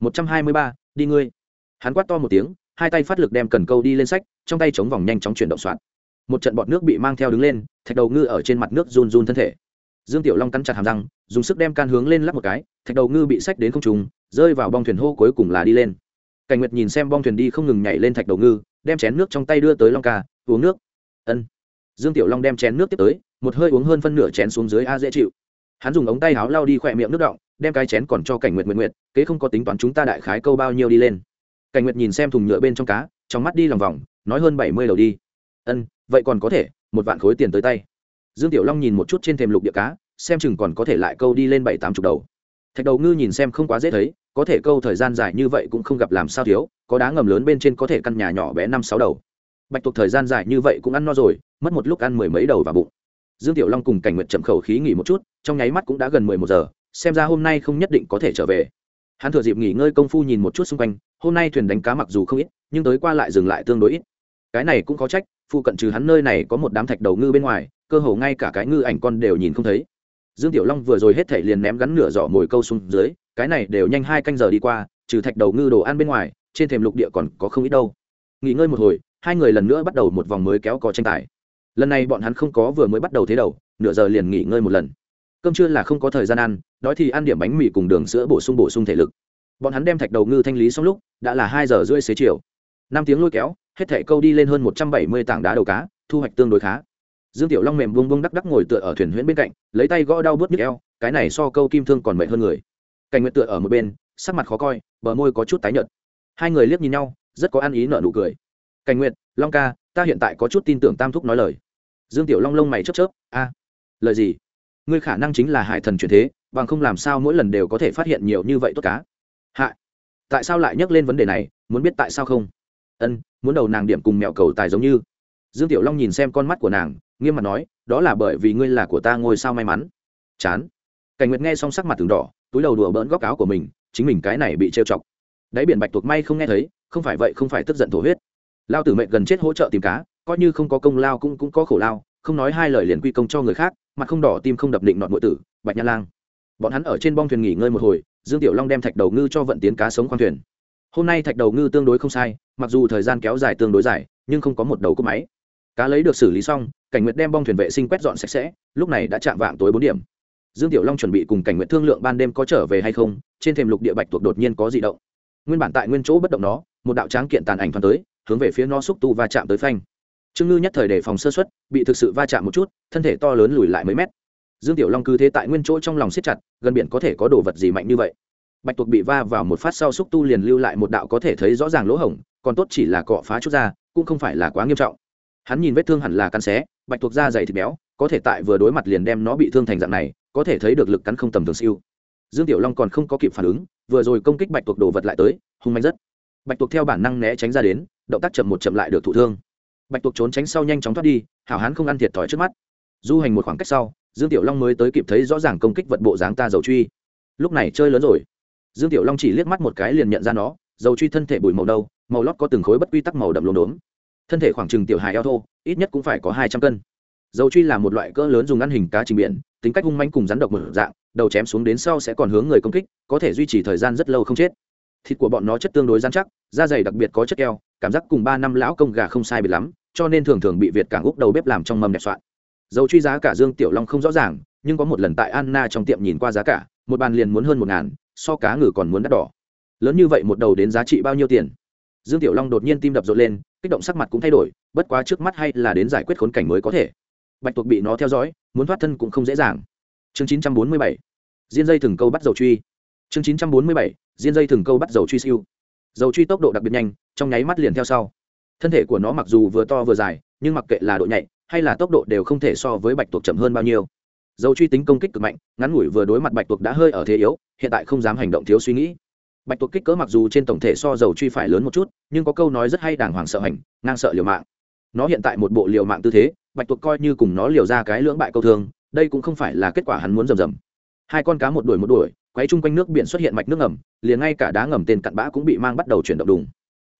Một trăm hai mươi ba, đi ngươi. Hắn quát to một tiếng, hai tay phát lực đem cần câu đi lên sách, trong tay chống vòng nhanh chóng chuyển động soạn một trận bọt nước bị mang theo đứng lên, thạch đầu ngư ở trên mặt nước run run thân thể. Dương tiểu long cắn chặt hàm răng, dùng sức đem can hướng lên lắp một cái, thạch đầu ngư bị sách đến không trùng rơi vào bong thuyền hô cuối cùng là đi lên. Cảnh nguyệt nhìn xem bong thuyền đi không ngừng nhảy lên thạch đầu ngư, đem chén nước trong tay đưa tới long ca, uống nước. Ân. Dương tiểu long đem chén nước tiếp tới, một hơi uống hơn phân nửa chén xuống dưới a dễ chịu. Hắn dùng ống tay áo lau đi khỏe miệng nước động đem cái chén còn cho cảnh nguyệt nguyệt nguyệt, kế không có tính toán chúng ta đại khái câu bao nhiêu đi lên. Cảnh nguyệt nhìn xem thùng nhựa bên trong cá, trong mắt đi lòng vòng, nói hơn bảy mươi đầu đi. Ân, vậy còn có thể, một vạn khối tiền tới tay. Dương tiểu long nhìn một chút trên thềm lục địa cá, xem chừng còn có thể lại câu đi lên bảy tám chục đầu thạch đầu ngư nhìn xem không quá dễ thấy, có thể câu thời gian dài như vậy cũng không gặp làm sao thiếu, có đá ngầm lớn bên trên có thể căn nhà nhỏ bé năm sáu đầu. Bạch tuộc thời gian dài như vậy cũng ăn no rồi, mất một lúc ăn mười mấy đầu vào bụng. Dương tiểu long cùng cảnh nguyệt chậm khẩu khí nghỉ một chút, trong nháy mắt cũng đã gần mười một giờ, xem ra hôm nay không nhất định có thể trở về. Hắn thừa dịp nghỉ ngơi công phu nhìn một chút xung quanh, hôm nay thuyền đánh cá mặc dù không ít, nhưng tới qua lại dừng lại tương đối ít. Cái này cũng có trách, phụ cận trừ hắn nơi này có một đám thạch đầu ngư bên ngoài, cơ hồ ngay cả cái ngư ảnh con đều nhìn không thấy dương tiểu long vừa rồi hết thể liền ném gắn nửa giỏ mồi câu xuống dưới, cái này đều nhanh hai canh giờ đi qua, trừ thạch đầu ngư đồ ăn bên ngoài, trên thềm lục địa còn có không ít đâu. Nghỉ ngơi một hồi, hai người lần nữa bắt đầu một vòng mới kéo cò tranh tài. Lần này bọn hắn không có vừa mới bắt đầu thế đầu, nửa giờ liền nghỉ ngơi một lần. Cơm trưa là không có thời gian ăn, đói thì ăn điểm bánh mì cùng đường sữa bổ sung bổ sung thể lực. Bọn hắn đem thạch đầu ngư thanh lý xong lúc, đã là hai giờ rưỡi xế chiều. Năm tiếng lôi kéo, hết thẻ câu đi lên hơn một trăm bảy mươi tảng đá đầu cá, thu hoạch tương đối khá dương tiểu long mềm bông bông đắc đắc ngồi tựa ở thuyền huyễn bên cạnh, lấy tay gõ đau bớt nhức eo, cái này so câu kim thương còn mệt hơn người. Cảnh nguyện tựa ở một bên, sắc mặt khó coi, bờ môi có chút tái nhợt. Hai người liếc nhìn nhau, rất có ăn ý nợ nụ cười. Cảnh nguyện long ca, ta hiện tại có chút tin tưởng tam thúc nói lời. Dương tiểu long lông mày chớp chớp, a, lời gì? Ngươi khả năng chính là hải thần truyền thế, bằng không làm sao mỗi lần đều có thể phát hiện nhiều như vậy tốt cá? Hạ, tại sao lại nhắc lên vấn đề này, muốn biết tại sao không? Ân, muốn đầu nàng điểm cùng mẹo cầu tài giống như dương tiểu long nhìn xem con mắt của nàng, nghiêm mặt nói, đó là bởi vì ngươi là của ta ngôi sao may mắn. Chán. Cảnh nguyệt nghe xong sắc mặt từng đỏ, túi đầu đùa bỡn góc áo của mình, chính mình cái này bị trêu chọc. Đáy biển bạch tuộc may không nghe thấy, không phải vậy không phải tức giận thổ huyết. Lao tử mệnh gần chết hỗ trợ tìm cá, coi như không có công lao cũng cũng có khổ lao, không nói hai lời liền quy công cho người khác, mặt không đỏ tim không đập định nọt nội tử, bạch nha lang. Bọn hắn ở trên bong thuyền nghỉ ngơi một hồi, dương tiểu long đem thạch đầu ngư cho vận tiến cá sống khoang thuyền. Hôm nay thạch đầu ngư tương đối không sai, mặc dù thời gian kéo dài tương đối dài, nhưng không có một đầu cúp máy cá lấy được xử lý xong, cảnh nguyệt đem bong thuyền vệ sinh quét dọn sạch sẽ, lúc này đã chạm vạng tối bốn điểm. Dương tiểu long chuẩn bị cùng cảnh nguyệt thương lượng ban đêm có trở về hay không, trên thềm lục địa bạch tuộc đột nhiên có di động. Nguyên bản tại nguyên chỗ bất động nó, một đạo tráng kiện tàn ảnh thoáng tới, hướng về phía nó xúc tu va chạm tới phanh. Trương ngư nhất thời đề phòng sơ xuất bị thực sự va chạm một chút, thân thể to lớn lùi lại mấy mét. Dương tiểu long cứ thế tại nguyên chỗ trong lòng siết chặt, gần biển có thể có đồ vật gì mạnh như vậy. Bạch tuộc bị va vào một phát sau xúc tu liền lưu lại một đạo có thể thấy rõ ràng lỗ hổng, còn tốt chỉ là cọ phá chút ra, cũng không phải là quá nghiêm trọng hắn nhìn vết thương hẳn là cắn xé, bạch tuộc da dày thịt béo, có thể tại vừa đối mặt liền đem nó bị thương thành dạng này, có thể thấy được lực cắn không tầm thường siêu. Dương tiểu long còn không có kịp phản ứng, vừa rồi công kích bạch tuộc đồ vật lại tới, hung manh rất. Bạch tuộc theo bản năng né tránh ra đến, động tác chậm một chậm lại được thụ thương. Bạch tuộc trốn tránh sau nhanh chóng thoát đi, hảo hán không ăn thiệt thòi trước mắt. Du hành một khoảng cách sau, dương tiểu long mới tới kịp thấy rõ ràng công kích vật bộ dáng ta dầu truy. Lúc này chơi lớn rồi. Dương tiểu long chỉ liếc mắt một cái liền nhận ra nó, dầu truy thân thể bụi màu đâu, màu lót có từng khối bất quy tắc màu đậm lốm đốm thân thể khoảng chừng tiểu hài eo thô, ít nhất cũng phải có hai trăm cân. Dầu truy là một loại cỡ lớn dùng ăn hình cá trình biển, tính cách hung manh cùng rắn độc mở dạng, đầu chém xuống đến sau sẽ còn hướng người công kích, có thể duy trì thời gian rất lâu không chết. Thịt của bọn nó chất tương đối rắn chắc, da dày đặc biệt có chất keo, cảm giác cùng ba năm lão công gà không sai biệt lắm, cho nên thường thường bị việt cảng úc đầu bếp làm trong mâm đẹp soạn. Dầu truy giá cả dương tiểu long không rõ ràng, nhưng có một lần tại anna trong tiệm nhìn qua giá cả, một bàn liền muốn hơn một ngàn, so cá ngừ còn muốn đắt đỏ. Lớn như vậy một đầu đến giá trị bao nhiêu tiền? Dương tiểu long đột nhiên tim đập rộn lên kích động sắc mặt cũng thay đổi, bất quá trước mắt hay là đến giải quyết khốn cảnh mới có thể. Bạch tuộc bị nó theo dõi, muốn thoát thân cũng không dễ dàng. Chương 947. diên dây thừng câu bắt dầu truy. Chương 947. diên dây thừng câu bắt dầu truy siêu. Dầu truy tốc độ đặc biệt nhanh, trong nháy mắt liền theo sau. Thân thể của nó mặc dù vừa to vừa dài, nhưng mặc kệ là độ nhạy, hay là tốc độ đều không thể so với bạch tuộc chậm hơn bao nhiêu. Dầu truy tính công kích cực mạnh, ngắn ngủi vừa đối mặt bạch tuộc đã hơi ở thế yếu, hiện tại không dám hành động thiếu suy nghĩ bạch tuộc kích cỡ mặc dù trên tổng thể so dầu truy phải lớn một chút, nhưng có câu nói rất hay đàng hoàng sợ hành, ngang sợ liều mạng. Nó hiện tại một bộ liều mạng tư thế, bạch tuộc coi như cùng nó liều ra cái lưỡng bại câu thương, đây cũng không phải là kết quả hắn muốn rầm rầm. Hai con cá một đuổi một đuổi quấy chung quanh nước biển xuất hiện mạch nước ngầm, liền ngay cả đá ngầm tên cặn bã cũng bị mang bắt đầu chuyển động đùng.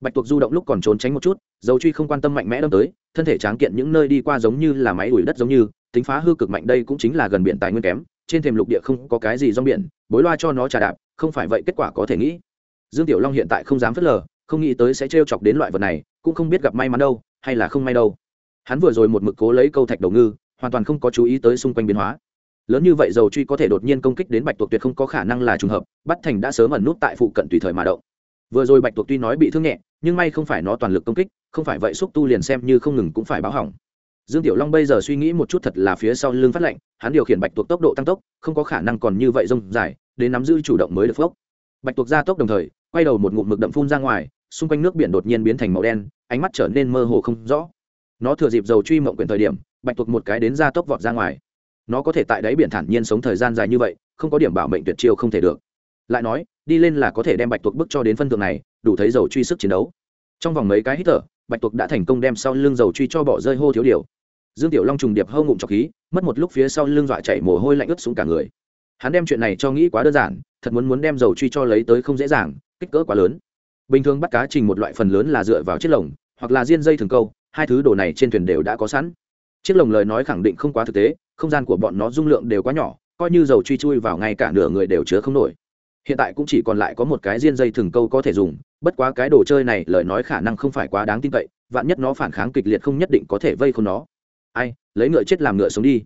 Bạch tuộc du động lúc còn trốn tránh một chút, dầu truy không quan tâm mạnh mẽ đâm tới, thân thể tráng kiện những nơi đi qua giống như là máy ủi đất giống như, tính phá hư cực mạnh đây cũng chính là gần biển tài nguyên kém, trên thềm lục địa không có cái gì rong biển, bối loa cho nó trà đạp không phải vậy kết quả có thể nghĩ. Dương tiểu long hiện tại không dám phớt lờ, không nghĩ tới sẽ trêu chọc đến loại vật này, cũng không biết gặp may mắn đâu, hay là không may đâu. Hắn vừa rồi một mực cố lấy câu thạch đầu ngư, hoàn toàn không có chú ý tới xung quanh biến hóa. Lớn như vậy dầu truy có thể đột nhiên công kích đến bạch tuộc tuyệt không có khả năng là trùng hợp, bắt thành đã sớm ẩn nút tại phụ cận tùy thời mà động. Vừa rồi bạch tuộc tuy nói bị thương nhẹ, nhưng may không phải nó toàn lực công kích, không phải vậy xúc tu liền xem như không ngừng cũng phải báo hỏng. Dương tiểu long bây giờ suy nghĩ một chút thật là phía sau lưng phát lạnh hắn điều khiển bạch tuộc tốc độ tăng tốc, không có khả năng còn như vậy rông dài đến nắm giữ chủ động mới được phốc. Bạch tuộc ra tốc đồng thời, quay đầu một ngụm mực đậm phun ra ngoài, xung quanh nước biển đột nhiên biến thành màu đen, ánh mắt trở nên mơ hồ không rõ. Nó thừa dịp dầu truy mộng quyển thời điểm, bạch tuộc một cái đến ra tốc vọt ra ngoài. Nó có thể tại đáy biển thản nhiên sống thời gian dài như vậy, không có điểm bảo mệnh tuyệt chiêu không thể được. Lại nói, đi lên là có thể đem bạch tuộc bức cho đến phân thượng này, đủ thấy dầu truy sức chiến đấu. Trong vòng mấy cái hít thở, bạch tuộc đã thành công đem sau lưng dầu truy cho bỏ rơi hô thiếu điều. Dương tiểu long trùng điệp hâu ngụm trọc khí, mất một lúc phía sau lưng dọa chảy mồ hôi lạnh ướt xuống cả người hắn đem chuyện này cho nghĩ quá đơn giản, thật muốn muốn đem dầu truy cho lấy tới không dễ dàng, kích cỡ quá lớn. Bình thường bắt cá trình một loại phần lớn là dựa vào chiếc lồng, hoặc là diên dây thường câu, hai thứ đồ này trên thuyền đều đã có sẵn. Chiếc lồng lời nói khẳng định không quá thực tế, không gian của bọn nó dung lượng đều quá nhỏ, coi như dầu truy chui vào ngay cả nửa người đều chứa không nổi. Hiện tại cũng chỉ còn lại có một cái diên dây thường câu có thể dùng, bất quá cái đồ chơi này lời nói khả năng không phải quá đáng tin cậy, vạn nhất nó phản kháng kịch liệt không nhất định có thể vây không nó. Ai, lấy ngựa chết làm ngựa sống đi.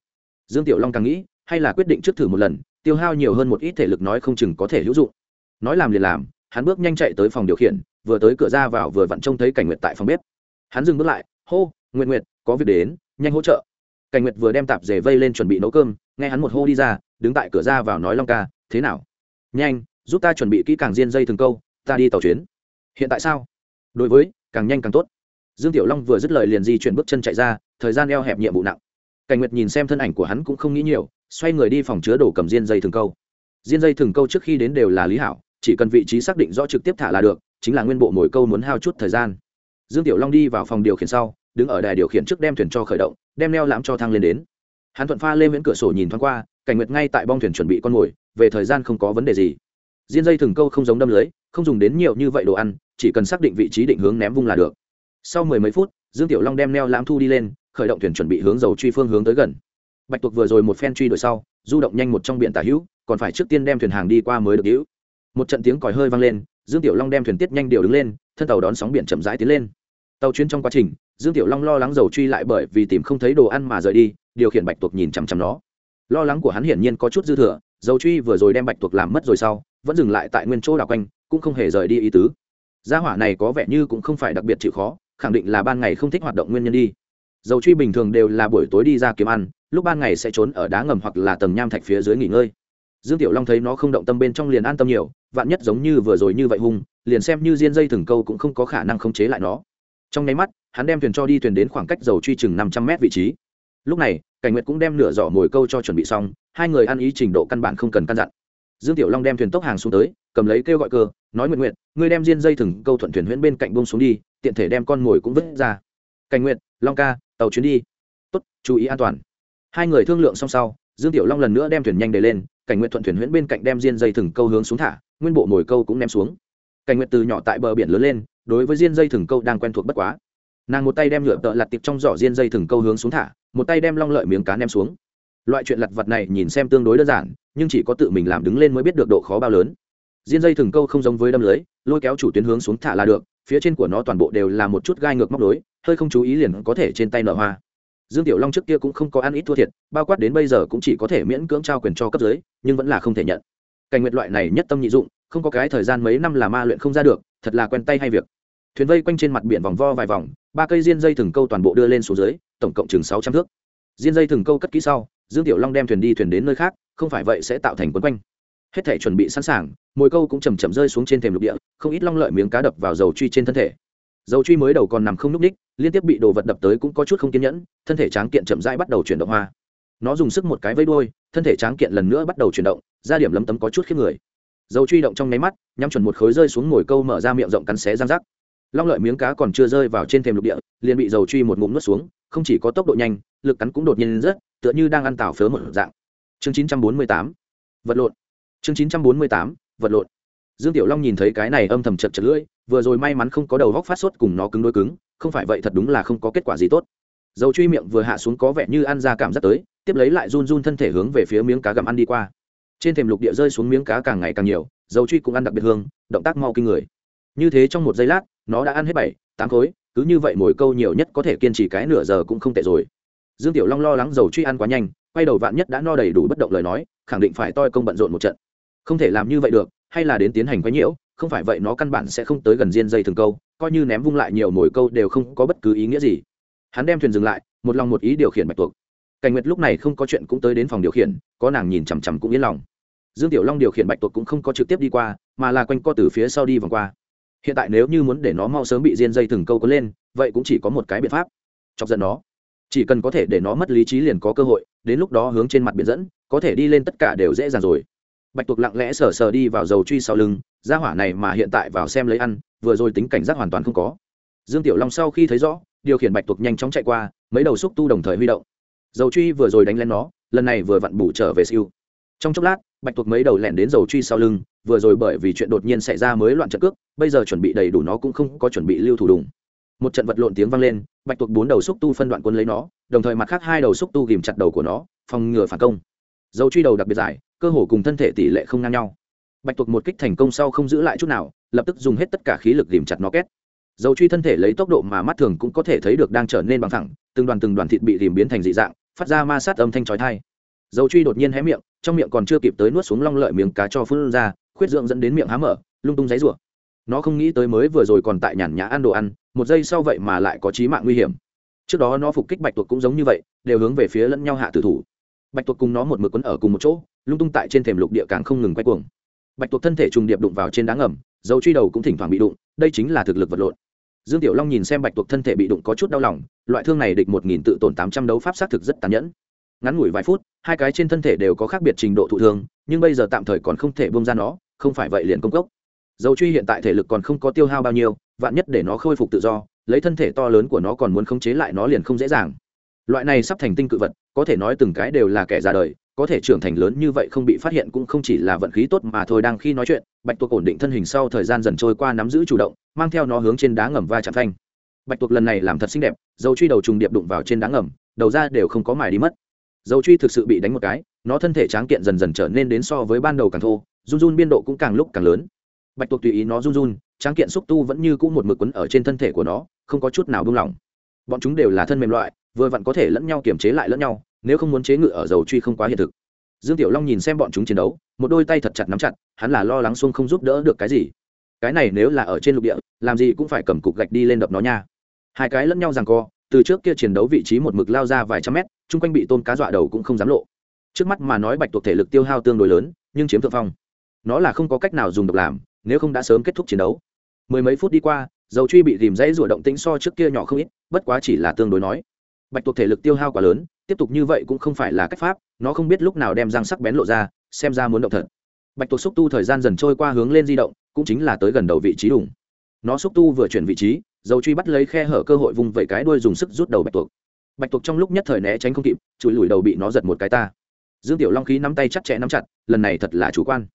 Dương tiểu long càng nghĩ, hay là quyết định trước thử một lần tiêu hao nhiều hơn một ít thể lực nói không chừng có thể hữu dụng. Nói làm liền làm, hắn bước nhanh chạy tới phòng điều khiển, vừa tới cửa ra vào vừa vặn trông thấy cảnh nguyệt tại phòng bếp. Hắn dừng bước lại, hô nguyện nguyệt, có việc đến, nhanh hỗ trợ. Cảnh nguyệt vừa đem tạp dề vây lên chuẩn bị nấu cơm, nghe hắn một hô đi ra, đứng tại cửa ra vào nói, long ca, thế nào? Nhanh, giúp ta chuẩn bị kỹ càng diên dây thường câu, ta đi tàu chuyến. Hiện tại sao? Đối với, càng nhanh càng tốt. Dương tiểu long vừa dứt lời liền di chuyển bước chân chạy ra, thời gian eo hẹp nhiệm vụ nặng cảnh nguyệt nhìn xem thân ảnh của hắn cũng không nghĩ nhiều, xoay người đi phòng chứa đồ cầm diên dây thường câu. Diên dây thường câu trước khi đến đều là lý hảo, chỉ cần vị trí xác định rõ trực tiếp thả là được, chính là nguyên bộ mồi câu muốn hao chút thời gian. Dương tiểu long đi vào phòng điều khiển sau, đứng ở đài điều khiển trước đem thuyền cho khởi động, đem neo lãm cho thang lên đến. Hắn thuận pha lên miễn cửa sổ nhìn thoáng qua, cảnh nguyệt ngay tại bong thuyền chuẩn bị con mồi về thời gian không có vấn đề gì. Diên dây thừng câu không giống đâm lưới, không dùng đến nhiều như vậy đồ ăn, chỉ cần xác định vị trí định hướng ném vung là được. Sau mười mấy phút, dương tiểu long đem neo lãm thu đi lên khởi động thuyền chuẩn bị hướng dầu truy phương hướng tới gần. Bạch tuộc vừa rồi một phen truy đuổi sau, du động nhanh một trong biển tả hữu, còn phải trước tiên đem thuyền hàng đi qua mới được hữu. Một trận tiếng còi hơi vang lên, dương tiểu long đem thuyền tiết nhanh điều đứng lên, thân tàu đón sóng biển chậm rãi tiến lên. Tàu chuyến trong quá trình, dương tiểu long lo lắng dầu truy lại bởi vì tìm không thấy đồ ăn mà rời đi, điều khiển bạch tuộc nhìn chằm chằm nó. Lo lắng của hắn hiển nhiên có chút dư thừa, dầu truy vừa rồi đem bạch tuộc làm mất rồi sau, vẫn dừng lại tại nguyên chỗ đảo quanh, cũng không hề rời đi ý tứ. Gia hỏa này có vẻ như cũng không phải đặc biệt chịu khó, khẳng định là ban ngày không thích hoạt động nguyên nhân đi dầu truy bình thường đều là buổi tối đi ra kiếm ăn, lúc ban ngày sẽ trốn ở đá ngầm hoặc là tầng nham thạch phía dưới nghỉ ngơi. Dương tiểu long thấy nó không động tâm bên trong liền an tâm nhiều, vạn nhất giống như vừa rồi như vậy hung, liền xem như diên dây thừng câu cũng không có khả năng khống chế lại nó. Trong nháy mắt, hắn đem thuyền cho đi thuyền đến khoảng cách dầu truy chừng năm trăm mét vị trí. Lúc này, cảnh nguyệt cũng đem nửa giỏ mồi câu cho chuẩn bị xong, hai người ăn ý trình độ căn bản không cần căn dặn. Dương tiểu long đem thuyền tốc hàng xuống tới, cầm lấy kêu gọi cơ, nói nguyện nguyện ngươi đem diên dây thừng câu thuận thuyền huyễn bên cạnh bông xuống đi, tiện thể đem con mồi cũng vứt ra. Cảnh nguyện long ca tàu chuyến đi. Tốt, chú ý an toàn. Hai người thương lượng xong sau, dương tiểu long lần nữa đem thuyền nhanh đẩy lên, cảnh nguyện thuận thuyền huyễn bên cạnh đem diên dây thừng câu hướng xuống thả, nguyên bộ mồi câu cũng ném xuống. Cảnh nguyện từ nhỏ tại bờ biển lớn lên, đối với diên dây thừng câu đang quen thuộc bất quá. Nàng một tay đem nhựa tợ lặt tiệp trong giỏ diên dây thừng câu hướng xuống thả, một tay đem long lợi miếng cá ném xuống. Loại chuyện lặt vặt này nhìn xem tương đối đơn giản, nhưng chỉ có tự mình làm đứng lên mới biết được độ khó bao lớn. Diên dây thừng câu không giống với đâm lưới, lôi kéo chủ tuyến hướng xuống thả là được, phía trên của nó toàn bộ đều là một chút gai ngược móc đối hơi không chú ý liền có thể trên tay nở hoa. Dương tiểu long trước kia cũng không có ăn ít thua thiệt, bao quát đến bây giờ cũng chỉ có thể miễn cưỡng trao quyền cho cấp dưới, nhưng vẫn là không thể nhận. Cảnh nguyệt loại này nhất tâm nhị dụng, không có cái thời gian mấy năm là ma luyện không ra được, thật là quen tay hay việc. Thuyền vây quanh trên mặt biển vòng vo vài vòng, ba cây diên dây thừng câu toàn bộ đưa lên xuống dưới, tổng cộng chừng sáu trăm thước. Diên dây thừng câu cất kỹ sau, dương tiểu long đem thuyền đi thuyền đến nơi khác, không phải vậy sẽ tạo thành quấn quanh. Hết thể chuẩn bị sẵn sàng, mồi câu cũng chầm chậm rơi xuống trên thềm lục địa, không ít long lợi miếng cá đập vào dầu truy trên thân thể dầu truy mới đầu còn nằm không n ú c ních liên tiếp bị đồ vật đập tới cũng có chút không kiên nhẫn, thân thể tráng kiện chậm rãi bắt đầu chuyển động hoa. Nó dùng sức một cái vây đôi thân thể tráng kiện lần nữa bắt đầu chuyển động ra điểm lấm tấm có chút khiếp người. Dầu truy động trong nháy mắt, nhắm chuẩn một khối rơi xuống mồi câu mở ra miệng rộng cắn xé răng rắc. Long lợi miếng cá còn chưa rơi vào trên thềm lục địa, liền bị dầu truy một ngụm nuốt xuống, không chỉ có tốc độ nhanh, lực cắn cũng đột nhiên rất tựa như đang ăn tảo phớ một dạng. Chương 948 vật lộn. Chương 948 vật lộn. Dương tiểu long nhìn thấy cái này âm thầm chật chật lưỡi vừa rồi may mắn không có đầu góc phát sốt cùng nó cứng đôi cứng, không phải vậy thật đúng là không có kết quả gì tốt. Dầu truy miệng vừa hạ xuống có vẻ như ăn ra cảm giác tới, tiếp lấy lại run run thân thể hướng về phía miếng cá gặm ăn đi qua. Trên thềm lục địa rơi xuống miếng cá càng ngày càng nhiều, dầu truy cũng ăn đặc biệt hương, động tác mau kinh người. Như thế trong một giây lát, nó đã ăn hết bảy, tám khối, cứ như vậy mồi câu nhiều nhất có thể kiên trì cái nửa giờ cũng không tệ rồi. Dương tiểu long lo lắng dầu truy ăn quá nhanh, quay đầu vạn nhất đã no đầy đủ bất động lời nói, khẳng định phải toi công bận rộn một trận. Không thể làm như vậy được, hay là đến tiến hành quấy nhiễu không phải vậy nó căn bản sẽ không tới gần diên dây thường câu, coi như ném vung lại nhiều mồi câu đều không có bất cứ ý nghĩa gì. Hắn đem thuyền dừng lại, một lòng một ý điều khiển bạch tuộc. Cảnh nguyệt lúc này không có chuyện cũng tới đến phòng điều khiển, có nàng nhìn chằm chằm cũng yên lòng. Dương tiểu long điều khiển bạch tuộc cũng không có trực tiếp đi qua, mà là quanh co từ phía sau đi vòng qua. Hiện tại nếu như muốn để nó mau sớm bị diên dây thừng câu có lên, vậy cũng chỉ có một cái biện pháp. Chọc giận nó. Chỉ cần có thể để nó mất lý trí liền có cơ hội, đến lúc đó hướng trên mặt biển dẫn, có thể đi lên tất cả đều dễ dàng rồi. Bạch tuộc lặng lẽ sờ sờ đi vào dầu truy sau lưng gia hỏa này mà hiện tại vào xem lấy ăn, vừa rồi tính cảnh giác hoàn toàn không có. Dương tiểu long sau khi thấy rõ, điều khiển bạch tuộc nhanh chóng chạy qua, mấy đầu xúc tu đồng thời huy động. Dầu truy vừa rồi đánh lên nó, lần này vừa vặn bù trở về siêu. Trong chốc lát, bạch tuộc mấy đầu lẻn đến dầu truy sau lưng, vừa rồi bởi vì chuyện đột nhiên xảy ra mới loạn trận cước, bây giờ chuẩn bị đầy đủ nó cũng không có chuẩn bị lưu thủ đùng một trận vật lộn tiếng vang lên, bạch tuộc bốn đầu xúc tu phân đoạn quân lấy nó, đồng thời mặt khác hai đầu xúc tu ghìm chặt đầu của nó, phòng ngừa phản công. Dầu truy đầu đặc biệt dài, cơ hồ cùng thân thể tỷ lệ không ngang nhau bạch tuộc một kích thành công sau không giữ lại chút nào, lập tức dùng hết tất cả khí lực tìm chặt nó két. Dầu truy thân thể lấy tốc độ mà mắt thường cũng có thể thấy được đang trở nên bằng thẳng từng đoàn từng đoàn thịt bị tìm biến thành dị dạng, phát ra ma sát âm thanh chói thai dầu truy đột nhiên hé miệng, trong miệng còn chưa kịp tới nuốt xuống long lợi miếng cá cho phun ra, khuyết dưỡng dẫn đến miệng há mở, lung tung giấy rủa nó không nghĩ tới mới vừa rồi còn tại nhàn nhã ăn đồ ăn, một giây sau vậy mà lại có chí mạng nguy hiểm. Trước đó nó phục kích bạch tuộc cũng giống như vậy, đều hướng về phía lẫn nhau hạ tử thủ. Bạch tuộc cùng nó một mực quấn ở cùng một chỗ, lung tung tại trên thềm lục địa càng không ngừng quay cuồng bạch tuộc thân thể trùng điệp đụng vào trên đá ngầm dầu truy đầu cũng thỉnh thoảng bị đụng, đây chính là thực lực vật lộn. Dương tiểu long nhìn xem bạch tuộc thân thể bị đụng có chút đau lòng, loại thương này địch một nghìn tự tổn tám trăm đấu pháp xác thực rất tàn nhẫn. Ngắn ngủi vài phút, hai cái trên thân thể đều có khác biệt trình độ thụ thương, nhưng bây giờ tạm thời còn không thể bông ra nó, không phải vậy liền công cốc. Dầu truy hiện tại thể lực còn không có tiêu hao bao nhiêu, vạn nhất để nó khôi phục tự do, lấy thân thể to lớn của nó còn muốn khống chế lại nó liền không dễ dàng. Loại này sắp thành tinh cự vật, có thể nói từng cái đều là kẻ ra đời có thể trưởng thành lớn như vậy không bị phát hiện cũng không chỉ là vận khí tốt mà thôi. Đang khi nói chuyện, bạch tuộc ổn định thân hình sau thời gian dần trôi qua nắm giữ chủ động, mang theo nó hướng trên đá ngầm va chạm thanh bạch tuộc lần này làm thật xinh đẹp dầu truy đầu trùng điệp đụng vào trên đá ngầm, đầu ra đều không có mài đi mất. Dầu truy thực sự bị đánh một cái, nó thân thể tráng kiện dần dần trở nên đến so với ban đầu càng thô, run run biên độ cũng càng lúc càng lớn. Bạch tuộc tùy ý nó run run, tráng kiện xúc tu vẫn như cũ một mực quấn ở trên thân thể của nó, không có chút nào buông lỏng. Bọn chúng đều là thân mềm loại, vừa vặn có thể lẫn nhau kiềm chế lại lẫn nhau nếu không muốn chế ngự ở dầu truy không quá hiện thực. Dương tiểu long nhìn xem bọn chúng chiến đấu, một đôi tay thật chặt nắm chặt, hắn là lo lắng xuông không giúp đỡ được cái gì. Cái này nếu là ở trên lục địa, làm gì cũng phải cầm cục gạch đi lên đập nó nha. Hai cái lẫn nhau rằng co, từ trước kia chiến đấu vị trí một mực lao ra vài trăm mét, chung quanh bị tôm cá dọa đầu cũng không dám lộ. Trước mắt mà nói bạch tuộc thể lực tiêu hao tương đối lớn, nhưng chiếm thượng phong. Nó là không có cách nào dùng độc làm, nếu không đã sớm kết thúc chiến đấu. Mười mấy phút đi qua, dầu truy bị tìm dãy rủa động tĩnh so trước kia nhỏ không ít, bất quá chỉ là tương đối nói. Bạch tuộc thể lực tiêu hao quá lớn tiếp tục như vậy cũng không phải là cách pháp, nó không biết lúc nào đem răng sắc bén lộ ra, xem ra muốn động thật. Bạch tuộc xúc tu thời gian dần trôi qua hướng lên di động, cũng chính là tới gần đầu vị trí đủng nó xúc tu vừa chuyển vị trí, dầu truy bắt lấy khe hở cơ hội vùng vẩy cái đuôi dùng sức rút đầu bạch tuộc. Bạch tuộc trong lúc nhất thời né tránh không kịp, chùi lùi đầu bị nó giật một cái ta. Dương tiểu long khí nắm tay chắc chẽ nắm chặt, lần này thật là chủ quan.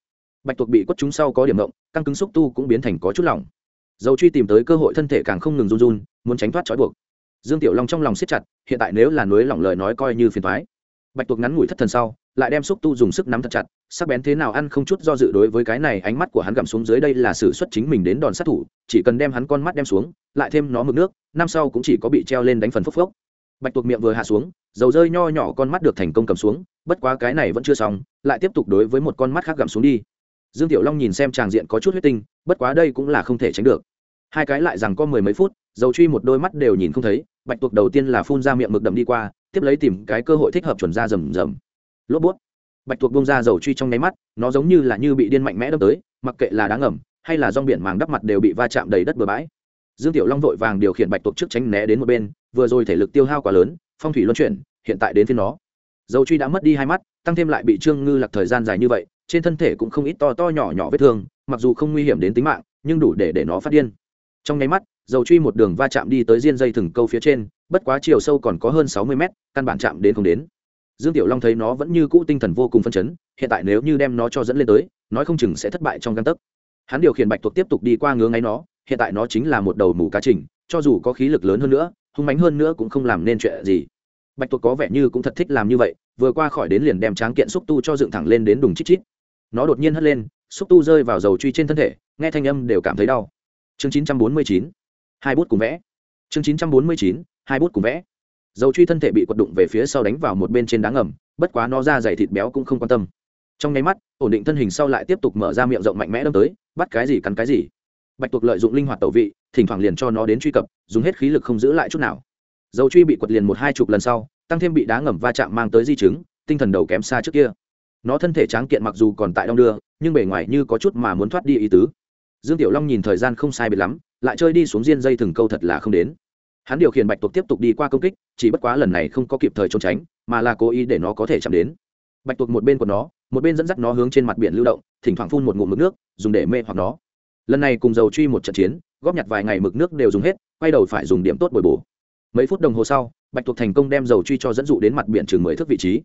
Bạch tuộc bị quất chúng sau có điểm động, căng cứng xúc tu cũng biến thành có chút lỏng. Dầu truy tìm tới cơ hội thân thể càng không ngừng run run, muốn tránh thoát trói buộc dương tiểu long trong lòng siết chặt, hiện tại nếu là núi lỏng lời nói coi như phiền thoái bạch tuộc ngắn ngủi thất thần sau, lại đem xúc tu dùng sức nắm thật chặt, sắc bén thế nào ăn không chút do dự đối với cái này ánh mắt của hắn gặm xuống dưới đây là sự xuất chính mình đến đòn sát thủ, chỉ cần đem hắn con mắt đem xuống, lại thêm nó mực nước, năm sau cũng chỉ có bị treo lên đánh phần phốc phốc. Bạch tuộc miệng vừa hạ xuống, dầu rơi nho nhỏ con mắt được thành công cầm xuống, bất quá cái này vẫn chưa xong, lại tiếp tục đối với một con mắt khác gặm xuống đi. Dương tiểu long nhìn xem tràng diện có chút huyết tinh, bất quá đây cũng là không thể tránh được. Hai cái lại rằng có mười mấy phút dầu truy một đôi mắt đều nhìn không thấy, bạch tuộc đầu tiên là phun ra miệng mực đậm đi qua, tiếp lấy tìm cái cơ hội thích hợp chuẩn ra rầm rầm. Lốp bút. Bạch tuộc bông ra dầu truy trong nháy mắt, nó giống như là như bị điên mạnh mẽ đâm tới, mặc kệ là đá ngầm, hay là rong biển màng đắp mặt đều bị va chạm đầy đất bừa bãi. Dương tiểu long vội vàng điều khiển bạch tuộc trước tránh né đến một bên, vừa rồi thể lực tiêu hao quá lớn, phong thủy luân chuyển, hiện tại đến phiên nó. Dầu truy đã mất đi hai mắt, tăng thêm lại bị trương ngư lạc thời gian dài như vậy, trên thân thể cũng không ít to to nhỏ nhỏ vết thương, mặc dù không nguy hiểm đến tính mạng, nhưng đủ để để nó phát điên. Trong nháy mắt dầu truy một đường va chạm đi tới diên dây thừng câu phía trên, bất quá chiều sâu còn có hơn sáu mươi mét, căn bản chạm đến không đến. Dương tiểu long thấy nó vẫn như cũ tinh thần vô cùng phân chấn, hiện tại nếu như đem nó cho dẫn lên tới, nói không chừng sẽ thất bại trong căn tấc. Hắn điều khiển bạch tuộc tiếp tục đi qua ngứa ngáy nó, hiện tại nó chính là một đầu mù cá trình, cho dù có khí lực lớn hơn nữa, hung mánh hơn nữa cũng không làm nên chuyện gì. Bạch tuộc có vẻ như cũng thật thích làm như vậy, vừa qua khỏi đến liền đem tráng kiện xúc tu cho dựng thẳng lên đến đùng chít chít. Nó đột nhiên hất lên, xúc tu rơi vào dầu truy trên thân thể, nghe thanh âm đều cảm thấy đau. Chương chín trăm bốn mươi chín hai bút cùng vẽ. Chương chín trăm bốn mươi chín, hai bút cùng vẽ. Dầu truy thân thể bị quật đụng về phía sau đánh vào một bên trên đá ngầm, bất quá nó ra dày thịt béo cũng không quan tâm. Trong nháy mắt, ổn định thân hình sau lại tiếp tục mở ra miệng rộng mạnh mẽ đâm tới, bắt cái gì cắn cái gì. Bạch tuộc lợi dụng linh hoạt tẩu vị, thỉnh thoảng liền cho nó đến truy cập, dùng hết khí lực không giữ lại chút nào. Dầu truy bị quật liền một hai chục lần sau, tăng thêm bị đá ngầm va chạm mang tới di chứng, tinh thần đầu kém xa trước kia. Nó thân thể tráng kiện mặc dù còn tại đong đưa, nhưng bề ngoài như có chút mà muốn thoát đi ý tứ. Dương tiểu long nhìn thời gian không sai biệt lắm lại chơi đi xuống diên dây thừng câu thật là không đến. Hắn điều khiển bạch tuộc tiếp tục đi qua công kích, chỉ bất quá lần này không có kịp thời trốn tránh, mà là cố ý để nó có thể chạm đến. Bạch tuộc một bên của nó, một bên dẫn dắt nó hướng trên mặt biển lưu động, thỉnh thoảng phun một ngụm mực nước, dùng để mê hoặc nó. Lần này cùng dầu truy một trận chiến, góp nhặt vài ngày mực nước đều dùng hết, quay đầu phải dùng điểm tốt bồi bổ. Mấy phút đồng hồ sau, bạch tuộc thành công đem dầu truy cho dẫn dụ đến mặt biển chừng mười thước vị trí.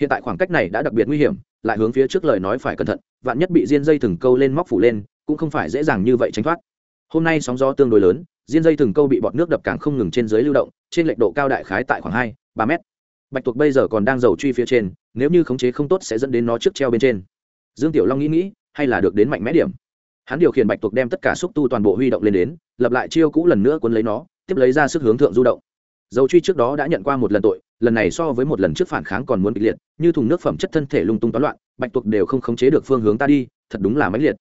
Hiện tại khoảng cách này đã đặc biệt nguy hiểm, lại hướng phía trước lời nói phải cẩn thận, vạn nhất bị diên dây thừng câu lên móc phủ lên, cũng không phải dễ dàng như vậy tránh thoát hôm nay sóng gió tương đối lớn, diên dây thừng câu bị bọt nước đập càng không ngừng trên dưới lưu động, trên lệch độ cao đại khái tại khoảng hai, ba mét. Bạch tuộc bây giờ còn đang dầu truy phía trên, nếu như khống chế không tốt sẽ dẫn đến nó trước treo bên trên. Dương tiểu long nghĩ nghĩ, hay là được đến mạnh mẽ điểm. Hắn điều khiển bạch tuộc đem tất cả xúc tu toàn bộ huy động lên đến, lập lại chiêu cũ lần nữa cuốn lấy nó, tiếp lấy ra sức hướng thượng du động. Dầu truy trước đó đã nhận qua một lần tội, lần này so với một lần trước phản kháng còn muốn kịch liệt, như thùng nước phẩm chất thân thể lung tung toán loạn, bạch tuộc đều không khống chế được phương hướng ta đi, thật đúng là mãnh liệt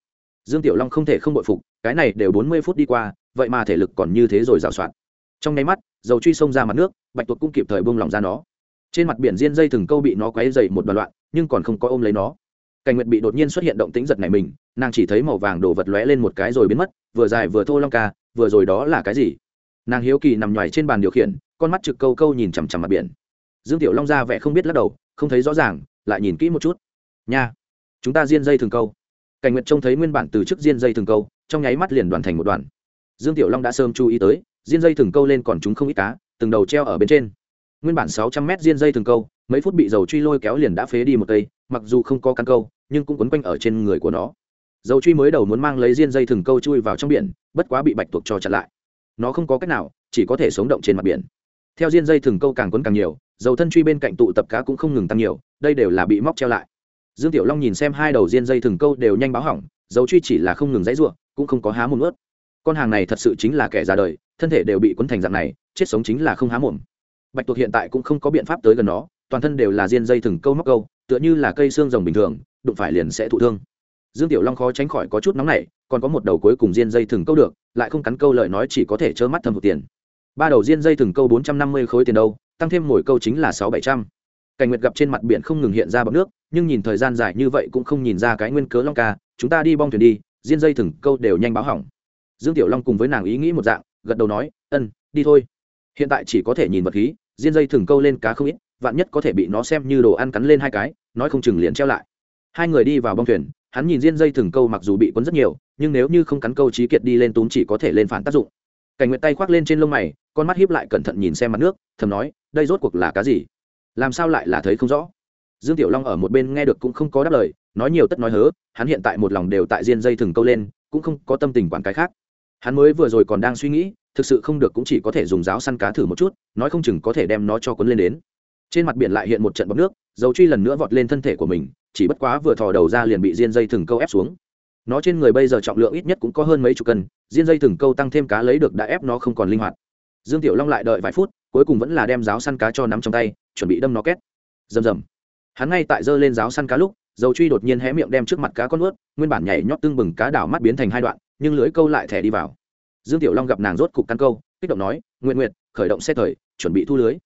dương tiểu long không thể không bội phục, cái này đều bốn mươi phút đi qua, vậy mà thể lực còn như thế rồi rào soạn. Trong nháy mắt, dầu truy xông ra mặt nước, bạch tuộc cũng kịp thời bông lỏng ra nó. Trên mặt biển diên dây thừng câu bị nó quấy dày một đoạn loạn, nhưng còn không có ôm lấy nó. Cảnh nguyệt bị đột nhiên xuất hiện động tĩnh giật này mình, nàng chỉ thấy màu vàng đổ vật lóe lên một cái rồi biến mất, vừa dài vừa thô long ca, vừa rồi đó là cái gì? Nàng hiếu kỳ nằm nhoài trên bàn điều khiển, con mắt trực câu câu nhìn chằm chằm mặt biển. Dương tiểu long ra vẻ không biết lắc đầu, không thấy rõ ràng, lại nhìn kỹ một chút. Nha, chúng ta diên dây thường câu cảnh nguyệt trông thấy nguyên bản từ trước diên dây thường câu, trong nháy mắt liền đoàn thành một đoàn. Dương tiểu long đã sớm chú ý tới, diên dây thường câu lên còn chúng không ít cá, từng đầu treo ở bên trên. Nguyên bản sáu trăm mét diên dây thường câu, mấy phút bị dầu truy lôi kéo liền đã phế đi một cây, mặc dù không có căn câu, nhưng cũng quấn quanh ở trên người của nó. Dầu truy mới đầu muốn mang lấy diên dây thừng câu chui vào trong biển, bất quá bị bạch tuộc cho chặn lại. Nó không có cách nào, chỉ có thể sống động trên mặt biển. Theo diên dây thừng câu càng quấn càng nhiều, dầu thân truy bên cạnh tụ tập cá cũng không ngừng tăng nhiều, đây đều là bị móc treo lại dương tiểu long nhìn xem hai đầu diên dây thừng câu đều nhanh báo hỏng, dấu truy chỉ là không ngừng dãy ruộng cũng không có há mồm ướt con hàng này thật sự chính là kẻ già đời, thân thể đều bị quấn thành dạng này, chết sống chính là không há mồm. Bạch tuộc hiện tại cũng không có biện pháp tới gần nó, toàn thân đều là diên dây thừng câu móc câu, tựa như là cây xương rồng bình thường, đụng phải liền sẽ thụ thương. Dương tiểu long khó tránh khỏi có chút nóng này còn có một đầu cuối cùng diên dây thừng câu được, lại không cắn câu lời nói chỉ có thể trơ mắt thâm hụt tiền. Ba đầu diên dây thừng câu bốn trăm năm mươi khối tiền đâu, tăng thêm mỗi câu chính là sáu bảy trăm cảnh nguyệt gặp trên mặt biển không ngừng hiện ra bọc nước, nhưng nhìn thời gian dài như vậy cũng không nhìn ra cái nguyên cớ long ca, chúng ta đi bong thuyền đi, diên dây thừng, câu đều nhanh báo hỏng. Dương tiểu long cùng với nàng ý nghĩ một dạng, gật đầu nói, ân, đi thôi. Hiện tại chỉ có thể nhìn vật khí, diên dây thừng câu lên cá không ít, vạn nhất có thể bị nó xem như đồ ăn cắn lên hai cái, nói không chừng liền treo lại. Hai người đi vào bong thuyền, hắn nhìn diên dây thừng câu mặc dù bị quấn rất nhiều, nhưng nếu như không cắn câu trí kiệt đi lên túm chỉ có thể lên phản tác dụng. Cảnh nguyện tay khoác lên trên lông mày, con mắt hiếp lại cẩn thận nhìn xem mặt nước, thầm nói, đây rốt cuộc là cá gì? Làm sao lại là thấy không rõ? Dương tiểu long ở một bên nghe được cũng không có đáp lời, nói nhiều tất nói hớ, hắn hiện tại một lòng đều tại diên dây thừng câu lên, cũng không có tâm tình quản cái khác. Hắn mới vừa rồi còn đang suy nghĩ, thực sự không được cũng chỉ có thể dùng giáo săn cá thử một chút, nói không chừng có thể đem nó cho cuốn lên đến. Trên mặt biển lại hiện một trận bọc nước, dầu truy lần nữa vọt lên thân thể của mình, chỉ bất quá vừa thò đầu ra liền bị diên dây thừng câu ép xuống. Nó trên người bây giờ trọng lượng ít nhất cũng có hơn mấy chục cân, diên dây thừng câu tăng thêm cá lấy được đã ép nó không còn linh hoạt. Dương tiểu long lại đợi vài phút, cuối cùng vẫn là đem giáo săn cá cho nắm trong tay chuẩn bị đâm nó két. Rầm rầm. Hắn ngay tại giơ lên giáo săn cá lúc, dầu truy đột nhiên hé miệng đem trước mặt cá con ướt nguyên bản nhảy nhót tương bừng cá đảo mắt biến thành hai đoạn, nhưng lưới câu lại thẻ đi vào. Dương tiểu long gặp nàng rốt cục căn câu, kích động nói nguyện nguyện khởi động xe thời, chuẩn bị thu lưới.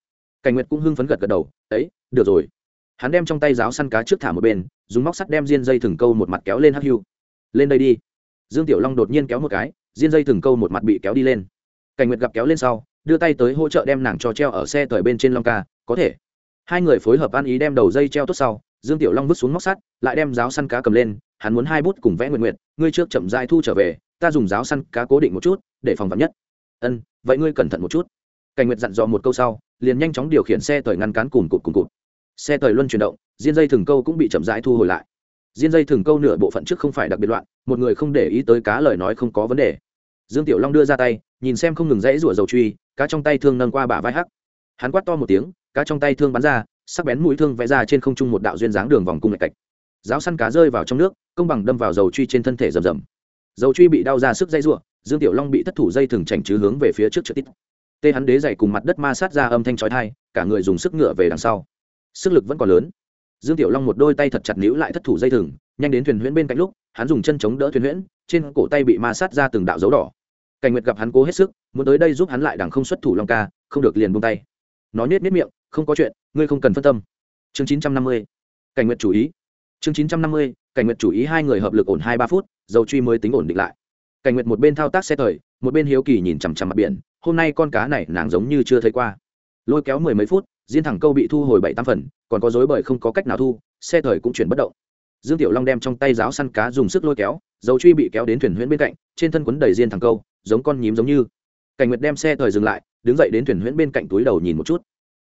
Cảnh nguyệt cũng hưng phấn gật gật đầu, ấy, được rồi. Hắn đem trong tay giáo săn cá trước thả một bên, dùng móc sắt đem diên dây thừng câu một mặt kéo lên hắc hưu. Lên đây đi. Dương tiểu long đột nhiên kéo một cái, diên dây thừng câu một mặt bị kéo đi lên. Cảnh nguyệt gặp kéo lên sau, đưa tay tới hỗ trợ đem nàng cho treo ở xe thời bên trên long ca có thể. Hai người phối hợp ăn ý đem đầu dây treo tốt sau, dương tiểu long vứt xuống móc sắt, lại đem giáo săn cá cầm lên, hắn muốn hai bút cùng vẽ nguyện nguyện ngươi trước chậm dai thu trở về, ta dùng giáo săn cá cố định một chút, để phòng vắn nhất. Ân, vậy ngươi cẩn thận một chút. Cảnh nguyệt dặn dò một câu sau, liền nhanh chóng điều khiển xe tời ngăn cán cùn cụt cùn cụt. Xe tời luân chuyển động, diên dây thừng câu cũng bị chậm rãi thu hồi lại. Diên dây thừng câu nửa bộ phận trước không phải đặc biệt loạn, một người không để ý tới cá lời nói không có vấn đề. Dương tiểu long đưa ra tay, nhìn xem không ngừng rẽ rủa dầu truy, cá trong tay thương nâng qua bả vai hắc. Hắn quát to một tiếng cá trong tay thương bắn ra, sắc bén mũi thương vẽ ra trên không trung một đạo duyên dáng đường vòng cung lạch cạch. Giáo săn cá rơi vào trong nước, công bằng đâm vào dầu truy trên thân thể rầm rầm. Dầu truy bị đau ra sức dây ruộng, dương tiểu long bị thất thủ dây thừng chảnh chứ hướng về phía trước chợ tít. Tê hắn đế dậy cùng mặt đất ma sát ra âm thanh chói thai cả người dùng sức ngựa về đằng sau. Sức lực vẫn còn lớn. Dương tiểu long một đôi tay thật chặt níu lại thất thủ dây thừng, nhanh đến thuyền huyễn bên cạnh lúc, hắn dùng chân chống đỡ thuyền huyễn, trên cổ tay bị ma sát ra từng đạo dấu đỏ. Cảnh nguyệt gặp hắn cố hết sức, muốn tới đây giúp hắn lại đằng không xuất thủ long ca, không được liền buông tay. Nó nết nết miệng không có chuyện, ngươi không cần phân tâm. Chương chín trăm năm mươi, cảnh nguyện chủ ý. Chương chín trăm năm mươi, cảnh nguyện chủ ý hai người hợp lực ổn hai ba phút, dầu truy mới tính ổn định lại. Cảnh nguyện một bên thao tác xe thời, một bên hiếu kỳ nhìn chằm chằm mặt biển, hôm nay con cá này nàng giống như chưa thấy qua. Lôi kéo mười mấy phút, diên thẳng câu bị thu hồi bảy tam phần, còn có dối bời không có cách nào thu, xe thời cũng chuyển bất động. Dương tiểu long đem trong tay giáo săn cá dùng sức lôi kéo, dầu truy bị kéo đến thuyền huyễn bên cạnh, trên thân quấn đầy diên thẳng câu, giống con nhím giống như. Cảnh nguyệt đem xe thời dừng lại, đứng dậy đến thuyền huyễn bên cạnh túi đầu nhìn một chút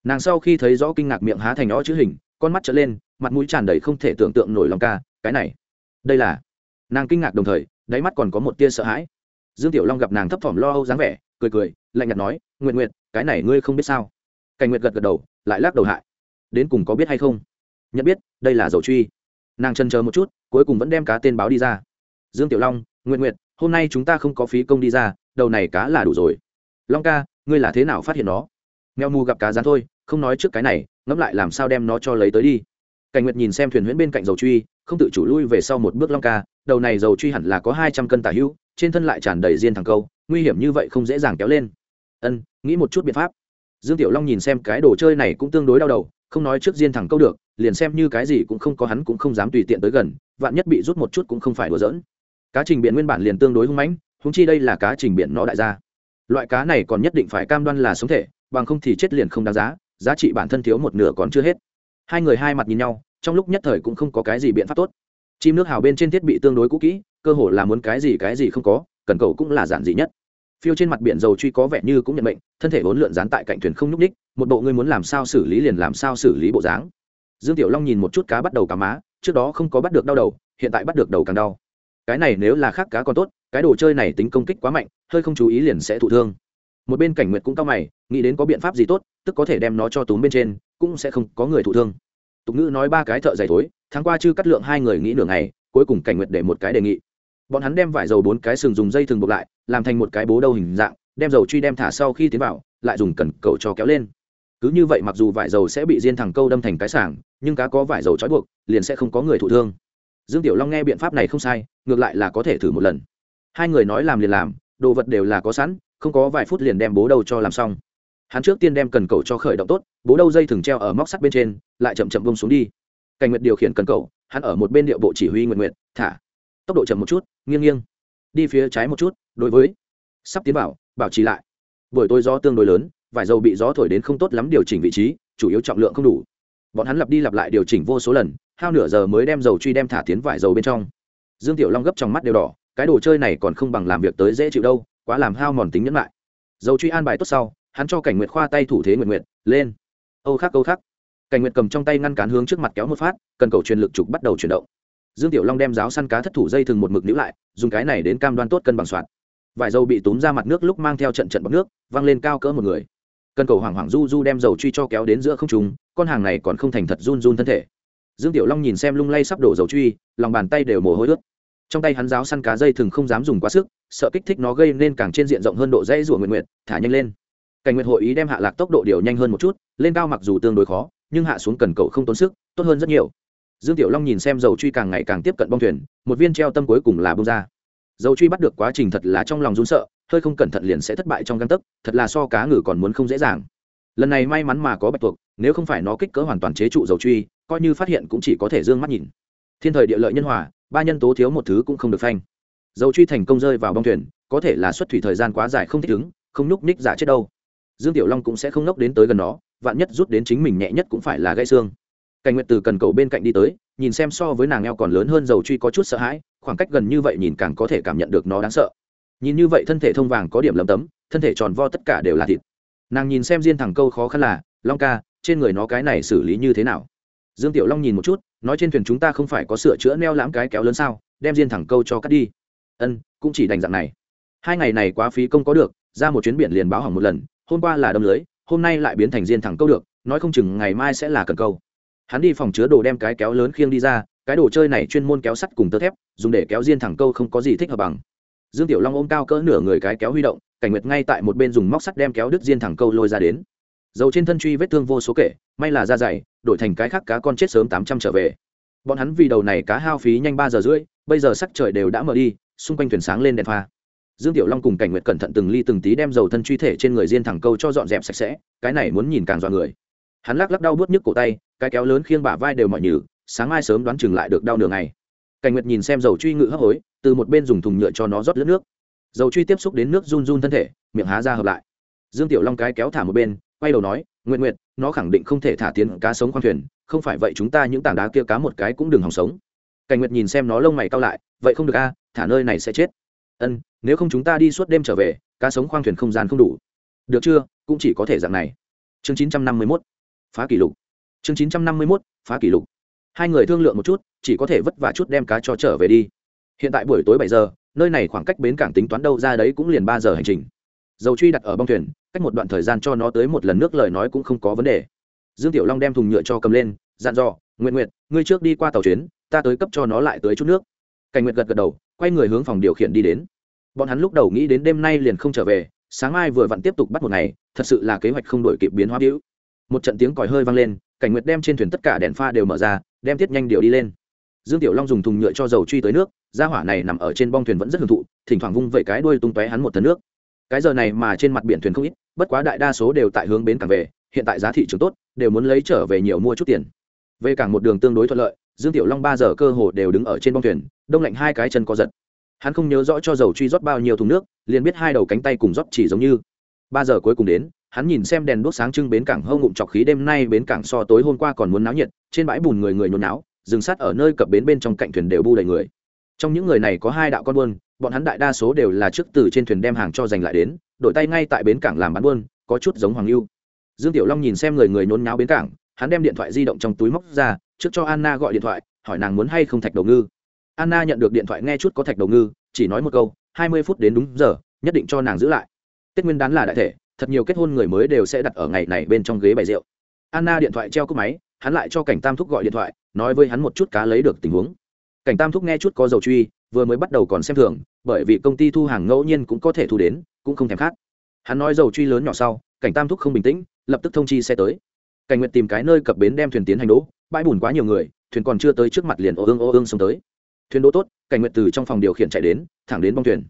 nàng sau khi thấy rõ kinh ngạc miệng há thành rõ chữ hình, con mắt trở lên, mặt mũi tràn đầy không thể tưởng tượng nổi lòng ca, cái này. Đây là. Nàng kinh ngạc đồng thời, đáy mắt còn có một tia sợ hãi. Dương tiểu long gặp nàng thấp thỏm lo âu dáng vẻ, cười cười, lạnh nhạt nói nguyện nguyện cái này ngươi không biết sao? Cảnh nguyệt gật gật đầu, lại lắc đầu hại. Đến cùng có biết hay không? Nhận biết, đây là dầu truy. Nàng chân chờ một chút, cuối cùng vẫn đem cá tên báo đi ra. Dương tiểu long nguyện nguyện hôm nay chúng ta không có phí công đi ra, đầu này cá là đủ rồi. Long ca, ngươi là thế nào phát hiện nó? Mèo mù gặp cá rán thôi, không nói trước cái này, ngẫm lại làm sao đem nó cho lấy tới đi. Cảnh nguyệt nhìn xem thuyền huyễn bên cạnh dầu truy, không tự chủ lui về sau một bước long ca, đầu này dầu truy hẳn là có hai trăm cân tả hữu, trên thân lại tràn đầy diên thằng câu, nguy hiểm như vậy không dễ dàng kéo lên. Ân, nghĩ một chút biện pháp. Dương tiểu long nhìn xem cái đồ chơi này cũng tương đối đau đầu, không nói trước diên thẳng câu được, liền xem như cái gì cũng không có hắn cũng không dám tùy tiện tới gần, vạn nhất bị rút một chút cũng không phải đùa giỡn. Cá trình biển nguyên bản liền tương đối hung mãnh húng chi đây là cá trình biển nó đại gia. Loại cá này còn nhất định phải cam đoan là sống thể bằng không thì chết liền không đáng giá giá trị bản thân thiếu một nửa còn chưa hết. Hai người hai mặt nhìn nhau, trong lúc nhất thời cũng không có cái gì biện pháp tốt. Chim nước hào bên trên thiết bị tương đối cũ kỹ, cơ hồ là muốn cái gì cái gì không có, cần cầu cũng là giản dị nhất. Phiêu trên mặt biển dầu truy có vẻ như cũng nhận mệnh, thân thể vốn lượn dán tại cạnh thuyền không nhúc ních một bộ ngươi muốn làm sao xử lý liền làm sao xử lý bộ dáng. Dương tiểu long nhìn một chút cá bắt đầu cá má, trước đó không có bắt được đau đầu, hiện tại bắt được đầu càng đau. Cái này nếu là khác cá còn tốt, cái đồ chơi này tính công kích quá mạnh, hơi không chú ý liền sẽ thụ thương một bên cảnh nguyệt cũng cao mày, nghĩ đến có biện pháp gì tốt, tức có thể đem nó cho túm bên trên, cũng sẽ không có người thụ thương. Tục ngữ nói ba cái thợ dày thối, tháng qua chưa cắt lượng hai người nghĩ nửa ngày, cuối cùng cảnh nguyệt để một cái đề nghị. Bọn hắn đem vải dầu bốn cái sừng dùng dây thừng buộc lại, làm thành một cái bố đầu hình dạng, đem dầu truy đem thả sau khi tiến vào, lại dùng cần cầu cho kéo lên. Cứ như vậy mặc dù vải dầu sẽ bị diên thẳng câu đâm thành cái sảng, nhưng cá có vải dầu trói buộc, liền sẽ không có người thụ thương. Dương tiểu long nghe biện pháp này không sai, ngược lại là có thể thử một lần. Hai người nói làm liền làm, đồ vật đều là có sẵn không có vài phút liền đem bố đầu cho làm xong. Hắn trước tiên đem cần cầu cho khởi động tốt, bố đầu dây thừng treo ở móc sắt bên trên, lại chậm chậm bông xuống đi. Cảnh nguyệt điều khiển cần cầu, hắn ở một bên điệu bộ chỉ huy nguyện nguyện thả. Tốc độ chậm một chút, nghiêng nghiêng. Đi phía trái một chút, đối với. Sắp tiến bảo bảo trì lại. Buổi tối gió tương đối lớn vải dầu bị gió thổi đến không tốt lắm điều chỉnh vị trí, chủ yếu trọng lượng không đủ. Bọn hắn lặp đi lặp lại điều chỉnh vô số lần, hao nửa giờ mới đem dầu truy đem thả tiến vải dầu bên trong. Dương tiểu long gấp trong mắt đều đỏ, cái đồ chơi này còn không bằng làm việc tới dễ chịu đâu quá làm hao mòn tính nhẫn lại. Dầu truy an bài tốt sau, hắn cho cảnh nguyệt khoa tay thủ thế nguyện nguyện lên. Âu khắc âu khắc. Cảnh nguyệt cầm trong tay ngăn cán hướng trước mặt kéo một phát, cần cầu truyền lực trục bắt đầu chuyển động. Dương tiểu long đem giáo săn cá thất thủ dây thừng một mực níu lại, dùng cái này đến cam đoan tốt cân bằng soạt vải dầu bị túm ra mặt nước lúc mang theo trận trận bọc nước, văng lên cao cỡ một người. Cần cầu hoảng hoảng du du đem dầu truy cho kéo đến giữa không trùng con hàng này còn không thành thật run run thân thể. Dương tiểu long nhìn xem lung lay sắp đổ dầu truy, lòng bàn tay đều mồ hôi ướt. Trong tay hắn giáo săn cá dây thừng không dám dùng quá sức sợ kích thích nó gây nên càng trên diện rộng hơn độ dây rủa nguyện nguyện thả nhanh lên. Cảnh nguyện hội ý đem hạ lạc tốc độ điều nhanh hơn một chút, lên cao mặc dù tương đối khó, nhưng hạ xuống cần cầu không tốn sức, tốt hơn rất nhiều. Dương tiểu long nhìn xem dầu truy càng ngày càng tiếp cận bong thuyền, một viên treo tâm cuối cùng là bông ra. Dầu truy bắt được quá trình thật là trong lòng run sợ, hơi không cẩn thận liền sẽ thất bại trong găng tấc, thật là so cá ngừ còn muốn không dễ dàng. Lần này may mắn mà có bạch tuộc, nếu không phải nó kích cỡ hoàn toàn chế trụ dầu truy, coi như phát hiện cũng chỉ có thể d ư ơ n g mắt nhìn. Thiên thời địa lợi nhân hòa, ba nhân tố thiếu một thứ cũng không được phanh dầu truy thành công rơi vào bong thuyền, có thể là xuất thủy thời gian quá dài không thích ứng, không nhúc ních giả chết đâu. Dương tiểu long cũng sẽ không nốc đến tới gần nó, vạn nhất rút đến chính mình nhẹ nhất cũng phải là gãy xương. Cảnh nguyệt từ cần cầu bên cạnh đi tới, nhìn xem so với nàng eo còn lớn hơn dầu truy có chút sợ hãi, khoảng cách gần như vậy nhìn càng có thể cảm nhận được nó đáng sợ. Nhìn như vậy thân thể thông vàng có điểm lấm tấm, thân thể tròn vo tất cả đều là thịt. Nàng nhìn xem diên thẳng câu khó khăn là, long ca, trên người nó cái này xử lý như thế nào? Dương tiểu long nhìn một chút, nói trên thuyền chúng ta không phải có sửa chữa neo lãm cái kéo lớn sao? Đem diên thẳng câu cho cắt đi ân, cũng chỉ đành dạng này. Hai ngày này quá phí công có được, ra một chuyến biển liền báo hỏng một lần, hôm qua là đâm lưới, hôm nay lại biến thành diên thẳng câu được, nói không chừng ngày mai sẽ là cần câu. Hắn đi phòng chứa đồ đem cái kéo lớn khiêng đi ra, cái đồ chơi này chuyên môn kéo sắt cùng tơ thép, dùng để kéo diên thẳng câu không có gì thích hợp bằng. Dương tiểu long ôm cao cỡ nửa người cái kéo huy động, cảnh nguyệt ngay tại một bên dùng móc sắt đem kéo đứt diên thẳng câu lôi ra đến. Dầu trên thân truy vết thương vô số kể, may là da dày, đổi thành cái khác cá con chết sớm tám trăm trở về. Bọn hắn vì đầu này cá hao phí nhanh ba giờ rưỡi, bây giờ sắc trời đều đã mở đi xung quanh thuyền sáng lên đèn pha. Dương tiểu long cùng cảnh nguyệt cẩn thận từng ly từng tí đem dầu thân truy thể trên người diên thẳng câu cho dọn dẹp sạch sẽ, cái này muốn nhìn càng dọa người. Hắn lắc lắc đau bớt nhức cổ tay, cái kéo lớn khiêng bả vai đều mọi nhừ, sáng mai sớm đoán chừng lại được đau nửa ngày. Cảnh nguyệt nhìn xem dầu truy ngự hấp hối, từ một bên dùng thùng nhựa cho nó rót lướt nước. Dầu truy tiếp xúc đến nước run run thân thể, miệng há ra hợp lại. Dương tiểu long cái kéo thả một bên, quay đầu nói nguyện nguyện nó khẳng định không thể thả tiến cá sống khoang thuyền, không phải vậy chúng ta những tảng đá kia cá một cái cũng đừng hòng sống. Cảnh nguyệt nhìn xem nó lông mày cao lại, vậy không được a thả nơi này sẽ chết. Ân, nếu không chúng ta đi suốt đêm trở về, cá sống khoang thuyền không gian không đủ. Được chưa? Cũng chỉ có thể dạng này. Chương chín trăm năm mươi mốt. Phá kỷ lục. Chương chín trăm năm mươi mốt. Phá kỷ lục. Hai người thương lượng một chút, chỉ có thể vất vả chút đem cá cho trở về đi. Hiện tại buổi tối bảy giờ, nơi này khoảng cách bến cảng tính toán đâu ra đấy cũng liền ba giờ hành trình. Dầu truy đặt ở bong thuyền, cách một đoạn thời gian cho nó tới một lần nước lời nói cũng không có vấn đề. Dương tiểu long đem thùng nhựa cho cầm lên, dặn dò nguyện nguyện ngươi trước đi qua tàu chuyến, ta tới cấp cho nó lại tới chút nước cảnh nguyệt gật gật đầu, quay người hướng phòng điều khiển đi đến. Bọn hắn lúc đầu nghĩ đến đêm nay liền không trở về, sáng mai vừa vặn tiếp tục bắt một ngày, thật sự là kế hoạch không đổi kịp biến hóa hữu một trận tiếng còi hơi vang lên, cảnh nguyệt đem trên thuyền tất cả đèn pha đều mở ra, đem tiết nhanh điều đi lên. Dương tiểu long dùng thùng nhựa cho dầu truy tới nước, gia hỏa này nằm ở trên bong thuyền vẫn rất hưởng thụ, thỉnh thoảng vung vẩy cái đuôi tung tóe hắn một tấn nước. Cái giờ này mà trên mặt biển thuyền không ít, bất quá đại đa số đều tại hướng bến cảng về, hiện tại giá thị trường tốt, đều muốn lấy trở về nhiều mua chút tiền. Về cảng một đường tương đối thuận lợi dương tiểu long ba giờ cơ hồ đều đứng ở trên bông thuyền, đông lạnh hai cái chân có giật. Hắn không nhớ rõ cho dầu truy rót bao nhiêu thùng nước, liền biết hai đầu cánh tay cùng rót chỉ giống như. Ba giờ cuối cùng đến, hắn nhìn xem đèn đuốc sáng trưng bến cảng hâu ngụm trọc khí đêm nay bến cảng so tối hôm qua còn muốn náo nhiệt, trên bãi bùn người người nhốn náo dừng sát ở nơi cập bến bên trong cạnh thuyền đều bu đầy người. Trong những người này có hai đạo con buôn, bọn hắn đại đa số đều là trước từ trên thuyền đem hàng cho giành lại đến, đổi tay ngay tại bến cảng làm bán buôn, có chút giống hoàng lưu dương tiểu long nhìn xem người người nhốn nháo bến cảng, hắn đem điện thoại di động trong túi móc ra trước cho anna gọi điện thoại, hỏi nàng muốn hay không thạch đầu ngư. Anna nhận được điện thoại nghe chút có thạch đầu ngư, chỉ nói một câu, hai mươi phút đến đúng giờ, nhất định cho nàng giữ lại. Tết nguyên đán là đại thể, thật nhiều kết hôn người mới đều sẽ đặt ở ngày này bên trong ghế bày rượu. Anna điện thoại treo cúp máy, hắn lại cho cảnh tam thúc gọi điện thoại, nói với hắn một chút cá lấy được tình huống. Cảnh tam thúc nghe chút có dầu truy, vừa mới bắt đầu còn xem thường, bởi vì công ty thu hàng ngẫu nhiên cũng có thể thu đến, cũng không thèm khác hắn nói dầu truy lớn nhỏ sau, cảnh tam thúc không bình tĩnh, lập tức thông chi xe tới. Cảnh nguyện tìm cái nơi cập bến đem thuyền tiến hành đỗ bãi bùn quá nhiều người, thuyền còn chưa tới trước mặt liền ô ương ô ương xông tới. Thuyền đỗ tốt, cảnh nguyện từ trong phòng điều khiển chạy đến, thẳng đến bong thuyền.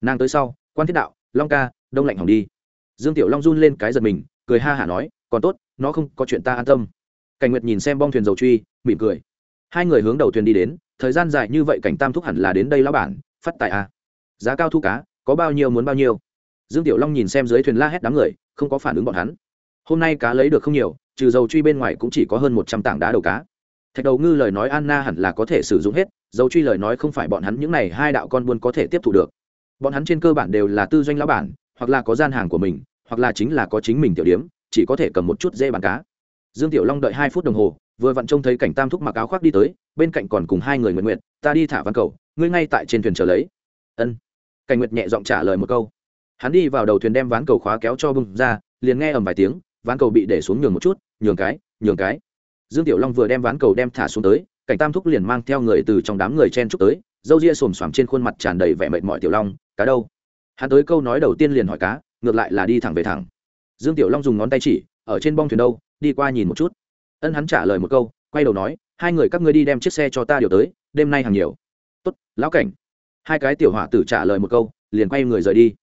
Nàng tới sau, quan thiết đạo, long ca, đông lạnh hỏng đi. Dương tiểu long run lên cái giật mình, cười ha hả nói, còn tốt, nó không có chuyện ta an tâm. Cảnh nguyệt nhìn xem bong thuyền dầu truy, mỉm cười. Hai người hướng đầu thuyền đi đến, thời gian dài như vậy cảnh tam thúc hẳn là đến đây lao bản, phát tài a giá cao thu cá, có bao nhiêu muốn bao nhiêu. Dương tiểu long nhìn xem dưới thuyền la hét đám người, không có phản ứng bọn hắn. Hôm nay cá lấy được không nhiều trừ dầu truy bên ngoài cũng chỉ có hơn một trăm tảng đá đầu cá. Thạch đầu ngư lời nói anna hẳn là có thể sử dụng hết, dầu truy lời nói không phải bọn hắn những n à y hai đạo con buôn có thể tiếp thu được. Bọn hắn trên cơ bản đều là tư doanh lão bản, hoặc là có gian hàng của mình, hoặc là chính là có chính mình tiểu điếm, chỉ có thể cầm một chút dê bàn cá. Dương tiểu long đợi hai phút đồng hồ, vừa vặn trông thấy cảnh tam thúc mặc áo khoác đi tới, bên cạnh còn cùng hai người nguyện nguyện ta đi thả văn cầu, ngươi ngay tại trên thuyền chờ lấy. Ân. Cảnh nguyệt nhẹ giọng trả lời một câu. Hắn đi vào đầu thuyền đem ván cầu khóa kéo cho bưng ra, liền nghe ầm vài tiếng ván cầu bị để xuống nhường một chút, nhường cái nhường cái. Dương tiểu long vừa đem ván cầu đem thả xuống tới, cảnh tam thúc liền mang theo người từ trong đám người chen trúc tới, dâu ria xồm xoàm trên khuôn mặt tràn đầy vẻ mệt mỏi tiểu long, cá đâu? Hắn tới câu nói đầu tiên liền hỏi cá, ngược lại là đi thẳng về thẳng. Dương tiểu long dùng ngón tay chỉ, ở trên bong thuyền đâu? Đi qua nhìn một chút. Ân hắn trả lời một câu, quay đầu nói, hai người các ngươi đi đem chiếc xe cho ta điều tới, đêm nay hàng nhiều. Tốt, lão cảnh. Hai cái tiểu hỏa tử trả lời một câu, liền quay người rời đi.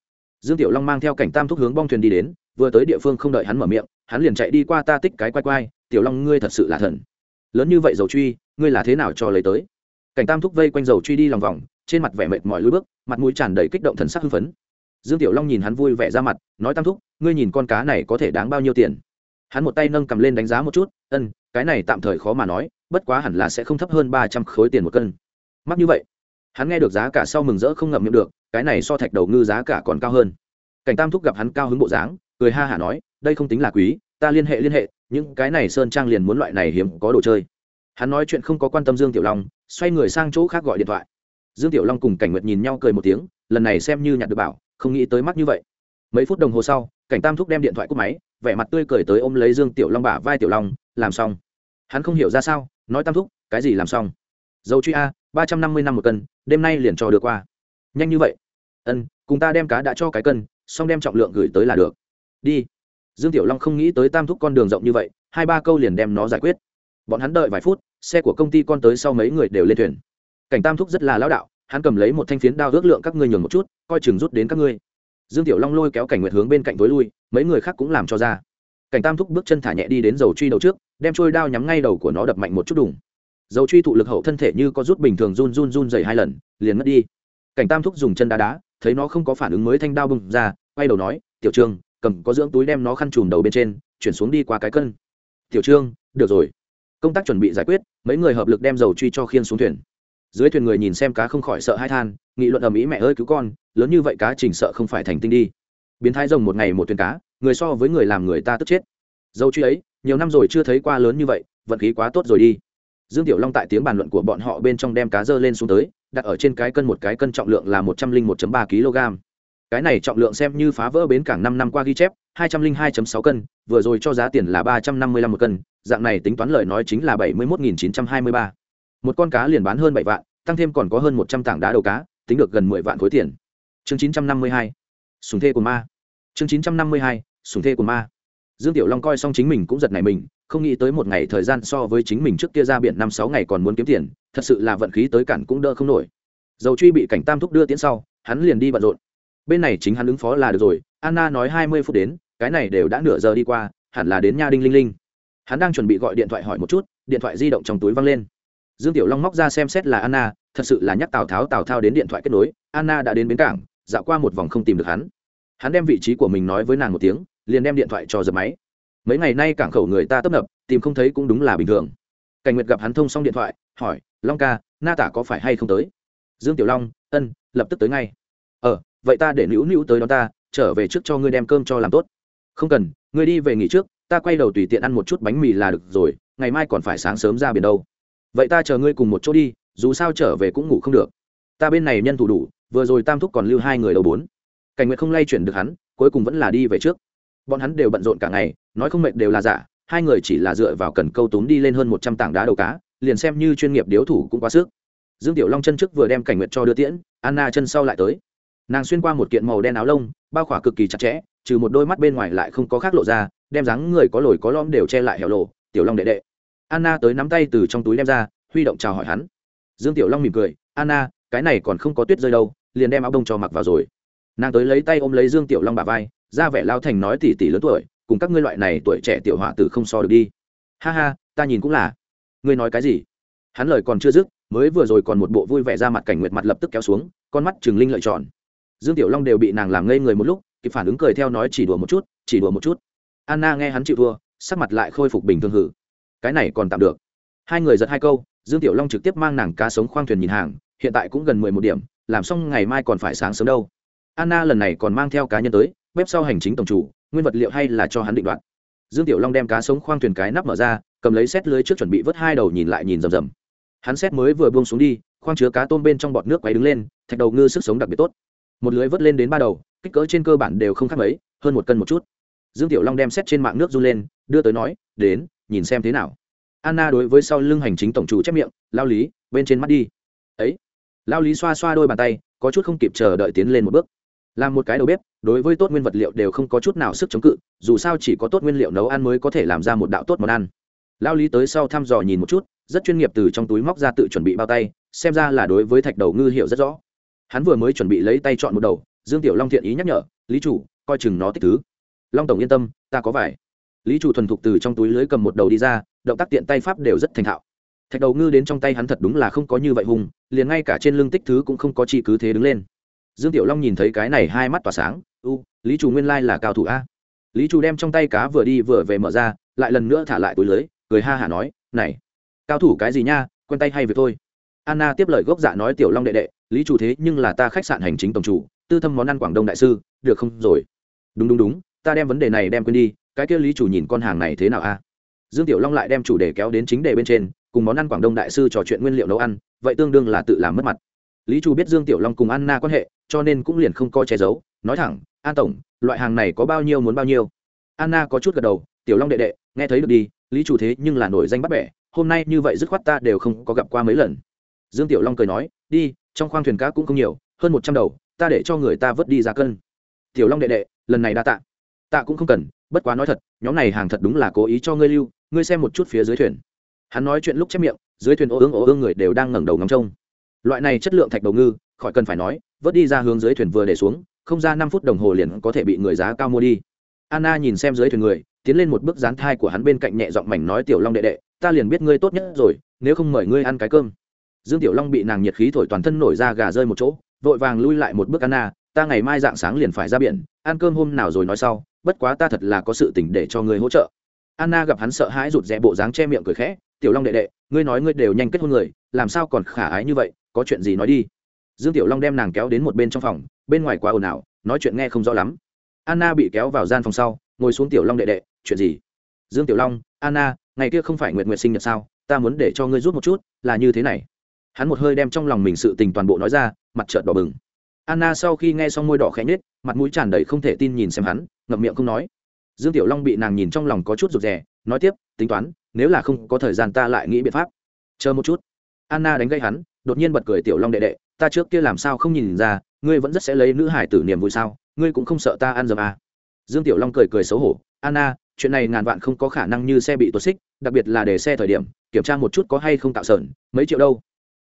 Dương tiểu long mang theo cảnh tam thúc hướng bong thuyền đi đến, vừa tới địa phương không đợi hắn mở miệng hắn liền chạy đi qua ta tích cái quay quay, tiểu long ngươi thật sự là thần. Lớn như vậy dầu truy, ngươi là thế nào cho lấy tới? Cảnh tam thúc vây quanh dầu truy đi lòng vòng, trên mặt vẻ mệt mỏi lưỡi bước, mặt mũi tràn đầy kích động thần sắc hưng phấn. Dương tiểu long nhìn hắn vui vẻ ra mặt, nói tam thúc, ngươi nhìn con cá này có thể đáng bao nhiêu tiền? Hắn một tay nâng cầm lên đánh giá một chút, ân, cái này tạm thời khó mà nói, bất quá hẳn là sẽ không thấp hơn ba trăm khối tiền một cân. Mắc như vậy, hắn nghe được giá cả sau mừng rỡ không ngậm miệng được, cái này so thạch đầu ngư giá cả còn cao hơn. Cảnh tam thúc gặp hắn cao hứng bộ dáng, cười ha hả nói đây không tính là quý, ta liên hệ liên hệ, những cái này sơn trang liền muốn loại này hiếm có đồ chơi. Hắn nói chuyện không có quan tâm dương tiểu long, xoay người sang chỗ khác gọi điện thoại. Dương tiểu long cùng cảnh nguyệt nhìn nhau cười một tiếng, lần này xem như nhặt được bảo, không nghĩ tới mắc như vậy. Mấy phút đồng hồ sau, cảnh tam thúc đem điện thoại cúp máy, vẻ mặt tươi cười tới ôm lấy dương tiểu long bả vai tiểu long, làm xong. Hắn không hiểu ra sao, nói tam thúc, cái gì làm xong? Dầu truy a, ba trăm năm mươi năm một cân, đêm nay liền cho được qua. Nhanh như vậy? Ân, cùng ta đem cá đã cho cái cân, xong đem trọng lượng gửi tới là được. Đi dương tiểu long không nghĩ tới tam thúc con đường rộng như vậy, hai ba câu liền đem nó giải quyết. Bọn hắn đợi vài phút, xe của công ty con tới sau mấy người đều lên thuyền. Cảnh tam thúc rất là lão đạo, hắn cầm lấy một thanh phiến đao ước lượng các ngươi nhường một chút, coi chừng rút đến các ngươi. Dương tiểu long lôi kéo cảnh nguyệt hướng bên cạnh tối lui, mấy người khác cũng làm cho ra. Cảnh tam thúc bước chân thả nhẹ đi đến dầu truy đầu trước, đem trôi đao nhắm ngay đầu của nó đập mạnh một chút đùng. Dầu truy thụ lực hậu thân thể như có rút bình thường run run run dày hai lần, liền mất đi. Cảnh tam thúc dùng chân đá đá, thấy nó không có phản ứng mới thanh đao bừng ra, quay đầu nói, tiểu trương cầm có dưỡng túi đem nó khăn trùm đầu bên trên, chuyển xuống đi qua cái cân. Tiểu trương, được rồi. Công tác chuẩn bị giải quyết, mấy người hợp lực đem dầu truy cho khiên xuống thuyền. Dưới thuyền người nhìn xem cá không khỏi sợ hai than, nghị luận ầm ĩ, mẹ ơi cứu con, lớn như vậy cá chỉnh sợ không phải thành tinh đi. Biến thái rồng một ngày một thuyền cá, người so với người làm người ta tức chết. Dầu truy ấy, nhiều năm rồi chưa thấy qua lớn như vậy, vận khí quá tốt rồi đi. Dương tiểu long tại tiếng bàn luận của bọn họ bên trong đem cá dơ lên xuống tới, đặt ở trên cái cân một cái cân trọng lượng là một trăm linh một ba kg cái này trọng lượng xem như phá vỡ bến cảng năm năm qua ghi chép, hai trăm linh hai sáu cân, vừa rồi cho giá tiền là ba trăm năm mươi lăm một cân, dạng này tính toán lời nói chính là 71.923 một con cá liền bán hơn bảy vạn, tăng thêm còn có hơn một trăm tảng đá đầu cá, tính được gần mười vạn khối tiền. Chương chín trăm năm mươi hai. Sùng thê của ma. Chương chín trăm năm mươi hai. Sùng thê của ma. Dương tiểu long coi xong chính mình cũng giật này mình, không nghĩ tới một ngày thời gian so với chính mình trước kia ra biển năm sáu ngày còn muốn kiếm tiền, thật sự là vận khí tới cản cũng đỡ không nổi. Dầu truy bị cảnh tam thúc đưa tiến sau, hắn liền đi bận rộn bên này chính hắn ứng phó là được rồi, anna nói hai mươi phút đến, cái này đều đã nửa giờ đi qua, hẳn là đến nha đinh linh linh. Hắn đang chuẩn bị gọi điện thoại hỏi một chút, điện thoại di động trong túi văng lên. Dương tiểu long móc ra xem xét là anna, thật sự là nhắc tào tháo, tào thao đến điện thoại kết nối, anna đã đến bến cảng, dạo qua một vòng không tìm được hắn. Hắn đem vị trí của mình nói với nàng một tiếng, liền đem điện thoại cho dập máy. Mấy ngày nay cảng khẩu người ta tấp nập, tìm không thấy cũng đúng là bình thường. Cảnh nguyệt gặp hắn thông xong điện thoại, hỏi, long ca, na tả có phải hay không tới? Dương tiểu long, ân, lập tức tới ngay. Ờ vậy ta để nữu nữu tới đó ta, trở về trước cho ngươi đem cơm cho làm tốt. Không cần, ngươi đi về nghỉ trước, ta quay đầu tùy tiện ăn một chút bánh mì là được rồi, ngày mai còn phải sáng sớm ra biển đâu. Vậy ta chờ ngươi cùng một chỗ đi, dù sao trở về cũng ngủ không được. Ta bên này nhân thủ đủ, vừa rồi tam thúc còn lưu hai người đầu bốn. Cảnh nguyệt không lay chuyển được hắn, cuối cùng vẫn là đi về trước. Bọn hắn đều bận rộn cả ngày, nói không mệt đều là giả, hai người chỉ là dựa vào cần câu túm đi lên hơn một trăm tảng đá đầu cá, liền xem như chuyên nghiệp điếu thủ cũng quá sức. Dương tiểu long chân trước vừa đem cảnh nguyệt cho đưa tiễn, anna chân sau lại tới nàng xuyên qua một kiện màu đen áo lông, bao khỏa cực kỳ chặt chẽ, trừ một đôi mắt bên ngoài lại không có khác lộ ra, đem dáng người có lồi có lõm đều che lại hẻo lộ tiểu long đệ đệ. Anna tới nắm tay từ trong túi đem ra, huy động chào hỏi hắn. Dương tiểu long mỉm cười, anna, cái này còn không có tuyết rơi đâu, liền đem áo đông cho mặc vào rồi. Nàng tới lấy tay ôm lấy dương tiểu long bà vai, ra vẻ lao thành nói tỉ tỉ lớn tuổi, cùng các ngươi loại này tuổi trẻ tiểu họa tử không so được đi. Ha ha, ta nhìn cũng là. Ngươi nói cái gì? Hắn lời còn chưa dứt, mới vừa rồi còn một bộ vui vẻ ra mặt cảnh nguyệt mặt lập tức kéo xuống, con mắt trừng linh lợi tròn dương tiểu long đều bị nàng làm ngây người một lúc, kịp phản ứng cười theo nói chỉ đùa một chút, chỉ đùa một chút. Anna nghe hắn chịu thua, sắc mặt lại khôi phục bình thường hử. Cái này còn tạm được. Hai người giật hai câu, dương tiểu long trực tiếp mang nàng cá sống khoang thuyền nhìn hàng, hiện tại cũng gần mười một điểm, làm xong ngày mai còn phải sáng sớm đâu. Anna lần này còn mang theo cá nhân tới, bếp sau hành chính tổng chủ, nguyên vật liệu hay là cho hắn định đoạt. Dương tiểu long đem cá sống khoang thuyền cái nắp mở ra, cầm lấy xét lưới trước chuẩn bị vớt hai đầu nhìn lại nhìn rầm rầm. Hắn xét mới vừa buông xuống đi, khoang chứa cá tôm bên trong bọt nước quay đứng lên, thạch đầu ngư sức sống đặc biệt tốt một lưới vớt lên đến ba đầu, kích cỡ trên cơ bản đều không khác mấy, hơn một cân một chút. Dương tiểu long đem xét trên mạng nước run lên, đưa tới nói, đến, nhìn xem thế nào. Anna đối với sau lưng hành chính tổng chủ chép miệng, lao lý, bên trên mắt đi. Ấy? Lao lý xoa xoa đôi bàn tay, có chút không kịp chờ đợi tiến lên một bước. Làm một cái đầu bếp, đối với tốt nguyên vật liệu đều không có chút nào sức chống cự, dù sao chỉ có tốt nguyên liệu nấu ăn mới có thể làm ra một đạo tốt món ăn. Lao lý tới sau thăm dò nhìn một chút, rất chuyên nghiệp từ trong túi móc ra tự chuẩn bị bao tay, xem ra là đối với thạch đầu ngư hiệu rất rõ hắn vừa mới chuẩn bị lấy tay chọn một đầu, dương tiểu long thiện ý nhắc nhở, lý chủ, coi chừng nó tích thứ. Long tổng yên tâm, ta có vải lý chủ thuần thục từ trong túi lưới cầm một đầu đi ra, động tác tiện tay pháp đều rất thành thạo. Thạch đầu ngư đến trong tay hắn thật đúng là không có như vậy hùng, liền ngay cả trên lưng tích thứ cũng không có chi cứ thế đứng lên. Dương tiểu long nhìn thấy cái này hai mắt tỏa sáng, u, lý chủ nguyên lai là cao thủ a. Lý chủ đem trong tay cá vừa đi vừa về mở ra, lại lần nữa thả lại túi lưới, cười ha hả nói, này, cao thủ cái gì nha, quen tay hay việc thôi anna tiếp lời gốc dạ nói tiểu long đệ đệ, lý chủ thế nhưng là ta khách sạn hành chính tổng chủ, tư thâm món ăn quảng đông đại sư, được không? Rồi. Đúng đúng đúng, ta đem vấn đề này đem quên đi, cái kia lý chủ nhìn con hàng này thế nào a? Dương tiểu long lại đem chủ đề kéo đến chính đề bên trên, cùng món ăn quảng đông đại sư trò chuyện nguyên liệu nấu ăn, vậy tương đương là tự làm mất mặt. Lý chủ biết dương tiểu long cùng anna quan hệ, cho nên cũng liền không coi che giấu, nói thẳng, an tổng, loại hàng này có bao nhiêu muốn bao nhiêu? Anna có chút gật đầu, tiểu long đệ đệ, nghe thấy được đi, lý chủ thế nhưng là nổi danh bắt bẻ, hôm nay như vậy dứt khoát ta đều không có gặp qua mấy lần dương tiểu long cười nói, đi, trong khoang thuyền cá cũng không nhiều, hơn một trăm đầu, ta để cho người ta vớt đi ra cân. Tiểu long đệ đệ, lần này đa tạ. Tạ cũng không cần, bất quá nói thật, nhóm này hàng thật đúng là cố ý cho ngươi lưu, ngươi xem một chút phía dưới thuyền. Hắn nói chuyện lúc chép miệng, dưới thuyền ô ương ô ương người đều đang ngẩng đầu ngắm trông. Loại này chất lượng thạch đầu ngư, khỏi cần phải nói, vớt đi ra hướng dưới thuyền vừa để xuống, không ra năm phút đồng hồ liền có thể bị người giá cao mua đi. Anna nhìn xem dưới thuyền người, tiến lên một bước dán thai của hắn bên cạnh nhẹ giọng mảnh nói, tiểu long đệ đệ, ta liền biết ngươi tốt nhất rồi, nếu không mời ngươi ăn cái cơm dương tiểu long bị nàng nhiệt khí thổi toàn thân nổi ra gà rơi một chỗ, vội vàng lui lại một bước, anna, ta ngày mai dạng sáng liền phải ra biển, ăn cơm hôm nào rồi nói sau, bất quá ta thật là có sự tỉnh để cho ngươi hỗ trợ. Anna gặp hắn sợ hãi rụt rè bộ dáng che miệng cười khẽ, tiểu long đệ đệ, ngươi nói ngươi đều nhanh kết hôn người, làm sao còn khả ái như vậy, có chuyện gì nói đi. Dương tiểu long đem nàng kéo đến một bên trong phòng, bên ngoài quá ồn ào, nói chuyện nghe không rõ lắm. Anna bị kéo vào gian phòng sau, ngồi xuống tiểu long đệ đệ, chuyện gì? Dương tiểu long, anna, ngày kia không phải nguyệt nguyệt sinh nhật sao? Ta muốn để cho ngươi rút một chút, là như thế này hắn một hơi đem trong lòng mình sự tình toàn bộ nói ra, mặt trợn đỏ bừng. Anna sau khi nghe xong môi đỏ khẽ nhết mặt mũi tràn đầy không thể tin nhìn xem hắn, ngậm miệng không nói. Dương tiểu long bị nàng nhìn trong lòng có chút rụt rè, nói tiếp, tính toán, nếu là không có thời gian ta lại nghĩ biện pháp. Chờ một chút. Anna đánh gây hắn, đột nhiên bật cười, tiểu long đệ đệ, ta trước kia làm sao không nhìn ra, ngươi vẫn rất sẽ lấy nữ hải tử niềm vui sao, ngươi cũng không sợ ta ăn dầm à. dương tiểu long cười cười xấu hổ, anna, chuyện này ngàn vạn không có khả năng như xe bị tuột xích, đặc biệt là để xe thời điểm, kiểm tra một chút có hay không tạo sợn mấy triệu đâu?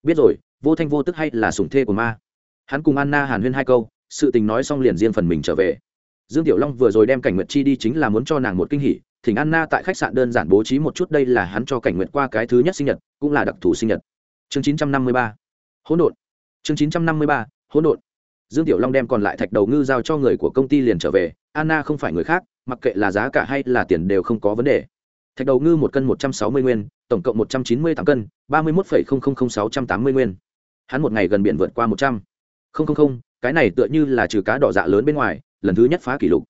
Biết rồi, vô thanh vô tức hay là sủng thê của ma? Hắn cùng anna hàn huyên hai câu, sự tình nói xong liền riêng phần mình trở về. Dương tiểu long vừa rồi đem cảnh nguyệt chi đi chính là muốn cho nàng một kinh hỉ, thỉnh anna tại khách sạn đơn giản bố trí một chút, đây là hắn cho cảnh nguyệt qua cái thứ nhất sinh nhật, cũng là đặc thù sinh nhật. Chương 953 hỗn độn. Chương 953 hỗn độn. Dương tiểu long đem còn lại thạch đầu ngư giao cho người của công ty liền trở về, anna không phải người khác, mặc kệ là giá cả hay là tiền đều không có vấn đề. Thạch đầu ngư một cân một trăm sáu mươi nguyên tổng cộng một trăm chín mươi tám cân, ba mươi một sáu trăm tám mươi nguyên. Hắn một ngày gần biển vượt qua một trăm. Không không không, cái này tựa như là trừ cá đỏ dạ lớn bên ngoài, lần thứ nhất phá kỷ lục.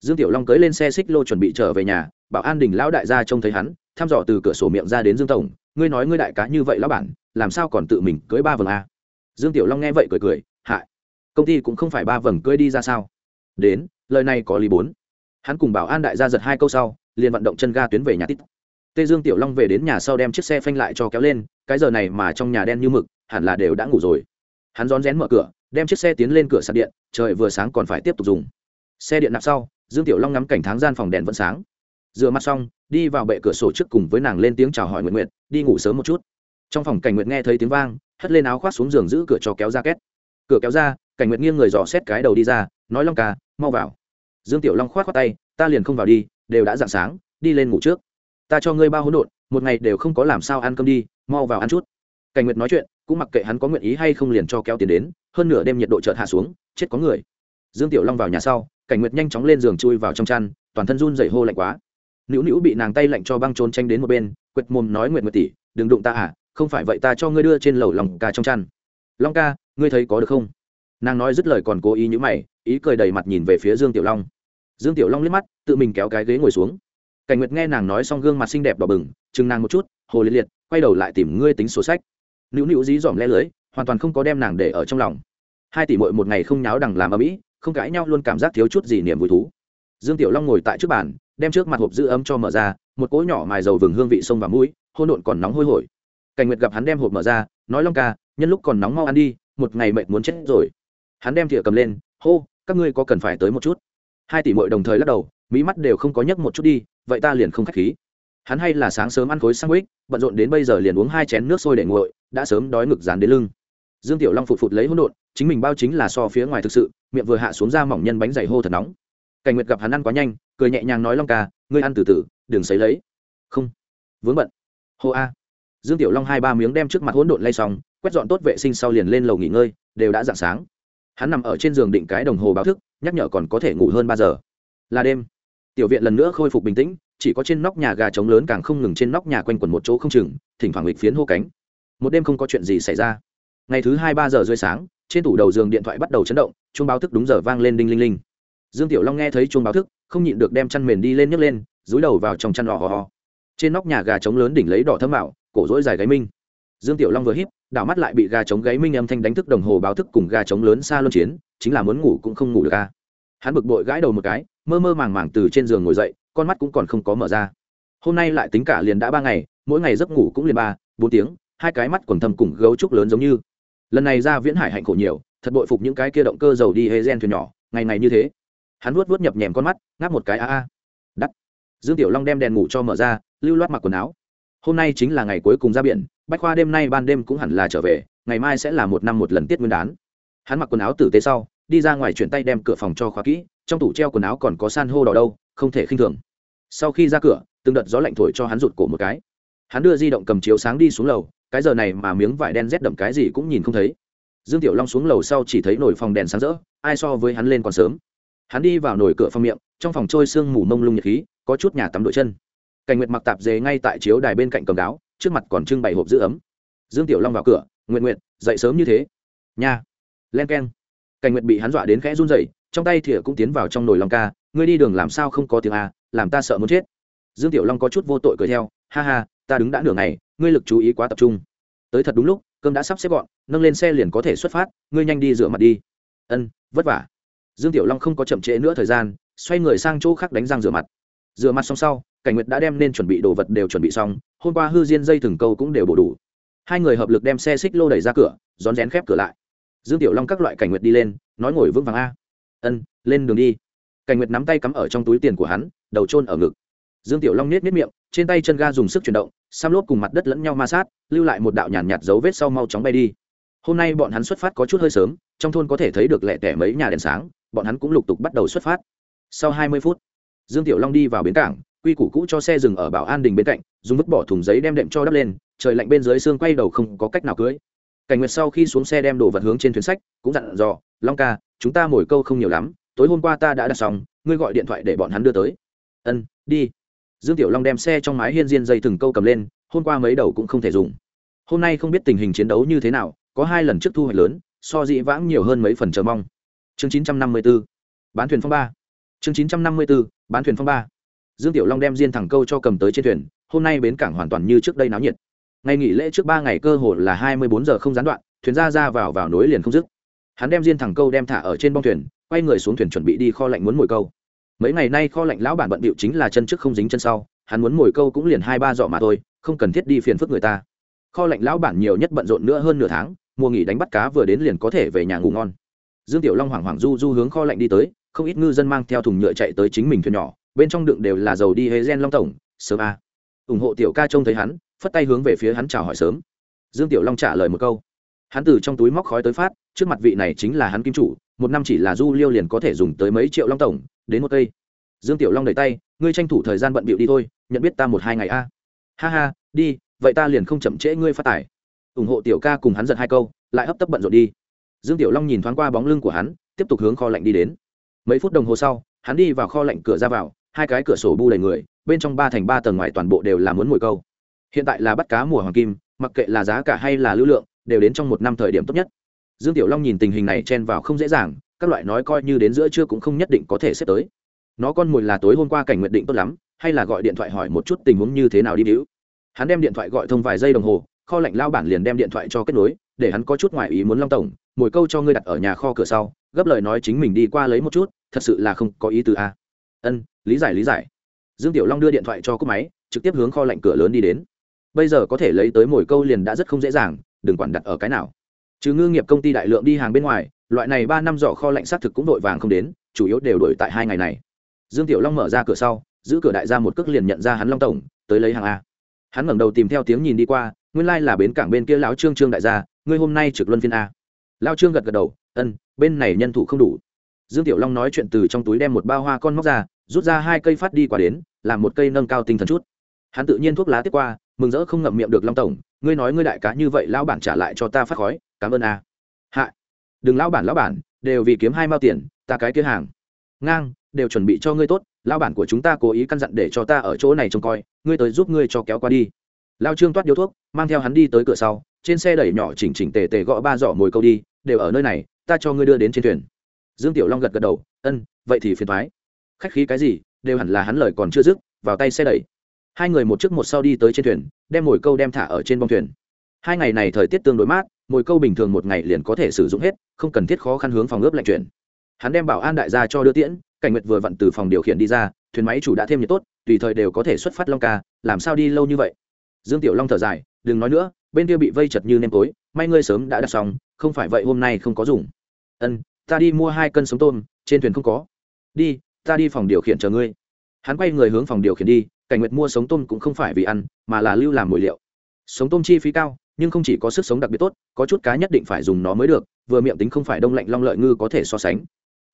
Dương tiểu long cưới lên xe xích lô chuẩn bị trở về nhà, bảo an đình lão đại gia trông thấy hắn, thăm dò từ cửa sổ miệng ra đến dương tổng, ngươi nói ngươi đại cá như vậy lão bản, làm sao còn tự mình cưới ba vầng a? Dương tiểu long nghe vậy cười cười hại công ty cũng không phải ba vầng cưới đi ra sao? Đến, lời này có lý bốn. Hắn cùng bảo an đại gia giật hai câu sau, liền vận động chân ga tuyến về nhà tít tê dương tiểu long về đến nhà sau đem chiếc xe phanh lại cho kéo lên, cái giờ này mà trong nhà đen như mực, hẳn là đều đã ngủ rồi. Hắn rón rén mở cửa, đem chiếc xe tiến lên cửa sạc điện, trời vừa sáng còn phải tiếp tục dùng. Xe điện nạp sau, dương tiểu long ngắm cảnh tháng gian phòng đèn vẫn sáng. Rửa mặt xong, đi vào bệ cửa sổ trước cùng với nàng lên tiếng chào hỏi nguyện nguyện đi ngủ sớm một chút. Trong phòng cảnh nguyện nghe thấy tiếng vang, hất lên áo khoác xuống giường giữ cửa cho kéo ra két. Cửa kéo ra, cảnh nguyện nghiêng người dò xét cái đầu đi ra, nói long ca, mau vào. Dương tiểu long khoác khoác tay, ta liền không vào đi, đều đã dạng sáng, đi lên ngủ trước ta cho ngươi bao hỗn độn, một ngày đều không có làm sao ăn cơm đi, mau vào ăn chút. Cảnh nguyệt nói chuyện, cũng mặc kệ hắn có nguyện ý hay không liền cho kéo tiền đến, hơn nửa đêm nhiệt độ chợt hạ xuống, chết có người. Dương tiểu long vào nhà sau, cảnh nguyệt nhanh chóng lên giường chui vào trong chăn, toàn thân run dậy hô lạnh quá. Nữu nữu bị nàng tay lạnh cho băng trốn tranh đến một bên, quệt mồm nói nguyệt nguyệt tỷ, đừng đụng ta à không phải vậy ta cho ngươi đưa trên lầu lòng ca trong chăn. Long ca, ngươi thấy có được không? Nàng nói dứt lời còn cố ý nhữ mày, ý cười đầy mặt nhìn về phía dương tiểu long. Dương tiểu long liếc mắt, tự mình kéo cái ghế ngồi xuống cảnh nguyệt nghe nàng nói xong gương mặt xinh đẹp đỏ bừng, chừng nàng một chút, hồ liệt liệt, quay đầu lại tìm ngươi tính sổ sách. Nữu nữu dí dỏm le lưới, hoàn toàn không có đem nàng để ở trong lòng. Hai tỷ mội một ngày không nháo đằng làm ở mỹ không cãi nhau luôn cảm giác thiếu chút gì niềm vui thú. Dương tiểu long ngồi tại trước bàn, đem trước mặt hộp giữ ấm cho mở ra, một cỗ nhỏ mài dầu vừng hương vị sông và mũi hôn độn còn nóng hôi hổi. Cảnh nguyệt gặp hắn đem hộp mở ra, nói long ca, nhân lúc còn nóng mau ăn đi, một ngày mệt muốn chết rồi. Hắn đem thìa cầm lên, hô, các ngươi có cần phải tới một chút? Hai tỷ mội đồng thời lắc đầu mỹ mắt đều không có nhấc một chút đi vậy ta liền không k h á c h khí. Hắn hay là sáng sớm ăn khối sang ích bận rộn đến bây giờ liền uống hai chén nước sôi để nguội, đã sớm đói ngực dán đến lưng. Dương tiểu long phụt phụt lấy hỗn độn, chính mình bao chính là so phía ngoài thực sự, miệng vừa hạ xuống ra mỏng nhân bánh dày hô thật nóng. Cảnh nguyệt gặp hắn ăn quá nhanh, cười nhẹ nhàng nói long ca, ngươi ăn từ từ, đừng xấy lấy. Không. Vướng bận. Hô a. Dương tiểu long hai ba miếng đem trước mặt hỗn độn lay xong, quét dọn tốt vệ sinh sau liền lên lầu nghỉ ngơi, đều đã d sáng. Hắn nằm ở trên giường định cái đồng hồ báo thức, nhắc nhở còn có thể ngủ hơn ba giờ. Là đêm tiểu viện lần nữa khôi phục bình tĩnh, chỉ có trên nóc nhà gà trống lớn càng không ngừng trên nóc nhà quanh quẩn một chỗ không chừng, thỉnh thoảng lịch phiến hô cánh. Một đêm không có chuyện gì xảy ra. Ngày thứ hai ba giờ rơi sáng, trên tủ đầu giường điện thoại bắt đầu chấn động, chuông báo thức đúng giờ vang lên đinh linh linh. Dương tiểu long nghe thấy chuông báo thức, không nhịn được đem chăn mền đi lên nhấc lên, dúi đầu vào trong chăn đỏ hò hò. Trên nóc nhà gà trống lớn đỉnh lấy đỏ thơm mạo, cổ rỗi dài gáy minh. Dương tiểu long vừa híp, đảo mắt lại bị gà trống gáy minh âm thanh đánh thức đồng hồ báo thức cùng gà trống lớn xa luân chiến, chính là muốn ngủ cũng không ngủ được ca hắn bực bội gãi đầu một cái mơ mơ màng màng từ trên giường ngồi dậy, con mắt cũng còn không có mở ra. Hôm nay lại tính cả liền đã ba ngày, mỗi ngày giấc ngủ cũng liền ba, bốn tiếng, hai cái mắt quần thâm cùng gấu trúc lớn giống như. Lần này ra viễn hải hạnh khổ nhiều, thật bội phục những cái kia động cơ dầu đi hê gen thuyền nhỏ, ngày ngày như thế. Hắn vuốt vuốt nhập nhèm con mắt, ngáp một cái, a a. Đắt. Dương tiểu long đem đèn ngủ cho mở ra, lưu loát mặc quần áo. Hôm nay chính là ngày cuối cùng ra biển, bách khoa đêm nay ban đêm cũng hẳn là trở về, ngày mai sẽ là một năm một lần tiết nguyên đán. Hắn mặc quần áo tử tế sau, đi ra ngoài chuyển tay đem cửa phòng cho khóa kỹ trong tủ treo quần áo còn có san hô đỏ đâu, không thể khinh thường. Sau khi ra cửa, từng đợt gió lạnh thổi cho hắn rụt cổ một cái. Hắn đưa di động cầm chiếu sáng đi xuống lầu, cái giờ này mà miếng vải đen rét đậm cái gì cũng nhìn không thấy. Dương tiểu long xuống lầu sau chỉ thấy nổi phòng đèn sáng rỡ, ai so với hắn lên còn sớm. Hắn đi vào nổi cửa phòng miệng, trong phòng trôi sương mù mông lung nhật khí, có chút nhà tắm đội chân. Cảnh nguyệt mặc tạp dề ngay tại chiếu đài bên cạnh cầm đáo, trước mặt còn trưng bày hộp giữ ấm. Dương tiểu long vào cửa nguyện nguyện dậy sớm như thế. Nha. Len k e n cảnh nguyệt bị hắn dọa đến khẽ run rẩy, trong tay thìa cũng tiến vào trong nồi long ca ngươi đi đường làm sao không có tiếng a làm ta sợ muốn chết. Dương tiểu long có chút vô tội cười theo ha ha ta đứng đã nửa ngày ngươi lực chú ý quá tập trung. Tới thật đúng lúc cơm đã sắp xếp gọn nâng lên xe liền có thể xuất phát ngươi nhanh đi rửa mặt đi. Ân vất vả. Dương tiểu long không có chậm trễ nữa thời gian xoay người sang chỗ khác đánh răng rửa mặt. Rửa mặt xong sau cảnh nguyệt đã đem nên chuẩn bị đồ vật đều chuẩn bị xong hôm qua hư diên dây thừng câu cũng đều bổ đủ. Hai người hợp lực đem xe xích lô đẩy ra cửa rón rén khép cửa lại dương tiểu long các loại cảnh nguyệt đi lên nói ngồi vững vàng a. Ân lên đường đi. Cảnh nguyệt nắm tay cắm ở trong túi tiền của hắn đầu trôn ở ngực. Dương tiểu long nết nết miệng trên tay chân ga dùng sức chuyển động xăm lốp cùng mặt đất lẫn nhau ma sát lưu lại một đạo nhàn nhạt, nhạt dấu vết sau mau chóng bay đi. Hôm nay bọn hắn xuất phát có chút hơi sớm trong thôn có thể thấy được lẹ tẻ mấy nhà đèn sáng bọn hắn cũng lục tục bắt đầu xuất phát. Sau hai mươi phút dương tiểu long đi vào bến cảng quy củ cũ cho xe dừng ở bảo an đình bên cạnh dùng vứt bỏ thùng giấy đem đệm cho đắp lên trời lạnh bên dưới xương quay đầu không có cách nào cưới cảnh nguyệt sau khi xuống xe đem đồ vật hướng trên thuyền sách, cũng dặn dò, long ca, chúng ta mồi câu không nhiều lắm, tối hôm qua ta đã đặt xong, ngươi gọi điện thoại để bọn hắn đưa tới. Ân, đi. Dương tiểu long đem xe trong mái hiên diên dây từng câu cầm lên, hôm qua mấy đầu cũng không thể dùng. Hôm nay không biết tình hình chiến đấu như thế nào, có hai lần trước thu hoạch lớn, so dĩ vãng nhiều hơn mấy phần chờ mong. Chương 954 bán thuyền phong ba. Chương 954 bán thuyền phong ba. Dương tiểu long đem diên thẳng câu cho cầm tới trên thuyền, hôm nay bến cảng hoàn toàn như trước đây náo nhiệt ngày nghỉ lễ trước ba ngày cơ hồ là hai mươi bốn giờ không gián đoạn, thuyền ra ra vào vào nối liền không dứt. Hắn đem diên thẳng câu đem thả ở trên bong thuyền, quay người xuống thuyền chuẩn bị đi kho lạnh muốn mồi câu. Mấy ngày nay kho lạnh lão bản bận bịu chính là chân trước không dính chân sau, hắn muốn mồi câu cũng liền hai ba dọ mà thôi, không cần thiết đi phiền phức người ta. Kho lạnh lão bản nhiều nhất bận rộn nữa hơn nửa tháng, mùa nghỉ đánh bắt cá vừa đến liền có thể về nhà ngủ ngon. Dương tiểu long hoảng hoảng du du hướng kho lạnh đi tới, không ít ngư dân mang theo thùng nhựa chạy tới chính mình thuyền nhỏ, bên trong đựng đều là dầu đi hế gen long tổng, sớm a. Ủng hộ tiểu ca trông thấy hắn phất tay hướng về phía hắn chào hỏi sớm. Dương tiểu long trả lời một câu. Hắn từ trong túi móc khói tới phát, trước mặt vị này chính là hắn kim chủ, một năm chỉ là du liêu liền có thể dùng tới mấy triệu long tổng, đến một cây. Dương tiểu long đẩy tay, ngươi tranh thủ thời gian bận bịu đi thôi, nhận biết ta một hai ngày a. Ha ha, đi, vậy ta liền không chậm trễ ngươi phát tải ủng hộ tiểu ca cùng hắn giật hai câu, lại hấp tấp bận rộn đi. Dương tiểu long nhìn thoáng qua bóng lưng của hắn, tiếp tục hướng kho lạnh đi đến. Mấy phút đồng hồ sau, hắn đi vào kho lạnh cửa ra vào, hai cái cửa sổ bu đầy người, bên trong ba thành ba tầng ngoài toàn bộ đều là muốn mồi câu hiện tại là bắt cá mùa hoàng kim, mặc kệ là giá cả hay là lưu lượng, đều đến trong một năm thời điểm tốt nhất. Dương tiểu long nhìn tình hình này chen vào không dễ dàng, các loại nói coi như đến giữa trưa cũng không nhất định có thể xếp tới. Nó con mồi là tối hôm qua cảnh nguyện định tốt lắm, hay là gọi điện thoại hỏi một chút tình huống như thế nào đi hữu hắn đem điện thoại gọi thông vài giây đồng hồ, kho lạnh lao bản liền đem điện thoại cho kết nối, để hắn có chút ngoại ý muốn long tổng, mồi câu cho ngươi đặt ở nhà kho cửa sau, gấp lời nói chính mình đi qua lấy một chút, thật sự là không có ý từ a à. ân, lý giải lý giải. Dương tiểu long đưa điện thoại cho cúp máy, trực tiếp hướng kho lạnh cửa lớn đi đến bây giờ có thể lấy tới mồi câu liền đã rất không dễ dàng, đừng quản đặt ở cái nào. Trừ ngư nghiệp công ty đại lượng đi hàng bên ngoài, loại này ba năm giỏ kho lạnh xác thực cũng vội vàng không đến, chủ yếu đều đổi tại hai ngày này. Dương tiểu long mở ra cửa sau, giữ cửa đại ra một cước liền nhận ra hắn long tổng, tới lấy hàng a. Hắn ngẩng đầu tìm theo tiếng nhìn đi qua, nguyên lai là bến cảng bên kia lão trương trương đại gia, ngươi hôm nay trực luân phiên a. Lao trương gật gật đầu ân bên này nhân thủ không đủ. Dương tiểu long nói chuyện từ trong túi đem một bao hoa con móc ra, rút ra hai cây phát đi qua đến, làm một cây nâng cao tinh thần chút. Hắn tự nhiên thuốc lá tiếp qua mừng rỡ không ngậm miệng được long tổng, ngươi nói ngươi đại cá như vậy, lão bản trả lại cho ta phát khói, cảm ơn a. Hạ. Đừng lão bản lão bản, đều vì kiếm hai mao tiền, ta cái kia hàng. Ngang, đều chuẩn bị cho ngươi tốt, lão bản của chúng ta cố ý căn dặn để cho ta ở chỗ này trông coi, ngươi tới giúp ngươi cho kéo qua đi. Lao trương toát điếu thuốc, mang theo hắn đi tới cửa sau, trên xe đẩy nhỏ chỉnh chỉnh tề tề gõ ba giỏ mồi câu đi, đều ở nơi này, ta cho ngươi đưa đến trên thuyền. Dương tiểu long gật gật đầu, ân, vậy thì phiền thoái khách khí cái gì? Đều hẳn là hắn lời còn chưa dứt, vào tay xe đẩy hai người một trước một sau đi tới trên thuyền, đem mồi câu đem thả ở trên bông thuyền. Hai ngày này thời tiết tương đối mát, mồi câu bình thường một ngày liền có thể sử dụng hết, không cần thiết khó khăn hướng phòng ướp lạnh chuyển. Hắn đem bảo an đại gia cho đưa tiễn, cảnh nguyệt vừa vặn từ phòng điều khiển đi ra, thuyền máy chủ đã thêm nhiệt tốt, tùy thời đều có thể xuất phát long ca, làm sao đi lâu như vậy? Dương tiểu long thở dài, đừng nói nữa, bên kia bị vây chật như nêm tối, may ngươi sớm đã đặt xong, không phải vậy hôm nay không có dùng. Ân, ta đi mua hai cân sống tôm, trên thuyền không có. Đi, ta đi phòng điều khiển chờ ngươi. Hắn quay người hướng phòng điều khiển đi cảnh nguyệt mua sống tôm cũng không phải vì ăn, mà là lưu làm mồi liệu. Sống tôm chi phí cao, nhưng không chỉ có sức sống đặc biệt tốt, có chút cá nhất định phải dùng nó mới được, vừa miệng tính không phải đông lạnh long lợi ngư có thể so sánh.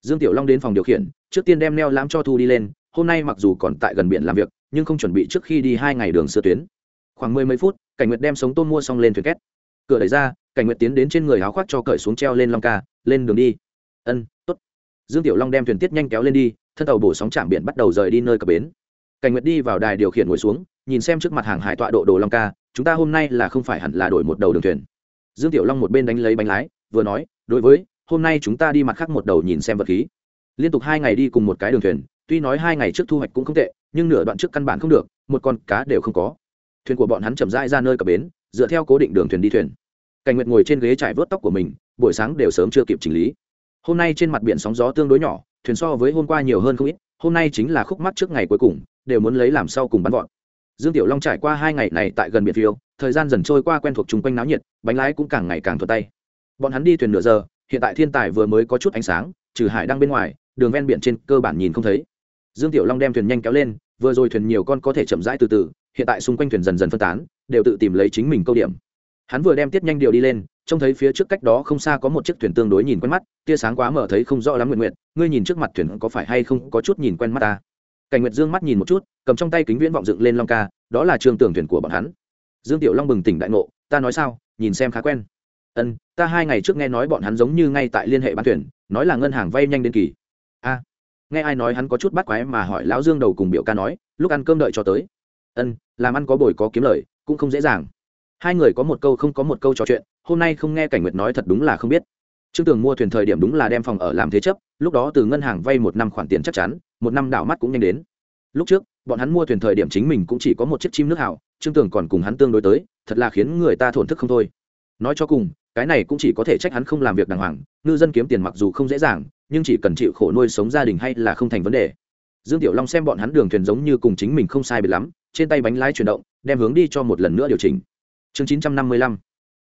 Dương tiểu long đến phòng điều khiển, trước tiên đem neo lãm cho thu đi lên, hôm nay mặc dù còn tại gần biển làm việc, nhưng không chuẩn bị trước khi đi hai ngày đường sơ tuyến. Khoảng mười mấy phút, cảnh nguyệt đem sống tôm mua xong lên thuyền két. Cửa đẩy ra, cảnh nguyệt tiến đến trên người áo khoác cho cởi xuống treo lên long ca, lên đường đi. Ân t ố t dương tiểu long đem thuyền tiết nhanh kéo lên đi, thân tàu bổ sóng chạm biển bắt đầu rời đi nơi cập bến cảnh nguyệt đi vào đài điều khiển ngồi xuống, nhìn xem trước mặt hàng hải tọa độ đồ long ca, chúng ta hôm nay là không phải hẳn là đổi một đầu đường thuyền. Dương tiểu long một bên đánh lấy bánh lái, vừa nói, đối với, hôm nay chúng ta đi mặt khác một đầu nhìn xem vật khí. Liên tục hai ngày đi cùng một cái đường thuyền, tuy nói hai ngày trước thu hoạch cũng không tệ, nhưng nửa đoạn trước căn bản không được, một con cá đều không có. Thuyền của bọn hắn chậm rãi ra nơi cập bến, dựa theo cố định đường thuyền đi thuyền. Cảnh nguyệt ngồi trên ghế trải vớt tóc của mình, buổi sáng đều sớm chưa kịp chỉnh lý. Hôm nay trên mặt biển sóng gió tương đối nhỏ, thuyền so với hôm qua nhiều hơn không ít, hôm nay chính là khúc mắt trước ngày cuối cùng đều muốn lấy làm sau cùng bắn gọn dương tiểu long trải qua hai ngày này tại gần biển phiêu, thời gian dần trôi qua quen thuộc chung quanh náo nhiệt, bánh lái cũng càng ngày càng thuật tay. Bọn hắn đi thuyền nửa giờ, hiện tại thiên tài vừa mới có chút ánh sáng, trừ hải đang bên ngoài, đường ven biển trên cơ bản nhìn không thấy. Dương tiểu long đem thuyền nhanh kéo lên, vừa rồi thuyền nhiều con có thể chậm rãi từ từ, hiện tại xung quanh thuyền dần dần phân tán, đều tự tìm lấy chính mình câu điểm. Hắn vừa đem tiết nhanh điều đi lên, trông thấy phía trước cách đó không xa có một chiếc thuyền tương đối nhìn quen mắt, tia sáng quá mở thấy không rõ lắm nguyện nguyện, ngươi nhìn trước mặt thuyền có phải hay không có chút nhìn quen mắt ta? Cảnh nguyệt dương mắt nhìn một chút, cầm trong tay kính viễn vọng dựng lên long ca, đó là trường tưởng thuyền của bọn hắn. Dương tiểu long bừng tỉnh đại ngộ, ta nói sao? Nhìn xem khá quen. Ân, ta hai ngày trước nghe nói bọn hắn giống như ngay tại liên hệ bán thuyền, nói là ngân hàng vay nhanh đến kỳ. A. Nghe ai nói hắn có chút bắt quái mà hỏi lão dương đầu cùng biểu ca nói, lúc ăn cơm đợi cho tới. Ân, làm ăn có bồi có kiếm lời, cũng không dễ dàng. Hai người có một câu không có một câu trò chuyện, hôm nay không nghe cảnh nguyệt nói thật đúng là không biết. Trương tường mua thuyền thời điểm đúng là đem phòng ở làm thế chấp, lúc đó từ ngân hàng vay một năm khoản tiền chắc chắn một năm đảo mắt cũng nhanh đến. Lúc trước, bọn hắn mua thuyền thời điểm chính mình cũng chỉ có một chiếc chim nước hảo, trương tường còn cùng hắn tương đối tới, thật là khiến người ta thổn thức không thôi. Nói cho cùng, cái này cũng chỉ có thể trách hắn không làm việc đàng hoàng, ngư dân kiếm tiền mặc dù không dễ dàng, nhưng chỉ cần chịu khổ nuôi sống gia đình hay là không thành vấn đề. Dương tiểu long xem bọn hắn đường thuyền giống như cùng chính mình không sai biệt lắm, trên tay bánh lái chuyển động, đem hướng đi cho một lần nữa điều chỉnh. Chương 955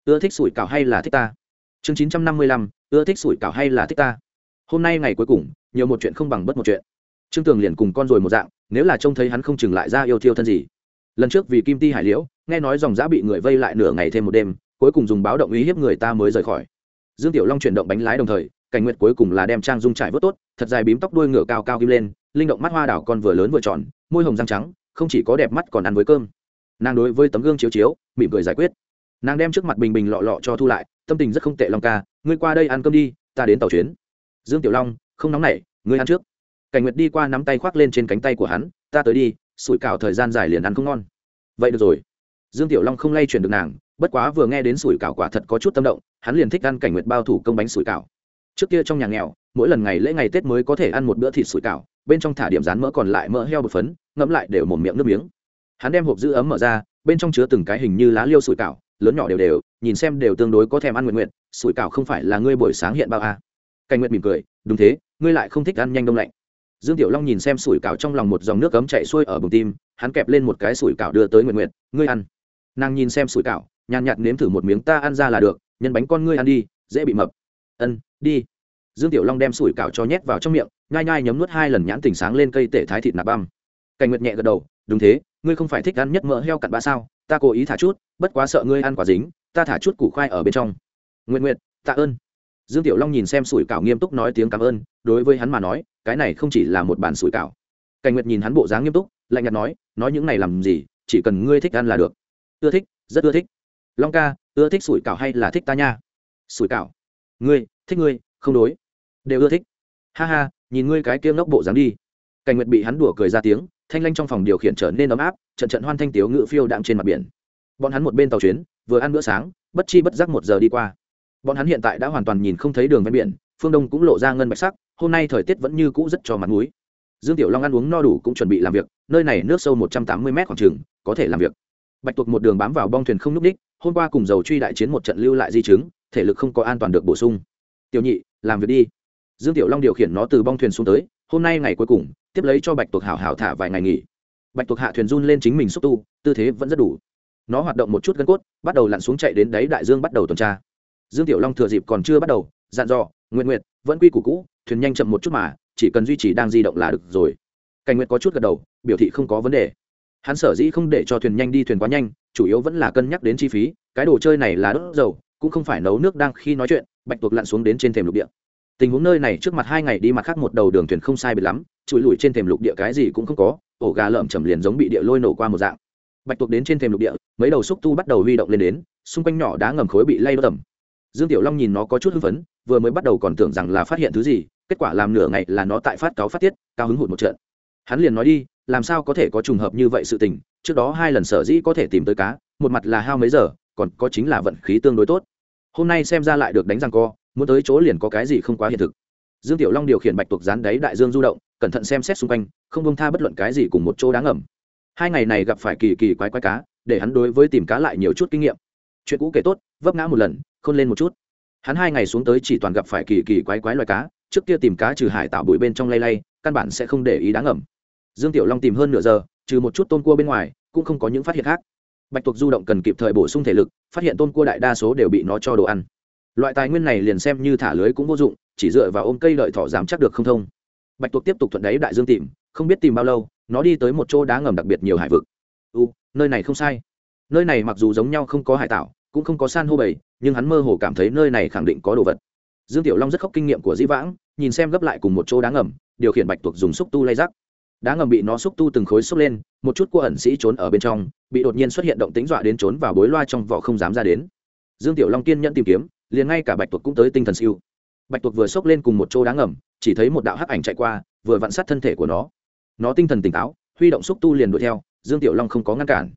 ưa thích sủi cảo hay là thích ta? Chương 955 ưa thích sủi cảo hay là thích ta? Hôm nay ngày cuối cùng, nhiều một chuyện không bằng bất một chuyện trương tường liền cùng con rồi một dạng, nếu là trông thấy hắn không chừng lại ra yêu thiêu thân gì. Lần trước vì kim ti hải liễu, nghe nói dòng giã bị người vây lại nửa ngày thêm một đêm, cuối cùng dùng báo động uy hiếp người ta mới rời khỏi. Dương tiểu long chuyển động bánh lái đồng thời, cảnh nguyệt cuối cùng là đem trang dung trải vớt tốt, thật dài bím tóc đuôi ngựa cao cao kim lên, linh động mắt hoa đảo con vừa lớn vừa tròn, môi hồng răng trắng, không chỉ có đẹp mắt còn ăn với cơm. Nàng đối với tấm gương chiếu chiếu, mỉm cười giải quyết. Nàng đem trước mặt bình bình lọ lọ cho thu lại, tâm tình rất không tệ long ca, ngươi qua đây ăn cơm đi, ta đến tàu chuyến. Dương tiểu long, không nóng nảy, ngươi ăn trước cảnh nguyệt đi qua nắm tay khoác lên trên cánh tay của hắn, ta tới đi, sủi cảo thời gian dài liền ăn không ngon. Vậy được rồi. Dương tiểu long không lay chuyển được nàng, bất quá vừa nghe đến sủi cảo quả thật có chút tâm động, hắn liền thích ăn cảnh nguyệt bao thủ công bánh sủi cảo. Trước kia trong nhà nghèo, mỗi lần ngày lễ ngày tết mới có thể ăn một bữa thịt sủi cảo, bên trong thả điểm rán mỡ còn lại mỡ heo bột phấn ngẫm lại đều một miệng nước miếng. Hắn đem hộp giữ ấm mở ra, bên trong chứa từng cái hình như lá liêu sủi cảo, lớn nhỏ đều đều, nhìn xem đều tương đối có thèm ăn nguyện nguyện sủi cảo không phải là ngươi buổi sáng hiện bao à. cảnh nguyện mỉm cười, đúng thế, ngươi lại không thích ăn nhanh đông lạnh dương tiểu long nhìn xem sủi cảo trong lòng một dòng nước cấm chạy xuôi ở bụng tim, hắn kẹp lên một cái sủi cảo đưa tới nguyện nguyện ngươi ăn. Nàng nhìn xem sủi cảo, nhàn nhạt nếm thử một miếng ta ăn ra là được, nhân bánh con ngươi ăn đi, dễ bị mập. Ân, đi. Dương tiểu long đem sủi cảo cho nhét vào trong miệng, nhai nhai nhấm nuốt hai lần nhãn tỉnh sáng lên cây tể thái thịt nạp băm. Cảnh nguyệt nhẹ gật đầu, đúng thế, ngươi không phải thích ăn nhất mỡ heo cặn ba sao, ta cố ý thả chút, bất quá sợ ngươi ăn quả dính, ta thả chút củ khoai ở bên trong. Nguyện nguyện tạ ơn dương tiểu long nhìn xem sủi cảo nghiêm túc nói tiếng cảm ơn, đối với hắn mà nói, cái này không chỉ là một bàn sủi cảo. Cảnh nguyệt nhìn hắn bộ dáng nghiêm túc, lạnh nhạt nói nói những này làm gì, chỉ cần ngươi thích ăn là được. Ưa thích, rất ưa thích. Long ca, ưa thích sủi cảo hay là thích ta nha? Sủi cảo. Ngươi, thích ngươi, không đối. Đều ưa thích. Ha ha, nhìn ngươi cái kia ngốc bộ dáng đi. Cảnh nguyệt bị hắn đùa cười ra tiếng, thanh lanh trong phòng điều khiển trở nên ấm áp, trận trận hoan thanh tiếu ngự phiêu đạm trên mặt biển. Bọn hắn một bên tàu chuyến, vừa ăn bữa sáng, bất chi bất giác một giờ đi qua bọn hắn hiện tại đã hoàn toàn nhìn không thấy đường ven biển, phương đông cũng lộ ra ngân bạch sắc, hôm nay thời tiết vẫn như cũ rất cho mặt mũi. Dương tiểu long ăn uống no đủ cũng chuẩn bị làm việc, nơi này nước sâu một trăm tám mươi m khoảng trường có thể làm việc. Bạch tuộc một đường bám vào bong thuyền không n ú c đích, hôm qua cùng dầu truy đại chiến một trận lưu lại di chứng, thể lực không có an toàn được bổ sung. Tiểu nhị, làm việc đi. Dương tiểu long điều khiển nó từ bong thuyền xuống tới, hôm nay ngày cuối cùng, tiếp lấy cho bạch tuộc hảo hảo thả vài ngày nghỉ. Bạch tuộc hạ thuyền run lên chính mình xúc tu, tư thế vẫn rất đủ. Nó hoạt động một chút gân cốt, bắt đầu lặn xuống chạy đến đáy đại dương bắt đầu tuần tra dương tiểu long thừa dịp còn chưa bắt đầu, dặn dò nguyện nguyện vẫn quy củ cũ, thuyền nhanh chậm một chút mà, chỉ cần duy trì đang di động là được rồi. Cảnh nguyện có chút gật đầu, biểu thị không có vấn đề. Hắn sở dĩ không để cho thuyền nhanh đi thuyền quá nhanh, chủ yếu vẫn là cân nhắc đến chi phí, cái đồ chơi này là đốt dầu, cũng không phải nấu nước đang khi nói chuyện, bạch tuộc lặn xuống đến trên thềm lục địa. Tình huống nơi này trước mặt hai ngày đi mặt khác một đầu đường thuyền không sai biệt lắm, chùi lùi trên thềm lục địa cái gì cũng không có, ổ gà lợm chầm liền giống bị địa lôi nổ qua một dạng. Bạch tuộc đến trên thềm lục địa, mấy đầu xúc tu bắt đầu huy động lên đến, xung quanh nhỏ đá ngầm khối bị lay đ tầm dương tiểu long nhìn nó có chút hưng phấn, vừa mới bắt đầu còn tưởng rằng là phát hiện thứ gì, kết quả làm nửa ngày là nó tại phát cáo phát tiết, cao hứng hụt một trận. Hắn liền nói đi, làm sao có thể có trùng hợp như vậy sự tình, trước đó hai lần sở dĩ có thể tìm tới cá, một mặt là hao mấy giờ, còn có chính là vận khí tương đối tốt. Hôm nay xem ra lại được đánh răng co, muốn tới chỗ liền có cái gì không quá hiện thực. Dương tiểu long điều khiển bạch tuộc dán đáy đại dương du động, cẩn thận xem xét xung quanh, không bông tha bất luận cái gì cùng một chỗ đáng ẩm hai ngày này gặp phải kỳ kỳ quái quái cá, để hắn đối với tìm cá lại nhiều chút kinh nghiệm. Chuyện cũ kể tốt, vấp ngã một lần khôn lên một chút. Hắn hai ngày xuống tới chỉ toàn gặp phải kỳ kỳ quái quái loài cá, trước kia tìm cá trừ hải tạo bụi bên trong lay lay, căn bản sẽ không để ý đáng ẩm dương tiểu long tìm hơn nửa giờ, trừ một chút tôm cua bên ngoài, cũng không có những phát hiện khác. Bạch tuộc du động cần kịp thời bổ sung thể lực, phát hiện tôm cua đại đa số đều bị nó cho đồ ăn. Loại tài nguyên này liền xem như thả lưới cũng vô dụng, chỉ dựa vào ôm cây đợi thỏ dám chắc được không thông. Bạch tuộc tiếp tục thuận đáy đại dương tìm, không biết tìm bao lâu, nó đi tới một chỗ đá ngầm đặc biệt nhiều hải vực. U nơi này không sai. Nơi này mặc dù giống nhau không có hải tạo cũng không có san hô bầy, nhưng hắn mơ hồ cảm thấy nơi này khẳng định có đồ vật. Dương tiểu long rất khóc kinh nghiệm của dĩ vãng, nhìn xem gấp lại cùng một chỗ đá ngầm, điều khiển bạch tuộc dùng xúc tu lay rắc. Đá ngầm bị nó xúc tu từng khối xúc lên, một chút cua ẩn sĩ trốn ở bên trong, bị đột nhiên xuất hiện động tính dọa đến trốn vào bối loa trong vỏ không dám ra đến. Dương tiểu long kiên nhẫn tìm kiếm, liền ngay cả bạch tuộc cũng tới tinh thần siêu. Bạch tuộc vừa xốc lên cùng một chỗ đá ngầm, chỉ thấy một đạo hắc ảnh chạy qua, vừa vặn sát thân thể của nó. Nó tinh thần tỉnh táo, huy động xúc tu liền đuổi theo, dương tiểu long không có ngăn cản.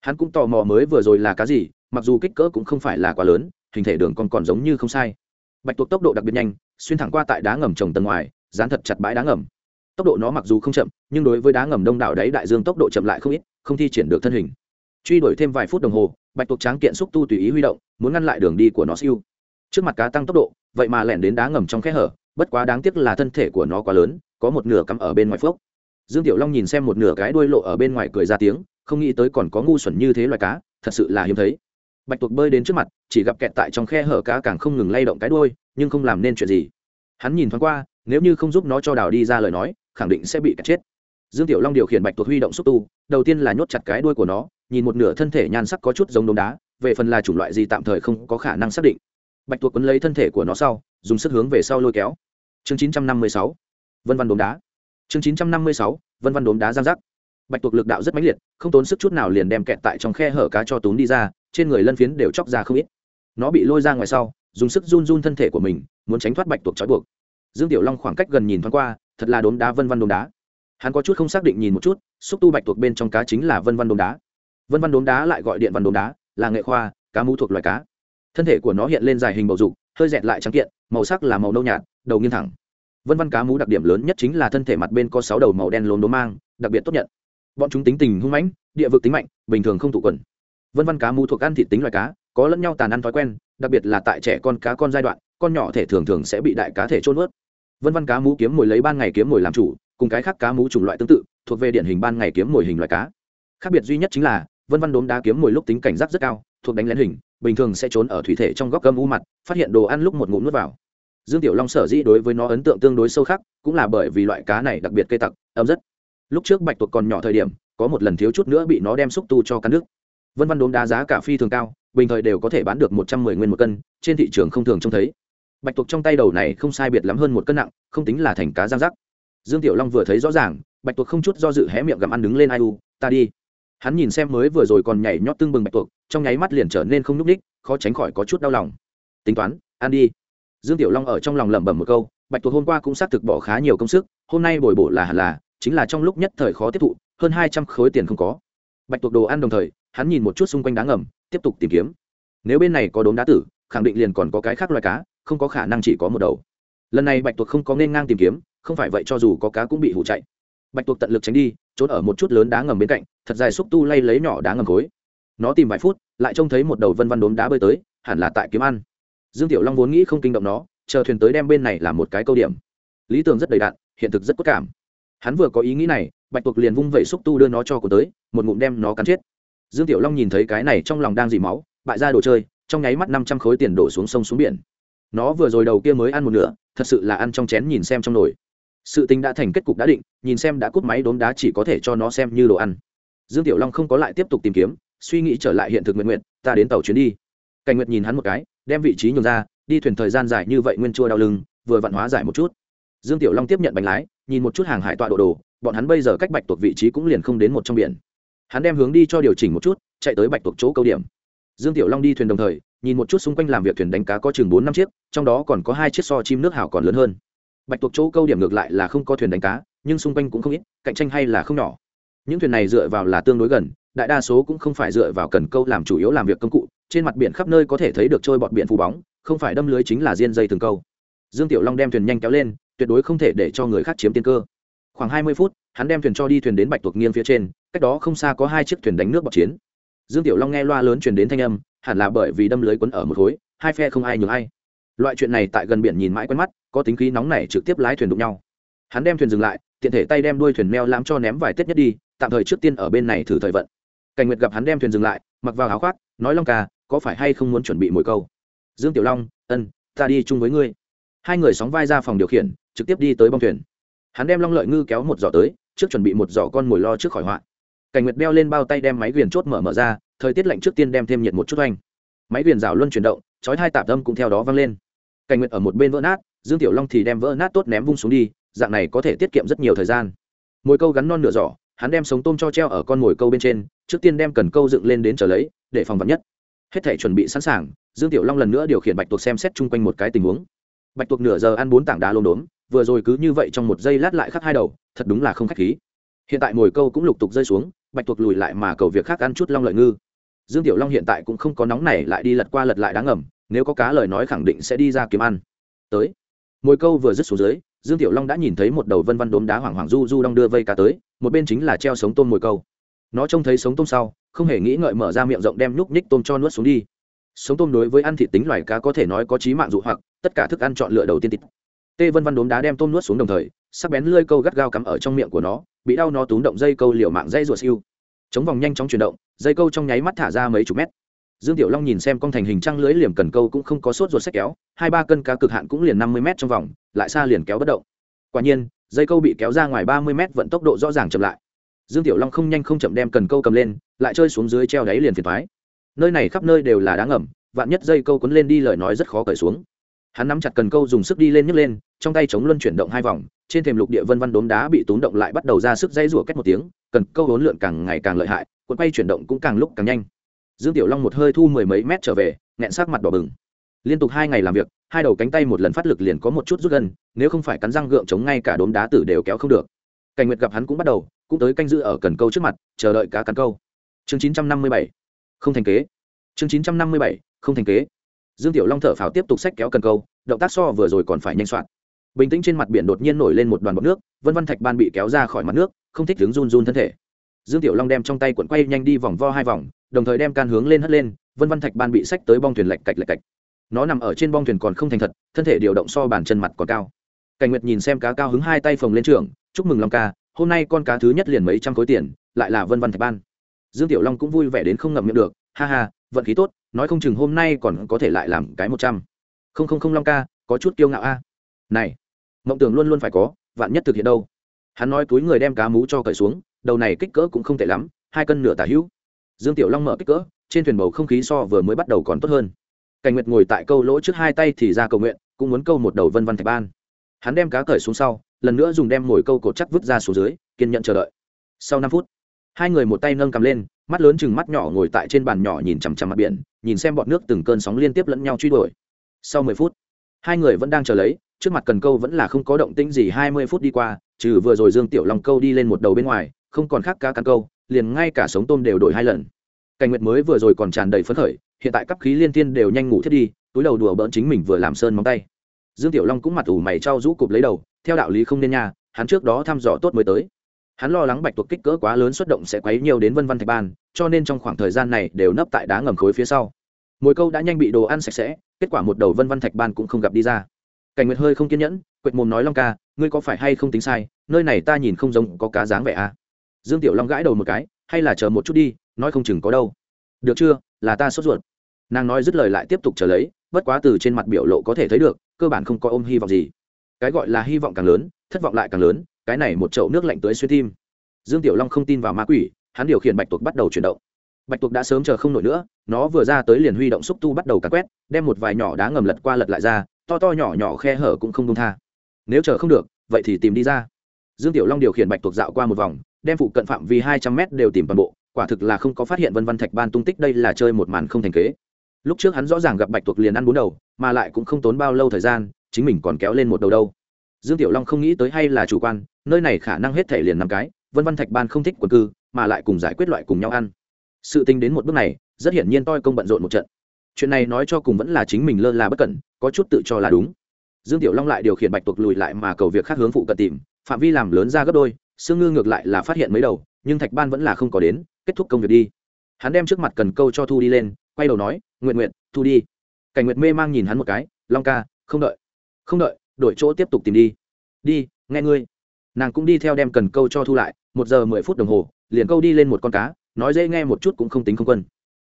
Hắn cũng tò mò mới vừa rồi là cá gì mặc dù kích cỡ cũng không phải là quá lớn, hình thể đường còn còn giống như không sai. Bạch tuộc tốc độ đặc biệt nhanh, xuyên thẳng qua tại đá ngầm trồng tầng ngoài, dán thật chặt bãi đá ngầm. Tốc độ nó mặc dù không chậm, nhưng đối với đá ngầm đông đảo đáy đại dương tốc độ chậm lại không ít, không thi triển được thân hình. Truy đuổi thêm vài phút đồng hồ, bạch tuộc tráng kiện xúc tu tùy ý huy động, muốn ngăn lại đường đi của nó siêu. Trước mặt cá tăng tốc độ, vậy mà lẻn đến đá ngầm trong khe hở, bất quá đáng tiếc là thân thể của nó quá lớn, có một nửa cắm ở bên ngoài phước dương tiểu long nhìn xem một nửa cái đuôi lộ ở bên ngoài cười ra tiếng, không nghĩ tới còn có ngu xuẩn như thế loài cá, thật sự là hiếm thấy bạch tuộc bơi đến trước mặt chỉ gặp kẹt tại trong khe hở cá càng không ngừng lay động cái đuôi nhưng không làm nên chuyện gì. Hắn nhìn thoáng qua nếu như không giúp nó cho đào đi ra lời nói khẳng định sẽ bị kẹt chết. Dương tiểu long điều khiển bạch tuộc huy động xúc tu đầu tiên là nhốt chặt cái đuôi của nó nhìn một nửa thân thể nhan sắc có chút giống đống đá về phần là chủng loại gì tạm thời không có khả năng xác định. Bạch tuộc quấn lấy thân thể của nó sau dùng sức hướng về sau lôi kéo. Chương 956, vân văn đốm đá. Chương 956, vân văn đốm đá giang rắc bạch tuộc lực đạo rất mãnh liệt không tốn sức chút nào liền đem kẹt tại trong khe hở cá cho tốn đi ra trên người lân phiến đều chóc ra không ít. Nó bị lôi ra ngoài sau, dùng sức run run thân thể của mình, muốn tránh thoát bạch tuộc trói buộc. Dương tiểu long khoảng cách gần nhìn thoáng qua, thật là đốm đá vân văn đốm đá. Hắn có chút không xác định nhìn một chút, xúc tu bạch tuộc bên trong cá chính là vân văn đốm đá. Vân văn đốm đá lại gọi điện văn đốm đá, là nghệ khoa, cá mú thuộc loài cá. Thân thể của nó hiện lên dài hình bầu dục, hơi dẹt lại trắng kiện, màu sắc là màu nâu nhạt, đầu nghiêng thẳng. Vân văn cá mú đặc điểm lớn nhất chính là thân thể mặt bên có sáu đầu màu đen lốm đốm mang, đặc biệt tốt nhận. Bọn chúng tính tình hung mãnh, địa vực tính mạnh, bình thường không tụ quần vân văn cá mú thuộc ăn thịt tính loài cá, có lẫn nhau tàn ăn thói quen, đặc biệt là tại trẻ con cá con giai đoạn, con nhỏ thể thường thường sẽ bị đại cá thể trôn ướt vân văn cá mú kiếm mồi lấy ban ngày kiếm mồi làm chủ, cùng cái khác cá mú chủng loại tương tự, thuộc về điển hình ban ngày kiếm mồi hình loài cá. Khác biệt duy nhất chính là, vân văn đốm đá kiếm mồi lúc tính cảnh giác rất cao, thuộc đánh lén hình, bình thường sẽ trốn ở thủy thể trong góc gâm u mặt, phát hiện đồ ăn lúc một ngụm nuốt vào. Dương tiểu long sở dĩ đối với nó ấn tượng tương đối sâu khác cũng là bởi vì loại cá này đặc biệt cây tặc âm rất. Lúc trước bạch tuộc còn nhỏ thời điểm, có một lần thiếu chút nữa bị nó đem xúc tu cho cắn nước vân văn đốm đá giá cả phi thường cao, bình thời đều có thể bán được một trăm mười nguyên một cân, trên thị trường không thường trông thấy. Bạch tuộc trong tay đầu này không sai biệt lắm hơn một cân nặng, không tính là thành cá giang rắc. Dương tiểu long vừa thấy rõ ràng, bạch tuộc không chút do dự hé miệng gặm ăn đứng lên, ai u, ta đi. Hắn nhìn xem mới vừa rồi còn nhảy nhót tưng bừng bạch tuộc, trong nháy mắt liền trở nên không nhúc ních khó tránh khỏi có chút đau lòng. Tính toán, ăn đi. Dương tiểu long ở trong lòng lẩm bẩm một câu, bạch tuộc hôm qua cũng xác thực bỏ khá nhiều công sức, hôm nay bồi bổ là hẳn là, chính là trong lúc nhất thời khó tiếp thụ, hơn hai trăm khối tiền không có. Bạch tuộc đồ ăn đồng thời hắn nhìn một chút xung quanh đá ngầm, tiếp tục tìm kiếm. Nếu bên này có đốm đá tử, khẳng định liền còn có cái khác loài cá, không có khả năng chỉ có một đầu. Lần này bạch tuộc không có nên ngang tìm kiếm, không phải vậy cho dù có cá cũng bị hụ chạy. Bạch tuộc tận lực tránh đi, trốn ở một chút lớn đá ngầm bên cạnh, thật dài xúc tu lay lấy nhỏ đá ngầm khối nó tìm vài phút, lại trông thấy một đầu vân văn đốm đá bơi tới, hẳn là tại kiếm ăn. Dương tiểu long vốn nghĩ không kinh động nó, chờ thuyền tới đem bên này là một cái câu điểm. Lý tưởng rất đầy đạn hiện thực rất cốt cảm. Hắn vừa có ý nghĩ này, bạch tuộc liền vung vẩy xúc tu đưa nó cho cô tới, một ngụm đem nó cắn chết dương tiểu long nhìn thấy cái này trong lòng đang dì máu, bại ra đồ chơi, trong nháy mắt năm trăm khối tiền đổ xuống sông xuống biển. Nó vừa rồi đầu kia mới ăn một nửa, thật sự là ăn trong chén nhìn xem trong nồi. Sự tình đã thành kết cục đã định, nhìn xem đã cút máy đốm đá chỉ có thể cho nó xem như đồ ăn. Dương tiểu long không có lại tiếp tục tìm kiếm, suy nghĩ trở lại hiện thực nguyện nguyện, ta đến tàu chuyến đi. Cảnh nguyệt nhìn hắn một cái, đem vị trí nhường ra, đi thuyền thời gian dài như vậy nguyên chua đau lưng, vừa vặn hóa giải một chút. Dương tiểu long tiếp nhận bánh lái, nhìn một chút hàng hải tọa độ đồ, bọn hắn bây giờ cách bạch tuộc vị trí cũng liền không đến một trong biển hắn đem hướng đi cho điều chỉnh một chút, chạy tới bạch tuộc chỗ câu điểm. Dương tiểu long đi thuyền đồng thời, nhìn một chút xung quanh làm việc thuyền đánh cá có chừng bốn năm chiếc, trong đó còn có hai chiếc so chim nước hảo còn lớn hơn. Bạch tuộc chỗ câu điểm ngược lại là không có thuyền đánh cá, nhưng xung quanh cũng không ít, cạnh tranh hay là không nhỏ. Những thuyền này dựa vào là tương đối gần, đại đa số cũng không phải dựa vào cần câu làm chủ yếu làm việc công cụ, trên mặt biển khắp nơi có thể thấy được trôi bọt biển phù bóng, không phải đâm lưới chính là diên dây từng câu. Dương tiểu long đem thuyền nhanh kéo lên, tuyệt đối không thể để cho người khác chiếm tiên cơ. Khoảng hai mươi phút, hắn đem thuyền cho đi thuyền đến bạch tuộc nghiêng phía trên cách đó không xa có hai chiếc thuyền đánh nước bọt chiến. Dương tiểu long nghe loa lớn truyền đến thanh âm, hẳn là bởi vì đâm lưới quấn ở một khối, hai phe không ai nhường ai. Loại chuyện này tại gần biển nhìn mãi quen mắt, có tính khí nóng này trực tiếp lái thuyền đụng nhau. Hắn đem thuyền dừng lại, tiện thể tay đem đuôi thuyền meo lãm cho ném vài tết nhất đi, tạm thời trước tiên ở bên này thử thời vận. Cảnh nguyệt gặp hắn đem thuyền dừng lại, mặc vào áo khoác, nói long ca, có phải hay không muốn chuẩn bị mồi câu? Dương tiểu long, ân, ta đi chung với ngươi. Hai người sóng vai ra phòng điều khiển, trực tiếp đi tới bong thuyền. Hắn đem long lợi ngư kéo một giỏ tới, trước chuẩn bị một giỏ con mồi lo trước khỏi họa cảnh nguyệt đeo lên bao tay đem máy viền chốt mở mở ra, thời tiết lạnh trước tiên đem thêm nhiệt một chút oanh. Máy viền rào luân chuyển động, chói hai tạp âm cũng theo đó vang lên. Cảnh nguyệt ở một bên vỡ nát, dương tiểu long thì đem vỡ nát tốt ném vung xuống đi, dạng này có thể tiết kiệm rất nhiều thời gian. Mồi câu gắn non nửa giỏ, hắn đem sống tôm cho treo ở con mồi câu bên trên, trước tiên đem cần câu dựng lên đến trở lấy, để phòng vật nhất. Hết thể chuẩn bị sẵn sàng, dương tiểu long lần nữa điều khiển bạch tuộc xem xét chung quanh một cái tình huống. Bạch tuộc nửa giờ ăn bốn tảng đá lốm đốm, vừa rồi cứ như vậy trong một giây lát lại khắc hai đầu, thật đúng là không khách khí. Hiện tại mồi câu cũng lục tục rơi xuống bạch tuộc lùi lại mà cầu việc khác ăn chút long lợi ngư. Dương tiểu long hiện tại cũng không có nóng này lại đi lật qua lật lại đáng ngầm, nếu có cá lời nói khẳng định sẽ đi ra kiếm ăn. Tới. Mồi câu vừa dứt xuống dưới, dương tiểu long đã nhìn thấy một đầu vân văn đốm đá hoảng hoảng du du đong đưa vây cá tới, một bên chính là treo sống tôm mồi câu. Nó trông thấy sống tôm sau, không hề nghĩ ngợi mở ra miệng rộng đem nhúc nhích tôm cho nuốt xuống đi. Sống tôm đối với ăn thịt tính loài cá có thể nói có trí mạng dụ hoặc, tất cả thức ăn chọn lựa đầu tiên tít tê vân văn đốm đá đem tôm nuốt xuống đồng thời sắc bén lơi câu gắt gao cắm ở trong miệng của nó, bị đau nó túm động dây câu liều mạng dây ruột siêu. Chống vòng nhanh chóng chuyển động, dây câu trong nháy mắt thả ra mấy chục mét. Dương tiểu long nhìn xem con thành hình trăng lưới liềm cần câu cũng không có sốt ruột sách kéo, hai ba cân cá cực hạn cũng liền năm mươi mét trong vòng, lại xa liền kéo bất động. Quả nhiên, dây câu bị kéo ra ngoài ba mươi mét vận tốc độ rõ ràng chậm lại. Dương tiểu long không nhanh không chậm đem cần câu cầm lên, lại chơi xuống dưới treo đáy liền phiền thoái nơi này khắp nơi đều là đá ngầm, vạn nhất dây câu cuốn lên đi lời nói rất khó cởi xuống hắn nắm chặt cần câu dùng sức đi lên nhấc lên, trong tay chống luân chuyển động hai vòng, trên thềm lục địa vân văn đốm đá bị tốn động lại bắt đầu ra sức dây rủa cách một tiếng, cần câu hốn lượn càng ngày càng lợi hại, cuộn quay chuyển động cũng càng lúc càng nhanh. Dương tiểu long một hơi thu mười mấy mét trở về, nghẹn sắc mặt đỏ bừng. Liên tục hai ngày làm việc, hai đầu cánh tay một lần phát lực liền có một chút rút gần, nếu không phải cắn răng gượng chống ngay cả đốm đá tử đều kéo không được. Cảnh nguyệt gặp hắn cũng bắt đầu, cũng tới canh giữ ở cần câu trước mặt, chờ đợi cá cắn câu. Chương chín trăm năm mươi bảy, không thành kế. Chương chín trăm năm mươi bảy, không thành kế dương tiểu long thở phào tiếp tục xách kéo cần câu, động tác so vừa rồi còn phải nhanh soạn. Bình tĩnh trên mặt biển đột nhiên nổi lên một đoàn bọt nước, vân văn thạch ban bị kéo ra khỏi mặt nước, không thích đứng run run thân thể. Dương tiểu long đem trong tay cuộn quay nhanh đi vòng vo hai vòng, đồng thời đem can hướng lên hất lên, vân văn thạch ban bị xách tới bong thuyền lạch cạch lạch cạch. Nó nằm ở trên bong thuyền còn không thành thật, thân thể điều động so bàn chân mặt còn cao. Cảnh nguyệt nhìn xem cá cao hứng hai tay phồng lên trường, chúc mừng long ca, hôm nay con cá thứ nhất liền mấy trăm khối tiền, lại là vân văn thạch ban. Dương tiểu long cũng vui vẻ đến không ngậm miệng được, ha ha, vận khí tốt nói không chừng hôm nay còn có thể lại làm cái một trăm. Không không không, long ca, có chút kiêu ngạo a. Này, mộng tưởng luôn luôn phải có, vạn nhất thực hiện đâu? Hắn nói túi người đem cá mú cho cởi xuống, đầu này kích cỡ cũng không tệ lắm, hai cân nửa tả hữu. Dương tiểu long mở kích cỡ, trên thuyền bầu không khí so vừa mới bắt đầu còn tốt hơn. Cảnh nguyệt ngồi tại câu lỗ trước hai tay thì ra cầu nguyện, cũng muốn câu một đầu vân văn thạch ban. Hắn đem cá cởi xuống sau, lần nữa dùng đem ngồi câu cột chắc vứt ra xuống dưới, kiên nhận chờ đợi. Sau năm phút hai người một tay nâng cầm lên, mắt lớn chừng mắt nhỏ ngồi tại trên bàn nhỏ nhìn chằm chằm mặt biển, nhìn xem bọn nước từng cơn sóng liên tiếp lẫn nhau truy đuổi. Sau mười phút, hai người vẫn đang chờ lấy, trước mặt cần câu vẫn là không có động tĩnh gì hai mươi phút đi qua, trừ vừa rồi dương tiểu long câu đi lên một đầu bên ngoài, không còn khác cá cắn câu, liền ngay cả sống tôm đều đổi hai lần. Cảnh nguyệt mới vừa rồi còn tràn đầy phấn khởi, hiện tại cấp khí liên tiên đều nhanh ngủ thiết đi, túi đầu đùa bỡn chính mình vừa làm sơn móng tay. Dương tiểu long cũng mặt ủ mày trao rũ cụp lấy đầu, theo đạo lý không nên nha, hắn trước đó thăm dò tốt mới tới hắn lo lắng bạch tuộc kích cỡ quá lớn xuất động sẽ quấy nhiều đến vân văn thạch ban, cho nên trong khoảng thời gian này đều nấp tại đá ngầm khối phía sau. Mồi câu đã nhanh bị đồ ăn sạch sẽ, kết quả một đầu vân văn thạch ban cũng không gặp đi ra. Cảnh nguyệt hơi không kiên nhẫn, quệt mồm nói long ca, ngươi có phải hay không tính sai, nơi này ta nhìn không giống có cá dáng vẻ à. dương tiểu long gãi đầu một cái, hay là chờ một chút đi, nói không chừng có đâu. Được chưa, là ta sốt ruột. Nàng nói dứt lời lại tiếp tục chờ lấy, bất quá từ trên mặt biểu lộ có thể thấy được, cơ bản không có ôm hy vọng gì. Cái gọi là hy vọng càng lớn, thất vọng lại càng lớn cái này một chậu nước lạnh tới xuyên tim. Dương tiểu long không tin vào ma quỷ, hắn điều khiển bạch tuộc bắt đầu chuyển động. Bạch tuộc đã sớm chờ không nổi nữa, nó vừa ra tới liền huy động xúc tu bắt đầu cắn quét, đem một vài nhỏ đá ngầm lật qua lật lại ra, to to nhỏ nhỏ khe hở cũng không công tha. Nếu chờ không được, vậy thì tìm đi ra. Dương tiểu long điều khiển bạch tuộc dạo qua một vòng, đem phụ cận phạm vi hai trăm mét đều tìm toàn bộ, quả thực là không có phát hiện vân văn thạch ban tung tích đây là chơi một màn không thành kế. Lúc trước hắn rõ ràng gặp bạch tuộc liền ăn bốn đầu, mà lại cũng không tốn bao lâu thời gian, chính mình còn kéo lên một đầu đâu dương tiểu long không nghĩ tới hay là chủ quan, nơi này khả năng hết thể liền năm cái, vân văn thạch ban không thích quần cư, mà lại cùng giải quyết loại cùng nhau ăn. Sự tính đến một bước này, rất hiển nhiên toi công bận rộn một trận. Chuyện này nói cho cùng vẫn là chính mình lơ là bất cẩn, có chút tự cho là đúng. Dương tiểu long lại điều khiển bạch tuộc lùi lại mà cầu việc khác hướng phụ cận tìm, phạm vi làm lớn ra gấp đôi, sương ngư ngược lại là phát hiện mấy đầu, nhưng thạch ban vẫn là không có đến, kết thúc công việc đi. Hắn đem trước mặt cần câu cho thu đi lên, quay đầu nói nguyện nguyện thu đi. Cảnh nguyệt mê mang nhìn hắn một cái, long ca, không đợi. Không đợi đổi chỗ tiếp tục tìm đi. Đi, nghe ngươi. Nàng cũng đi theo đem cần câu cho thu lại, một giờ mười phút đồng hồ, liền câu đi lên một con cá, nói dễ nghe một chút cũng không tính không quân.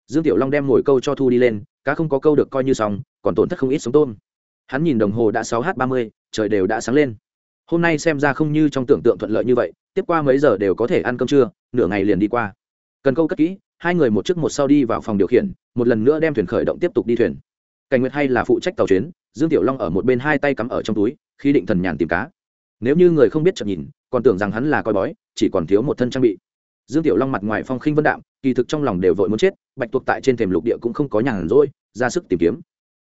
Dương tiểu long đem ngồi câu cho thu đi lên, cá không có câu được coi như xong, còn tổn thất không ít sống tôm. Hắn nhìn đồng hồ đã sáu h ba mươi, trời đều đã sáng lên. Hôm nay xem ra không như trong tưởng tượng thuận lợi như vậy, tiếp qua mấy giờ đều có thể ăn cơm trưa, nửa ngày liền đi qua. Cần câu cất kỹ, hai người một trước một sau đi vào phòng điều khiển, một lần nữa đem thuyền khởi động tiếp tục đi thuyền cảnh nguyệt hay là phụ trách tàu chuyến, dương tiểu long ở một bên hai tay cắm ở trong túi, khi định thần nhàn tìm cá. Nếu như người không biết chậm nhìn, còn tưởng rằng hắn là coi bói, chỉ còn thiếu một thân trang bị. Dương tiểu long mặt ngoài phong khinh vân đạm, kỳ thực trong lòng đều vội muốn chết, bạch tuộc tại trên thềm lục địa cũng không có nhàn rỗi, ra sức tìm kiếm.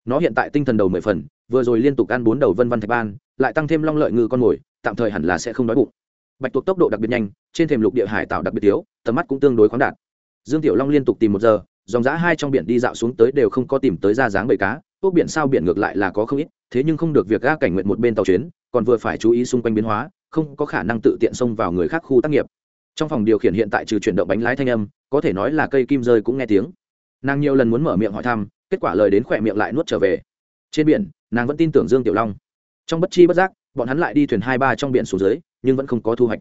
Nó hiện tại tinh thần đầu mười phần, vừa rồi liên tục ăn bốn đầu vân văn thạch ban, lại tăng thêm long lợi ngư con mồi, tạm thời hẳn là sẽ không đói bụng. Bạch tuộc tốc độ đặc biệt nhanh, trên thềm lục địa hải tạo đặc biệt thiếu, tầm mắt cũng tương đối khoáng đạt. Dương tiểu long liên tục tìm một giờ dòng giã hai trong biển đi dạo xuống tới đều không có tìm tới ra dáng bầy cá ốc biển sao biển ngược lại là có không ít, thế nhưng không được việc ga cảnh nguyện một bên tàu chuyến, còn vừa phải chú ý xung quanh biến hóa, không có khả năng tự tiện xông vào người khác khu tác nghiệp. Trong phòng điều khiển hiện tại trừ chuyển động bánh lái thanh âm, có thể nói là cây kim rơi cũng nghe tiếng. Nàng nhiều lần muốn mở miệng hỏi thăm, kết quả lời đến khỏe miệng lại nuốt trở về. Trên biển, nàng vẫn tin tưởng dương tiểu long. Trong bất chi bất giác, bọn hắn lại đi thuyền hai ba trong biển xuống dưới, nhưng vẫn không có thu hoạch.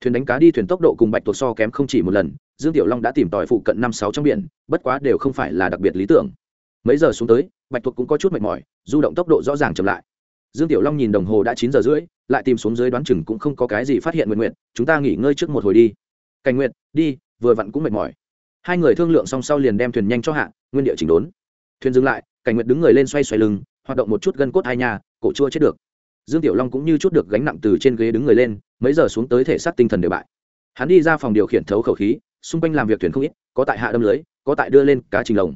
Thuyền đánh cá đi thuyền tốc độ cùng bạch tuộc so kém không chỉ một lần dương tiểu long đã tìm tòi phụ cận năm sáu trong biển, bất quá đều không phải là đặc biệt lý tưởng. Mấy giờ xuống tới, bạch thuộc cũng có chút mệt mỏi, du động tốc độ rõ ràng chậm lại. Dương tiểu long nhìn đồng hồ đã chín giờ rưỡi, lại tìm xuống dưới đoán chừng cũng không có cái gì phát hiện nguyện nguyện chúng ta nghỉ ngơi trước một hồi đi. Cảnh nguyện đi, vừa vặn cũng mệt mỏi. Hai người thương lượng xong sau liền đem thuyền nhanh cho hạ, nguyên địa chỉnh đốn. Thuyền dừng lại, cảnh nguyện đứng người lên xoay xoay lưng, hoạt động một chút gân cốt hai nhà, cổ chua chết được. Dương tiểu long cũng như chút được gánh nặng từ trên ghế đứng người lên, mấy giờ xuống tới thể xác tinh thần đều bại. Hắn đi ra phòng điều khiển thấu khẩu khí xung quanh làm việc thuyền không ít, có tại hạ đâm lưới, có tại đưa lên cá trình lồng.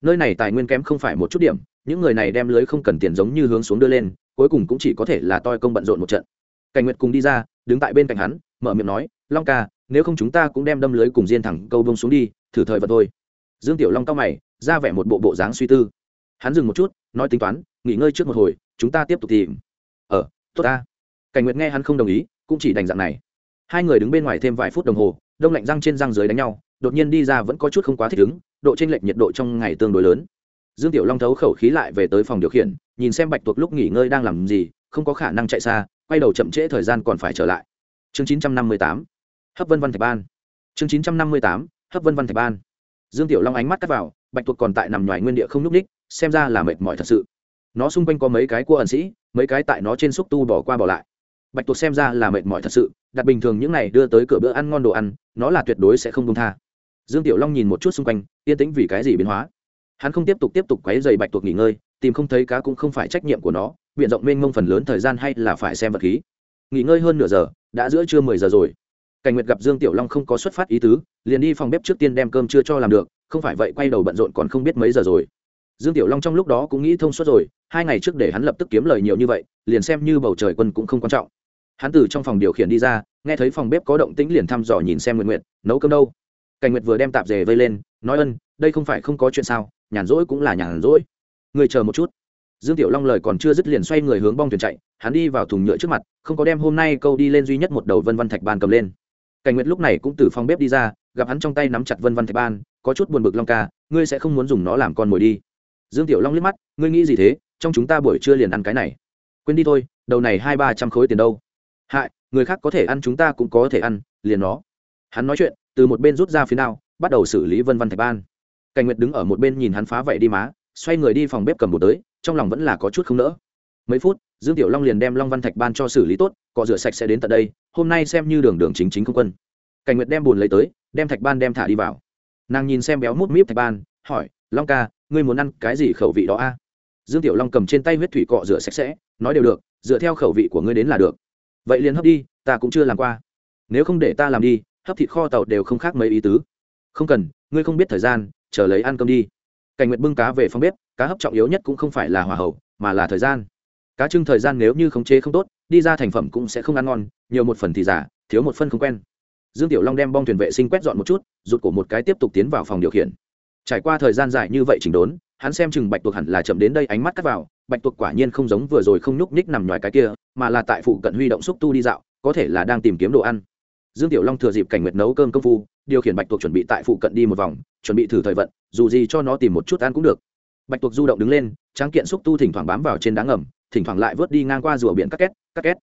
Nơi này tài nguyên kém không phải một chút điểm, những người này đem lưới không cần tiền giống như hướng xuống đưa lên, cuối cùng cũng chỉ có thể là toi công bận rộn một trận. Cảnh nguyệt cùng đi ra, đứng tại bên cạnh hắn, mở miệng nói, long ca, nếu không chúng ta cũng đem đâm lưới cùng diên thẳng câu bông xuống đi, thử thời vật thôi. Dương tiểu long cao mày, ra vẻ một bộ bộ dáng suy tư. Hắn dừng một chút, nói tính toán, nghỉ ngơi trước một hồi, chúng ta tiếp tục tìm. Ờ tốt ta. Cảnh nguyệt nghe hắn không đồng ý, cũng chỉ đành dạng này. Hai người đứng bên ngoài thêm vài phút đồng hồ đông lạnh răng trên răng dưới đánh nhau, đột nhiên đi ra vẫn có chút không quá thích ứng, độ t r ê n lệch nhiệt độ trong ngày tương đối lớn. Dương tiểu long thấu khẩu khí lại về tới phòng điều khiển, nhìn xem bạch tuộc lúc nghỉ ngơi đang làm gì, không có khả năng chạy xa, quay đầu chậm trễ thời gian còn phải trở lại. Chương chín trăm năm mươi tám, hấp vân văn thạch ban. Chương chín trăm năm mươi tám, hấp vân văn thạch ban. Dương tiểu long ánh mắt cắt vào, bạch tuộc còn tại nằm ngoài nguyên địa không n ú c ních xem ra là mệt mỏi thật sự. Nó xung quanh có mấy cái cua ẩn sĩ, mấy cái tại nó trên xúc tu bỏ qua bỏ lại. Bạch tuộc xem ra là mệt mỏi thật sự đặt bình thường những này đưa tới cửa bữa ăn ngon đồ ăn, nó là tuyệt đối sẽ không công tha. Dương tiểu long nhìn một chút xung quanh, yên tĩnh vì cái gì biến hóa? Hắn không tiếp tục tiếp tục quấy dày bạch tuộc nghỉ ngơi, tìm không thấy cá cũng không phải trách nhiệm của nó biện rộng mênh mông phần lớn thời gian hay là phải xem vật khí. Nghỉ ngơi hơn nửa giờ, đã giữa trưa mười giờ rồi. Cảnh nguyệt gặp dương tiểu long không có xuất phát ý tứ, liền đi phòng bếp trước tiên đem cơm chưa cho làm được, không phải vậy quay đầu bận rộn còn không biết mấy giờ rồi. Dương tiểu long trong lúc đó cũng nghĩ thông suốt rồi, hai ngày trước để hắn lập tức kiếm lời nhiều như vậy, liền xem như bầu trời quân cũng không quan trọng hắn từ trong phòng điều khiển đi ra, nghe thấy phòng bếp có động tĩnh liền thăm dò nhìn xem nguyện nguyện nấu cơm đâu. Cảnh nguyệt vừa đem tạp dề vây lên, nói ân, đây không phải không có chuyện sao, nhàn rỗi cũng là nhàn rỗi. Người chờ một chút. Dương tiểu long lời còn chưa dứt liền xoay người hướng bong thuyền chạy, hắn đi vào thùng nhựa trước mặt, không có đem hôm nay câu đi lên duy nhất một đầu vân văn thạch ban cầm lên. Cảnh nguyệt lúc này cũng từ phòng bếp đi ra, gặp hắn trong tay nắm chặt vân văn thạch ban, có chút buồn bực long ca, ngươi sẽ không muốn dùng nó làm con mồi đi. Dương tiểu long liếc mắt, ngươi nghĩ gì thế, trong chúng ta buổi trưa liền ăn cái này. Quên đi thôi, đầu này hai ba trăm khối tiền đâu hại, người khác có thể ăn chúng ta cũng có thể ăn, liền nó. Hắn nói chuyện, từ một bên rút ra phía nào bắt đầu xử lý vân văn thạch ban. Cảnh nguyệt đứng ở một bên nhìn hắn phá vậy đi má, xoay người đi phòng bếp cầm bột tới, trong lòng vẫn là có chút không nỡ. Mấy phút, dương tiểu long liền đem long văn thạch ban cho xử lý tốt, cọ rửa sạch sẽ đến tận đây, hôm nay xem như đường đường chính chính không quân. Cảnh nguyệt đem bùn lấy tới, đem thạch ban đem thả đi vào. Nàng nhìn xem béo mút míp thạch ban, hỏi, long ca, ngươi muốn ăn cái gì khẩu vị đó a? Dương tiểu long cầm trên tay huyết thủy cọ rửa sạch sẽ, nói đều được, dựa theo khẩu vị của ngươi đến là được vậy liền hấp đi, ta cũng chưa làm qua. Nếu không để ta làm đi, hấp thịt kho tàu đều không khác mấy ý tứ. Không cần, ngươi không biết thời gian, chờ lấy ăn cơm đi. Cảnh nguyệt bưng cá về phòng bếp, cá hấp trọng yếu nhất cũng không phải là hỏa hậu mà là thời gian. Cá trưng thời gian nếu như khống chế không tốt, đi ra thành phẩm cũng sẽ không ăn ngon, nhiều một phần thì giả, thiếu một phân không quen. Dương tiểu long đem bong thuyền vệ sinh quét dọn một chút, rụt cổ một cái tiếp tục tiến vào phòng điều khiển. Trải qua thời gian dài như vậy chỉnh đốn, hắn xem chừng bạch tuộc hẳn là chậm đến đây ánh mắt cắt vào bạch tuộc quả nhiên không giống vừa rồi không nhúc nhích nằm ngoài cái kia, mà là tại phụ cận huy động xúc tu đi dạo, có thể là đang tìm kiếm đồ ăn. Dương tiểu long thừa dịp cảnh nguyệt nấu cơm công phu, điều khiển bạch tuộc chuẩn bị tại phụ cận đi một vòng, chuẩn bị thử thời vận, dù gì cho nó tìm một chút ăn cũng được. Bạch tuộc du động đứng lên, tráng kiện xúc tu thỉnh thoảng bám vào trên đá ngầm, thỉnh thoảng lại vớt đi ngang qua rùa biển cắt két cắt két.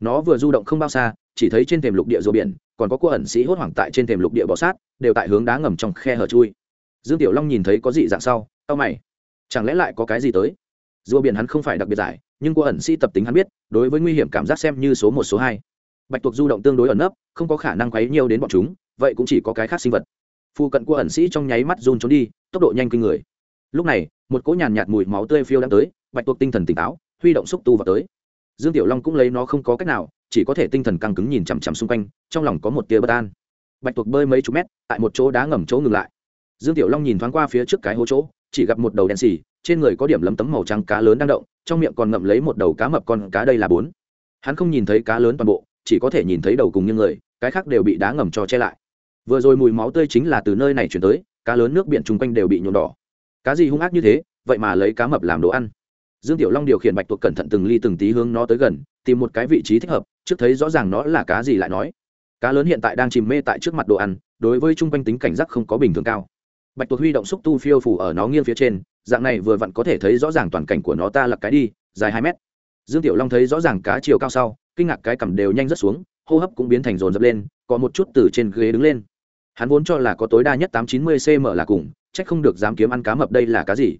Nó vừa du động không bao xa, chỉ thấy trên thềm lục địa rùa biển, còn có cua ẩn sĩ hốt hoảng tại trên thềm lục địa bọ sát, đều tại hướng đá ngầm trong khe hở chui. Dương tiểu long nhìn thấy có gì dạng sau tao mày. Chẳng lẽ lại có cái gì tới? Rùa biển hắn không phải đặc biệt giải, nhưng cô ẩn sĩ tập tính hắn biết, đối với nguy hiểm cảm giác xem như số một, số hai. Bạch tuộc du động tương đối ẩn nấp, không có khả năng quấy nhiều đến bọn chúng, vậy cũng chỉ có cái khác sinh vật. Phu cận của ẩn sĩ trong nháy mắt run trốn đi, tốc độ nhanh kinh người. Lúc này, một cỗ nhàn nhạt mùi máu tươi phiêu đang tới, bạch tuộc tinh thần tỉnh táo, huy động xúc tu vào tới. Dương tiểu long cũng lấy nó không có cách nào, chỉ có thể tinh thần căng cứng nhìn chằm chằm xung quanh, trong lòng có một tia bất an. Bạch tuộc bơi mấy chục mét, tại một chỗ đá ngầm chỗ ngừng lại. Dương tiểu long nhìn thoáng qua phía trước cái hố chỗ, chỉ gặp một đầu đen xì trên người có điểm lấm tấm màu trắng cá lớn đang động, trong miệng còn ngậm lấy một đầu cá mập con cá đây là bốn. Hắn không nhìn thấy cá lớn toàn bộ, chỉ có thể nhìn thấy đầu cùng những người, cái khác đều bị đá ngầm cho che lại. Vừa rồi mùi máu tươi chính là từ nơi này chuyển tới, cá lớn nước biển chung quanh đều bị nhuộm đỏ. Cá gì hung ác như thế, vậy mà lấy cá mập làm đồ ăn. Dương tiểu long điều khiển bạch tuộc cẩn thận từng ly từng tí hướng nó tới gần, tìm một cái vị trí thích hợp, trước thấy rõ ràng nó là cá gì lại nói. Cá lớn hiện tại đang chìm mê tại trước mặt đồ ăn, đối với chung quanh tính cảnh giác không có bình thường cao. Bạch tuộc huy động xúc tu phiêu phủ ở nó nghiêng phía trên dạng này vừa vặn có thể thấy rõ ràng toàn cảnh của nó ta là cái đi, dài hai mét. Dương tiểu long thấy rõ ràng cá chiều cao sau, kinh ngạc cái cầm đều nhanh rất xuống, hô hấp cũng biến thành rồn dập lên, có một chút từ trên ghế đứng lên. Hắn vốn cho là có tối đa nhất tám chín mươi cm là cùng, chắc không được dám kiếm ăn cá mập đây là cá gì.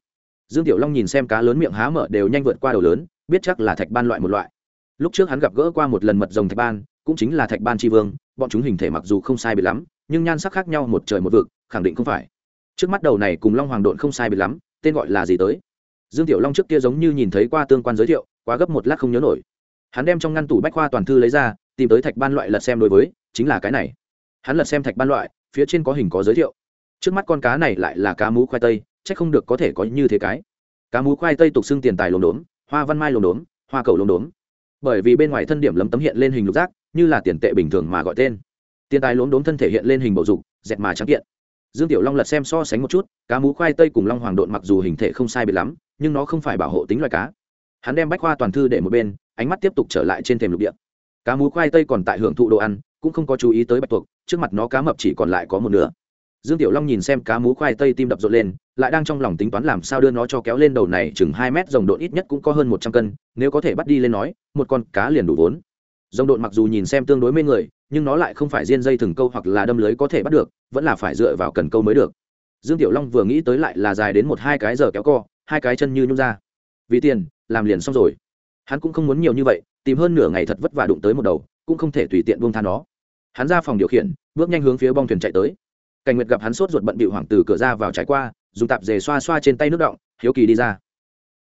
Dương tiểu long nhìn xem cá lớn miệng há mở đều nhanh vượt qua đầu lớn, biết chắc là thạch ban loại một loại. Lúc trước hắn gặp gỡ qua một lần mật rồng thạch ban, cũng chính là thạch ban tri vương, bọn chúng hình thể mặc dù không sai biệt lắm, nhưng nhan sắc khác nhau một trời một vực, khẳng định không phải. Trước mắt đầu này cùng long hoàng độn không sai biệt lắm tên gọi là gì tới? Dương tiểu long trước kia giống như nhìn thấy qua tương quan giới thiệu, quá gấp một lát không nhớ nổi. Hắn đem trong ngăn tủ bách khoa toàn thư lấy ra, tìm tới thạch ban loại lật xem đối với, chính là cái này. Hắn lật xem thạch ban loại, phía trên có hình có giới thiệu. Trước mắt con cá này lại là cá mú khoai tây c h ắ c không được có thể có như thế cái. Cá mú khoai tây tục xưng tiền tài lồn đốn hoa văn mai lồn đốn hoa cầu lồn đốn bởi vì bên ngoài thân điểm lấm tấm hiện lên hình lục giác, như là tiền tệ bình thường mà gọi tên. Tiền tài lốm đốm thân thể hiện lên hình bầu dục, dẹt mà trắng kiện dương tiểu long lật xem so sánh một chút, cá mú khoai tây cùng long hoàng độn mặc dù hình thể không sai biệt lắm, nhưng nó không phải bảo hộ tính loài cá. Hắn đem bách khoa toàn thư để một bên, ánh mắt tiếp tục trở lại trên thềm lục địa. Cá mú khoai tây còn tại hưởng thụ đồ ăn, cũng không có chú ý tới bạch tuộc, trước mặt nó cá mập chỉ còn lại có một nửa. Dương tiểu long nhìn xem cá mú khoai tây tim đập rộn lên, lại đang trong lòng tính toán làm sao đưa nó cho kéo lên đầu này chừng hai mét dòng độn ít nhất cũng có hơn một trăm cân, nếu có thể bắt đi lên nói, một con cá liền đủ vốn. Dòng độn mặc dù nhìn xem tương đối mê người nhưng nó lại không phải riêng dây thừng câu hoặc là đâm lưới có thể bắt được, vẫn là phải dựa vào cần câu mới được. Dương tiểu long vừa nghĩ tới lại là dài đến một hai cái giờ kéo co, hai cái chân như nhung ra. Vì tiền, làm liền xong rồi. Hắn cũng không muốn nhiều như vậy, tìm hơn nửa ngày thật vất vả đụng tới một đầu, cũng không thể tùy tiện buông than nó. Hắn ra phòng điều khiển, bước nhanh hướng phía bong thuyền chạy tới. Cảnh nguyệt gặp hắn sốt ruột bận bịu hoảng từ cửa ra vào trải qua, dùng tạp dề xoa xoa trên tay nước động, hiếu kỳ đi ra.